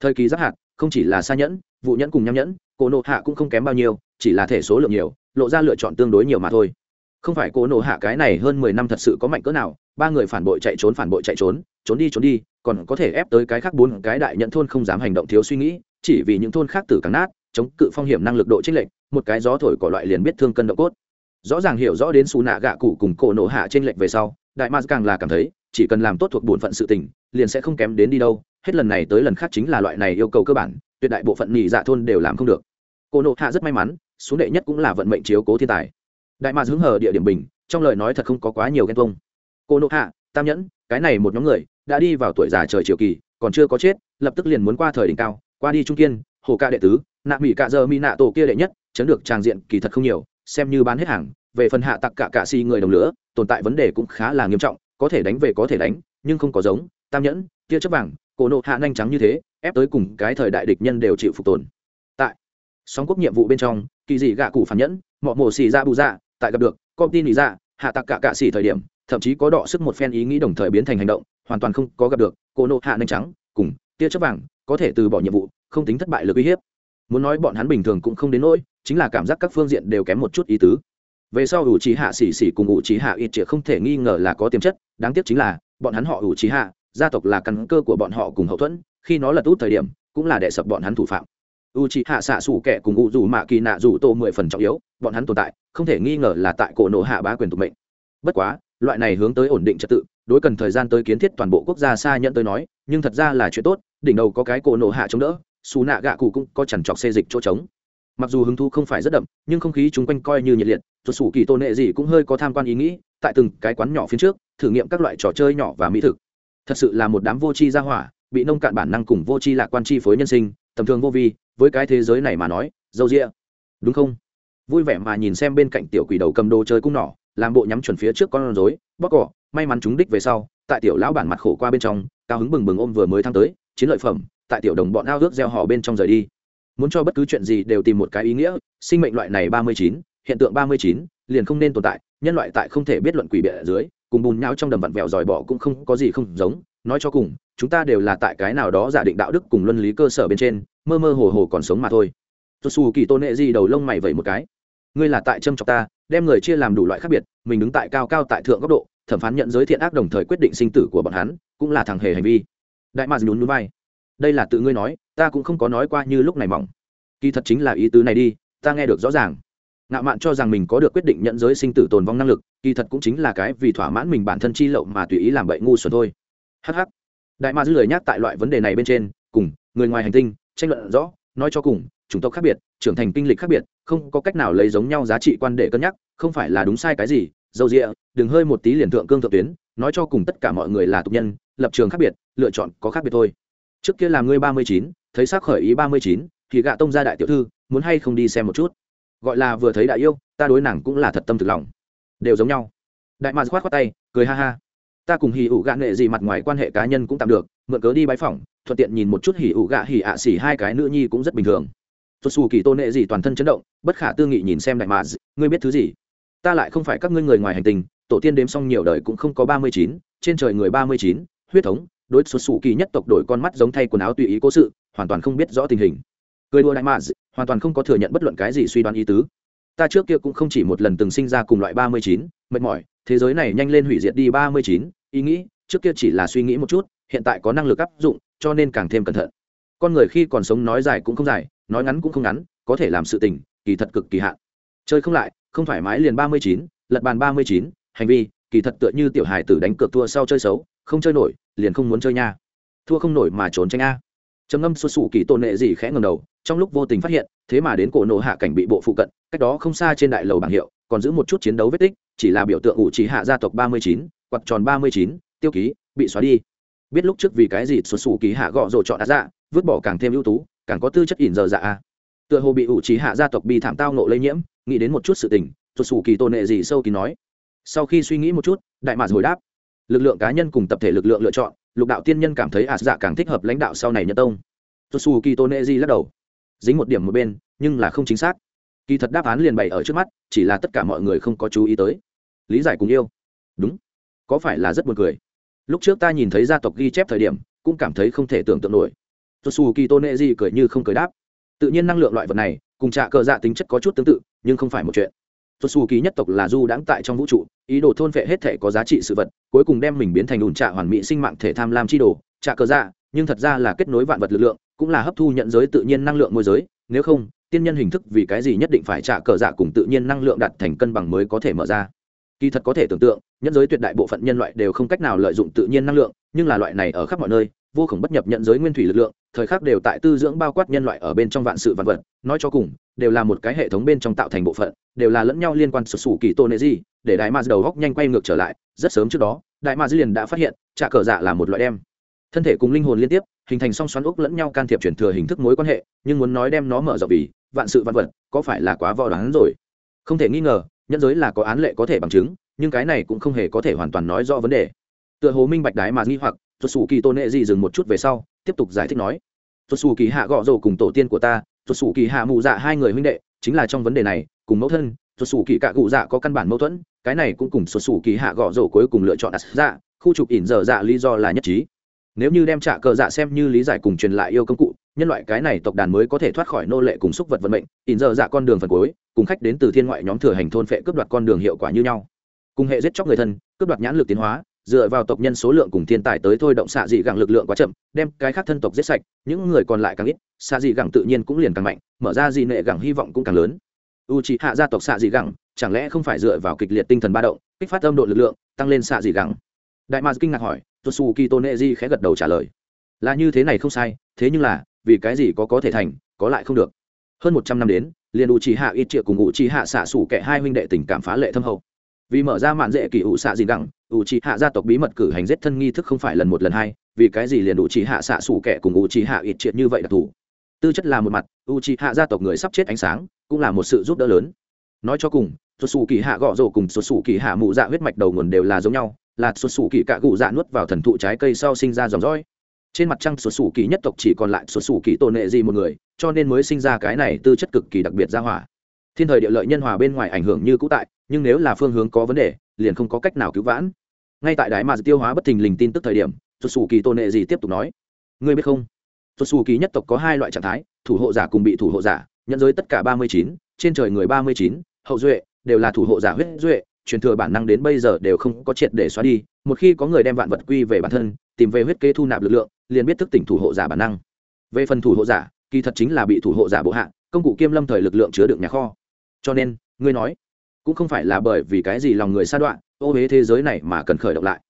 Thời kỳ giáp hạt, không chỉ là xa nhẫn, vụ nhẫn cùng nham nhẫn, cổ nộ hạ cũng không kém bao nhiêu, chỉ là thể số lượng nhiều, lộ ra lựa chọn tương đối nhiều mà thôi. Không phải cổ nộ hạ cái này hơn mười năm thật sự có mạnh cỡ nào, ba người phản bội chạy trốn phản bội chạy trốn trốn đi trốn đi, còn có thể ép tới cái khác bốn cái đại nhận thôn không dám hành động thiếu suy nghĩ, chỉ vì những thôn khác tử càng nát, chống cự phong hiểm năng lực độ chênh lệch một cái gió thổi cỏ loại liền biết thương cân độ cốt. Rõ ràng hiểu rõ đến xù nạ gạ cụ cùng cổ nổ hạ trên lệch về sau, đại ma càng là cảm thấy, chỉ cần làm tốt thuộc bổn phận sự tình, liền sẽ không kém đến đi đâu. Hết lần này tới lần khác chính là loại này yêu cầu cơ bản, tuyệt đại bộ phận nhị dạ thôn đều làm không được. Cô nộ hạ rất may mắn, xuống đệ nhất cũng là vận mệnh chiếu cố thiên tài. Đại mạc hứng hờ địa điểm bình, trong lời nói thật không có quá nhiều ghen tuông. Cô nộ hạ, tam nhẫn, cái này một nhóm người, đã đi vào tuổi già trời chiều kỳ, còn chưa có chết, lập tức liền muốn qua thời đỉnh cao, qua đi trung kiên, hồ ca đệ tứ, nạ mỹ cạ giờ mỹ nạ tổ kia đệ nhất chấn được trang diện kỳ thật không nhiều, xem như bán hết hàng, về phần hạ tặc cả cạ si người đồng lửa, tồn tại vấn đề cũng khá là nghiêm trọng, có thể đánh về có thể đánh, nhưng không có giống, tam nhẫn, tia chấp vàng, cổ nộ hạ nhanh trắng như thế, ép tới cùng cái thời đại địch nhân đều chịu phục tồn. Tại sóng quốc nhiệm vụ bên trong, kỳ dị gạ cụ phản nhẫn, mọ mổ xì ra bù dạ tại gặp được, công tin lý dạ hạ tặc cả cạ xì thời điểm, thậm chí có đọ sức một phen ý nghĩ đồng thời biến thành hành động, hoàn toàn không có gặp được, cổ nộ hạ nhanh trắng, cùng tia chấp vàng, có thể từ bỏ nhiệm vụ, không tính thất bại lực uy hiếp muốn nói bọn hắn bình thường cũng không đến nỗi, chính là cảm giác các phương diện đều kém một chút ý tứ. Về sau ủ trí hạ xỉ xỉ cùng ủ trí hạ ít triệt không thể nghi ngờ là có tiềm chất, đáng tiếc chính là, bọn hắn họ ủ trí hạ, gia tộc là căn cơ của bọn họ cùng hậu thuẫn, khi nó lật út thời điểm, cũng là đệ sập bọn hắn thủ phạm. U trí hạ xạ xù kẻ cùng u dù mạ kỳ nạ dù tô mười phần trọng yếu, bọn hắn tồn tại, không thể nghi ngờ là tại cổ nộ hạ bá quyền tục mệnh. Bất quá, loại này hướng tới ổn định trật tự, đối cần thời gian tới kiến thiết toàn bộ quốc gia xa nhận tới nói, nhưng thật ra là chuyện tốt, đỉnh đầu có cái cổ nộ hạ chống đỡ xù nạ gạ cụ cũng có chẳng trọc xê dịch chỗ trống. Mặc dù hứng thú không phải rất đậm, nhưng không khí chung quanh coi như nhiệt liệt tuột xù kỳ tôn nệ gì cũng hơi có tham quan ý nghĩ, tại từng cái quán nhỏ phía trước, thử nghiệm các loại trò chơi nhỏ và mỹ thực. Thật sự là một đám vô tri gia hỏa, bị nông cạn bản năng cùng vô tri lạc quan chi phối nhân sinh, tầm thường vô vi, với cái thế giới này mà nói, dâu rĩa đúng không? Vui vẻ mà nhìn xem bên cạnh tiểu quỷ đầu cầm đồ chơi cung nỏ, làm bộ nhắm chuẩn phía trước con rối, bóc cỏ, may mắn chúng đích về sau, tại tiểu lão bản mặt khổ qua bên trong, cao hứng bừng bừng ôm vừa mới thăng tới, chiến lợi phẩm tại tiểu đồng bọn ao ước gieo họ bên trong rời đi. Muốn cho bất cứ chuyện gì đều tìm một cái ý nghĩa, sinh mệnh loại này ba mươi chín, hiện tượng ba mươi chín liền không nên tồn tại, nhân loại tại không thể biết luận quỷ bệ ở dưới, cùng bùn nhau trong đầm vặn vẹo dòi bỏ cũng không có gì không giống. Nói cho cùng, chúng ta đều là tại cái nào đó giả định đạo đức cùng luân lý cơ sở bên trên, mơ mơ hồ hồ còn sống mà thôi. Tôi xù kỳ tôn nệ gì đầu lông mày vẩy một cái. Ngươi là tại châm chọc ta, đem người chia làm đủ loại khác biệt, mình đứng tại cao cao tại thượng góc độ, thẩm phán nhận giới thiện ác đồng thời quyết định sinh tử của bọn hắn, cũng là thằng hề hành vi. Đại mạc nhún núi vai đây là tự ngươi nói, ta cũng không có nói qua như lúc này mỏng. Kỳ thật chính là ý tứ này đi, ta nghe được rõ ràng. Ngạo mạn cho rằng mình có được quyết định nhận giới sinh tử tồn vong năng lực, kỳ thật cũng chính là cái vì thỏa mãn mình bản thân chi lậu mà tùy ý làm bậy ngu xuẩn thôi. Hh đại ma dư lời nhắc tại loại vấn đề này bên trên, cùng người ngoài hành tinh, tranh luận rõ, nói cho cùng, chủng tộc khác biệt, trưởng thành kinh lịch khác biệt, không có cách nào lấy giống nhau giá trị quan để cân nhắc, không phải là đúng sai cái gì, dâu rịa đừng hơi một tí liền thượng cương thượng tuyến, nói cho cùng tất cả mọi người là tục nhân, lập trường khác biệt, lựa chọn có khác biệt thôi trước kia làm ngươi ba mươi chín, thấy xác khởi ý ba mươi chín, thì gạ tông ra đại tiểu thư, muốn hay không đi xem một chút? Gọi là vừa thấy đại yêu, ta đối nàng cũng là thật tâm thực lòng. Đều giống nhau. Đại mạc khoát khoát tay, cười ha ha. Ta cùng hì ủ gạ nghệ gì mặt ngoài quan hệ cá nhân cũng tạm được, mượn cớ đi bãi phỏng, thuận tiện nhìn một chút hỉ ủ gạ hỉ ạ xỉ hai cái nữ nhi cũng rất bình thường. Xuất xù kỳ tôn nệ gì toàn thân chấn động, bất khả tư nghị nhìn xem đại mạc ngươi biết thứ gì? Ta lại không phải các ngươi người ngoài hành tinh tổ tiên đếm xong nhiều đời cũng không có ba mươi chín, trên trời người ba mươi chín, huyết thống đối xuất xù kỳ nhất tộc đổi con mắt giống thay quần áo tùy ý cố sự, hoàn toàn không biết rõ tình hình. Cười đua đại mạ hoàn toàn không có thừa nhận bất luận cái gì suy đoán ý tứ. Ta trước kia cũng không chỉ một lần từng sinh ra cùng loại ba mươi chín, mệt mỏi, thế giới này nhanh lên hủy diệt đi ba mươi chín, ý nghĩ, trước kia chỉ là suy nghĩ một chút, hiện tại có năng lực áp dụng, cho nên càng thêm cẩn thận. Con người khi còn sống nói dài cũng không dài, nói ngắn cũng không ngắn, có thể làm sự tình, kỳ thật cực kỳ hạn. Chơi không lại, không thoải mái liền ba mươi chín, lật bàn ba mươi chín, hành vi, kỳ thật tựa như tiểu hài tử đánh cược thua sau chơi xấu, không chơi nổi liền không muốn chơi nha. Thua không nổi mà trốn tránh a. Trầm ngâm xuất xù kỳ tôn nệ gì khẽ ngầm đầu, trong lúc vô tình phát hiện, thế mà đến cổ nộ hạ cảnh bị bộ phụ cận, cách đó không xa trên đại lầu bảng hiệu, còn giữ một chút chiến đấu vết tích, chỉ là biểu tượng ủ trí hạ gia tộc ba mươi chín quặt tròn ba mươi chín, tiêu ký, bị xóa đi. Biết lúc trước vì cái gì xuất xù kỳ hạ gọ rồ chọn đã dạ vứt bỏ càng thêm ưu tú, càng có tư chất ỉn giờ dạ a. Tựa hồ bị ủ trí hạ gia tộc bị thảm tao nộ lây nhiễm, nghĩ đến một chút sự tình xuất xù kỳ tôn nệ gì sâu kỳ nói. Sau khi suy nghĩ một chút, đại mạc hồi đáp lực lượng cá nhân cùng tập thể lực lượng lựa chọn, lục đạo tiên nhân cảm thấy ạt dạ càng thích hợp lãnh đạo sau này nhân tông. Tosu kỳ nệ di lắc đầu. Dính một điểm một bên, nhưng là không chính xác. Kỳ thật đáp án liền bày ở trước mắt, chỉ là tất cả mọi người không có chú ý tới. Lý giải cùng yêu. Đúng. Có phải là rất buồn cười? Lúc trước ta nhìn thấy gia tộc ghi chép thời điểm, cũng cảm thấy không thể tưởng tượng nổi. Tosu kỳ nệ di cười như không cười đáp. Tự nhiên năng lượng loại vật này, cùng trạ cờ dạ tính chất có chút tương tự, nhưng không phải một chuyện xuất xù ký nhất tộc là du đãng tại trong vũ trụ, ý đồ thôn phệ hết thể có giá trị sự vật, cuối cùng đem mình biến thành ủn trạ hoàn mỹ sinh mạng thể tham lam chi đồ, trạ cờ dạ nhưng thật ra là kết nối vạn vật lực lượng, cũng là hấp thu nhận giới tự nhiên năng lượng môi giới, nếu không, tiên nhân hình thức vì cái gì nhất định phải trả cờ dạ cùng tự nhiên năng lượng đạt thành cân bằng mới có thể mở ra. Kỳ thật có thể tưởng tượng, nhân giới tuyệt đại bộ phận nhân loại đều không cách nào lợi dụng tự nhiên năng lượng, nhưng là loại này ở khắp mọi nơi, vô khổng bất nhập nhận giới nguyên thủy lực lượng, thời khắc đều tại tư dưỡng bao quát nhân loại ở bên trong vạn sự vạn vật, nói cho cùng, đều là một cái hệ thống bên trong tạo thành bộ phận đều là lẫn nhau liên quan sụt sủ kỳ tô nệ gì để đại ma đầu góc nhanh quay ngược trở lại, rất sớm trước đó, đại ma liền đã phát hiện trả cờ dạ là một loại đem. Thân thể cùng linh hồn liên tiếp, hình thành song xoắn ốc lẫn nhau can thiệp chuyển thừa hình thức mối quan hệ, nhưng muốn nói đem nó mở rộng vì vạn sự vạn vật, có phải là quá vò đoán rồi? Không thể nghi ngờ nhân giới là có án lệ có thể bằng chứng, nhưng cái này cũng không hề có thể hoàn toàn nói rõ vấn đề. Tựa hồ minh bạch đái mà nghi hoặc tuột xù kỳ tôn nệ gì dừng một chút về sau, tiếp tục giải thích nói. Tuột xù kỳ hạ gõ rồ cùng tổ tiên của ta tuột xù kỳ hạ mụ dạ hai người huynh đệ chính là trong vấn đề này, cùng mẫu thân xuất xù kỳ cạ cụ dạ có căn bản mâu thuẫn, cái này cũng cùng xuất xù kỳ hạ gõ rổ cuối cùng lựa chọn đặt dạ khu trục ỉn dở dạ lý do là nhất trí. Nếu như đem trả cờ dạ xem như lý giải cùng truyền lại yêu công cụ, nhân loại cái này tộc đàn mới có thể thoát khỏi nô lệ cùng xúc vật vận mệnh, ỉn dở dạ con đường phần cuối, cùng khách đến từ thiên ngoại nhóm thừa hành thôn phệ cướp đoạt con đường hiệu quả như nhau. Cùng hệ giết chóc người thân, cướp đoạt nhãn lực tiến hóa dựa vào tộc nhân số lượng cùng thiên tài tới thôi động xạ dị gẳng lực lượng quá chậm, đem cái khác thân tộc giết sạch, những người còn lại càng ít, xạ dị gẳng tự nhiên cũng liền càng mạnh, mở ra dị nệ gẳng hy vọng cũng càng lớn. U c hạ gia tộc xạ dị gẳng, chẳng lẽ không phải dựa vào kịch liệt tinh thần ba động, kích phát âm độ lực lượng, tăng lên xạ dị gẳng? Đại mars kinh ngạc hỏi tosu kito neji khẽ gật đầu trả lời. Là như thế này không sai, thế nhưng là, vì cái gì có có thể thành, có lại không được. Hơn một trăm năm đến, liền u c hạ ít triệu cùng u c hạ xạ sủ kẻ hai huynh đệ tình cảm phá lệ thâm hậu. Vì mở ra mạn dễ kỳ ủ xạ dị gẳng ủ trì hạ gia tộc bí mật cử hành giết thân nghi thức không phải lần một lần hai, vì cái gì liền ủ trì hạ xạ xủ kẻ cùng ủ trì hạ ít triệt như vậy đặc thù tư chất là một mặt ủ trì hạ gia tộc người sắp chết ánh sáng cũng là một sự giúp đỡ lớn. Nói cho cùng xuất xù kỳ hạ gõ rổ cùng xuất xù kỳ hạ mụ dạ huyết mạch đầu nguồn đều là giống nhau, là xuất xù kỳ cạ cụ dạ nuốt vào thần thụ trái cây sau sinh ra dòng dõi. Trên mặt trăng xuất xù kỳ nhất tộc chỉ còn lại xuất xù kỳ tôn nệ gì một người, cho nên mới sinh ra cái này tư chất cực kỳ đặc biệt ra hỏa. Thiên thời địa lợi nhân hòa bên ngoài ảnh hưởng như cũ tại, nhưng nếu là phương hướng có vấn đề, liền không có cách nào cứu vãn ngay tại đái mà tiêu hóa bất thình lình tin tức thời điểm xuất xù kỳ tôn nệ gì tiếp tục nói. Ngươi biết không? Xuất xù kỳ nhất tộc có hai loại trạng thái, thủ hộ giả cùng bị thủ hộ giả nhận giới tất cả ba mươi chín, trên trời người ba mươi chín, hậu duệ, đều là thủ hộ giả huyết duệ, truyền thừa bản năng đến bây giờ đều không có triệt để xóa đi, một khi có người đem vạn vật quy về bản thân, tìm về huyết kế thu nạp lực lượng, liền biết thức tỉnh thủ hộ giả bản năng. Về phần thủ hộ giả, kỳ thật chính là bị thủ hộ giả bộ hạ, công cụ kiêm lâm thời lực lượng chứa đựng nhà kho. Cho nên, ngươi nói cũng không phải là bởi vì cái gì lòng người sa đoạn, ô huế thế giới này mà cần khởi động lại.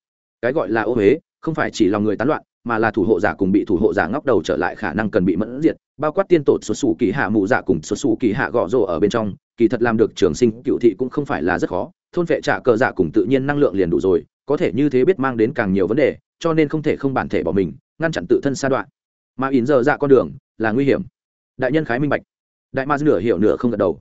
Cái gọi là ô huế, không phải chỉ lòng người tán loạn, mà là thủ hộ giả cùng bị thủ hộ giả ngóc đầu trở lại khả năng cần bị mẫn diệt, bao quát tiên tột xuất xù kỳ hạ mụ giả cùng xuất xù kỳ hạ gõ rồ ở bên trong, kỳ thật làm được trường sinh cựu thị cũng không phải là rất khó, thôn vệ trả cờ giả cùng tự nhiên năng lượng liền đủ rồi, có thể như thế biết mang đến càng nhiều vấn đề, cho nên không thể không bản thể bỏ mình, ngăn chặn tự thân sa đoạn. Mà ỉn giờ dạ con đường là nguy hiểm. Đại nhân khái minh bạch. Đại ma nửa hiểu nửa không gật đầu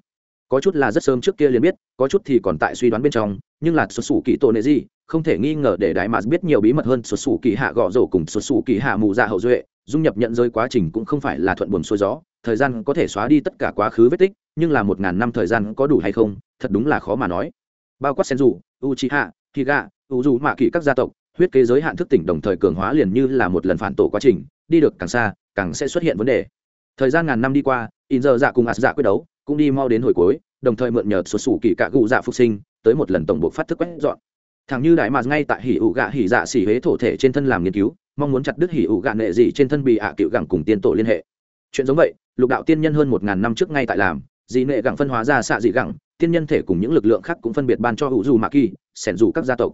có chút là rất sớm trước kia liền biết, có chút thì còn tại suy đoán bên trong, nhưng là xuất xù kỳ tổ nệ gì không thể nghi ngờ để đại mạc biết nhiều bí mật hơn xuất xù kỳ hạ gõ rổ cùng xuất xù kỳ hạ mù dạ hậu duệ, dung nhập nhận rơi quá trình cũng không phải là thuận buồm xuôi gió, thời gian có thể xóa đi tất cả quá khứ vết tích, nhưng là một ngàn năm thời gian có đủ hay không, thật đúng là khó mà nói. Bao quát sen dù u chi hạ kỳ gạ u dù mạ kỵ các gia tộc, huyết kế giới hạn thức tỉnh đồng thời cường hóa liền như là một lần phản tổ quá trình, đi được càng xa, càng sẽ xuất hiện vấn đề. Thời gian ngàn năm đi qua, in giờ dạ cùng ạt dạ quyết đấu cũng đi mau đến hồi cuối, đồng thời mượn nhờ số sủ kỳ cạ gụ dạ phục sinh, tới một lần tổng bộ phát thức quét dọn. Thằng như đại mà ngay tại hỉ ụ gạ hỉ dạ xỉ huế thổ thể trên thân làm nghiên cứu, mong muốn chặt đứt hỉ ụ gạ nệ dị trên thân bị ạ cựu gẳng cùng tiên tổ liên hệ. Chuyện giống vậy, lục đạo tiên nhân hơn một ngàn năm trước ngay tại làm, dị nệ gẳng phân hóa ra xạ dị gẳng, tiên nhân thể cùng những lực lượng khác cũng phân biệt ban cho hữu dù mạ kỳ, sẻn dù các gia tộc.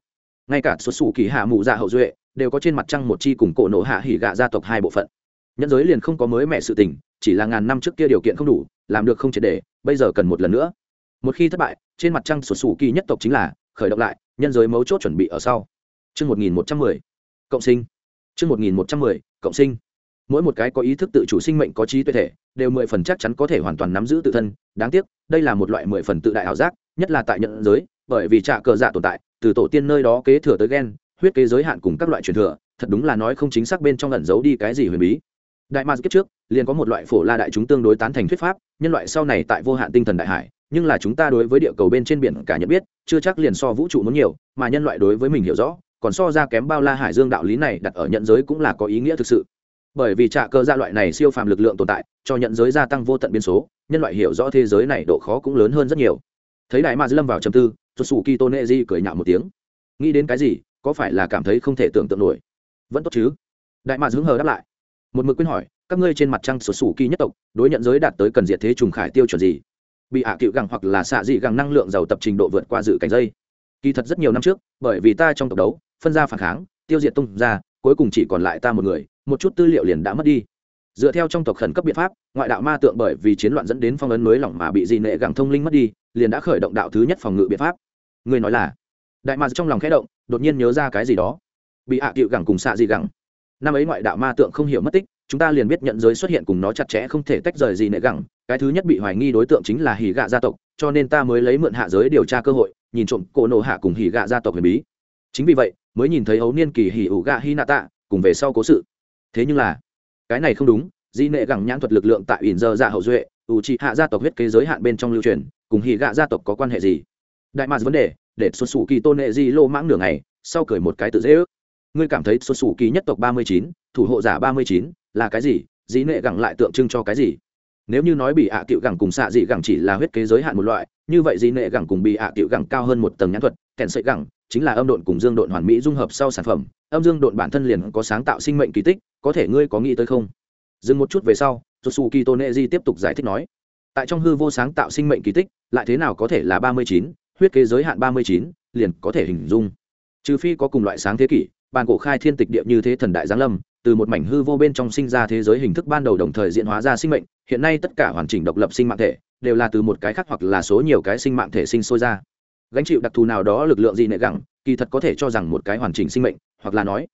Ngay cả xuất xù kỳ hạ mù dạ hậu duệ, đều có trên mặt trăng một chi cùng cổ nổ hạ hỉ gạ gia tộc hai bộ phận nhân giới liền không có mới mẹ sự tình, chỉ là ngàn năm trước kia điều kiện không đủ, làm được không triệt để, bây giờ cần một lần nữa. Một khi thất bại, trên mặt trăng sụt sù kỳ nhất tộc chính là, khởi động lại, nhân giới mấu chốt chuẩn bị ở sau. Chương một nghìn một trăm mười, cộng sinh. Chương một nghìn một trăm mười, cộng sinh. Mỗi một cái có ý thức tự chủ sinh mệnh có trí tuệ thể, đều mười phần chắc chắn có thể hoàn toàn nắm giữ tự thân. Đáng tiếc, đây là một loại mười phần tự đại ảo giác, nhất là tại nhận giới, bởi vì trạ cờ dạ tồn tại, từ tổ tiên nơi đó kế thừa tới gen, huyết kế giới hạn cùng các loại truyền thừa, thật đúng là nói không chính xác bên trong ẩn giấu đi cái gì huyền bí đại ma kiếp trước, liền có một loại phổ la đại chúng tương đối tán thành thuyết pháp, nhân loại sau này tại vô hạn tinh thần đại hải, nhưng là chúng ta đối với địa cầu bên trên biển cả nhận biết, chưa chắc liền so vũ trụ muốn nhiều, mà nhân loại đối với mình hiểu rõ, còn so ra kém bao la hải dương đạo lý này đặt ở nhận giới cũng là có ý nghĩa thực sự. Bởi vì trạ cơ gia loại này siêu phàm lực lượng tồn tại, cho nhận giới gia tăng vô tận biên số, nhân loại hiểu rõ thế giới này độ khó cũng lớn hơn rất nhiều. Thấy đại ma lâm vào trầm tư tuột sủ kỳ tôn nệ di cười nhạo một tiếng. Nghĩ đến cái gì, có phải là cảm thấy không thể tưởng tượng nổi? Vẫn tốt chứ? Đại ma hứng hờ đáp lại một mực quyên hỏi, các ngươi trên mặt trăng sổ sủ kỳ nhất tộc, đối nhận giới đạt tới cần diệt thế trùng khải tiêu chuẩn gì? Bị hạ cựu gẳng hoặc là xạ dị gẳng năng lượng giàu tập trình độ vượt qua dự cảnh dây. Kỳ thật rất nhiều năm trước, bởi vì ta trong tộc đấu, phân ra phản kháng, tiêu diệt tung ra, cuối cùng chỉ còn lại ta một người, một chút tư liệu liền đã mất đi. Dựa theo trong tộc khẩn cấp biện pháp, ngoại đạo ma tượng bởi vì chiến loạn dẫn đến phong ấn mới lỏng mà bị dị nệ gẳng thông linh mất đi, liền đã khởi động đạo thứ nhất phòng ngự biện pháp. Người nói là, đại ma trong lòng khẽ động, đột nhiên nhớ ra cái gì đó. Bị hạ cựu gẳng cùng xạ dị gẳng năm ấy ngoại đạo ma tượng không hiểu mất tích, chúng ta liền biết nhận giới xuất hiện cùng nó chặt chẽ không thể tách rời gì nệ gẳng. Cái thứ nhất bị hoài nghi đối tượng chính là hỉ gạ gia tộc, cho nên ta mới lấy mượn hạ giới điều tra cơ hội, nhìn trộm cổ nổ hạ cùng hỉ gạ gia tộc huyền bí. Chính vì vậy, mới nhìn thấy ấu niên kỳ hỉ ủ gạ hi nạ tạ, cùng về sau cố sự. Thế nhưng là, cái này không đúng, di nệ gẳng nhãn thuật lực lượng tại ỉn dơ dạ hậu duệ, ủ trị hạ gia tộc huyết kế giới hạn bên trong lưu truyền, cùng hỉ gạ gia tộc có quan hệ gì? Đại mạc vấn đề, để xuất xù kỳ tôn nệ di lô mãng nửa ngày, sau cười một cái tự dễ ước ngươi cảm thấy xuất xù kỳ nhất tộc ba mươi chín, thủ hộ giả ba mươi chín là cái gì? Dĩ nệ gẳng lại tượng trưng cho cái gì? Nếu như nói bị ạ à tiệu gẳng cùng xạ dị gẳng chỉ là huyết kế giới hạn một loại, như vậy dĩ nệ gẳng cùng bị ạ à tiệu gẳng cao hơn một tầng nhãn thuật, kèn sợi gẳng chính là âm độn cùng dương độn hoàn mỹ dung hợp sau sản phẩm. Âm dương độn bản thân liền có sáng tạo sinh mệnh kỳ tích, có thể ngươi có nghĩ tới không? Dừng một chút về sau josu kito neji tiếp tục giải thích nói, tại trong hư vô sáng tạo sinh mệnh kỳ tích, lại thế nào có thể là ba mươi chín, huyết kế giới hạn ba mươi chín, liền có thể hình dung. Trừ phi có cùng loại sáng thế kỷ bàn cổ khai thiên tịch địa như thế thần đại giáng lâm, từ một mảnh hư vô bên trong sinh ra thế giới hình thức ban đầu đồng thời diễn hóa ra sinh mệnh, hiện nay tất cả hoàn chỉnh độc lập sinh mạng thể, đều là từ một cái khác hoặc là số nhiều cái sinh mạng thể sinh sôi ra. Gánh chịu đặc thù nào đó lực lượng gì nệ gẳng, kỳ thật có thể cho rằng một cái hoàn chỉnh sinh mệnh, hoặc là nói,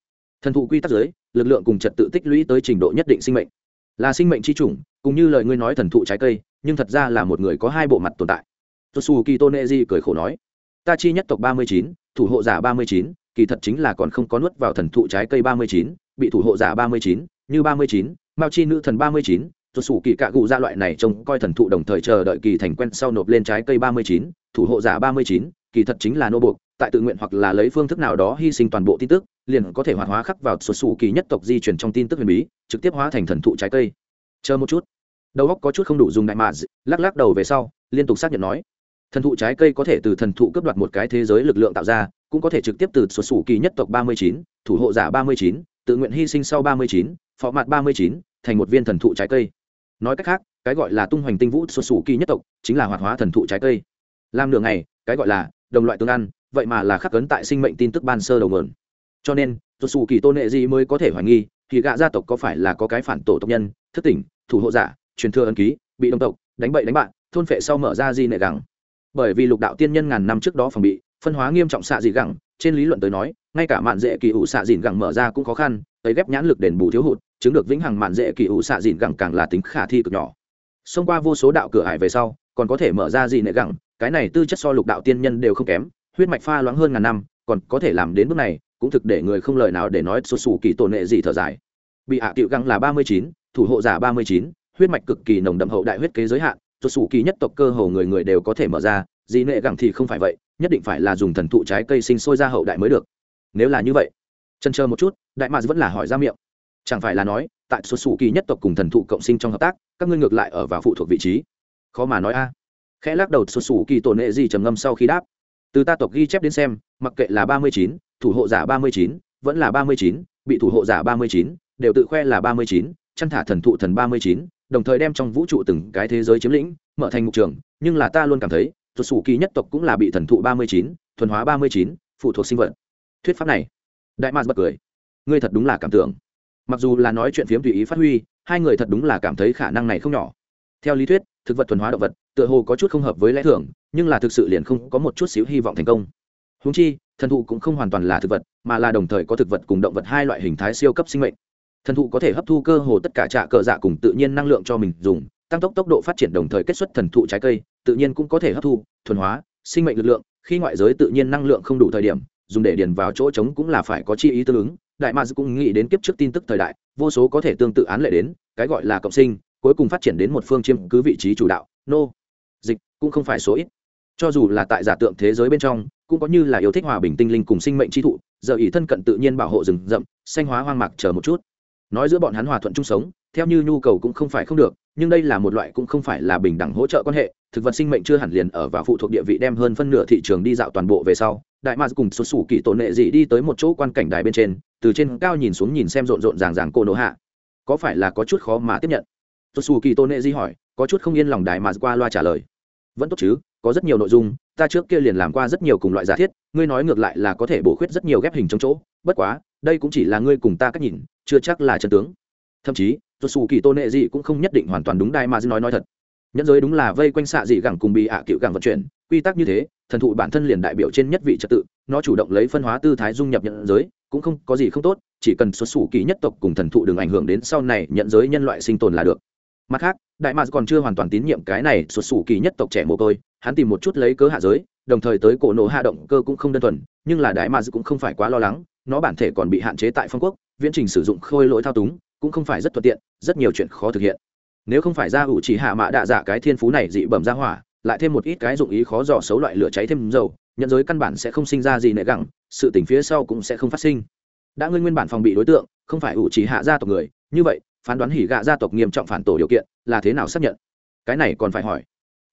thần thụ quy tắc giới, lực lượng cùng trật tự tích lũy tới trình độ nhất định sinh mệnh. Là sinh mệnh c h i chủng, cũng như lời ngươi nói thần thụ trái cây, nhưng thật ra là một người có hai bộ mặt tồn tại. Tosu kitoneji cười khổ nói, ta chi nhất tộc ba mươi chín thủ hộ giả ba mươi chín, kỳ thật chính là còn không có nuốt vào thần thụ trái cây ba mươi chín, bị thủ hộ giả ba mươi chín, như ba mươi chín, mao chi nữ thần ba mươi chín tuột sủ kỳ cạ cụ ra loại này trông coi thần thụ đồng thời chờ đợi kỳ thành quen sau nộp lên trái cây ba mươi chín, thủ hộ giả ba mươi chín, kỳ thật chính là nô buộc, tại tự nguyện hoặc là lấy phương thức nào đó hy sinh toàn bộ tin tức, liền có thể hoạt hóa khắc vào xuất sủ kỳ nhất tộc di chuyển trong tin tức huyền bí, trực tiếp hóa thành thần thụ trái cây. Chờ một chút. Đầu óc có chút không đủ dùng đại mà lắc lắc đầu về sau, liên tục xác nhận nói thần thụ trái cây có thể từ thần thụ cướp đoạt một cái thế giới lực lượng tạo ra, cũng có thể trực tiếp từ xuất xù kỳ nhất tộc ba mươi chín, thủ hộ giả ba mươi chín, tự nguyện hy sinh sau ba mươi chín, phó mặt ba mươi chín, thành một viên thần thụ trái cây. Nói cách khác, cái gọi là tung hoành tinh vũ xuất xù kỳ nhất tộc chính là hoạt hóa thần thụ trái cây. Làm nửa ngày, cái gọi là đồng loại tương ăn, vậy mà là khắc cấn tại sinh mệnh tin tức ban sơ đầu nguồn. Cho nên xuất xù kỳ tôn nệ gì mới có thể hoài nghi, thì gạ gia tộc có phải là có cái phản tổ tộc nhân, thức tỉnh, thủ hộ giả, truyền thừa ân ký, bị đồng tộc, đánh bậy đánh bạn, thôn phệ sau mở ra di nệ gắng bởi vì lục đạo tiên nhân ngàn năm trước đó phòng bị, phân hóa nghiêm trọng xạ dị gẳng, trên lý luận tới nói, ngay cả mạn dễ kỳ ủ xạ dìn gẳng mở ra cũng khó khăn, ấy ghép nhãn lực đền bù thiếu hụt, chứng được vĩnh hằng mạn dễ kỳ ủ xạ dìn gẳng càng là tính khả thi cực nhỏ. Xông qua vô số đạo cửa hải về sau, còn có thể mở ra gì nệ gẳng, cái này tư chất so lục đạo tiên nhân đều không kém, huyết mạch pha loãng hơn ngàn năm, còn có thể làm đến bước này, cũng thực để người không lời nào để nói sụt sù kỳ tổn nệ gì thở dài. Bị hạ tiệu găng là ba mươi chín, thủ hộ giả ba mươi chín, huyết mạch cực kỳ nồng đậm hậu đại huyết kế giới hạn xuất xù kỳ nhất tộc cơ hồ người người đều có thể mở ra dị nệ gẳng thì không phải vậy, nhất định phải là dùng thần thụ trái cây sinh sôi ra hậu đại mới được. Nếu là như vậy, chân chờ một chút, đại mạc vẫn là hỏi ra miệng. Chẳng phải là nói, tại xuất xù kỳ nhất tộc cùng thần thụ cộng sinh trong hợp tác, các ngươi ngược lại ở vào phụ thuộc vị trí. Khó mà nói a. Khẽ lắc đầu xuất xù kỳ tổ hệ gì trầm ngâm sau khi đáp. Từ ta tộc ghi chép đến xem, mặc kệ là ba mươi chín, thủ hộ giả ba mươi chín, vẫn là ba mươi chín, bị thủ hộ giả ba mươi chín, đều tự khoe là ba mươi chín, chăn thả thần thụ thần ba mươi chín đồng thời đem trong vũ trụ từng cái thế giới chiếm lĩnh, mở thành mục trường, nhưng là ta luôn cảm thấy, thuật sủ kỳ nhất tộc cũng là bị thần thụ ba mươi chín, thuần hóa ba mươi chín, phụ thuộc sinh vật. Thuyết pháp này, đại mạc bật cười. Ngươi thật đúng là cảm tưởng. Mặc dù là nói chuyện phiếm tùy ý phát huy, hai người thật đúng là cảm thấy khả năng này không nhỏ. Theo lý thuyết, thực vật thuần hóa động vật, tựa hồ có chút không hợp với lẽ thường, nhưng là thực sự liền không có một chút xíu hy vọng thành công. Húng chi, thần thụ cũng không hoàn toàn là thực vật, mà là đồng thời có thực vật cùng động vật hai loại hình thái siêu cấp sinh mệnh thần thụ có thể hấp thu cơ hồ tất cả trạ cờ dạ cùng tự nhiên năng lượng cho mình dùng, tăng tốc tốc độ phát triển đồng thời kết xuất thần thụ trái cây, tự nhiên cũng có thể hấp thu, thuần hóa, sinh mệnh lực lượng. Khi ngoại giới tự nhiên năng lượng không đủ thời điểm, dùng để điền vào chỗ trống cũng là phải có chi ý tương ứng. Đại ma cũng nghĩ đến kiếp trước tin tức thời đại, vô số có thể tương tự án lệ đến, cái gọi là cộng sinh, cuối cùng phát triển đến một phương chiếm cứ vị trí chủ đạo. Nô, dịch cũng không phải số ít. Cho dù là tại giả tượng thế giới bên trong, cũng có như là yêu thích hòa bình tinh linh cùng sinh mệnh chi thụ, giờ ý thân cận tự nhiên bảo hộ rừng rậm xanh hóa hoang mạc chờ một chút nói giữa bọn hắn hòa thuận chung sống, theo như nhu cầu cũng không phải không được, nhưng đây là một loại cũng không phải là bình đẳng hỗ trợ quan hệ, thực vật sinh mệnh chưa hẳn liền ở và phụ thuộc địa vị đem hơn phân nửa thị trường đi dạo toàn bộ về sau, đại mars cùng xuất xù kỳ tổ nệ dị đi tới một chỗ quan cảnh đài bên trên, từ trên cao nhìn xuống nhìn xem rộn rộn ràng ràng cô nỗ hạ. Có phải là có chút khó mà tiếp nhận? Xuất xù kỳ tổ nệ dị hỏi, có chút không yên lòng đại mars qua loa trả lời. Vẫn tốt chứ, có rất nhiều nội dung, ta trước kia liền làm qua rất nhiều cùng loại giả thiết, ngươi nói ngược lại là có thể bổ khuyết rất nhiều ghép hình trong chỗ, bất quá đây cũng chỉ là ngươi cùng ta cách nhìn, chưa chắc là chân tướng. Thậm chí xuất xù kỳ tôn nệ dị cũng không nhất định hoàn toàn đúng đai mà nói nói thật. Nhẫn giới đúng là vây quanh xạ dị gẳng cùng bị ạ cựu gẳng vận chuyển, quy tắc như thế, thần thụ bản thân liền đại biểu trên nhất vị trật tự, nó chủ động lấy phân hóa tư thái dung nhập nhận giới, cũng không có gì không tốt, chỉ cần xuất xù kỳ nhất tộc cùng thần thụ đừng ảnh hưởng đến sau này nhận giới nhân loại sinh tồn là được. Mặt khác đại mạc còn chưa hoàn toàn tín nhiệm cái này xuất xù kỳ nhất tộc trẻ mồ côi, hắn tìm một chút lấy cớ hạ giới, đồng thời tới cổ nổ hạ động cơ cũng không đơn thuần, nhưng là đại mạc cũng không phải quá lo lắng nó bản thể còn bị hạn chế tại phong quốc, viễn trình sử dụng khôi lỗi thao túng, cũng không phải rất thuận tiện, rất nhiều chuyện khó thực hiện. Nếu không phải ra ủ chỉ hạ mã đạ giả cái thiên phú này dị bẩm ra hỏa, lại thêm một ít cái dụng ý khó dò xấu loại lửa cháy thêm dầu, nhận giới căn bản sẽ không sinh ra gì nệ gẳng, sự tỉnh phía sau cũng sẽ không phát sinh. Đã ngươi nguyên bản phòng bị đối tượng, không phải ủ chỉ hạ gia tộc người, như vậy, phán đoán hỉ gạ gia tộc nghiêm trọng phản tổ điều kiện, là thế nào xác nhận? Cái này còn phải hỏi.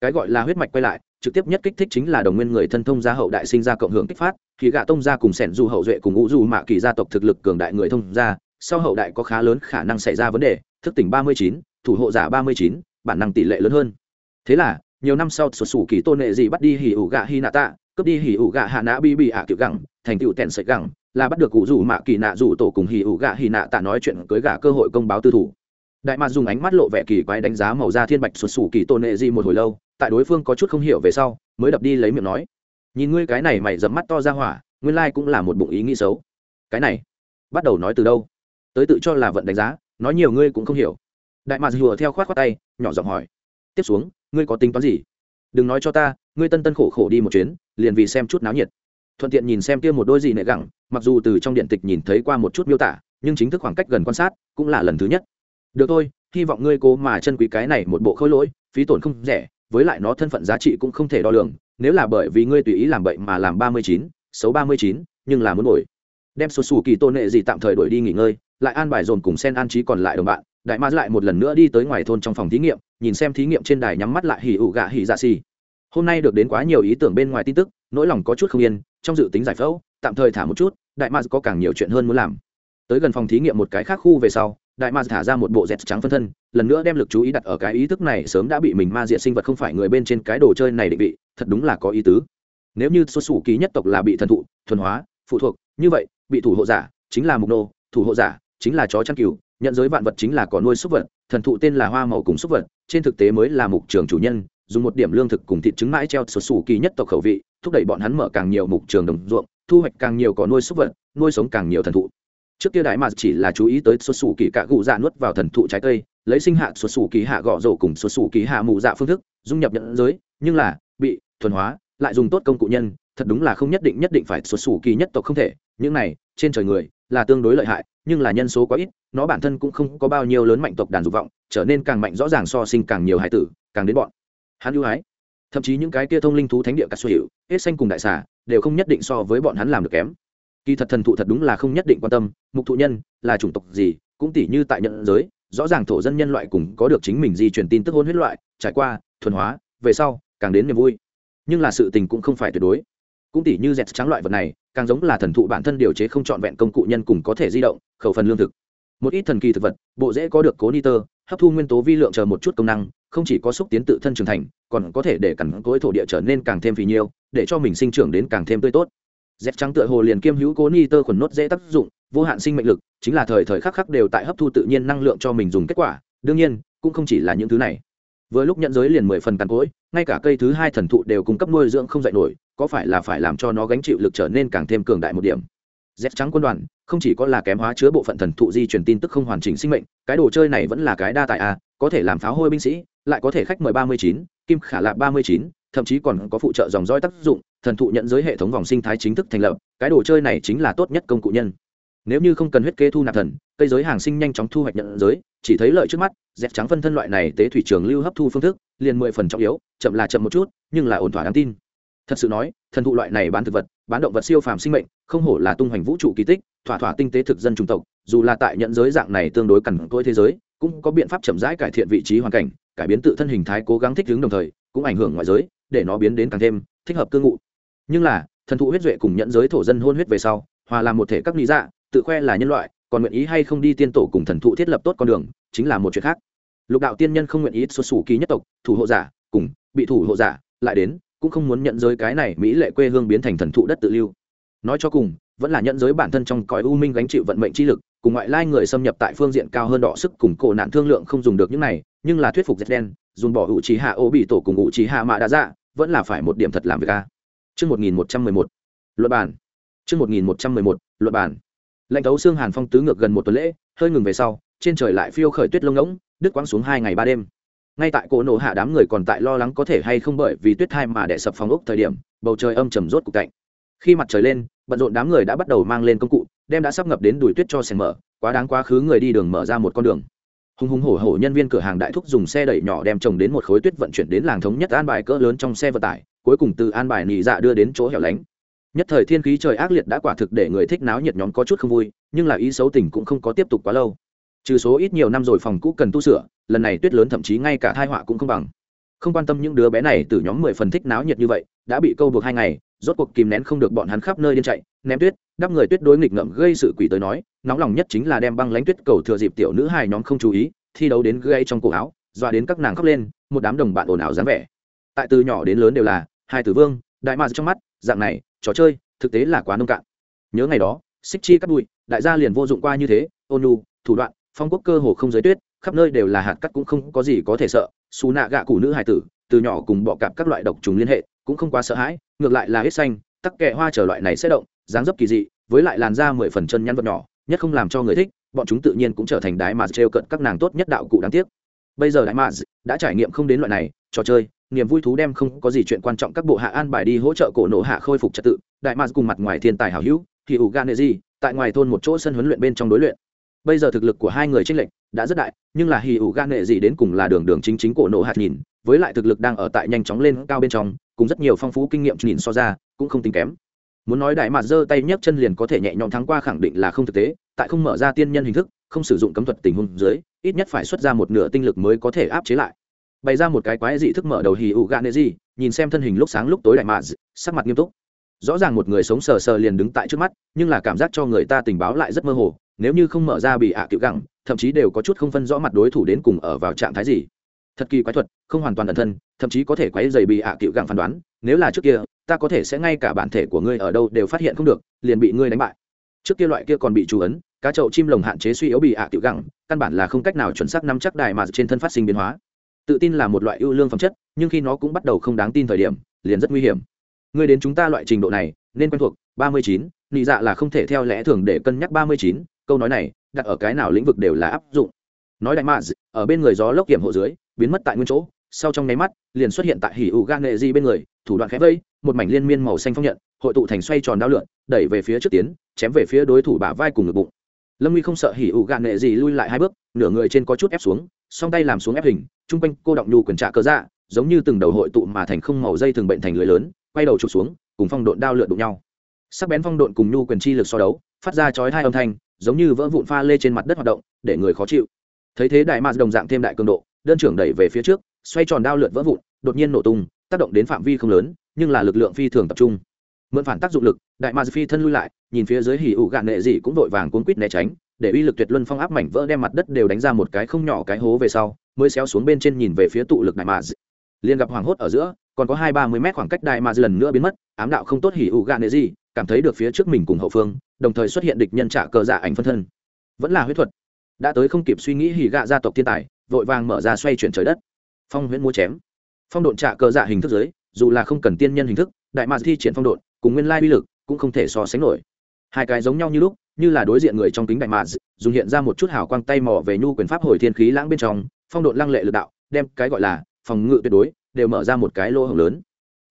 Cái gọi là huyết mạch quay lại trực tiếp nhất kích thích chính là đồng nguyên người thân thông gia hậu đại sinh ra cộng hưởng kích phát, khi gạ tông gia cùng sẻn du hậu duệ cùng ngũ du mạ kỳ gia tộc thực lực cường đại người thông gia, sau hậu đại có khá lớn khả năng xảy ra vấn đề, thức tỉnh ba mươi chín, thủ hộ giả ba mươi chín, bản năng tỷ lệ lớn hơn. Thế là, nhiều năm sau sụt sủ kỳ tôn nệ gì bắt đi hỉ ủ gạ hi nạ tạ, cướp đi hỉ ủ gạ hạ nã bi bị ạ kiểu gẳng, thành tựu tèn sợi gẳng, là bắt được cụ rủ mạ kỳ nạ rủ tổ cùng hỉ ủ gạ hi nạ tạ nói chuyện cưới gạ cơ hội công báo tư thủ. Đại mạc dùng ánh mắt lộ vẻ kỳ quái đánh giá màu da thiên bạch sụt sủ kỳ tôn nệ gì một hồi lâu tại đối phương có chút không hiểu về sau, mới đập đi lấy miệng nói, nhìn ngươi cái này mày dẫm mắt to ra hỏa, nguyên lai cũng là một bụng ý nghĩ xấu. Cái này, bắt đầu nói từ đâu? Tới tự cho là vận đánh giá, nói nhiều ngươi cũng không hiểu. Đại mạc hùa theo khoát khoát tay, nhỏ giọng hỏi, tiếp xuống, ngươi có tính toán gì? Đừng nói cho ta, ngươi tân tân khổ khổ đi một chuyến, liền vì xem chút náo nhiệt. Thuận tiện nhìn xem kia một đôi gì nệ gẳng, mặc dù từ trong điện tịch nhìn thấy qua một chút miêu tả, nhưng chính thức khoảng cách gần quan sát, cũng là lần thứ nhất. Được thôi, hy vọng ngươi cố mà chân quý cái này một bộ khối lỗi, phí tổn không rẻ với lại nó thân phận giá trị cũng không thể đo lường, nếu là bởi vì ngươi tùy ý làm bậy mà làm ba mươi chín, xấu ba mươi chín, nhưng là muốn đổi. Đem số xù kỳ tôn nệ gì tạm thời đổi đi nghỉ ngơi, lại an bài dồn cùng sen an trí còn lại đồng bạn, đại ma lại một lần nữa đi tới ngoài thôn trong phòng thí nghiệm, nhìn xem thí nghiệm trên đài nhắm mắt lại hỉ ủ gạ hỉ dạ xì. Hôm nay được đến quá nhiều ý tưởng bên ngoài tin tức, nỗi lòng có chút không yên, trong dự tính giải phẫu, tạm thời thả một chút, đại ma có càng nhiều chuyện hơn muốn làm. Tới gần phòng thí nghiệm một cái khác khu về sau đại ma thả ra một bộ dẹt trắng phân thân, lần nữa đem lực chú ý đặt ở cái ý thức này sớm đã bị mình ma diệt sinh vật không phải người bên trên cái đồ chơi này định vị, thật đúng là có ý tứ. Nếu như xuất xù ký nhất tộc là bị thần thụ, thuần hóa, phụ thuộc, như vậy, bị thủ hộ giả chính là mục nô, thủ hộ giả chính là chó chăn cừu, nhận giới vạn vật chính là có nuôi súc vật, thần thụ tên là hoa màu cùng súc vật, trên thực tế mới là mục trường chủ nhân, dùng một điểm lương thực cùng thịt trứng mãi treo xuất xù kỳ nhất tộc khẩu vị, thúc đẩy bọn hắn mở càng nhiều mục trường đồng ruộng, thu hoạch càng nhiều có nuôi súc vật, nuôi sống càng nhiều thần thụ trước kia đại mà chỉ là chú ý tới xuất xù kỳ cả gụ dạ nuốt vào thần thụ trái cây, lấy sinh hạ xuất xù kỳ hạ gọ rổ cùng xuất xù kỳ hạ mù dạ phương thức, dung nhập nhận giới, nhưng là, bị thuần hóa, lại dùng tốt công cụ nhân, thật đúng là không nhất định nhất định phải xuất xù kỳ nhất tộc không thể, những này, trên trời người, là tương đối lợi hại, nhưng là nhân số quá ít, nó bản thân cũng không có bao nhiêu lớn mạnh tộc đàn dục vọng, trở nên càng mạnh rõ ràng so sinh càng nhiều hải tử, càng đến bọn. Hắn ưu ái. Thậm chí những cái kia thông linh thú thánh địa cà hiệu hết xanh cùng đại xà, đều không nhất định so với bọn hắn làm được kém kỳ thật thần thụ thật đúng là không nhất định quan tâm, mục thụ nhân là chủng tộc gì, cũng tỉ như tại nhận giới, rõ ràng thổ dân nhân loại cùng có được chính mình di truyền tin tức hôn huyết loại, trải qua, thuần hóa, về sau, càng đến niềm vui. Nhưng là sự tình cũng không phải tuyệt đối. Cũng tỉ như dẹt trắng loại vật này, càng giống là thần thụ bản thân điều chế không trọn vẹn công cụ nhân cùng có thể di động, khẩu phần lương thực. Một ít thần kỳ thực vật, bộ dễ có được cố niter hấp thu nguyên tố vi lượng chờ một chút công năng, không chỉ có xúc tiến tự thân trưởng thành, còn có thể để cẳng cối thổ địa trở nên càng thêm phì nhiêu, để cho mình sinh trưởng đến càng thêm tươi tốt dép trắng tựa hồ liền kiêm hữu cố ni tơ khuẩn nốt dễ tác dụng, vô hạn sinh mệnh lực, chính là thời thời khắc khắc đều tại hấp thu tự nhiên năng lượng cho mình dùng kết quả, đương nhiên, cũng không chỉ là những thứ này. Vừa lúc nhận giới liền mười phần tàn cỗi, ngay cả cây thứ hai thần thụ đều cung cấp nuôi dưỡng không dạy nổi, có phải là phải làm cho nó gánh chịu lực trở nên càng thêm cường đại một điểm? Dép trắng quân đoàn, không chỉ có là kém hóa chứa bộ phận thần thụ di truyền tin tức không hoàn chỉnh sinh mệnh, cái đồ chơi này vẫn là cái đa tại a à, có thể làm pháo hôi binh sĩ, lại có thể khách mời ba mươi chín, kim khả lạc ba mươi chín thậm chí còn có phụ trợ dòng roi tác dụng, thần thụ nhận giới hệ thống vòng sinh thái chính thức thành lập, cái đồ chơi này chính là tốt nhất công cụ nhân. Nếu như không cần huyết kế thu nạp thần, cây giới hàng sinh nhanh chóng thu hoạch nhận giới, chỉ thấy lợi trước mắt, dẹp trắng phân thân loại này tế thủy trường lưu hấp thu phương thức, liền mười phần trọng yếu, chậm là chậm một chút, nhưng là ổn thỏa đáng tin. Thật sự nói, thần thụ loại này bán thực vật, bán động vật siêu phàm sinh mệnh, không hổ là tung hoành vũ trụ kỳ tích, thỏa thỏa tinh tế thực dân chủng tộc, dù là tại nhận giới dạng này tương đối cằn cỗi thế giới, cũng có biện pháp chậm rãi cải thiện vị trí hoàn cảnh, cải biến tự thân hình thái cố gắng thích ứng đồng thời, cũng ảnh hưởng ngoại giới để nó biến đến càng thêm thích hợp cư ngụ. Nhưng là, thần thụ huyết duệ cùng nhận giới thổ dân hôn huyết về sau, hòa làm một thể các lý dạ tự khoe là nhân loại, còn nguyện ý hay không đi tiên tổ cùng thần thụ thiết lập tốt con đường, chính là một chuyện khác. Lục đạo tiên nhân không nguyện ý xuất xù ký nhất tộc, thủ hộ giả, cùng bị thủ hộ giả, lại đến, cũng không muốn nhận giới cái này mỹ lệ quê hương biến thành thần thụ đất tự lưu. Nói cho cùng, vẫn là nhận giới bản thân trong cõi u minh gánh chịu vận mệnh chi lực, cùng ngoại lai người xâm nhập tại phương diện cao hơn đọ sức cùng cổ nạn thương lượng không dùng được những này, nhưng là thuyết phục dệt đen dùng bỏ ủ trí hạ ô bị tổ cùng ủ trí hạ mạ đã dạ vẫn là phải một điểm thật làm việc a Chương 1111. Luật bản. Chương 1111. Luật bản. Lệnh tấu xương Hàn Phong tứ ngược gần một tuần lễ, hơi ngừng về sau, trên trời lại phiêu khởi tuyết lông ngỗng, đứt quãng xuống hai ngày ba đêm. Ngay tại cổ nổ hạ đám người còn tại lo lắng có thể hay không bởi vì tuyết thai mà đè sập phòng ốc thời điểm, bầu trời âm trầm rốt cục cạnh. Khi mặt trời lên, bận rộn đám người đã bắt đầu mang lên công cụ, đem đã sắp ngập đến đùi tuyết cho sèn mở, quá đáng quá khứ người đi đường mở ra một con đường hùng hùng hổ hổ nhân viên cửa hàng đại thúc dùng xe đẩy nhỏ đem chồng đến một khối tuyết vận chuyển đến làng thống nhất an bài cỡ lớn trong xe vận tải, cuối cùng từ an bài nị dạ đưa đến chỗ hẻo lánh. Nhất thời thiên khí trời ác liệt đã quả thực để người thích náo nhiệt nhóm có chút không vui, nhưng là ý xấu tình cũng không có tiếp tục quá lâu. Trừ số ít nhiều năm rồi phòng cũ cần tu sửa, lần này tuyết lớn thậm chí ngay cả thai họa cũng không bằng. Không quan tâm những đứa bé này từ nhóm mười phần thích náo nhiệt như vậy, đã bị câu buộc hai ngày rốt cuộc kìm nén không được bọn hắn khắp nơi điên chạy, ném tuyết, đắp người tuyết đối nghịch ngậm gây sự quỷ tới nói, nóng lòng nhất chính là đem băng lánh tuyết cầu thừa dịp tiểu nữ hài nhóm không chú ý, thi đấu đến gây trong cổ áo, dọa đến các nàng khóc lên, một đám đồng bạn ồn ào dáng vẻ. Tại từ nhỏ đến lớn đều là, hai tử vương, đại ma trong mắt, dạng này, trò chơi, thực tế là quá nông cạn. Nhớ ngày đó, xích chi cắt bụi, đại gia liền vô dụng qua như thế, ôn nhu, thủ đoạn, phong quốc cơ hồ không giới tuyết, khắp nơi đều là hạt cắt cũng không có gì có thể sợ, xù nạ gạ cụ nữ hài tử, từ nhỏ cùng bọ cạp các loại độc trùng liên hệ, cũng không quá sợ hãi ngược lại là hết xanh, tắc kẹ hoa trở loại này sẽ động, dáng dấp kỳ dị, với lại làn da mười phần chân nhăn vật nhỏ, nhất không làm cho người thích, bọn chúng tự nhiên cũng trở thành đái mà trêu cận các nàng tốt nhất đạo cụ đáng tiếc. Bây giờ đại mà đã trải nghiệm không đến loại này, trò chơi, niềm vui thú đem không có gì chuyện quan trọng các bộ hạ an bài đi hỗ trợ cổ nổ hạ khôi phục trật tự. Đại mà cùng mặt ngoài thiên tài hảo hữu thì ủ gan gì tại ngoài thôn một chỗ sân huấn luyện bên trong đối luyện bây giờ thực lực của hai người tranh lệch đã rất đại, nhưng là hì ủ gan nghệ gì đến cùng là đường đường chính chính cổ nổ hạt nhìn, với lại thực lực đang ở tại nhanh chóng lên cao bên trong, cùng rất nhiều phong phú kinh nghiệm nhìn so ra, cũng không tính kém. Muốn nói đại mạt giơ tay nhấc chân liền có thể nhẹ nhõm thắng qua khẳng định là không thực tế, tại không mở ra tiên nhân hình thức, không sử dụng cấm thuật tình huống dưới, ít nhất phải xuất ra một nửa tinh lực mới có thể áp chế lại. Bày ra một cái quái dị thức mở đầu hì ủ gan nệ gì nhìn xem thân hình lúc sáng lúc tối đại mạt, sắc mặt nghiêm túc rõ ràng một người sống sờ sờ liền đứng tại trước mắt, nhưng là cảm giác cho người ta tình báo lại rất mơ hồ, nếu như không mở ra bị ạ à gẳng thậm chí đều có chút không phân rõ mặt đối thủ đến cùng ở vào trạng thái gì. Thật kỳ quái thuật, không hoàn toàn ẩn thân, thậm chí có thể quái dày bị ạ à gẳng phán đoán, nếu là trước kia, ta có thể sẽ ngay cả bản thể của ngươi ở đâu đều phát hiện không được, liền bị ngươi đánh bại. Trước kia loại kia còn bị chú ấn, cá chậu chim lồng hạn chế suy yếu bị ạ à gẳng căn bản là không cách nào chuẩn xác nắm chắc đài mà trên thân phát sinh biến hóa. Tự tin là một loại ưu lương phẩm chất, nhưng khi nó cũng bắt đầu không đáng tin thời điểm, liền rất nguy hiểm ngươi đến chúng ta loại trình độ này, nên quen thuộc, ba mươi chín, nị dạ là không thể theo lẽ thường để cân nhắc ba mươi chín, câu nói này, đặt ở cái nào lĩnh vực đều là áp dụng. Nói đại mạ ở bên người gió lốc kiểm hộ dưới, biến mất tại nguyên chỗ, sau trong nháy mắt, liền xuất hiện tại hỉ ủ ga nghệ di bên người, thủ đoạn khẽ vây, một mảnh liên miên màu xanh phong nhận, hội tụ thành xoay tròn đao lượn, đẩy về phía trước tiến, chém về phía đối thủ bả vai cùng ngực bụng. Lâm nguy không sợ hỉ ủ ga nghệ di lui lại hai bước, nửa người trên có chút ép xuống, song tay làm xuống ép hình, chung quanh cô động nhu quyền trạ cơ dạ giống như từng đầu hội tụ mà thành không màu dây thường bệnh thành lưới lớn quay đầu trục xuống, cùng phong độn đao lượn đụng nhau. Sắc bén phong độn cùng nhu quyền chi lực so đấu, phát ra chói hai âm thanh, giống như vỡ vụn pha lê trên mặt đất hoạt động, để người khó chịu. Thấy thế đại mạc đồng dạng thêm đại cường độ, đơn trưởng đẩy về phía trước, xoay tròn đao lượn vỡ vụn, đột nhiên nổ tung, tác động đến phạm vi không lớn, nhưng là lực lượng phi thường tập trung. Mượn phản tác dụng lực, đại mạc phi thân lui lại, nhìn phía dưới hỉ ủ gạn nệ gì cũng vội vàng cuốn quýt né tránh, để uy lực tuyệt luân phong áp mảnh vỡ đem mặt đất đều đánh ra một cái không nhỏ cái hố về sau, mới xéo xuống bên trên nhìn về phía tụ lực đại mạc liền gặp hoàng hốt ở giữa còn có hai ba mươi mét khoảng cách đại mà lần nữa biến mất, ám đạo không tốt hỉ ủ gạn nệ gì, cảm thấy được phía trước mình cùng hậu phương, đồng thời xuất hiện địch nhân trả cờ giả ảnh phân thân. Vẫn là huyết thuật. Đã tới không kịp suy nghĩ hỉ gạ gia tộc thiên tài, vội vàng mở ra xoay chuyển trời đất. Phong huyễn mua chém. Phong độn trả cờ giả hình thức giới, dù là không cần tiên nhân hình thức, đại mà thi triển phong độn, cùng nguyên lai uy lực, cũng không thể so sánh nổi. Hai cái giống nhau như lúc, như là đối diện người trong kính đại mà dùng hiện ra một chút hào quang tay mò về nhu quyền pháp hồi thiên khí lãng bên trong, phong độn lăng lệ lực đạo, đem cái gọi là phòng ngự tuyệt đối đều mở ra một cái lỗ hổng lớn.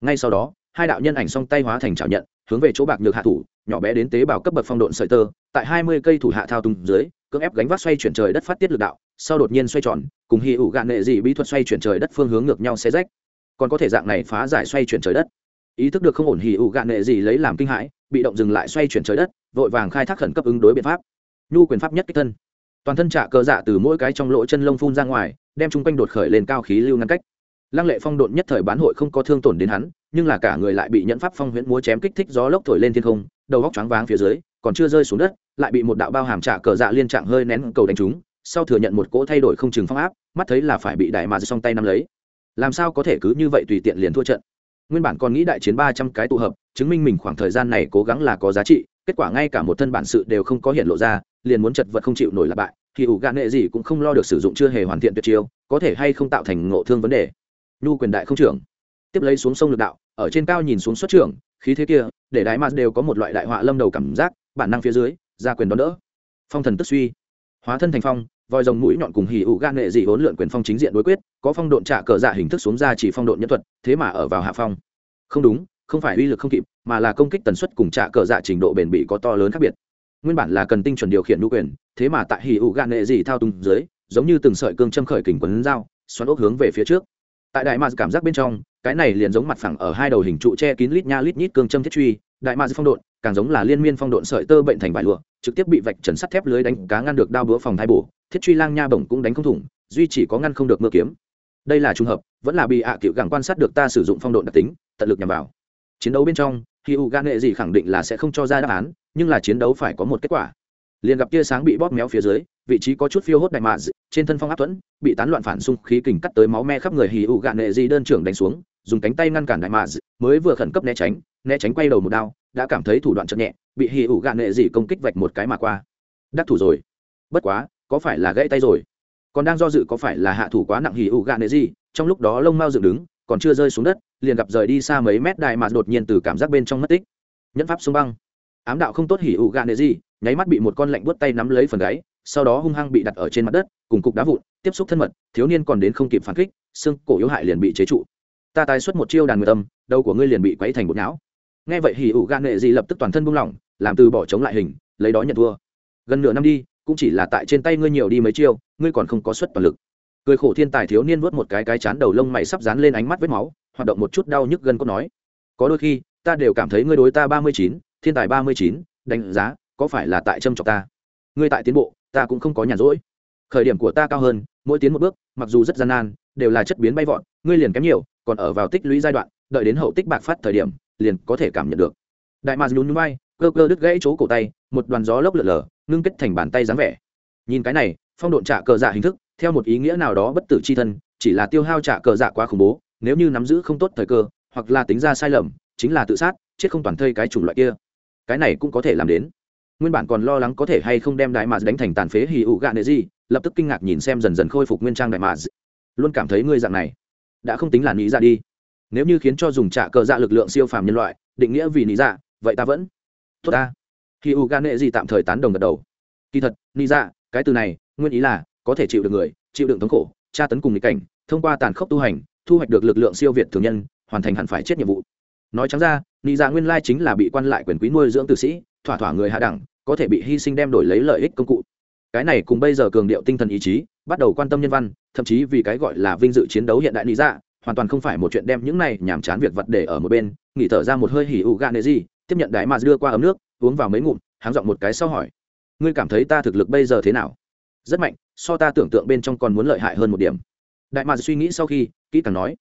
Ngay sau đó, hai đạo nhân ảnh song tay hóa thành chảo nhận, hướng về chỗ bạc nhược hạ thủ, nhỏ bé đến tế bào cấp bậc phong độn sợi tơ, tại hai mươi cây thủ hạ thao tung dưới, cưỡng ép gánh vác xoay chuyển trời đất phát tiết lực đạo, sau đột nhiên xoay tròn, cùng hy ủ gạn nệ dị bí thuật xoay chuyển trời đất phương hướng ngược nhau xe rách. Còn có thể dạng này phá giải xoay chuyển trời đất. Ý thức được không ổn hỉ ủ gạn nệ gì lấy làm kinh hãi, bị động dừng lại xoay chuyển trời đất, vội vàng khai thác khẩn cấp ứng đối biện pháp. Nhu quyền pháp nhất kích thân. Toàn thân trạ cơ dạ từ mỗi cái trong lỗ chân lông phun ra ngoài, đem chung quanh đột khởi lên cao khí lưu ngăn cách lăng lệ phong độn nhất thời bán hội không có thương tổn đến hắn, nhưng là cả người lại bị nhẫn pháp phong huyễn múa chém kích thích gió lốc thổi lên thiên không, đầu góc choáng váng phía dưới, còn chưa rơi xuống đất, lại bị một đạo bao hàm trả cờ dạ liên trạng hơi nén cầu đánh trúng, sau thừa nhận một cỗ thay đổi không chừng phong áp, mắt thấy là phải bị đại mà song tay nắm lấy. Làm sao có thể cứ như vậy tùy tiện liền thua trận? Nguyên bản còn nghĩ đại chiến ba trăm cái tụ hợp, chứng minh mình khoảng thời gian này cố gắng là có giá trị, kết quả ngay cả một thân bản sự đều không có hiện lộ ra, liền muốn chật vật không chịu nổi là bại, thì ủ gạn nghệ gì cũng không lo được sử dụng chưa hề hoàn thiện tuyệt chiêu, có thể hay không tạo thành ngộ thương vấn đề nhu quyền đại không trưởng. Tiếp lấy xuống sông lực đạo, ở trên cao nhìn xuống xuất trưởng, khí thế kia, để đại mạt đều có một loại đại họa lâm đầu cảm giác, bản năng phía dưới, ra quyền đón đỡ. Phong thần tức suy. Hóa thân thành phong vòi rồng mũi nhọn cùng hỉ ụ gan nghệ dị hỗn lượn quyền phong chính diện đối quyết, có phong độn trả cờ dạ hình thức xuống ra chỉ phong độn nhân thuật, thế mà ở vào hạ phong. Không đúng, không phải uy lực không kịp, mà là công kích tần suất cùng trả cờ dạ trình độ bền bỉ có to lớn khác biệt. Nguyên bản là cần tinh chuẩn điều khiển nhu quyền, thế mà tại hỉ ụ gan nghệ dị thao túng dưới, giống như từng sợi cương châm khởi kình quấn dao, xoắn ốc hướng về phía trước tại đại mạc cảm giác bên trong, cái này liền giống mặt phẳng ở hai đầu hình trụ che kín lít nha lít nhít cương châm thiết truy, đại mạc phong độn, càng giống là liên miên phong độn sợi tơ bệnh thành vải lụa, trực tiếp bị vạch trần sắt thép lưới đánh cá ngăn được đao búa phòng thai bổ, thiết truy lang nha bổng cũng đánh không thủng, duy chỉ có ngăn không được mưa kiếm. Đây là trùng hợp, vẫn là bị ạ à cựu gẳng quan sát được ta sử dụng phong độn đặc tính, tận lực nhằm vào. Chiến đấu bên trong khi u gan nghệ gì khẳng định là sẽ không cho ra đáp án, nhưng là chiến đấu phải có một kết quả liền gặp tia sáng bị bóp méo phía dưới, vị trí có chút phiêu hốt đại mạ trên thân phong áp thuẫn, bị tán loạn phản xung khí kình cắt tới máu me khắp người hì ụ gạn nệ di đơn trưởng đánh xuống, dùng cánh tay ngăn cản đại mạ mới vừa khẩn cấp né tránh né tránh quay đầu một đao, đã cảm thấy thủ đoạn chậm nhẹ, bị hì ụ gạn nệ di công kích vạch một cái mà qua. Đắc thủ rồi. Bất quá, có phải là gãy tay rồi? Còn đang do dự có phải là hạ thủ quá nặng hì ụ gạn nệ di, trong lúc đó lông mao dựng đứng, còn chưa rơi xuống đất, liền gặp rời đi xa mấy mét đại mạ đột nhiên từ cảm giác bên trong mất tích. Nhẫn pháp xuống băng ám đạo không tốt hỉ ủ gạ nệ gì, nháy mắt bị một con lạnh buốt tay nắm lấy phần gáy, sau đó hung hăng bị đặt ở trên mặt đất, cùng cục đá vụn, tiếp xúc thân mật, thiếu niên còn đến không kịp phản kích, xương cổ yếu hại liền bị chế trụ. Ta tái xuất một chiêu đàn người tâm đầu của ngươi liền bị quấy thành bột não. Nghe vậy hỉ ủ gạ nệ gì lập tức toàn thân buông lỏng, làm từ bỏ chống lại hình, lấy đó nhận thua. Gần nửa năm đi, cũng chỉ là tại trên tay ngươi nhiều đi mấy chiêu, ngươi còn không có suất toàn lực. Cười khổ thiên tài thiếu niên vớt một cái cái chán đầu lông mày sắp dán lên ánh mắt vết máu, hoạt động một chút đau nhức gân có nói. Có đôi khi, ta đều cảm thấy ngươi đối ta ba mươi chín thiên tài ba mươi chín, đánh giá, có phải là tại trâm trọng ta? Ngươi tại tiến bộ, ta cũng không có nhàn rỗi. Khởi điểm của ta cao hơn, mỗi tiến một bước, mặc dù rất gian nan, đều là chất biến bay vọt, ngươi liền kém nhiều, còn ở vào tích lũy giai đoạn, đợi đến hậu tích bạc phát thời điểm, liền có thể cảm nhận được. Đại mạc nhún nhún bay, cơ cơ đứt gãy chỗ cổ tay, một đoàn gió lốc lượn lờ ngưng kết thành bàn tay dáng vẻ. Nhìn cái này, phong độn trả cờ dạ hình thức, theo một ý nghĩa nào đó bất tử c h i thân, chỉ là tiêu hao trả cờ dạ quá khủng bố, nếu như nắm giữ không tốt thời cơ, hoặc là tính ra sai lầm, chính là tự sát, chết không toàn thây cái chủng loại kia cái này cũng có thể làm đến. Nguyên bản còn lo lắng có thể hay không đem đại mạt đánh thành tàn phế hì ụ gạ nệ gì, lập tức kinh ngạc nhìn xem dần dần khôi phục nguyên trang đại mạt. Luôn cảm thấy ngươi dạng này, đã không tính là nghĩ ra dạ đi. Nếu như khiến cho dùng trả cờ dạ lực lượng siêu phàm nhân loại, định nghĩa vì nghĩ ra dạ, vậy ta vẫn. Tốt ta. Khi u gạ nệ gì tạm thời tán đồng gật đầu. Kỳ thật nghĩ ra dạ, cái từ này, nguyên ý là, có thể chịu được người, chịu đựng thống khổ, tra tấn cùng nghịch cảnh, thông qua tàn khốc tu hành, thu hoạch được lực lượng siêu việt thường nhân, hoàn thành hẳn phải chết nhiệm vụ nói trắng ra, nị dạ nguyên lai chính là bị quan lại quyền quý nuôi dưỡng tử sĩ, thỏa thỏa người hạ đẳng, có thể bị hy sinh đem đổi lấy lợi ích công cụ. Cái này cùng bây giờ cường điệu tinh thần ý chí, bắt đầu quan tâm nhân văn, thậm chí vì cái gọi là vinh dự chiến đấu hiện đại nị dạ hoàn toàn không phải một chuyện đem những này nhàm chán việc vật để ở một bên, nghỉ thở ra một hơi hỉ ụ gạ nệ gì, tiếp nhận đại mà đưa qua ấm nước, uống vào mấy ngụm, háng giọng một cái sau hỏi, ngươi cảm thấy ta thực lực bây giờ thế nào? Rất mạnh, so ta tưởng tượng bên trong còn muốn lợi hại hơn một điểm. Đại mà suy nghĩ sau khi, kỹ càng nói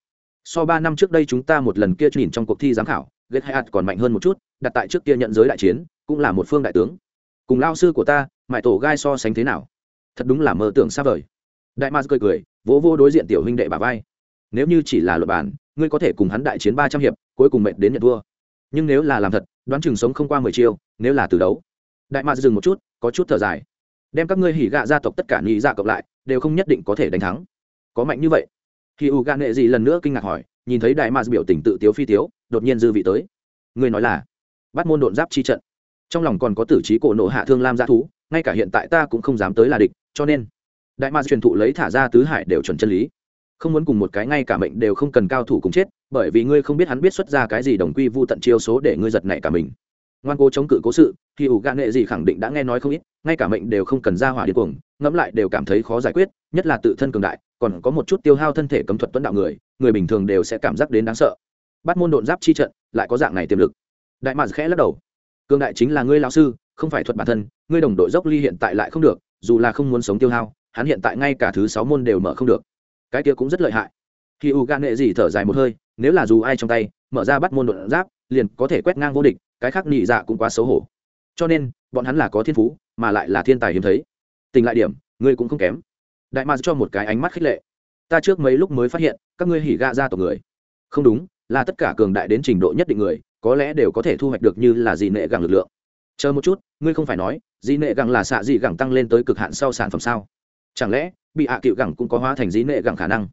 so ba năm trước đây chúng ta một lần kia nhìn trong cuộc thi giám khảo, ghét hay còn mạnh hơn một chút, đặt tại trước kia nhận giới đại chiến, cũng là một phương đại tướng. Cùng lao sư của ta, mãi tổ gai so sánh thế nào? Thật đúng là mơ tưởng xa vời. Đại mars cười cười, vỗ vô đối diện tiểu huynh đệ bà vai. Nếu như chỉ là luật bản, ngươi có thể cùng hắn đại chiến ba trăm hiệp, cuối cùng mệt đến nhận thua. Nhưng nếu là làm thật, đoán chừng sống không qua mười chiêu, nếu là từ đấu. Đại mars dừng một chút, có chút thở dài. Đem các ngươi hỉ gạ gia tộc tất cả nhị dạ cộng lại, đều không nhất định có thể đánh thắng. Có mạnh như vậy khi u gan nệ gì lần nữa kinh ngạc hỏi, nhìn thấy đại mars biểu tình tự tiếu phi tiếu, đột nhiên dư vị tới. Ngươi nói là bắt môn độn giáp chi trận. Trong lòng còn có tử trí cổ nộ hạ thương lam g thú, ngay cả hiện tại ta cũng không dám tới là địch, cho nên đại ma truyền thụ lấy thả ra tứ hải đều chuẩn chân lý. Không muốn cùng một cái ngay cả mệnh đều không cần cao thủ cùng chết, bởi vì ngươi không biết hắn biết xuất ra cái gì đồng quy vu tận chiêu số để ngươi giật nảy cả mình. Ngoan cố chống cự cố sự thì ủ gạ nghệ gì khẳng định đã nghe nói không ít, ngay cả mệnh đều không cần ra hỏa điên cuồng, ngẫm lại đều cảm thấy khó giải quyết, nhất là tự thân cường đại còn có một chút tiêu hao thân thể cấm thuật tuấn đạo người người bình thường đều sẽ cảm giác đến đáng sợ. Bắt môn độn giáp chi trận, lại có dạng này tiềm lực. Đại mạc khẽ lắc đầu. Cương đại chính là ngươi lão sư, không phải thuật bản thân, ngươi đồng đội dốc ly hiện tại lại không được, dù là không muốn sống tiêu hao, hắn hiện tại ngay cả thứ sáu môn đều mở không được. Cái kia cũng rất lợi hại. Khi u gan nghệ gì thở dài một hơi, nếu là dù ai trong tay, mở ra bắt môn đột giáp, liền có thể quét ngang vô địch, cái khác nhị dạ cũng quá xấu hổ. Cho nên, bọn hắn là có thiên phú, mà lại là thiên tài hiếm thấy. Tình lại điểm, ngươi cũng không kém đại ma cho một cái ánh mắt khích lệ. Ta trước mấy lúc mới phát hiện, các ngươi hỉ gạ ra tộc người. Không đúng, là tất cả cường đại đến trình độ nhất định người, có lẽ đều có thể thu hoạch được như là gì nệ gẳng lực lượng. Chờ một chút, ngươi không phải nói, dị nệ gẳng là xạ dị gẳng tăng lên tới cực hạn sau sản phẩm sao? Chẳng lẽ, bị hạ à cựu gẳng cũng có hóa thành dị nệ gẳng khả năng?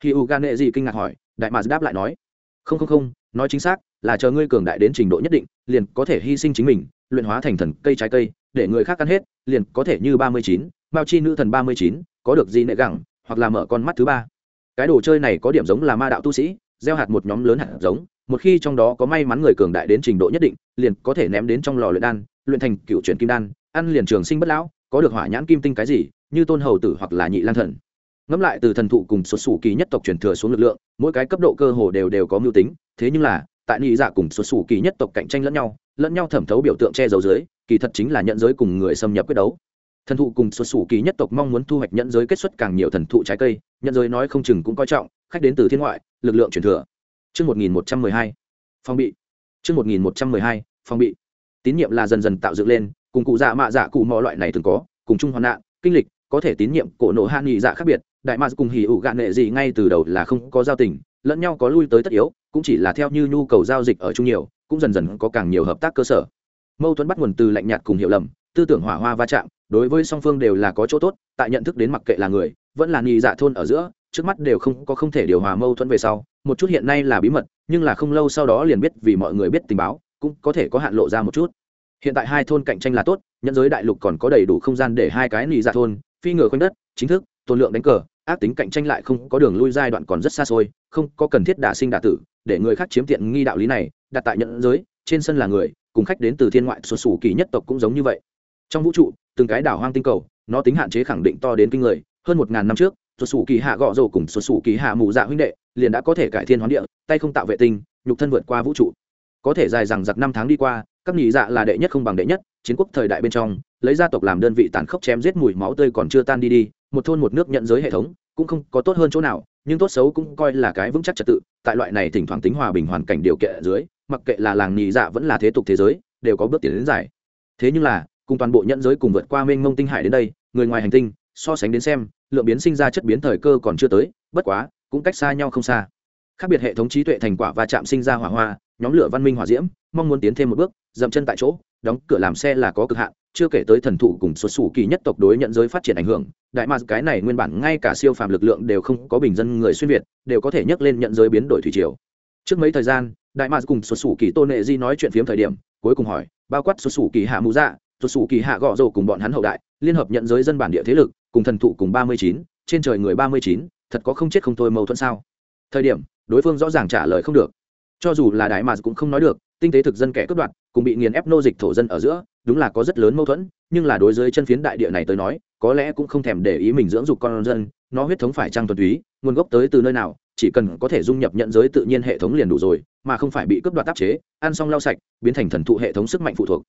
Khi u gan nệ gì kinh ngạc hỏi, đại mạc đáp lại nói, không không không, nói chính xác, là chờ ngươi cường đại đến trình độ nhất định, liền có thể hy sinh chính mình, luyện hóa thành thần cây trái cây, để người khác ăn hết, liền có thể như ba mươi chín bao chi nữ thần ba mươi chín, có được gì nệ gẳng, hoặc là mở con mắt thứ ba. Cái đồ chơi này có điểm giống là ma đạo tu sĩ, gieo hạt một nhóm lớn hạt giống, một khi trong đó có may mắn người cường đại đến trình độ nhất định, liền có thể ném đến trong lò luyện đan, luyện thành cựu truyền kim đan, ăn liền trường sinh bất lão, có được hỏa nhãn kim tinh cái gì, như tôn hầu tử hoặc là nhị lan thần. Ngẫm lại từ thần thụ cùng xuất xù kỳ nhất tộc truyền thừa xuống lực lượng, mỗi cái cấp độ cơ hồ đều đều có mưu tính, thế nhưng là, tại nhị dạ cùng xuất xù kỳ nhất tộc cạnh tranh lẫn nhau lẫn nhau thẩm thấu biểu tượng che giấu dưới, kỳ thật chính là nhận giới cùng người xâm nhập quyết đấu thần thụ cùng xuất xù kỳ nhất tộc mong muốn thu hoạch nhận giới kết xuất càng nhiều thần thụ trái cây nhận giới nói không chừng cũng coi trọng khách đến từ thiên ngoại lực lượng truyền thừa Trước 1112, phong bị. Trước 1112, phong bị. Tín nhiệm là dần dần tạo dựng lên, cùng cụ dạ mạ dạ cụ mò loại này thường có, cùng chung hoàn nạn, kinh lịch, có thể tín nhiệm cổ nộ hạn nghị dạ khác biệt, đại mạ cùng hỉ ủ gạn nệ gì ngay từ đầu là không có giao tình, lẫn nhau có lui tới tất yếu, cũng chỉ là theo như nhu cầu giao dịch ở chung nhiều, cũng dần dần có càng nhiều hợp tác cơ sở. Mâu thuẫn bắt nguồn từ lạnh nhạt cùng hiểu lầm, tư tưởng hỏa hoa va chạm, đối với song phương đều là có chỗ tốt, tại nhận thức đến mặc kệ là người, vẫn là nghi dạ thôn ở giữa, trước mắt đều không có không thể điều hòa mâu thuẫn về sau, một chút hiện nay là bí mật nhưng là không lâu sau đó liền biết vì mọi người biết tình báo cũng có thể có hạn lộ ra một chút. Hiện tại hai thôn cạnh tranh là tốt nhân giới đại lục còn có đầy đủ không gian để hai cái nghi dạ thôn phi ngựa quanh đất chính thức tôn lượng đánh cờ ác tính cạnh tranh lại không có đường lui giai đoạn còn rất xa xôi không có cần thiết đả sinh đả tử để người khác chiếm tiện nghi đạo lý này đặt tại nhận giới trên sân là người cùng khách đến từ thiên ngoại xuất xù kỳ nhất tộc cũng giống như vậy. Trong vũ trụ từng cái đảo hoang tinh cầu, nó tính hạn chế khẳng định to đến kinh người. Hơn một ngàn năm trước, xuất xù kỳ hạ gọ rồ cùng xuất xù kỳ hạ mù dạ huynh đệ liền đã có thể cải thiên hoán địa, tay không tạo vệ tinh, nhục thân vượt qua vũ trụ. Có thể dài rằng giặc năm tháng đi qua, các nhị dạ là đệ nhất không bằng đệ nhất, chiến quốc thời đại bên trong, lấy gia tộc làm đơn vị tàn khốc chém giết mùi máu tươi còn chưa tan đi đi, một thôn một nước nhận giới hệ thống, cũng không có tốt hơn chỗ nào, nhưng tốt xấu cũng coi là cái vững chắc trật tự, tại loại này thỉnh thoảng tính hòa bình hoàn cảnh điều kiện ở dưới, mặc kệ là làng nhị dạ vẫn là thế tục thế giới, đều có bước tiến đến giải thế nhưng là cùng toàn bộ nhận giới cùng vượt qua mênh mông tinh hải đến đây, người ngoài hành tinh, so sánh đến xem, lượng biến sinh ra chất biến thời cơ còn chưa tới, bất quá, cũng cách xa nhau không xa. Khác biệt hệ thống trí tuệ thành quả và chạm sinh ra hỏa hoa, nhóm lửa văn minh hỏa diễm, mong muốn tiến thêm một bước, dậm chân tại chỗ, đóng cửa làm xe là có cực hạn, chưa kể tới thần thụ cùng xuất xù kỳ nhất tộc đối nhận giới phát triển ảnh hưởng, đại ma cái này nguyên bản ngay cả siêu phàm lực lượng đều không có bình dân người xuyên việt, đều có thể nhắc lên nhận giới biến đổi thủy triều. Trước mấy thời gian, đại ma cùng xuất xù kỳ tôn nệ di nói chuyện phiếm thời điểm, cuối cùng hỏi, bao quát xuất xù kỳ hạ mũ dạ xuất sủ kỳ hạ gọ rồ cùng bọn hắn hậu đại, liên hợp nhận giới dân bản địa thế lực, cùng thần thụ cùng ba mươi chín, trên trời người ba mươi chín, thật có không chết không thôi mâu thuẫn sao? Thời điểm, đối phương rõ ràng trả lời không được. Cho dù là đại mà cũng không nói được, tinh tế thực dân kẻ cướp đoạt, cùng bị nghiền ép nô dịch thổ dân ở giữa, đúng là có rất lớn mâu thuẫn, nhưng là đối với chân phiến đại địa này tới nói, có lẽ cũng không thèm để ý mình dưỡng dục con dân, nó huyết thống phải trăng thuần túy, nguồn gốc tới từ nơi nào, chỉ cần có thể dung nhập nhận giới tự nhiên hệ thống liền đủ rồi, mà không phải bị cướp đoạt tác chế, ăn xong lau sạch, biến thành thần thụ hệ thống sức mạnh phụ thuộc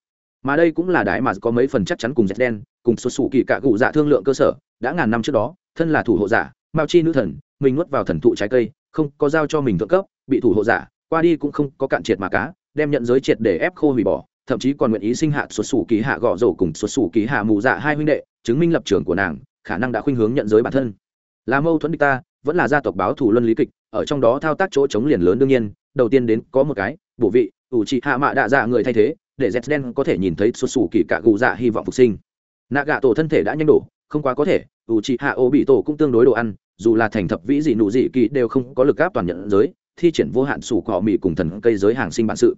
mà đây cũng là đại mà có mấy phần chắc chắn cùng dệt đen, cùng xuất xù kỳ cả cụ dạ thương lượng cơ sở, đã ngàn năm trước đó, thân là thủ hộ giả mao chi nữ thần, mình nuốt vào thần thụ trái cây, không có giao cho mình thượng cấp, bị thủ hộ giả, qua đi cũng không có cạn triệt mà cá, đem nhận giới triệt để ép khô hủy bỏ, thậm chí còn nguyện ý sinh hạ xuất xù kỳ hạ gõ rổ cùng xuất xù kỳ hạ mù dạ hai huynh đệ, chứng minh lập trường của nàng, khả năng đã khuynh hướng nhận giới bản thân. Là mâu thuẫn địch ta, vẫn là gia tộc báo thủ luân lý kịch, ở trong đó thao tác chỗ chống liền lớn đương nhiên, đầu tiên đến có một cái, bổ vị, ủ trị hạ mạ đạ dạ người thay thế để z đen có thể nhìn thấy xuất xù kỳ cả gù dạ hy vọng phục sinh. Nạ gạ tổ thân thể đã nhanh đổ, không quá có thể ủ trị hạ ô bị tổ cũng tương đối đồ ăn, dù là thành thập vĩ dị nụ dị kỳ đều không có lực áp toàn nhận giới, thi triển vô hạn sủ cọ mì cùng thần cây giới hàng sinh bản sự.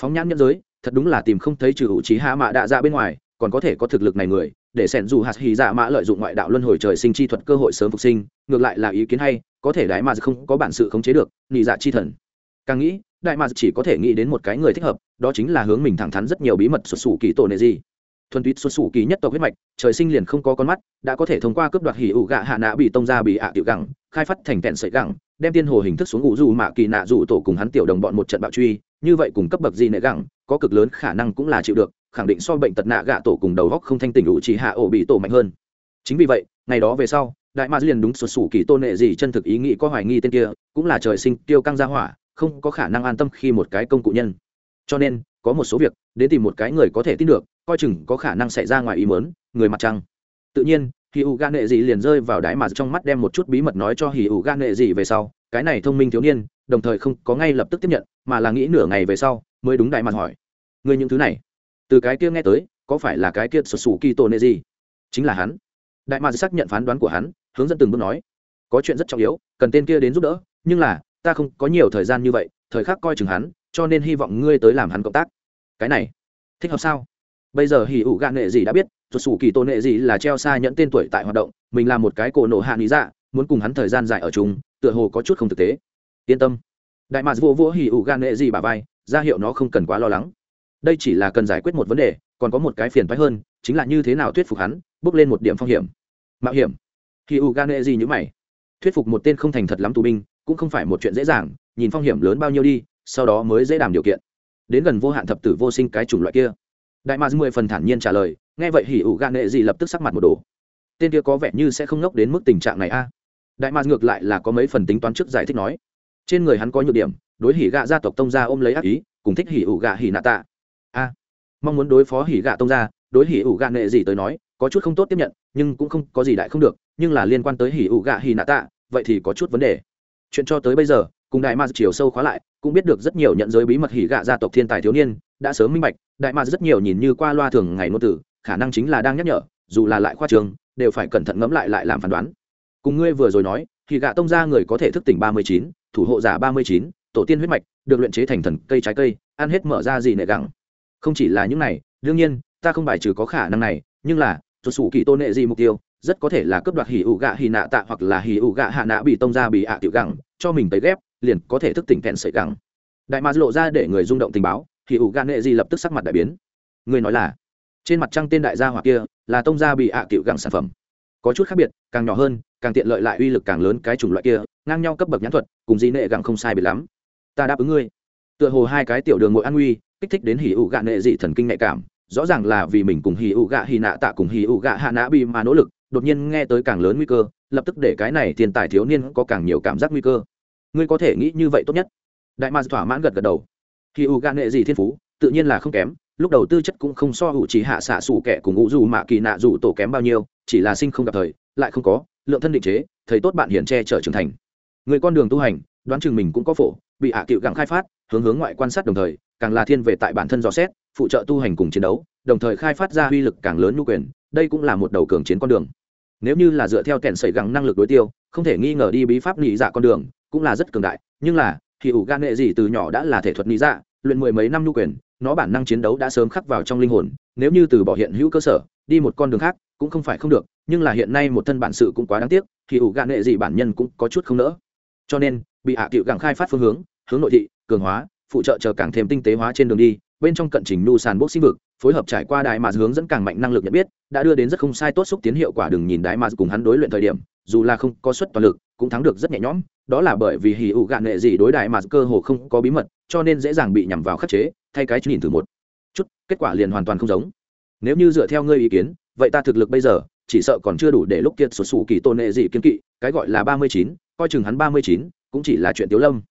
Phóng nhãn nhân giới, thật đúng là tìm không thấy trừ ủ trí hạ mạ đạ dạ bên ngoài, còn có thể có thực lực này người, để sẻn dù hạt hì dạ mã lợi dụng ngoại đạo luân hồi trời sinh chi thuật cơ hội sớm phục sinh, ngược lại là ý kiến hay, có thể đại mà không có bản sự khống chế được nị dạ chi thần. Càng nghĩ đại mà chỉ có thể nghĩ đến một cái người thích hợp, đó chính là hướng mình thẳng thắn rất nhiều bí mật xuất xù kỳ tổ nệ gì. Thuần túy xuất xù kỳ nhất tộc huyết mạch, trời sinh liền không có con mắt, đã có thể thông qua cướp đoạt hỉ ủ gạ hạ nạ bị tông ra bị ạ tiểu gẳng, khai phát thành tẹn sợi gẳng, đem tiên hồ hình thức xuống ngụ dù mạ kỳ nạ dù tổ cùng hắn tiểu đồng bọn một trận bạo truy, như vậy cùng cấp bậc gì nệ gẳng, có cực lớn khả năng cũng là chịu được, khẳng định so bệnh tật nạ gạ tổ cùng đầu góc không thanh tỉnh đủ chỉ hạ ổ bị tổ mạnh hơn. Chính vì vậy, ngày đó về sau, đại ma liền đúng sụt sủ kỳ tôn nệ gì chân thực ý nghĩ có hoài nghi tên kia, cũng là trời sinh tiêu căng ra hỏa không có khả năng an tâm khi một cái công cụ nhân. Cho nên, có một số việc, đến tìm một cái người có thể tin được, coi chừng có khả năng xảy ra ngoài ý mớn người mặt trăng. Tự nhiên hì ụ gan nệ gì liền rơi vào đáy mà trong mắt đem một chút bí mật nói cho hì ụ gan nệ gì về sau, cái này thông minh thiếu niên, đồng thời không có ngay lập tức tiếp nhận, mà là nghĩ nửa ngày về sau, mới đúng đại mặt hỏi. Người những thứ này, từ cái kia nghe tới, có phải là cái kia sụt sù kỳ tổ nệ gì chính là hắn. Đại mạc xác nhận phán đoán của hắn, hướng dẫn từng bước nói. Có chuyện rất trọng yếu, cần tên kia đến giúp đỡ, nhưng là ta không có nhiều thời gian như vậy, thời khắc coi chừng hắn, cho nên hy vọng ngươi tới làm hắn cộng tác. Cái này, thích hợp sao? Bây giờ hỉ ủ gạn nghệ gì đã biết sụt sủ kỳ tôn nghệ gì là treo xa nhẫn tên tuổi tại hoạt động, mình là một cái cổ nổ hạ lý dạ muốn cùng hắn thời gian dài ở chung, tựa hồ có chút không thực tế. Yên tâm. Đại mạc vô vô hỉ ủ gạn nghệ gì bà vai, ra hiệu nó không cần quá lo lắng. Đây chỉ là cần giải quyết một vấn đề, còn có một cái phiền phái hơn, chính là như thế nào thuyết phục hắn, bước lên một điểm phong hiểm. Mạo hiểm. Khi u gan gì như mày. Thuyết phục một tên không thành thật lắm tù binh cũng không phải một chuyện dễ dàng nhìn phong hiểm lớn bao nhiêu đi sau đó mới dễ đảm điều kiện. Đến gần vô hạn thập tử vô sinh cái chủng loại kia. Đại ma mười phần thản nhiên trả lời nghe vậy hỉ ủ gan gì lập tức sắc mặt một đồ tên kia có vẻ như sẽ không ngốc đến mức tình trạng này a. Đại ma ngược lại là có mấy phần tính toán trước giải thích nói. Trên người hắn có nhược điểm đối hỉ gạ gia tộc tông gia ôm lấy ác ý cùng thích hỉ ủ gạ hỉ nạ tạ. A mong muốn đối phó hỉ gạ tông gia, đối hỉ ủ gạ nghệ gì tới nói có chút không tốt tiếp nhận nhưng cũng không có gì đại không được nhưng là liên quan tới hỉ ủ gạ hỉ nạ tạ vậy thì có chút vấn đề chuyện cho tới bây giờ, cùng đại ma chiều sâu khóa lại, cũng biết được rất nhiều nhận giới bí mật hỉ gạ gia tộc thiên tài thiếu niên, đã sớm minh bạch, đại ma rất nhiều nhìn như qua loa thường ngày ngôn tử khả năng chính là đang nhắc nhở, dù là lại khoa trường, đều phải cẩn thận ngẫm lại lại làm phán đoán cùng ngươi vừa rồi nói thì gạ tông ra người có thể thức tỉnh ba mươi chín, thủ hộ giả ba mươi chín, tổ tiên huyết mạch, được luyện chế thành thần cây trái cây, ăn hết mở ra gì nệ gẳng. không chỉ là những này, đương nhiên, ta không bài trừ có khả năng này, nhưng là cho sủ kỳ tôn nệ gì mục tiêu rất có thể là cướp đoạt hỉ ủ gạ hỉ nạ tạ hoặc là hỉ ủ gạ hạ nạ bị tông ra bị ạ tiểu gẳng, cho mình tới ghép, liền có thể thức tỉnh kẹn sợi gẳng. Đại mạc lộ ra để người rung động tình báo, hỉ ủ gạ nệ di lập tức sắc mặt đại biến. Người nói là, trên mặt trăng tên đại gia hoặc kia là tông gia bị ạ tiểu gẳng sản phẩm. Có chút khác biệt, càng nhỏ hơn, càng tiện lợi lại uy lực càng lớn cái chủng loại kia, ngang nhau cấp bậc nhãn thuật, cùng di nệ gẳng không sai biệt lắm. Ta đáp ứng ngươi. Tựa hồ hai cái tiểu đường ngội an nguy kích thích đến hỉ ủ gạ nệ dị thần kinh nhạy cảm, rõ ràng là vì mình cùng hỉ ụ gạ hỉ nạ tạ cùng hỉ ụ gạ hạ nã bị mà nỗ lực đột nhiên nghe tới càng lớn nguy cơ, lập tức để cái này thiên tài thiếu niên có càng nhiều cảm giác nguy cơ. Ngươi có thể nghĩ như vậy tốt nhất. Đại ma thỏa mãn gật gật đầu. Khi u gan nghệ gì thiên phú, tự nhiên là không kém, lúc đầu tư chất cũng không so hữu chỉ hạ xạ xù kẻ cùng ngũ dù mạ kỳ nạ dù tổ kém bao nhiêu, chỉ là sinh không gặp thời, lại không có, lượng thân định chế, thầy tốt bạn hiển che chở trưởng thành. Người con đường tu hành, đoán chừng mình cũng có phổ, bị hạ cựu gặng khai phát, hướng hướng ngoại quan sát đồng thời, càng là thiên về tại bản thân dò xét, phụ trợ tu hành cùng chiến đấu, đồng thời khai phát ra uy lực càng lớn nhu quyền, đây cũng là một đầu cường chiến con đường nếu như là dựa theo kèn sẩy gắng năng lực đối tiêu, không thể nghi ngờ đi bí pháp nghĩ dạ con đường, cũng là rất cường đại. Nhưng là, thì ủ gan nghệ gì từ nhỏ đã là thể thuật nghĩ dạ luyện mười mấy năm nhu quyền, nó bản năng chiến đấu đã sớm khắc vào trong linh hồn. Nếu như từ bỏ hiện hữu cơ sở, đi một con đường khác, cũng không phải không được. Nhưng là hiện nay một thân bản sự cũng quá đáng tiếc, thì ủ gan nghệ gì bản nhân cũng có chút không nỡ. Cho nên, bị hạ à tiệu gặng khai phát phương hướng hướng nội thị, cường hóa, phụ trợ chờ càng thêm tinh tế hóa trên đường đi bên trong cận trình nu sàn bốc sinh vực, phối hợp trải qua đại mà hướng dẫn càng mạnh năng lực nhận biết, đã đưa đến rất không sai tốt xúc tiến hiệu quả đừng nhìn đại mà cùng hắn đối luyện thời điểm, dù là không có suất toàn lực, cũng thắng được rất nhẹ nhõm, đó là bởi vì hì ụ gạn nghệ gì đối đại mà cơ hồ không có bí mật, cho nên dễ dàng bị nhằm vào khắc chế, thay cái nhìn thử một chút, kết quả liền hoàn toàn không giống. Nếu như dựa theo ngươi ý kiến, vậy ta thực lực bây giờ, chỉ sợ còn chưa đủ để lúc kiệt sụt sủ kỳ tôn nệ gì kiên kỵ, cái gọi là ba mươi chín, coi chừng hắn ba mươi chín, cũng chỉ là chuyện tiếu lâm.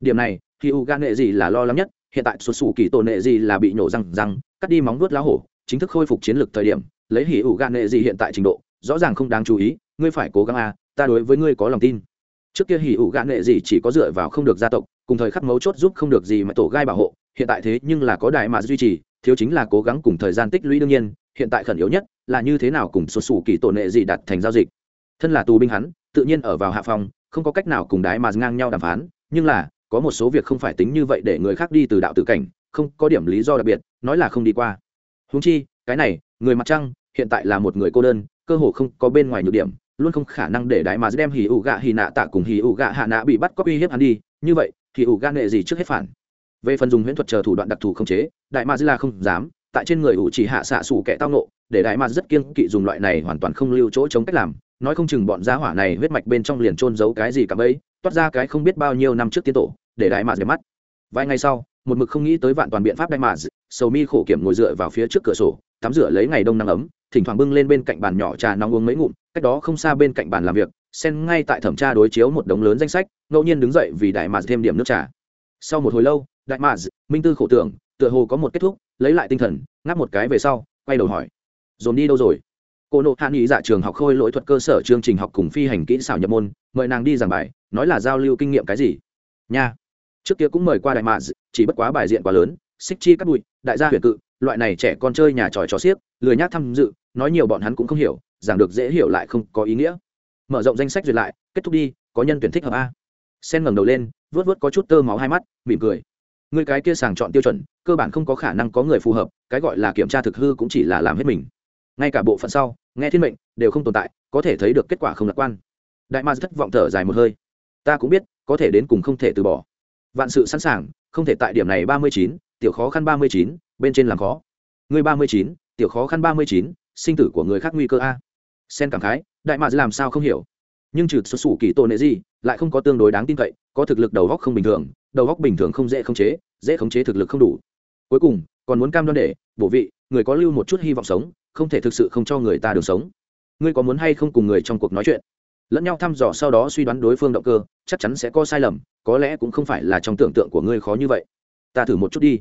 Điểm này khi u gan nệ gì là lo lắng nhất hiện tại sụt sủ kỳ tổ nệ gì là bị nhổ răng răng cắt đi móng vuốt lá hổ chính thức khôi phục chiến lược thời điểm lấy hỉ ủ gan nệ gì hiện tại trình độ rõ ràng không đáng chú ý ngươi phải cố gắng a à, ta đối với ngươi có lòng tin. Trước kia hỉ ủ gan nệ gì chỉ có dựa vào không được gia tộc cùng thời khắc mấu chốt giúp không được gì mà tổ gai bảo hộ hiện tại thế nhưng là có đại mà duy trì thiếu chính là cố gắng cùng thời gian tích lũy đương nhiên hiện tại khẩn yếu nhất là như thế nào cùng sụt sủ kỳ tổ nệ gì đặt thành giao dịch. Thân là tù binh hắn tự nhiên ở vào hạ phòng không có cách nào cùng đái mà ngang nhau đàm phán nhưng là có một số việc không phải tính như vậy để người khác đi từ đạo tự cảnh, không có điểm lý do đặc biệt, nói là không đi qua. Húng chi, cái này, người mặt trăng, hiện tại là một người cô đơn, cơ hồ không có bên ngoài nhược điểm, luôn không khả năng để đại mà đem hì ủ gạ hì nạ tạ cùng hì ủ gạ hạ nạ bị bắt có uy hiếp hắn đi, như vậy thì ủ gạ nghệ gì trước hết phản. Về phần dùng huyễn thuật chờ thủ đoạn đặc thù không chế, đại mà là không dám, tại trên người ủ chỉ hạ xạ xù kẻ tao nộ để đại mà rất kiên kỵ dùng loại này hoàn toàn không lưu chỗ chống cách làm, nói không chừng bọn giá hỏa này huyết mạch bên trong liền trôn giấu cái gì cả ấy toát ra cái không biết bao nhiêu năm trước tiến tổ, để đại mà để mắt. Vài ngày sau, một mực không nghĩ tới vạn toàn biện pháp đại mà sầu mi khổ kiểm ngồi dựa vào phía trước cửa sổ, tắm rửa lấy ngày đông nắng ấm, thỉnh thoảng bưng lên bên cạnh bàn nhỏ trà nóng uống mấy ngụm, cách đó không xa bên cạnh bàn làm việc sen ngay tại thẩm tra đối chiếu một đống lớn danh sách, ngẫu nhiên đứng dậy vì đại mà thêm điểm nước trà. Sau một hồi lâu, đại mà minh tư khổ tưởng, tựa hồ có một kết thúc, lấy lại tinh thần, ngáp một cái về sau, quay đầu hỏi. Dồn đi đâu rồi? Cô nộ hạn ý dạ trường học khôi lỗi thuật cơ sở chương trình học cùng phi hành kỹ xảo nhập môn, mời nàng đi giảng bài nói là giao lưu kinh nghiệm cái gì? Nha. Trước kia cũng mời qua đại mạ chỉ bất quá bài diện quá lớn, xích chi cắt bụi, đại gia huyền cự, loại này trẻ con chơi nhà tròi trò xiếc, lười nhác tham dự, nói nhiều bọn hắn cũng không hiểu, giảng được dễ hiểu lại không có ý nghĩa. Mở rộng danh sách duyệt lại, kết thúc đi, có nhân tuyển thích hợp a. Sen ngẩng đầu lên vớt vớt có chút tơ máu hai mắt, mỉm cười. Người cái kia sàng chọn tiêu chuẩn, cơ bản không có khả năng có người phù hợp, cái gọi là kiểm tra thực hư cũng chỉ là làm hết mình. Ngay cả bộ phận sau, nghe thiên mệnh, đều không tồn tại, có thể thấy được kết quả không lạc quan. Đại ma thất vọng thở dài một hơi ta cũng biết, có thể đến cùng không thể từ bỏ. Vạn sự sẵn sàng, không thể tại điểm này ba mươi chín, tiểu khó khăn ba mươi chín, bên trên làm khó. Người ba mươi chín, tiểu khó khăn ba mươi chín, sinh tử của người khác nguy cơ a. Sen cảm khái, đại mạc làm sao không hiểu. Nhưng trừ xuất xù kỳ tổ nệ gì, lại không có tương đối đáng tin cậy, có thực lực đầu góc không bình thường, đầu góc bình thường không dễ khống chế, dễ khống chế thực lực không đủ. Cuối cùng, còn muốn cam đoan để, bổ vị, người có lưu một chút hy vọng sống, không thể thực sự không cho người ta đường sống. Ngươi có muốn hay không cùng người trong cuộc nói chuyện? Lẫn nhau thăm dò sau đó suy đoán đối phương động cơ, chắc chắn sẽ có sai lầm, có lẽ cũng không phải là trong tưởng tượng của ngươi khó như vậy. Ta thử một chút đi.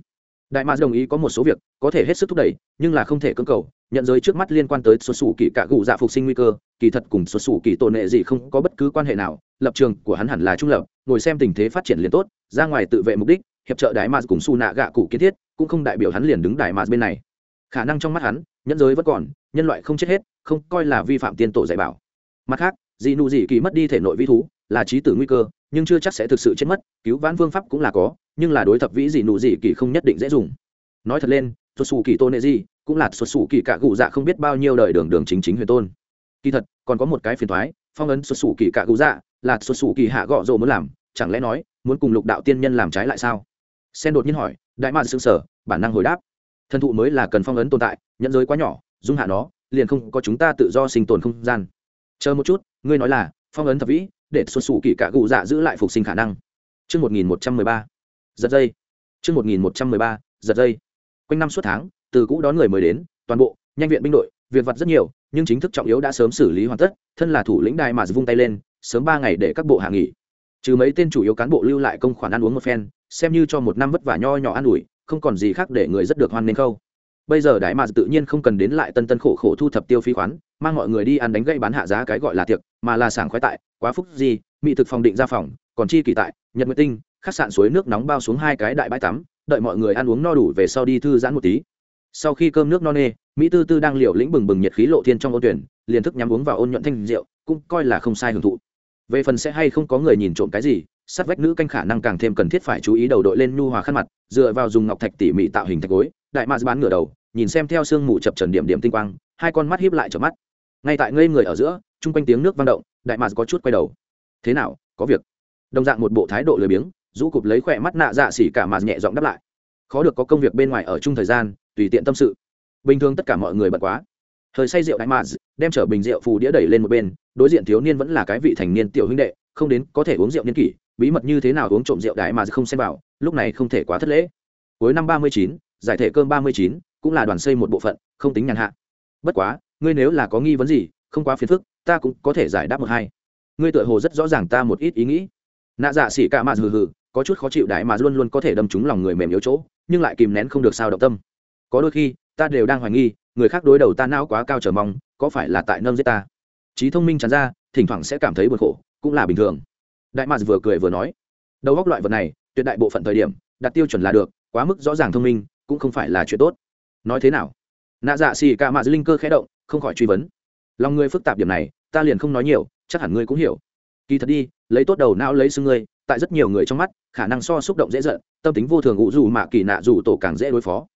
Đại mạc đồng ý có một số việc, có thể hết sức thúc đẩy, nhưng là không thể cưỡng cầu, nhận giới trước mắt liên quan tới xuất xù kỳ cạ gụ dạ phục sinh nguy cơ, kỳ thật cùng xuất xù kỳ tổn hệ gì không có bất cứ quan hệ nào, lập trường của hắn hẳn là trung lập, ngồi xem tình thế phát triển liền tốt, ra ngoài tự vệ mục đích, hiệp trợ đại mạc cùng su nạ gạ cụ kiến thiết, cũng không đại biểu hắn liền đứng đại mạc bên này. Khả năng trong mắt hắn, nhân giới vẫn còn, nhân loại không chết hết, không coi là vi phạm tiên tổ dạy bảo. Mặt khác dị nụ dị kỳ mất đi thể nội vi thú, là trí tử nguy cơ, nhưng chưa chắc sẽ thực sự chết mất, cứu vãn phương pháp cũng là có, nhưng là đối thập vĩ dị nụ dị kỳ không nhất định dễ dùng. Nói thật lên xuất xù kỳ tôn nệ gì cũng là xuất xù kỳ cả cụ dạ không biết bao nhiêu đời đường đường chính chính huyền tôn. Kỳ thật, còn có một cái phiền thoái phong ấn xuất xù kỳ cả cụ dạ là xuất xù kỳ hạ gọ rồ muốn làm, chẳng lẽ nói, muốn cùng lục đạo tiên nhân làm trái lại sao? Sen đột nhiên hỏi, đại mạn xương sở bản năng hồi đáp. Thần thụ mới là cần phong ấn tồn tại nhận giới quá nhỏ, dung hạ nó, liền không có chúng ta tự do sinh tồn không gian. Chờ một chút ngươi nói là phong ấn thập vĩ để xuất xù kỳ cả cụ dạ giữ lại phục sinh khả năng trương một nghìn một trăm mười ba giật dây. trương một nghìn một trăm mười ba giật dây. Quanh năm suốt tháng, từ cũ đón người mới đến, toàn bộ, nhanh viện binh đội, việc vặt rất nhiều, nhưng chính thức trọng yếu đã sớm xử lý hoàn tất, thân là thủ lĩnh đài mà vung tay lên, sớm ba ngày để các bộ hạ nghỉ. Trừ mấy tên chủ yếu cán bộ lưu lại công khoản ăn uống một phen, xem như cho một năm vất vả nho nhỏ ăn ủi, không còn gì khác để người rất được hoan nên khâu bây giờ đại mà tự nhiên không cần đến lại tân tân khổ khổ thu thập tiêu phí khoán, mang mọi người đi ăn đánh gây bán hạ giá cái gọi là tiệc, mà là sảng khoái tại, quá phúc gì, mỹ thực phòng định ra phòng, còn chi kỳ tại, nhật nguyệt tinh khách sạn suối nước nóng bao xuống hai cái đại bãi tắm, đợi mọi người ăn uống no đủ về sau đi thư giãn một tí. Sau khi cơm nước no nê, mỹ tư tư đang liều lĩnh bừng bừng nhiệt khí lộ thiên trong ôn tuyển, liền thức nhắm uống vào ôn nhuận thanh rượu, cũng coi là không sai hưởng thụ. Về phần sẽ hay không có người nhìn trộm cái gì sát vách nữ canh khả năng càng thêm cần thiết phải chú ý đầu đội lên nhu hòa khăn mặt, dựa vào dùng ngọc thạch tỉ mỉ tạo hình thạch gối, đại mạc bán ngửa đầu, nhìn xem theo sương mù chập trần điểm điểm tinh quang, hai con mắt hiếp lại trở mắt. Ngay tại ngây người ở giữa, chung quanh tiếng nước vang động, đại mạc có chút quay đầu. Thế nào, có việc? Đồng dạng một bộ thái độ lười biếng, rũ cụp lấy khỏe mắt nạ dạ xỉ cả mà nhẹ giọng đáp lại. Khó được có công việc bên ngoài ở chung thời gian, tùy tiện tâm sự. Bình thường tất cả mọi người bận quá. Thời say rượu đại mà đem chở bình rượu phù đĩa đẩy lên một bên, đối diện thiếu niên vẫn là cái vị thành niên tiểu huynh đệ, không đến có thể uống rượu niên kỷ bí mật như thế nào uống trộm rượu đại mà không xem vào, lúc này không thể quá thất lễ. Cuối năm ba mươi chín, giải thể cơm ba mươi chín, cũng là đoàn xây một bộ phận, không tính nhàn hạ. Bất quá, ngươi nếu là có nghi vấn gì, không quá phiền phức, ta cũng có thể giải đáp một hai. Ngươi tựa hồ rất rõ ràng ta một ít ý nghĩ. Nạ dạ xỉ cả mà hừ hừ, có chút khó chịu đại mà luôn luôn có thể đâm trúng lòng người mềm yếu chỗ, nhưng lại kìm nén không được sao động tâm. Có đôi khi, ta đều đang hoài nghi, người khác đối đầu ta não quá cao trở mong, có phải là tại nâng giết ta? Trí thông minh chắn ra, thỉnh thoảng sẽ cảm thấy buồn khổ, cũng là bình thường đại mạc vừa cười vừa nói, đầu góc loại vật này, tuyệt đại bộ phận thời điểm, đặt tiêu chuẩn là được, quá mức rõ ràng thông minh, cũng không phải là chuyện tốt. Nói thế nào? Nạ dạ xì cả mạ linh cơ khẽ động, không khỏi truy vấn. Lòng ngươi phức tạp điểm này, ta liền không nói nhiều, chắc hẳn ngươi cũng hiểu. Kỳ thật đi, lấy tốt đầu não lấy xương ngươi, tại rất nhiều người trong mắt, khả năng so xúc động dễ giận, tâm tính vô thường ngụ dù mạ kỳ nạ dù tổ càng dễ đối phó.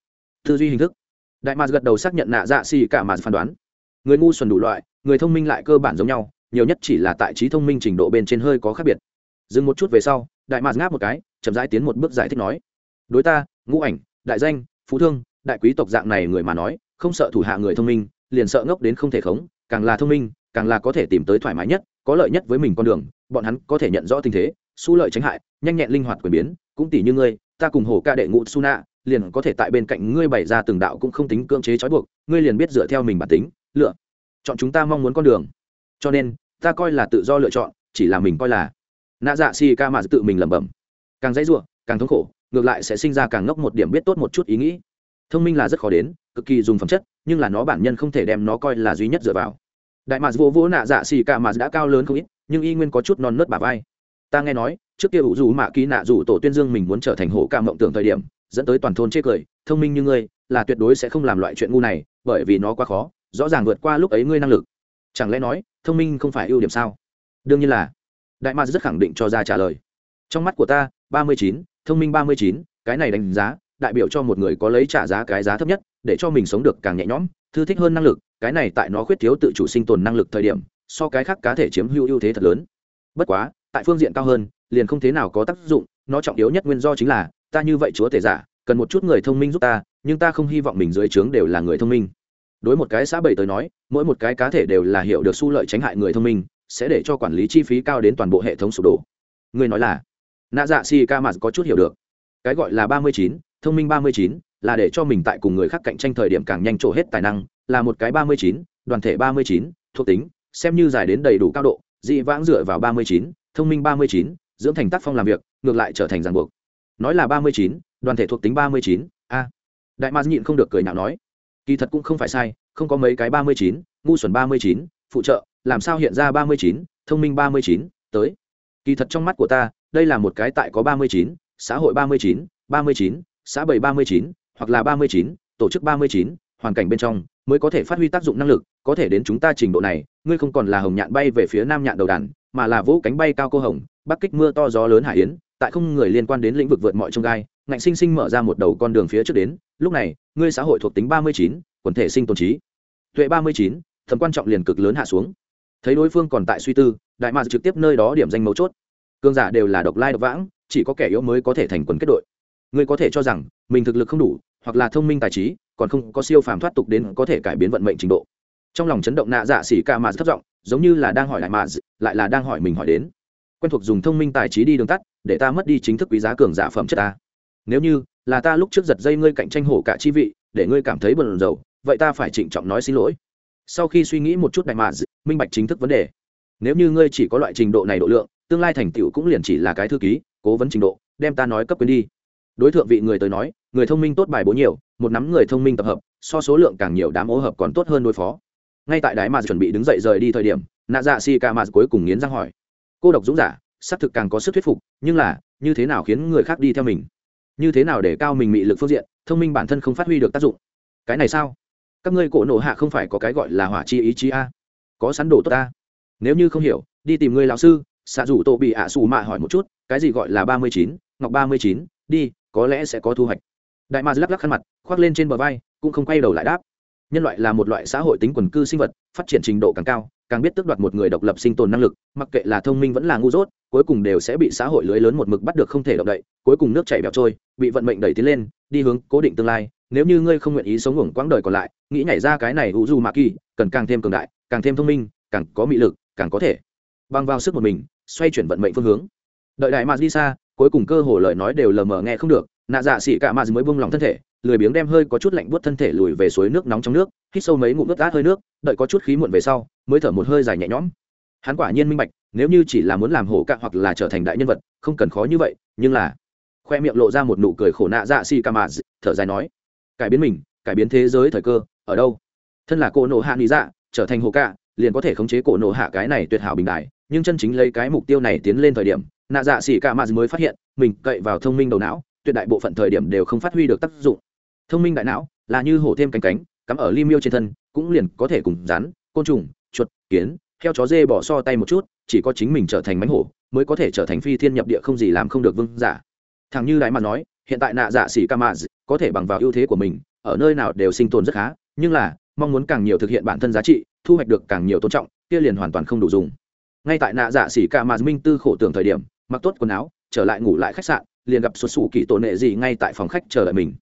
Tư duy hình thức. Đại mạc gật đầu xác nhận nạ dạ xì cả mạ phán đoán. Người ngu xuẩn đủ loại, người thông minh lại cơ bản giống nhau, nhiều nhất chỉ là tại trí thông minh trình độ bên trên hơi có khác biệt dừng một chút về sau, đại mạc ngáp một cái, chậm rãi tiến một bước giải thích nói, đối ta, ngũ ảnh, đại danh, phú thương, đại quý tộc dạng này người mà nói, không sợ thủ hạ người thông minh, liền sợ ngốc đến không thể khống, càng là thông minh, càng là có thể tìm tới thoải mái nhất, có lợi nhất với mình con đường, bọn hắn có thể nhận rõ tình thế su lợi tránh hại, nhanh nhẹn linh hoạt quyền biến, cũng tỷ như ngươi, ta cùng hồ ca đệ ngũ su nạ liền có thể tại bên cạnh ngươi bày ra từng đạo cũng không tính cưỡng chế trói buộc, ngươi liền biết dựa theo mình bản tính, lựa chọn chúng ta mong muốn con đường. Cho nên, ta coi là tự do lựa chọn, chỉ là mình coi là nạ dạ si ca mà tự mình lẩm bẩm. Càng dãy ruộng, càng thống khổ, ngược lại sẽ sinh ra càng ngốc một điểm biết tốt một chút ý nghĩ. Thông minh là rất khó đến, cực kỳ dùng phẩm chất, nhưng là nó bản nhân không thể đem nó coi là duy nhất dựa vào. Đại mạc vô vỗ nạ dạ xì cả mà đã cao lớn không ít, nhưng y nguyên có chút non nớt bà vai. Ta nghe nói, trước kia ủ dù mạ ký nạ dù tổ tuyên dương mình muốn trở thành hổ ca mộng tưởng thời điểm, dẫn tới toàn thôn chê cười, thông minh như ngươi, là tuyệt đối sẽ không làm loại chuyện ngu này, bởi vì nó quá khó, rõ ràng vượt qua lúc ấy ngươi năng lực. Chẳng lẽ nói, thông minh không phải ưu điểm sao? Đương nhiên là đại ma rất khẳng định cho ra trả lời. Trong mắt của ta, ba mươi chín, thông minh ba mươi chín, cái này đánh giá, đại biểu cho một người có lấy trả giá cái giá thấp nhất, để cho mình sống được càng nhẹ nhõm, thư thích hơn năng lực, cái này tại nó khuyết thiếu tự chủ sinh tồn năng lực thời điểm, so cái khác cá thể chiếm hữu ưu thế thật lớn. Bất quá, tại phương diện cao hơn, liền không thế nào có tác dụng, nó trọng yếu nhất nguyên do chính là, ta như vậy chúa tể giả, cần một chút người thông minh giúp ta, nhưng ta không hy vọng mình dưới trướng đều là người thông minh. Đối một cái xã bảy tới nói, mỗi một cái cá thể đều là hiểu được su lợi tránh hại người thông minh sẽ để cho quản lý chi phí cao đến toàn bộ hệ thống sụp đổ người nói là nạ dạ si ca mà có chút hiểu được cái gọi là ba mươi chín thông minh ba mươi chín là để cho mình tại cùng người khác cạnh tranh thời điểm càng nhanh trổ hết tài năng là một cái ba mươi chín đoàn thể ba mươi chín thuộc tính xem như dài đến đầy đủ cao độ dị vãng dựa vào ba mươi chín thông minh ba mươi chín dưỡng thành tác phong làm việc ngược lại trở thành ràng buộc nói là ba mươi chín đoàn thể thuộc tính ba mươi chín a đại mars nhịn không được cười nào nói kỳ thật cũng không phải sai không có mấy cái ba mươi chín ngu xuẩn ba mươi chín phụ trợ làm sao hiện ra ba mươi chín thông minh ba mươi chín tới kỳ thật trong mắt của ta đây là một cái tại có ba mươi chín xã hội ba mươi chín ba mươi chín xã bảy ba mươi chín hoặc là ba mươi chín tổ chức ba mươi chín hoàn cảnh bên trong mới có thể phát huy tác dụng năng lực có thể đến chúng ta trình độ này ngươi không còn là hồng nhạn bay về phía nam nhạn đầu đàn mà là vỗ cánh bay cao cô hồng bắc kích mưa to gió lớn hải yến tại không người liên quan đến lĩnh vực vượt mọi trông gai ngạnh sinh sinh mở ra một đầu con đường phía trước đến lúc này ngươi xã hội thuộc tính ba mươi chín quần thể sinh tồn trí tuệ ba mươi chín tầm quan trọng liền cực lớn hạ xuống thấy đối phương còn tại suy tư, đại mạc trực tiếp nơi đó điểm danh mấu chốt. Cương giả đều là độc lai độc vãng, chỉ có kẻ yếu mới có thể thành quần kết đội. Ngươi có thể cho rằng, mình thực lực không đủ, hoặc là thông minh tài trí, còn không có siêu phàm thoát tục đến có thể cải biến vận mệnh trình độ. Trong lòng chấn động nạ dạ xỉ ca mà thất giọng, giống như là đang hỏi lại mà lại là đang hỏi mình hỏi đến. Quen thuộc dùng thông minh tài trí đi đường tắt, để ta mất đi chính thức quý giá cường giả phẩm chất ta. Nếu như là ta lúc trước giật dây ngươi cạnh tranh hổ cả chi vị, để ngươi cảm thấy bận rầu, vậy ta phải trịnh trọng nói xin lỗi sau khi suy nghĩ một chút đại mạ minh bạch chính thức vấn đề. Nếu như ngươi chỉ có loại trình độ này độ lượng, tương lai thành tựu cũng liền chỉ là cái thư ký, cố vấn trình độ, đem ta nói cấp quyền đi. Đối tượng vị người tới nói, người thông minh tốt bài bố nhiều, một nắm người thông minh tập hợp, so số lượng càng nhiều đám ô hợp còn tốt hơn đối phó. Ngay tại đái mà chuẩn bị đứng dậy rời đi thời điểm, nạ dạ si ca mà cuối cùng nghiến răng hỏi. Cô độc dũng giả, xác thực càng có sức thuyết phục, nhưng là, như thế nào khiến người khác đi theo mình? Như thế nào để cao mình mị lực phương diện, thông minh bản thân không phát huy được tác dụng? Cái này sao? Các ngươi cổ nộ hạ không phải có cái gọi là hỏa chi ý chí a? Có sẵn đồ tốt ta nếu như không hiểu, đi tìm người lão sư, xạ rủ tổ bị ạ xù mạ hỏi một chút, cái gì gọi là ba mươi chín, ngọc ba mươi chín, đi, có lẽ sẽ có thu hoạch. Đại ma lắc lắc khăn mặt, khoác lên trên bờ vai, cũng không quay đầu lại đáp. Nhân loại là một loại xã hội tính quần cư sinh vật, phát triển trình độ càng cao, càng biết tước đoạt một người độc lập sinh tồn năng lực, mặc kệ là thông minh vẫn là ngu dốt, cuối cùng đều sẽ bị xã hội lưới lớn một mực bắt được không thể động đậy, cuối cùng nước chảy bẹo trôi, bị vận mệnh đẩy tiến lên, đi hướng cố định tương lai nếu như ngươi không nguyện ý sống ngủng quãng đời còn lại, nghĩ nhảy ra cái này u du mạ kỳ cần càng thêm cường đại, càng thêm thông minh, càng có mị lực, càng có thể. Băng vào sức một mình, xoay chuyển vận mệnh phương hướng. Đợi đại mà đi xa, cuối cùng cơ hồ lời nói đều lờ mờ nghe không được, nạ dạ xỉ cả mà mới buông lòng thân thể, lười biếng đem hơi có chút lạnh buốt thân thể lùi về suối nước nóng trong nước, hít sâu mấy ngụm nước át hơi nước, đợi có chút khí muộn về sau, mới thở một hơi dài nhẹ nhõm. Hắn quả nhiên minh bạch, nếu như chỉ là muốn làm hổ cạ hoặc là trở thành đại nhân vật, không cần khó như vậy, nhưng là khoe miệng lộ ra một nụ cười khổ nạ dạ xỉ cả mà thở dài nói cải biến mình, cải biến thế giới thời cơ, ở đâu? Thân là cổ nộ hạ lý dạ trở thành hổ cạ, liền có thể khống chế cổ nộ hạ cái này tuyệt hảo bình đại, nhưng chân chính lấy cái mục tiêu này tiến lên thời điểm, nạ dạ xỉ cả mà mới phát hiện, mình cậy vào thông minh đầu não, tuyệt đại bộ phận thời điểm đều không phát huy được tác dụng. Thông minh đại não là như hổ thêm cánh cánh, cắm ở ly miêu trên thân, cũng liền có thể cùng rắn, côn trùng, chuột, kiến theo chó dê bỏ so tay một chút, chỉ có chính mình trở thành mánh hổ, mới có thể trở thành phi thiên nhập địa không gì làm không được vương giả. Thằng như đại mà nói, hiện tại nạ dạ xỉ ca mạ có thể bằng vào ưu thế của mình, ở nơi nào đều sinh tồn rất khá, nhưng là, mong muốn càng nhiều thực hiện bản thân giá trị, thu hoạch được càng nhiều tôn trọng, kia liền hoàn toàn không đủ dùng. Ngay tại nạ dạ xỉ ca mà minh tư khổ tưởng thời điểm, mặc tốt quần áo, trở lại ngủ lại khách sạn, liền gặp xuất xù kỳ tổ nệ gì ngay tại phòng khách chờ đợi mình.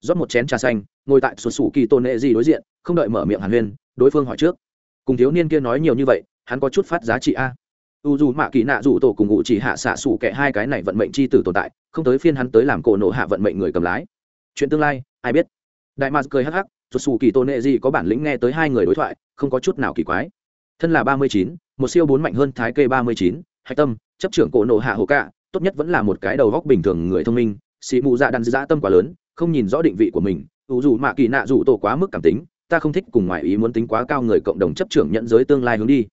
Rót một chén trà xanh, ngồi tại xuất xù kỳ tổ nệ gì đối diện, không đợi mở miệng hàn huyên, đối phương hỏi trước. Cùng thiếu niên kia nói nhiều như vậy, hắn có chút phát giá trị a. U dù mạ kỳ nạ dù tổ cùng ngụ chỉ hạ xạ xù kẻ hai cái này vận mệnh c h i tử tồn tại, không tới phiên hắn tới làm cổ nộ hạ vận mệnh người cầm lái chuyện tương lai, ai biết. Đại mạc cười hắc hắc sụt xù kỳ tôn nệ gì có bản lĩnh nghe tới hai người đối thoại, không có chút nào kỳ quái. Thân là ba mươi chín, một siêu bốn mạnh hơn thái kê ba mươi chín, hạch tâm, chấp trưởng cổ nộ hạ hồ cạ, tốt nhất vẫn là một cái đầu góc bình thường người thông minh. Xị mù dạ đàn dã tâm quá lớn, không nhìn rõ định vị của mình. Ủ dù mạ kỳ nạ dù tổ quá mức cảm tính, ta không thích cùng ngoài ý muốn tính quá cao người cộng đồng chấp trưởng nhận giới tương lai hướng đi.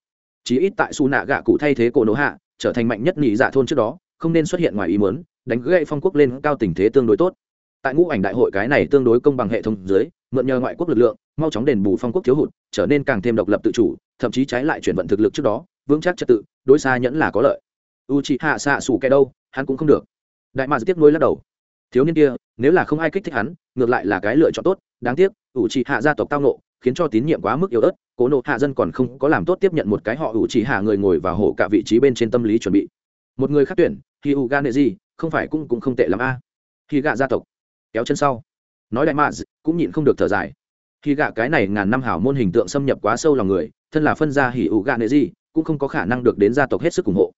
Chí ít tại su nạ gạ cụ thay thế cổ nỗ hạ, trở thành mạnh nhất nhị dạ thôn trước đó, không nên xuất hiện ngoài ý muốn, đánh gậy phong quốc lên cao tình thế tương đối tốt tại ngũ ảnh đại hội cái này tương đối công bằng hệ thống dưới, mượn nhờ ngoại quốc lực lượng, mau chóng đền bù phong quốc thiếu hụt, trở nên càng thêm độc lập tự chủ, thậm chí trái lại chuyển vận thực lực trước đó, vững chắc trật tự, đối xa nhẫn là có lợi. U chị hạ xạ xù kẻ đâu, hắn cũng không được. Đại mạc tiếp nối lắc đầu. Thiếu niên kia, nếu là không ai kích thích hắn, ngược lại là cái lựa chọn tốt, đáng tiếc u chị hạ gia tộc tao nộ khiến cho tín nhiệm quá mức yếu ớt, cố nộ hạ dân còn không có làm tốt tiếp nhận một cái họ u chị hạ người ngồi và hổ cả vị trí bên trên tâm lý chuẩn bị. Một người khác tuyển khi u gan gì không phải cũng cũng không tệ lắm a. Khi gạ gia tộc kéo chân sau. Nói đại mads cũng nhịn không được thở dài. Khi gạ cái này ngàn năm hảo môn hình tượng xâm nhập quá sâu lòng người, thân là phân gia hỉ ủ gạ nệ gì, cũng không có khả năng được đến gia tộc hết sức ủng hộ.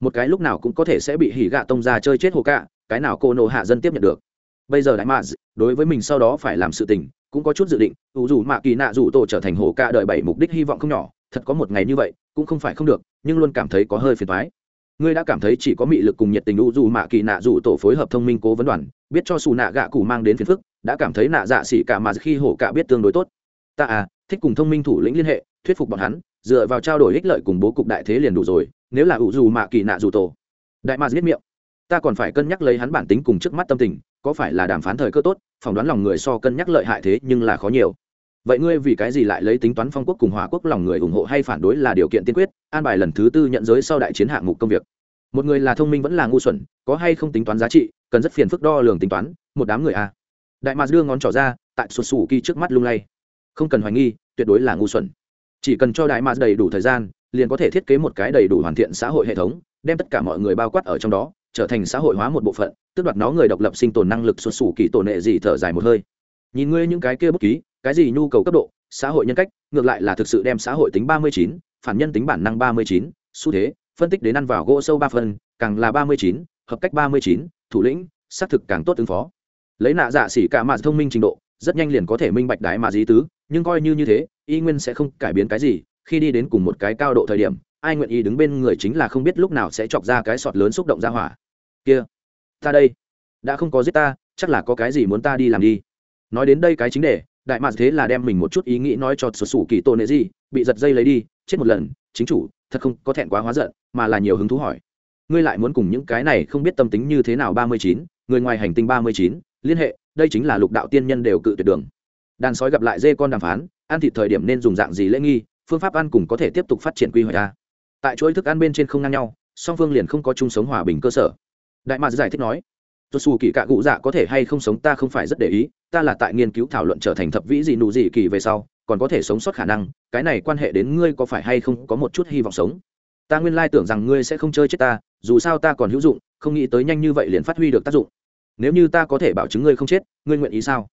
Một cái lúc nào cũng có thể sẽ bị hỉ gạ tông ra chơi chết hồ cạ, cái nào cô nộ hạ dân tiếp nhận được. Bây giờ đại mạ đối với mình sau đó phải làm sự tình, cũng có chút dự định, ủ dù mạ kỳ nạ dù tổ trở thành hồ cạ đợi bảy mục đích hy vọng không nhỏ, thật có một ngày như vậy, cũng không phải không được, nhưng luôn cảm thấy có hơi phiền thoái ngươi đã cảm thấy chỉ có mị lực cùng nhiệt tình u dù mạ kỳ nạ dù tổ phối hợp thông minh cố vấn đoàn, biết cho xù nạ gạ cụ mang đến phiền phức, đã cảm thấy nạ dạ xỉ cả mà khi hổ cả biết tương đối tốt. Ta à thích cùng thông minh thủ lĩnh liên hệ, thuyết phục bọn hắn, dựa vào trao đổi ích lợi cùng bố cục đại thế liền đủ rồi, nếu là u dù mạ kỳ nạ dù tổ. Đại ma giết miệng. Ta còn phải cân nhắc lấy hắn bản tính cùng trước mắt tâm tình, có phải là đàm phán thời cơ tốt, phỏng đoán lòng người so cân nhắc lợi hại thế nhưng là khó nhiều vậy ngươi vì cái gì lại lấy tính toán phong quốc cùng hòa quốc lòng người ủng hộ hay phản đối là điều kiện tiên quyết, an bài lần thứ tư nhận giới sau đại chiến hạng mục công việc. Một người là thông minh vẫn là ngu xuẩn, có hay không tính toán giá trị, cần rất phiền phức đo lường tính toán, một đám người a đại mạc đưa ngón trỏ ra, tại sụt sù kỳ trước mắt lung lay. Không cần hoài nghi, tuyệt đối là ngu xuẩn. Chỉ cần cho đại mạc đầy đủ thời gian, liền có thể thiết kế một cái đầy đủ hoàn thiện xã hội hệ thống, đem tất cả mọi người bao quát ở trong đó, trở thành xã hội hóa một bộ phận tức đoạt nó người độc lập sinh tồn năng lực xuất sù kỳ tổn hệ gì thở dài một hơi. Nhìn ngươi những cái kia bút ký cái gì nhu cầu cấp độ, xã hội nhân cách, ngược lại là thực sự đem xã hội tính ba mươi chín, phản nhân tính bản năng ba mươi chín, xu thế, phân tích đến ăn vào gỗ sâu ba phân càng là ba mươi chín, hợp cách ba mươi chín, thủ lĩnh, xác thực càng tốt ứng phó. Lấy nạ dạ xỉ cả mà thông minh trình độ, rất nhanh liền có thể minh bạch đái mà dí tứ, nhưng coi như như thế, y nguyên sẽ không cải biến cái gì, khi đi đến cùng một cái cao độ thời điểm, ai nguyện ý đứng bên người chính là không biết lúc nào sẽ chọc ra cái sọt lớn xúc động ra hỏa. Kia, ta đây, đã không có giết ta, chắc là có cái gì muốn ta đi làm đi. Nói đến đây cái chính đề đại mạc thế là đem mình một chút ý nghĩ nói cho sổ sủ kỳ tôn nệ gì bị giật dây lấy đi, chết một lần, chính chủ, thật không có thẹn quá hóa giận, mà là nhiều hứng thú hỏi. Ngươi lại muốn cùng những cái này không biết tâm tính như thế nào ba mươi chín, người ngoài hành tinh ba mươi chín, liên hệ, đây chính là lục đạo tiên nhân đều cự tuyệt đường. Đàn sói gặp lại dê con đàm phán, ăn thịt thời điểm nên dùng dạng gì lễ nghi, phương pháp ăn cùng có thể tiếp tục phát triển quy hoạch ta tại chuỗi thức ăn bên trên không ngang nhau, song phương liền không có chung sống hòa bình cơ sở. Đại mạc giải thích nói tôi xù kỳ cạ cụ dạ có thể hay không sống ta không phải rất để ý, ta là tại nghiên cứu thảo luận trở thành thập vĩ gì nụ gì kỳ về sau, còn có thể sống sót khả năng, cái này quan hệ đến ngươi có phải hay không có một chút hy vọng sống? Ta nguyên lai tưởng rằng ngươi sẽ không chơi chết ta, dù sao ta còn hữu dụng, không nghĩ tới nhanh như vậy liền phát huy được tác dụng. Nếu như ta có thể bảo chứng ngươi không chết, ngươi nguyện ý sao?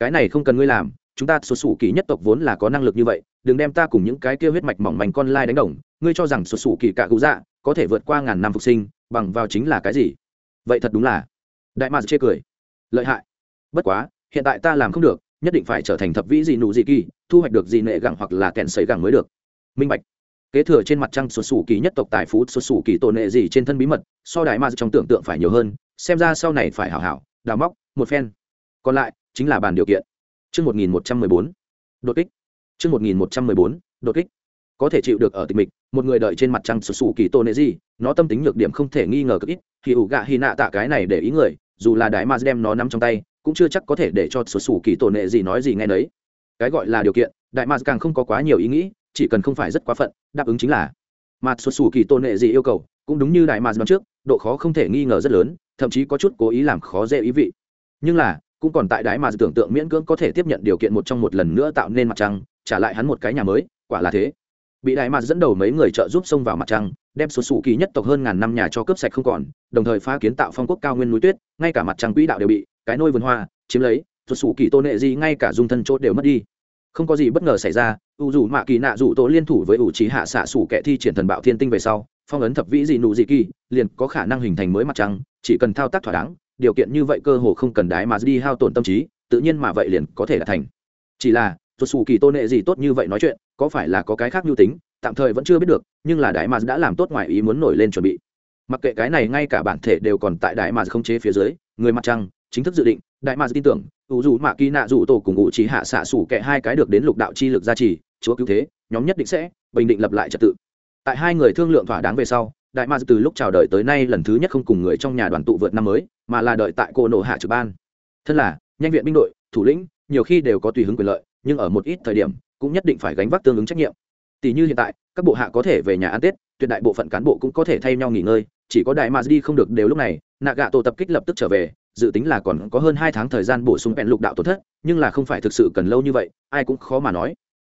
Cái này không cần ngươi làm, chúng ta xuất xù kỳ nhất tộc vốn là có năng lực như vậy, đừng đem ta cùng những cái kia huyết mạch mỏng manh con lai đánh đồng, ngươi cho rằng xuất xù kỳ cạ cụ dạ có thể vượt qua ngàn năm phục sinh, bằng vào chính là cái gì? Vậy thật đúng là đại mạc chê cười lợi hại bất quá hiện tại ta làm không được nhất định phải trở thành thập vĩ gì nụ gì kỳ thu hoạch được gì nệ gẳng hoặc là kẹn sấy gẳng mới được minh bạch kế thừa trên mặt trăng xuất xù kỳ nhất tộc tài phú xuất xù kỳ tổ nệ gì trên thân bí mật so đại ma trong tưởng tượng phải nhiều hơn xem ra sau này phải hảo hảo đào móc một phen còn lại chính là bàn điều kiện Chương 1114. Đột kích. Chương 1114. Đột kích. Có thể chịu được ở tịch mịch, một người đợi trên mặt trăng sụt sụ kỳ tổ nệ gì, nó tâm tính nhược điểm không thể nghi ngờ cực ít, thì ủ gạ hy nạ tạ cái này để ý người, dù là đại ma đem nó nắm trong tay, cũng chưa chắc có thể để cho sụt sủ kỳ tổn nệ gì nói gì nghe đấy Cái gọi là điều kiện, đại ma càng không có quá nhiều ý nghĩ, chỉ cần không phải rất quá phận, đáp ứng chính là. Mặt sụt sủ kỳ tổn nệ gì yêu cầu, cũng đúng như đại ma nói trước, độ khó không thể nghi ngờ rất lớn, thậm chí có chút cố ý làm khó dễ ý vị. Nhưng là, cũng còn tại đại ma tưởng tượng miễn cưỡng có thể tiếp nhận điều kiện một trong một lần nữa tạo nên mặt trăng trả lại hắn một cái nhà mới quả là thế bị đại mạt dẫn đầu mấy người trợ giúp xông vào mặt trăng, đem số sủ kỳ nhất tộc hơn ngàn năm nhà cho cướp sạch không còn, đồng thời phá kiến tạo phong quốc cao nguyên núi tuyết, ngay cả mặt trăng quỹ đạo đều bị cái nôi vườn hoa chiếm lấy, số sủ kỳ tôn nệ gì ngay cả dung thân chốt đều mất đi. Không có gì bất ngờ xảy ra, u dù mạ kỳ nạ dù tổ liên thủ với ủ trí hạ xạ sủ kệ thi triển thần bạo thiên tinh về sau, phong ấn thập vĩ dị nụ dị kỳ, liền có khả năng hình thành mới mặt trăng, chỉ cần thao tác thỏa đáng, điều kiện như vậy cơ hồ không cần đái mà đi hao tổn tâm trí, tự nhiên mà vậy liền có thể đạt thành. Chỉ là tuột xù kỳ tôn nệ gì tốt như vậy nói chuyện, có phải là có cái khác mưu tính, tạm thời vẫn chưa biết được, nhưng là đại mà đã làm tốt ngoài ý muốn nổi lên chuẩn bị. Mặc kệ cái này ngay cả bản thể đều còn tại đại mà không chế phía dưới, người mặt trăng, chính thức dự định, đại mà tin tưởng, ủ dù mạ kỳ nạ dù tổ cùng ủ trí hạ xạ sủ kệ hai cái được đến lục đạo chi lực gia trì, chúa cứu thế, nhóm nhất định sẽ bình định lập lại trật tự. Tại hai người thương lượng thỏa đáng về sau, đại ma từ lúc chào đời tới nay lần thứ nhất không cùng người trong nhà đoàn tụ vượt năm mới, mà là đợi tại cô nổ hạ trực ban. Thân là, nhanh viện binh đội, thủ lĩnh, nhiều khi đều có tùy hứng quyền lợi nhưng ở một ít thời điểm, cũng nhất định phải gánh vác tương ứng trách nhiệm. Tỷ như hiện tại, các bộ hạ có thể về nhà ăn tết, tuyệt đại bộ phận cán bộ cũng có thể thay nhau nghỉ ngơi, chỉ có đại ma đi không được đều lúc này nạ gạ tổ tập kích lập tức trở về, dự tính là còn có hơn hai tháng thời gian bổ sung bèn lục đạo tổn thất, nhưng là không phải thực sự cần lâu như vậy, ai cũng khó mà nói.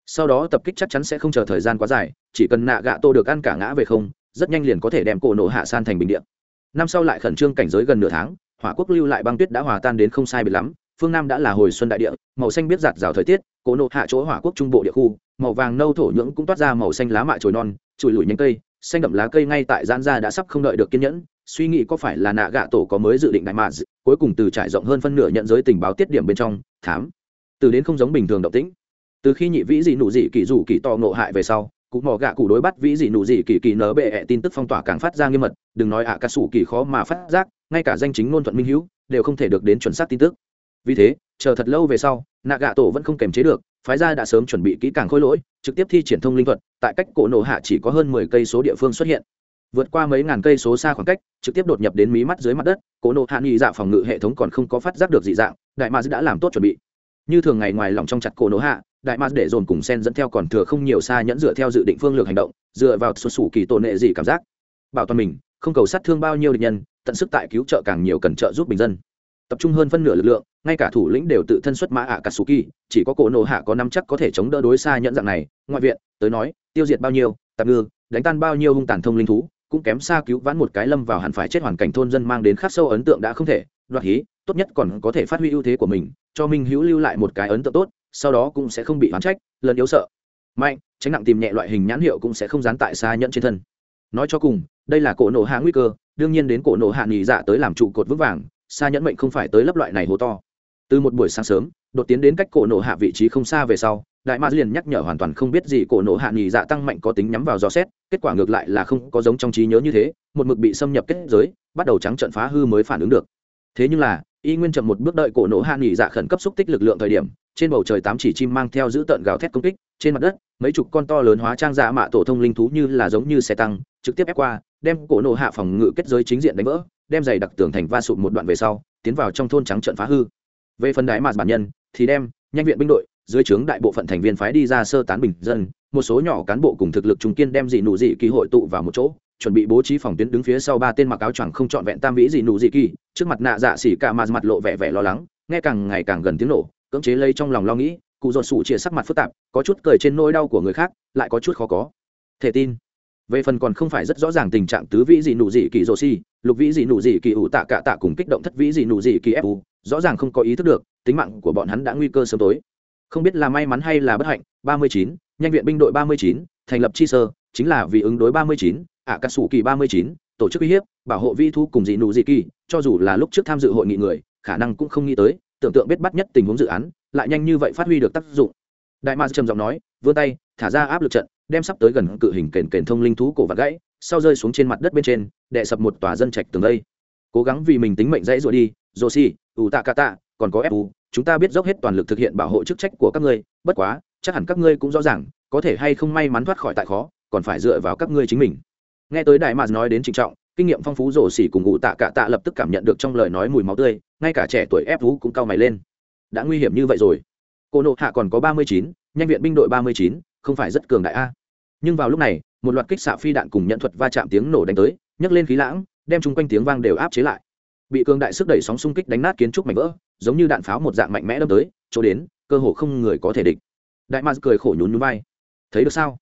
Sau đó tập kích chắc chắn sẽ không chờ thời gian quá dài, chỉ cần nạ gạ tô được ăn cả ngã về không, rất nhanh liền có thể đem cổ nổ hạ san thành bình điện năm sau lại khẩn trương cảnh giới gần nửa tháng, hỏa quốc lưu lại băng tuyết đã hòa tan đến không sai biệt lắm, phương nam đã là hồi xuân đại địa, màu xanh biết giạt rào thời tiết cổ nộ hạ chỗ hỏa quốc trung bộ địa khu, màu vàng nâu thổ nhưỡng cũng toát ra màu xanh lá mạ trồi non chùi lùi nhánh cây, xanh đậm lá cây ngay tại gian ra đã sắp không đợi được kiên nhẫn. Suy nghĩ có phải là nạ gạ tổ có mới dự định đại mạ cuối cùng từ trải rộng hơn phân nửa nhận giới tình báo tiết điểm bên trong, thám. Từ đến không giống bình thường động tĩnh. Từ khi nhị vĩ dị nụ dị kỳ dù kỳ to ngộ hại về sau, cụ mỏ gạ cụ đối bắt vĩ dị nụ dị kỳ kỳ nở bệ -E tin tức phong tỏa càng phát ra nghiêm mật, đừng nói ạ à ca sủ kỳ khó mà phát giác, ngay cả danh chính ngôn thuận minh hữu, đều không thể được đến chuẩn xác tin tức vì thế, chờ thật lâu về sau nạ gạ tổ vẫn không kềm chế được, phái gia đã sớm chuẩn bị kỹ càng khôi lỗi, trực tiếp thi triển thông linh thuật, tại cách cổ nổ hạ chỉ có hơn mười cây số địa phương xuất hiện. Vượt qua mấy ngàn cây số xa khoảng cách, trực tiếp đột nhập đến mí mắt dưới mặt đất, cổ nổ hạ nghi dạ phòng ngự hệ thống còn không có phát giác được dị dạng, đại ma đã làm tốt chuẩn bị. Như thường ngày ngoài lòng trong chặt cổ nổ hạ, đại ma để dồn cùng sen dẫn theo còn thừa không nhiều xa nhẫn dựa theo dự định phương lược hành động, dựa vào xuất xù kỳ tổ nệ gì cảm giác. Bảo toàn mình, không cầu sát thương bao nhiêu địch nhân, tận sức tại cứu trợ càng nhiều cần trợ giúp bình dân tập trung hơn phân nửa lực lượng, ngay cả thủ lĩnh đều tự thân xuất mã ạ cả sù kỳ chỉ có cổ nổ hạ có năm chắc có thể chống đỡ đối xa nhận dạng này. Ngoại viện, tới nói, tiêu diệt bao nhiêu, tạm ngư, đánh tan bao nhiêu hung tàn thông linh thú, cũng kém xa cứu vãn một cái lâm vào hẳn phải chết hoàn cảnh thôn dân mang đến khắc sâu ấn tượng đã không thể. Đoạt hí, tốt nhất còn có thể phát huy ưu thế của mình, cho minh hữu lưu lại một cái ấn tượng tốt, sau đó cũng sẽ không bị oán trách, lần yếu sợ. Mạnh, tránh nặng tìm nhẹ loại hình nhãn hiệu cũng sẽ không dán tại xa nhận trên thân. Nói cho cùng, đây là cổ nổ hạ nguy cơ, đương nhiên đến cổ nổ hạ nghỉ dạ tới làm trụ cột vững vàng xa nhẫn mệnh không phải tới lấp loại này hố to. Từ một buổi sáng sớm, đột tiến đến cách cổ nổ hạ vị trí không xa về sau, đại ma liền nhắc nhở hoàn toàn không biết gì cổ nổ hạ nghỉ dạ tăng mạnh có tính nhắm vào dò xét, kết quả ngược lại là không có giống trong trí nhớ như thế, một mực bị xâm nhập kết giới, bắt đầu trắng trận phá hư mới phản ứng được. Thế nhưng là, y nguyên chậm một bước đợi cổ nổ hạ nghỉ dạ khẩn cấp xúc tích lực lượng thời điểm, trên bầu trời tám chỉ chim mang theo giữ tợn gào thét công kích, trên mặt đất, mấy chục con to lớn hóa trang dạ mạ tổ thông linh thú như là giống như xe tăng, trực tiếp ép qua, đem cổ nổ hạ phòng ngự kết giới chính diện đánh vỡ đem giày đặc tường thành va sụp một đoạn về sau, tiến vào trong thôn trắng trận phá hư. Về phần đại mạt bản nhân, thì đem nhanh viện binh đội, dưới trướng đại bộ phận thành viên phái đi ra sơ tán bình dân, một số nhỏ cán bộ cùng thực lực trung kiên đem dị nụ dị kỳ hội tụ vào một chỗ, chuẩn bị bố trí phòng tuyến đứng phía sau ba tên mặc áo choàng không trọn vẹn tam vĩ dị nụ dị kỳ, trước mặt nạ dạ xỉ cả mà mặt lộ vẻ vẻ lo lắng, nghe càng ngày càng gần tiếng nổ, cưỡng chế lây trong lòng lo nghĩ, cụ dột sủ chia sắc mặt phức tạp, có chút cười trên nỗi đau của người khác, lại có chút khó có thể tin. Về phần còn không phải rất rõ ràng tình trạng tứ vĩ dị nụ dị kỳ rô si lục vĩ dị nụ dị kỳ ủ tạ cạ tạ cùng kích động thất vĩ dị nụ dị kỳ fu rõ ràng không có ý thức được, tính mạng của bọn hắn đã nguy cơ sớm tối. Không biết là may mắn hay là bất hạnh, ba mươi chín, nhanh viện binh đội ba mươi chín, thành lập chi sơ, chính là vì ứng đối ba mươi chín ạ cà sủ kỳ ba mươi chín, tổ chức uy hiếp, bảo hộ vi thu cùng dị nụ dị kỳ, cho dù là lúc trước tham dự hội nghị người, khả năng cũng không nghĩ tới, tưởng tượng biết bắt nhất tình huống dự án, lại nhanh như vậy phát huy được tác dụng. Đại mars trầm giọng nói, vươn tay, thả ra áp lực trận, đem sắp tới gần cự hình kền kền thông linh thú cổ và gãy sau rơi xuống trên mặt đất bên trên, đè sập một tòa dân trạch tường đây. Cố gắng vì mình tính mệnh dãy rồi đi rồ xì ủ tạ cả tạ còn có fu chúng ta biết dốc hết toàn lực thực hiện bảo hộ chức trách của các ngươi, bất quá, chắc hẳn các ngươi cũng rõ ràng, có thể hay không may mắn thoát khỏi tại khó, còn phải dựa vào các ngươi chính mình. Nghe tới đại mars nói đến trịnh trọng, kinh nghiệm phong phú rổ xỉ cùng ngụ tạ cả tạ lập tức cảm nhận được trong lời nói mùi máu tươi, ngay cả trẻ tuổi ép cũng cau mày lên. Đã nguy hiểm như vậy rồi. Cô nộ hạ còn có ba mươi chín, nhanh viện binh đội ba mươi chín, không phải rất cường đại a. Nhưng vào lúc này một loạt kích xạ phi đạn cùng nhận thuật va chạm tiếng nổ đánh tới, nhấc lên khí lãng, đem chung quanh tiếng vang đều áp chế lại. Bị cường đại sức đẩy sóng xung kích đánh nát kiến trúc mảnh vỡ, giống như đạn pháo một dạng mạnh mẽ đâm tới, chỗ đến, cơ hồ không người có thể địch. Đại mars cười khổ nhún nhún vai. Thấy được sao?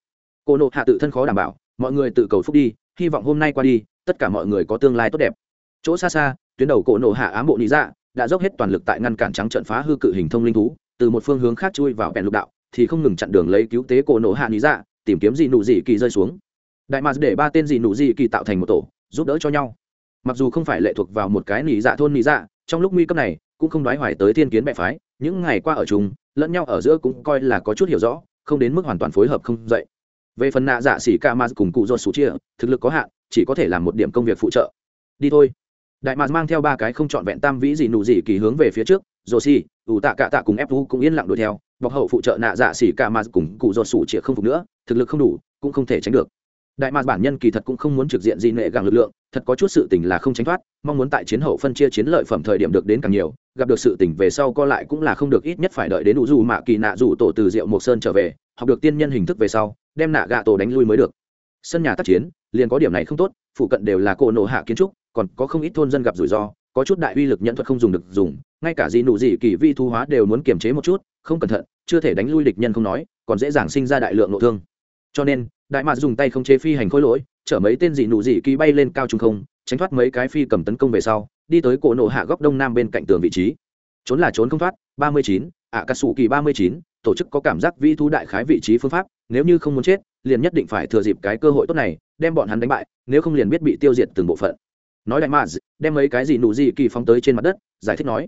Cô nộ hạ tự thân khó đảm bảo, mọi người tự cầu phúc đi, hy vọng hôm nay qua đi, tất cả mọi người có tương lai tốt đẹp. Chỗ xa xa, tuyến đầu cổ nộ hạ ám bộ lý dạ đã dốc hết toàn lực tại ngăn cản trắng trận phá hư cự hình thông linh thú, từ một phương hướng khác chui vào bèn lục đạo, thì không ngừng chặn đường lấy cứu tế cổ nộ hạ lý dạ tìm kiếm gì nụ gì kỳ rơi xuống. Đại mạc để ba tên gì nụ gì kỳ tạo thành một tổ, giúp đỡ cho nhau. Mặc dù không phải lệ thuộc vào một cái nỉ dạ thôn nỉ dạ trong lúc nguy cấp này, cũng không đoái hoài tới thiên kiến bệ phái, những ngày qua ở chung, lẫn nhau ở giữa cũng coi là có chút hiểu rõ, không đến mức hoàn toàn phối hợp không dậy. Về phần nạ dạ xỉ ca ma cùng cụ ruột sủ chia, thực lực có hạn, chỉ có thể làm một điểm công việc phụ trợ. Đi thôi. Đại mạc mang theo ba cái không trọn vẹn tam vĩ gì nụ gì kỳ hướng về phía trước rồ xì ủ tạ cạ tạ cùng ép cũng yên lặng đuổi theo bọc hậu phụ trợ nạ dạ xỉ ca mà cùng cụ ruột sủ chia không phục nữa, thực lực không đủ, cũng không thể tránh được. Đại mạc bản nhân kỳ thật cũng không muốn trực diện gì nệ gàng lực lượng, thật có chút sự tình là không tránh thoát, mong muốn tại chiến hậu phân chia chiến lợi phẩm thời điểm được đến càng nhiều, gặp được sự tình về sau co lại cũng là không được, ít nhất phải đợi đến đủ dù mạ kỳ nạ dù tổ từ diệu mộc sơn trở về, học được tiên nhân hình thức về sau, đem nạ gạ tổ đánh lui mới được. Sân nhà tác chiến, liền có điểm này không tốt, phụ cận đều là cỗ nổ hạ kiến trúc, còn có không ít thôn dân gặp rủi ro, có chút đại uy lực nhận thuật không dùng được dùng, ngay cả gì nụ gì kỳ vi thu hóa đều muốn kiềm chế một chút không cẩn thận, chưa thể đánh lui địch nhân không nói, còn dễ dàng sinh ra đại lượng nội thương. Cho nên, đại mạc dùng tay không chế phi hành khối lỗi, chở mấy tên dị nụ dị kỳ bay lên cao trung không, tránh thoát mấy cái phi cầm tấn công về sau, đi tới cổ nộ hạ góc đông nam bên cạnh tường vị trí. Trốn là trốn không thoát, ba mươi chín ạ cà sủ kỳ ba mươi chín, tổ chức có cảm giác vi thú đại khái vị trí phương pháp, nếu như không muốn chết, liền nhất định phải thừa dịp cái cơ hội tốt này, đem bọn hắn đánh bại, nếu không liền biết bị tiêu diệt từng bộ phận. Nói đại mạc đem mấy cái gì nụ gì kỳ phóng tới trên mặt đất, giải thích nói,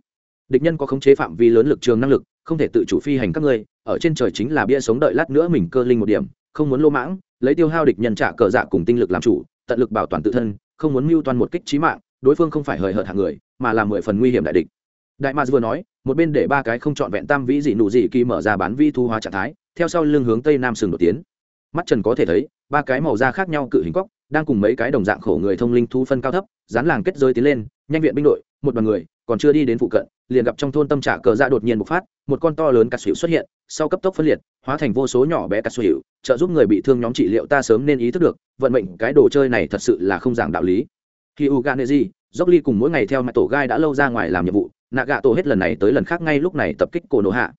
địch nhân có khống chế phạm vi lớn lực trường năng lực không thể tự chủ phi hành các ngươi, ở trên trời chính là bia sống đợi lát nữa mình cơ linh một điểm, không muốn lô mãng, lấy tiêu hao địch nhân trả cờ dạ cùng tinh lực làm chủ, tận lực bảo toàn tự thân, không muốn mưu toàn một kích trí mạng, đối phương không phải hời hợt hạng người, mà là mười phần nguy hiểm đại địch. Đại mars vừa nói, một bên để ba cái không trọn vẹn tam vĩ dị nụ dị kỳ mở ra bán vi thu hóa trạng thái, theo sau lưng hướng tây nam sừng đột tiến. Mắt trần có thể thấy, ba cái màu da khác nhau cự hình cóc đang cùng mấy cái đồng dạng khổ người thông linh thu phân cao thấp, dán làng kết rơi tiến lên, nhanh viện binh đội một đoàn người, còn chưa đi đến phụ cận, liền gặp trong thôn tâm trả cờ dạ đột nhiên bộc phát, một con to lớn cà sủi xuất hiện, sau cấp tốc phân liệt, hóa thành vô số nhỏ bé cà sủi, trợ giúp người bị thương nhóm trị liệu ta sớm nên ý thức được, vận mệnh cái đồ chơi này thật sự là không giảng đạo lý. Khi u ganezi dốc ly cùng mỗi ngày theo mặt tổ gai đã lâu ra ngoài làm nhiệm vụ nạ gạ tổ hết lần này tới lần khác ngay lúc này tập kích cổ nổ hạ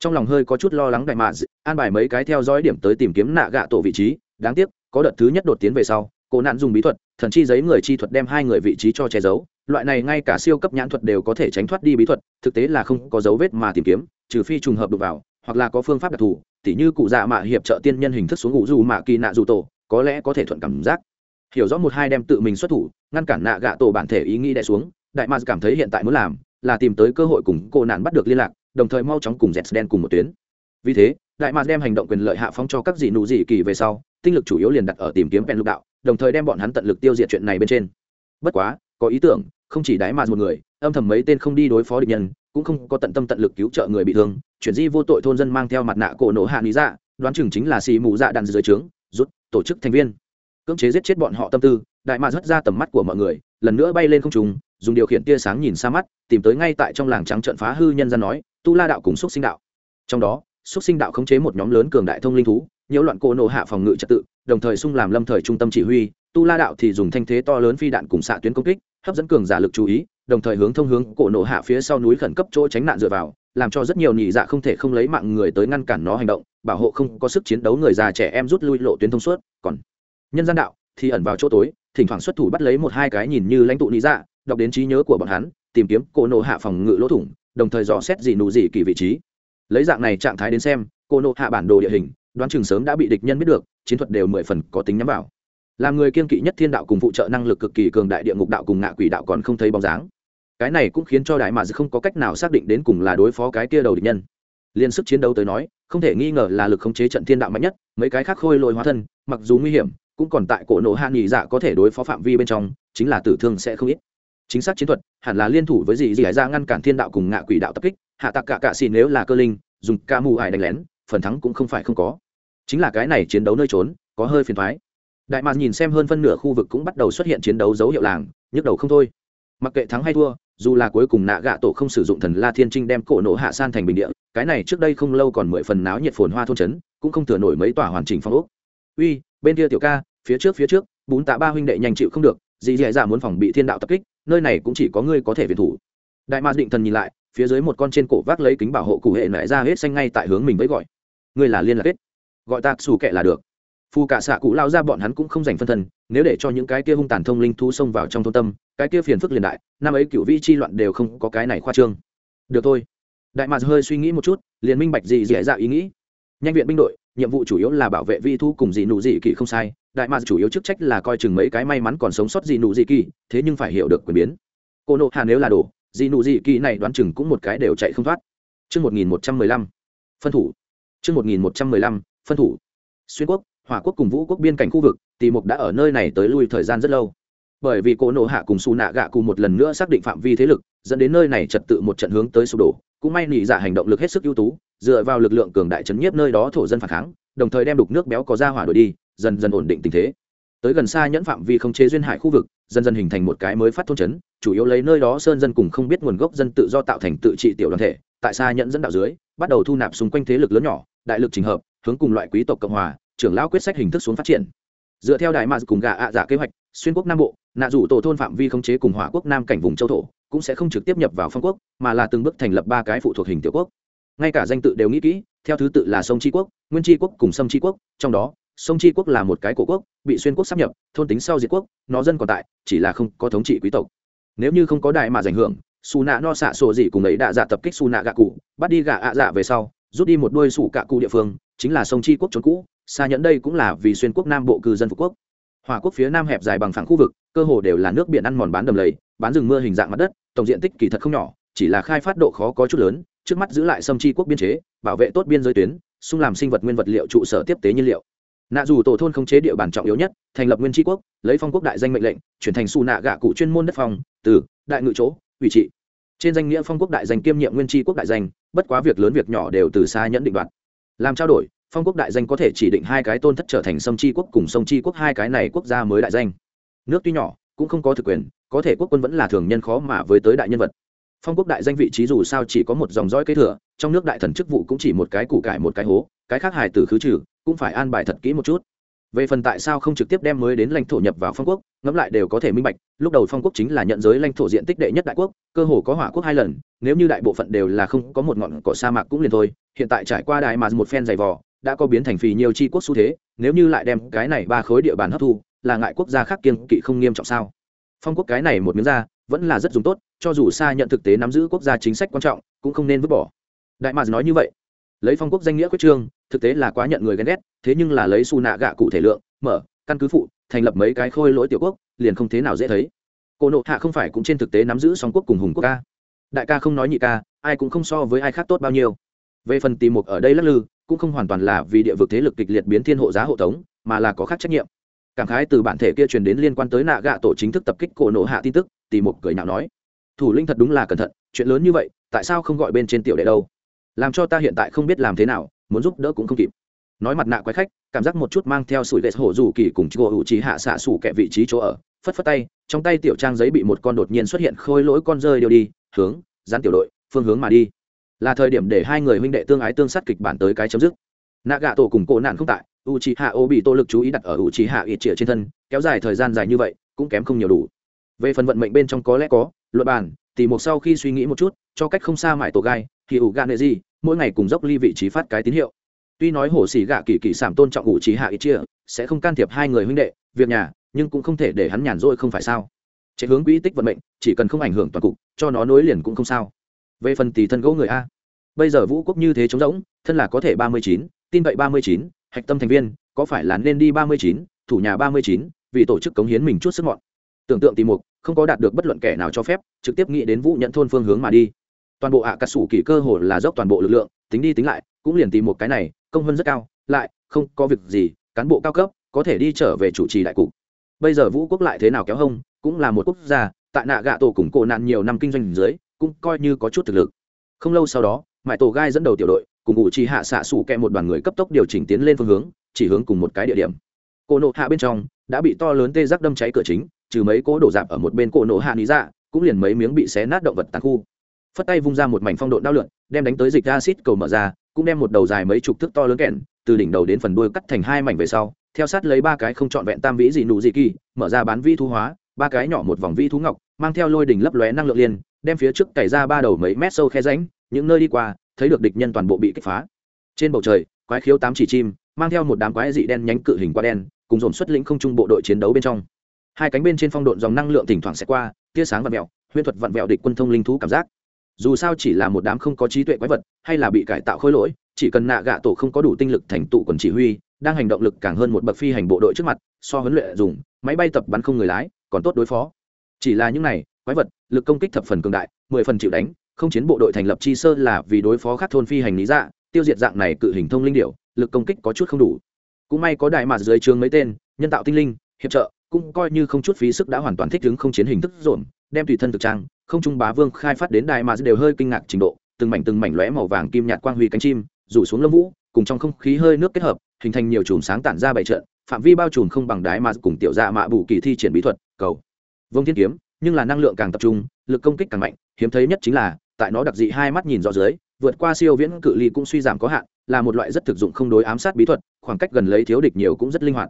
trong lòng hơi có chút lo lắng đại mạ an bài mấy cái theo dõi điểm tới tìm kiếm nạ gạ tổ vị trí, đáng tiếc, có đợt thứ nhất đột tiến về sau cổ nạn dùng bí thuật, thần chi giấy người chi thuật đem hai người vị trí cho che giấu loại này ngay cả siêu cấp nhãn thuật đều có thể tránh thoát đi bí thuật, thực tế là không có dấu vết mà tìm kiếm, trừ phi trùng hợp đụng vào, hoặc là có phương pháp đặc thù, tỉ như cụ dạ mạ hiệp trợ tiên nhân hình thức xuống ngủ dù mạ kỳ nạ dù tổ, có lẽ có thể thuận cảm giác. Hiểu rõ một hai đem tự mình xuất thủ, ngăn cản nạ gạ tổ bản thể ý nghĩ đẻ xuống, đại mars cảm thấy hiện tại muốn làm là tìm tới cơ hội cùng cô nạn bắt được liên lạc, đồng thời mau chóng cùng z đen cùng một tuyến. Vì thế, đại mars đem hành động quyền lợi hạ phóng cho các dị nụ dị kỳ về sau, tinh lực chủ yếu liền đặt ở tìm kiếm bèn lục đạo, đồng thời đem bọn hắn tận lực tiêu diệt chuyện này bên trên. Bất quá có ý tưởng, không chỉ đái mà một người, âm thầm mấy tên không đi đối phó địch nhân, cũng không có tận tâm tận lực cứu trợ người bị thương. Chuyển di vô tội thôn dân mang theo mặt nạ cổ nổ hạ lý dạ đoán chừng chính là xì mù dạ đàn dưới trướng, rút, tổ chức thành viên. Cưỡng chế giết chết bọn họ tâm tư, đại mà rớt ra tầm mắt của mọi người, lần nữa bay lên không trùng dùng điều khiển tia sáng nhìn xa mắt, tìm tới ngay tại trong làng trắng trận phá hư nhân gian nói, tu la đạo cùng xúc sinh đạo. Trong đó xúc sinh đạo khống chế một nhóm lớn cường đại thông linh thú, nhiễu loạn cổ nổ hạ phòng ngự trật tự, đồng thời xung làm lâm thời trung tâm chỉ huy. Tu la đạo thì dùng thanh thế to lớn phi đạn cùng xạ tuyến công kích hấp dẫn cường giả lực chú ý, đồng thời hướng thông hướng cổ nổ hạ phía sau núi khẩn cấp chỗ tránh nạn dựa vào, làm cho rất nhiều nhị dạ không thể không lấy mạng người tới ngăn cản nó hành động, bảo hộ không có sức chiến đấu người già trẻ em rút lui lộ tuyến thông suốt. Còn nhân gian đạo thì ẩn vào chỗ tối, thỉnh thoảng xuất thủ bắt lấy một hai cái nhìn như lãnh tụ nhị dạ đọc đến trí nhớ của bọn hắn, tìm kiếm cô nổ hạ phòng ngự lỗ thủng, đồng thời dò xét gì nụ gì kỳ vị trí. Lấy dạng này trạng thái đến xem cô nổ hạ bản đồ địa hình, đoán chừng sớm đã bị địch nhân biết được, chiến thuật đều mười phần có tính nhắm vào làm người kiên kỵ nhất thiên đạo cùng phụ trợ năng lực cực kỳ cường đại địa ngục đạo cùng ngạ quỷ đạo còn không thấy bóng dáng. Cái này cũng khiến cho đại mà không có cách nào xác định đến cùng là đối phó cái kia đầu địch nhân. Liên sức chiến đấu tới nói, không thể nghi ngờ là lực khống chế trận thiên đạo mạnh nhất, mấy cái khác khôi lội hóa thân, mặc dù nguy hiểm, cũng còn tại cổ nổ hạ nghỉ dạ có thể đối phó phạm vi bên trong, chính là tử thương sẽ không ít. Chính xác chiến thuật, hẳn là liên thủ với gì gì ra ngăn cản thiên đạo cùng ngạ quỷ đạo tập kích, hạ tạc cả cạ xì nếu là cơ linh, dùng ca mù ải đánh lén, phần thắng cũng không phải không có. Chính là cái này chiến đấu nơi trốn, có hơi phiền thoái đại mạc nhìn xem hơn phân nửa khu vực cũng bắt đầu xuất hiện chiến đấu dấu hiệu làng, nhức đầu không thôi. Mặc kệ thắng hay thua, dù là cuối cùng nạ gạ tổ không sử dụng thần la thiên trinh đem cổ nổ hạ san thành bình địa, cái này trước đây không lâu còn mười phần náo nhiệt phồn hoa thôn trấn cũng không thừa nổi mấy tòa hoàn chỉnh phong ốc. Uy, bên kia tiểu ca, phía trước phía trước, bún tạ ba huynh đệ nhanh chịu không được, dì dì dạ muốn phòng bị thiên đạo tập kích, nơi này cũng chỉ có ngươi có thể viện thủ. Đại mạc định thần nhìn lại, phía dưới một con trên cổ vác lấy kính bảo hộ cụ hệ nại ra hết xanh ngay tại hướng mình với gọi. Ngươi là liên lạc kết gọi ta xù kệ là được phù cả xạ cụ lao ra bọn hắn cũng không dành phân thân nếu để cho những cái kia hung tàn thông linh thú xông vào trong thôn tâm cái kia phiền phức liền đại năm ấy cựu vi chi loạn đều không có cái này khoa trương. Được thôi. Đại mạc hơi suy nghĩ một chút liền minh bạch gì dễ dạ ý nghĩ. Nhanh viện binh đội nhiệm vụ chủ yếu là bảo vệ vi thu cùng dị nụ dị kỳ không sai đại mạc chủ yếu chức trách là coi chừng mấy cái may mắn còn sống sót dị nụ dị kỳ thế nhưng phải hiểu được quyền biến. Cô nộ hà nếu là đồ dị nụ dị kỳ này đoán chừng cũng một cái đều chạy không thoát. Trước 1115, phân thủ. Trước 1115, phân thủ. Xuyên quốc, hỏa quốc cùng vũ quốc biên cảnh khu vực tì mục đã ở nơi này tới lui thời gian rất lâu. Bởi vì cổ nộ hạ cùng xù nạ gạ cùng một lần nữa xác định phạm vi thế lực, dẫn đến nơi này trật tự một trận hướng tới sụp đổ. Cũng may nỉ dạ hành động lực hết sức ưu tú, dựa vào lực lượng cường đại chấn nhiếp nơi đó thổ dân phản kháng, đồng thời đem đục nước béo có ra hỏa đổi đi, dần dần ổn định tình thế. Tới gần xa nhẫn phạm vi không chế duyên hải khu vực, dần dần hình thành một cái mới phát thôn chấn chủ yếu lấy nơi đó sơn dân cùng không biết nguồn gốc dân tự do tạo thành tự trị tiểu đoàn thể, tại xa nhẫn dẫn đạo dưới, bắt đầu thu nạp xung quanh thế lực lớn nhỏ, đại lực trình hợp, hướng cùng loại quý tộc cộng hòa trưởng lão quyết sách hình thức xuống phát triển. Dựa theo đại mạc cùng gà ạ giả kế hoạch, xuyên quốc nam bộ, nạ rủ tổ thôn phạm vi khống chế cùng hỏa quốc nam cảnh vùng châu thổ, cũng sẽ không trực tiếp nhập vào phong quốc, mà là từng bước thành lập ba cái phụ thuộc hình tiểu quốc. Ngay cả danh tự đều nghĩ kỹ, theo thứ tự là sông tri quốc, nguyên tri quốc cùng sâm tri quốc, trong đó, sông tri quốc là một cái cổ quốc, bị xuyên quốc sắp nhập, thôn tính sau diệt quốc, nó dân còn tại, chỉ là không có thống trị quý tộc. Nếu như không có đại mà giành hưởng xù nạ no xạ sổ gì cùng ấy đã giả tập kích xù nạ gạ cụ, bắt đi gạ ạ dạ về sau rút đi một đôi sủ cạ cụ địa phương, chính là sông chi quốc trốn cũ, xa nhẫn đây cũng là vì xuyên quốc nam bộ cư dân phục quốc. Hòa quốc phía nam hẹp dài bằng phẳng khu vực, cơ hồ đều là nước biển ăn mòn bán đầm lầy, bán rừng mưa hình dạng mặt đất, tổng diện tích kỳ thật không nhỏ, chỉ là khai phát độ khó có chút lớn, trước mắt giữ lại sâm chi quốc biên chế, bảo vệ tốt biên giới tuyến, xung làm sinh vật nguyên vật liệu trụ sở tiếp tế nhiên liệu. Nạ dù tổ thôn không chế địa bàn trọng yếu nhất, thành lập nguyên tri quốc, lấy phong quốc đại danh mệnh lệnh, chuyển thành xù nạ gạ cụ chuyên môn đất phòng từ, đại ngự chỗ ủy trị trên danh nghĩa phong quốc đại danh kiêm nhiệm nguyên tri quốc đại danh, bất quá việc lớn việc nhỏ đều từ xa nhẫn định đoạt. Làm trao đổi, phong quốc đại danh có thể chỉ định hai cái tôn thất trở thành sông chi quốc cùng sông chi quốc hai cái này quốc gia mới đại danh. Nước tuy nhỏ, cũng không có thực quyền, có thể quốc quân vẫn là thường nhân khó mà với tới đại nhân vật. Phong quốc đại danh vị trí dù sao chỉ có một dòng dõi kế thừa, trong nước đại thần chức vụ cũng chỉ một cái củ cải một cái hố, cái khác hài tử khứ trừ, cũng phải an bài thật kỹ một chút về phần tại sao không trực tiếp đem mới đến lãnh thổ nhập vào phong quốc, ngẫm lại đều có thể minh bạch, lúc đầu phong quốc chính là nhận giới lãnh thổ diện tích đệ nhất đại quốc, cơ hồ có hỏa quốc hai lần, nếu như đại bộ phận đều là không có một ngọn cỏ sa mạc cũng liền thôi, hiện tại trải qua đại mà một phen dày vò, đã có biến thành phì nhiều chi quốc xu thế, nếu như lại đem cái này ba khối địa bàn hấp thu, là ngại quốc gia khác kiên kỵ không nghiêm trọng sao? Phong quốc cái này một miếng ra, vẫn là rất dùng tốt, cho dù xa nhận thực tế nắm giữ quốc gia chính sách quan trọng, cũng không nên vứt bỏ. Đại mà nói như vậy lấy phong quốc danh nghĩa quyết trương, thực tế là quá nhận người ghen ghét, thế nhưng là lấy su nạ gạ cụ thể lượng, mở, căn cứ phụ, thành lập mấy cái khôi lỗi tiểu quốc, liền không thế nào dễ thấy. Cô nộ hạ không phải cũng trên thực tế nắm giữ song quốc cùng hùng quốc ca. Đại ca không nói nhị ca, ai cũng không so với ai khác tốt bao nhiêu. Về phần tìm mục ở đây lắc lư, cũng không hoàn toàn là vì địa vực thế lực kịch liệt biến thiên hộ giá hộ tống, mà là có khác trách nhiệm. Cảm khái từ bản thể kia truyền đến liên quan tới nạ gạ tổ chính thức tập kích cổ nộ hạ tin tức tìm một cười nhạo nói. Thủ linh thật đúng là cẩn thận, chuyện lớn như vậy, tại sao không gọi bên trên tiểu đệ đâu? Làm cho ta hiện tại không biết làm thế nào, muốn giúp đỡ cũng không kịp. Nói mặt nạ quái khách, cảm giác một chút mang theo sủi lệ hổ dù kỳ cùng chiếc hữu trí hạ xạ sủ kẹ vị trí chỗ ở, phất phất tay, trong tay tiểu trang giấy bị một con đột nhiên xuất hiện khôi lỗi con rơi đều đi, hướng dán tiểu đội, phương hướng mà đi. Là thời điểm để hai người huynh đệ tương ái tương sát kịch bản tới cái chấm dứt. Nạ gạ tổ cùng cổ nạn không tại u c h i hạ ô bị tô lực chú ý đặt ở u c h i hạ ít chĩa trên thân, kéo dài thời gian dài như vậy, cũng kém không nhiều đủ. Về phần vận mệnh bên trong có lẽ có luật bàn thì một sau khi suy nghĩ một chút, cho cách không xa mãi tổ gai kỳ ủ gạ nệ gì mỗi ngày cùng dốc ly vị trí phát cái tín hiệu. Tuy nói hồ xì gạ kỳ kỳ sảm tôn trọng ủ trí hạ ít chia, sẽ không can thiệp hai người huynh đệ, việc nhà, nhưng cũng không thể để hắn nhàn rỗi không phải sao? Chạy hướng quỹ tích vận mệnh, chỉ cần không ảnh hưởng toàn cục, cho nó nối liền cũng không sao. Về phần tỷ thân gỗ người a. Bây giờ vũ quốc như thế trống rỗng, thân là có thể ba mươi chín, tin vậy ba mươi chín, hạch tâm thành viên, có phải là nên đi ba mươi chín, thủ nhà ba mươi chín, vì tổ chức cống hiến mình chút sức mọn? Tưởng tượng tìm mục, không có đạt được bất luận kẻ nào cho phép, trực tiếp nghĩ đến vũ nhận thôn phương hướng mà đi toàn bộ ạ à cà sủ kỳ cơ hồ là dốc toàn bộ lực lượng, tính đi tính lại, cũng liền tìm một cái này, công vân rất cao, lại, không có việc gì, cán bộ cao cấp, có thể đi trở về chủ trì đại cục. Bây giờ vũ quốc lại thế nào kéo hông, cũng là một quốc gia, tại nạ gạ tổ cùng cổ nạn nhiều năm kinh doanh dưới, cũng coi như có chút thực lực. Không lâu sau đó mãi tổ gai dẫn đầu tiểu đội, cùng ngụ trì hạ xạ sủ kẹ một đoàn người cấp tốc điều chỉnh tiến lên phương hướng, chỉ hướng cùng một cái địa điểm. Cổ nộ hạ bên trong, đã bị to lớn tê giác đâm cháy cửa chính, trừ mấy cỗ đổ dạp ở một bên cổ nộ hạ lý dạ cũng liền mấy miếng bị xé nát động vật tàn khu phất tay vung ra một mảnh phong độ đao lượn, đem đánh tới dịch acid cầu mở ra, cũng đem một đầu dài mấy chục thước to lớn kẹn, từ đỉnh đầu đến phần đuôi cắt thành hai mảnh về sau, theo sát lấy ba cái không trọn vẹn tam vĩ dị nụ dị kỳ, mở ra bán vi thu hóa, ba cái nhỏ một vòng vi thú ngọc, mang theo lôi đỉnh lấp lóe năng lượng liên, đem phía trước cày ra ba đầu mấy mét sâu khe ránh những nơi đi qua, thấy được địch nhân toàn bộ bị kích phá. Trên bầu trời, quái khiếu tám chỉ chim, mang theo một đám quái dị đen nhánh cự hình qua đen, cùng dồn xuất lĩnh không trung bộ đội chiến đấu bên trong. Hai cánh bên trên phong độn dòng năng lượng thỉnh thoảng sẽ qua, tia sáng vặn vẹo huyễn thuật vặn vẹo địch quân thông linh thú cảm giác dù sao chỉ là một đám không có trí tuệ quái vật, hay là bị cải tạo khôi lỗi, chỉ cần nạ gạ tổ không có đủ tinh lực thành tụ quần chỉ huy, đang hành động lực càng hơn một bậc phi hành bộ đội trước mặt, so huấn luyện dùng, máy bay tập bắn không người lái, còn tốt đối phó. Chỉ là những này, quái vật, lực công kích thập phần cường đại, mười phần chịu đánh, không chiến bộ đội thành lập chi sơ là vì đối phó các thôn phi hành lý dạ tiêu diệt dạng này cự hình thông linh điệu lực công kích có chút không đủ. Cũng may có đại mạt dưới trường mấy tên, nhân tạo tinh linh, hiệp trợ, cũng coi như không chút phí sức đã hoàn toàn thích ứng không chiến hình thức dồn, đem tùy thân thực trang không trung bá vương khai phát đến đại mà đều hơi kinh ngạc trình độ, từng mảnh từng mảnh lóe màu vàng kim nhạt quang huy cánh chim, rủ xuống lông vũ, cùng trong không khí hơi nước kết hợp, hình thành nhiều chùm sáng tản ra bảy trận, phạm vi bao trùm không bằng đái mà cùng tiểu dạ mạ bù kỳ thi triển bí thuật, cầu. Vương thiên kiếm, nhưng là năng lượng càng tập trung, lực công kích càng mạnh, hiếm thấy nhất chính là, tại nó đặc dị hai mắt nhìn rõ dưới, vượt qua siêu viễn cự ly cũng suy giảm có hạn, là một loại rất thực dụng không đối ám sát bí thuật, khoảng cách gần lấy thiếu địch nhiều cũng rất linh hoạt.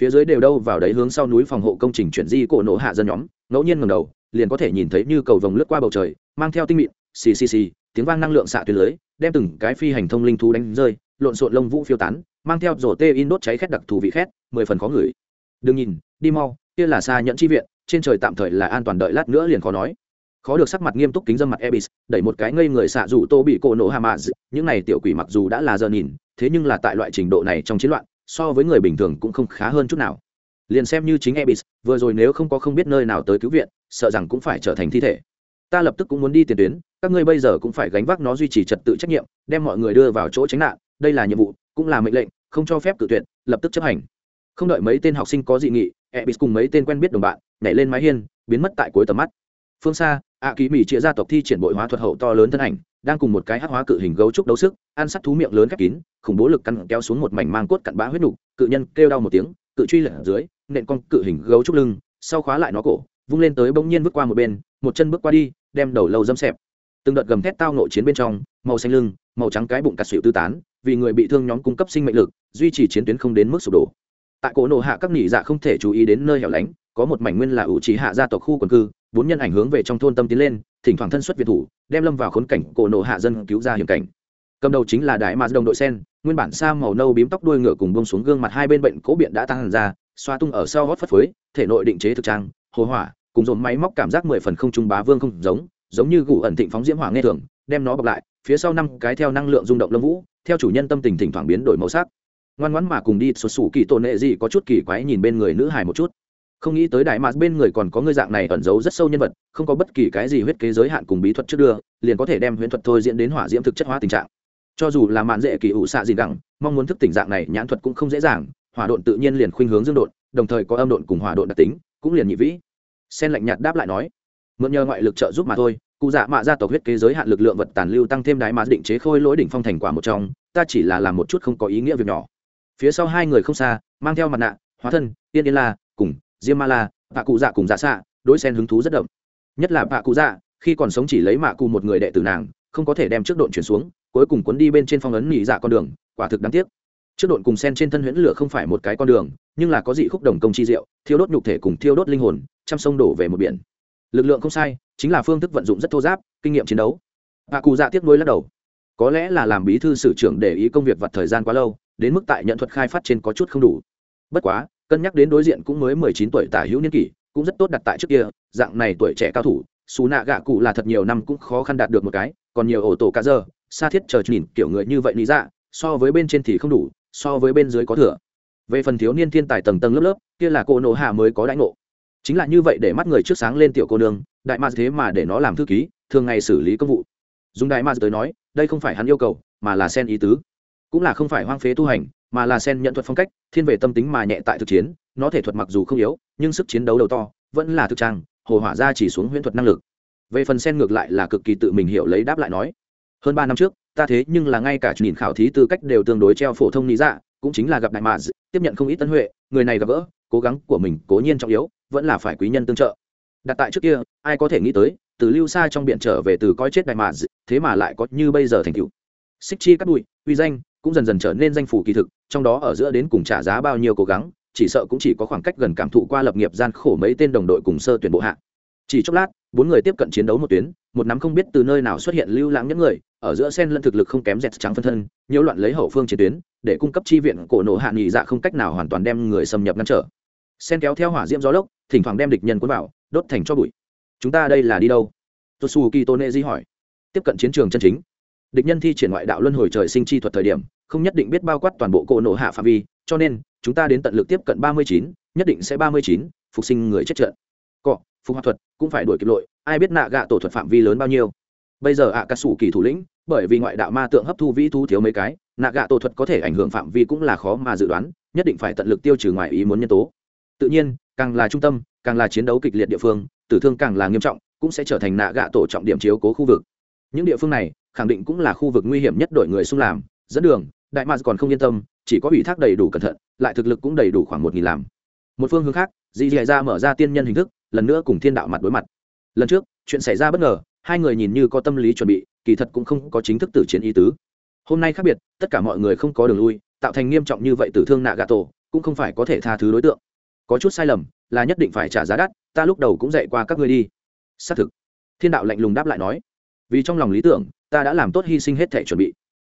Phía dưới đều đâu vào đấy hướng sau núi phòng hộ công trình chuyển di cổ nổ hạ dân nhóm, ngẫu nhiên ngầm đầu liền có thể nhìn thấy như cầu vồng lướt qua bầu trời, mang theo tinh mịn, xì xì xì, tiếng vang năng lượng xạ tuyến lưới, đem từng cái phi hành thông linh thú đánh rơi, lộn xộn lông vũ phiêu tán, mang theo rổ tê in đốt cháy khét đặc thù vị khét, mười phần khó ngửi. Đừng nhìn, đi mau, kia là xa nhẫn chi viện, trên trời tạm thời là an toàn đợi lát nữa liền khó nói. Khó được sắc mặt nghiêm túc kính dâm mặt ebis, đẩy một cái ngây người xạ dù tô bị cổ nổ hà mạ những này tiểu quỷ mặc dù đã là giờ nhìn, thế nhưng là tại loại trình độ này trong chiến loạn, so với người bình thường cũng không khá hơn chút nào. Liền xem như chính ebis, vừa rồi nếu không có không biết nơi nào tới cứu viện sợ rằng cũng phải trở thành thi thể. Ta lập tức cũng muốn đi tiền tuyến, các ngươi bây giờ cũng phải gánh vác nó duy trì trật tự trách nhiệm, đem mọi người đưa vào chỗ tránh nạn, đây là nhiệm vụ, cũng là mệnh lệnh, không cho phép cự tuyệt, lập tức chấp hành. Không đợi mấy tên học sinh có dị nghị, ebis cùng mấy tên quen biết đồng bạn, nhảy lên mái hiên, biến mất tại cuối tầm mắt. Phương xa ạ ký mỹ chia gia tộc thi triển bội hóa thuật hậu to lớn thân ảnh, đang cùng một cái hắc hóa cự hình gấu trúc đấu sức, ăn sắt thú miệng lớn khép kín, khủng bố lực căn kéo xuống một mảnh mang cốt cặn bã huyết nục, cự nhân kêu đau một tiếng, cự truy lật dưới, nện con cự hình gấu trúc lưng, sau khóa lại nó cổ vung lên tới bỗng nhiên vứt qua một bên, một chân bước qua đi, đem đầu lâu dâm xẹp. Từng đợt gầm thét tao nội chiến bên trong, màu xanh lưng, màu trắng cái bụng cà xịu tư tán, vì người bị thương nhóm cung cấp sinh mệnh lực, duy trì chiến tuyến không đến mức sụp đổ. Tại cổ nổ hạ các nỉ dạ không thể chú ý đến nơi hẻo lánh, có một mảnh nguyên là ủ trí hạ gia tộc khu quần cư, bốn nhân ảnh hướng về trong thôn tâm tiến lên, thỉnh thoảng thân xuất việt thủ, đem lâm vào khốn cảnh cổ nổ hạ dân cứu ra hiểm cảnh. Cầm đầu chính là đại mà đồng đội sen, nguyên bản sa màu nâu bím tóc đuôi ngựa cùng bông xuống gương mặt hai bên bệnh cố biện đã tăng ra, xoa tung ở sau gót phất phới, thể nội định chế thực trang, hồ hỏa cùng dồn máy móc cảm giác mười phần không trung bá vương không giống giống như gủ ẩn thịnh phóng diễm hỏa nghe thường, đem nó bọc lại, phía sau năm cái theo năng lượng rung động lâm vũ, theo chủ nhân tâm tình thỉnh thoảng biến đổi màu sắc. Ngoan ngoãn mà cùng đi, sụt sủ kỳ tôn nệ gì có chút kỳ quái nhìn bên người nữ hài một chút. Không nghĩ tới đại mạc bên người còn có người dạng này ẩn giấu rất sâu nhân vật, không có bất kỳ cái gì huyết kế giới hạn cùng bí thuật trước đưa, liền có thể đem huyễn thuật thôi diễn đến hỏa diễm thực chất hóa tình trạng. Cho dù là mạn dễ kỳ ủ xạ gì gẳng, mong muốn thức tỉnh dạng này nhãn thuật cũng không dễ dàng, hỏa độn tự nhiên liền khuynh hướng dương độn, đồng thời có âm độn cùng hỏa độn đặc tính, cũng liền nhị vĩ sen lạnh nhạt đáp lại nói, mượn nhờ ngoại lực trợ giúp mà thôi, cụ dạ mạ gia tộc huyết kế giới hạn lực lượng vật tàn lưu tăng thêm đái mà định chế khôi lỗi đỉnh phong thành quả một trong, ta chỉ là làm một chút không có ý nghĩa việc nhỏ. Phía sau hai người không xa, mang theo mặt nạ, hóa thân tiên yên la, cùng diêm ma la bạ cụ dạ cùng dạ xạ đối sen hứng thú rất đậm. Nhất là bạ cụ dạ khi còn sống chỉ lấy mạ cụ một người đệ tử nàng, không có thể đem trước độn chuyển xuống, cuối cùng cuốn đi bên trên phong ấn nhị dạ con đường, quả thực đáng tiếc. Trước độn cùng sen trên thân huyễn lửa không phải một cái con đường, nhưng là có dị khúc đồng công chi diệu, thiêu đốt nhục thể cùng thiêu đốt linh hồn trăm sông đổ về một biển. Lực lượng không sai, chính là phương thức vận dụng rất thô giáp, kinh nghiệm chiến đấu. Bà cụ dạ tiếc nuối lắc đầu. Có lẽ là làm bí thư sử trưởng để ý công việc vặt thời gian quá lâu, đến mức tại nhận thuật khai phát trên có chút không đủ. Bất quá, cân nhắc đến đối diện cũng mới mười chín tuổi tả hữu niên kỷ, cũng rất tốt đặt tại trước kia, dạng này tuổi trẻ cao thủ, xù nạ gạ cụ là thật nhiều năm cũng khó khăn đạt được một cái, còn nhiều ổ tổ cá giờ, xa thiết chờ nhìn kiểu người như vậy lý dạ so với bên trên thì không đủ, so với bên dưới có thừa. Về phần thiếu niên thiên tài tầng tầng lớp lớp, kia là cô nộ hạ mới có đãi ngộ chính là như vậy để mắt người trước sáng lên tiểu cô nương, đại ma thế mà để nó làm thư ký, thường ngày xử lý công vụ. Dùng đại ma tới nói, đây không phải hắn yêu cầu, mà là sen ý tứ. Cũng là không phải hoang phế tu hành, mà là sen nhận thuật phong cách, thiên về tâm tính mà nhẹ tại thực chiến, nó thể thuật mặc dù không yếu, nhưng sức chiến đấu đầu to, vẫn là thực trang hồ hỏa ra chỉ xuống huyễn thuật năng lực. Về phần sen ngược lại là cực kỳ tự mình hiểu lấy đáp lại nói. Hơn ba năm trước, ta thế nhưng là ngay cả nhìn khảo thí tư cách đều tương đối treo phổ thông lý dạ cũng chính là gặp đại mà tiếp nhận không ít tân huệ, người này gặp gỡ, cố gắng của mình cố nhiên trọng yếu vẫn là phải quý nhân tương trợ. Đặt tại trước kia, ai có thể nghĩ tới, từ lưu xa trong biển trở về từ coi chết đại mà thế mà lại có như bây giờ thành tựu. Xích chi cắt bụi, uy danh cũng dần dần trở nên danh phủ kỳ thực, trong đó ở giữa đến cùng trả giá bao nhiêu cố gắng, chỉ sợ cũng chỉ có khoảng cách gần cảm thụ qua lập nghiệp gian khổ mấy tên đồng đội cùng sơ tuyển bộ hạ. Chỉ chốc lát, bốn người tiếp cận chiến đấu một tuyến, một nắm không biết từ nơi nào xuất hiện lưu lãng những người, ở giữa sen lẫn thực lực không kém dẹt trắng phân thân, nhiễu loạn lấy hậu phương chiến tuyến, để cung cấp chi viện cổ nổ hạ nghị dạ không cách nào hoàn toàn đem người xâm nhập ngăn trở sen kéo theo hỏa diễm gió lốc thỉnh thoảng đem địch nhân cuốn vào đốt thành cho bụi. Chúng ta đây là đi đâu? Tosu kitone di hỏi. Tiếp cận chiến trường chân chính. Địch nhân thi triển ngoại đạo luân hồi trời sinh chi thuật thời điểm không nhất định biết bao quát toàn bộ cỗ nổ hạ phạm vi cho nên chúng ta đến tận lực tiếp cận ba mươi chín nhất định sẽ ba mươi chín phục sinh người chết trận. Cọ phục hoạt thuật cũng phải đuổi kịp lội ai biết nạ gạ tổ thuật phạm vi lớn bao nhiêu. Bây giờ ạ à, ca sủ kỳ thủ lĩnh bởi vì ngoại đạo ma tượng hấp thu vĩ thú thiếu mấy cái nạ gạ tổ thuật có thể ảnh hưởng phạm vi cũng là khó mà dự đoán nhất định phải tận lực tiêu trừ ngoài ý muốn nhân tố tự nhiên, càng là trung tâm, càng là chiến đấu kịch liệt địa phương, tử thương càng là nghiêm trọng, cũng sẽ trở thành nạ gạ tổ trọng điểm chiếu cố khu vực. Những địa phương này, khẳng định cũng là khu vực nguy hiểm nhất đội người xung làm, dẫn đường, đại mạc còn không yên tâm, chỉ có ủy thác đầy đủ cẩn thận, lại thực lực cũng đầy đủ khoảng một nghìn làm. Một phương hướng khác, dì dì ra mở ra tiên nhân hình thức, lần nữa cùng thiên đạo mặt đối mặt. Lần trước, chuyện xảy ra bất ngờ, hai người nhìn như có tâm lý chuẩn bị, kỳ thật cũng không có chính thức tử chiến ý tứ. Hôm nay khác biệt, tất cả mọi người không có đường lui, tạo thành nghiêm trọng như vậy tử thương nạ gà tổ, cũng không phải có thể tha thứ đối tượng có chút sai lầm, là nhất định phải trả giá đắt, ta lúc đầu cũng dạy qua các ngươi đi. Xác thực. Thiên đạo lạnh lùng đáp lại nói, vì trong lòng lý tưởng, ta đã làm tốt hy sinh hết thể chuẩn bị.